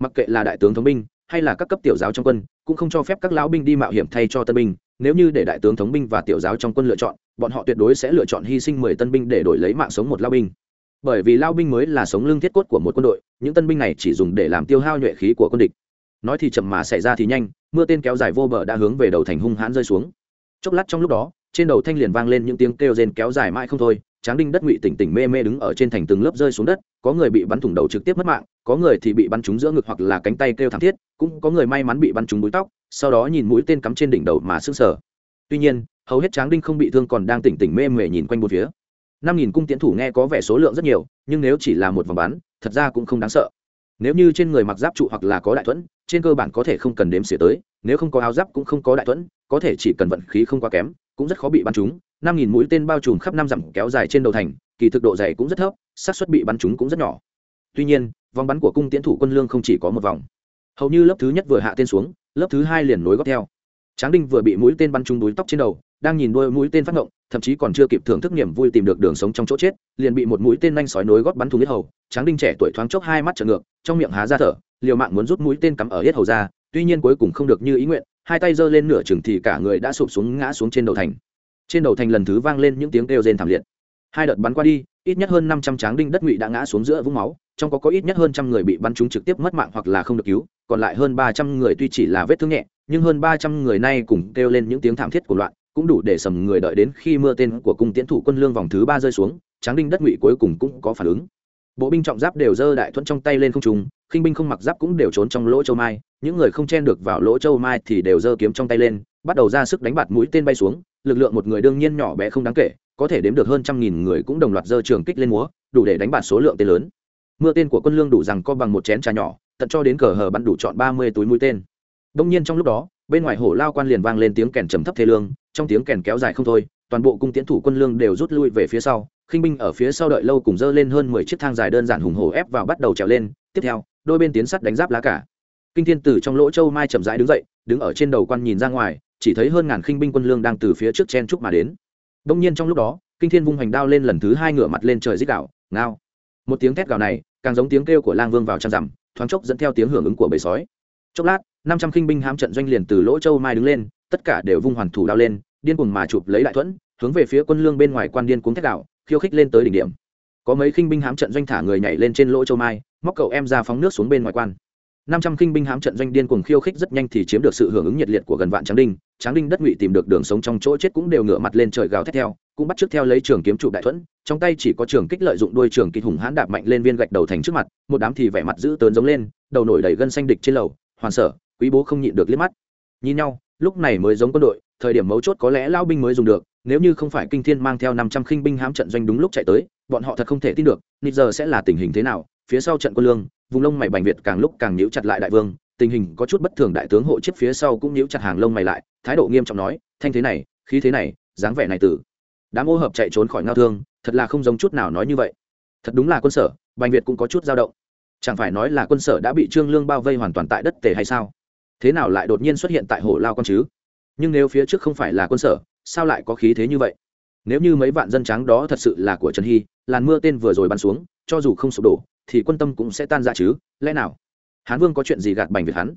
Mặc kệ là đại tướng thống binh hay là các cấp tiểu giáo trong quân, cũng không cho phép các lão binh đi mạo hiểm thay cho tân binh. Nếu như để đại tướng thống binh và tiểu giáo trong quân lựa chọn, bọn họ tuyệt đối sẽ lựa chọn hy sinh mười tân binh để đổi lấy mạng sống một lao binh. Bởi vì lao binh mới là sống lương thiết cốt của một quân đội, những tân binh này chỉ dùng để làm tiêu hao nhuệ khí của quân địch. Nói thì chậm mà xảy ra thì nhanh, mưa tên kéo dài vô bờ đã hướng về đầu thành hung hãn rơi xuống. Chốc lát trong lúc đó, trên đầu thanh liền vang lên những tiếng kêu rên kéo dài mãi không thôi tráng đinh đất ngụy tỉnh tỉnh mê mê đứng ở trên thành từng lớp rơi xuống đất, có người bị bắn thủng đầu trực tiếp mất mạng, có người thì bị bắn trúng giữa ngực hoặc là cánh tay kêu thảm thiết, cũng có người may mắn bị bắn trúng búi tóc, sau đó nhìn mũi tên cắm trên đỉnh đầu mà sững sờ. Tuy nhiên, hầu hết tráng đinh không bị thương còn đang tỉnh tỉnh mê mề nhìn quanh bốn phía. Năm nghìn cung tiễn thủ nghe có vẻ số lượng rất nhiều, nhưng nếu chỉ là một vòng bắn, thật ra cũng không đáng sợ. Nếu như trên người mặc giáp trụ hoặc là có đại thuẫn, trên cơ bản có thể không cần đếm xỉa tới, nếu không có áo giáp cũng không có đại thuẫn, có thể chỉ cần vận khí không quá kém, cũng rất khó bị bắn trúng năm nghìn mũi tên bao trùm khắp năm dặm kéo dài trên đầu thành, kỳ thực độ dày cũng rất thấp, xác suất bị bắn trúng cũng rất nhỏ. Tuy nhiên, vòng bắn của cung tiễn thủ quân lương không chỉ có một vòng. Hầu như lớp thứ nhất vừa hạ tên xuống, lớp thứ hai liền nối góp theo. Tráng đinh vừa bị mũi tên bắn trúng đuối tóc trên đầu, đang nhìn đôi mũi tên phát ngộng, thậm chí còn chưa kịp thưởng thức niềm vui tìm được đường sống trong chỗ chết, liền bị một mũi tên nhanh sói nối gót bắn thùng yết hầu. Tráng đinh trẻ tuổi thoáng chốc hai mắt trợn ngược, trong miệng há ra thở, liều mạng muốn rút mũi tên cắm ở yết hầu ra, tuy nhiên cuối cùng không được như ý nguyện, hai tay giơ lên nửa chừng thì cả người đã sụp xuống ngã xuống trên đầu thành trên đầu thành lần thứ vang lên những tiếng kêu rên thảm liệt. Hai đợt bắn qua đi, ít nhất hơn năm trăm tráng đinh đất ngụy đã ngã xuống giữa vũng máu, trong có có ít nhất hơn trăm người bị bắn trúng trực tiếp mất mạng hoặc là không được cứu, còn lại hơn ba trăm người tuy chỉ là vết thương nhẹ, nhưng hơn ba trăm người nay cùng kêu lên những tiếng thảm thiết của loạn, cũng đủ để sầm người đợi đến khi mưa tên của cung tiến thủ quân lương vòng thứ ba rơi xuống, tráng đinh đất ngụy cuối cùng cũng có phản ứng. Bộ binh trọng giáp đều giơ đại thuẫn trong tay lên không trùng khinh binh không mặc giáp cũng đều trốn trong lỗ châu mai những người không chen được vào lỗ châu mai thì đều giơ kiếm trong tay lên, bắt đầu ra sức đánh bạt mũi tên bay xuống, lực lượng một người đương nhiên nhỏ bé không đáng kể, có thể đếm được hơn trăm nghìn người cũng đồng loạt giơ trường kích lên múa, đủ để đánh bạt số lượng tên lớn. Mưa tên của quân lương đủ rằng co bằng một chén trà nhỏ, tận cho đến cờ hờ bắn đủ chọn ba mươi túi mũi tên. Đông nhiên trong lúc đó, bên ngoài hổ lao quan liền vang lên tiếng kèn trầm thấp thế lương, trong tiếng kèn kéo dài không thôi, toàn bộ cung tiến thủ quân lương đều rút lui về phía sau, khinh binh ở phía sau đợi lâu cùng dơ lên hơn mười chiếc thang dài đơn giản hùng hổ ép vào bắt đầu trèo lên. Tiếp theo, đôi bên tiến sắt đánh giáp lá cả kinh thiên tử trong lỗ châu mai chậm rãi đứng dậy, đứng ở trên đầu quan nhìn ra ngoài, chỉ thấy hơn ngàn khinh binh quân lương đang từ phía trước chen trúc mà đến. Đông nhiên trong lúc đó, kinh thiên vung hoành đao lên lần thứ hai ngửa mặt lên trời dích đạo ngao. Một tiếng thét gào này, càng giống tiếng kêu của lang vương vào trăng rằm thoáng chốc dẫn theo tiếng hưởng ứng của bầy sói. Chốc lát, năm trăm khinh binh hám trận doanh liền từ lỗ châu mai đứng lên, tất cả đều vung hoàn thủ đao lên, điên cuồng mà chụp lấy đại thuẫn, hướng về phía quân lương bên ngoài quan điên cuống thét đạo khiêu khích lên tới đỉnh điểm. Có mấy khinh binh hám trận doanh thả người nhảy lên trên lỗ châu mai, móc cậu em ra phóng nước xuống bên ngoài quan năm trăm kinh binh hám trận doanh điên cuồng khiêu khích rất nhanh thì chiếm được sự hưởng ứng nhiệt liệt của gần vạn tráng đinh. Tráng đinh đất ngụy tìm được đường sống trong chỗ chết cũng đều ngửa mặt lên trời gào thét theo, cũng bắt trước theo lấy trường kiếm trụ đại thuẫn, trong tay chỉ có trường kích lợi dụng đuôi trường kích hùng hãn đạp mạnh lên viên gạch đầu thành trước mặt, một đám thì vẻ mặt dữ tớn giống lên, đầu nổi đầy gân xanh địch trên lầu, hoàn sở, quý bố không nhịn được liếc mắt. Nhìn nhau, lúc này mới giống quân đội, thời điểm mấu chốt có lẽ lao binh mới dùng được, nếu như không phải kinh thiên mang theo năm trăm khinh binh hám trận doanh đúng lúc chạy tới, bọn họ thật không thể tin được nít giờ sẽ là tình hình thế nào phía sau trận quân lương, vùng lông mày bành việt càng lúc càng níu chặt lại đại vương, tình hình có chút bất thường đại tướng hộ chiếc phía sau cũng níu chặt hàng lông mày lại, thái độ nghiêm trọng nói, thanh thế này, khí thế này, dáng vẻ này tử. Đám ô hợp chạy trốn khỏi ngao thương, thật là không giống chút nào nói như vậy. Thật đúng là quân sở, bành việt cũng có chút dao động. Chẳng phải nói là quân sở đã bị trương lương bao vây hoàn toàn tại đất tề hay sao? Thế nào lại đột nhiên xuất hiện tại hồ lao con chứ? Nhưng nếu phía trước không phải là quân sở, sao lại có khí thế như vậy? Nếu như mấy vạn dân trắng đó thật sự là của trần hy, làn mưa tên vừa rồi bắn xuống, cho dù không sụp đổ thì quân tâm cũng sẽ tan ra chứ lẽ nào hán vương có chuyện gì gạt bành việt hắn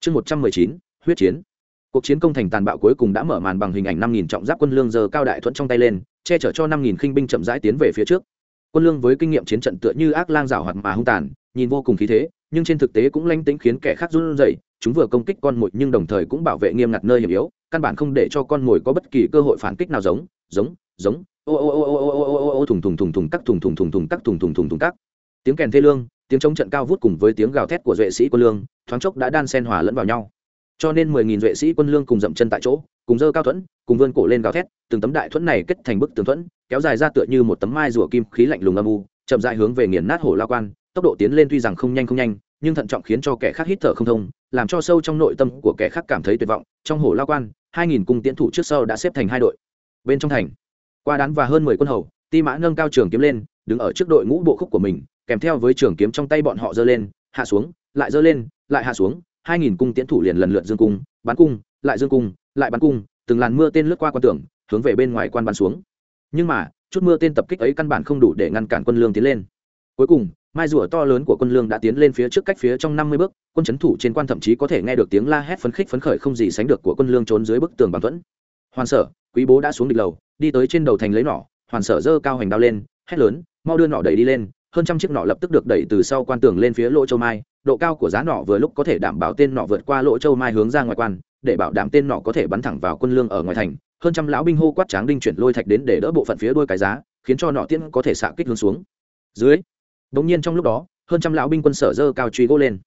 chương một trăm mười chín huyết chiến cuộc chiến công thành tàn bạo cuối cùng đã mở màn bằng hình ảnh năm nghìn trọng giáp quân lương giờ cao đại thuận trong tay lên che chở cho năm nghìn khinh binh chậm rãi tiến về phía trước quân lương với kinh nghiệm chiến trận tựa như ác lang rảo hoạt mà hung tàn nhìn vô cùng khí thế nhưng trên thực tế cũng lanh tính khiến kẻ khác run rẩy chúng vừa công kích con mồi nhưng đồng thời cũng bảo vệ nghiêm ngặt nơi hiểm yếu căn bản không để cho con mồi có bất kỳ cơ hội phản kích nào giống giống giống ô ô ô ô ô ô ô ô ô thùng thùng thùng thùng tắc thùng thùng thùng thùng tắc thùng thùng thùng thùng tắc tiếng kèn thê lương, tiếng chống trận cao vút cùng với tiếng gào thét của duệ sĩ quân lương, thoáng chốc đã đan sen hòa lẫn vào nhau. Cho nên mười nghìn duệ sĩ quân lương cùng dậm chân tại chỗ, cùng dơ cao thuẫn, cùng vươn cổ lên gào thét, từng tấm đại thuẫn này kết thành bức tường thuẫn, kéo dài ra tựa như một tấm mai rùa kim khí lạnh lùng âm u, chậm dại hướng về nghiền nát hổ lao quan, tốc độ tiến lên tuy rằng không nhanh không nhanh, nhưng thận trọng khiến cho kẻ khác hít thở không thông, làm cho sâu trong nội tâm của kẻ khác cảm thấy tuyệt vọng. Trong hổ lao quan, hai nghìn cung tiến thủ trước sau đã xếp thành hai đội. Bên trong thành, qua đán và hơn mười quân hầu, ti mã nâng cao trường kiếm lên, đứng ở trước đội ngũ bộ khúc của mình kèm theo với trường kiếm trong tay bọn họ giơ lên, hạ xuống, lại giơ lên, lại hạ xuống, hai nghìn cung tiễn thủ liền lần lượt dương cung bắn cung, lại dương cung, lại bắn cung, từng làn mưa tên lướt qua quan tưởng hướng về bên ngoài quan bắn xuống. Nhưng mà, chút mưa tên tập kích ấy căn bản không đủ để ngăn cản quân lương tiến lên. Cuối cùng, mai rùa to lớn của quân lương đã tiến lên phía trước cách phía trong năm mươi bước, quân c thủ trên quan thậm chí có thể nghe được tiếng la hét phấn khích phấn khởi không gì sánh được của quân lương trốn dưới bức tường bằng thuẫn. Hoàn sở, quý bố đã xuống địch lầu, đi tới trên đầu thành lấy nỏ, hoàn sở dơ cao hành đao lên, hét lớn, mau đưa nỏ đẩy đi lên hơn trăm chiếc nỏ lập tức được đẩy từ sau quan tường lên phía lỗ châu mai, độ cao của giá nỏ vừa lúc có thể đảm bảo tên nỏ vượt qua lỗ châu mai hướng ra ngoài quan, để bảo đảm tên nỏ có thể bắn thẳng vào quân lương ở ngoài thành, hơn trăm lão binh hô quát tráng đinh chuyển lôi thạch đến để đỡ bộ phận phía đuôi cái giá, khiến cho nỏ tiễn có thể xạ kích hướng xuống. Dưới bỗng nhiên trong lúc đó, hơn trăm lão binh quân sở dơ cao truy gỗ lên.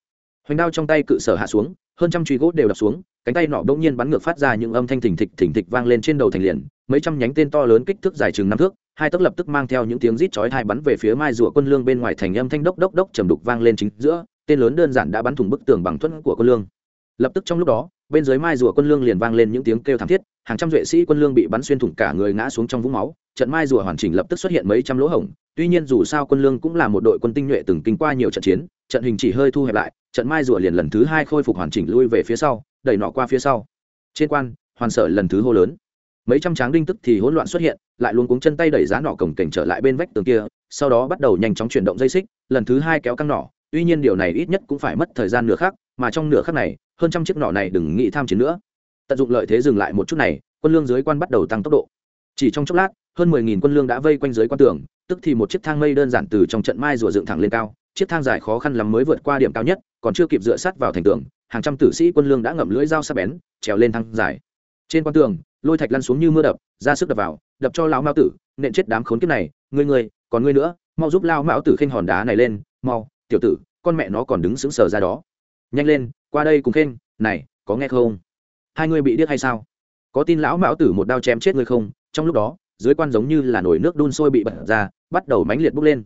Hoành đao trong tay cự sở hạ xuống, hơn trăm truy gỗ đều đập xuống, cánh tay nọ bỗng nhiên bắn ngược phát ra những âm thanh thình thịch thình thịch vang lên trên đầu thành liền, mấy trăm nhánh tên to lớn kích thước dài chừng năm thước hai tấc lập tức mang theo những tiếng rít chói tai bắn về phía mai rùa quân lương bên ngoài thành âm thanh đốc đốc đốc trầm đục vang lên chính giữa, tên lớn đơn giản đã bắn thủng bức tường bằng thuẫn của quân lương. Lập tức trong lúc đó, bên dưới mai rùa quân lương liền vang lên những tiếng kêu thảm thiết, hàng trăm duệ sĩ quân lương bị bắn xuyên thủng cả người ngã xuống trong vũng máu, trận mai rùa hoàn chỉnh lập tức xuất hiện mấy trăm lỗ hổng, tuy nhiên dù sao quân lương cũng là một đội quân tinh nhuệ từng kinh qua nhiều trận chiến, trận hình chỉ hơi thu hẹp lại, trận mai rùa liền lần thứ hai khôi phục hoàn chỉnh lui về phía sau, đẩy nọ qua phía sau. Trên quan, hoàn sở lần thứ hô lớn mấy trăm tráng đinh tức thì hỗn loạn xuất hiện, lại luôn cuống chân tay đẩy giá nỏ cổng cảnh trở lại bên vách tường kia, sau đó bắt đầu nhanh chóng chuyển động dây xích, lần thứ hai kéo căng nỏ. Tuy nhiên điều này ít nhất cũng phải mất thời gian nửa khác mà trong nửa khắc này, hơn trăm chiếc nỏ này đừng nghĩ tham chiến nữa. Tận dụng lợi thế dừng lại một chút này, quân lương dưới quan bắt đầu tăng tốc độ. Chỉ trong chốc lát, hơn mười nghìn quân lương đã vây quanh dưới quan tường, tức thì một chiếc thang mây đơn giản từ trong trận mai rùa dựng thẳng lên cao, chiếc thang dài khó khăn lắm mới vượt qua điểm cao nhất, còn chưa kịp dựa sát vào thành tường, hàng trăm tử sĩ quân lương đã ngậm lưỡi dao sắc bén, trèo lên thang dài. Trên quan tường lôi thạch lăn xuống như mưa đập, ra sức đập vào, đập cho lão mao tử, nện chết đám khốn kiếp này, ngươi ngươi, còn ngươi nữa, mau giúp lao mão tử khinh hòn đá này lên, mau, tiểu tử, con mẹ nó còn đứng sững sờ ra đó. Nhanh lên, qua đây cùng khinh này, có nghe không? Hai ngươi bị điếc hay sao? Có tin lão mão tử một đao chém chết ngươi không? Trong lúc đó, dưới quan giống như là nồi nước đun sôi bị bật ra, bắt đầu mãnh liệt bốc lên.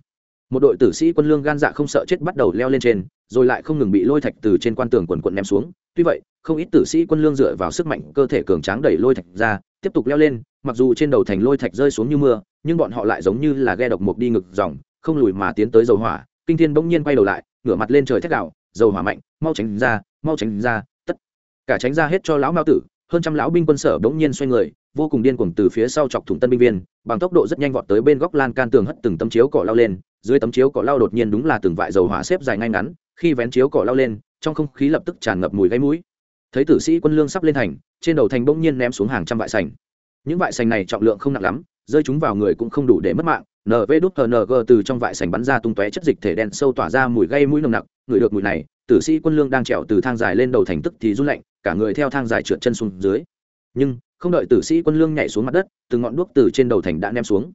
Một đội tử sĩ quân lương gan dạ không sợ chết bắt đầu leo lên trên rồi lại không ngừng bị lôi thạch từ trên quan tường quần quận ném xuống. Tuy vậy, không ít tử sĩ quân lương dựa vào sức mạnh cơ thể cường tráng đẩy lôi thạch ra, tiếp tục leo lên, mặc dù trên đầu thành lôi thạch rơi xuống như mưa, nhưng bọn họ lại giống như là ghe độc mộc đi ngực dòng, không lùi mà tiến tới dầu hỏa. Kinh thiên bỗng nhiên quay đầu lại, ngửa mặt lên trời thét đạo dầu hỏa mạnh, mau tránh ra, mau tránh ra, tất cả tránh ra hết cho lão mao tử. Hơn trăm lão binh quân sở bỗng nhiên xoay người, vô cùng điên cuồng từ phía sau chọc thủng tân binh viên, bằng tốc độ rất nhanh vọt tới bên góc lan can tường hất từng tấm chiếu cỏ lao lên. Dưới tấm chiếu cỏ lao đột nhiên đúng là từng vại dầu hỏa xếp dài ngay ngắn khi vén chiếu cỏ lao lên, trong không khí lập tức tràn ngập mùi gáy mũi. Thấy tử sĩ quân lương sắp lên thành, trên đầu thành bỗng nhiên ném xuống hàng trăm vại sành. Những vại sành này trọng lượng không nặng lắm, rơi chúng vào người cũng không đủ để mất mạng. Nv đút ng từ trong vại sành bắn ra tung tóe chất dịch thể đen sâu tỏa ra mùi gây mũi nồng nặc ngửi được mùi này, tử sĩ quân lương đang trèo từ thang dài lên đầu thành tức thì run lạnh, cả người theo thang dài trượt chân xuống dưới. Nhưng, không đợi tử sĩ quân lương nhảy xuống mặt đất từ ngọn đuốc từ trên đầu thành đã ném xuống.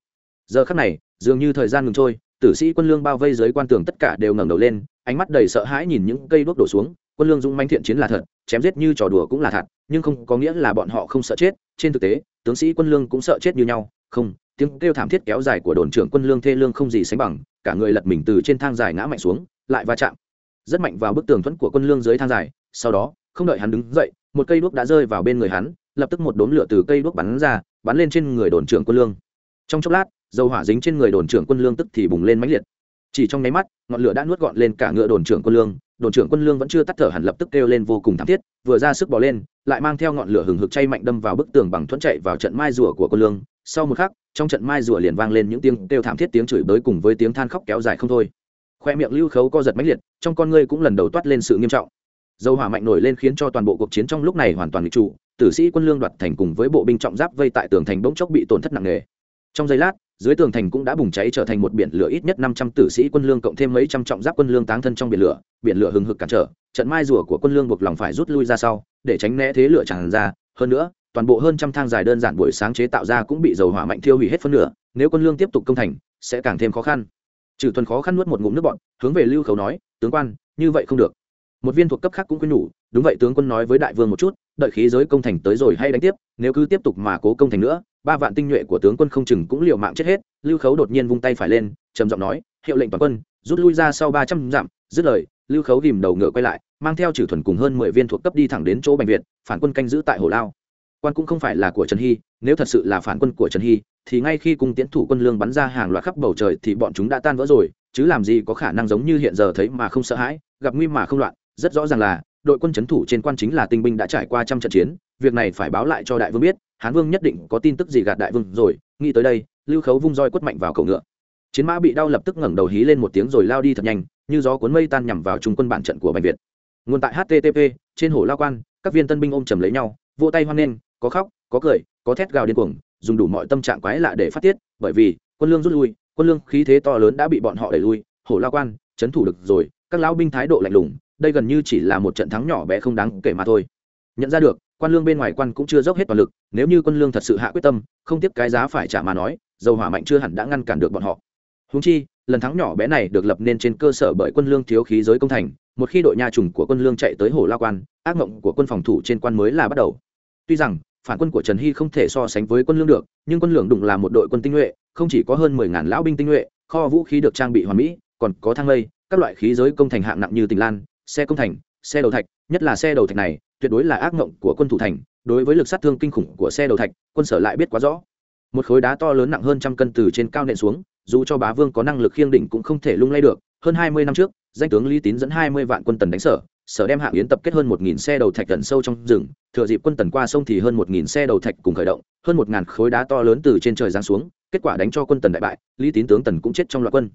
Giờ khắc này, dường như thời gian ngừng trôi tử sĩ quân lương bao vây dưới quan tường tất cả đều ngẩng đầu lên, ánh mắt đầy sợ hãi nhìn những cây đuốc đổ xuống. Quân lương dũng manh thiện chiến là thật, chém giết như trò đùa cũng là thật, nhưng không có nghĩa là bọn họ không sợ chết. Trên thực tế, tướng sĩ quân lương cũng sợ chết như nhau. Không, tiếng kêu thảm thiết kéo dài của đồn trưởng quân lương thê lương không gì sánh bằng, cả người lật mình từ trên thang dài ngã mạnh xuống, lại va chạm. Rất mạnh vào bức tường thuẫn của quân lương dưới thang dài, sau đó, không đợi hắn đứng dậy, một cây đuốc đã rơi vào bên người hắn, lập tức một đốm lửa từ cây đuốc bắn ra, bắn lên trên người đồn trưởng quân lương. Trong chốc lát dầu hỏa dính trên người đồn trưởng quân lương tức thì bùng lên mãnh liệt. Chỉ trong nháy mắt, ngọn lửa đã nuốt gọn lên cả ngựa đồn trưởng quân lương, đồn trưởng quân lương vẫn chưa tắt thở hẳn lập tức kêu lên vô cùng thảm thiết, vừa ra sức bỏ lên, lại mang theo ngọn lửa hừng hực chay mạnh đâm vào bức tường bằng thuẫn chạy vào trận mai rùa của quân lương. Sau một khắc, trong trận mai rùa liền vang lên những tiếng kêu thảm thiết tiếng chửi bới cùng với tiếng than khóc kéo dài không thôi. Khoe miệng lưu khấu co giật mãnh liệt, trong con ngươi cũng lần đầu toát lên sự nghiêm trọng. Dầu hỏa mạnh nổi lên khiến cho toàn bộ cuộc chiến trong lúc này hoàn toàn bị trụ, tử sĩ quân lương đoạt thành cùng với bộ binh trọng giáp vây tại tường thành bỗng chốc bị tổn thất nặng nề. Trong giây lát dưới tường thành cũng đã bùng cháy trở thành một biển lửa ít nhất năm trăm tử sĩ quân lương cộng thêm mấy trăm trọng giáp quân lương táng thân trong biển lửa biển lửa hừng hực cản trở, trận mai rùa của quân lương buộc lòng phải rút lui ra sau, để tránh né thế lửa tràn ra. Hơn nữa, toàn bộ hơn trăm thang dài đơn giản buổi sáng chế tạo ra cũng bị dầu hỏa mạnh thiêu hủy hết phân nửa, nếu quân lương tiếp tục công thành, sẽ càng thêm khó khăn. Trừ tuần khó khăn nuốt một ngụm nước bọn, hướng về lưu khấu nói, tướng quan, như vậy không được một viên thuộc cấp khác cũng quyên nhủ, đúng vậy, tướng quân nói với đại vương một chút, đợi khí giới công thành tới rồi hay đánh tiếp, nếu cứ tiếp tục mà cố công thành nữa, ba vạn tinh nhuệ của tướng quân không chừng cũng liều mạng chết hết. Lưu khấu đột nhiên vung tay phải lên, trầm giọng nói, hiệu lệnh toàn quân, rút lui ra sau ba trăm dặm. Dứt lời, lưu khấu ghìm đầu ngựa quay lại, mang theo trừ thuần cùng hơn mười viên thuộc cấp đi thẳng đến chỗ bệnh viện phản quân canh giữ tại hồ lao. Quan cũng không phải là của trần hy, nếu thật sự là phản quân của trần hy, thì ngay khi cung tiến thủ quân lương bắn ra hàng loạt khắp bầu trời thì bọn chúng đã tan vỡ rồi, chứ làm gì có khả năng giống như hiện giờ thấy mà không sợ hãi, gặp nguy mà không loạn rất rõ ràng là, đội quân chấn thủ trên quan chính là tinh binh đã trải qua trăm trận chiến, việc này phải báo lại cho đại vương biết, hán vương nhất định có tin tức gì gạt đại vương rồi, nghĩ tới đây, lưu khấu vung roi quất mạnh vào cầu ngựa. Chiến mã bị đau lập tức ngẩng đầu hí lên một tiếng rồi lao đi thật nhanh, như gió cuốn mây tan nhằm vào trung quân bản trận của bệnh việt. Nguồn tại http trên hồ lao quan, các viên tân binh ôm chầm lấy nhau, vỗ tay hoan nghênh, có khóc, có cười, có thét gào điên cuồng, dùng đủ mọi tâm trạng quái lạ để phát tiết, bởi vì, quân lương rút lui, quân lương khí thế to lớn đã bị bọn họ đẩy lui hổ lao quan trấn thủ được rồi, các lão binh thái độ lạnh lùng đây gần như chỉ là một trận thắng nhỏ bé không đáng kể mà thôi. Nhận ra được, quan lương bên ngoài quan cũng chưa dốc hết toàn lực, nếu như quân lương thật sự hạ quyết tâm, không tiếc cái giá phải trả mà nói, dầu hỏa mạnh chưa hẳn đã ngăn cản được bọn họ. Húng chi, lần thắng nhỏ bé này được lập nên trên cơ sở bởi quân lương thiếu khí giới công thành, một khi đội nha trùng của quân lương chạy tới hồ la quan, ác mộng của quân phòng thủ trên quan mới là bắt đầu. Tuy rằng, phản quân của trần hy không thể so sánh với quân lương được, nhưng quân lương đụng là một đội quân tinh nhuệ, không chỉ có hơn mười ngàn lão binh tinh nhuệ, kho vũ khí được trang bị hoàn mỹ, còn có thang lây, các loại khí giới công thành hạng nặng như tình lan xe công thành, xe đầu thạch, nhất là xe đầu thạch này, tuyệt đối là ác mộng của quân thủ thành. Đối với lực sát thương kinh khủng của xe đầu thạch, quân sở lại biết quá rõ. Một khối đá to lớn nặng hơn trăm cân từ trên cao nện xuống, dù cho bá vương có năng lực khiêng đỉnh cũng không thể lung lay được. Hơn hai mươi năm trước, danh tướng lý tín dẫn hai mươi vạn quân tần đánh sở sở đem hạng yến tập kết hơn một nghìn xe đầu thạch gần sâu trong rừng, thừa dịp quân tần qua sông thì hơn một nghìn xe đầu thạch cùng khởi động, hơn một ngàn khối đá to lớn từ trên trời giáng xuống, kết quả đánh cho quân tần đại bại, lý tín tướng tần cũng chết trong loạt quân.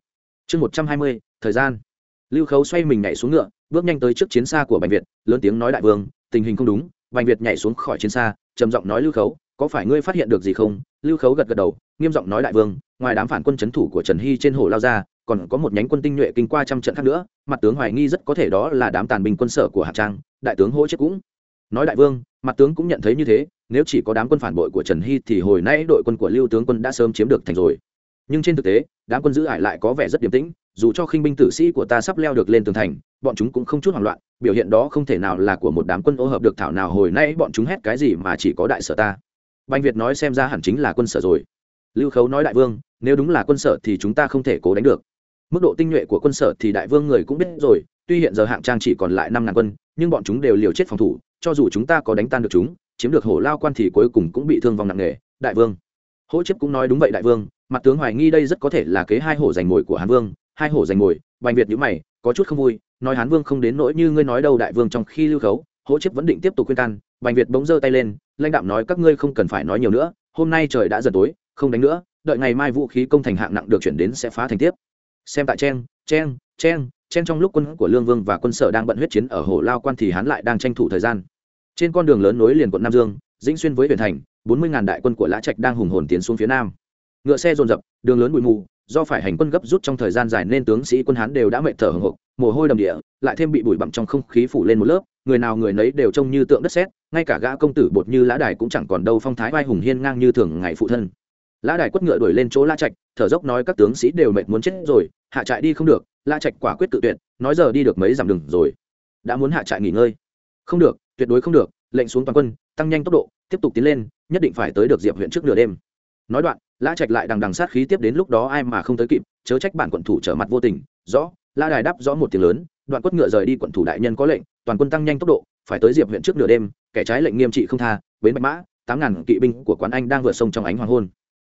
Chương một trăm hai mươi, thời gian. Lưu khấu xoay mình nhảy xuống ngựa bước nhanh tới trước chiến xa của bành việt, lớn tiếng nói đại vương, tình hình không đúng, bành việt nhảy xuống khỏi chiến xa, trầm giọng nói lưu khấu, có phải ngươi phát hiện được gì không? Lưu khấu gật gật đầu, nghiêm giọng nói đại vương, ngoài đám phản quân c h ấ n thủ của trần hy trên hồ lao ra, còn có một nhánh quân tinh nhuệ kinh qua trăm trận khác nữa, mặt tướng hoài nghi rất có thể đó là đám tàn binh quân sở của hạ trang, đại tướng hỗ chết cũng. Nói đại vương, mặt tướng cũng nhận thấy như thế, nếu chỉ có đám quân phản bội của trần hy thì hồi nay đội quân của lưu tướng quân đã sớm chiếm được thành rồi. Nhưng trên thực tế đám quân giữ ải lại có vẻ rất điềm tĩnh, dù cho khinh binh tử sĩ của ta sắp leo được lên tường thành, bọn chúng cũng không chút hoảng loạn, biểu hiện đó không thể nào là của một đám quân ô hợp được thảo nào hồi nay bọn chúng hét cái gì mà chỉ có đại sở ta. Bành việt nói xem ra hẳn chính là quân sở rồi. Lưu khấu nói đại vương, nếu đúng là quân sở thì chúng ta không thể cố đánh được. Mức độ tinh nhuệ của quân sở thì đại vương người cũng biết rồi, tuy hiện giờ hạng trang chỉ còn lại năm ngàn quân, nhưng bọn chúng đều liều chết phòng thủ, cho dù chúng ta có đánh tan được chúng, chiếm được hổ lao quan thì cuối cùng cũng bị thương vong nặng nề. Đại vương hỗ chấp cũng nói đúng vậy đại vương, mặt tướng hoài nghi đây rất có thể là kế hai hổ giành mồi của hán vương. Hai hổ giành mồi, bành việt nhữ mày, có chút không vui, nói hán vương không đến nỗi như ngươi nói đâu đại vương trong khi lưu khấu. Hỗ chấp vẫn định tiếp tục khuyên can, bành việt bỗng giơ tay lên, lãnh đạo nói các ngươi không cần phải nói nhiều nữa, hôm nay trời đã dần tối, không đánh nữa, đợi ngày mai vũ khí công thành hạng nặng được chuyển đến sẽ phá thành tiếp. Xem tại chen chen chen chen trong lúc quân của lương vương và quân sở đang bận huyết chiến ở hồ lao quan thì hắn lại đang tranh thủ thời gian. Trên con đường lớn nối liền quận nam dương, dĩnh xuyên với huyện thành bốn mươi ngàn đại quân của lã trạch đang hùng hồn tiến xuống phía nam. Ngựa xe dồn dập, đường lớn bụi mù, do phải hành quân gấp rút trong thời gian dài nên tướng sĩ quân hán đều đã mệt thở hồng hộc, mồ hôi đầm địa, lại thêm bị bụi bặm trong không khí phủ lên một lớp, người nào người nấy đều trông như tượng đất sét, ngay cả gã công tử bột như lã đài cũng chẳng còn đâu phong thái vai hùng hiên ngang như thường ngày phụ thân. Lã đài quất ngựa đuổi lên chỗ la trạch, thở dốc nói các tướng sĩ đều mệt muốn chết rồi, hạ trại đi không được la trạch quả quyết tự tuyệt, nói giờ đi được mấy dặm đường rồi. Đã muốn hạ trại nghỉ ngơi. Không được, tuyệt đối không được, lệnh xuống toàn quân, tăng nhanh tốc độ, tiếp tục tiến lên nhất định phải tới được diệp huyện trước nửa đêm. Nói đoạn, lã trạch lại đằng đằng sát khí tiếp đến lúc đó ai mà không tới kịp, chớ trách bản quận thủ trở mặt vô tình. Rõ la đài đáp rõ một tiếng lớn, đoạn quất ngựa rời đi quận thủ đại nhân có lệnh, toàn quân tăng nhanh tốc độ, phải tới diệp huyện trước nửa đêm, kẻ trái lệnh nghiêm trị không tha, bến bạch mã, tám ngàn kỵ binh của quán anh đang vượt sông trong ánh hoàng hôn.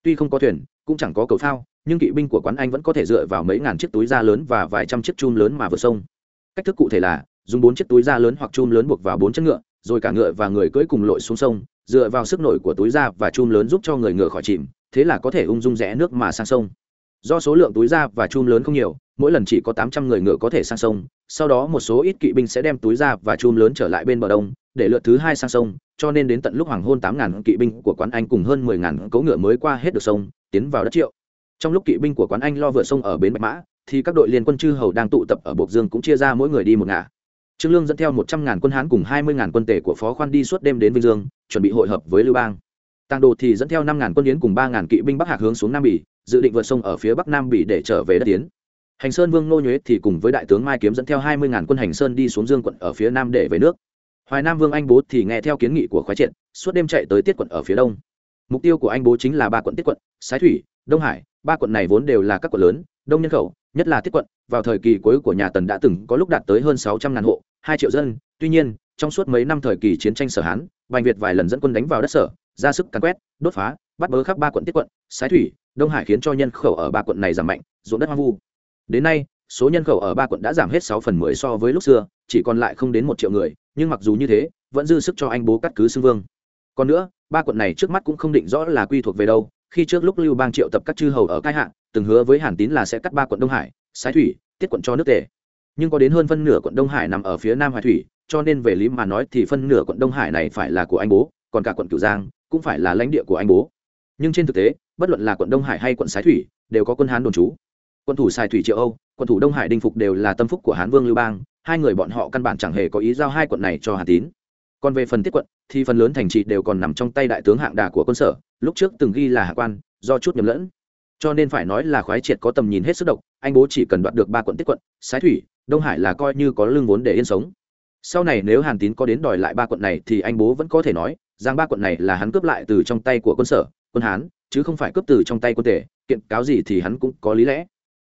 Tuy không có thuyền, cũng chẳng có cầu phao, nhưng kỵ binh của quán anh vẫn có thể dựa vào mấy ngàn chiếc túi da lớn và vài trăm chiếc chum lớn mà vượt sông. Cách thức cụ thể là, dùng bốn chiếc túi da lớn hoặc chum lớn buộc vào bốn chân ngựa, rồi cả ngựa và người cưỡi cùng lội xuống sông dựa vào sức nổi của túi da và chum lớn giúp cho người ngựa khỏi chìm, thế là có thể ung dung rẽ nước mà sang sông. Do số lượng túi da và chum lớn không nhiều, mỗi lần chỉ có tám trăm người ngựa có thể sang sông, sau đó một số ít kỵ binh sẽ đem túi da và chum lớn trở lại bên bờ đông để lượt thứ hai sang sông, cho nên đến tận lúc hoàng hôn tám ngàn kỵ binh của quán anh cùng hơn mười ngàn cấu ngựa mới qua hết được sông, tiến vào đất triệu. Trong lúc kỵ binh của quán anh lo vượt sông ở bến bạch mã, thì các đội liên quân chư hầu đang tụ tập ở bộc dương cũng chia ra mỗi người đi một ngả trương lương dẫn theo một trăm ngàn quân hán cùng hai mươi ngàn quân tể của phó khoan đi suốt đêm đến vinh dương chuẩn bị hội hợp với lưu bang. Tàng đồ thì dẫn theo năm ngàn quân yến cùng ba ngàn kỵ binh bắc hạc hướng xuống nam bỉ, dự định vượt sông ở phía bắc nam bỉ để trở về đất tiến hành sơn vương nô nhuế thì cùng với đại tướng mai kiếm dẫn theo hai mươi ngàn quân hành sơn đi xuống dương quận ở phía nam để về nước. Hoài nam vương anh bố thì nghe theo kiến nghị của khoái triện suốt đêm chạy tới tiết quận ở phía đông. Mục tiêu của anh bố chính là ba quận tiết quận, sái thủy, đông hải, ba quận này vốn đều là các quận lớn, đông nhân khẩu nhất là tiết quận, vào thời kỳ cuối của nhà tần đã từng có lúc đạt tới hơn sáu trăm ngàn hộ, hai triệu dân. Tuy nhiên, trong suốt mấy năm thời kỳ chiến tranh sở hán, bành việt vài lần dẫn quân đánh vào đất sở, ra sức càn quét, đốt phá, bắt bớ khắp ba quận tiết quận, sái thủy, đông hải khiến cho nhân khẩu ở ba quận này giảm mạnh, ruộng đất hoang vu. Đến nay, số nhân khẩu ở ba quận đã giảm hết sáu phần mười so với lúc xưa, chỉ còn lại không đến một triệu người, nhưng mặc dù như thế, vẫn dư sức cho anh bố cắt cứ xưng vương. Còn nữa, ba quận này trước mắt cũng không định rõ là quy thuộc về đâu khi trước lúc lưu bang triệu tập các chư hầu ở cai hạ, từng hứa với hàn tín là sẽ cắt ba quận đông hải, sái thủy, tiết quận cho nước tề. Nhưng có đến hơn phân nửa quận đông hải nằm ở phía nam hải thủy, cho nên về lý mà nói thì phân nửa quận đông hải này phải là của anh bố, còn cả quận cửu giang cũng phải là lãnh địa của anh bố. Nhưng trên thực tế, bất luận là quận đông hải hay quận sái thủy, đều có quân hán đồn trú. Quân thủ sài thủy triệu âu, quân thủ đông hải đinh phục đều là tâm phúc của hán vương lưu bang, hai người bọn họ căn bản chẳng hề có ý giao hai quận này cho hà tín còn về phần tiết quận, thì phần lớn thành trị đều còn nằm trong tay đại tướng hạng đà của quân sở, lúc trước từng ghi là hạ quan, do chút nhầm lẫn. Cho nên phải nói là khoái triệt có tầm nhìn hết sức độc, anh bố chỉ cần đoạt được ba quận tiết quận, sái thủy, đông hải là coi như có lương vốn để yên sống. Sau này nếu hàn tín có đến đòi lại ba quận này thì anh bố vẫn có thể nói, rằng ba quận này là hắn cướp lại từ trong tay của quân sở, quân hán, chứ không phải cướp từ trong tay quân tể, kiện cáo gì thì hắn cũng có lý lẽ.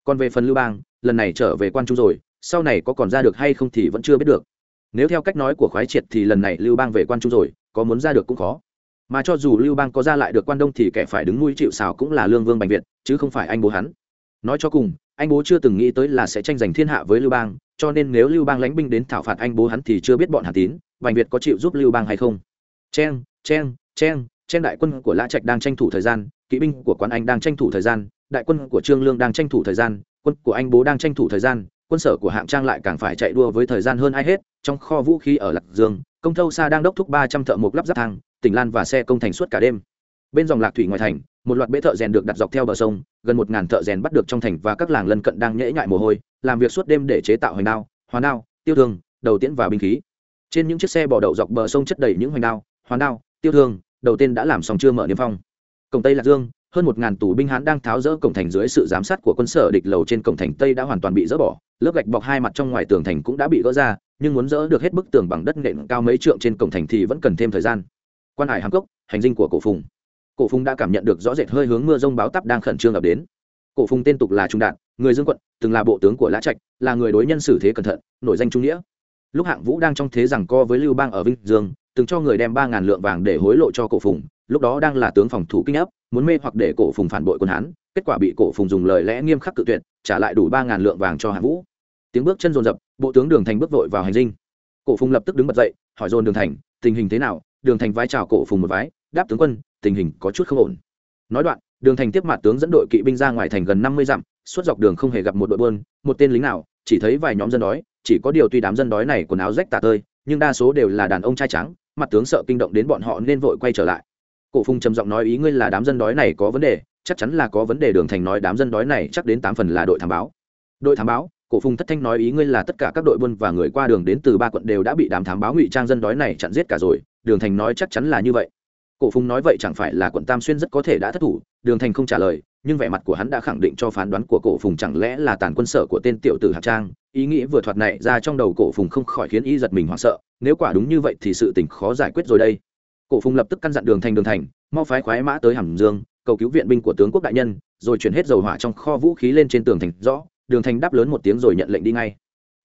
Còn về phần lưu bang, lần này trở về quan trung rồi, sau này có còn ra được hay không thì vẫn chưa biết được nếu theo cách nói của khoái triệt thì lần này lưu bang về quan trung rồi, có muốn ra được cũng khó. Mà cho dù lưu bang có ra lại được quan đông thì kẻ phải đứng nuôi chịu xào cũng là lương vương bành việt, chứ không phải anh bố hắn. Nói cho cùng, anh bố chưa từng nghĩ tới là sẽ tranh giành thiên hạ với lưu bang, cho nên nếu lưu bang lánh binh đến thảo phạt anh bố hắn thì chưa biết bọn hà tín, bành việt có chịu giúp lưu bang hay không. Chen chen chen chen đại quân của lã trạch đang tranh thủ thời gian, kỵ binh của quán anh đang tranh thủ thời gian, đại quân của trương lương đang tranh thủ thời gian, quân của anh bố đang tranh thủ thời gian, quân sở của hạng trang lại càng phải chạy đua với thời gian hơn ai hết trong kho vũ khí ở lạc dương, công thâu xa đang đốc thúc ba trăm thợ mộc lắp ráp thang, tỉnh lan và xe công thành suốt cả đêm. Bên dòng lạc thủy ngoài thành, một loạt bệ thợ rèn được đặt dọc theo bờ sông, gần một ngàn thợ rèn bắt được trong thành và các làng lân cận đang nhễ nhại mồ hôi, làm việc suốt đêm để chế tạo hoành đao hoàn đao, tiêu thương, đầu tiễn và binh khí. Trên những chiếc xe bỏ đậu dọc bờ sông chất đầy những hoành đao hoàn đao, tiêu thương, đầu tiên đã làm xong chưa mở niêm phong. Cổng tây lạc dương hơn một ngàn tù binh hán đang tháo rỡ cổng thành dưới sự giám sát của quân sở địch lầu trên cổng thành tây đã hoàn toàn bị dỡ bỏ. Lớp gạch bọc hai mặt trong ngoài tường thành cũng đã bị gỡ ra, nhưng muốn dỡ được hết bức tường bằng đất nện cao mấy trượng trên cổng thành thì vẫn cần thêm thời gian. Quan hải hàm cốc, hành dinh của cổ phùng. Cổ phùng đã cảm nhận được rõ rệt hơi hướng mưa rông báo tắp đang khẩn trương ập đến. Cổ phùng tên tục là trung đạn người dương quận, từng là bộ tướng của lã trạch, là người đối nhân xử thế cẩn thận, nổi danh trung nghĩa. Lúc hạng vũ đang trong thế rằng co với lưu bang ở vinh dương từng cho người đem ba ngàn lượng vàng để hối lộ cho cổ phùng, lúc đó đang là tướng phòng thủ kinh áp muốn mê hoặc để cổ phùng phản bội quân hán, kết quả bị cổ phùng dùng lời lẽ nghiêm khắc cự tuyệt, trả lại đủ ba ngàn lượng vàng cho Hàn vũ. Tiếng bước chân rồn rập bộ tướng đường thành bước vội vào hành dinh. Cổ phùng lập tức đứng bật dậy, hỏi dồn đường thành, tình hình thế nào? Đường thành vai chào cổ phùng một vái, đáp tướng quân, tình hình có chút không ổn. Nói đoạn, đường thành tiếp mặt tướng dẫn đội kỵ binh ra ngoài thành gần năm mươi dặm, suốt dọc đường không hề gặp một đội buôn, một tên lính nào, chỉ thấy vài nhóm dân đói, chỉ có điều tuy đám dân đói này quần áo rách tả tơi, nhưng đa số đều là đàn ông trai trắng mặt tướng sợ kinh động đến bọn họ nên vội quay trở lại. Cổ phùng trầm giọng nói ý ngươi là đám dân đói này có vấn đề, chắc chắn là có vấn đề đường thành nói đám dân đói này chắc đến tám phần là đội thám báo. Đội thám báo? Cổ phùng thất thanh nói ý ngươi là tất cả các đội buôn và người qua đường đến từ ba quận đều đã bị đám thám báo ngụy trang dân đói này chặn giết cả rồi, đường thành nói chắc chắn là như vậy. Cổ phùng nói vậy chẳng phải là quận tam xuyên rất có thể đã thất thủ, đường thành không trả lời nhưng vẻ mặt của hắn đã khẳng định cho phán đoán của cổ phùng chẳng lẽ là tàn quân sở của tên tiểu tử hạng trang. Ý nghĩ vừa thoạt này ra trong đầu cổ phùng không khỏi khiến y giật mình hoảng sợ. Nếu quả đúng như vậy thì sự tình khó giải quyết rồi đây. Cổ phùng lập tức căn dặn đường thành đường thành, mau phái khoái mã tới hàm dương, cầu cứu viện binh của tướng quốc đại nhân, rồi chuyển hết dầu hỏa trong kho vũ khí lên trên tường thành. Rõ, đường thành đáp lớn một tiếng rồi nhận lệnh đi ngay.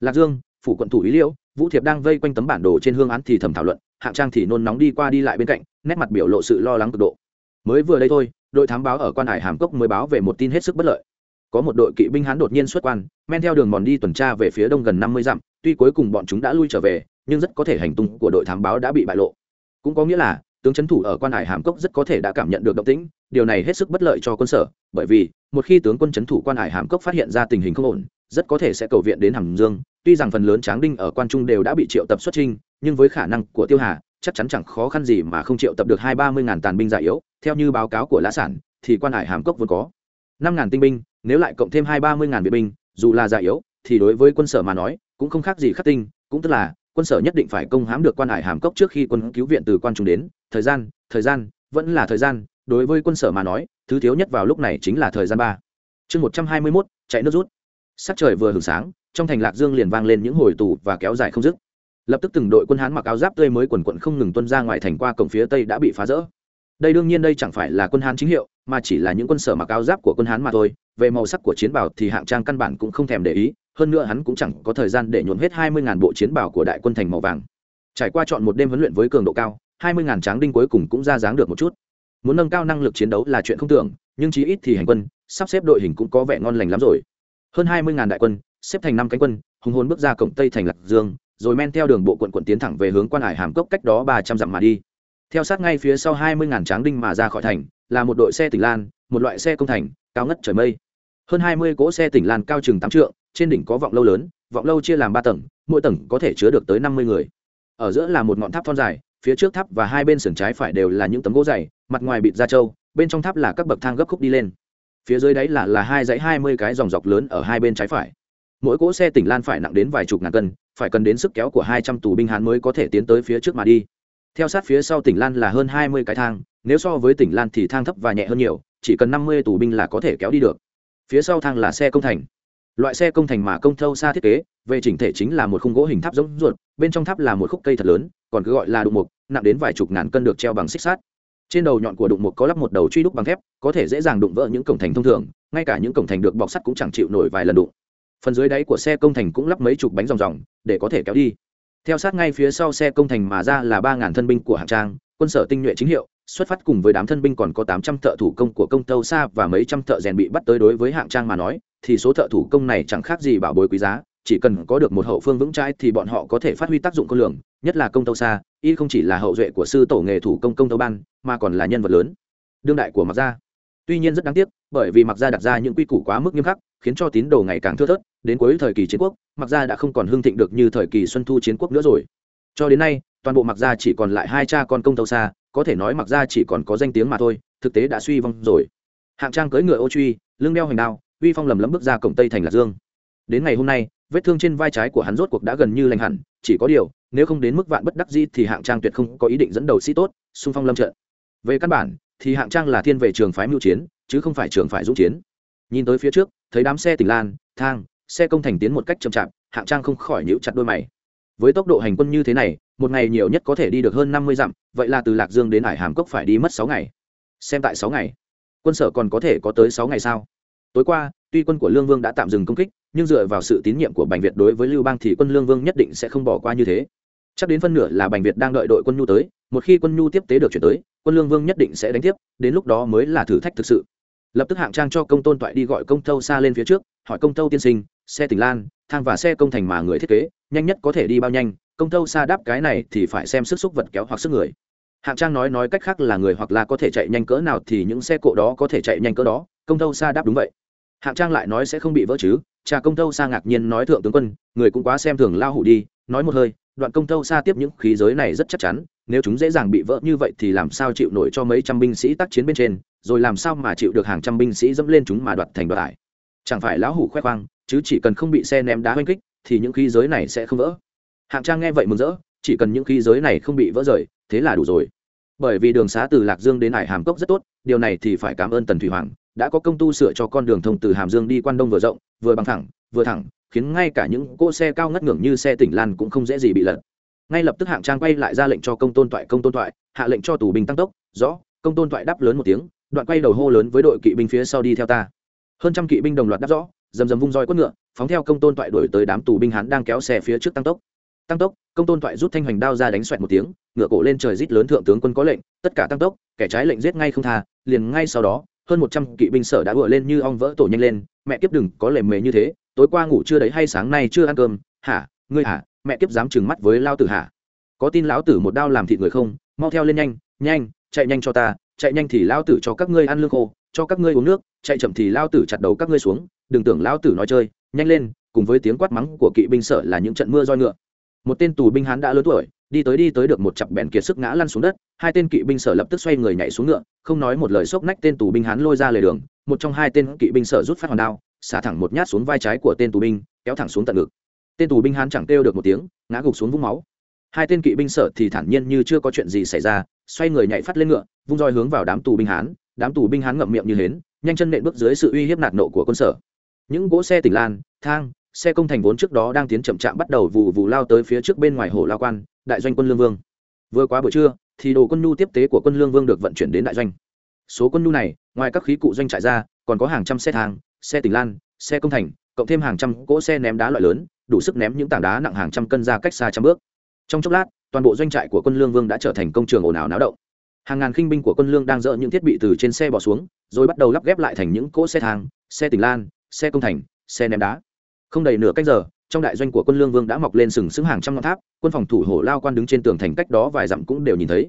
Lạc dương, phủ quận thủ ý liễu, vũ thiệp đang vây quanh tấm bản đồ trên hương án thì thầm thảo luận hạng trang thì nôn nóng đi qua đi lại bên cạnh, nét mặt biểu lộ sự lo lắng cực độ. Mới vừa đây thôi đội thám báo ở quan hải hàm cốc mới báo về một tin hết sức bất lợi. Có một đội kỵ binh hán đột nhiên xuất quan, men theo đường mòn đi tuần tra về phía đông gần năm mươi dặm, tuy cuối cùng bọn chúng đã lui trở về, nhưng rất có thể hành tung của đội thám báo đã bị bại lộ. Cũng có nghĩa là, tướng trấn thủ ở quan hải hàm cốc rất có thể đã cảm nhận được động tĩnh, điều này hết sức bất lợi cho quân sở, bởi vì, một khi tướng quân trấn thủ quan hải hàm cốc phát hiện ra tình hình không ổn, rất có thể sẽ cầu viện đến hàm dương, tuy rằng phần lớn tráng đinh ở quan trung đều đã bị triệu tập xuất trinh nhưng với khả năng của tiêu hà chắc chắn chẳng khó khăn gì mà không triệu tập được hai ba mươi ngàn tàn binh già yếu, theo như báo cáo của lã sản, thì quan hải hàm cốc vốn có. Năm ngàn tinh binh, nếu lại cộng thêm hai ba mươi ngàn vệ binh, dù là già yếu, thì đối với quân sở mà nói, cũng không khác gì khắc tinh, cũng tức là, quân sở nhất định phải công hãm được quan hải hàm cốc trước khi quân cứu viện từ quan trung đến. Thời gian thời gian, vẫn là thời gian, đối với quân sở mà nói, thứ thiếu nhất vào lúc này chính là thời gian ba. Chương một trăm hai mươi mốt, chạy nước rút. Sắc trời vừa hưởng sáng, trong thành lạc dương liền vang lên những hồi tù và kéo dài không dứt lập tức từng đội quân hán mặc áo giáp tươi mới quần quận không ngừng tuân ra ngoài thành qua cổng phía tây đã bị phá rỡ. Đây đương nhiên đây chẳng phải là quân hán chính hiệu, mà chỉ là những quân sở mặc áo giáp của quân hán mà thôi, về màu sắc của chiến bào thì hạng trang căn bản cũng không thèm để ý, hơn nữa hắn cũng chẳng có thời gian để nhuộm hết hai mươi bộ chiến bào của đại quân thành màu vàng. Trải qua chọn một đêm huấn luyện với cường độ cao, hai mươi tráng đinh cuối cùng cũng ra dáng được một chút. Muốn nâng cao năng lực chiến đấu là chuyện không tưởng, nhưng chí ít thì hành quân, sắp xếp đội hình cũng có vẻ ngon lành lắm rồi. Hơn hai mươi đại quân, xếp thành năm cánh quân, hùng hồn bước ra cổng tây thành lạc dương rồi men theo đường bộ quận quận tiến thẳng về hướng quan hải hàm cốc cách đó ba trăm dặm mà đi. Theo sát ngay phía sau hai mươi ngàn tráng đinh mà ra khỏi thành, là một đội xe tỉnh lan, một loại xe công thành, cao ngất trời mây. Hơn hai mươi cỗ xe tỉnh lan cao chừng tám trượng, trên đỉnh có vọng lâu lớn, vọng lâu chia làm ba tầng, mỗi tầng có thể chứa được tới năm mươi người. Ở giữa là một ngọn tháp thon dài, phía trước tháp và hai bên sườn trái phải đều là những tấm gỗ dày, mặt ngoài bịt da trâu, bên trong tháp là các bậc thang gấp khúc đi lên. Phía dưới đấy là là hai dãy hai mươi cái dòng dọc lớn ở hai bên trái phải. Mỗi cỗ xe tỉnh lan phải nặng đến vài chục ngàn cân phải cần đến sức kéo của hai trăm tù binh hán mới có thể tiến tới phía trước mà đi. Theo sát phía sau tỉnh lan là hơn hai mươi cái thang, nếu so với tỉnh lan thì thang thấp và nhẹ hơn nhiều, chỉ cần năm mươi tù binh là có thể kéo đi được. Phía sau thang là xe công thành. Loại xe công thành mà công thâu xa thiết kế, về chỉnh thể chính là một khung gỗ hình tháp giống ruột, bên trong tháp là một khúc cây thật lớn, còn cứ gọi là đụng mục, nặng đến vài chục ngàn cân được treo bằng xích sắt. Trên đầu nhọn của đụng mục có lắp một đầu truy đúc bằng thép, có thể dễ dàng đụng vỡ những cổng thành thông thường, ngay cả những cổng thành được bọc sắt cũng chẳng chịu nổi vài lần đụng phần dưới đáy của xe công thành cũng lắp mấy chục bánh ròng ròng để có thể kéo đi. Theo sát ngay phía sau xe công thành mà ra là ba ngàn thân binh của hạng trang, quân sở tinh nhuệ chính hiệu, xuất phát cùng với đám thân binh còn có tám trăm thợ thủ công của công tâu xa và mấy trăm thợ rèn bị bắt tới đối với hạng trang mà nói, thì số thợ thủ công này chẳng khác gì bảo bối quý giá, chỉ cần có được một hậu phương vững chãi thì bọn họ có thể phát huy tác dụng công lượng nhất là công tâu xa y không chỉ là hậu duệ của sư tổ nghề thủ công công tâu ban, mà còn là nhân vật lớn, đương đại của mặc gia. Tuy nhiên rất đáng tiếc, bởi vì mặc gia đặt ra những quy củ quá mức nghiêm khắc khiến cho tín đồ ngày càng thưa thớt, đến cuối thời kỳ chiến quốc, mặc gia đã không còn hưng thịnh được như thời kỳ xuân thu chiến quốc nữa rồi. Cho đến nay, toàn bộ mặc gia chỉ còn lại hai cha con công tâu xa, có thể nói mặc gia chỉ còn có danh tiếng mà thôi, thực tế đã suy vong rồi. Hạng trang cưỡi ngựa ô truy, lưng đeo hành đao, uy phong lầm lấm bước ra cổng tây thành lạc dương. Đến ngày hôm nay, vết thương trên vai trái của hắn rốt cuộc đã gần như lành hẳn, chỉ có điều, nếu không đến mức vạn bất đắc di thì hạng trang tuyệt không có ý định dẫn đầu sĩ tốt, xung phong lâm trận. Về căn bản, thì hạng trang là thiên về trường phái mưu chiến, chứ không phải trường phái dũng chiến. Nhìn tới phía trước thấy đám xe tỉnh lan, thang, xe công thành tiến một cách chậm chạp, hạng trang không khỏi nhíu chặt đôi mày. Với tốc độ hành quân như thế này, một ngày nhiều nhất có thể đi được hơn năm mươi dặm, vậy là từ lạc dương đến hải hàm cốc phải đi mất sáu ngày. Xem tại sáu ngày. Quân sở còn có thể có tới sáu ngày sao? Tối qua, tuy quân của lương vương đã tạm dừng công kích, nhưng dựa vào sự tín nhiệm của bành việt đối với lưu bang thì quân lương vương nhất định sẽ không bỏ qua như thế. Chắc đến phân nửa là bành việt đang đợi đội quân nhu tới, một khi quân nhu tiếp tế được chuyển tới, quân lương vương nhất định sẽ đánh tiếp, đến lúc đó mới là thử thách thực sự lập tức hạng trang cho công tôn toại đi gọi công tâu xa lên phía trước, hỏi công tâu tiên sinh, xe tỉnh lan, thang và xe công thành mà người thiết kế, nhanh nhất có thể đi bao nhanh? Công tâu xa đáp, cái này thì phải xem sức xúc vật kéo hoặc sức người. Hạng trang nói nói cách khác là người hoặc là có thể chạy nhanh cỡ nào thì những xe cộ đó có thể chạy nhanh cỡ đó. Công tâu xa đáp, đúng vậy. Hạng trang lại nói, sẽ không bị vỡ chứ. Cha công tâu xa ngạc nhiên nói, thượng tướng quân, người cũng quá xem thường lao hủ đi. Nói một hơi, đoạn công tâu xa tiếp những khí giới này rất chắc chắn nếu chúng dễ dàng bị vỡ như vậy thì làm sao chịu nổi cho mấy trăm binh sĩ tác chiến bên trên, rồi làm sao mà chịu được hàng trăm binh sĩ dẫm lên chúng mà đoạt thành đoạt ải chẳng phải lão hủ khoe khoang, chứ chỉ cần không bị xe ném đá oanh kích, thì những khí giới này sẽ không vỡ. Hạng trang nghe vậy mừng rỡ, chỉ cần những khí giới này không bị vỡ rời, thế là đủ rồi. Bởi vì đường xá từ lạc dương đến hải hàm cốc rất tốt, điều này thì phải cảm ơn tần thủy hoàng, đã có công tu sửa cho con đường thông từ hàm dương đi quan đông vừa rộng, vừa bằng thẳng, vừa thẳng, khiến ngay cả những cỗ xe cao ngất ngưỡng như xe tỉnh lan cũng không dễ gì bị lật ngay lập tức hạng trang quay lại ra lệnh cho công tôn toại, công tôn toại, hạ lệnh cho tù binh tăng tốc, rõ, công tôn toại đáp lớn một tiếng, đoạn quay đầu hô lớn với đội kỵ binh phía sau đi theo ta. Hơn trăm kỵ binh đồng loạt đáp rõ dầm dầm vung roi quất ngựa, phóng theo công tôn toại đuổi tới đám tù binh hắn đang kéo xe phía trước tăng tốc. Tăng tốc, công tôn toại rút thanh hoành đao ra đánh xoẹt một tiếng, ngựa cổ lên trời rít lớn thượng tướng quân có lệnh, tất cả tăng tốc, kẻ trái lệnh giết ngay không tha, liền ngay sau đó, hơn một trăm kỵ binh sở đã vừa lên như ong vỡ tổ nhanh lên, mẹ kiếp đừng có lề mề như thế, tối qua ngủ chưa đấy hay sáng nay chưa ăn cơm, hả, ngươi hả mẹ kiếp dám trừng mắt với lao tử hả? Có tin lão tử một đao làm thịt người không? Mau theo lên nhanh nhanh, chạy nhanh cho ta, chạy nhanh thì lao tử cho các ngươi ăn lương khô, cho các ngươi uống nước, chạy chậm thì lao tử chặt đầu các ngươi xuống, đừng tưởng lao tử nói chơi, nhanh lên, cùng với tiếng quát mắng của kỵ binh sở là những trận mưa roi ngựa. Một tên tù binh hán đã lớn tuổi, đi tới đi tới được một chặp bèn kiệt sức ngã lăn xuống đất, hai tên kỵ binh sở lập tức xoay người nhảy xuống ngựa, không nói một lời xốc nách tên tù binh hán lôi ra lề đường, một trong hai tên kỵ binh sở rút phát hòn đao, xả thẳng một nhát xuống vai trái của tên tù binh, kéo thẳng xuống tận ngực tên tù binh hán chẳng kêu được một tiếng, ngã gục xuống vũng máu. Hai tên kỵ binh sở thì thản nhiên như chưa có chuyện gì xảy ra, xoay người nhảy phát lên ngựa, vung roi hướng vào đám tù binh hán, đám tù binh hán ngậm miệng như hến, nhanh chân nện bước dưới sự uy hiếp nạt nộ của quân sở. Những cỗ xe tỉnh lan, thang, xe công thành vốn trước đó đang tiến chậm chạm bắt đầu vụ vụ lao tới phía trước bên ngoài hồ lao quan, đại doanh quân lương vương. Vừa qua buổi trưa, thì đồ quân nhu tiếp tế của quân lương vương được vận chuyển đến đại doanh. Số quân nhu này, ngoài các khí cụ doanh trại ra, còn có hàng trăm xe thang, xe tỉnh lan, xe công thành, cộng thêm hàng trăm cỗ xe ném đá loại lớn đủ sức ném những tảng đá nặng hàng trăm cân ra cách xa trăm bước. Trong chốc lát, toàn bộ doanh trại của quân lương vương đã trở thành công trường ồn ào náo động. Hàng ngàn khinh binh của quân lương đang dỡ những thiết bị từ trên xe bỏ xuống, rồi bắt đầu lắp ghép lại thành những cỗ xe thang, xe tỉnh lan, xe công thành, xe ném đá. Không đầy nửa cách giờ, trong đại doanh của quân lương vương đã mọc lên sừng sững hàng trăm ngọn tháp, quân phòng thủ hổ lao quan đứng trên tường thành cách đó vài dặm cũng đều nhìn thấy.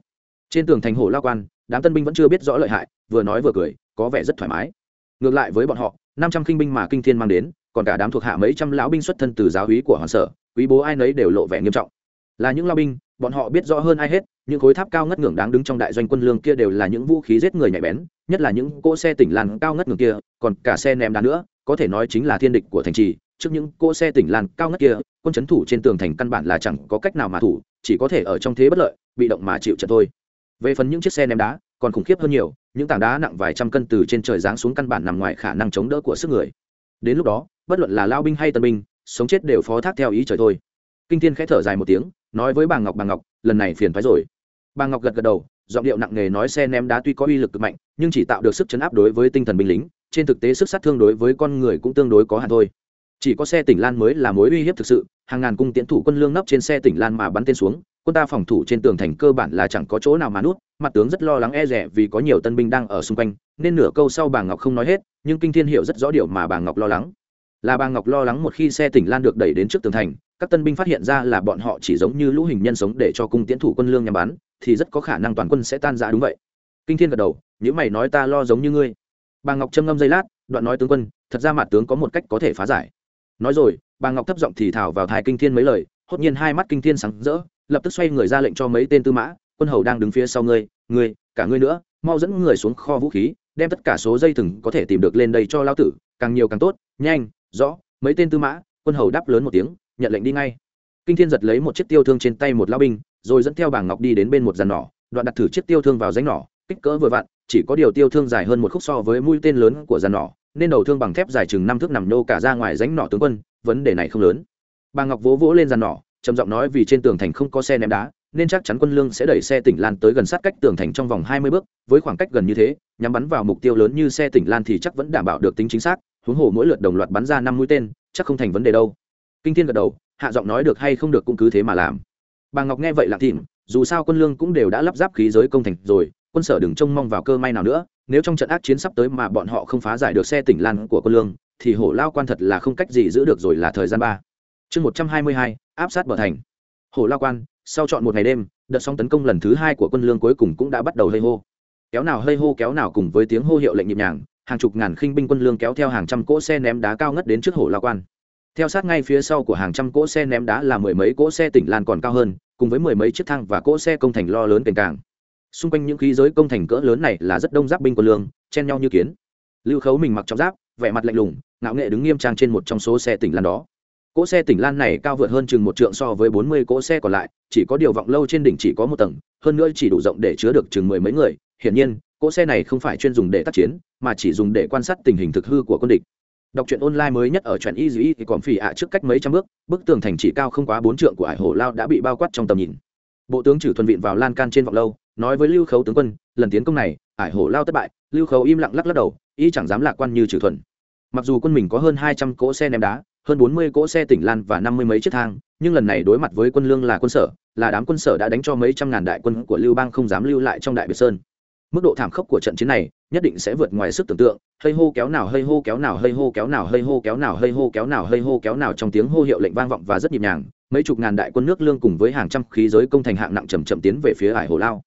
Trên tường thành hổ lao quan, đám tân binh vẫn chưa biết rõ lợi hại, vừa nói vừa cười, có vẻ rất thoải mái. Ngược lại với bọn họ, năm trăm khinh binh mà kinh thiên mang đến còn cả đám thuộc hạ mấy trăm lão binh xuất thân từ giáo hí của hoàng sở, quý bố ai nấy đều lộ vẻ nghiêm trọng. Là những lao binh, bọn họ biết rõ hơn ai hết, những khối tháp cao ngất ngưỡng đáng đứng trong đại doanh quân lương kia đều là những vũ khí giết người nhạy bén, nhất là những cỗ xe tỉnh làn cao ngất ngưỡng kia, còn cả xe ném đá nữa, có thể nói chính là thiên địch của thành trì. Trước những cỗ xe tỉnh làn cao ngất kia, quân c thủ trên tường thành căn bản là chẳng có cách nào mà thủ, chỉ có thể ở trong thế bất lợi, bị động mà chịu trận thôi. Về phần những chiếc xe ném đá, còn khủng khiếp hơn nhiều, những tảng đá nặng vài trăm cân từ trên trời giáng xuống căn bản nằm ngoài khả năng chống đỡ của sức người. Đến lúc đó bất luận là lao binh hay tân binh, sống chết đều phó thác theo ý trời thôi. Kinh thiên khẽ thở dài một tiếng, nói với bà ngọc bà ngọc, lần này phiền phái rồi. Bà ngọc gật gật đầu, giọng điệu nặng nề nói, xe ném đá tuy có uy lực cực mạnh, nhưng chỉ tạo được sức chấn áp đối với tinh thần binh lính, trên thực tế sức sát thương đối với con người cũng tương đối có hạn thôi. Chỉ có xe tỉnh lan mới là mối uy hiếp thực sự, hàng ngàn cung tiễn thủ quân lương nấp trên xe tỉnh lan mà bắn tên xuống, quân ta phòng thủ trên tường thành cơ bản là chẳng có chỗ nào mà nút, mặt tướng rất lo lắng e rẻ vì có nhiều tân binh đang ở xung quanh, nên nửa câu sau bà ngọc không nói hết, nhưng kinh thiên hiểu rất rõ điều mà bà ngọc lo lắng là bà ngọc lo lắng một khi xe tỉnh lan được đẩy đến trước tường thành, các tân binh phát hiện ra là bọn họ chỉ giống như lũ hình nhân sống để cho cung tiến thủ quân lương nhằm bắn, thì rất có khả năng toàn quân sẽ tan ra đúng vậy. Kinh thiên gật đầu, những mày nói ta lo giống như ngươi. Bà ngọc châm ngâm giây lát, đoạn nói tướng quân, thật ra mặt tướng có một cách có thể phá giải. Nói rồi, bà ngọc thấp giọng thì thảo vào thái kinh thiên mấy lời, hốt nhiên hai mắt kinh thiên sáng rỡ, lập tức xoay người ra lệnh cho mấy tên tư mã, quân hầu đang đứng phía sau ngươi ngươi, cả ngươi nữa, mau dẫn người xuống kho vũ khí, đem tất cả số dây thừng có thể tìm được lên đây cho lao tử, càng nhiều càng tốt, nhanh rõ, mấy tên tư mã, quân hầu đáp lớn một tiếng, nhận lệnh đi ngay. Kinh thiên giật lấy một chiếc tiêu thương trên tay một lao binh, rồi dẫn theo bảng ngọc đi đến bên một dàn nỏ, đoạn đặt thử chiếc tiêu thương vào ránh nỏ, kích cỡ vừa vặn, chỉ có điều tiêu thương dài hơn một khúc so với mũi tên lớn của dàn nỏ, nên đầu thương bằng thép dài chừng năm thước nằm nô cả ra ngoài ránh nỏ tướng quân, vấn đề này không lớn. Bà ngọc vỗ vỗ lên dàn nỏ, trầm giọng nói vì trên tường thành không có xe ném đá, nên chắc chắn quân lương sẽ đẩy xe tỉnh lan tới gần sát cách tường thành trong vòng hai mươi bước, với khoảng cách gần như thế, nhắm bắn vào mục tiêu lớn như xe tỉnh lan thì chắc vẫn đảm bảo được tính chính xác huống hồ mỗi lượt đồng loạt bắn ra năm mũi tên, chắc không thành vấn đề đâu. Kinh thiên gật đầu, hạ giọng nói được hay không được cũng cứ thế mà làm. Bà ngọc nghe vậy lặng thỉm, dù sao quân lương cũng đều đã lắp ráp khí giới công thành rồi, quân sở đừng trông mong vào cơ may nào nữa, nếu trong trận ác chiến sắp tới mà bọn họ không phá giải được xe tỉnh lan của quân lương, thì hổ lao quan thật là không cách gì giữ được rồi là thời gian ba. Chương một trăm hai mươi hai, áp sát bờ thành. Hổ lao quan, sau chọn một ngày đêm, đợt sóng tấn công lần thứ hai của quân lương cuối cùng cũng đã bắt đầu hơi hô. Kéo nào hơi hô kéo nào cùng với tiếng hô hiệu lệnh nhịp nhàng hàng chục ngàn khinh binh quân lương kéo theo hàng trăm cỗ xe ném đá cao ngất đến trước hồ la quan. Theo sát ngay phía sau của hàng trăm cỗ xe ném đá là mười mấy cỗ xe tỉnh lan còn cao hơn, cùng với mười mấy chiếc thang và cỗ xe công thành lo lớn cành càng. Xung quanh những khí giới công thành cỡ lớn này là rất đông giáp binh quân lương, chen nhau như kiến. Lưu khấu mình mặc trong giáp, vẻ mặt lạnh lùng, ngạo nghệ đứng nghiêm trang trên một trong số xe tỉnh lan đó cỗ xe tỉnh lan này cao vượt hơn chừng một trượng so với bốn mươi cỗ xe còn lại, chỉ có điều vọng lâu trên đỉnh chỉ có một tầng, hơn nữa chỉ đủ rộng để chứa được chừng mười mấy người. Hiển nhiên, cỗ xe này không phải chuyên dùng để tác chiến, mà chỉ dùng để quan sát tình hình thực hư của quân địch. Đọc truyện online mới nhất ở truyện y thì còn phỉ ạ trước cách mấy trăm bước, bức tường thành chỉ cao không quá bốn trượng của hải hồ lao đã bị bao quát trong tầm nhìn. Bộ tướng trừ thuần viện vào lan can trên vọng lâu, nói với lưu khấu tướng quân, lần tiến công này, hải hồ lao thất bại, lưu khấu im lặng lắc lắc đầu, y chẳng dám lạc quan như trừ thuần. Mặc dù quân mình có hơn hai trăm cỗ xe ném đá hơn bốn mươi cỗ xe tỉnh lan và năm mươi mấy chiếc thang, nhưng lần này đối mặt với quân lương là quân sở, là đám quân sở đã đánh cho mấy trăm ngàn đại quân của lưu bang không dám lưu lại trong đại biệt sơn. Mức độ thảm khốc của trận chiến này nhất định sẽ vượt ngoài sức tưởng tượng hơi hô kéo nào hơi hô kéo nào hơi hô kéo nào hơi hô kéo nào hơi hô kéo nào hơi hô kéo nào trong tiếng hô hiệu lệnh vang vọng và rất nhịp nhàng, mấy chục ngàn đại quân nước lương cùng với hàng trăm khí giới công thành hạng nặng chầm chậm tiến về phía hải hồ lao.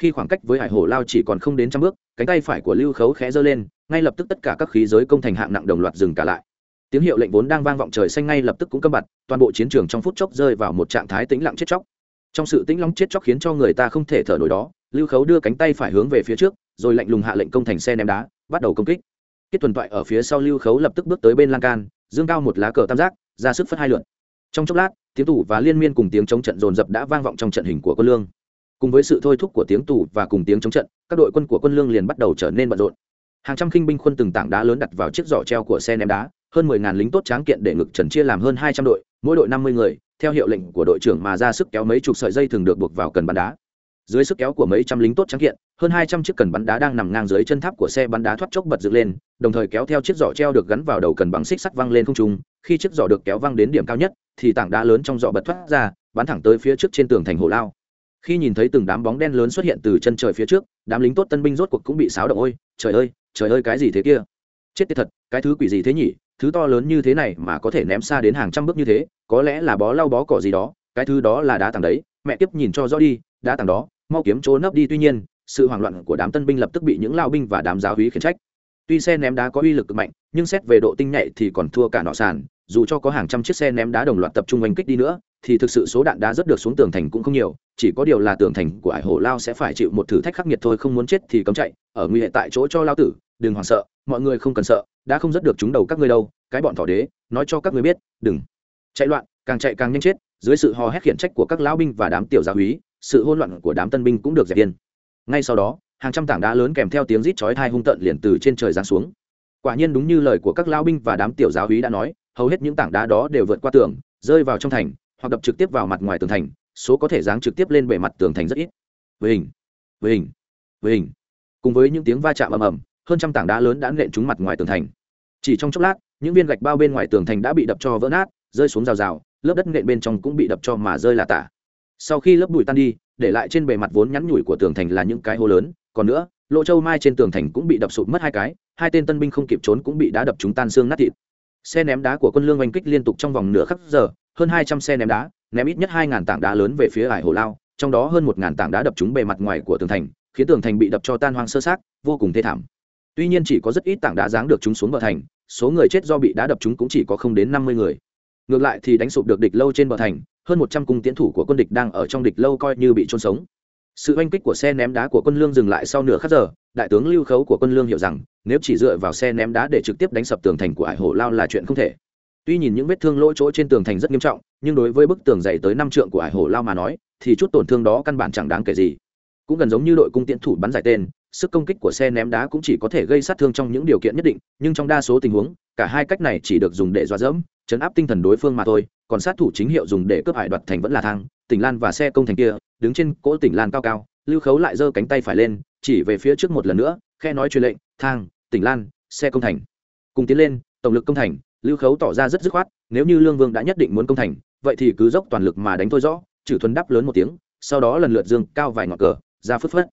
Khi khoảng cách với hải hồ lao chỉ còn không đến trăm bước, cánh tay phải của lưu khấu khẽ giơ lên, ngay lập tức tất cả các khí giới công thành hạng nặng đồng loạt dừng cả lại tiếng hiệu lệnh vốn đang vang vọng trời xanh ngay lập tức cũng câm bặt, toàn bộ chiến trường trong phút chốc rơi vào một trạng thái tĩnh lặng chết chóc. Trong sự tĩnh lặng chết chóc khiến cho người ta không thể thở nổi đó, lưu khấu đưa cánh tay phải hướng về phía trước, rồi lạnh lùng hạ lệnh công thành xe ném đá, bắt đầu công kích. Kết Tuần toại ở phía sau lưu khấu lập tức bước tới bên lan can, dương cao một lá cờ tam giác, ra sức phất hai lượn. Trong chốc lát, tiếng tủ và liên miên cùng tiếng chống trận dồn dập đã vang vọng trong trận hình của quân lương. Cùng với sự thôi thúc của tiếng tủ và cùng tiếng chống trận, các đội quân của quân lương liền bắt đầu trở nên bận rộn. Hàng trăm khinh binh quân từng tảng đá lớn đặt vào chiếc giỏ treo của xe ném đá hơn mười ngàn lính tốt tráng kiện để ngực trần chia làm hơn hai trăm đội, mỗi đội năm mươi người, theo hiệu lệnh của đội trưởng mà ra sức kéo mấy chục sợi dây thường được buộc vào cần bắn đá. Dưới sức kéo của mấy trăm lính tốt trắng kiện, hơn hai trăm chiếc cần bắn đá đang nằm ngang dưới chân tháp của xe bắn đá thoát chốc bật dựng lên, đồng thời kéo theo chiếc giỏ treo được gắn vào đầu cần bằng xích sắt văng lên không trung. Khi chiếc giỏ được kéo văng đến điểm cao nhất, thì tảng đá lớn trong giỏ bật thoát ra, bắn thẳng tới phía trước trên tường thành hồ lao. Khi nhìn thấy từng đám bóng đen lớn xuất hiện từ chân trời phía trước, đám lính tốt tân binh rốt cuộc cũng bị xáo động. Ôi, trời ơi trời ơi, cái gì thế kia? Chết tiệt thật, cái thứ quỷ gì thế nhỉ? Thứ to lớn như thế này mà có thể ném xa đến hàng trăm bước như thế, có lẽ là bó lau bó cỏ gì đó, cái thứ đó là đá tảng đấy, mẹ tiếp nhìn cho rõ đi, đá tảng đó, mau kiếm chỗ nấp đi, tuy nhiên, sự hoảng loạn của đám tân binh lập tức bị những lao binh và đám giáo húy khiển trách. Tuy xe ném đá có uy lực cực mạnh, nhưng xét về độ tinh nhạy thì còn thua cả nọ sàn, dù cho có hàng trăm chiếc xe ném đá đồng loạt tập trung oanh kích đi nữa, thì thực sự số đạn đá rất được xuống tường thành cũng không nhiều, chỉ có điều là tường thành của ải hổ lao sẽ phải chịu một thử thách khắc nghiệt thôi, không muốn chết thì cấm chạy, ở nguy hệ tại chỗ cho lao tử đừng hoảng sợ, mọi người không cần sợ, đã không dứt được chúng đầu các ngươi đâu, cái bọn thỏ đế, nói cho các ngươi biết, đừng. Chạy loạn, càng chạy càng nhanh chết, dưới sự hò hét khiển trách của các lão binh và đám tiểu gia húy sự hỗn loạn của đám tân binh cũng được dẹp yên. Ngay sau đó, hàng trăm tảng đá lớn kèm theo tiếng rít chói tai hung tận liền từ trên trời giáng xuống. Quả nhiên đúng như lời của các lão binh và đám tiểu giáo húy đã nói, hầu hết những tảng đá đó đều vượt qua tường, rơi vào trong thành, hoặc đập trực tiếp vào mặt ngoài tường thành, số có thể giáng trực tiếp lên bề mặt tường thành rất ít. Với hình với hình với hình cùng với những tiếng va chạm ầm ầm hơn trăm tảng đá lớn đã nện trúng mặt ngoài tường thành. Chỉ trong chốc lát, những viên gạch bao bên ngoài tường thành đã bị đập cho vỡ nát, rơi xuống rào rào, lớp đất nện bên trong cũng bị đập cho mà rơi là tả. Sau khi lớp bụi tan đi, để lại trên bề mặt vốn nhắn nhủi của tường thành là những cái hố lớn, còn nữa, lỗ châu mai trên tường thành cũng bị đập sụt mất hai cái, hai tên tân binh không kịp trốn cũng bị đá đập chúng tan xương nát thịt. Xe ném đá của quân lương oanh kích liên tục trong vòng nửa khắc giờ, hơn hai trăm xe ném đá, ném ít nhất hai ngàn tảng đá lớn về phía ải hồ lao, trong đó hơn một ngàn tảng đá đập trúng bề mặt ngoài của tường thành, khiến tường thành bị đập cho tan hoang sơ sát vô cùng thê thảm tuy nhiên chỉ có rất ít tảng đá giáng được chúng xuống bờ thành, số người chết do bị đá đập chúng cũng chỉ có không đến năm mươi người. Ngược lại thì đánh sụp được địch lâu trên bờ thành, hơn một trăm cung tiến thủ của quân địch đang ở trong địch lâu coi như bị trôn sống. Sự oanh kích của xe ném đá của quân lương dừng lại sau nửa khắc giờ, đại tướng lưu khấu của quân lương hiểu rằng, nếu chỉ dựa vào xe ném đá để trực tiếp đánh sập tường thành của ải hổ lao là chuyện không thể. Tuy nhìn những vết thương lỗ chỗ trên tường thành rất nghiêm trọng, nhưng đối với bức tường dày tới năm trượng của ải hổ lao mà nói, thì chút tổn thương đó căn bản chẳng đáng kể gì. Cũng gần giống như đội cung tiễn thủ bắn giải tên sức công kích của xe ném đá cũng chỉ có thể gây sát thương trong những điều kiện nhất định, nhưng trong đa số tình huống, cả hai cách này chỉ được dùng để dọa dẫm, chấn áp tinh thần đối phương mà thôi, còn sát thủ chính hiệu dùng để cướp hải đoạt thành vẫn là thang, tỉnh lan và xe công thành kia, đứng trên cỗ tỉnh lan cao cao, lưu khấu lại giơ cánh tay phải lên, chỉ về phía trước một lần nữa, khe nói truyền lệnh, thang, tỉnh lan, xe công thành. Cùng tiến lên, tổng lực công thành, lưu khấu tỏ ra rất dứt khoát, nếu như lương vương đã nhất định muốn công thành, vậy thì cứ dốc toàn lực mà đánh thôi rõ. Trừ thuần đắp lớn một tiếng, sau đó lần lượt dương cao vài ngọn cờ, ra phất phất.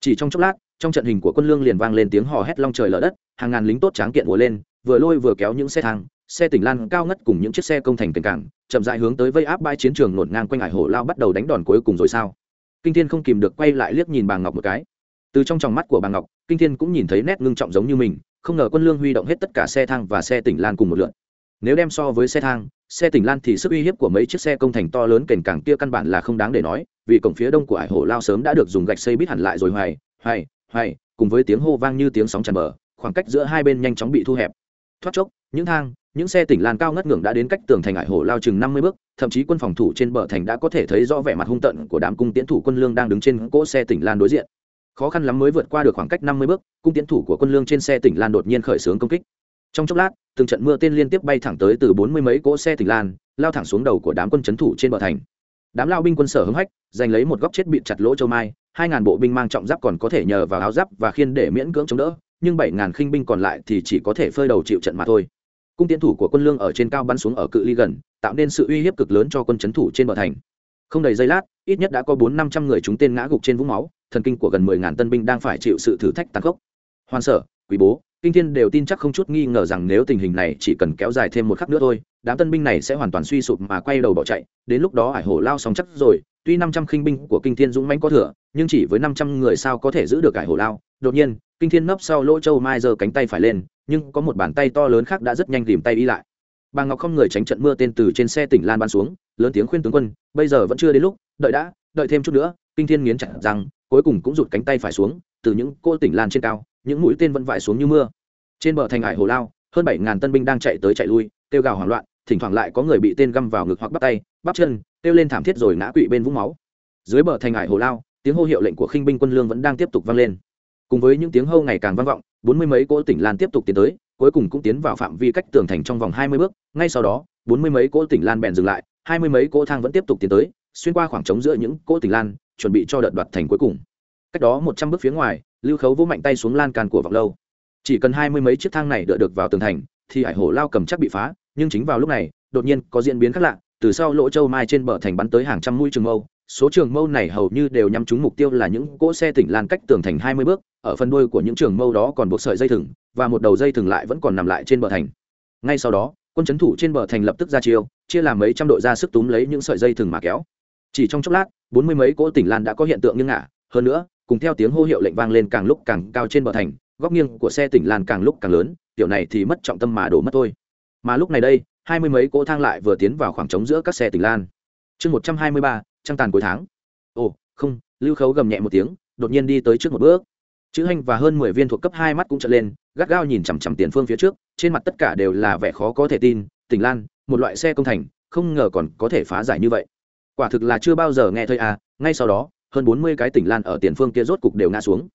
Chỉ trong chốc lát trong trận hình của quân lương liền vang lên tiếng hò hét long trời lở đất, hàng ngàn lính tốt tráng kiện ùa lên, vừa lôi vừa kéo những xe thang, xe tỉnh lan cao ngất cùng những chiếc xe công thành cành cảng, chậm dại hướng tới vây áp bãi chiến trường nổn ngang quanh hải hổ lao bắt đầu đánh đòn cuối cùng rồi sao? Kinh thiên không kìm được quay lại liếc nhìn bà ngọc một cái. Từ trong tròng mắt của bà ngọc, kinh thiên cũng nhìn thấy nét ngưng trọng giống như mình, không ngờ quân lương huy động hết tất cả xe thang và xe tỉnh lan cùng một lượt. Nếu đem so với xe thang, xe tỉnh lan thì sức uy hiếp của mấy chiếc xe công thành to lớn kềnh cảng kia căn bản là không đáng để nói, vì cổng phía đông của ải hổ lao sớm đã được dùng gạch xây bít hẳn lại rồi hoài hoài hoài, cùng với tiếng hô vang như tiếng sóng tràn bờ, khoảng cách giữa hai bên nhanh chóng bị thu hẹp. Thoát chốc, những thang, những xe tỉnh lan cao ngất ngưỡng đã đến cách tường thành ải hồ lao chừng năm mươi bước, thậm chí quân phòng thủ trên bờ thành đã có thể thấy rõ vẻ mặt hung tận của đám cung tiến thủ quân lương đang đứng trên cỗ xe tỉnh lan đối diện. Khó khăn lắm mới vượt qua được khoảng cách năm mươi bước, cung tiến thủ của quân lương trên xe tỉnh lan đột nhiên khởi xướng công kích. Trong chốc lát, từng trận mưa tên liên tiếp bay thẳng tới từ bốn mươi mấy cỗ xe tỉnh lan lao thẳng xuống đầu của đám quân c thủ trên bờ thành. Đám lao binh quân sở hưng hách, giành lấy một góc chết bị chặt lỗ châu mai hai ngàn bộ binh mang trọng giáp còn có thể nhờ vào áo giáp và khiên để miễn cưỡng chống đỡ, nhưng bảy ngàn khinh binh còn lại thì chỉ có thể phơi đầu chịu trận mà thôi. Cung tiến thủ của quân lương ở trên cao bắn xuống ở cự ly gần, tạo nên sự uy hiếp cực lớn cho quân c thủ trên bờ thành. Không đầy giây lát, ít nhất đã có bốn năm trăm người chúng tên ngã gục trên vũng máu, thần kinh của gần mười ngàn tân binh đang phải chịu sự thử thách tàn khốc. Hoàn sở, quý bố, kinh thiên đều tin chắc không chút nghi ngờ rằng nếu tình hình này chỉ cần kéo dài thêm một khắc nữa thôi đám tân binh này sẽ hoàn toàn suy sụp mà quay đầu bỏ chạy, đến lúc đó ải hổ lao xong chắc rồi, tuy năm trăm khinh binh của kinh thiên dũng mãnh có thừa, nhưng chỉ với năm trăm người sao có thể giữ được ải hổ lao. Đột nhiên, kinh thiên nấp sau lỗ châu mai giơ cánh tay phải lên, nhưng có một bàn tay to lớn khác đã rất nhanh tìm tay đi lại. Bà ngọc không người tránh trận mưa tên từ trên xe tỉnh lan ban xuống, lớn tiếng khuyên tướng quân, bây giờ vẫn chưa đến lúc, đợi đã, đợi thêm chút nữa. Kinh thiên nghiến chặt rằng cuối cùng cũng rụt cánh tay phải xuống, từ những cô tỉnh lan trên cao, những mũi tên vẫn vãi xuống như mưa. Trên bờ thành ải hồ lao, hơn bảy ngàn tân binh đang chạy tới chạy lui, kêu gào hoảng loạn thỉnh thoảng lại có người bị tên găm vào ngực hoặc bắt tay, bắp chân, kêu lên thảm thiết rồi ngã quỵ bên vũng máu. Dưới bờ thành ải hồ lao, tiếng hô hiệu lệnh của khinh binh quân lương vẫn đang tiếp tục vang lên. Cùng với những tiếng hô ngày càng vang vọng, bốn mươi mấy cỗ tỉnh lan tiếp tục tiến tới, cuối cùng cũng tiến vào phạm vi cách tường thành trong vòng hai mươi bước. Ngay sau đó, bốn mươi mấy cỗ tỉnh lan bèn dừng lại, hai mươi mấy cỗ thang vẫn tiếp tục tiến tới, xuyên qua khoảng trống giữa những cỗ tỉnh lan, chuẩn bị cho đợt đoạt thành cuối cùng. Cách đó một trăm bước phía ngoài, lưu khấu vỗ mạnh tay xuống lan can của vọng lâu. Chỉ cần hai mươi mấy chiếc thang này đỡ được vào tường thành, thì hải hổ lao cầm chắc bị phá nhưng chính vào lúc này, đột nhiên có diễn biến khác lạ, từ sau lỗ châu mai trên bờ thành bắn tới hàng trăm mũi trường mâu, số trường mâu này hầu như đều nhắm trúng mục tiêu là những cỗ xe tỉnh lan cách tường thành hai mươi bước, ở phần đuôi của những trường mâu đó còn buộc sợi dây thừng, và một đầu dây thừng lại vẫn còn nằm lại trên bờ thành. Ngay sau đó, quân c thủ trên bờ thành lập tức ra chiêu, chia làm mấy trăm đội ra sức túm lấy những sợi dây thừng mà kéo. Chỉ trong chốc lát, bốn mươi mấy cỗ tỉnh lan đã có hiện tượng nghiêng ngả, hơn nữa, cùng theo tiếng hô hiệu lệnh vang lên càng lúc càng cao trên bờ thành, góc nghiêng của xe tỉnh lan càng lúc càng lớn, tiểu này thì mất trọng tâm mà đổ mất thôi mà lúc này đây, hai mươi mấy cỗ thang lại vừa tiến vào khoảng trống giữa các xe tỉnh lan. Chương một trăm hai mươi ba, trăng tàn cuối tháng. Ồ, không, lưu khấu gầm nhẹ một tiếng, đột nhiên đi tới trước một bước. Chữ hành và hơn mười viên thuộc cấp hai mắt cũng trợn lên, gắt gao nhìn chằm chằm tiền phương phía trước, trên mặt tất cả đều là vẻ khó có thể tin, tỉnh lan, một loại xe công thành, không ngờ còn có thể phá giải như vậy. Quả thực là chưa bao giờ nghe thấy à ngay sau đó, hơn bốn mươi cái tỉnh lan ở tiền phương kia rốt cục đều ngã xuống.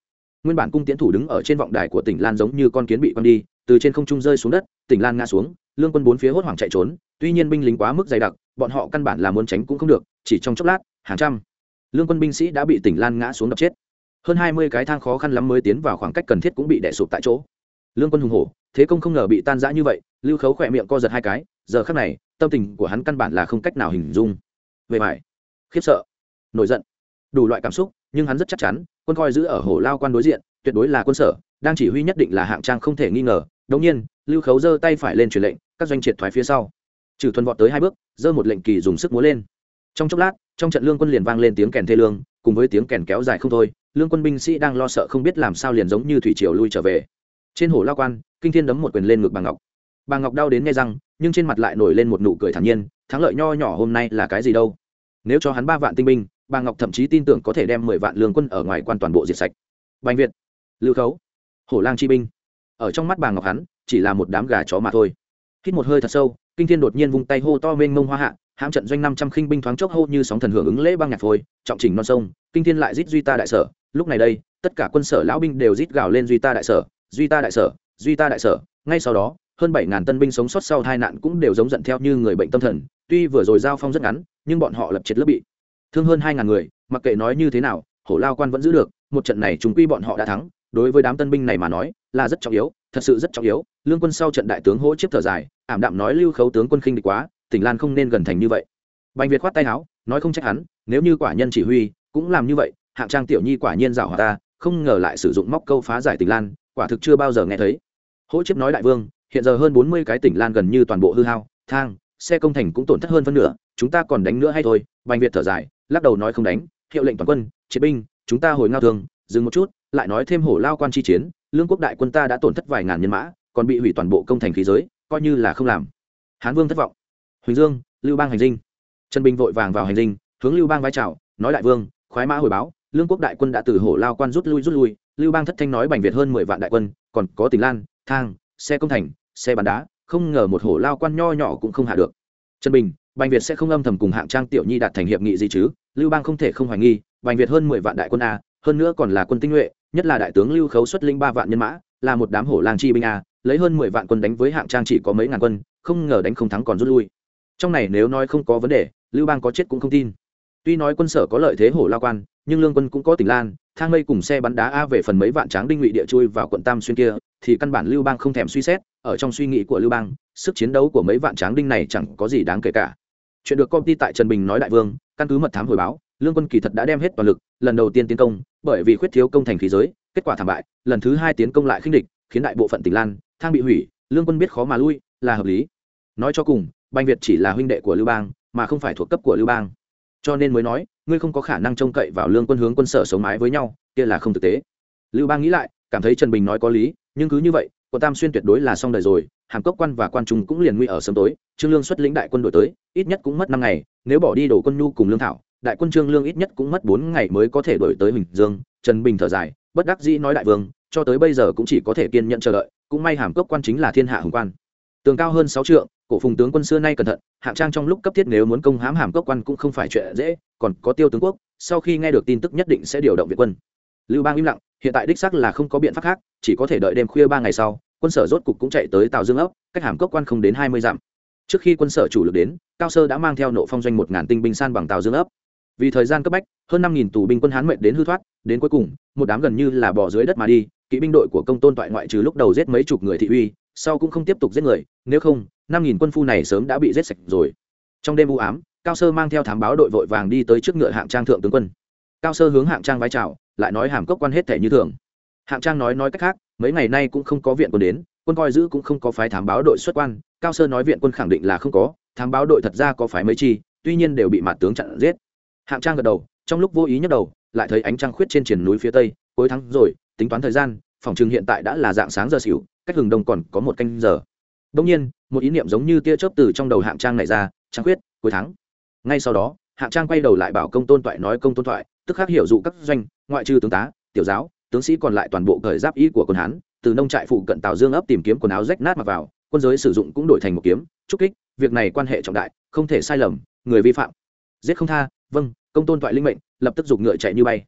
Nguyên bản cung tiến thủ đứng ở trên vọng đài của tỉnh lan giống như con kiến bị quăng đi, từ trên không trung rơi xuống đất tỉnh lan ngã xuống, lương quân bốn phía hốt hoảng chạy trốn, tuy nhiên binh lính quá mức dày đặc, bọn họ căn bản là muốn tránh cũng không được, chỉ trong chốc lát, hàng trăm lương quân binh sĩ đã bị tỉnh lan ngã xuống đập chết. Hơn hai mươi cái thang khó khăn lắm mới tiến vào khoảng cách cần thiết cũng bị đè sụp tại chỗ. Lương quân hùng hổ, thế công không ngờ bị tan rã như vậy, lưu khấu khỏe miệng co giật hai cái, giờ khắc này, tâm tình của hắn căn bản là không cách nào hình dung. Về mải khiếp sợ, nổi giận, đủ loại cảm xúc, nhưng hắn rất chắc chắn, quân coi giữ ở hồ lao quan đối diện, tuyệt đối là quân sở, đang chỉ huy nhất định là hạng trang không thể nghi ngờ đống nhiên, lưu khấu giơ tay phải lên truyền lệnh, các doanh triệt thoái phía sau. Trừ thuần vọt tới hai bước, giơ một lệnh kỳ dùng sức múa lên. Trong chốc lát, trong trận lương quân liền vang lên tiếng kèn thê lương, cùng với tiếng kèn kéo dài không thôi, lương quân binh sĩ đang lo sợ không biết làm sao liền giống như thủy triều lui trở về. Trên hồ lao quan, kinh thiên đấm một quyền lên ngực bà ngọc. Bà ngọc đau đến nghe răng, nhưng trên mặt lại nổi lên một nụ cười thản nhiên, thắng lợi nho nhỏ hôm nay là cái gì đâu. Nếu cho hắn ba vạn tinh binh, bà ngọc thậm chí tin tưởng có thể đem mười vạn lương quân ở ngoài quan toàn bộ diệt sạch. Bành việt, lưu khấu, hổ lang chi binh ở trong mắt bà ngọc hắn, chỉ là một đám gà chó mà thôi. Hít một hơi thật sâu, kinh thiên đột nhiên vung tay hô to mênh mông hoa hạ, hãm trận doanh năm trăm khinh binh thoáng chốc hô như sóng thần hưởng ứng lễ băng nhạc phôi, trọng trình non sông, kinh thiên lại rít duy ta đại sở. Lúc này đây, tất cả quân sở lão binh đều rít gào lên duy ta đại sở, duy ta đại sở, duy ta đại sở. Ngay sau đó, hơn bảy ngàn tân binh sống sót sau tai nạn cũng đều giống giận theo như người bệnh tâm thần, tuy vừa rồi giao phong rất ngắn, nhưng bọn họ lập triệt lớp bị. Thương hơn hai ngàn người, mặc kệ nói như thế nào, hổ lao quan vẫn giữ được, một trận này chúng quy bọn họ đã thắng đối với đám tân binh này mà nói, là rất trọng yếu, thật sự rất trọng yếu. Lương quân sau trận đại tướng hỗ chiếc thở dài, ảm đạm nói lưu khấu tướng quân khinh địch quá, tỉnh lan không nên gần thành như vậy. Bành việt khoát tay áo, nói không trách hắn, nếu như quả nhân chỉ huy, cũng làm như vậy, hạng trang tiểu nhi quả nhiên giảo hòa ta, không ngờ lại sử dụng móc câu phá giải tỉnh lan, quả thực chưa bao giờ nghe thấy. Hỗ chiếc nói đại vương, hiện giờ hơn bốn mươi cái tỉnh lan gần như toàn bộ hư hao, thang, xe công thành cũng tổn thất hơn phân nửa, chúng ta còn đánh nữa hay thôi. Bành việt thở dài, lắc đầu nói không đánh, hiệu lệnh toàn quân, chiến binh, chúng ta hồi ngao thường, dừng một chút lại nói thêm hổ lao quan chi chiến, lương quốc đại quân ta đã tổn thất vài ngàn nhân mã, còn bị hủy toàn bộ công thành khí giới, coi như là không làm. Hán vương thất vọng. Huỳnh dương, lưu bang hành dinh. Trần bình vội vàng vào hành dinh, hướng lưu bang vai trào nói đại vương, khoái mã hồi báo, lương quốc đại quân đã từ hổ lao quan rút lui rút lui. Lưu bang thất thanh nói bành việt hơn mười vạn đại quân, còn có tỉnh lan, thang, xe công thành, xe bắn đá, không ngờ một hổ lao quan nho nhỏ cũng không hạ được. Trần bình, bành việt sẽ không âm thầm cùng hạng trang tiểu nhi đạt thành hiệp nghị gì chứ? Lưu bang không thể không hoài nghi, bành việt hơn mười vạn đại quân a, hơn nữa còn là quân tinh nhuệ nhất là đại tướng lưu khấu xuất linh ba vạn nhân mã, là một đám hổ lang chi binh a, lấy hơn mười vạn quân đánh với hạng trang chỉ có mấy ngàn quân, không ngờ đánh không thắng còn rút lui. Trong này nếu nói không có vấn đề, lưu bang có chết cũng không tin. Tuy nói quân sở có lợi thế hổ lao quan, nhưng lương quân cũng có tỉnh lan, thang mây cùng xe bắn đá a về phần mấy vạn tráng đinh ngụy địa chui vào quận tam xuyên kia, thì căn bản lưu bang không thèm suy xét, ở trong suy nghĩ của lưu bang, sức chiến đấu của mấy vạn tráng đinh này chẳng có gì đáng kể cả. Chuyện được công ty tại trần bình nói đại vương, căn cứ mật thám hồi báo lương quân kỳ thật đã đem hết toàn lực, lần đầu tiên tiến công, bởi vì khuyết thiếu công thành khí giới, kết quả thảm bại, lần thứ hai tiến công lại khinh địch, khiến đại bộ phận tỉnh lan, thang bị hủy, lương quân biết khó mà lui, là hợp lý. Nói cho cùng banh việt chỉ là huynh đệ của lưu bang, mà không phải thuộc cấp của lưu bang. Cho nên mới nói, ngươi không có khả năng trông cậy vào lương quân hướng quân sở sống mái với nhau, kia là không thực tế. Lưu bang nghĩ lại, cảm thấy trần bình nói có lý, nhưng cứ như vậy quận tam xuyên tuyệt đối là xong đời rồi, hàm cốc quan và quan trung cũng liền nguy ở sớm tối, trương lương xuất lĩnh đại quân đội tới, ít nhất cũng mất năm ngày, nếu bỏ đi đổ quân nhu cùng lương thảo đại quân trương lương ít nhất cũng mất bốn ngày mới có thể đổi tới bình dương. Trần bình thở dài, bất đắc dĩ nói đại vương, cho tới bây giờ cũng chỉ có thể kiên nhẫn chờ đợi, cũng may hàm cốc quan chính là thiên hạ hùng quan. Tường cao hơn sáu trượng, cổ phùng tướng quân xưa nay cẩn thận, hạng trang trong lúc cấp thiết nếu muốn công hãm hàm cốc quan cũng không phải chuyện dễ, còn có tiêu tướng quốc, sau khi nghe được tin tức nhất định sẽ điều động viện quân. Lưu bang im lặng, hiện tại đích xác là không có biện pháp khác, chỉ có thể đợi đêm khuya ba ngày sau, quân sở rốt cục cũng chạy tới tàu dương ốc, cách hàm cốc quan không đến hai mươi dặm. Trước khi quân sở chủ lực đến, cao sơ đã mang theo nộ phong doanh một ngàn tinh binh san bằng tàu dương ấp vì thời gian cấp bách, hơn năm nghìn tù binh quân hán mệnh đến hư thoát, đến cuối cùng, một đám gần như là bỏ dưới đất mà đi, kỵ binh đội của công tôn toại ngoại trừ lúc đầu giết mấy chục người thị uy, sau cũng không tiếp tục giết người, nếu không, năm nghìn quân phu này sớm đã bị giết sạch rồi. Trong đêm u ám, cao sơ mang theo thám báo đội vội vàng đi tới trước ngựa hạng trang thượng tướng quân. Cao sơ hướng hạng trang vái chào, lại nói hàm cốc quan hết thể như thường. Hạng trang nói nói cách khác, mấy ngày nay cũng không có viện quân đến, quân coi giữ cũng không có phái thám báo đội xuất quan, cao sơ nói viện quân khẳng định là không có, thám báo đội thật ra có phái mấy chi, tuy nhiên đều bị mặt tướng chặn giết hạng trang gật đầu, trong lúc vô ý nhấc đầu, lại thấy ánh trăng khuyết trên triển núi phía tây, cuối tháng rồi, tính toán thời gian, phòng trường hiện tại đã là dạng sáng giờ xỉu, cách hừng đông còn có một canh giờ. Đông nhiên, một ý niệm giống như tia chớp từ trong đầu hạng trang này ra, trăng khuyết, cuối tháng. Ngay sau đó, hạng trang quay đầu lại bảo công tôn toại nói công tôn toại, tức khắc hiểu dụ các doanh, ngoại trừ tướng tá, tiểu giáo, tướng sĩ còn lại toàn bộ cởi giáp y của quân hán, từ nông trại phụ cận tào dương ấp tìm kiếm quần áo rách nát mặc vào, quân giới sử dụng cũng đổi thành một kiếm, trúc kích, việc này quan hệ trọng đại, không thể sai lầm, người vi phạm. Giết không tha vâng công tôn toại linh mệnh, lập tức giục ngựa chạy như bay.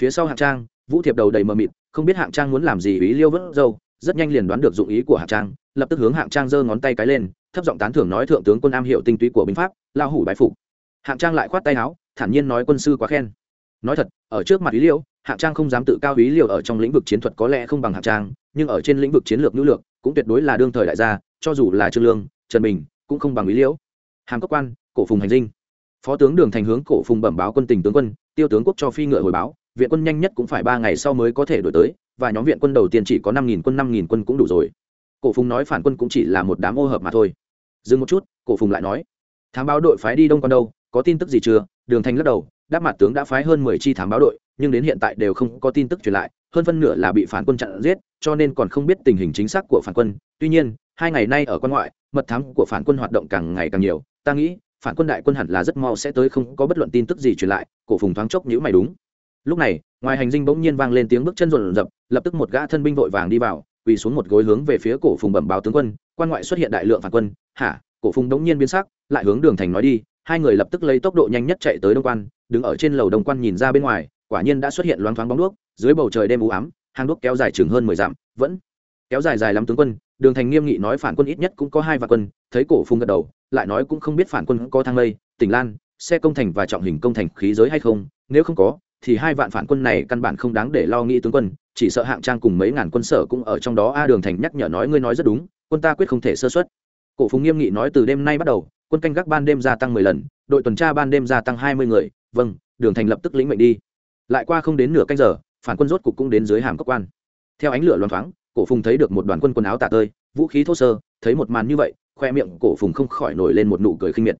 Phía sau hạng trang, vũ thiệp đầu đầy mờ mịt, không biết hạng trang muốn làm gì ý liêu vớt dâu, rất nhanh liền đoán được dụng ý của hạng trang, lập tức hướng hạng trang giơ ngón tay cái lên, thấp giọng tán thưởng nói, thượng tướng quân am hiệu tinh túy của binh pháp lao hủ bái phục. Hạng trang lại khoát tay áo, thản nhiên nói, quân sư quá khen. Nói thật, ở trước mặt ý liêu, hạng trang không dám tự cao ý liêu ở trong lĩnh vực chiến thuật có lẽ không bằng hạng trang, nhưng ở trên lĩnh vực chiến lược nữ lược, cũng tuyệt đối là đương thời đại gia, cho dù là trương lương, trần bình, cũng không bằng ý liễu hàm cấp quan, cổ phùng hành dinh phó tướng đường thành hướng cổ phùng bẩm báo quân tình tướng quân, tiêu tướng quốc cho phi ngựa hồi báo, viện quân nhanh nhất cũng phải ba ngày sau mới có thể đổi tới, và nhóm viện quân đầu tiên chỉ có năm nghìn quân, năm nghìn quân cũng đủ rồi. Cổ phùng nói phản quân cũng chỉ là một đám ô hợp mà thôi. Dừng một chút, cổ phùng lại nói, thám báo đội phái đi đông còn đâu, có tin tức gì chưa? Đường thành lắc đầu, đáp mặt tướng đã phái hơn mười chi thám báo đội, nhưng đến hiện tại đều không có tin tức truyền lại, hơn phân nửa là bị phản quân chặn giết, cho nên còn không biết tình hình chính xác của phản quân. Tuy nhiên, hai ngày nay ở quan ngoại, mật thám của phản quân hoạt động càng ngày càng nhiều. Ta nghĩ phản quân đại quân hẳn là rất mau sẽ tới, không có bất luận tin tức gì truyền lại, cổ phùng thoáng chốc nhữ mày đúng. Lúc này, ngoài hành dinh bỗng nhiên vang lên tiếng bước chân rộn rập, lập tức một gã thân binh vội vàng đi vào, quỳ xuống một gối hướng về phía cổ phùng bẩm báo tướng quân, quan ngoại xuất hiện đại lượng phản quân. Hả? Cổ phùng bỗng nhiên biến sắc, lại hướng đường thành nói đi, hai người lập tức lấy tốc độ nhanh nhất chạy tới đông quan, đứng ở trên lầu đông quan nhìn ra bên ngoài, quả nhiên đã xuất hiện loáng thoáng bóng đuốc, dưới bầu trời đêm u ám hang đuốc kéo dài chừng hơn mười dặm, vẫn kéo dài dài lắm tướng quân, đường thành nghiêm nghị nói phản quân ít nhất cũng có hai vạn quân, thấy cổ phùng gật đầu lại nói cũng không biết phản quân có thang lây, tỉnh lan, xe công thành và trọng hình công thành khí giới hay không, nếu không có, thì hai vạn phản quân này căn bản không đáng để lo nghĩ tướng quân, chỉ sợ hạng trang cùng mấy ngàn quân sở cũng ở trong đó. A đường thành nhắc nhở nói ngươi nói rất đúng, quân ta quyết không thể sơ xuất cổ phùng nghiêm nghị nói từ đêm nay bắt đầu, quân canh gác ban đêm gia tăng mười lần, đội tuần tra ban đêm gia tăng hai mươi người vâng đường thành lập tức lĩnh mệnh đi. Lại qua không đến nửa canh giờ, phản quân rốt cục cũng đến dưới hàm cấp quan. Theo ánh lửa loan thoáng, cổ phùng thấy được một đoàn quân quần áo tả tơi, vũ khí thô sơ, thấy một màn như vậy khoe miệng cổ phùng không khỏi nổi lên một nụ cười khinh miệt.